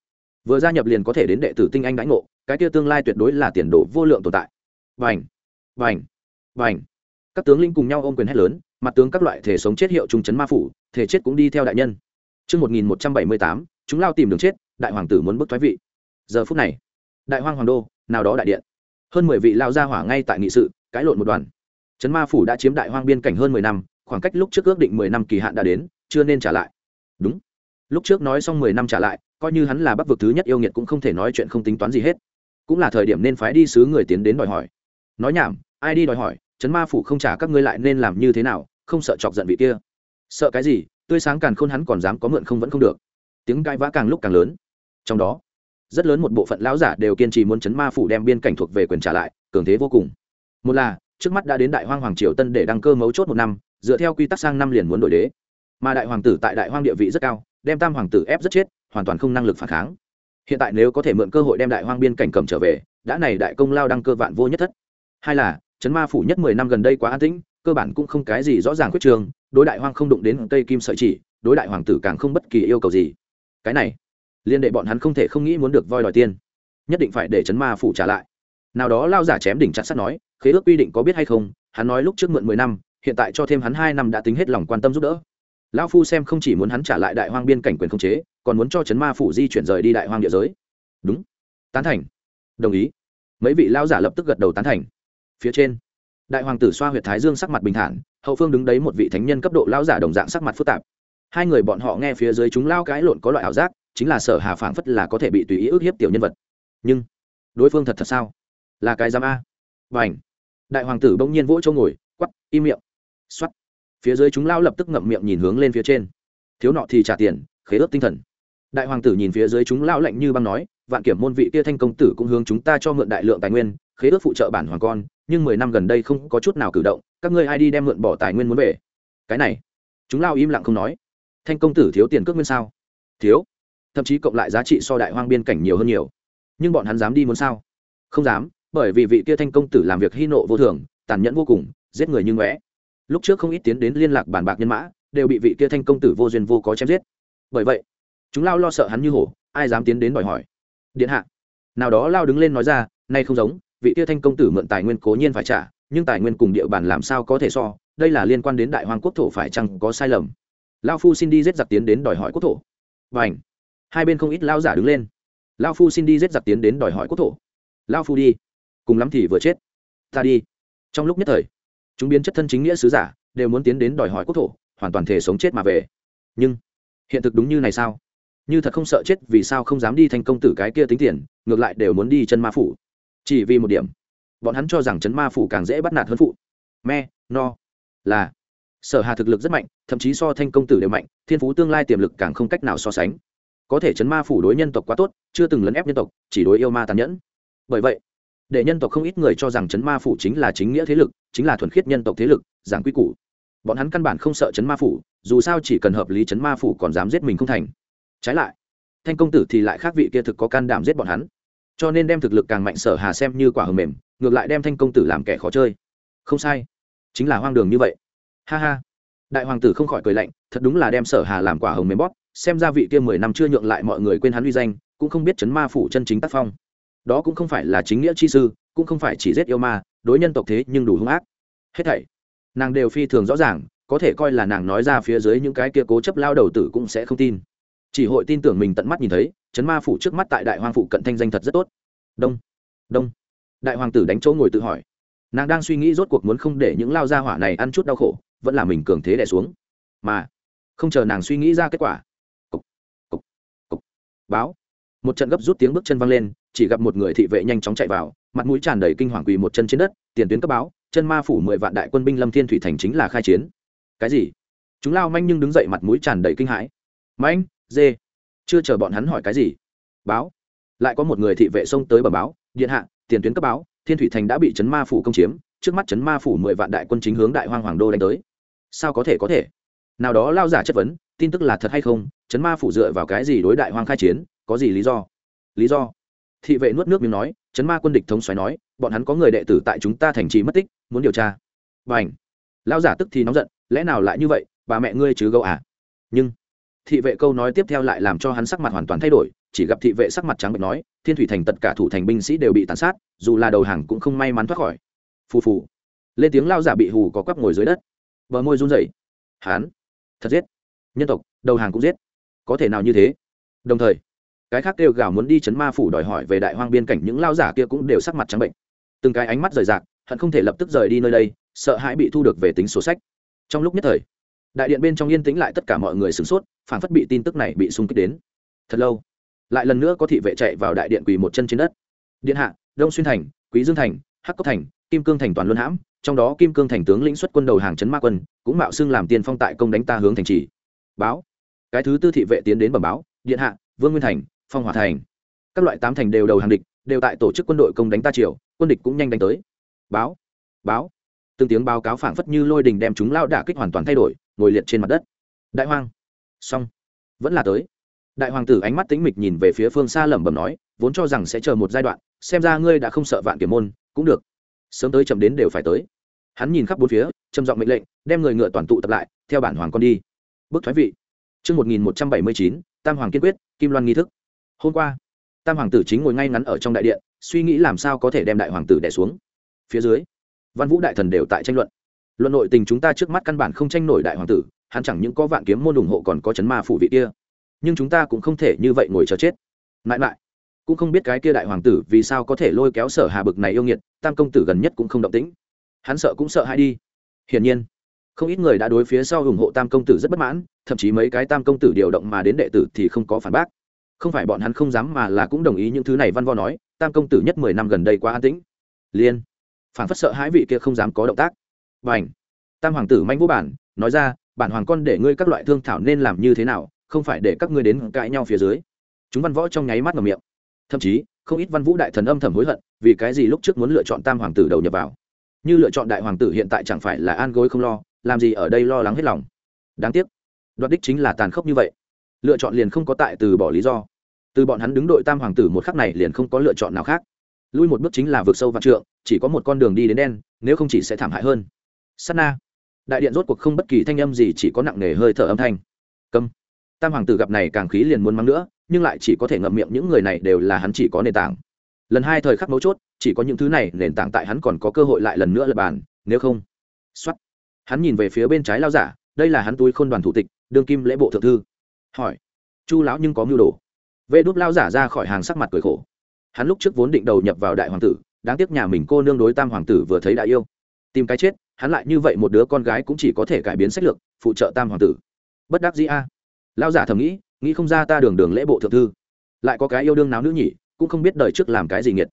vừa gia nhập liền có thể đến đệ tử tinh anh đãi ngộ cái kia tương lai tuyệt đối là tiền đồ vô lượng tồn tại vành vành vành các tướng lĩnh cùng nhau ôm quyền hét lớn mặt tướng các loại thể sống chết hiệu trung trấn ma phủ thể chết cũng đi theo đại nhân Trước 1178, chúng lao tìm đường chết, đại hoàng tử muốn bức thoái vị. Giờ phút này, đại hoang hoàng đô, nào đó đại điện. Hơn mười vị lao ra hỏa ngay tại nghị sự, cãi lộn một đoàn. Trấn Ma phủ đã chiếm đại hoang biên cảnh hơn mười năm, khoảng cách lúc trước ước định mười năm kỳ hạn đã đến, chưa nên trả lại. Đúng. Lúc trước nói xong mười năm trả lại, coi như hắn là bắc vực thứ nhất yêu nghiệt cũng không thể nói chuyện không tính toán gì hết. Cũng là thời điểm nên phái đi sứ người tiến đến đòi hỏi. Nói nhảm, ai đi đòi hỏi, Trấn Ma phủ không trả các ngươi lại nên làm như thế nào, không sợ chọc giận vị kia. Sợ cái gì, tươi sáng càng khôn hắn còn dám có mượn không vẫn không được. Tiếng cãi vã càng lúc càng lớn. Trong đó rất lớn một bộ phận lão giả đều kiên trì muốn chấn ma phủ đem biên cảnh thuộc về quyền trả lại cường thế vô cùng. Một là trước mắt đã đến đại hoang hoàng triều tân để đăng cơ mấu chốt một năm dựa theo quy tắc sang năm liền muốn đổi đế. Mà đại hoàng tử tại đại hoang địa vị rất cao đem tam hoàng tử ép rất chết hoàn toàn không năng lực phản kháng. Hiện tại nếu có thể mượn cơ hội đem đại hoang biên cảnh cầm trở về đã này đại công lao đăng cơ vạn vô nhất thất. Hai là chấn ma phủ nhất mười năm gần đây quá an tĩnh cơ bản cũng không cái gì rõ ràng quyết trường đối đại hoang không đụng đến cây kim sợi chỉ, đối đại hoàng tử càng không bất kỳ yêu cầu gì. Cái này, liên đệ bọn hắn không thể không nghĩ muốn được voi đòi tiên nhất định phải để chấn ma phủ trả lại. Nào đó lao giả chém đỉnh chặt sắt nói, khế ước quy định có biết hay không? Hắn nói lúc trước mượn mười năm, hiện tại cho thêm hắn hai năm đã tính hết lòng quan tâm giúp đỡ. Lão phu xem không chỉ muốn hắn trả lại đại hoang biên cảnh quyền không chế, còn muốn cho chấn ma phủ di chuyển rời đi đại hoang địa giới. Đúng. Tán thành. Đồng ý. Mấy vị lao giả lập tức gật đầu tán thành. Phía trên đại hoàng tử xoa Huyệt thái dương sắc mặt bình thản, hậu phương đứng đấy một vị thánh nhân cấp độ lao giả đồng dạng sắc mặt phức tạp. Hai người bọn họ nghe phía dưới chúng lao cái lộn có loại ảo giác, chính là sở hà phảng phất là có thể bị tùy ý ức hiếp tiểu nhân vật. Nhưng, đối phương thật thật sao? Là cái giám a. Và ảnh đại hoàng tử bỗng nhiên vỗ châu ngồi quắp im miệng. Xoắt phía dưới chúng lao lập tức ngậm miệng nhìn hướng lên phía trên. Thiếu nọ thì trả tiền, khế ước tinh thần. Đại hoàng tử nhìn phía dưới chúng lao lạnh như băng nói, vạn kiểm môn vị kia thanh công tử cũng hướng chúng ta cho mượn đại lượng tài nguyên khế ước phụ trợ bản hoàng con, nhưng mười năm gần đây không có chút nào cử động, các ngươi ai đi đem mượn bỏ tài nguyên muốn về? Cái này, chúng lao im lặng không nói. Thanh công tử thiếu tiền cước nguyên sao? Thiếu. Thậm chí cộng lại giá trị so đại hoang biên cảnh nhiều hơn nhiều. Nhưng bọn hắn dám đi muốn sao? Không dám, bởi vì vị kia thanh công tử làm việc hy nộ vô thường, tàn nhẫn vô cùng, giết người như ngóe. Lúc trước không ít tiến đến liên lạc bản bạc nhân mã, đều bị vị kia thanh công tử vô duyên vô có chém giết. Bởi vậy, chúng lao lo sợ hắn như hổ, ai dám tiến đến đòi hỏi? Điện hạ. Nào đó lao đứng lên nói ra, nay không giống vị kia thanh công tử mượn tài nguyên cố nhiên phải trả, nhưng tài nguyên cùng địa bàn làm sao có thể so, đây là liên quan đến đại hoàng quốc thổ phải chăng có sai lầm? Lao phu xin đi giết giặc tiến đến đòi hỏi quốc thổ. Và ảnh hai bên không ít lao giả đứng lên. Lao phu xin đi giết giặc tiến đến đòi hỏi quốc thổ. Lao phu đi. Cùng lắm thì vừa chết. Ta đi. Trong lúc nhất thời, chúng biến chất thân chính nghĩa sứ giả đều muốn tiến đến đòi hỏi quốc thổ, hoàn toàn thể sống chết mà về. Nhưng, hiện thực đúng như này sao? Như thật không sợ chết vì sao không dám đi thành công tử cái kia tính tiền, ngược lại đều muốn đi chân ma phủ chỉ vì một điểm. Bọn hắn cho rằng chấn ma phủ càng dễ bắt nạt hơn phụ. Me, no, là. Sở hà thực lực rất mạnh, thậm chí so thanh công tử đều mạnh, thiên phú tương lai tiềm lực càng không cách nào so sánh. Có thể chấn ma phủ đối nhân tộc quá tốt, chưa từng lấn ép nhân tộc, chỉ đối yêu ma tàn nhẫn. Bởi vậy, để nhân tộc không ít người cho rằng chấn ma phủ chính là chính nghĩa thế lực, chính là thuần khiết nhân tộc thế lực, giảng quy củ. Bọn hắn căn bản không sợ chấn ma phủ, dù sao chỉ cần hợp lý chấn ma phủ còn dám giết mình không thành. Trái lại, thanh công tử thì lại khác vị kia thực có can đảm giết bọn hắn cho nên đem thực lực càng mạnh sở hà xem như quả hầm mềm, ngược lại đem thanh công tử làm kẻ khó chơi. Không sai, chính là hoang đường như vậy. Ha ha. Đại hoàng tử không khỏi cười lạnh, thật đúng là đem sở hà làm quả hồng mềm bóp, xem ra vị kia mười năm chưa nhượng lại mọi người quên hắn uy danh, cũng không biết chấn ma phủ chân chính tác phong. Đó cũng không phải là chính nghĩa chi sư, cũng không phải chỉ giết yêu ma, đối nhân tộc thế nhưng đủ hung ác. Hết thảy, nàng đều phi thường rõ ràng, có thể coi là nàng nói ra phía dưới những cái kia cố chấp lao đầu tử cũng sẽ không tin chỉ hội tin tưởng mình tận mắt nhìn thấy chấn ma phủ trước mắt tại đại hoàng phụ cận thanh danh thật rất tốt. Đông đông. Đại hoàng tử đánh chỗ ngồi tự hỏi. Nàng đang suy nghĩ rốt cuộc muốn không để những lao gia hỏa này ăn chút đau khổ vẫn là mình cường thế đẻ xuống. Mà không chờ nàng suy nghĩ ra kết quả. Cục, cục, cục. báo. Một trận gấp rút tiếng bước chân văng lên chỉ gặp một người thị vệ nhanh chóng chạy vào mặt mũi tràn đầy kinh hoàng quỳ một chân trên đất tiền tuyến cấp báo chân ma phủ mười vạn đại quân binh lâm thiên thủy thành chính là khai chiến. Cái gì? Chúng lao manh nhưng đứng dậy mặt mũi tràn đầy kinh hãi. Manh! Dê. Chưa chờ bọn hắn hỏi cái gì, báo. Lại có một người thị vệ xông tới bờ báo, điện hạ, tiền tuyến cấp báo, thiên thủy thành đã bị chấn ma phủ công chiếm, trước mắt chấn ma phủ mười vạn đại quân chính hướng đại hoang hoàng đô đánh tới. Sao có thể có thể? Nào đó lao giả chất vấn, tin tức là thật hay không, chấn ma phủ dựa vào cái gì đối đại hoang khai chiến, có gì lý do? Lý do? Thị vệ nuốt nước miếng nói, chấn ma quân địch thống xoáy nói, bọn hắn có người đệ tử tại chúng ta thành trì mất tích, muốn điều tra. B à ảnh lao giả tức thì nóng giận, lẽ nào lại như vậy, bà mẹ ngươi chứ gâu à? Nhưng thị vệ câu nói tiếp theo lại làm cho hắn sắc mặt hoàn toàn thay đổi, chỉ gặp thị vệ sắc mặt trắng bệnh nói, thiên thủy thành tất cả thủ thành binh sĩ đều bị tàn sát, dù là đầu hàng cũng không may mắn thoát khỏi. Phù phù. Lên tiếng lao giả bị hù có quắp ngồi dưới đất. Bờ môi run rẩy. Hán. Thật giết. Nhân tộc, đầu hàng cũng giết. Có thể nào như thế? Đồng thời, cái khác kêu gào muốn đi chấn ma phủ đòi hỏi về đại hoang biên cảnh những lao giả kia cũng đều sắc mặt trắng bệnh từng cái ánh mắt rời rạc, hận không thể lập tức rời đi nơi đây, sợ hãi bị thu được về tính sổ sách. Trong lúc nhất thời, đại điện bên trong yên tĩnh lại tất cả mọi người sửng sốt phản phất bị tin tức này bị xung kích đến. Thật lâu, lại lần nữa có thị vệ chạy vào đại điện quỳ một chân trên đất. Điện hạ, đông xuyên thành, quý dương thành, hắc cốc thành, kim cương thành toàn luân hãm, trong đó kim cương thành tướng lĩnh xuất quân đầu hàng trấn ma quân, cũng mạo xưng làm tiền phong tại công đánh ta hướng thành trì. Báo, cái thứ tư thị vệ tiến đến bẩm báo, điện hạ, vương nguyên thành, phong hòa thành. Các loại tám thành đều đầu hàng địch, đều tại tổ chức quân đội công đánh ta triều, quân địch cũng nhanh đánh tới. Báo báo. Từng tiếng báo cáo phảng phất như lôi đình đem chúng lao đả kích hoàn toàn thay đổi, ngồi liệt trên mặt đất. Đại hoang xong vẫn là tới đại hoàng tử ánh mắt tĩnh mịch nhìn về phía phương xa lẩm bẩm nói vốn cho rằng sẽ chờ một giai đoạn xem ra ngươi đã không sợ vạn kiểm môn cũng được sớm tới chậm đến đều phải tới hắn nhìn khắp bốn phía trầm giọng mệnh lệnh đem người ngựa toàn tụ tập lại theo bản hoàng con đi bước thoái vị Trước 1179, Tam Hoàng kiên quyết, Kim Loan nghi thức. Hôm qua, Tam Hoàng tử chính ngồi ngay ngắn ở trong đại điện, suy nghĩ làm sao có thể đem đại hoàng tử đè xuống. Phía dưới, Văn Vũ đại thần đều tại tranh luận luận nội tình chúng ta trước mắt căn bản không tranh nổi đại hoàng tử, hắn chẳng những có vạn kiếm môn ủng hộ còn có chấn ma phủ vị kia. Nhưng chúng ta cũng không thể như vậy ngồi chờ chết. Mãi mãi, cũng không biết cái kia đại hoàng tử vì sao có thể lôi kéo sở hà bực này yêu nghiệt, tam công tử gần nhất cũng không động tĩnh. Hắn sợ cũng sợ hãi đi. Hiển nhiên, không ít người đã đối phía sau ủng hộ tam công tử rất bất mãn, thậm chí mấy cái tam công tử điều động mà đến đệ tử thì không có phản bác. Không phải bọn hắn không dám mà là cũng đồng ý những thứ này văn vo nói, tam công tử nhất mười năm gần đây quá an tĩnh. Liên, phản phất sợ hãi vị kia không dám có động tác và ảnh. Tam hoàng tử manh vũ bản, nói ra, bản hoàng con để ngươi các loại thương thảo nên làm như thế nào, không phải để các ngươi đến cãi nhau phía dưới. Chúng văn võ trong nháy mắt ngầm miệng. Thậm chí, không ít văn vũ đại thần âm thầm hối hận, vì cái gì lúc trước muốn lựa chọn tam hoàng tử đầu nhập vào. Như lựa chọn đại hoàng tử hiện tại chẳng phải là an gối không lo, làm gì ở đây lo lắng hết lòng. Đáng tiếc, đoạt đích chính là tàn khốc như vậy. Lựa chọn liền không có tại từ bỏ lý do. Từ bọn hắn đứng đội tam hoàng tử một khắc này liền không có lựa chọn nào khác. Lui một bước chính là vượt sâu vạn trượng, chỉ có một con đường đi đến đen, nếu không chỉ sẽ thảm hại hơn sắt na. Đại điện rốt cuộc không bất kỳ thanh âm gì, chỉ có nặng nề hơi thở âm thanh. Câm. Tam hoàng tử gặp này càng khí liền muốn mắng nữa, nhưng lại chỉ có thể ngậm miệng, những người này đều là hắn chỉ có nền tảng. Lần hai thời khắc mấu chốt, chỉ có những thứ này, nền tảng tại hắn còn có cơ hội lại lần nữa lập bàn, nếu không. Xuất hắn nhìn về phía bên trái lao giả, đây là hắn túi khôn đoàn thủ tịch, đương kim lễ bộ thượng thư. Hỏi. Chu lão nhưng có mưu đồ. Vệ đút lao giả ra khỏi hàng sắc mặt cười khổ. Hắn lúc trước vốn định đầu nhập vào đại hoàng tử, đáng tiếc nhà mình cô nương đối tam hoàng tử vừa thấy đại yêu. Tìm cái chết hắn lại như vậy một đứa con gái cũng chỉ có thể cải biến sách lược, phụ trợ tam hoàng tử. Bất đắc dĩ a. Lao giả thầm nghĩ nghĩ không ra ta đường đường lễ bộ thượng thư. Lại có cái yêu đương nào nữ nhỉ, cũng không biết đời trước làm cái gì nghiệt.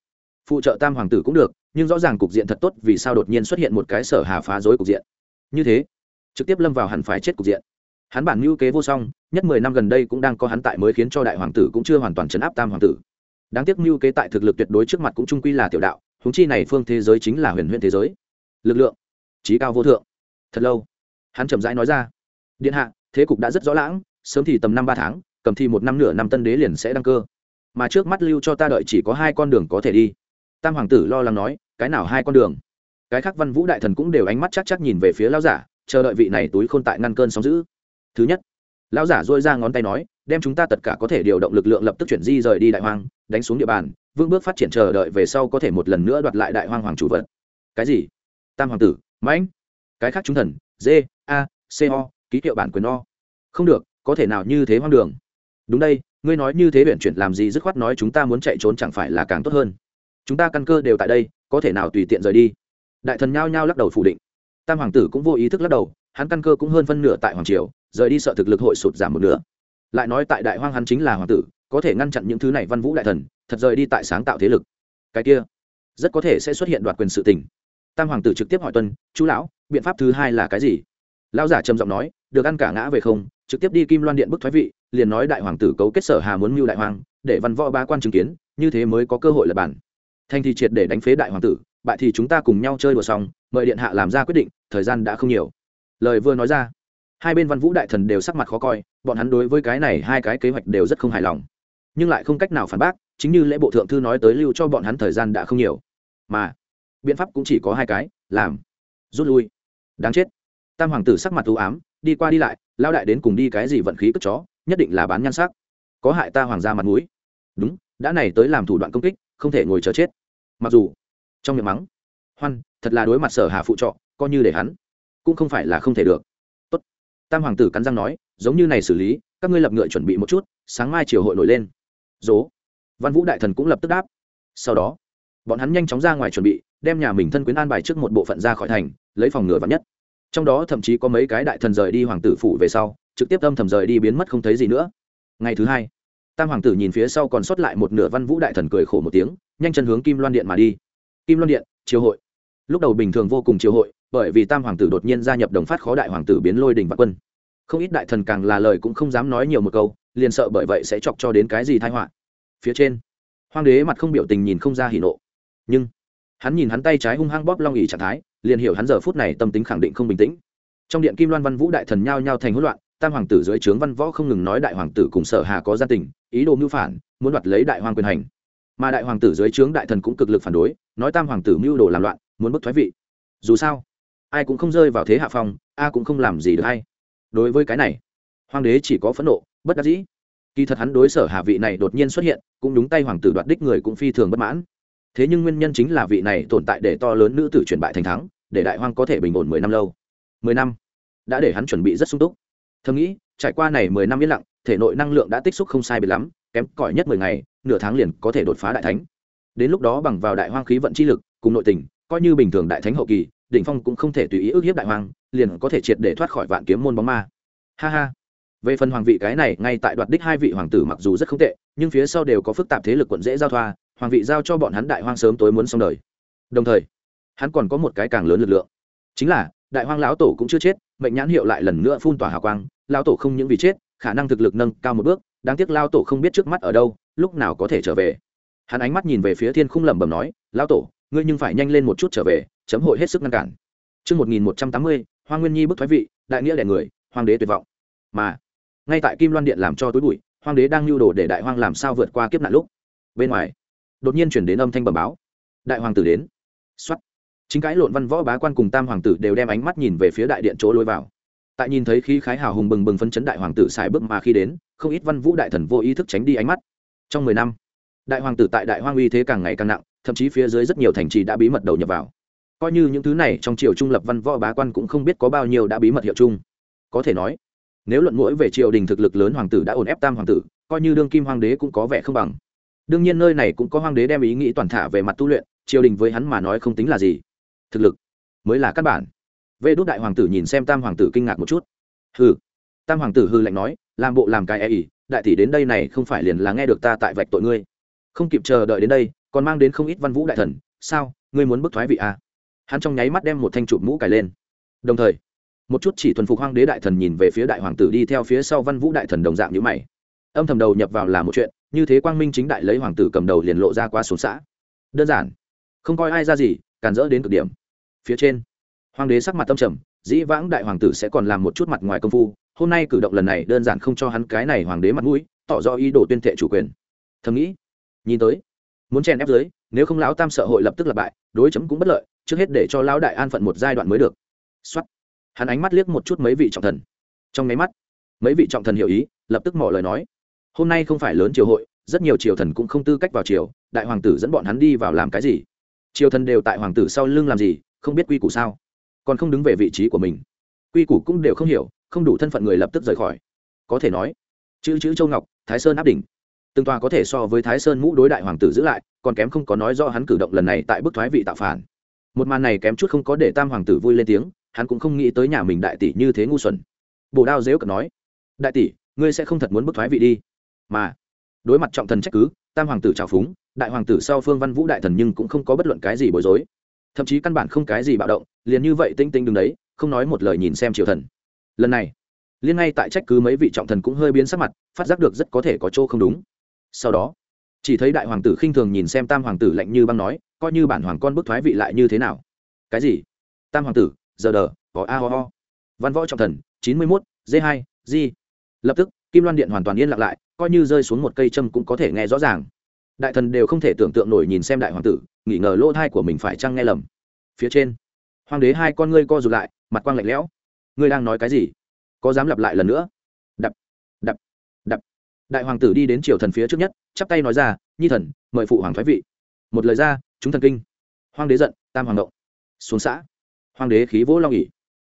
Phụ trợ tam hoàng tử cũng được, nhưng rõ ràng cục diện thật tốt vì sao đột nhiên xuất hiện một cái sở hà phá rối cục diện. Như thế, trực tiếp lâm vào hẳn phải chết cục diện. Hắn bản mưu kế vô song, nhất mười năm gần đây cũng đang có hắn tại mới khiến cho đại hoàng tử cũng chưa hoàn toàn chấn áp tam hoàng tử. Đáng tiếc mưu kế tại thực lực tuyệt đối trước mặt cũng trung quy là tiểu đạo húng chi này phương thế giới chính là huyền huyền thế giới. Lực lượng trí cao vô thượng. Thật lâu, hắn chậm rãi nói ra, điện hạ, thế cục đã rất rõ lãng, sớm thì tầm năm ba tháng, cầm thi một năm nửa năm tân đế liền sẽ đăng cơ. Mà trước mắt lưu cho ta đợi chỉ có hai con đường có thể đi. Tam hoàng tử lo lắng nói, cái nào hai con đường? Cái khác văn vũ đại thần cũng đều ánh mắt chắc chắc nhìn về phía lão giả, chờ đợi vị này túi khôn tại ngăn cơn sóng giữ thứ nhất, lão giả dôi ra ngón tay nói, đem chúng ta tất cả có thể điều động lực lượng lập tức chuyển di rời đi đại hoang, đánh xuống địa bàn vương bước phát triển chờ đợi về sau có thể một lần nữa đoạt lại đại hoang hoàng chủ vật. Cái gì? Tam hoàng tử mãnh. Cái khác chúng thần, d, a, c, o, ký hiệu bản quyền o. Không được, có thể nào như thế hoang đường. Đúng đây, ngươi nói như thế huyện chuyển làm gì dứt khoát nói chúng ta muốn chạy trốn chẳng phải là càng tốt hơn. Chúng ta căn cơ đều tại đây, có thể nào tùy tiện rời đi? Đại thần nhao nhao lắc đầu phủ định. Tam hoàng tử cũng vô ý thức lắc đầu, hắn căn cơ cũng hơn phân nửa tại hoàng triều, rời đi sợ thực lực hội sụt giảm một nửa. Lại nói tại đại hoang hắn chính là hoàng tử, có thể ngăn chặn những thứ này văn vũ đại thần, thật rời đi tại sáng tạo thế lực. Cái kia, rất có thể sẽ xuất hiện đoạt quyền sự tình tam hoàng tử trực tiếp hỏi tuân, chú lão, biện pháp thứ hai là cái gì? Lão giả trầm giọng nói, được ăn cả ngã về không, trực tiếp đi kim loan điện bức thoái vị, liền nói đại hoàng tử cấu kết sở hà muốn mưu đại hoàng, để văn võ ba quan chứng kiến, như thế mới có cơ hội lập bản. Thanh thì triệt để đánh phế đại hoàng tử, bại thì chúng ta cùng nhau chơi đùa xong, mời điện hạ làm ra quyết định, thời gian đã không nhiều. Lời vừa nói ra, hai bên văn vũ đại thần đều sắc mặt khó coi, bọn hắn đối với cái này hai cái kế hoạch đều rất không hài lòng. Nhưng lại không cách nào phản bác, chính như lễ bộ thượng thư nói tới lưu cho bọn hắn thời gian đã không nhiều. Mà biện pháp cũng chỉ có hai cái, làm, rút lui. Đáng chết. Tam hoàng tử sắc mặt ưu ám, đi qua đi lại lao đại đến cùng đi cái gì vận khí cất chó, nhất định là bán nhan sắc. Có hại ta hoàng gia mặt mũi. Đúng, đã này tới làm thủ đoạn công kích, không thể ngồi chờ chết. Mặc dù, trong miệng mắng, hoan, thật là đối mặt sở hà phụ trọ, coi như để hắn, cũng không phải là không thể được. Tốt. tam hoàng tử cắn răng nói, giống như này xử lý, các ngươi lập ngựa chuẩn bị một chút, sáng mai chiều hội nổi lên. Dố. Văn vũ đại thần cũng lập tức đáp. Sau đó bọn hắn nhanh chóng ra ngoài chuẩn bị, đem nhà mình thân quyến an bài trước một bộ phận ra khỏi thành, lấy phòng ngừa vắn nhất. Trong đó thậm chí có mấy cái đại thần rời đi hoàng tử phủ về sau, trực tiếp âm thầm rời đi biến mất không thấy gì nữa. Ngày thứ hai, tam hoàng tử nhìn phía sau còn sót lại một nửa văn vũ đại thần cười khổ một tiếng, nhanh chân hướng kim loan điện mà đi. Kim loan điện, triều hội. Lúc đầu bình thường vô cùng triều hội, bởi vì tam hoàng tử đột nhiên gia nhập đồng phát khó đại hoàng tử biến lôi đình và quân. Không ít đại thần càng là lời cũng không dám nói nhiều một câu, liền sợ bởi vậy sẽ chọc cho đến cái gì thai họa. Phía trên hoàng đế mặt không biểu tình nhìn không ra hỉ nộ nhưng hắn nhìn hắn tay trái hung hăng bóp long ỉ trạng thái, liền hiểu hắn giờ phút này tâm tính khẳng định không bình tĩnh. Trong điện kim loan văn vũ đại thần nhao nhao thành hỗn loạn, tam hoàng tử dưới trướng văn võ không ngừng nói đại hoàng tử cùng sở hà có gia tình, ý đồ mưu phản, muốn đoạt lấy đại hoàng quyền hành. Mà đại hoàng tử dưới trướng đại thần cũng cực lực phản đối, nói tam hoàng tử mưu đồ làm loạn, muốn bức thoái vị. Dù sao, ai cũng không rơi vào thế hạ phong, a cũng không làm gì được hay. Đối với cái này, hoàng đế chỉ có phẫn nộ, bất đắc dĩ. Kỳ thật hắn đối sở hạ vị này đột nhiên xuất hiện, cũng đúng tay hoàng tử đoạt đích người cũng phi thường bất mãn thế nhưng nguyên nhân chính là vị này tồn tại để to lớn nữ tử chuyển bại thành thắng, để đại hoang có thể bình ổn mười năm lâu. Mười năm? Đã để hắn chuẩn bị rất sung túc. Thầm nghĩ, trải qua này mười năm yên lặng, thể nội năng lượng đã tích xúc không sai biệt lắm, kém cỏi nhất mười ngày, nửa tháng liền có thể đột phá đại thánh. Đến lúc đó bằng vào đại hoang khí vận chi lực, cùng nội tình, coi như bình thường đại thánh hậu kỳ, đỉnh phong cũng không thể tùy ý ức hiếp đại hoang, liền có thể triệt để thoát khỏi vạn kiếm môn bóng ma. Ha ha. Về phần hoàng vị cái này, ngay tại đoạt đích hai vị hoàng tử mặc dù rất không tệ, nhưng phía sau đều có phức tạp thế lực quận dễ giao thoa hoàng vị giao cho bọn hắn đại hoang sớm tối muốn xong đời đồng thời hắn còn có một cái càng lớn lực lượng chính là đại hoang lão tổ cũng chưa chết mệnh nhãn hiệu lại lần nữa phun tỏa hào quang lão tổ không những vì chết khả năng thực lực nâng cao một bước đáng tiếc lao tổ không biết trước mắt ở đâu lúc nào có thể trở về hắn ánh mắt nhìn về phía thiên khung lẩm bẩm nói lão tổ ngươi nhưng phải nhanh lên một chút trở về chấm hội hết sức ngăn cản Trước 1180, Hoa Nguyên Nhi bức thoái vị, đại nghĩa đẻ người, hoàng đế tuyệt vọng. Mà, ngay tại Kim Loan Điện làm cho tối bụi, hoàng đế đang lưu đồ để đại hoang làm sao vượt qua kiếp nạn lúc. Bên ngoài, đột nhiên chuyển đến âm thanh bẩm báo. Đại hoàng tử đến. xuất Chính cái lộn văn võ bá quan cùng tam hoàng tử đều đem ánh mắt nhìn về phía đại điện chỗ lối vào. Tại nhìn thấy khí khái hào hùng bừng bừng phấn chấn đại hoàng tử xài bước mà khi đến, không ít văn vũ đại thần vô ý thức tránh đi ánh mắt. Trong mười năm, đại hoàng tử tại đại hoang uy thế càng ngày càng nặng, thậm chí phía dưới rất nhiều thành trì đã bí mật đầu nhập vào coi như những thứ này trong triều trung lập văn võ bá quan cũng không biết có bao nhiêu đã bí mật hiệu chung có thể nói nếu luận mũi về triều đình thực lực lớn hoàng tử đã ổn ép tam hoàng tử coi như đương kim hoàng đế cũng có vẻ không bằng đương nhiên nơi này cũng có hoàng đế đem ý nghĩ toàn thả về mặt tu luyện, triều đình với hắn mà nói không tính là gì. Thực lực mới là căn bản. Vê đốt đại hoàng tử nhìn xem tam hoàng tử kinh ngạc một chút. Hừ. Tam hoàng tử hư lạnh nói, làm bộ làm cái e ỉ đại tỷ đến đây này không phải liền là nghe được ta tại vạch tội ngươi. Không kịp chờ đợi đến đây, còn mang đến không ít văn vũ đại thần. Sao, ngươi muốn bức thoái vị à? hắn trong nháy mắt đem một thanh chụp mũ cài lên. Đồng thời, một chút chỉ thuần phục hoang đế đại thần nhìn về phía đại hoàng tử đi theo phía sau văn vũ đại thần đồng dạng như mày. Âm thầm đầu nhập vào là một chuyện như thế quang minh chính đại lấy hoàng tử cầm đầu liền lộ ra qua xuống xã. Đơn giản. Không coi ai ra gì, càn rỡ đến cực điểm. Phía trên, hoàng đế sắc mặt tâm trầm, dĩ vãng đại hoàng tử sẽ còn làm một chút mặt ngoài công phu. Hôm nay cử động lần này đơn giản không cho hắn cái này hoàng đế mặt mũi, tỏ rõ ý đồ tuyên thệ chủ quyền. Thầm nghĩ, nhìn tới, muốn chen ép dưới nếu không lão tam sợ hội lập tức lặp bại, đối chấm cũng bất lợi, trước hết để cho lão đại an phận một giai đoạn mới được. Xuất hắn ánh mắt liếc một chút mấy vị trọng thần. Trong mấy mắt, mấy vị trọng thần hiểu ý, lập tức mỏ lời nói hôm nay không phải lớn triều hội, rất nhiều triều thần cũng không tư cách vào triều, đại hoàng tử dẫn bọn hắn đi vào làm cái gì? Triều thần đều tại hoàng tử sau lưng làm gì, không biết quy củ sao? Còn không đứng về vị trí của mình. Quy củ cũng đều không hiểu, không đủ thân phận người lập tức rời khỏi. Có thể nói, chữ chữ châu ngọc, thái sơn áp đỉnh. Từng tòa có thể so với thái sơn mũ đối đại hoàng tử giữ lại, còn kém không có nói do hắn cử động lần này tại bức thoái vị tạo phản. Một màn này kém chút không có để tam hoàng tử vui lên tiếng, hắn cũng không nghĩ tới nhà mình đại tỷ như thế ngu xuẩn. Bồ đao dếu cận nói, đại tỷ, ngươi sẽ không thật muốn bức thoái vị đi mà đối mặt trọng thần trách cứ, tam hoàng tử trào phúng, đại hoàng tử sau phương văn vũ đại thần nhưng cũng không có bất luận cái gì bối rối. Thậm chí căn bản không cái gì bạo động, liền như vậy tinh tinh đứng đấy, không nói một lời nhìn xem triều thần. Lần này, liên ngay tại trách cứ mấy vị trọng thần cũng hơi biến sắc mặt, phát giác được rất có thể có chỗ không đúng. Sau đó, chỉ thấy đại hoàng tử khinh thường nhìn xem tam hoàng tử lạnh như băng nói, coi như bản hoàng con bức thoái vị lại như thế nào? Cái gì? Tam hoàng tử, giờ đờ, có a ho ho. Văn võ trọng thần, chín mươi mốt d hai g lập tức, kim loan điện hoàn toàn yên lặng lại coi như rơi xuống một cây châm cũng có thể nghe rõ ràng. Đại thần đều không thể tưởng tượng nổi nhìn xem đại hoàng tử nghĩ ngờ lỗ thai của mình phải chăng nghe lầm. Phía trên, hoàng đế hai con ngươi co rụt lại, mặt quang lạnh lẽo. Ngươi đang nói cái gì? Có dám lặp lại lần nữa? Đập đập đập. Đại hoàng tử đi đến triều thần phía trước nhất, chắp tay nói ra, nhi thần, mời phụ hoàng thái vị. Một lời ra, chúng thần kinh. Hoàng đế giận, tam hoàng động. Xuống xã. Hoàng đế khí vỗ long ỉ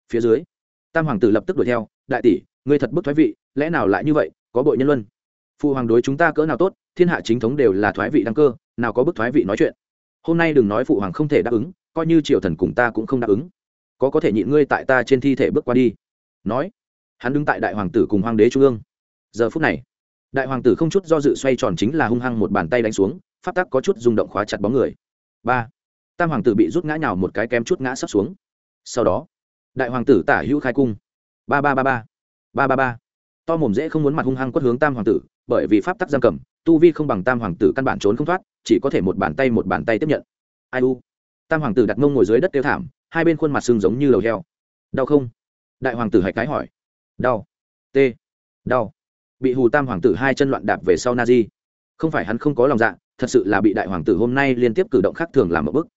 phía dưới, tam hoàng tử lập tức đuổi theo, đại tỷ, ngươi thật bức thái vị, lẽ nào lại như vậy? Có bội nhân luân phụ hoàng đối chúng ta cỡ nào tốt, thiên hạ chính thống đều là thoái vị đăng cơ, nào có bức thoái vị nói chuyện. Hôm nay đừng nói phụ hoàng không thể đáp ứng, coi như triều thần cùng ta cũng không đáp ứng. Có có thể nhịn ngươi tại ta trên thi thể bước qua đi. Nói, hắn đứng tại đại hoàng tử cùng hoàng đế trung ương. Giờ phút này, đại hoàng tử không chút do dự xoay tròn chính là hung hăng một bàn tay đánh xuống, pháp tắc có chút rung động khóa chặt bóng người. Ba, tam hoàng tử bị rút ngã nhào một cái kém chút ngã sắp xuống. Sau đó, đại hoàng tử tả hữu khai cung. Ba ba ba ba ba ba ba. To mồm dễ không muốn mặt hung hăng quất hướng tam hoàng tử bởi vì pháp tắc giam cầm, tu vi không bằng tam hoàng tử căn bản trốn không thoát, chỉ có thể một bàn tay một bàn tay tiếp nhận. Ai u? Tam hoàng tử đặt mông ngồi dưới đất tiêu thảm, hai bên khuôn mặt sưng giống như lầu heo. Đau không? Đại hoàng tử hạch cái hỏi. Đau. T. Đau. Bị hù tam hoàng tử hai chân loạn đạp về sau na di. Không phải hắn không có lòng dạ thật sự là bị đại hoàng tử hôm nay liên tiếp cử động khác thường làm một bức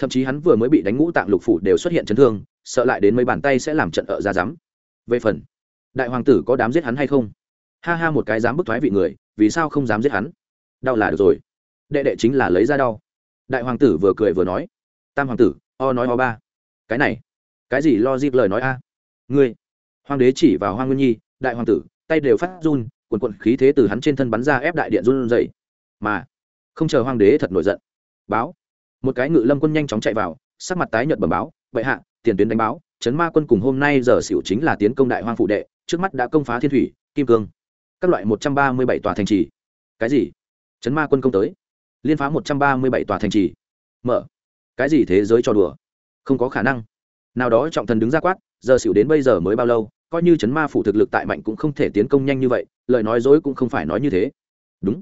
thậm chí hắn vừa mới bị đánh ngũ tạng lục phủ đều xuất hiện chấn thương, sợ lại đến mấy bàn tay sẽ làm trận ở ra rắm. Về phần, đại hoàng tử có đám giết hắn hay không? Ha ha, một cái dám bức thoái vị người, vì sao không dám giết hắn? Đau là được rồi. Đệ đệ chính là lấy ra đau. Đại hoàng tử vừa cười vừa nói. Tam hoàng tử, o nói o ba. Cái này, cái gì lo dịp lời nói a? Ngươi, hoàng đế chỉ vào hoàng nguyên nhi, đại hoàng tử, tay đều phát run quần quận khí thế từ hắn trên thân bắn ra ép đại điện run dậy mà, không chờ hoàng đế thật nổi giận, báo, một cái ngự lâm quân nhanh chóng chạy vào, sắc mặt tái nhợt bẩm báo, bệ hạ, tiền tuyến đánh báo, chấn ma quân cùng hôm nay giờ xỉu chính là tiến công đại hoang phụ đệ, trước mắt đã công phá thiên thủy, kim cương các loại một trăm ba mươi bảy tòa thành trì. Cái gì? Chấn ma quân công tới. Liên phá một trăm ba mươi bảy tòa thành trì. Mở. Cái gì thế giới cho đùa? Không có khả năng. Nào đó trọng thần đứng ra quát, giờ xỉu đến bây giờ mới bao lâu, coi như chấn ma phủ thực lực tại mạnh cũng không thể tiến công nhanh như vậy, lời nói dối cũng không phải nói như thế. Đúng.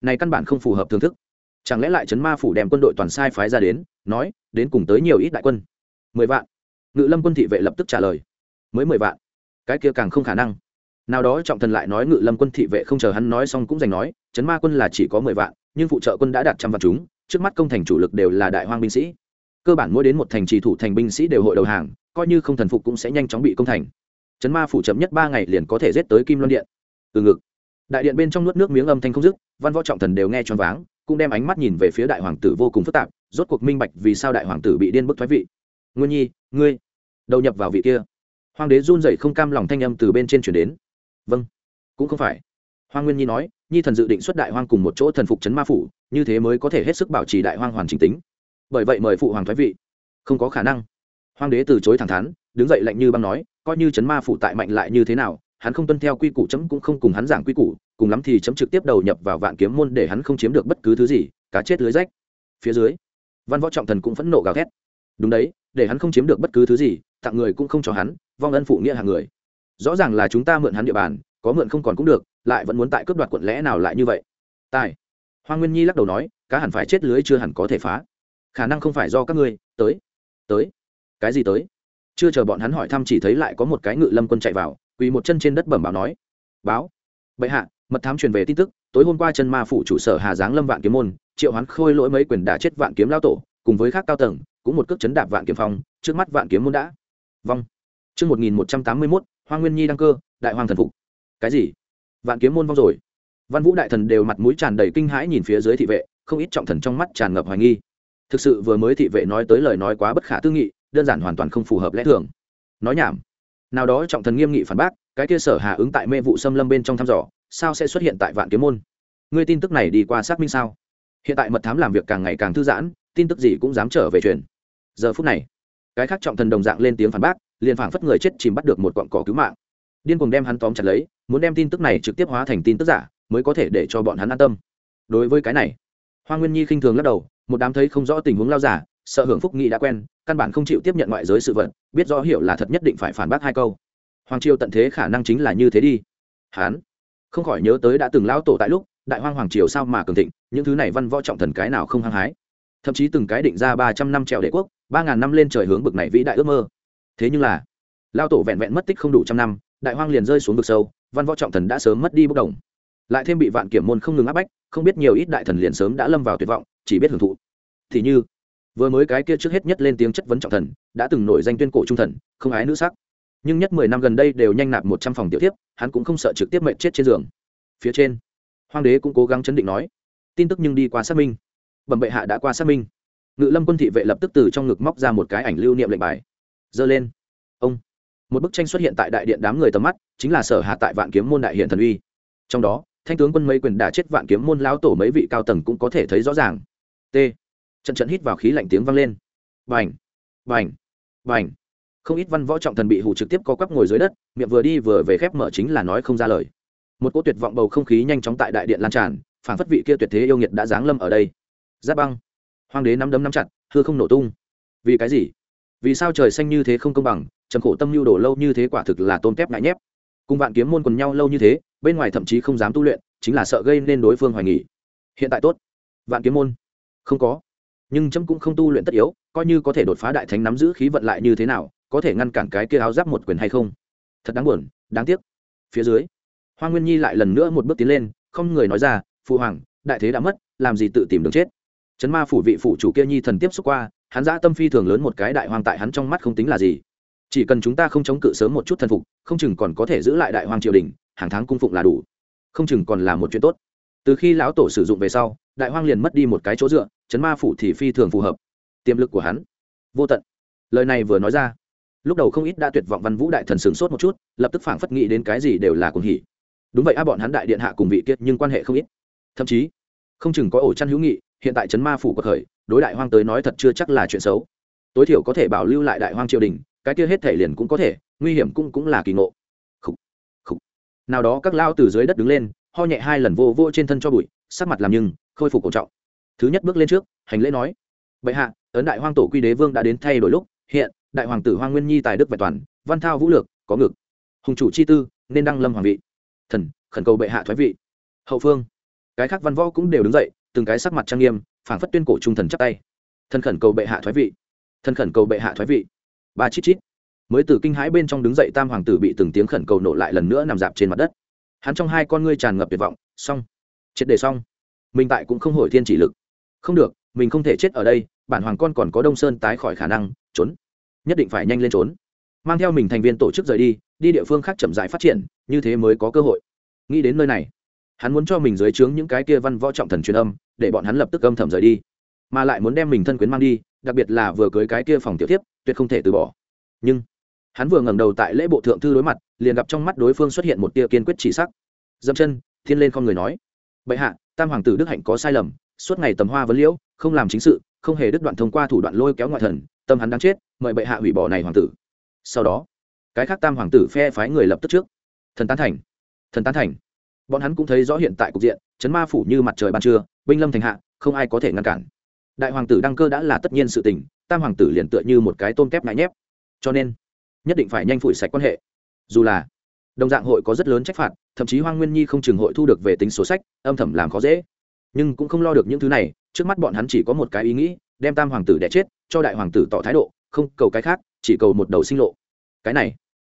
Này căn bản không phù hợp thưởng thức. Chẳng lẽ lại chấn ma phủ đem quân đội toàn sai phái ra đến, nói, đến cùng tới nhiều ít đại quân? Mười vạn. Ngự lâm quân thị vệ lập tức trả lời. Mới mười vạn. Cái kia càng không khả năng nào đó trọng thần lại nói ngự lâm quân thị vệ không chờ hắn nói xong cũng giành nói, chấn ma quân là chỉ có mười vạn, nhưng phụ trợ quân đã đạt trăm vạn chúng, trước mắt công thành chủ lực đều là đại hoang binh sĩ. Cơ bản mỗi đến một thành trì thủ thành binh sĩ đều hội đầu hàng, coi như không thần phục cũng sẽ nhanh chóng bị công thành. Chấn ma phủ chậm nhất ba ngày liền có thể giết tới kim loan điện. Từ ngực, đại điện bên trong nuốt nước miếng âm thanh không dứt, văn võ trọng thần đều nghe choáng váng, cũng đem ánh mắt nhìn về phía đại hoàng tử vô cùng phức tạp, rốt cuộc minh bạch vì sao đại hoàng tử bị điên bức thoái vị. Nguyên nhi, ngươi, đầu nhập vào vị kia. Hoàng đế run rẩy không cam lòng thanh âm từ bên trên chuyển đến vâng. Cũng không phải. Hoa nguyên nhi nói, nhi thần dự định xuất đại hoang cùng một chỗ thần phục chấn ma phủ, như thế mới có thể hết sức bảo trì đại hoang hoàn chính tính. Bởi vậy mời phụ hoàng thoái vị. Không có khả năng. Hoàng đế từ chối thẳng thắn, đứng dậy lạnh như băng nói, coi như chấn ma phủ tại mạnh lại như thế nào, hắn không tuân theo quy củ chấm cũng không cùng hắn giảng quy củ, cùng lắm thì chấm trực tiếp đầu nhập vào vạn kiếm môn để hắn không chiếm được bất cứ thứ gì, cá chết lưới rách. Phía dưới, văn võ trọng thần cũng phẫn nộ gào thét. Đúng đấy, để hắn không chiếm được bất cứ thứ gì, tặng người cũng không cho hắn, vong ân phụ nghĩa hàng người rõ ràng là chúng ta mượn hắn địa bàn, có mượn không còn cũng được, lại vẫn muốn tại cướp đoạt quận lẽ nào lại như vậy. Tài. Hoa nguyên nhi lắc đầu nói, cá hẳn phải chết lưới chưa hẳn có thể phá. Khả năng không phải do các ngươi, tới. Tới. Cái gì tới? Chưa chờ bọn hắn hỏi thăm chỉ thấy lại có một cái ngự lâm quân chạy vào, quỳ một chân trên đất bẩm báo nói. Báo. Bệ hạ, mật thám truyền về tin tức, tối hôm qua chân ma phủ trụ sở hà giáng lâm vạn kiếm môn, triệu hoán khôi lỗi mấy quyền đã chết vạn kiếm lao tổ, cùng với khác cao tầng, cũng một cước chấn đạp vạn kiếm phong, trước mắt vạn kiếm môn đã. Vong chương một nghìn một trăm tám mươi mốt hoa nguyên nhi đăng cơ, đại hoàng thần phục. Cái gì? Vạn kiếm môn vong rồi. Văn vũ đại thần đều mặt mũi tràn đầy kinh hãi nhìn phía dưới thị vệ, không ít trọng thần trong mắt tràn ngập hoài nghi. Thực sự vừa mới thị vệ nói tới lời nói quá bất khả tư nghị, đơn giản hoàn toàn không phù hợp lẽ thường. Nói nhảm. Nào đó trọng thần nghiêm nghị phản bác, cái kia sở hà ứng tại mê vụ xâm lâm bên trong thăm dò, sao sẽ xuất hiện tại vạn kiếm môn? Ngươi tin tức này đi qua xác minh sao? Hiện tại mật thám làm việc càng ngày càng thư giãn, tin tức gì cũng dám trở về truyền. Giờ phút này, cái khác trọng thần đồng dạng lên tiếng phản bác liền phảng phất người chết chìm bắt được một cọn cỏ cứu mạng. Điên cuồng đem hắn tóm chặt lấy, muốn đem tin tức này trực tiếp hóa thành tin tức giả, mới có thể để cho bọn hắn an tâm. Đối với cái này, hoa nguyên nhi khinh thường lắc đầu, một đám thấy không rõ tình huống lao giả, sợ hưởng phúc nghị đã quen, căn bản không chịu tiếp nhận ngoại giới sự vật, biết rõ hiểu là thật nhất định phải phản bác hai câu. Hoàng triều tận thế khả năng chính là như thế đi. Hán không khỏi nhớ tới đã từng lão tổ tại lúc, đại hoang hoàng triều sao mà cường thịnh, những thứ này văn võ trọng thần cái nào không hăng hái. Thậm chí từng cái định ra ba trăm năm trèo đế quốc, ba ngàn năm lên trời hướng bực này vĩ đại ước mơ thế nhưng là, lao tổ vẹn vẹn mất tích không đủ trăm năm, đại hoang liền rơi xuống vực sâu, văn võ trọng thần đã sớm mất đi bốc đồng. Lại thêm bị vạn kiểm môn không ngừng áp bách, không biết nhiều ít đại thần liền sớm đã lâm vào tuyệt vọng, chỉ biết hưởng thụ. Thì như, vừa mới cái kia trước hết nhất lên tiếng chất vấn trọng thần, đã từng nổi danh tuyên cổ trung thần, không ái nữ sắc. Nhưng nhất mười năm gần đây đều nhanh nạp một trăm phòng tiểu tiếp hắn cũng không sợ trực tiếp mệnh chết trên giường. Phía trên hoàng đế cũng cố gắng chấn định nói, tin tức nhưng đi qua xác minh. Bẩm bệ hạ đã qua xác minh. Ngự lâm quân thị vệ lập tức từ trong ngực móc ra một cái ảnh lưu niệm lệnh bài giơ lên. Ông. Một bức tranh xuất hiện tại đại điện đám người tầm mắt, chính là sở hạ tại vạn kiếm môn đại hiện thần uy. Trong đó, thanh tướng quân mấy quyền đả chết vạn kiếm môn lão tổ mấy vị cao tầng cũng có thể thấy rõ ràng. T. Trận trận hít vào khí lạnh tiếng vang lên. Vành vành vành không ít văn võ trọng thần bị hủ trực tiếp co quắp ngồi dưới đất, miệng vừa đi vừa về khép mở chính là nói không ra lời. Một cỗ tuyệt vọng bầu không khí nhanh chóng tại đại điện lan tràn phản phất vị kia tuyệt thế yêu nghiệt đã giáng lâm ở đây. Giáp băng. Hoàng đế nắm đấm nắm chặt, hư không nổ tung. Vì cái gì? Vì sao trời xanh như thế không công bằng, trầm khổ tâm lưu đổ lâu như thế quả thực là tôn kép ngại nhép. Cùng vạn kiếm môn quần nhau lâu như thế, bên ngoài thậm chí không dám tu luyện, chính là sợ gây nên đối phương hoài nghỉ hiện tại tốt. Vạn kiếm môn. Không có. Nhưng trâm cũng không tu luyện tất yếu, coi như có thể đột phá đại thánh nắm giữ khí vận lại như thế nào, có thể ngăn cản cái kia áo giáp một quyền hay không? Thật đáng buồn, đáng tiếc. Phía dưới, hoa nguyên nhi lại lần nữa một bước tiến lên, không người nói ra, phụ hoàng, đại thế đã mất, làm gì tự tìm đường chết? Chấn ma phủ vị phủ chủ kia nhi thần tiếp xúc qua hắn dã tâm phi thường lớn một cái đại hoàng tại hắn trong mắt không tính là gì. Chỉ cần chúng ta không chống cự sớm một chút thần phục, không chừng còn có thể giữ lại đại hoàng triều đình, hàng tháng cung phụng là đủ. Không chừng còn là một chuyện tốt. Từ khi lão tổ sử dụng về sau, đại hoang liền mất đi một cái chỗ dựa, chấn ma phủ thì phi thường phù hợp. Tiềm lực của hắn, vô tận. Lời này vừa nói ra, lúc đầu không ít đã tuyệt vọng văn vũ đại thần sửng sốt một chút, lập tức phảng phất nghĩ đến cái gì đều là cùng hỉ. Đúng vậy a, bọn hắn đại điện hạ cùng vị kiệt nhưng quan hệ không ít. Thậm chí, không chừng có ổ chăn hữu nghị, hiện tại trấn ma phủ có khởi đối đại hoang tới nói thật chưa chắc là chuyện xấu. Tối thiểu có thể bảo lưu lại đại hoang triều đình cái kia hết thể liền cũng có thể nguy hiểm cũng cũng là kỳ ngộ. Khủ, khủ. nào đó các lao từ dưới đất đứng lên ho nhẹ hai lần vô vô trên thân cho bụi sắc mặt làm nhưng khôi phục cổ trọng. Thứ nhất bước lên trước hành lễ nói. Bệ hạ ấn đại hoang tổ quy đế vương đã đến thay đổi lúc hiện đại hoàng tử hoang nguyên nhi tài đức vẹn toàn văn thao vũ lược có ngực. Hùng chủ chi tư nên đăng lâm hoàng vị. Thần khẩn cầu bệ hạ thoái vị. Hậu phương. Cái khác văn võ cũng đều đứng dậy từng cái sắc mặt trang nghiêm phảng phất tuyên cổ trung thần chắp tay. Thần khẩn cầu bệ hạ thoái vị. Thần khẩn cầu bệ hạ thoái vị. Ba chít chít. Mới từ kinh hãi bên trong đứng dậy tam hoàng tử bị từng tiếng khẩn cầu nổ lại lần nữa nằm dạp trên mặt đất. Hắn trong hai con ngươi tràn ngập tuyệt vọng. Xong. Triệt đề xong. Mình tại cũng không hồi thiên chỉ lực. Không được, mình không thể chết ở đây, bản hoàng con còn có đông sơn tái khỏi khả năng, trốn. Nhất định phải nhanh lên trốn. Mang theo mình thành viên tổ chức rời đi đi địa phương khác chậm rãi phát triển, như thế mới có cơ hội. Nghĩ đến nơi này, hắn muốn cho mình dưới trướng những cái kia văn võ trọng thần truyền âm để bọn hắn lập tức âm thầm rời đi. Mà lại muốn đem mình thân quyến mang đi, đặc biệt là vừa cưới cái kia phòng tiểu tiếp tuyệt không thể từ bỏ. Nhưng, hắn vừa ngẩng đầu tại lễ bộ thượng thư đối mặt, liền gặp trong mắt đối phương xuất hiện một tia kiên quyết chỉ sắc. Dâm chân, thiên lên không người nói. Bệ hạ, tam hoàng tử đức hạnh có sai lầm, suốt ngày tầm hoa vấn liễu, không làm chính sự, không hề đứt đoạn thông qua thủ đoạn lôi kéo ngoại thần, tâm hắn đang chết, mời bệ hạ hủy bỏ này hoàng tử. Sau đó, cái khác tam hoàng tử phe phái người lập tức trước. Thần tán thành. Thần tán thành bọn hắn cũng thấy rõ hiện tại cục diện, chấn ma phủ như mặt trời ban trưa, binh lâm thành hạ, không ai có thể ngăn cản. Đại hoàng tử đăng cơ đã là tất nhiên sự tình, tam hoàng tử liền tựa như một cái tôm kép ngại nhép. Cho nên, nhất định phải nhanh phủi sạch quan hệ. Dù là, đồng dạng hội có rất lớn trách phạt, thậm chí hoang nguyên nhi không chừng hội thu được về tính số sách, âm thầm làm khó dễ. Nhưng cũng không lo được những thứ này, trước mắt bọn hắn chỉ có một cái ý nghĩ, đem tam hoàng tử đẻ chết, cho đại hoàng tử tỏ thái độ, không cầu cái khác, chỉ cầu một đầu sinh lộ. Cái này,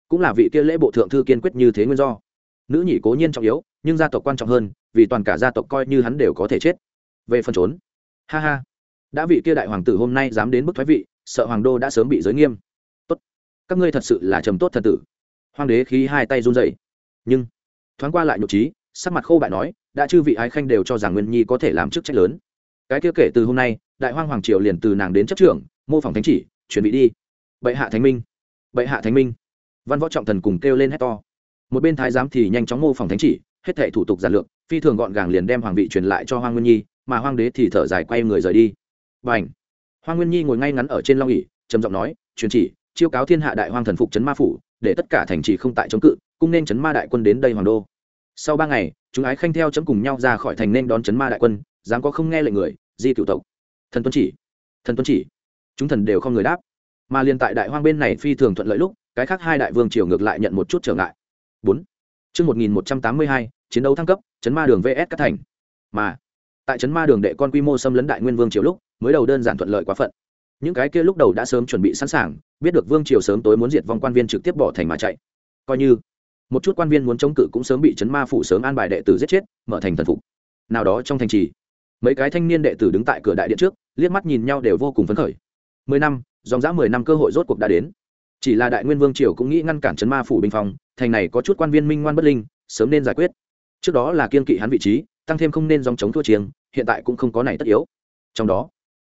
cũng là vị kia lễ bộ thượng thư kiên quyết như thế nguyên do. Nữ nhị cố nhiên trọng yếu nhưng gia tộc quan trọng hơn, vì toàn cả gia tộc coi như hắn đều có thể chết. Về phần trốn. Ha ha. Đã vị kia đại hoàng tử hôm nay dám đến bức thoái vị, sợ hoàng đô đã sớm bị giới nghiêm. Tốt. Các ngươi thật sự là trầm tốt thần tử. Hoàng đế khí hai tay run rẩy. Nhưng, thoáng qua lại nhục trí, sắc mặt khô bại nói, đã chư vị ái khanh đều cho rằng nguyên nhi có thể làm chức trách lớn. Cái kia kể từ hôm nay, đại hoang hoàng triều liền từ nàng đến chấp trưởng, mô phỏng thánh chỉ, chuẩn bị đi. Bệ hạ thánh minh. Bệ hạ thánh minh. Văn võ trọng thần cùng kêu lên hét to. Một bên thái giám thì nhanh chóng mô phỏng thánh chỉ hết thệ thủ tục giản lược, phi thường gọn gàng liền đem hoàng vị truyền lại cho hoàng nguyên nhi, mà hoàng đế thì thở dài quay người rời đi. Và hoàng nguyên nhi ngồi ngay ngắn ở trên long ỉ trầm giọng nói, truyền chỉ, chiêu cáo thiên hạ đại hoàng thần phục trấn ma phủ, để tất cả thành trì không tại chống cự, cung nên trấn ma đại quân đến đây hoàng đô. Sau ba ngày, chúng ái khanh theo chấm cùng nhau ra khỏi thành nên đón trấn ma đại quân, dám có không nghe lệnh người, di cựu tộc. Thần tuân chỉ, thần tuân chỉ. Chúng thần đều không người đáp. Mà liền tại đại hoang bên này phi thường thuận lợi lúc, cái khác hai đại vương triều ngược lại nhận một chút trở ngại. Bốn chương một nghìn một trăm tám mươi hai, chiến đấu thăng cấp, chấn ma đường vs các thành. Mà, tại chấn ma đường đệ con quy mô xâm lấn đại nguyên vương triều lúc, mới đầu đơn giản thuận lợi quá phận. Những cái kia lúc đầu đã sớm chuẩn bị sẵn sàng, biết được vương triều sớm tối muốn diệt vong quan viên trực tiếp bỏ thành mà chạy. Coi như, một chút quan viên muốn chống cự cũng sớm bị chấn ma phủ sớm an bài đệ tử giết chết, mở thành thần phục. Nào đó trong thành trì, mấy cái thanh niên đệ tử đứng tại cửa đại điện trước, liếc mắt nhìn nhau đều vô cùng phấn khởi. Mười năm, dòng dã mười năm cơ hội rốt cuộc đã đến chỉ là đại nguyên vương triều cũng nghĩ ngăn cản chấn ma phủ bình phong, thành này có chút quan viên minh ngoan bất linh, sớm nên giải quyết. Trước đó là kiên kỵ hắn vị trí, tăng thêm không nên dòng chống thua chiêng, hiện tại cũng không có này tất yếu. Trong đó,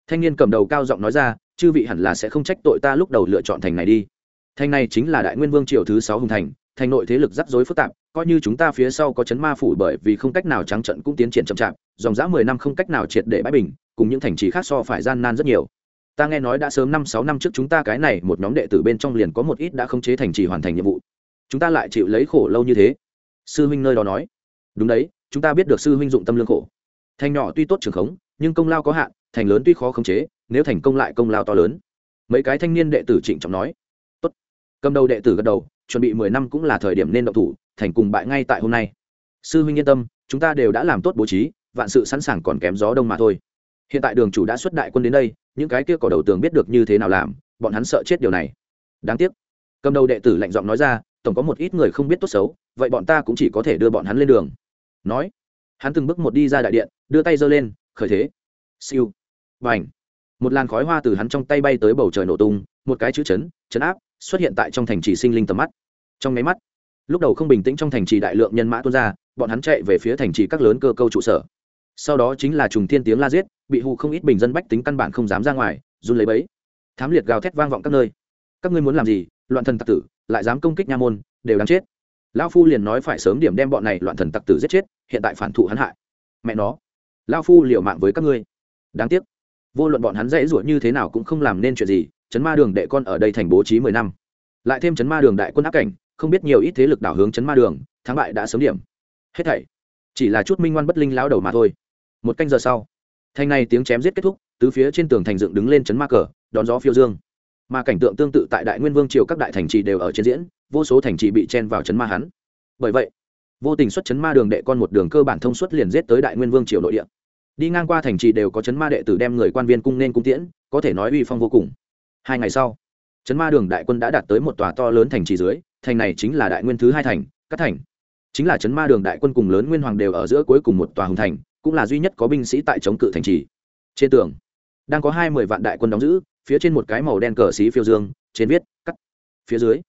thanh niên cầm đầu cao giọng nói ra, chư vị hẳn là sẽ không trách tội ta lúc đầu lựa chọn thành này đi. Thành này chính là đại nguyên vương triều thứ sáu hùng thành thành nội thế lực rắc rối phức tạp, coi như chúng ta phía sau có chấn ma phủ bởi vì không cách nào trắng trận cũng tiến triển chậm chạp, dòng dã mười năm không cách nào triệt để bãi bình, cùng những thành trì khác so phải gian nan rất nhiều ta nghe nói đã sớm năm sáu năm trước chúng ta cái này một nhóm đệ tử bên trong liền có một ít đã không chế thành trì hoàn thành nhiệm vụ. Chúng ta lại chịu lấy khổ lâu như thế. Sư huynh nơi đó nói. Đúng đấy, chúng ta biết được sư huynh dụng tâm lương khổ. Thành nhỏ tuy tốt trường khống, nhưng công lao có hạn, thành lớn tuy khó khống chế, nếu thành công lại công lao to lớn. Mấy cái thanh niên đệ tử trịnh trọng nói. Tốt. Cầm đầu đệ tử gật đầu, chuẩn bị mười năm cũng là thời điểm nên động thủ, thành cùng bại ngay tại hôm nay. Sư huynh yên tâm, chúng ta đều đã làm tốt bố trí, vạn sự sẵn sàng còn kém gió đông mà thôi. Hiện tại đường chủ đã xuất đại quân đến đây những cái kia cỏ đầu tường biết được như thế nào làm, bọn hắn sợ chết điều này. Đáng tiếc. Cầm đầu đệ tử lạnh giọng nói ra, tổng có một ít người không biết tốt xấu, vậy bọn ta cũng chỉ có thể đưa bọn hắn lên đường. Nói. Hắn từng bước một đi ra đại điện, đưa tay giơ lên, khởi thế. Siêu. Và ảnh một làn khói hoa từ hắn trong tay bay tới bầu trời nổ tung, một cái chữ chấn chấn áp, xuất hiện tại trong thành trì sinh linh tầm mắt. Trong máy mắt, lúc đầu không bình tĩnh trong thành trì đại lượng nhân mã tuôn ra, bọn hắn chạy về phía thành trì các lớn cơ câu trụ sở sau đó chính là trùng thiên tiếng la giết, bị hù không ít bình dân bách tính căn bản không dám ra ngoài, run lấy bấy thám liệt gào thét vang vọng các nơi. Các ngươi muốn làm gì? Loạn thần tặc tử, lại dám công kích nha môn, đều đáng chết. Lão phu liền nói phải sớm điểm đem bọn này loạn thần tặc tử giết chết, hiện tại phản thụ hắn hại. Mẹ nó. Lão phu liệu mạng với các ngươi. Đáng tiếc. Vô luận bọn hắn dễ ruột như thế nào cũng không làm nên chuyện gì, chấn ma đường đệ con ở đây thành bố trí mười năm. Lại thêm chấn ma đường đại quân áp cảnh, không biết nhiều ít thế lực đảo hướng chấn ma đường, thắng bại đã sớm điểm. Hết thảy. Chỉ là chút minh ngoan bất linh lão đầu mà thôi một canh giờ sau thành này tiếng chém giết kết thúc, tứ phía trên tường thành dựng đứng lên chấn ma cờ, đón gió phiêu dương. Mà cảnh tượng tương tự tại đại nguyên vương triều các đại thành trì đều ở trên diễn, vô số thành trì bị chen vào chấn ma hắn. Bởi vậy, vô tình xuất chấn ma đường đệ con một đường cơ bản thông suốt liền giết tới đại nguyên vương triều nội địa. Đi ngang qua thành trì đều có chấn ma đệ tử đem người quan viên cung nên cung tiễn, có thể nói uy phong vô cùng. Hai ngày sau, chấn ma đường đại quân đã đạt tới một tòa to lớn thành trì dưới, thành này chính là đại nguyên thứ hai thành các thành. Chính là chấn ma đường đại quân cùng lớn nguyên hoàng đều ở giữa cuối cùng một tòa hùng thành cũng là duy nhất có binh sĩ tại chống cự thành trì. Trên tường, đang có hai mươi vạn đại quân đóng giữ, phía trên một cái màu đen cờ xí phiêu dương, trên viết, cắt. Phía dưới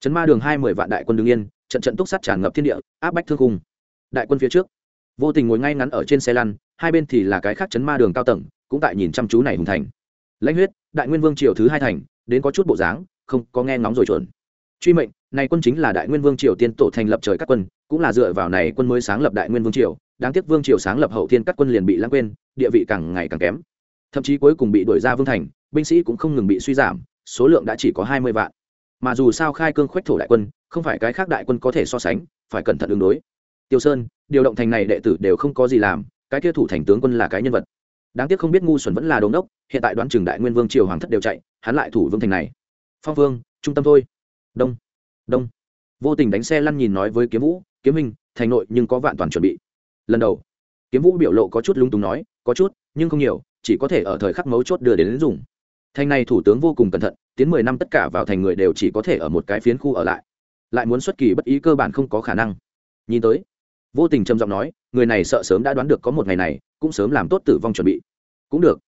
chấn ma đường hai mươi vạn đại quân đứng yên, trận trận túc sắt tràn ngập thiên địa, áp bách thương cung đại quân phía trước, vô tình ngồi ngay ngắn ở trên xe lăn, hai bên thì là cái khác chấn ma đường cao tầng, cũng tại nhìn chăm chú này hùng thành. Lãnh huyết, đại nguyên vương triều thứ hai thành, đến có chút bộ dáng, không có nghe ngóng rồi chuẩn. Truy mệnh, này quân chính là đại nguyên vương triều tiên tổ thành lập trời các quân, cũng là dựa vào này quân mới sáng lập đại nguyên vương triều đáng tiếc vương triều sáng lập hậu thiên các quân liền bị lãng quên, địa vị càng ngày càng kém. Thậm chí cuối cùng bị đuổi ra vương thành, binh sĩ cũng không ngừng bị suy giảm, số lượng đã chỉ có hai mươi vạn. Mà dù sao khai cương khoách thổ đại quân, không phải cái khác đại quân có thể so sánh, phải cẩn thận ứng đối. Tiêu sơn, điều động thành này đệ tử đều không có gì làm, cái kia thủ thành tướng quân là cái nhân vật. Đáng tiếc không biết ngu xuẩn vẫn là đống đốc hiện tại đoán trường đại nguyên vương triều hoàng thất đều chạy, hắn lại thủ vương thành này. Phong vương, trung tâm thôi. Đông đông. Vô tình đánh xe lăn nhìn nói với kiếm vũ, kiếm minh thành nội nhưng có vạn toàn chuẩn bị lần đầu. Kiếm vũ biểu lộ có chút lung túng nói có chút nhưng không nhiều chỉ có thể ở thời khắc mấu chốt đưa đến, đến dùng. Thành này thủ tướng vô cùng cẩn thận tiến mười năm tất cả vào thành người đều chỉ có thể ở một cái phiến khu ở lại. Lại muốn xuất kỳ bất ý cơ bản không có khả năng. Nhìn tới vô tình trầm giọng nói người này sợ sớm đã đoán được có một ngày này cũng sớm làm tốt tử vong chuẩn bị. Cũng được.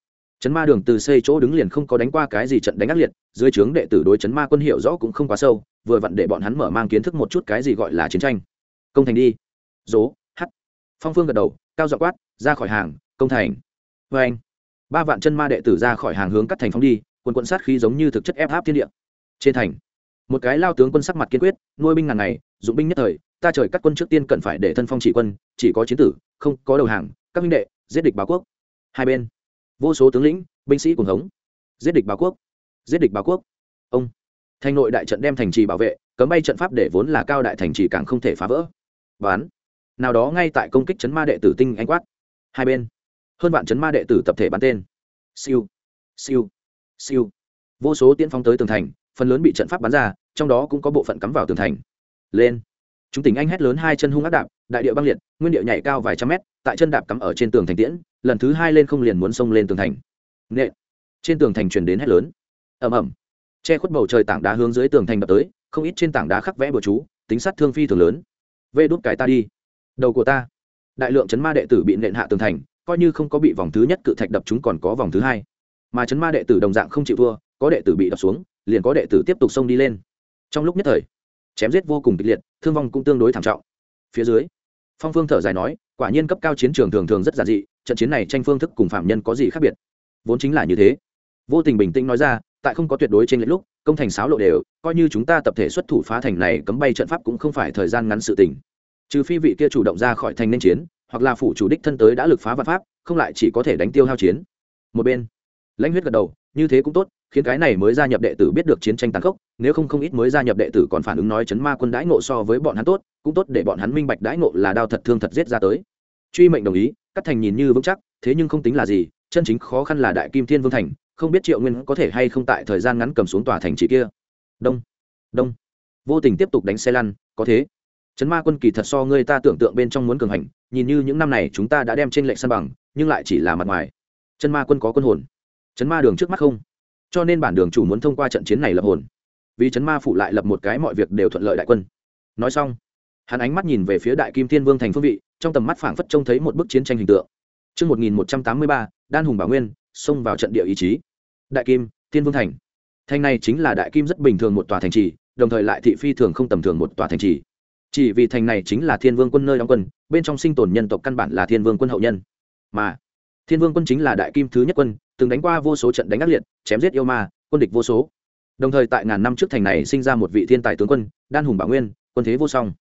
Chấn ma đường từ xây chỗ đứng liền không có đánh qua cái gì trận đánh ác liệt dưới trướng đệ tử đối chấn ma quân hiệu rõ cũng không quá sâu vừa vặn để bọn hắn mở mang kiến thức một chút cái gì gọi là chiến tranh. Công thành đi. Dố phong phương gật đầu, cao dọ quát, ra khỏi hàng, công thành. Vê anh, ba vạn chân ma đệ tử ra khỏi hàng hướng cắt thành phong đi quân quân sát khí giống như thực chất ép áp thiên địa. Trên thành, một cái lao tướng quân sắc mặt kiên quyết, nuôi binh ngàn ngày, dụng binh nhất thời, ta trời các quân trước tiên cần phải để thân phong chỉ quân, chỉ có chiến tử, không có đầu hàng, các minh đệ, giết địch báo quốc. Hai bên, vô số tướng lĩnh, binh sĩ cùng hống, giết địch báo quốc, giết địch báo quốc. Ông thành nội đại trận đem thành trì bảo vệ, cấm bay trận pháp để vốn là cao đại thành trì càng không thể phá vỡ. Bán nào đó ngay tại công kích chấn ma đệ tử tinh anh quát. Hai bên. Hơn vạn chấn ma đệ tử tập thể bắn tên. Siêu. Siêu. Siêu. Vô số tiễn phóng tới tường thành, phần lớn bị trận pháp bắn ra, trong đó cũng có bộ phận cắm vào tường thành. Lên. Chúng tỉnh anh hét lớn hai chân hung ác đạp, đại địa băng liệt, nguyên địa nhảy cao vài trăm mét, tại chân đạp cắm ở trên tường thành tiễn, lần thứ hai lên không liền muốn xông lên tường thành. Nệ trên tường thành truyền đến hét lớn. Ầm ầm. Che khuất bầu trời tảng đá hướng dưới tường thành đập tới, không ít trên tảng đá khắc vẽ bừa chú, tính sát thương phi thường lớn. Vê đốt cái ta đi đầu của ta. Đại lượng chấn ma đệ tử bị nện hạ tường thành, coi như không có bị vòng thứ nhất cự thạch đập chúng còn có vòng thứ hai. Mà chấn ma đệ tử đồng dạng không chịu thua, có đệ tử bị đập xuống, liền có đệ tử tiếp tục xông đi lên. Trong lúc nhất thời, chém giết vô cùng kịch liệt, thương vong cũng tương đối thảm trọng. Phía dưới, phong phương thở dài nói, quả nhiên cấp cao chiến trường thường thường rất giản dị, trận chiến này tranh phương thức cùng phạm nhân có gì khác biệt? Vốn chính là như thế. Vô tình bình tĩnh nói ra, tại không có tuyệt đối trên lệch lúc, công thành sáo lộ đều, coi như chúng ta tập thể xuất thủ phá thành này cấm bay trận pháp cũng không phải thời gian ngắn sự tình trừ phi vị kia chủ động ra khỏi thành nên chiến, hoặc là phủ chủ đích thân tới đã lực phá vạn pháp, không lại chỉ có thể đánh tiêu hao chiến. Một bên, lãnh huyết gật đầu, như thế cũng tốt, khiến cái này mới gia nhập đệ tử biết được chiến tranh tàn khốc, nếu không không ít mới gia nhập đệ tử còn phản ứng nói chấn ma quân đãi ngộ so với bọn hắn tốt, cũng tốt để bọn hắn minh bạch đãi ngộ là đao thật thương thật giết ra tới. Truy mệnh đồng ý cắt thành nhìn như vững chắc, thế nhưng không tính là gì, chân chính khó khăn là đại kim thiên vương thành, không biết triệu nguyên có thể hay không tại thời gian ngắn cầm xuống tòa thành trị kia. Đông đông. Vô tình tiếp tục đánh xe lăn, có thế chấn ma quân kỳ thật so ngươi ta tưởng tượng bên trong muốn cường hành nhìn như những năm này chúng ta đã đem trên lệnh sân bằng nhưng lại chỉ là mặt ngoài Chấn ma quân có quân hồn chấn ma đường trước mắt không cho nên bản đường chủ muốn thông qua trận chiến này lập hồn vì chấn ma phụ lại lập một cái mọi việc đều thuận lợi đại quân nói xong hắn ánh mắt nhìn về phía đại kim thiên vương thành phương vị trong tầm mắt phảng phất trông thấy một bức chiến tranh hình tượng Chương 1183, Đan Hùng Bảo Nguyên, xông vào trận địa ý chí. Đại Kim, Thiên Vương Thành. Thành này chính là Đại Kim rất bình thường một tòa thành trì, đồng thời lại thị phi thường không tầm thường một tòa thành trì. Chỉ vì thành này chính là Thiên Vương quân nơi đóng quân, bên trong sinh tồn nhân tộc căn bản là Thiên Vương quân hậu nhân. Mà Thiên Vương quân chính là Đại Kim thứ nhất quân, từng đánh qua vô số trận đánh ác liệt, chém giết yêu ma, quân địch vô số. Đồng thời tại ngàn năm trước thành này sinh ra một vị thiên tài tướng quân đan hùng bảo nguyên quân thế vô song.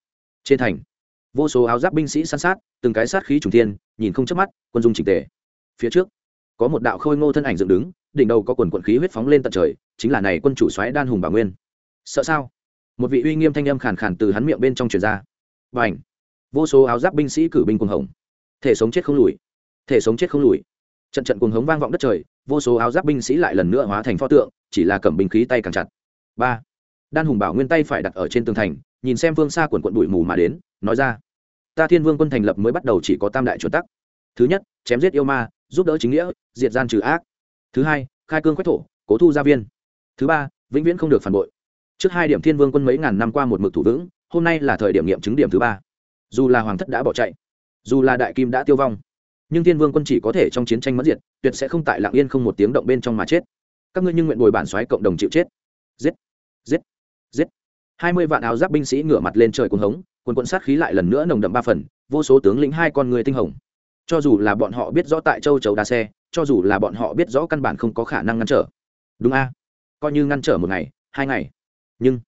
Trên thành vô số áo giáp binh sĩ săn sát từng cái sát khí trùng thiên nhìn không chớp mắt quân dung chỉnh tề. Phía trước có một đạo khôi ngô thân ảnh dựng đứng đỉnh đầu có quần quận khí huyết phóng lên tận trời chính là này quân chủ soái đan hùng bảo nguyên. Sợ sao? Một vị uy nghiêm thanh âm khàn khàn từ hắn miệng bên trong truyền ra. Và ảnh vô số áo giáp binh sĩ cử binh cuồng hồng thể sống chết không lùi. Thể sống chết không lùi. Trận trận cuồng hống vang vọng đất trời, vô số áo giáp binh sĩ lại lần nữa hóa thành pho tượng, chỉ là cầm binh khí tay càng chặt. Ba! Đan hùng bảo nguyên tay phải đặt ở trên tường thành, nhìn xem phương xa quần quận bụi mù mà đến, nói ra. Ta thiên vương quân thành lập mới bắt đầu chỉ có tam đại chuẩn tắc. Thứ nhất, chém giết yêu ma, giúp đỡ chính nghĩa, diệt gian trừ ác. Thứ hai, khai cương quách thổ, cố thu gia viên. Thứ ba, vĩnh viễn không được phản bội trước hai điểm thiên vương quân mấy ngàn năm qua một mực thủ vững, hôm nay là thời điểm nghiệm chứng điểm thứ ba. Dù là hoàng thất đã bỏ chạy, dù là đại kim đã tiêu vong, nhưng thiên vương quân chỉ có thể trong chiến tranh mất diệt, tuyệt sẽ không tại lạng yên không một tiếng động bên trong mà chết. Các ngươi nhưng nguyện bồi bản xoáy cộng đồng chịu chết. Giết giết giết. Hai mươi vạn áo giáp binh sĩ ngửa mặt lên trời cuồng hống, quân quân sát khí lại lần nữa nồng đậm ba phần, vô số tướng lĩnh hai con người tinh hồng. Cho dù là bọn họ biết rõ tại châu chấu đa xe, cho dù là bọn họ biết rõ căn bản không có khả năng ngăn trở. Đúng a? Coi như ngăn trở một ngày, hai ngày nhưng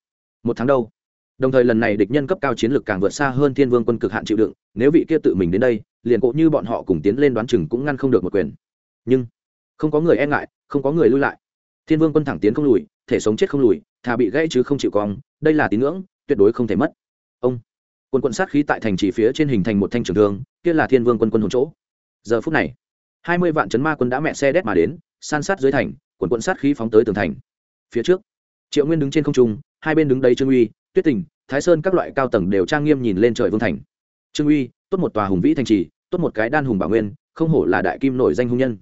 một tháng đâu? Đồng thời lần này địch nhân cấp cao chiến lược càng vượt xa hơn thiên vương quân cực hạn chịu đựng, nếu vị kia tự mình đến đây, liền cộ như bọn họ cùng tiến lên đoán chừng cũng ngăn không được một quyền. Nhưng không có người e ngại, không có người lui lại. Thiên vương quân thẳng tiến không lùi, thể sống chết không lùi, thà bị gãy chứ không chịu cong, đây là tín ngưỡng, tuyệt đối không thể mất. Ông quân quân sát khí tại thành chỉ phía trên hình thành một thanh trường thương, kia là thiên vương quân quân hồn chỗ. Giờ phút này, hai mươi vạn chấn ma quân đã mẹ xe đét mà đến, san sát dưới thành quần quân sát khí phóng tới tường thành. Phía trước triệu nguyên đứng trên không trung, hai bên đứng đây trương uy, tuyết tình, thái sơn các loại cao tầng đều trang nghiêm nhìn lên trời vương thành. Trương uy, tốt một tòa hùng vĩ thành trì, tốt một cái đan hùng bảo nguyên, không hổ là đại kim nổi danh hung nhân.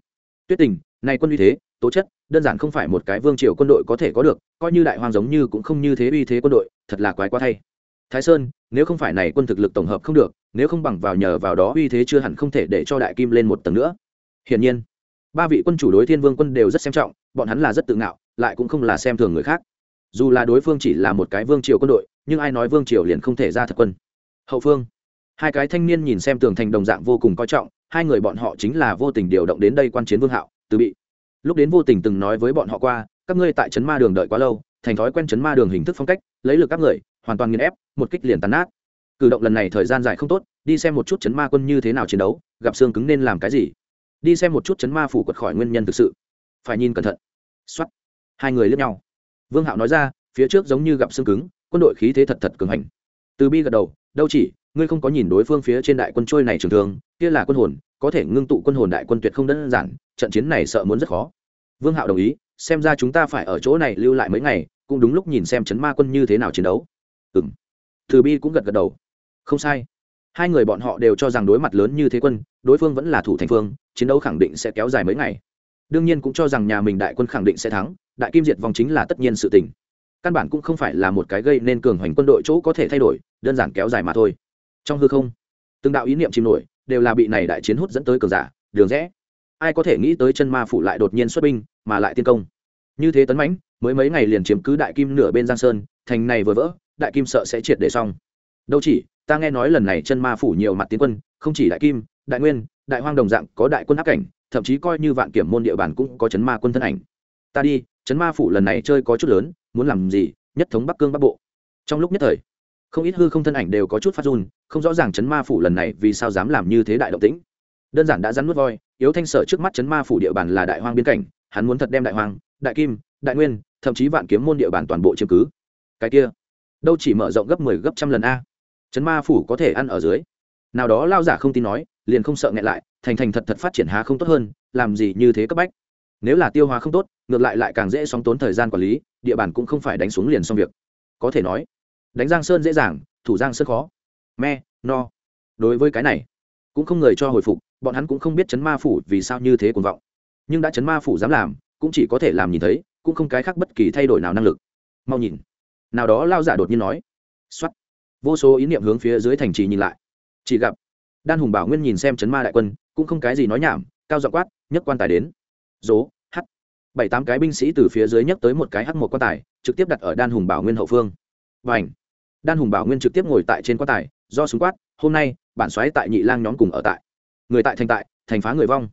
Tuyết tình, này quân uy thế, tố chất, đơn giản không phải một cái vương triều quân đội có thể có được, coi như đại hoàng giống như cũng không như thế uy thế quân đội, thật là quái quá thay. Thái sơn, nếu không phải này quân thực lực tổng hợp không được, nếu không bằng vào nhờ vào đó uy thế chưa hẳn không thể để cho đại kim lên một tầng nữa. Hiển nhiên, ba vị quân chủ đối thiên vương quân đều rất xem trọng, bọn hắn là rất tự ngạo, lại cũng không là xem thường người khác dù là đối phương chỉ là một cái vương triều quân đội, nhưng ai nói vương triều liền không thể ra thật quân. Hậu phương, hai cái thanh niên nhìn xem tường thành đồng dạng vô cùng coi trọng, hai người bọn họ chính là vô tình điều động đến đây quan chiến vương hạo, từ bị. Lúc đến vô tình từng nói với bọn họ qua, các ngươi tại trấn ma đường đợi quá lâu, thành thói quen trấn ma đường hình thức phong cách, lấy lực các người, hoàn toàn nghiền ép, một kích liền tàn nát. Cử động lần này thời gian dài không tốt, đi xem một chút chấn ma quân như thế nào chiến đấu, gặp xương cứng nên làm cái gì. Đi xem một chút chấn ma phủ quật khỏi nguyên nhân thực sự. Phải nhìn cẩn thận. X o á t hai người lướt nhau vương hạo nói ra, phía trước giống như gặp xương cứng, quân đội khí thế thật thật cường hành. Từ bi gật đầu, đâu chỉ, ngươi không có nhìn đối phương phía trên đại quân trôi này trường thường kia là quân hồn, có thể ngưng tụ quân hồn đại quân tuyệt không đơn giản, trận chiến này sợ muốn rất khó. Vương hạo đồng ý, xem ra chúng ta phải ở chỗ này lưu lại mấy ngày, cũng đúng lúc nhìn xem chấn ma quân như thế nào chiến đấu. Ừ m từ bi cũng gật gật đầu. Không sai. Hai người bọn họ đều cho rằng đối mặt lớn như thế quân, đối phương vẫn là thủ thành phương, chiến đấu khẳng định sẽ kéo dài mấy ngày. Đương nhiên cũng cho rằng nhà mình đại quân khẳng định sẽ thắng đại kim diệt vòng chính là tất nhiên sự tình. Căn bản cũng không phải là một cái gây nên cường hoành quân đội chỗ có thể thay đổi, đơn giản kéo dài mà thôi. Trong hư không, từng đạo ý niệm chìm nổi, đều là bị này đại chiến hút dẫn tới cường giả, đường rẽ. Ai có thể nghĩ tới chân ma phủ lại đột nhiên xuất binh, mà lại tiên công. Như thế tấn mãnh, mới mấy ngày liền chiếm cứ đại kim nửa bên giang sơn, thành này vừa vỡ, đại kim sợ sẽ triệt để xong. Đâu chỉ, ta nghe nói lần này chân ma phủ nhiều mặt tiến quân, không chỉ đại kim, đại nguyên, đại hoang đồng dạng có đại quân áp cảnh, thậm chí coi như vạn kiểm môn địa bàn cũng có chấn ma quân thân ảnh. Ta đi chấn ma phủ lần này chơi có chút lớn, muốn làm gì, nhất thống bắc cương bắc bộ. Trong lúc nhất thời, không ít hư không thân ảnh đều có chút phát run, không rõ ràng chấn ma phủ lần này vì sao dám làm như thế đại động tĩnh. Đơn giản đã rắn nuốt voi, yếu thanh sở trước mắt chấn ma phủ địa bàn là đại hoang biên cảnh, hắn muốn thật đem đại hoang, đại kim, đại nguyên, thậm chí vạn kiếm môn địa bàn toàn bộ chiếm cứ. Cái kia, đâu chỉ mở rộng gấp mười 10 gấp trăm lần a. Chấn ma phủ có thể ăn ở dưới. Nào đó lao giả không tin nói, liền không sợ nghẹn lại, thành thành thật thật phát triển há không tốt hơn, làm gì như thế cấp bách nếu là tiêu hóa không tốt, ngược lại lại càng dễ sóng tốn thời gian quản lý, địa bàn cũng không phải đánh xuống liền xong việc. Có thể nói, đánh giang sơn dễ dàng, thủ giang sơn khó. Me, no. Đối với cái này, cũng không người cho hồi phục, bọn hắn cũng không biết chấn ma phủ vì sao như thế cuồng vọng. Nhưng đã chấn ma phủ dám làm, cũng chỉ có thể làm nhìn thấy, cũng không cái khác bất kỳ thay đổi nào năng lực. Mau nhìn. Nào đó lao giả đột nhiên nói. X vô số ý niệm hướng phía dưới thành trì nhìn lại. Chỉ gặp, đan hùng bảo nguyên nhìn xem chấn ma đại quân, cũng không cái gì nói nhảm, cao dọ quát, nhất quan tài đến dố h bảy tám cái binh sĩ từ phía dưới nhấc tới một cái h một quan tài, trực tiếp đặt ở đan hùng bảo nguyên hậu phương. Và ảnh đan hùng bảo nguyên trực tiếp ngồi tại trên quan tài, do súng quát, hôm nay, bản xoáy tại nhị lang nhóm cùng ở tại. Người tại thành tại, thành phá người vong.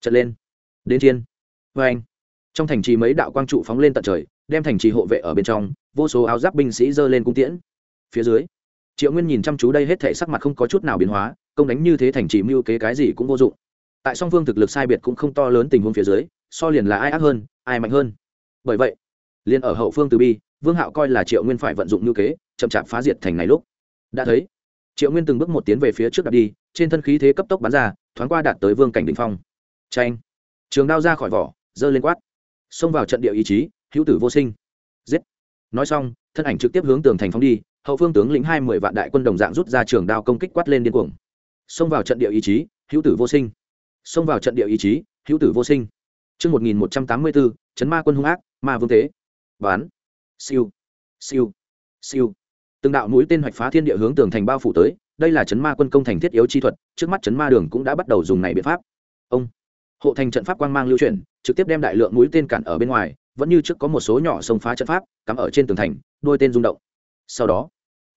Trận lên. Đến chiên. Vê anh trong thành trì mấy đạo quang trụ phóng lên tận trời, đem thành trì hộ vệ ở bên trong, vô số áo giáp binh sĩ giơ lên cung tiễn. Phía dưới, triệu nguyên nhìn chăm chú đây hết thể sắc mặt không có chút nào biến hóa, công đánh như thế thành trì mưu kế cái gì cũng vô dụng. Tại song phương thực lực sai biệt cũng không to lớn tình huống phía dưới so liền là ai ác hơn, ai mạnh hơn. Bởi vậy, liền ở hậu phương từ bi, vương hạo coi là triệu nguyên phải vận dụng ngữ kế, chậm chạp phá diệt thành này lúc. Đã thấy, triệu nguyên từng bước một tiến về phía trước đặt đi, trên thân khí thế cấp tốc bắn ra, thoáng qua đạt tới vương cảnh đình phong. Tranh trường đao ra khỏi vỏ, giơ lên quát. Xông vào trận địa ý chí, hữu tử vô sinh. Giết! Nói xong, thân ảnh trực tiếp hướng tường thành phong đi, hậu phương tướng lĩnh hai mươi vạn đại quân đồng dạng rút ra trường đao công kích quát lên điên cuồng. Xông vào trận địa ý chí, hữu tử vô sinh. Xông vào trận địa ý chí, hữu tử vô sinh. Chương 1184, chấn ma quân hung ác, ma vương thế, Bán. Siêu. Siêu. Siêu. Từng đạo mũi tên hoạch phá thiên địa hướng tường thành bao phủ tới, đây là chấn ma quân công thành thiết yếu chi thuật, trước mắt chấn ma đường cũng đã bắt đầu dùng này biện pháp. Ông. Hộ thành trận pháp quang mang lưu chuyển, trực tiếp đem đại lượng mũi tên cản ở bên ngoài, vẫn như trước có một số nhỏ xông phá trận pháp, cắm ở trên tường thành, đuôi tên rung động. Sau đó,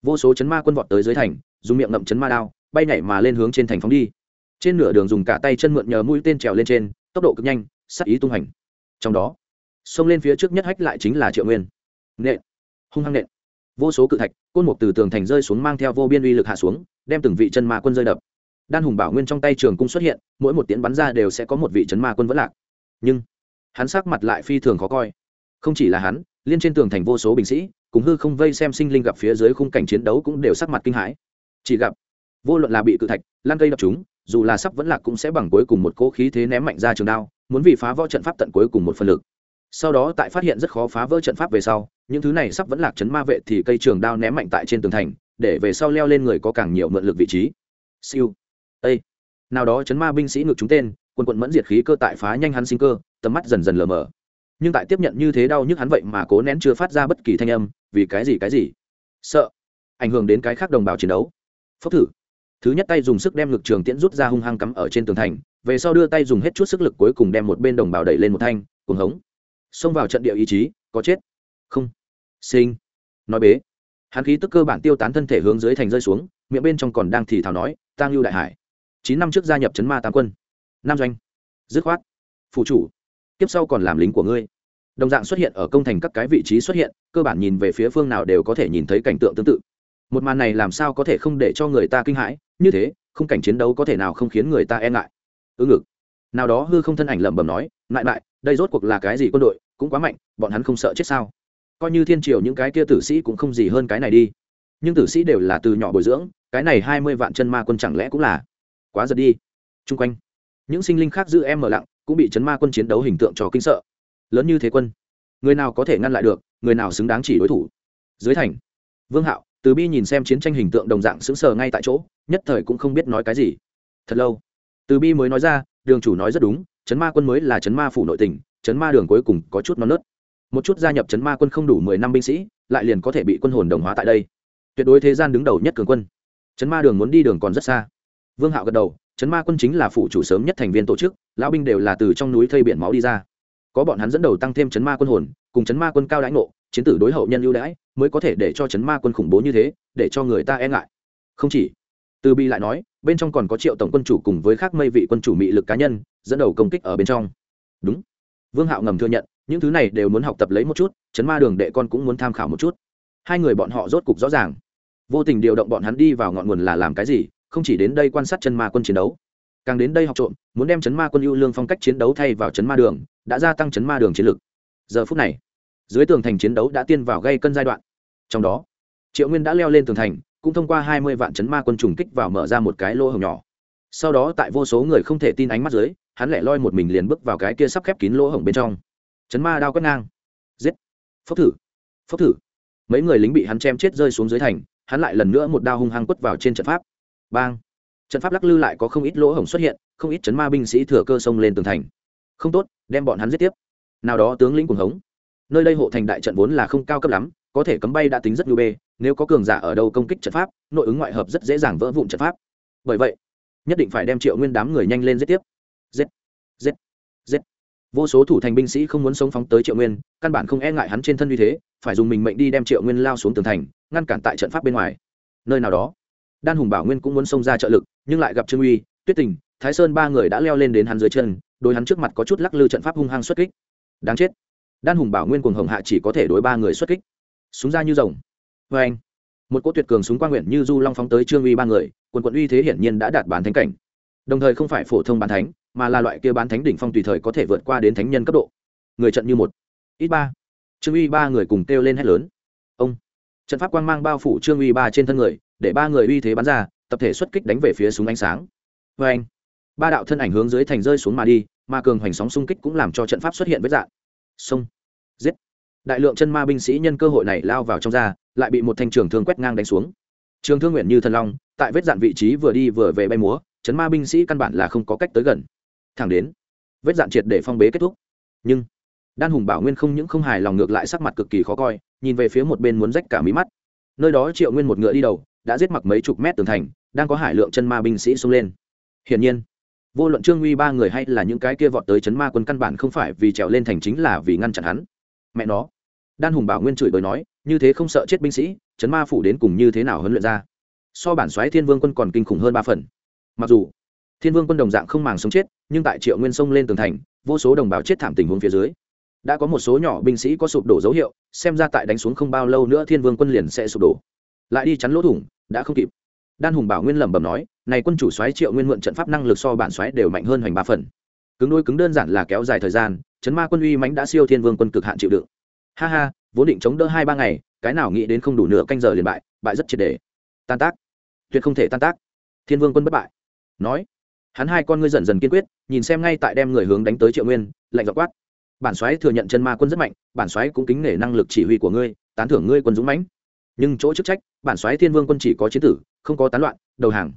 vô số chấn ma quân vọt tới dưới thành, dùng miệng ngậm chấn ma đao, bay nhảy mà lên hướng trên thành phóng đi. Trên nửa đường dùng cả tay chân mượn nhờ mũi tên trèo lên trên, tốc độ cực nhanh, sắc ý tung hành. Trong đó, xông lên phía trước nhất hách lại chính là triệu nguyên. Nện, hung hăng nện. Vô số cự thạch, côn mục từ tường thành rơi xuống mang theo vô biên uy lực hạ xuống, đem từng vị chân ma quân rơi đập. Đan hùng bảo nguyên trong tay trường cung xuất hiện, mỗi một tiến bắn ra đều sẽ có một vị chân ma quân vẫn lạc. Nhưng, hắn sắc mặt lại phi thường khó coi. Không chỉ là hắn, liên trên tường thành vô số binh sĩ, cùng hư không vây xem sinh linh gặp phía dưới khung cảnh chiến đấu cũng đều sắc mặt kinh hãi. Chỉ gặp vô luận là bị cự thạch, lan cây đập chúng, dù là sắp vẫn lạc cũng sẽ bằng cuối cùng một cỗ khí thế ném mạnh ra trường đao, muốn vì phá vỡ trận pháp tận cuối cùng một phần lực. Sau đó tại phát hiện rất khó phá vỡ trận pháp về sau, những thứ này sắp vẫn lạc chấn ma vệ thì cây trường đao ném mạnh tại trên tường thành, để về sau leo lên người có càng nhiều mượn lực vị trí. Siêu. Ây nào đó chấn ma binh sĩ ngược chúng tên, quân quận mẫn diệt khí cơ tại phá nhanh hắn sinh cơ, tầm mắt dần dần lờ mờ. Nhưng tại tiếp nhận như thế đau nhức hắn vậy mà cố nén chưa phát ra bất kỳ thanh âm, vì cái gì cái gì? Sợ. Ảnh hưởng đến cái khác đồng bào chiến đấu. Phốc thử thứ nhất tay dùng sức đem ngực trường tiễn rút ra hung hăng cắm ở trên tường thành, về sau đưa tay dùng hết chút sức lực cuối cùng đem một bên đồng bào đẩy lên một thanh, cuồng hống. Xông vào trận địa ý chí, có chết. Không. Sinh nói bế. Hắn khí tức cơ bản tiêu tán thân thể hướng dưới thành rơi xuống, miệng bên trong còn đang thì thào nói, tang lưu đại hải, chín năm trước gia nhập trấn ma tam quân. Nam doanh. Dứt khoát. Phụ chủ. Tiếp sau còn làm lính của ngươi. Đồng dạng xuất hiện ở công thành các cái vị trí xuất hiện, cơ bản nhìn về phía phương nào đều có thể nhìn thấy cảnh tượng tương tự một màn này làm sao có thể không để cho người ta kinh hãi? Như thế không cảnh chiến đấu có thể nào không khiến người ta e ngại? Ư ngực. Nào đó hư không thân ảnh lẩm bẩm nói lại lại đây rốt cuộc là cái gì quân đội? Cũng quá mạnh, bọn hắn không sợ chết sao? Coi như thiên triều những cái kia tử sĩ cũng không gì hơn cái này đi. Nhưng tử sĩ đều là từ nhỏ bồi dưỡng, cái này hai mươi vạn chân ma quân chẳng lẽ cũng là quá giật đi? Chung quanh, những sinh linh khác giữ em mở lặng, cũng bị chấn ma quân chiến đấu hình tượng cho kinh sợ. Lớn như thế quân, người nào có thể ngăn lại được, người nào xứng đáng chỉ đối thủ? Dưới thành, vương hạo từ bi nhìn xem chiến tranh hình tượng đồng dạng sững sờ ngay tại chỗ, nhất thời cũng không biết nói cái gì. Thật lâu, từ bi mới nói ra, đường chủ nói rất đúng chấn ma quân mới là chấn ma phủ nội tình chấn ma đường cuối cùng có chút non nớt. Một chút gia nhập chấn ma quân không đủ mười năm binh sĩ, lại liền có thể bị quân hồn đồng hóa tại đây. Tuyệt đối thế gian đứng đầu nhất cường quân. Chấn ma đường muốn đi đường còn rất xa. Vương hạo gật đầu chấn ma quân chính là phụ chủ sớm nhất thành viên tổ chức, lão binh đều là từ trong núi thây biển máu đi ra. Có bọn hắn dẫn đầu tăng thêm chấn ma quân hồn, cùng chấn ma quân cao đãi ngộ chiến tử đối hậu nhân ưu đãi mới có thể để cho chấn ma quân khủng bố như thế, để cho người ta e ngại. Không chỉ, từ bi lại nói, bên trong còn có triệu tổng quân chủ cùng với khác mây vị quân chủ mị lực cá nhân, dẫn đầu công kích ở bên trong. Đúng. Vương hạo ngầm thừa nhận, những thứ này đều muốn học tập lấy một chút, chấn ma đường đệ con cũng muốn tham khảo một chút. Hai người bọn họ rốt cục rõ ràng. Vô tình điều động bọn hắn đi vào ngọn nguồn là làm cái gì, không chỉ đến đây quan sát chân ma quân chiến đấu. Càng đến đây học trộm, muốn đem chấn ma quân ưu lương phong cách chiến đấu thay vào chấn ma đường, đã gia tăng chấn ma đường chiến lực. Giờ phút này dưới tường thành chiến đấu đã tiên vào gây cân giai đoạn. Trong đó, triệu nguyên đã leo lên tường thành, cũng thông qua hai mươi vạn chấn ma quân trùng kích vào mở ra một cái lỗ hổng nhỏ. Sau đó tại vô số người không thể tin ánh mắt dưới, hắn lẻ loi một mình liền bước vào cái kia sắp khép kín lỗ hổng bên trong. Chấn ma đao quét ngang. Giết. Phốc thử. Phốc thử. Mấy người lính bị hắn chém chết rơi xuống dưới thành, hắn lại lần nữa một đao hung hăng quất vào trên trận pháp. Bang. Trận pháp lắc lư lại có không ít lỗ hổng xuất hiện, không ít chấn ma binh sĩ thừa cơ xông lên tường thành. Không tốt, đem bọn hắn giết tiếp. Nào đó tướng lĩnh cuồng hống nơi đây hộ thành đại trận vốn là không cao cấp lắm, có thể cấm bay đã tính rất nhu bê, nếu có cường giả ở đâu công kích trận pháp, nội ứng ngoại hợp rất dễ dàng vỡ vụn trận pháp. Bởi vậy, nhất định phải đem triệu nguyên đám người nhanh lên giết tiếp. Giết giết giết. Vô số thủ thành binh sĩ không muốn sống phóng tới triệu nguyên, căn bản không e ngại hắn trên thân như thế, phải dùng mình mệnh đi đem triệu nguyên lao xuống tường thành, ngăn cản tại trận pháp bên ngoài. Nơi nào đó, đan hùng bảo nguyên cũng muốn xông ra trợ lực, nhưng lại gặp trương uy, tuyết tình, thái sơn ba người đã leo lên đến hắn dưới chân đôi hắn trước mặt có chút lắc lư trận pháp hung hăng xuất kích. Đáng chết đan hùng bảo nguyên cùng hồng hạ chỉ có thể đối ba người xuất kích. Súng ra như rồng. Vê anh, một cỗ tuyệt cường súng quan nguyện như du long phóng tới trương uy ba người, quần quận uy thế hiển nhiên đã đạt bán thánh cảnh. Đồng thời không phải phổ thông bán thánh, mà là loại kia bán thánh đỉnh phong tùy thời có thể vượt qua đến thánh nhân cấp độ. Người trận như một. Ít ba. Trương uy ba người cùng kêu lên hét lớn. Ông. Trận pháp quang mang bao phủ trương uy ba trên thân người, để ba người uy thế bắn ra, tập thể xuất kích đánh về phía súng ánh sáng. Vê anh, ba đạo thân ảnh hướng dưới thành rơi xuống mà đi, mà cường hoành sóng xung kích cũng làm cho trận pháp xuất hiện với dạng xông giết. Đại lượng chân ma binh sĩ nhân cơ hội này lao vào trong ra, lại bị một thanh trường thương quét ngang đánh xuống. Trường thương nguyện như thần long, tại vết dạn vị trí vừa đi vừa về bay múa, chấn ma binh sĩ căn bản là không có cách tới gần. Thẳng đến, vết dạn triệt để phong bế kết thúc. Nhưng, đan hùng bảo nguyên không những không hài lòng ngược lại sắc mặt cực kỳ khó coi, nhìn về phía một bên muốn rách cả mí mắt. Nơi đó triệu nguyên một ngựa đi đầu, đã giết mặc mấy chục mét tường thành, đang có hải lượng chân ma binh sĩ xông lên. Hiển nhiên vô luận trương uy ba người hay là những cái kia vọt tới chấn ma quân căn bản không phải vì trèo lên thành chính là vì ngăn chặn hắn. Mẹ nó. Đan hùng bảo nguyên chửi bới nói, như thế không sợ chết binh sĩ, chấn ma phủ đến cùng như thế nào huấn luyện ra? So bản xoáy thiên vương quân còn kinh khủng hơn ba phần. Mặc dù, thiên vương quân đồng dạng không màng sống chết, nhưng tại triệu nguyên sông lên tường thành, vô số đồng bào chết thảm tình huống phía dưới. Đã có một số nhỏ binh sĩ có sụp đổ dấu hiệu, xem ra tại đánh xuống không bao lâu nữa thiên vương quân liền sẽ sụp đổ. Lại đi chắn lỗ thủng, đã không kịp. Đan hùng bảo nguyên lẩm bẩm nói này quân chủ xoáy triệu nguyên mượn trận pháp năng lực so bản xoáy đều mạnh hơn hoành ba phần. Cứng đôi cứng đơn giản là kéo dài thời gian, chấn ma quân uy mãnh đã siêu thiên vương quân cực hạn chịu đựng. Ha ha, vốn định chống đỡ hai ba ngày, cái nào nghĩ đến không đủ nửa canh giờ liền bại bại rất triệt đề tan tác. Tuyệt không thể tan tác. Thiên vương quân bất bại. Nói. Hắn hai con ngươi dần dần kiên quyết, nhìn xem ngay tại đem người hướng đánh tới triệu nguyên, lạnh dọ quát. Bản xoáy thừa nhận chân ma quân rất mạnh, bản xoáy cũng kính nể năng lực chỉ huy của ngươi, tán thưởng ngươi quân dũng mãnh. Nhưng chỗ chức trách, bản xoáy thiên vương quân chỉ có chiến tử, không có tán loạn, đầu hàng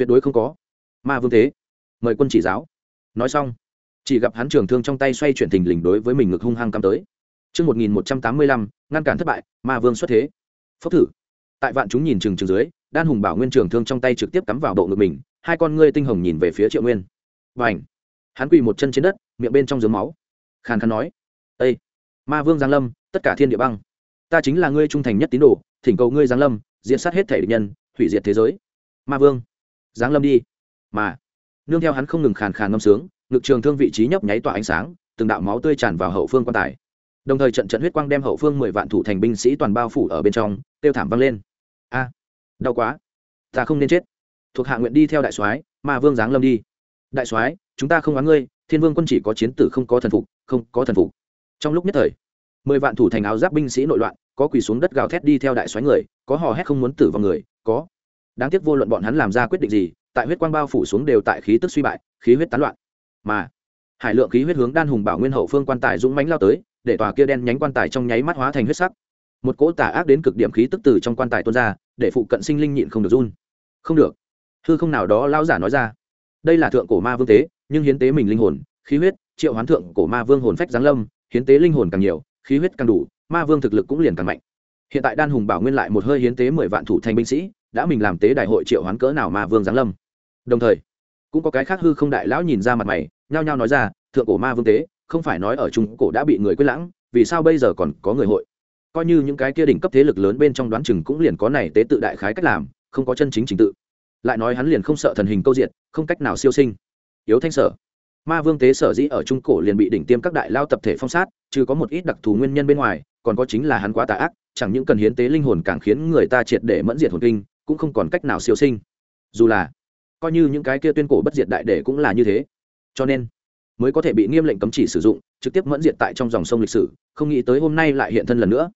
tuyệt đối không có ma vương thế mời quân chỉ giáo nói xong chỉ gặp hắn trường thương trong tay xoay chuyển thình lình đối với mình ngực hung hăng cắm tới Trước 1185, ngăn cản thất bại, ma vương xuất thế. Phốc thử. Tại vạn chúng nhìn chừng chừng dưới, đan hùng bảo nguyên trường thương trong tay trực tiếp cắm vào bộ ngực mình, hai con ngươi tinh hồng nhìn về phía Triệu Nguyên. Bành. Hắn quỳ một chân trên đất, miệng bên trong giếng máu. Khàn khàn nói: "Ê, ma vương Giang lâm, tất cả thiên địa băng. Ta chính là ngươi trung thành nhất tín đồ, thỉnh cầu ngươi Giang lâm, diệt sát hết thể địch nhân, hủy diệt thế giới." Ma vương, giáng lâm đi. Mà, nương theo hắn không ngừng khàn khàn ngâm sướng, ngực trường thương vị trí nhấp nháy tỏa ánh sáng, từng đạo máu tươi tràn vào hậu phương quan tài. Đồng thời trận trận huyết quang đem hậu phương mười vạn thủ thành binh sĩ toàn bao phủ ở bên trong tiêu thảm vang lên. A à, đau quá. Ta không nên chết. Thuộc hạ nguyện đi theo đại soái mà vương giáng lâm đi. Đại soái chúng ta không oán ngươi thiên vương quân chỉ có chiến tử không có thần phục không có thần phục. Trong lúc nhất thời mười vạn thủ thành áo giáp binh sĩ nội loạn có quỳ xuống đất gào thét đi theo đại soái người có hò hét không muốn tử vào người có đáng tiếc vô luận bọn hắn làm ra quyết định gì, tại huyết quang bao phủ xuống đều tại khí tức suy bại, khí huyết tán loạn. Mà, hải lượng khí huyết hướng đan hùng bảo nguyên hậu phương quan tài dũng mánh lao tới, để tòa kia đen nhánh quan tài trong nháy mắt hóa thành huyết sắc. Một cỗ tà ác đến cực điểm khí tức từ trong quan tài tuôn ra, để phụ cận sinh linh nhịn không được run. Không được. Hư không nào đó lao giả nói ra. Đây là thượng cổ ma vương tế, nhưng hiến tế mình linh hồn, khí huyết, triệu hoán thượng cổ ma vương hồn phách giáng lâm, hiến tế linh hồn càng nhiều, khí huyết càng đủ, ma vương thực lực cũng liền càng mạnh. Hiện tại đan hùng bảo nguyên lại một hơi hiến tế mười vạn thủ thành binh sĩ đã mình làm tế đại hội triệu hoán cỡ nào ma vương giáng lâm. Đồng thời, cũng có cái khác hư không đại lão nhìn ra mặt mày, nhao nhao nói ra, thượng cổ ma vương tế, không phải nói ở trung cổ đã bị người quyết lãng, vì sao bây giờ còn có người hội? Coi như những cái kia đỉnh cấp thế lực lớn bên trong đoán chừng cũng liền có này tế tự đại khái cách làm, không có chân chính trình tự. Lại nói hắn liền không sợ thần hình câu diện không cách nào siêu sinh. Yếu thanh sở. Ma vương tế sở dĩ ở trung cổ liền bị đỉnh tiêm các đại lao tập thể phong sát chứ có một ít đặc thù nguyên nhân bên ngoài, còn có chính là hắn quá tà ác, chẳng những cần hiến tế linh hồn càng khiến người ta triệt để mẫn diệt hồn kinh cũng không còn cách nào siêu sinh. Dù là, coi như những cái kia tuyên cổ bất diệt đại để cũng là như thế. Cho nên, mới có thể bị nghiêm lệnh cấm chỉ sử dụng, trực tiếp mẫn diệt tại trong dòng sông lịch sử, không nghĩ tới hôm nay lại hiện thân lần nữa.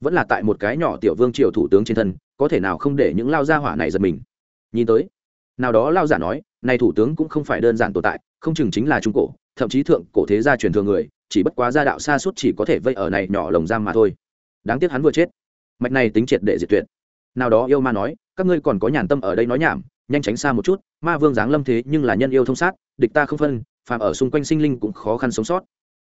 Vẫn là tại một cái nhỏ tiểu vương triều thủ tướng trên thân, có thể nào không để những lao gia hỏa này giật mình. Nhìn tới, nào đó lao giả nói, này thủ tướng cũng không phải đơn giản tồn tại, không chừng chính là trung cổ, thậm chí thượng cổ thế gia truyền thường người, chỉ bất quá gia đạo xa suốt chỉ có thể vây ở này nhỏ lồng giam mà thôi. Đáng tiếc hắn vừa chết. Mạch này tính triệt để diệt tuyệt nào đó yêu ma nói, các ngươi còn có nhàn tâm ở đây nói nhảm, nhanh tránh xa một chút, ma vương giáng lâm thế nhưng là nhân yêu thông sát, địch ta không phân, phàm ở xung quanh sinh linh cũng khó khăn sống sót.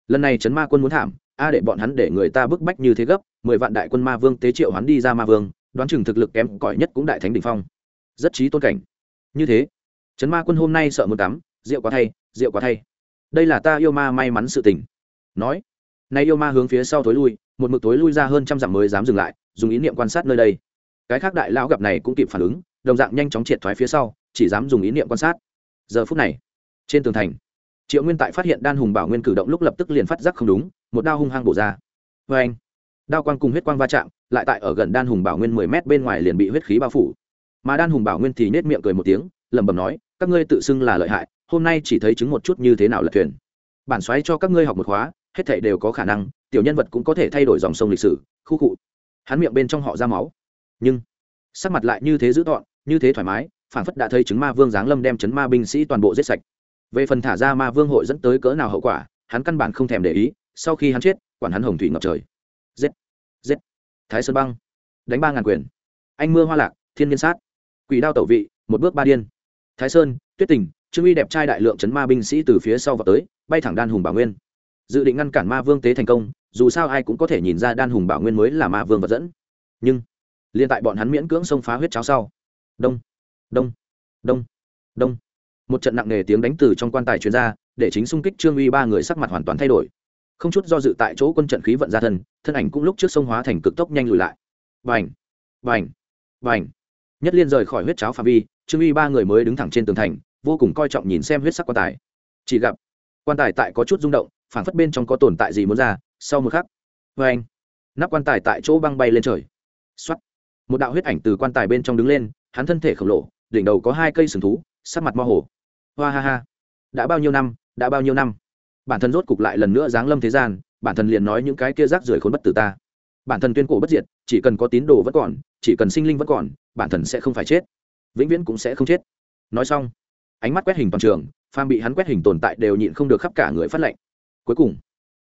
Lần này chấn ma quân muốn thảm, a để bọn hắn để người ta bức bách như thế gấp, mười vạn đại quân ma vương tế triệu hắn đi ra ma vương, đoán chừng thực lực kém cỏi nhất cũng đại thánh đ ỉ n h phong. Rất trí tôn cảnh. Như thế chấn ma quân hôm nay sợ muốn tắm, rượu quá thay, rượu quá thay. Đây là ta yêu ma may mắn sự tình. Nói, nay yêu ma hướng phía sau tối lui, một mực tối lui ra hơn trăm dặm mới dám dừng lại, dùng ý niệm quan sát nơi đây cái khác đại lão gặp này cũng kịp phản ứng, đồng dạng nhanh chóng triệt thoái phía sau, chỉ dám dùng ý niệm quan sát. Giờ phút này, trên tường thành, triệu nguyên tại phát hiện đan hùng bảo nguyên cử động lúc lập tức liền phát giác không đúng, một đao hung hăng bổ ra. Vê anh đao quang cùng huyết quang va chạm, lại tại ở gần đan hùng bảo nguyên mười mét bên ngoài liền bị huyết khí bao phủ. Mà đan hùng bảo nguyên thì nết miệng cười một tiếng, lẩm bẩm nói, các ngươi tự xưng là lợi hại, hôm nay chỉ thấy chứng một chút như thế nào là thuyền. Bản xoáy cho các ngươi học một khóa, hết thảy đều có khả năng, tiểu nhân vật cũng có thể thay đổi dòng sông lịch sử. Khu cụ hắn miệng bên trong họ ra máu nhưng sắc mặt lại như thế dữ tọn, như thế thoải mái phản phất đã thấy chứng ma vương giáng lâm đem chấn ma binh sĩ toàn bộ giết sạch. Về phần thả ra ma vương hội dẫn tới cỡ nào hậu quả, hắn căn bản không thèm để ý, sau khi hắn chết, quản hắn hồng thủy ngập trời. Giết giết. Thái sơn băng, đánh ba ngàn quyền. Anh mưa hoa lạc, thiên nhiên sát. Quỷ đao tẩu vị, một bước ba điên. Thái sơn, tuyết tình, trương uy đẹp trai đại lượng chấn ma binh sĩ từ phía sau vào tới, bay thẳng đan hùng bảo nguyên. Dự định ngăn cản ma vương tế thành công, dù sao ai cũng có thể nhìn ra đan hùng bảo nguyên mới là ma vương vật dẫn. Nhưng liên tại bọn hắn miễn cưỡng xông phá huyết cháo sau. Đông đông đông đông. Một trận nặng nề tiếng đánh từ trong quan tài chuyên gia để chính xung kích trương uy ba người sắc mặt hoàn toàn thay đổi. Không chút do dự tại chỗ quân trận khí vận ra thân thân ảnh cũng lúc trước sông hóa thành cực tốc nhanh lùi lại. Vành vành vành nhất liên rời khỏi huyết cháo phạm vi, trương uy ba người mới đứng thẳng trên tường thành, vô cùng coi trọng nhìn xem huyết sắc quan tài. Chỉ gặp, quan tài tại có chút rung động phản phất bên trong có tồn tại gì muốn ra, sau một khắc vê anh nắp quan tài tại chỗ băng bay lên trời. X một đạo huyết ảnh từ quan tài bên trong đứng lên, hắn thân thể khổng lồ, đỉnh đầu có hai cây sừng thú, sắc mặt mơ hồ. Hoa ha ha. Đã bao nhiêu năm, đã bao nhiêu năm? Bản thân rốt cục lại lần nữa giáng lâm thế gian, bản thân liền nói những cái kia rác rưởi khốn bất tử ta. Bản thân tuyên cổ bất diệt, chỉ cần có tín đồ vẫn còn, chỉ cần sinh linh vẫn còn, bản thân sẽ không phải chết. Vĩnh viễn cũng sẽ không chết. Nói xong, ánh mắt quét hình toàn trường phan bị hắn quét hình tồn tại đều nhịn không được khắp cả người phát lệnh. Cuối cùng,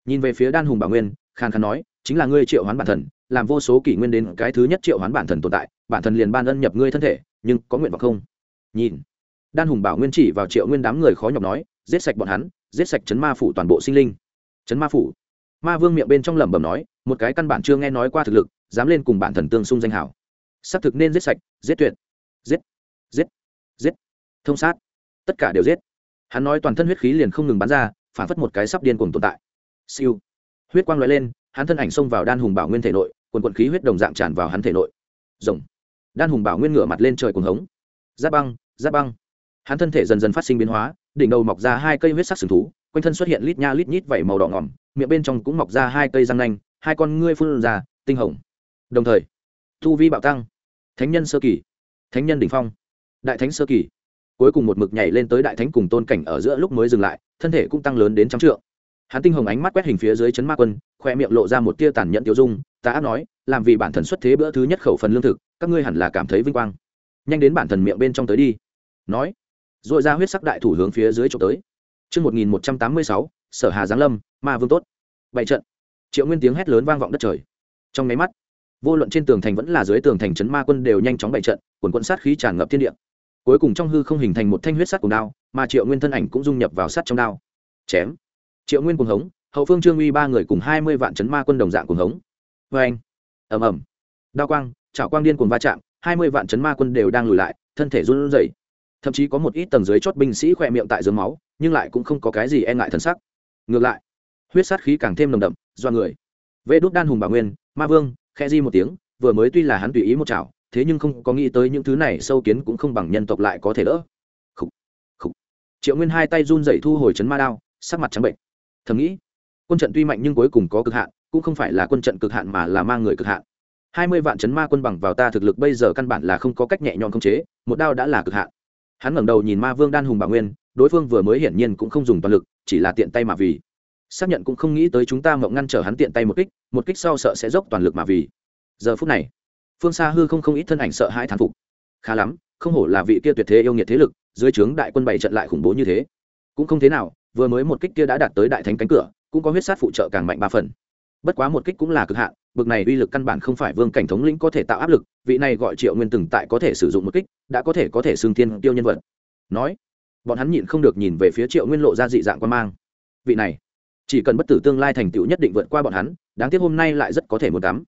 nhìn về phía đan hùng bảo nguyên, khàn khàn nói, chính là ngươi triệu hoán bản thần làm vô số kỷ nguyên đến cái thứ nhất triệu hoán bản thần tồn tại, bản thần liền ban ân nhập ngươi thân thể, nhưng có nguyện vọng không? Nhìn. Đan hùng bảo nguyên chỉ vào triệu nguyên đám người khó nhọc nói, giết sạch bọn hắn, giết sạch chấn ma phủ toàn bộ sinh linh. Chấn ma phủ. Ma vương miệng bên trong lẩm bẩm nói, một cái căn bản chưa nghe nói qua thực lực, dám lên cùng bản thần tương xung danh hảo. Xác thực nên giết sạch, giết tuyệt. Giết. Giết. Giết. Thông sát. Tất cả đều giết. Hắn nói toàn thân huyết khí liền không ngừng bắn ra, phản phất một cái sắp điên cùng tồn tại. Siêu. Huyết quang l lên, hắn thân ảnh xông vào đan hùng bảo nguyên thể nội quần quận khí huyết đồng dạng tràn vào hắn thể nội. Rồng. Đan hùng bảo nguyên ngửa mặt lên trời cuồng hống. Giáp băng giáp băng. Hắn thân thể dần dần phát sinh biến hóa, đỉnh đầu mọc ra hai cây huyết sắc sừng thú, quanh thân xuất hiện lít nha lít nhít vảy màu đỏ ngỏm, miệng bên trong cũng mọc ra hai cây răng nanh, hai con ngươi phun ra, tinh hồng. Đồng thời thu vi bạo tăng. Thánh nhân sơ kỳ. Thánh nhân đỉnh phong. Đại thánh sơ kỳ. Cuối cùng một mực nhảy lên tới đại thánh cùng tôn cảnh ở giữa lúc mới dừng lại, thân thể cũng tăng lớn đến trăm trượng hắn tinh hồng ánh mắt quét hình phía dưới chấn ma quân khoe miệng lộ ra một tia tàn nhẫn tiêu dung ta ác nói làm vì bản thần xuất thế bữa thứ nhất khẩu phần lương thực các ngươi hẳn là cảm thấy vinh quang nhanh đến bản thần miệng bên trong tới đi nói dội ra huyết sắc đại thủ hướng phía dưới trộm tới Trước 1186, sở hà giáng lâm, ma vương tốt. Bảy trận. Triệu Nguyên tiếng hét lớn vang vọng đất trời. Trong máy mắt, vô luận trên tường thành vẫn là dưới tường thành trấn ma quân đều nhanh chóng bảy trận, quần quân sát khí tràn ngập thiên địa. Cuối cùng trong hư không hình thành một thanh huyết sắt cùng đao, mà Triệu Nguyên thân ảnh cũng dung nhập vào sắt trong đao. Chém. Triệu Nguyên cuồng hống, hậu phương Trương Uy ba người cùng hai mươi vạn chấn ma quân đồng dạng cuồng hống. Vâng Oeng. Ầm ầm. Đao quang, chảo quang điên cuồng va chạm, hai mươi vạn chấn ma quân đều đang lùi lại, thân thể run rẩy thậm chí có một ít tầng dưới chót binh sĩ khỏe miệng tại dưới máu nhưng lại cũng không có cái gì e ngại thân sắc ngược lại huyết sát khí càng thêm nồng đậm do người vê đốt đan hùng bảo nguyên ma vương khe di một tiếng vừa mới tuy là hắn tùy ý một chảo thế nhưng không có nghĩ tới những thứ này sâu kiến cũng không bằng nhân tộc lại có thể đỡ khủ, khủ. triệu nguyên hai tay run dậy thu hồi chấn ma đao sắc mặt trắng bệnh thầm nghĩ, quân trận tuy mạnh nhưng cuối cùng có cực hạn, cũng không phải là quân trận cực hạn mà là mang người cực hạn. Hai mươi vạn chấn ma quân bằng vào ta thực lực bây giờ căn bản là không có cách nhẹ nhõm khống chế, một đao đã là cực hạn. Hắn ngẩng đầu nhìn ma vương đan hùng bảo nguyên, đối phương vừa mới hiển nhiên cũng không dùng toàn lực, chỉ là tiện tay mà vì. Xác nhận cũng không nghĩ tới chúng ta mộng ngăn trở hắn tiện tay một kích một kích sau sợ sẽ dốc toàn lực mà vì. Giờ phút này, phương xa hư không không ít thân ảnh sợ hãi thán phục. Khá lắm, không hổ là vị kia tuyệt thế yêu nghiệt thế lực, dưới trướng đại quân bảy trận lại khủng bố như thế. Cũng không thế nào vừa mới một kích kia đã đạt tới đại thánh cánh cửa, cũng có huyết sát phụ trợ càng mạnh ba phần. Bất quá một kích cũng là cực hạn, bực này uy lực căn bản không phải vương cảnh thống lĩnh có thể tạo áp lực, vị này gọi triệu nguyên từng tại có thể sử dụng một kích, đã có thể có thể xưng thiên tiêu nhân vật. Nói, bọn hắn nhịn không được nhìn về phía triệu nguyên lộ ra dị dạng quan mang. Vị này, chỉ cần bất tử tương lai thành tựu nhất định vượt qua bọn hắn, đáng tiếc hôm nay lại rất có thể một tắm.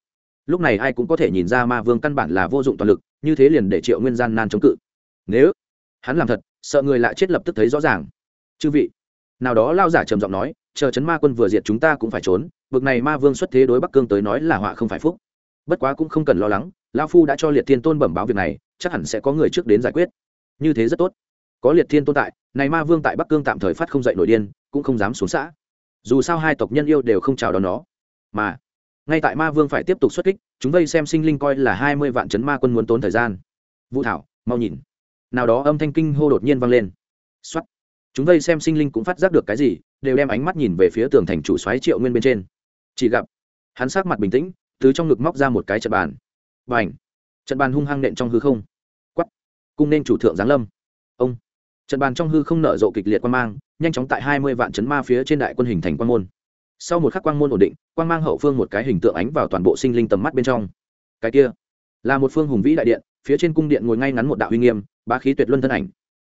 lúc này ai cũng có thể nhìn ra ma vương căn bản là vô dụng toàn lực, như thế liền để triệu nguyên gian nan chống cự. Nếu hắn làm thật, sợ người lại chết lập tức thấy rõ ràng. Chư vị nào đó lao giả trầm giọng nói, chờ chấn ma quân vừa diệt chúng ta cũng phải trốn bực này ma vương xuất thế đối bắc cương tới nói là họa không phải phúc. Bất quá cũng không cần lo lắng lao phu đã cho liệt thiên tôn bẩm báo việc này, chắc hẳn sẽ có người trước đến giải quyết. Như thế rất tốt. Có liệt thiên tôn tại, này ma vương tại bắc cương tạm thời phát không dậy nổi điên, cũng không dám xuống xã. Dù sao hai tộc nhân yêu đều không chào đón nó. Mà, ngay tại ma vương phải tiếp tục xuất kích, chúng vây xem sinh linh coi là hai mươi vạn chấn ma quân muốn tốn thời gian. Vũ thảo, mau nhìn. Nào đó âm thanh kinh hô đột nhiên vang lên. X chúng vây xem sinh linh cũng phát giác được cái gì, đều đem ánh mắt nhìn về phía tường thành chủ xoáy triệu nguyên bên trên. Chỉ gặp, hắn sát mặt bình tĩnh, từ trong ngực móc ra một cái trận bàn. Và ảnh trận bàn hung hăng nện trong hư không. Quắp cung nên chủ thượng giáng lâm. Ông! Trận bàn trong hư không nở rộ kịch liệt quan mang, nhanh chóng tại hai mươi vạn chấn ma phía trên đại quân hình thành quan môn. Sau một khắc quang môn ổn định, quang mang hậu phương một cái hình tượng ánh vào toàn bộ sinh linh tầm mắt bên trong. Cái kia, là một phương hùng vĩ đại điện, phía trên cung điện ngồi ngay ngắn một đạo uy nghiêm ba khí tuyệt luân thân ảnh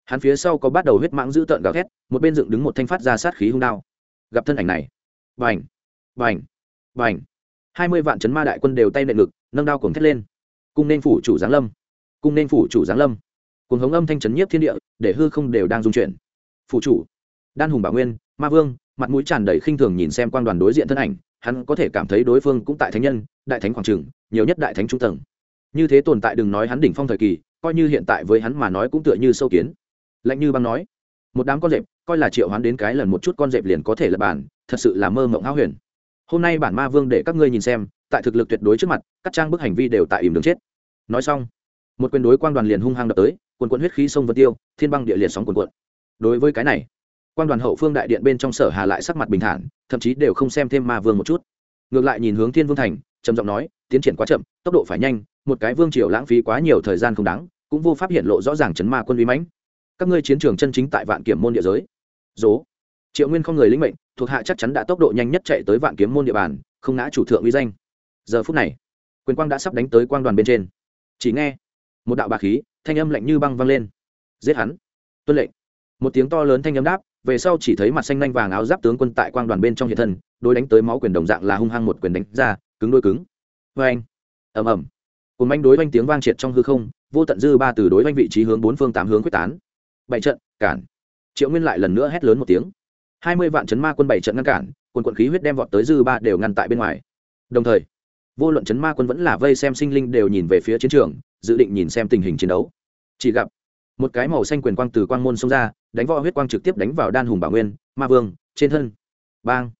hắn phía sau có bắt đầu huyết mãng dữ tợn gào thét, một bên dựng đứng một thanh phát ra sát khí hung đao. Gặp thân ảnh này. Vành vành vành hai mươi vạn chấn ma đại quân đều tay nệ ngực, nâng đao cùng thét lên. Cung nên phủ chủ giáng lâm. Cung nên phủ chủ giáng lâm. Cùng hống âm thanh trấn nhiếp thiên địa, để hư không đều đang dung chuyển. Phủ chủ, đan hùng bảo nguyên, ma vương, mặt mũi tràn đầy khinh thường nhìn xem quan đoàn đối diện thân ảnh, hắn có thể cảm thấy đối phương cũng tại thánh nhân, đại thánh khoảng trường, nhiều nhất đại thánh trung tầng. Như thế tồn tại đừng nói hắn đỉnh phong thời kỳ, coi như hiện tại với hắn mà nói cũng tựa như sâu kiến lạnh như băng nói, một đám con rệp, coi là triệu hoán đến cái lần một chút con rệp liền có thể lập bản, thật sự là mơ mộng háo huyền. Hôm nay bản ma vương để các ngươi nhìn xem, tại thực lực tuyệt đối trước mặt, các trang bức hành vi đều tại ìm đường chết. Nói xong, một quyền đối quan đoàn liền hung hăng đập tới, quần quận huyết khí sông vân tiêu, thiên băng địa liệt sóng quần quận đối với cái này quan đoàn hậu phương đại điện bên trong sở hà lại sắc mặt bình thản, thậm chí đều không xem thêm ma vương một chút. Ngược lại nhìn hướng thiên vương thành, trầm giọng nói, tiến triển quá chậm, tốc độ phải nhanh, một cái vương triều lãng phí quá nhiều thời gian không đáng, cũng vô pháp hiện lộ rõ ràng chấn ma quân uy mãnh các ngươi chiến trường chân chính tại vạn kiểm môn địa giới. Dố. Triệu nguyên không người lĩnh mệnh, thuộc hạ chắc chắn đã tốc độ nhanh nhất chạy tới vạn kiếm môn địa bàn, không ngã chủ thượng uy danh. Giờ phút này, quyền quang đã sắp đánh tới quang đoàn bên trên. Chỉ nghe một đạo bà khí, thanh âm lạnh như băng văng lên. Giết hắn. Tuân lệnh. Một tiếng to lớn thanh âm đáp, về sau chỉ thấy mặt xanh nanh vàng áo giáp tướng quân tại quang đoàn bên trong hiện thân, đối đánh tới máu quyền đồng dạng là hung hăng một quyền đánh ra, cứng đôi cứng. Vê anh ầm ầm. Cùng manh đối oanh tiếng vang triệt trong hư không, vô tận dư ba từ đối oanh vị trí hướng bốn phương tám hướng quyết tán bảy trận, cản. Triệu nguyên lại lần nữa hét lớn một tiếng. Hai mươi vạn chấn ma quân bảy trận ngăn cản, quân quận khí huyết đem vọt tới dư ba đều ngăn tại bên ngoài. Đồng thời, vô luận chấn ma quân vẫn là vây xem sinh linh đều nhìn về phía chiến trường, dự định nhìn xem tình hình chiến đấu. Chỉ gặp, một cái màu xanh quyền quang từ quang môn xông ra, đánh võ huyết quang trực tiếp đánh vào đan hùng bảo nguyên, ma vương, trên thân. Bang!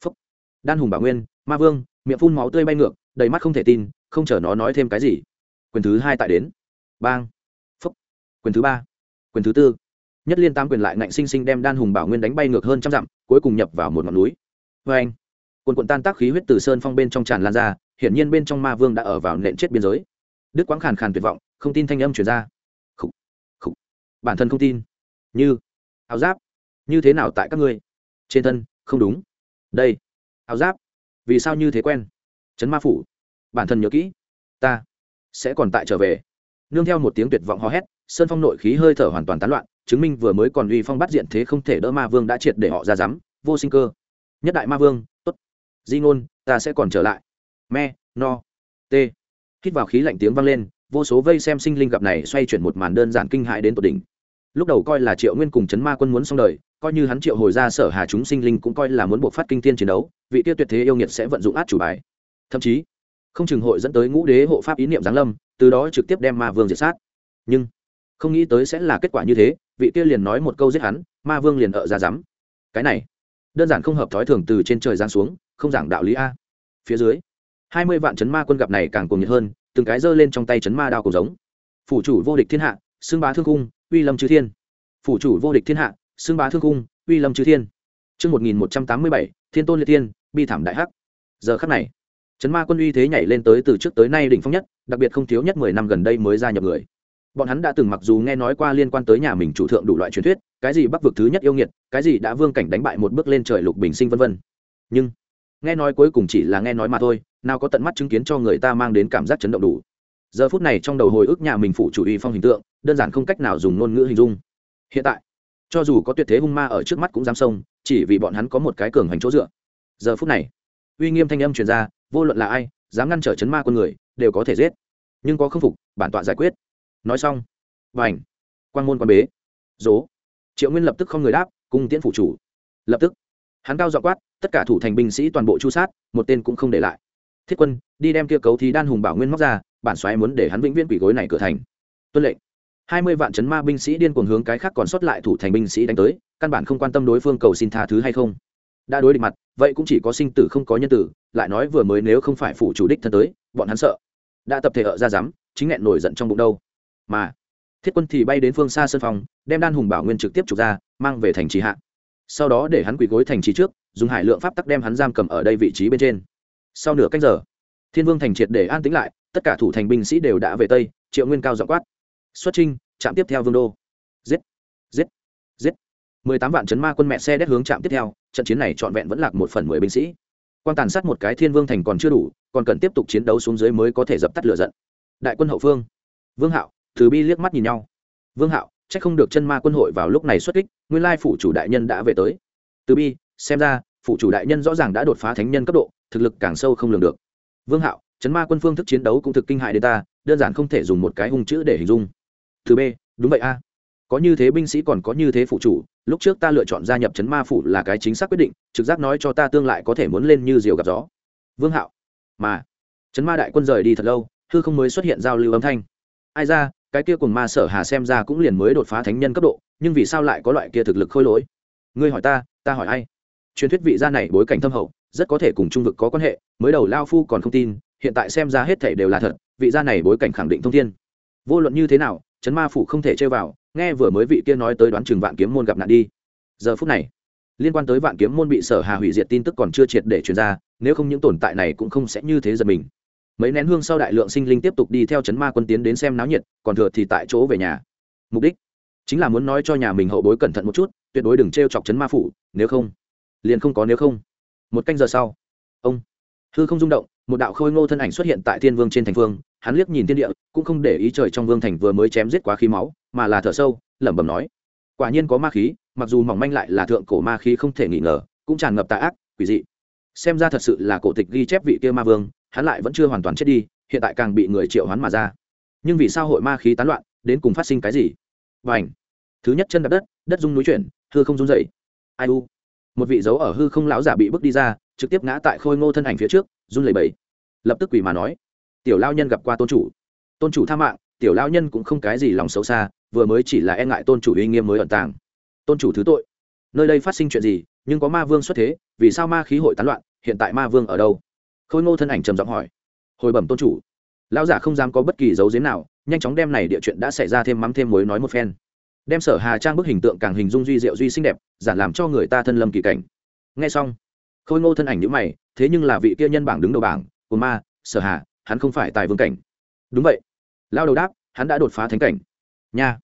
Phúc! Đan hùng bảo nguyên, ma vương, miệng phun máu tươi bay ngược, đầy mắt không thể tin, không chờ nó nói thêm cái gì. Quyền thứ hai tại đến. Bang! Phúc! Quyền thứ ba quyền thứ tư. Nhất liên tam quyền lại ngạnh sinh sinh đem đan hùng bảo nguyên đánh bay ngược hơn trăm dặm cuối cùng nhập vào một ngọn núi. Vê anh quần quận tan tác khí huyết từ sơn phong bên trong tràn lan ra hiển nhiên bên trong ma vương đã ở vào nện chết biên giới. Đức quáng khàn khàn tuyệt vọng không tin thanh âm chuyển ra. Khủ, khủ. bản thân không tin. Như áo giáp. Như thế nào tại các ngươi? Trên thân không đúng. Đây áo giáp. Vì sao như thế quen? Trấn ma phủ. Bản thân nhớ kỹ. Ta sẽ còn tại trở về nương theo một tiếng tuyệt vọng hò hét, sơn phong nội khí hơi thở hoàn toàn tán loạn, chứng minh vừa mới còn uy phong bắt diện thế không thể đỡ ma vương đã triệt để họ ra dám, vô sinh cơ. Nhất đại ma vương, tốt. Di ngôn, ta sẽ còn trở lại. Me, no, t. Hít vào khí lạnh tiếng vang lên, vô số vây xem sinh linh gặp này xoay chuyển một màn đơn giản kinh hại đến tột đỉnh. Lúc đầu coi là triệu nguyên cùng chấn ma quân muốn xong đời, coi như hắn triệu hồi ra sở hà chúng sinh linh cũng coi là muốn buộc phát kinh thiên chiến đấu, vị tiêu tuyệt thế yêu nghiệt sẽ vận dụng át chủ bài. Thậm chí, không chừng hội dẫn tới ngũ đế hộ pháp ý niệm giáng lâm từ đó trực tiếp đem ma vương diệt sát. Nhưng không nghĩ tới sẽ là kết quả như thế vị kia liền nói một câu giết hắn ma vương liền ở ra rắm. Cái này đơn giản không hợp thói thường từ trên trời giáng xuống không giảng đạo lý a. Phía dưới hai mươi vạn chấn ma quân gặp này càng cuồng nhiệt hơn từng cái giơ lên trong tay chấn ma đao cùng giống. Phủ chủ vô địch thiên hạ xưng bá thương cung uy lâm chư thiên. Phủ chủ vô địch thiên hạ xưng bá thương cung uy lâm chư thiên. Trước 1187, thiên tôn liệt thiên, bi thảm đại hắc. Giờ khắc này, chấn ma quân uy thế nhảy lên tới từ trước tới nay đỉnh phong nhất, đặc biệt không thiếu nhất mười năm gần đây mới gia nhập người. Bọn hắn đã từng mặc dù nghe nói qua liên quan tới nhà mình chủ thượng đủ loại truyền thuyết, cái gì bắc vực thứ nhất yêu nghiệt, cái gì đã vương cảnh đánh bại một bước lên trời lục bình sinh vân vân. Nhưng, nghe nói cuối cùng chỉ là nghe nói mà thôi, nào có tận mắt chứng kiến cho người ta mang đến cảm giác chấn động đủ giờ phút này trong đầu hồi ức nhà mình phụ chủ uy phong hình tượng đơn giản không cách nào dùng ngôn ngữ hình dung hiện tại cho dù có tuyệt thế hung ma ở trước mắt cũng dám sông chỉ vì bọn hắn có một cái cường hành chỗ dựa giờ phút này uy nghiêm thanh âm truyền ra vô luận là ai, dám ngăn trở chấn ma con người, đều có thể giết. Nhưng có khâm phục, bản tọa giải quyết. Nói xong và ảnh quan môn quan bế. Dố triệu nguyên lập tức không người đáp cung tiễn phụ chủ. Lập tức, hắn cao dọ quát, tất cả thủ thành binh sĩ toàn bộ chu sát, một tên cũng không để lại. Thiết quân, đi đem kia cấu thì đan hùng bảo nguyên móc ra, bản xoáy muốn để hắn vĩnh viễn quỷ gối này cửa thành. Tuân lệnh. Hai mươi vạn chấn ma binh sĩ điên cuồng hướng cái khác còn sót lại thủ thành binh sĩ đánh tới, căn bản không quan tâm đối phương cầu xin tha thứ hay không đã đối địch mặt, vậy cũng chỉ có sinh tử không có nhân tử, lại nói vừa mới nếu không phải phủ chủ đích thân tới, bọn hắn sợ. Đã tập thể ở ra dám chính nghẹn nổi giận trong bụng đâu. Mà, thiết quân thì bay đến phương xa sân phòng, đem đan hùng bảo nguyên trực tiếp trục ra, mang về thành trì hạ. Sau đó để hắn quỳ gối thành trì trước, dùng hải lượng pháp tắc đem hắn giam cầm ở đây vị trí bên trên. Sau nửa cách giờ, thiên vương thành triệt để an tĩnh lại, tất cả thủ thành binh sĩ đều đã về tây, triệu nguyên cao dọ quát. Xuất trinh trạm tiếp theo vương đô. Giết giết giết mười tám vạn chấn ma quân mẹ xe đét hướng trạm tiếp theo, trận chiến này trọn vẹn vẫn lạc một phần mười binh sĩ. Quan tàn sát một cái thiên vương thành còn chưa đủ, còn cần tiếp tục chiến đấu xuống dưới mới có thể dập tắt lửa giận. Đại quân hậu phương. Vương hạo thứ bi liếc mắt nhìn nhau. Vương hạo c h ắ c không được chân ma quân hội vào lúc này xuất kích, nguyên lai phủ chủ đại nhân đã về tới. Từ bi, xem ra, phủ chủ đại nhân rõ ràng đã đột phá thánh nhân cấp độ, thực lực càng sâu không lường được. Vương hạo, chấn ma quân phương thức chiến đấu cũng thực kinh hại đến ta, đơn giản không thể dùng một cái hung chữ để hình dung. Thứ b đúng vậy a có như thế binh sĩ còn có như thế phụ chủ, lúc trước ta lựa chọn gia nhập chấn ma phủ là cái chính xác quyết định, trực giác nói cho ta tương lại có thể muốn lên như diều gặp gió. Vương hạo, mà, chấn ma đại quân rời đi thật lâu, hư không mới xuất hiện giao lưu âm thanh. Ai ra, cái kia cùng ma sở hà xem ra cũng liền mới đột phá thánh nhân cấp độ, nhưng vì sao lại có loại kia thực lực khôi lỗi? Ngươi hỏi ta ta hỏi ai? Truyền thuyết vị gia này bối cảnh thâm hậu, rất có thể cùng trung vực có quan hệ, mới đầu lao phu còn không tin, hiện tại xem ra hết thể đều là thật, vị gia này bối cảnh khẳng định thông thiên. Vô luận như thế nào, chấn ma phủ không thể chơi vào nghe vừa mới vị kia nói tới đoán chừng vạn kiếm môn gặp nạn đi. Giờ phút này, liên quan tới vạn kiếm môn bị sở hà hủy diệt tin tức còn chưa triệt để truyền ra, nếu không những tồn tại này cũng không sẽ như thế giật mình. Mấy nén hương sau đại lượng sinh linh tiếp tục đi theo chấn ma quân tiến đến xem náo nhiệt, còn thừa thì tại chỗ về nhà. Mục đích chính là muốn nói cho nhà mình hậu bối cẩn thận một chút, tuyệt đối đừng t r e o chọc chấn ma phủ, nếu không, liền không có nếu không. Một canh giờ sau, ông hư không rung động một đạo khôi ngô thân ảnh xuất hiện tại thiên vương trên thành phương, hắn liếc nhìn thiên địa, cũng không để ý trời trong vương thành vừa mới chém giết quá khí máu, mà là thở sâu, lẩm bẩm nói, quả nhiên có ma khí, mặc dù mỏng manh lại là thượng cổ ma khí không thể nghi ngờ, cũng tràn ngập tà ác, quỷ dị. Xem ra thật sự là cổ tịch ghi chép vị kia ma vương, hắn lại vẫn chưa hoàn toàn chết đi, hiện tại càng bị người triệu hắn mà ra. Nhưng vì sao hội ma khí tán loạn, đến cùng phát sinh cái gì? Và ảnh thứ nhất chân đập đất đất rung núi chuyển, hư không rung dậy ai u. Một vị dấu ở hư không lão giả bị bước đi ra trực tiếp ngã tại khôi ngô thân ảnh phía trước, run lẩy bẩy. Lập tức quỷ mà nói, tiểu lao nhân gặp qua tôn chủ. Tôn chủ tha mạng, tiểu lao nhân cũng không cái gì lòng xấu xa, vừa mới chỉ là e ngại tôn chủ uy nghiêm mới ẩn tàng. Tôn chủ thứ tội. Nơi đây phát sinh chuyện gì, nhưng có ma vương xuất thế, vì sao ma khí hội tán loạn, hiện tại ma vương ở đâu? Khôi ngô thân ảnh trầm giọng hỏi. Hồi bẩm tôn chủ. Lão giả không dám có bất kỳ dấu giếm nào, nhanh chóng đem này địa chuyện đã xảy ra thêm mắm thêm mối nói một phen. Đem sở hà trang bức hình tượng càng hình dung duy diệu duy xinh đẹp, giản làm cho người ta thân lâm kỳ cảnh. Nghe xong khôi ngô thân ảnh nhữ mày, thế nhưng là vị kia nhân bảng đứng đầu bảng, của ma, sở hà, hắn không phải tài vương cảnh. Đúng vậy. Lao đầu đáp, hắn đã đột phá thánh cảnh. Nha.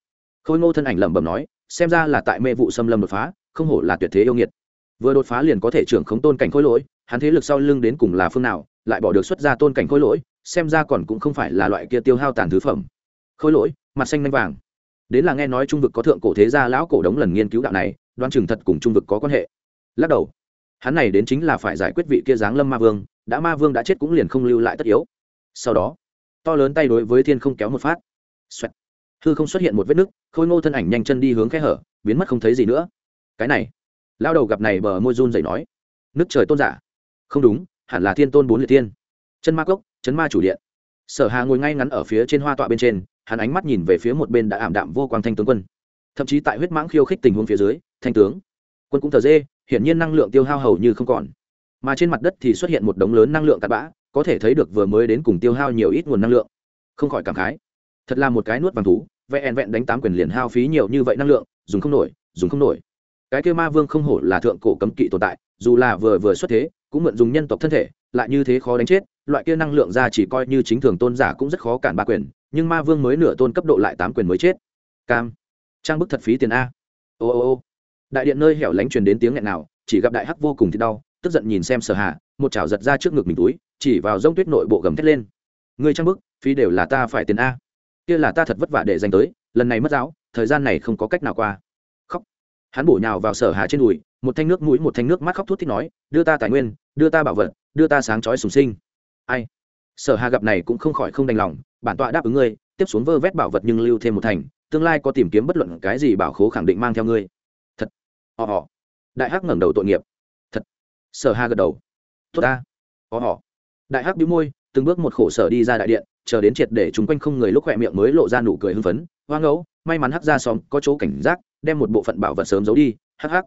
Khôi ngô thân ảnh lẩm bẩm nói, xem ra là tại mê vụ xâm lâm đột phá, không hổ là tuyệt thế yêu nghiệt. Vừa đột phá liền có thể trưởng khống tôn cảnh khôi lỗi, hắn thế lực sau lưng đến cùng là phương nào, lại bỏ được xuất ra tôn cảnh khôi lỗi, xem ra còn cũng không phải là loại kia tiêu hao tàn thứ phẩm. Khôi lỗi, mặt xanh nanh vàng. Đến là nghe nói trung vực có thượng cổ thế gia lão cổ đống lần nghiên cứu đạo này, đoan chừng thật cùng trung vực có quan hệ. Lắc đầu hắn này đến chính là phải giải quyết vị kia giáng lâm ma vương, đã ma vương đã chết cũng liền không lưu lại tất yếu. Sau đó, to lớn tay đối với thiên không kéo một phát. Xoẹt. hư không xuất hiện một vết nứt, khôi ngô thân ảnh nhanh chân đi hướng khe hở, biến mất không thấy gì nữa. Cái này, lao đầu gặp này bờ môi run dậy nói. Nước trời tôn giả. Không đúng, hẳn là thiên tôn bốn liệt tiên chân ma cốc, chấn ma chủ điện. Sở hà ngồi ngay ngắn ở phía trên hoa tọa bên trên, hắn ánh mắt nhìn về phía một bên đã ảm đạm vô quang thanh tướng quân. Thậm chí tại huyết mãng khiêu khích tình huống phía dưới, thanh tướng quân cũng thờ dê hiển nhiên năng lượng tiêu hao hầu như không còn. Mà trên mặt đất thì xuất hiện một đống lớn năng lượng cát bã, có thể thấy được vừa mới đến cùng tiêu hao nhiều ít nguồn năng lượng. Không khỏi cảm khái. Thật là một cái nuốt vàng thú vẹn vẹn đánh tám quyền liền hao phí nhiều như vậy năng lượng, dùng không nổi, dùng không nổi. Cái kêu ma vương không hổ là thượng cổ cấm kỵ tồn tại, dù là vừa vừa xuất thế, cũng mượn dùng nhân tộc thân thể, lại như thế khó đánh chết, loại kia năng lượng ra chỉ coi như chính thường tôn giả cũng rất khó cản ba quyền, nhưng ma vương mới nửa tôn cấp độ lại tám quyền mới chết. Cam. Trang bức thật phí tiền a. Ô ô ô đại điện nơi hẻo lánh truyền đến tiếng nghẹn nào, chỉ gặp đại hắc vô cùng thì đau, tức giận nhìn xem sở hạ một chảo giật ra trước ngực mình túi, chỉ vào rông tuyết nội bộ gầm thét lên. Người trang bức, phí đều là ta phải tiền a. Kia là ta thật vất vả để dành tới, lần này mất giáo, thời gian này không có cách nào qua. Khóc. Hắn bổ nhào vào sở hạ trên đùi, một thanh nước mũi, một thanh nước mắt khóc thút thít nói, đưa ta tài nguyên, đưa ta bảo vật, đưa ta sáng chói sùng sinh. Ai? Sở hà gặp này cũng không khỏi không đành lòng, bản tọa đáp ứng ngươi, tiếp xuống vơ vét bảo vật nhưng lưu thêm một thành, tương lai có tìm kiếm bất luận cái gì bảo khố khẳng định mang theo ngươi họ họ. Đại hắc ngẩng đầu tội nghiệp. Thật. Sở hà gật đầu. Tốt ta. Họ họ. Đại hắc bĩu môi, từng bước một khổ sở đi ra đại điện, chờ đến triệt để chúng quanh không người lúc khỏe miệng mới lộ ra nụ cười hưng phấn. Hoa ngẫu, may mắn hắc ra xóm có chỗ cảnh giác, đem một bộ phận bảo vật sớm giấu đi. Hắc hắc.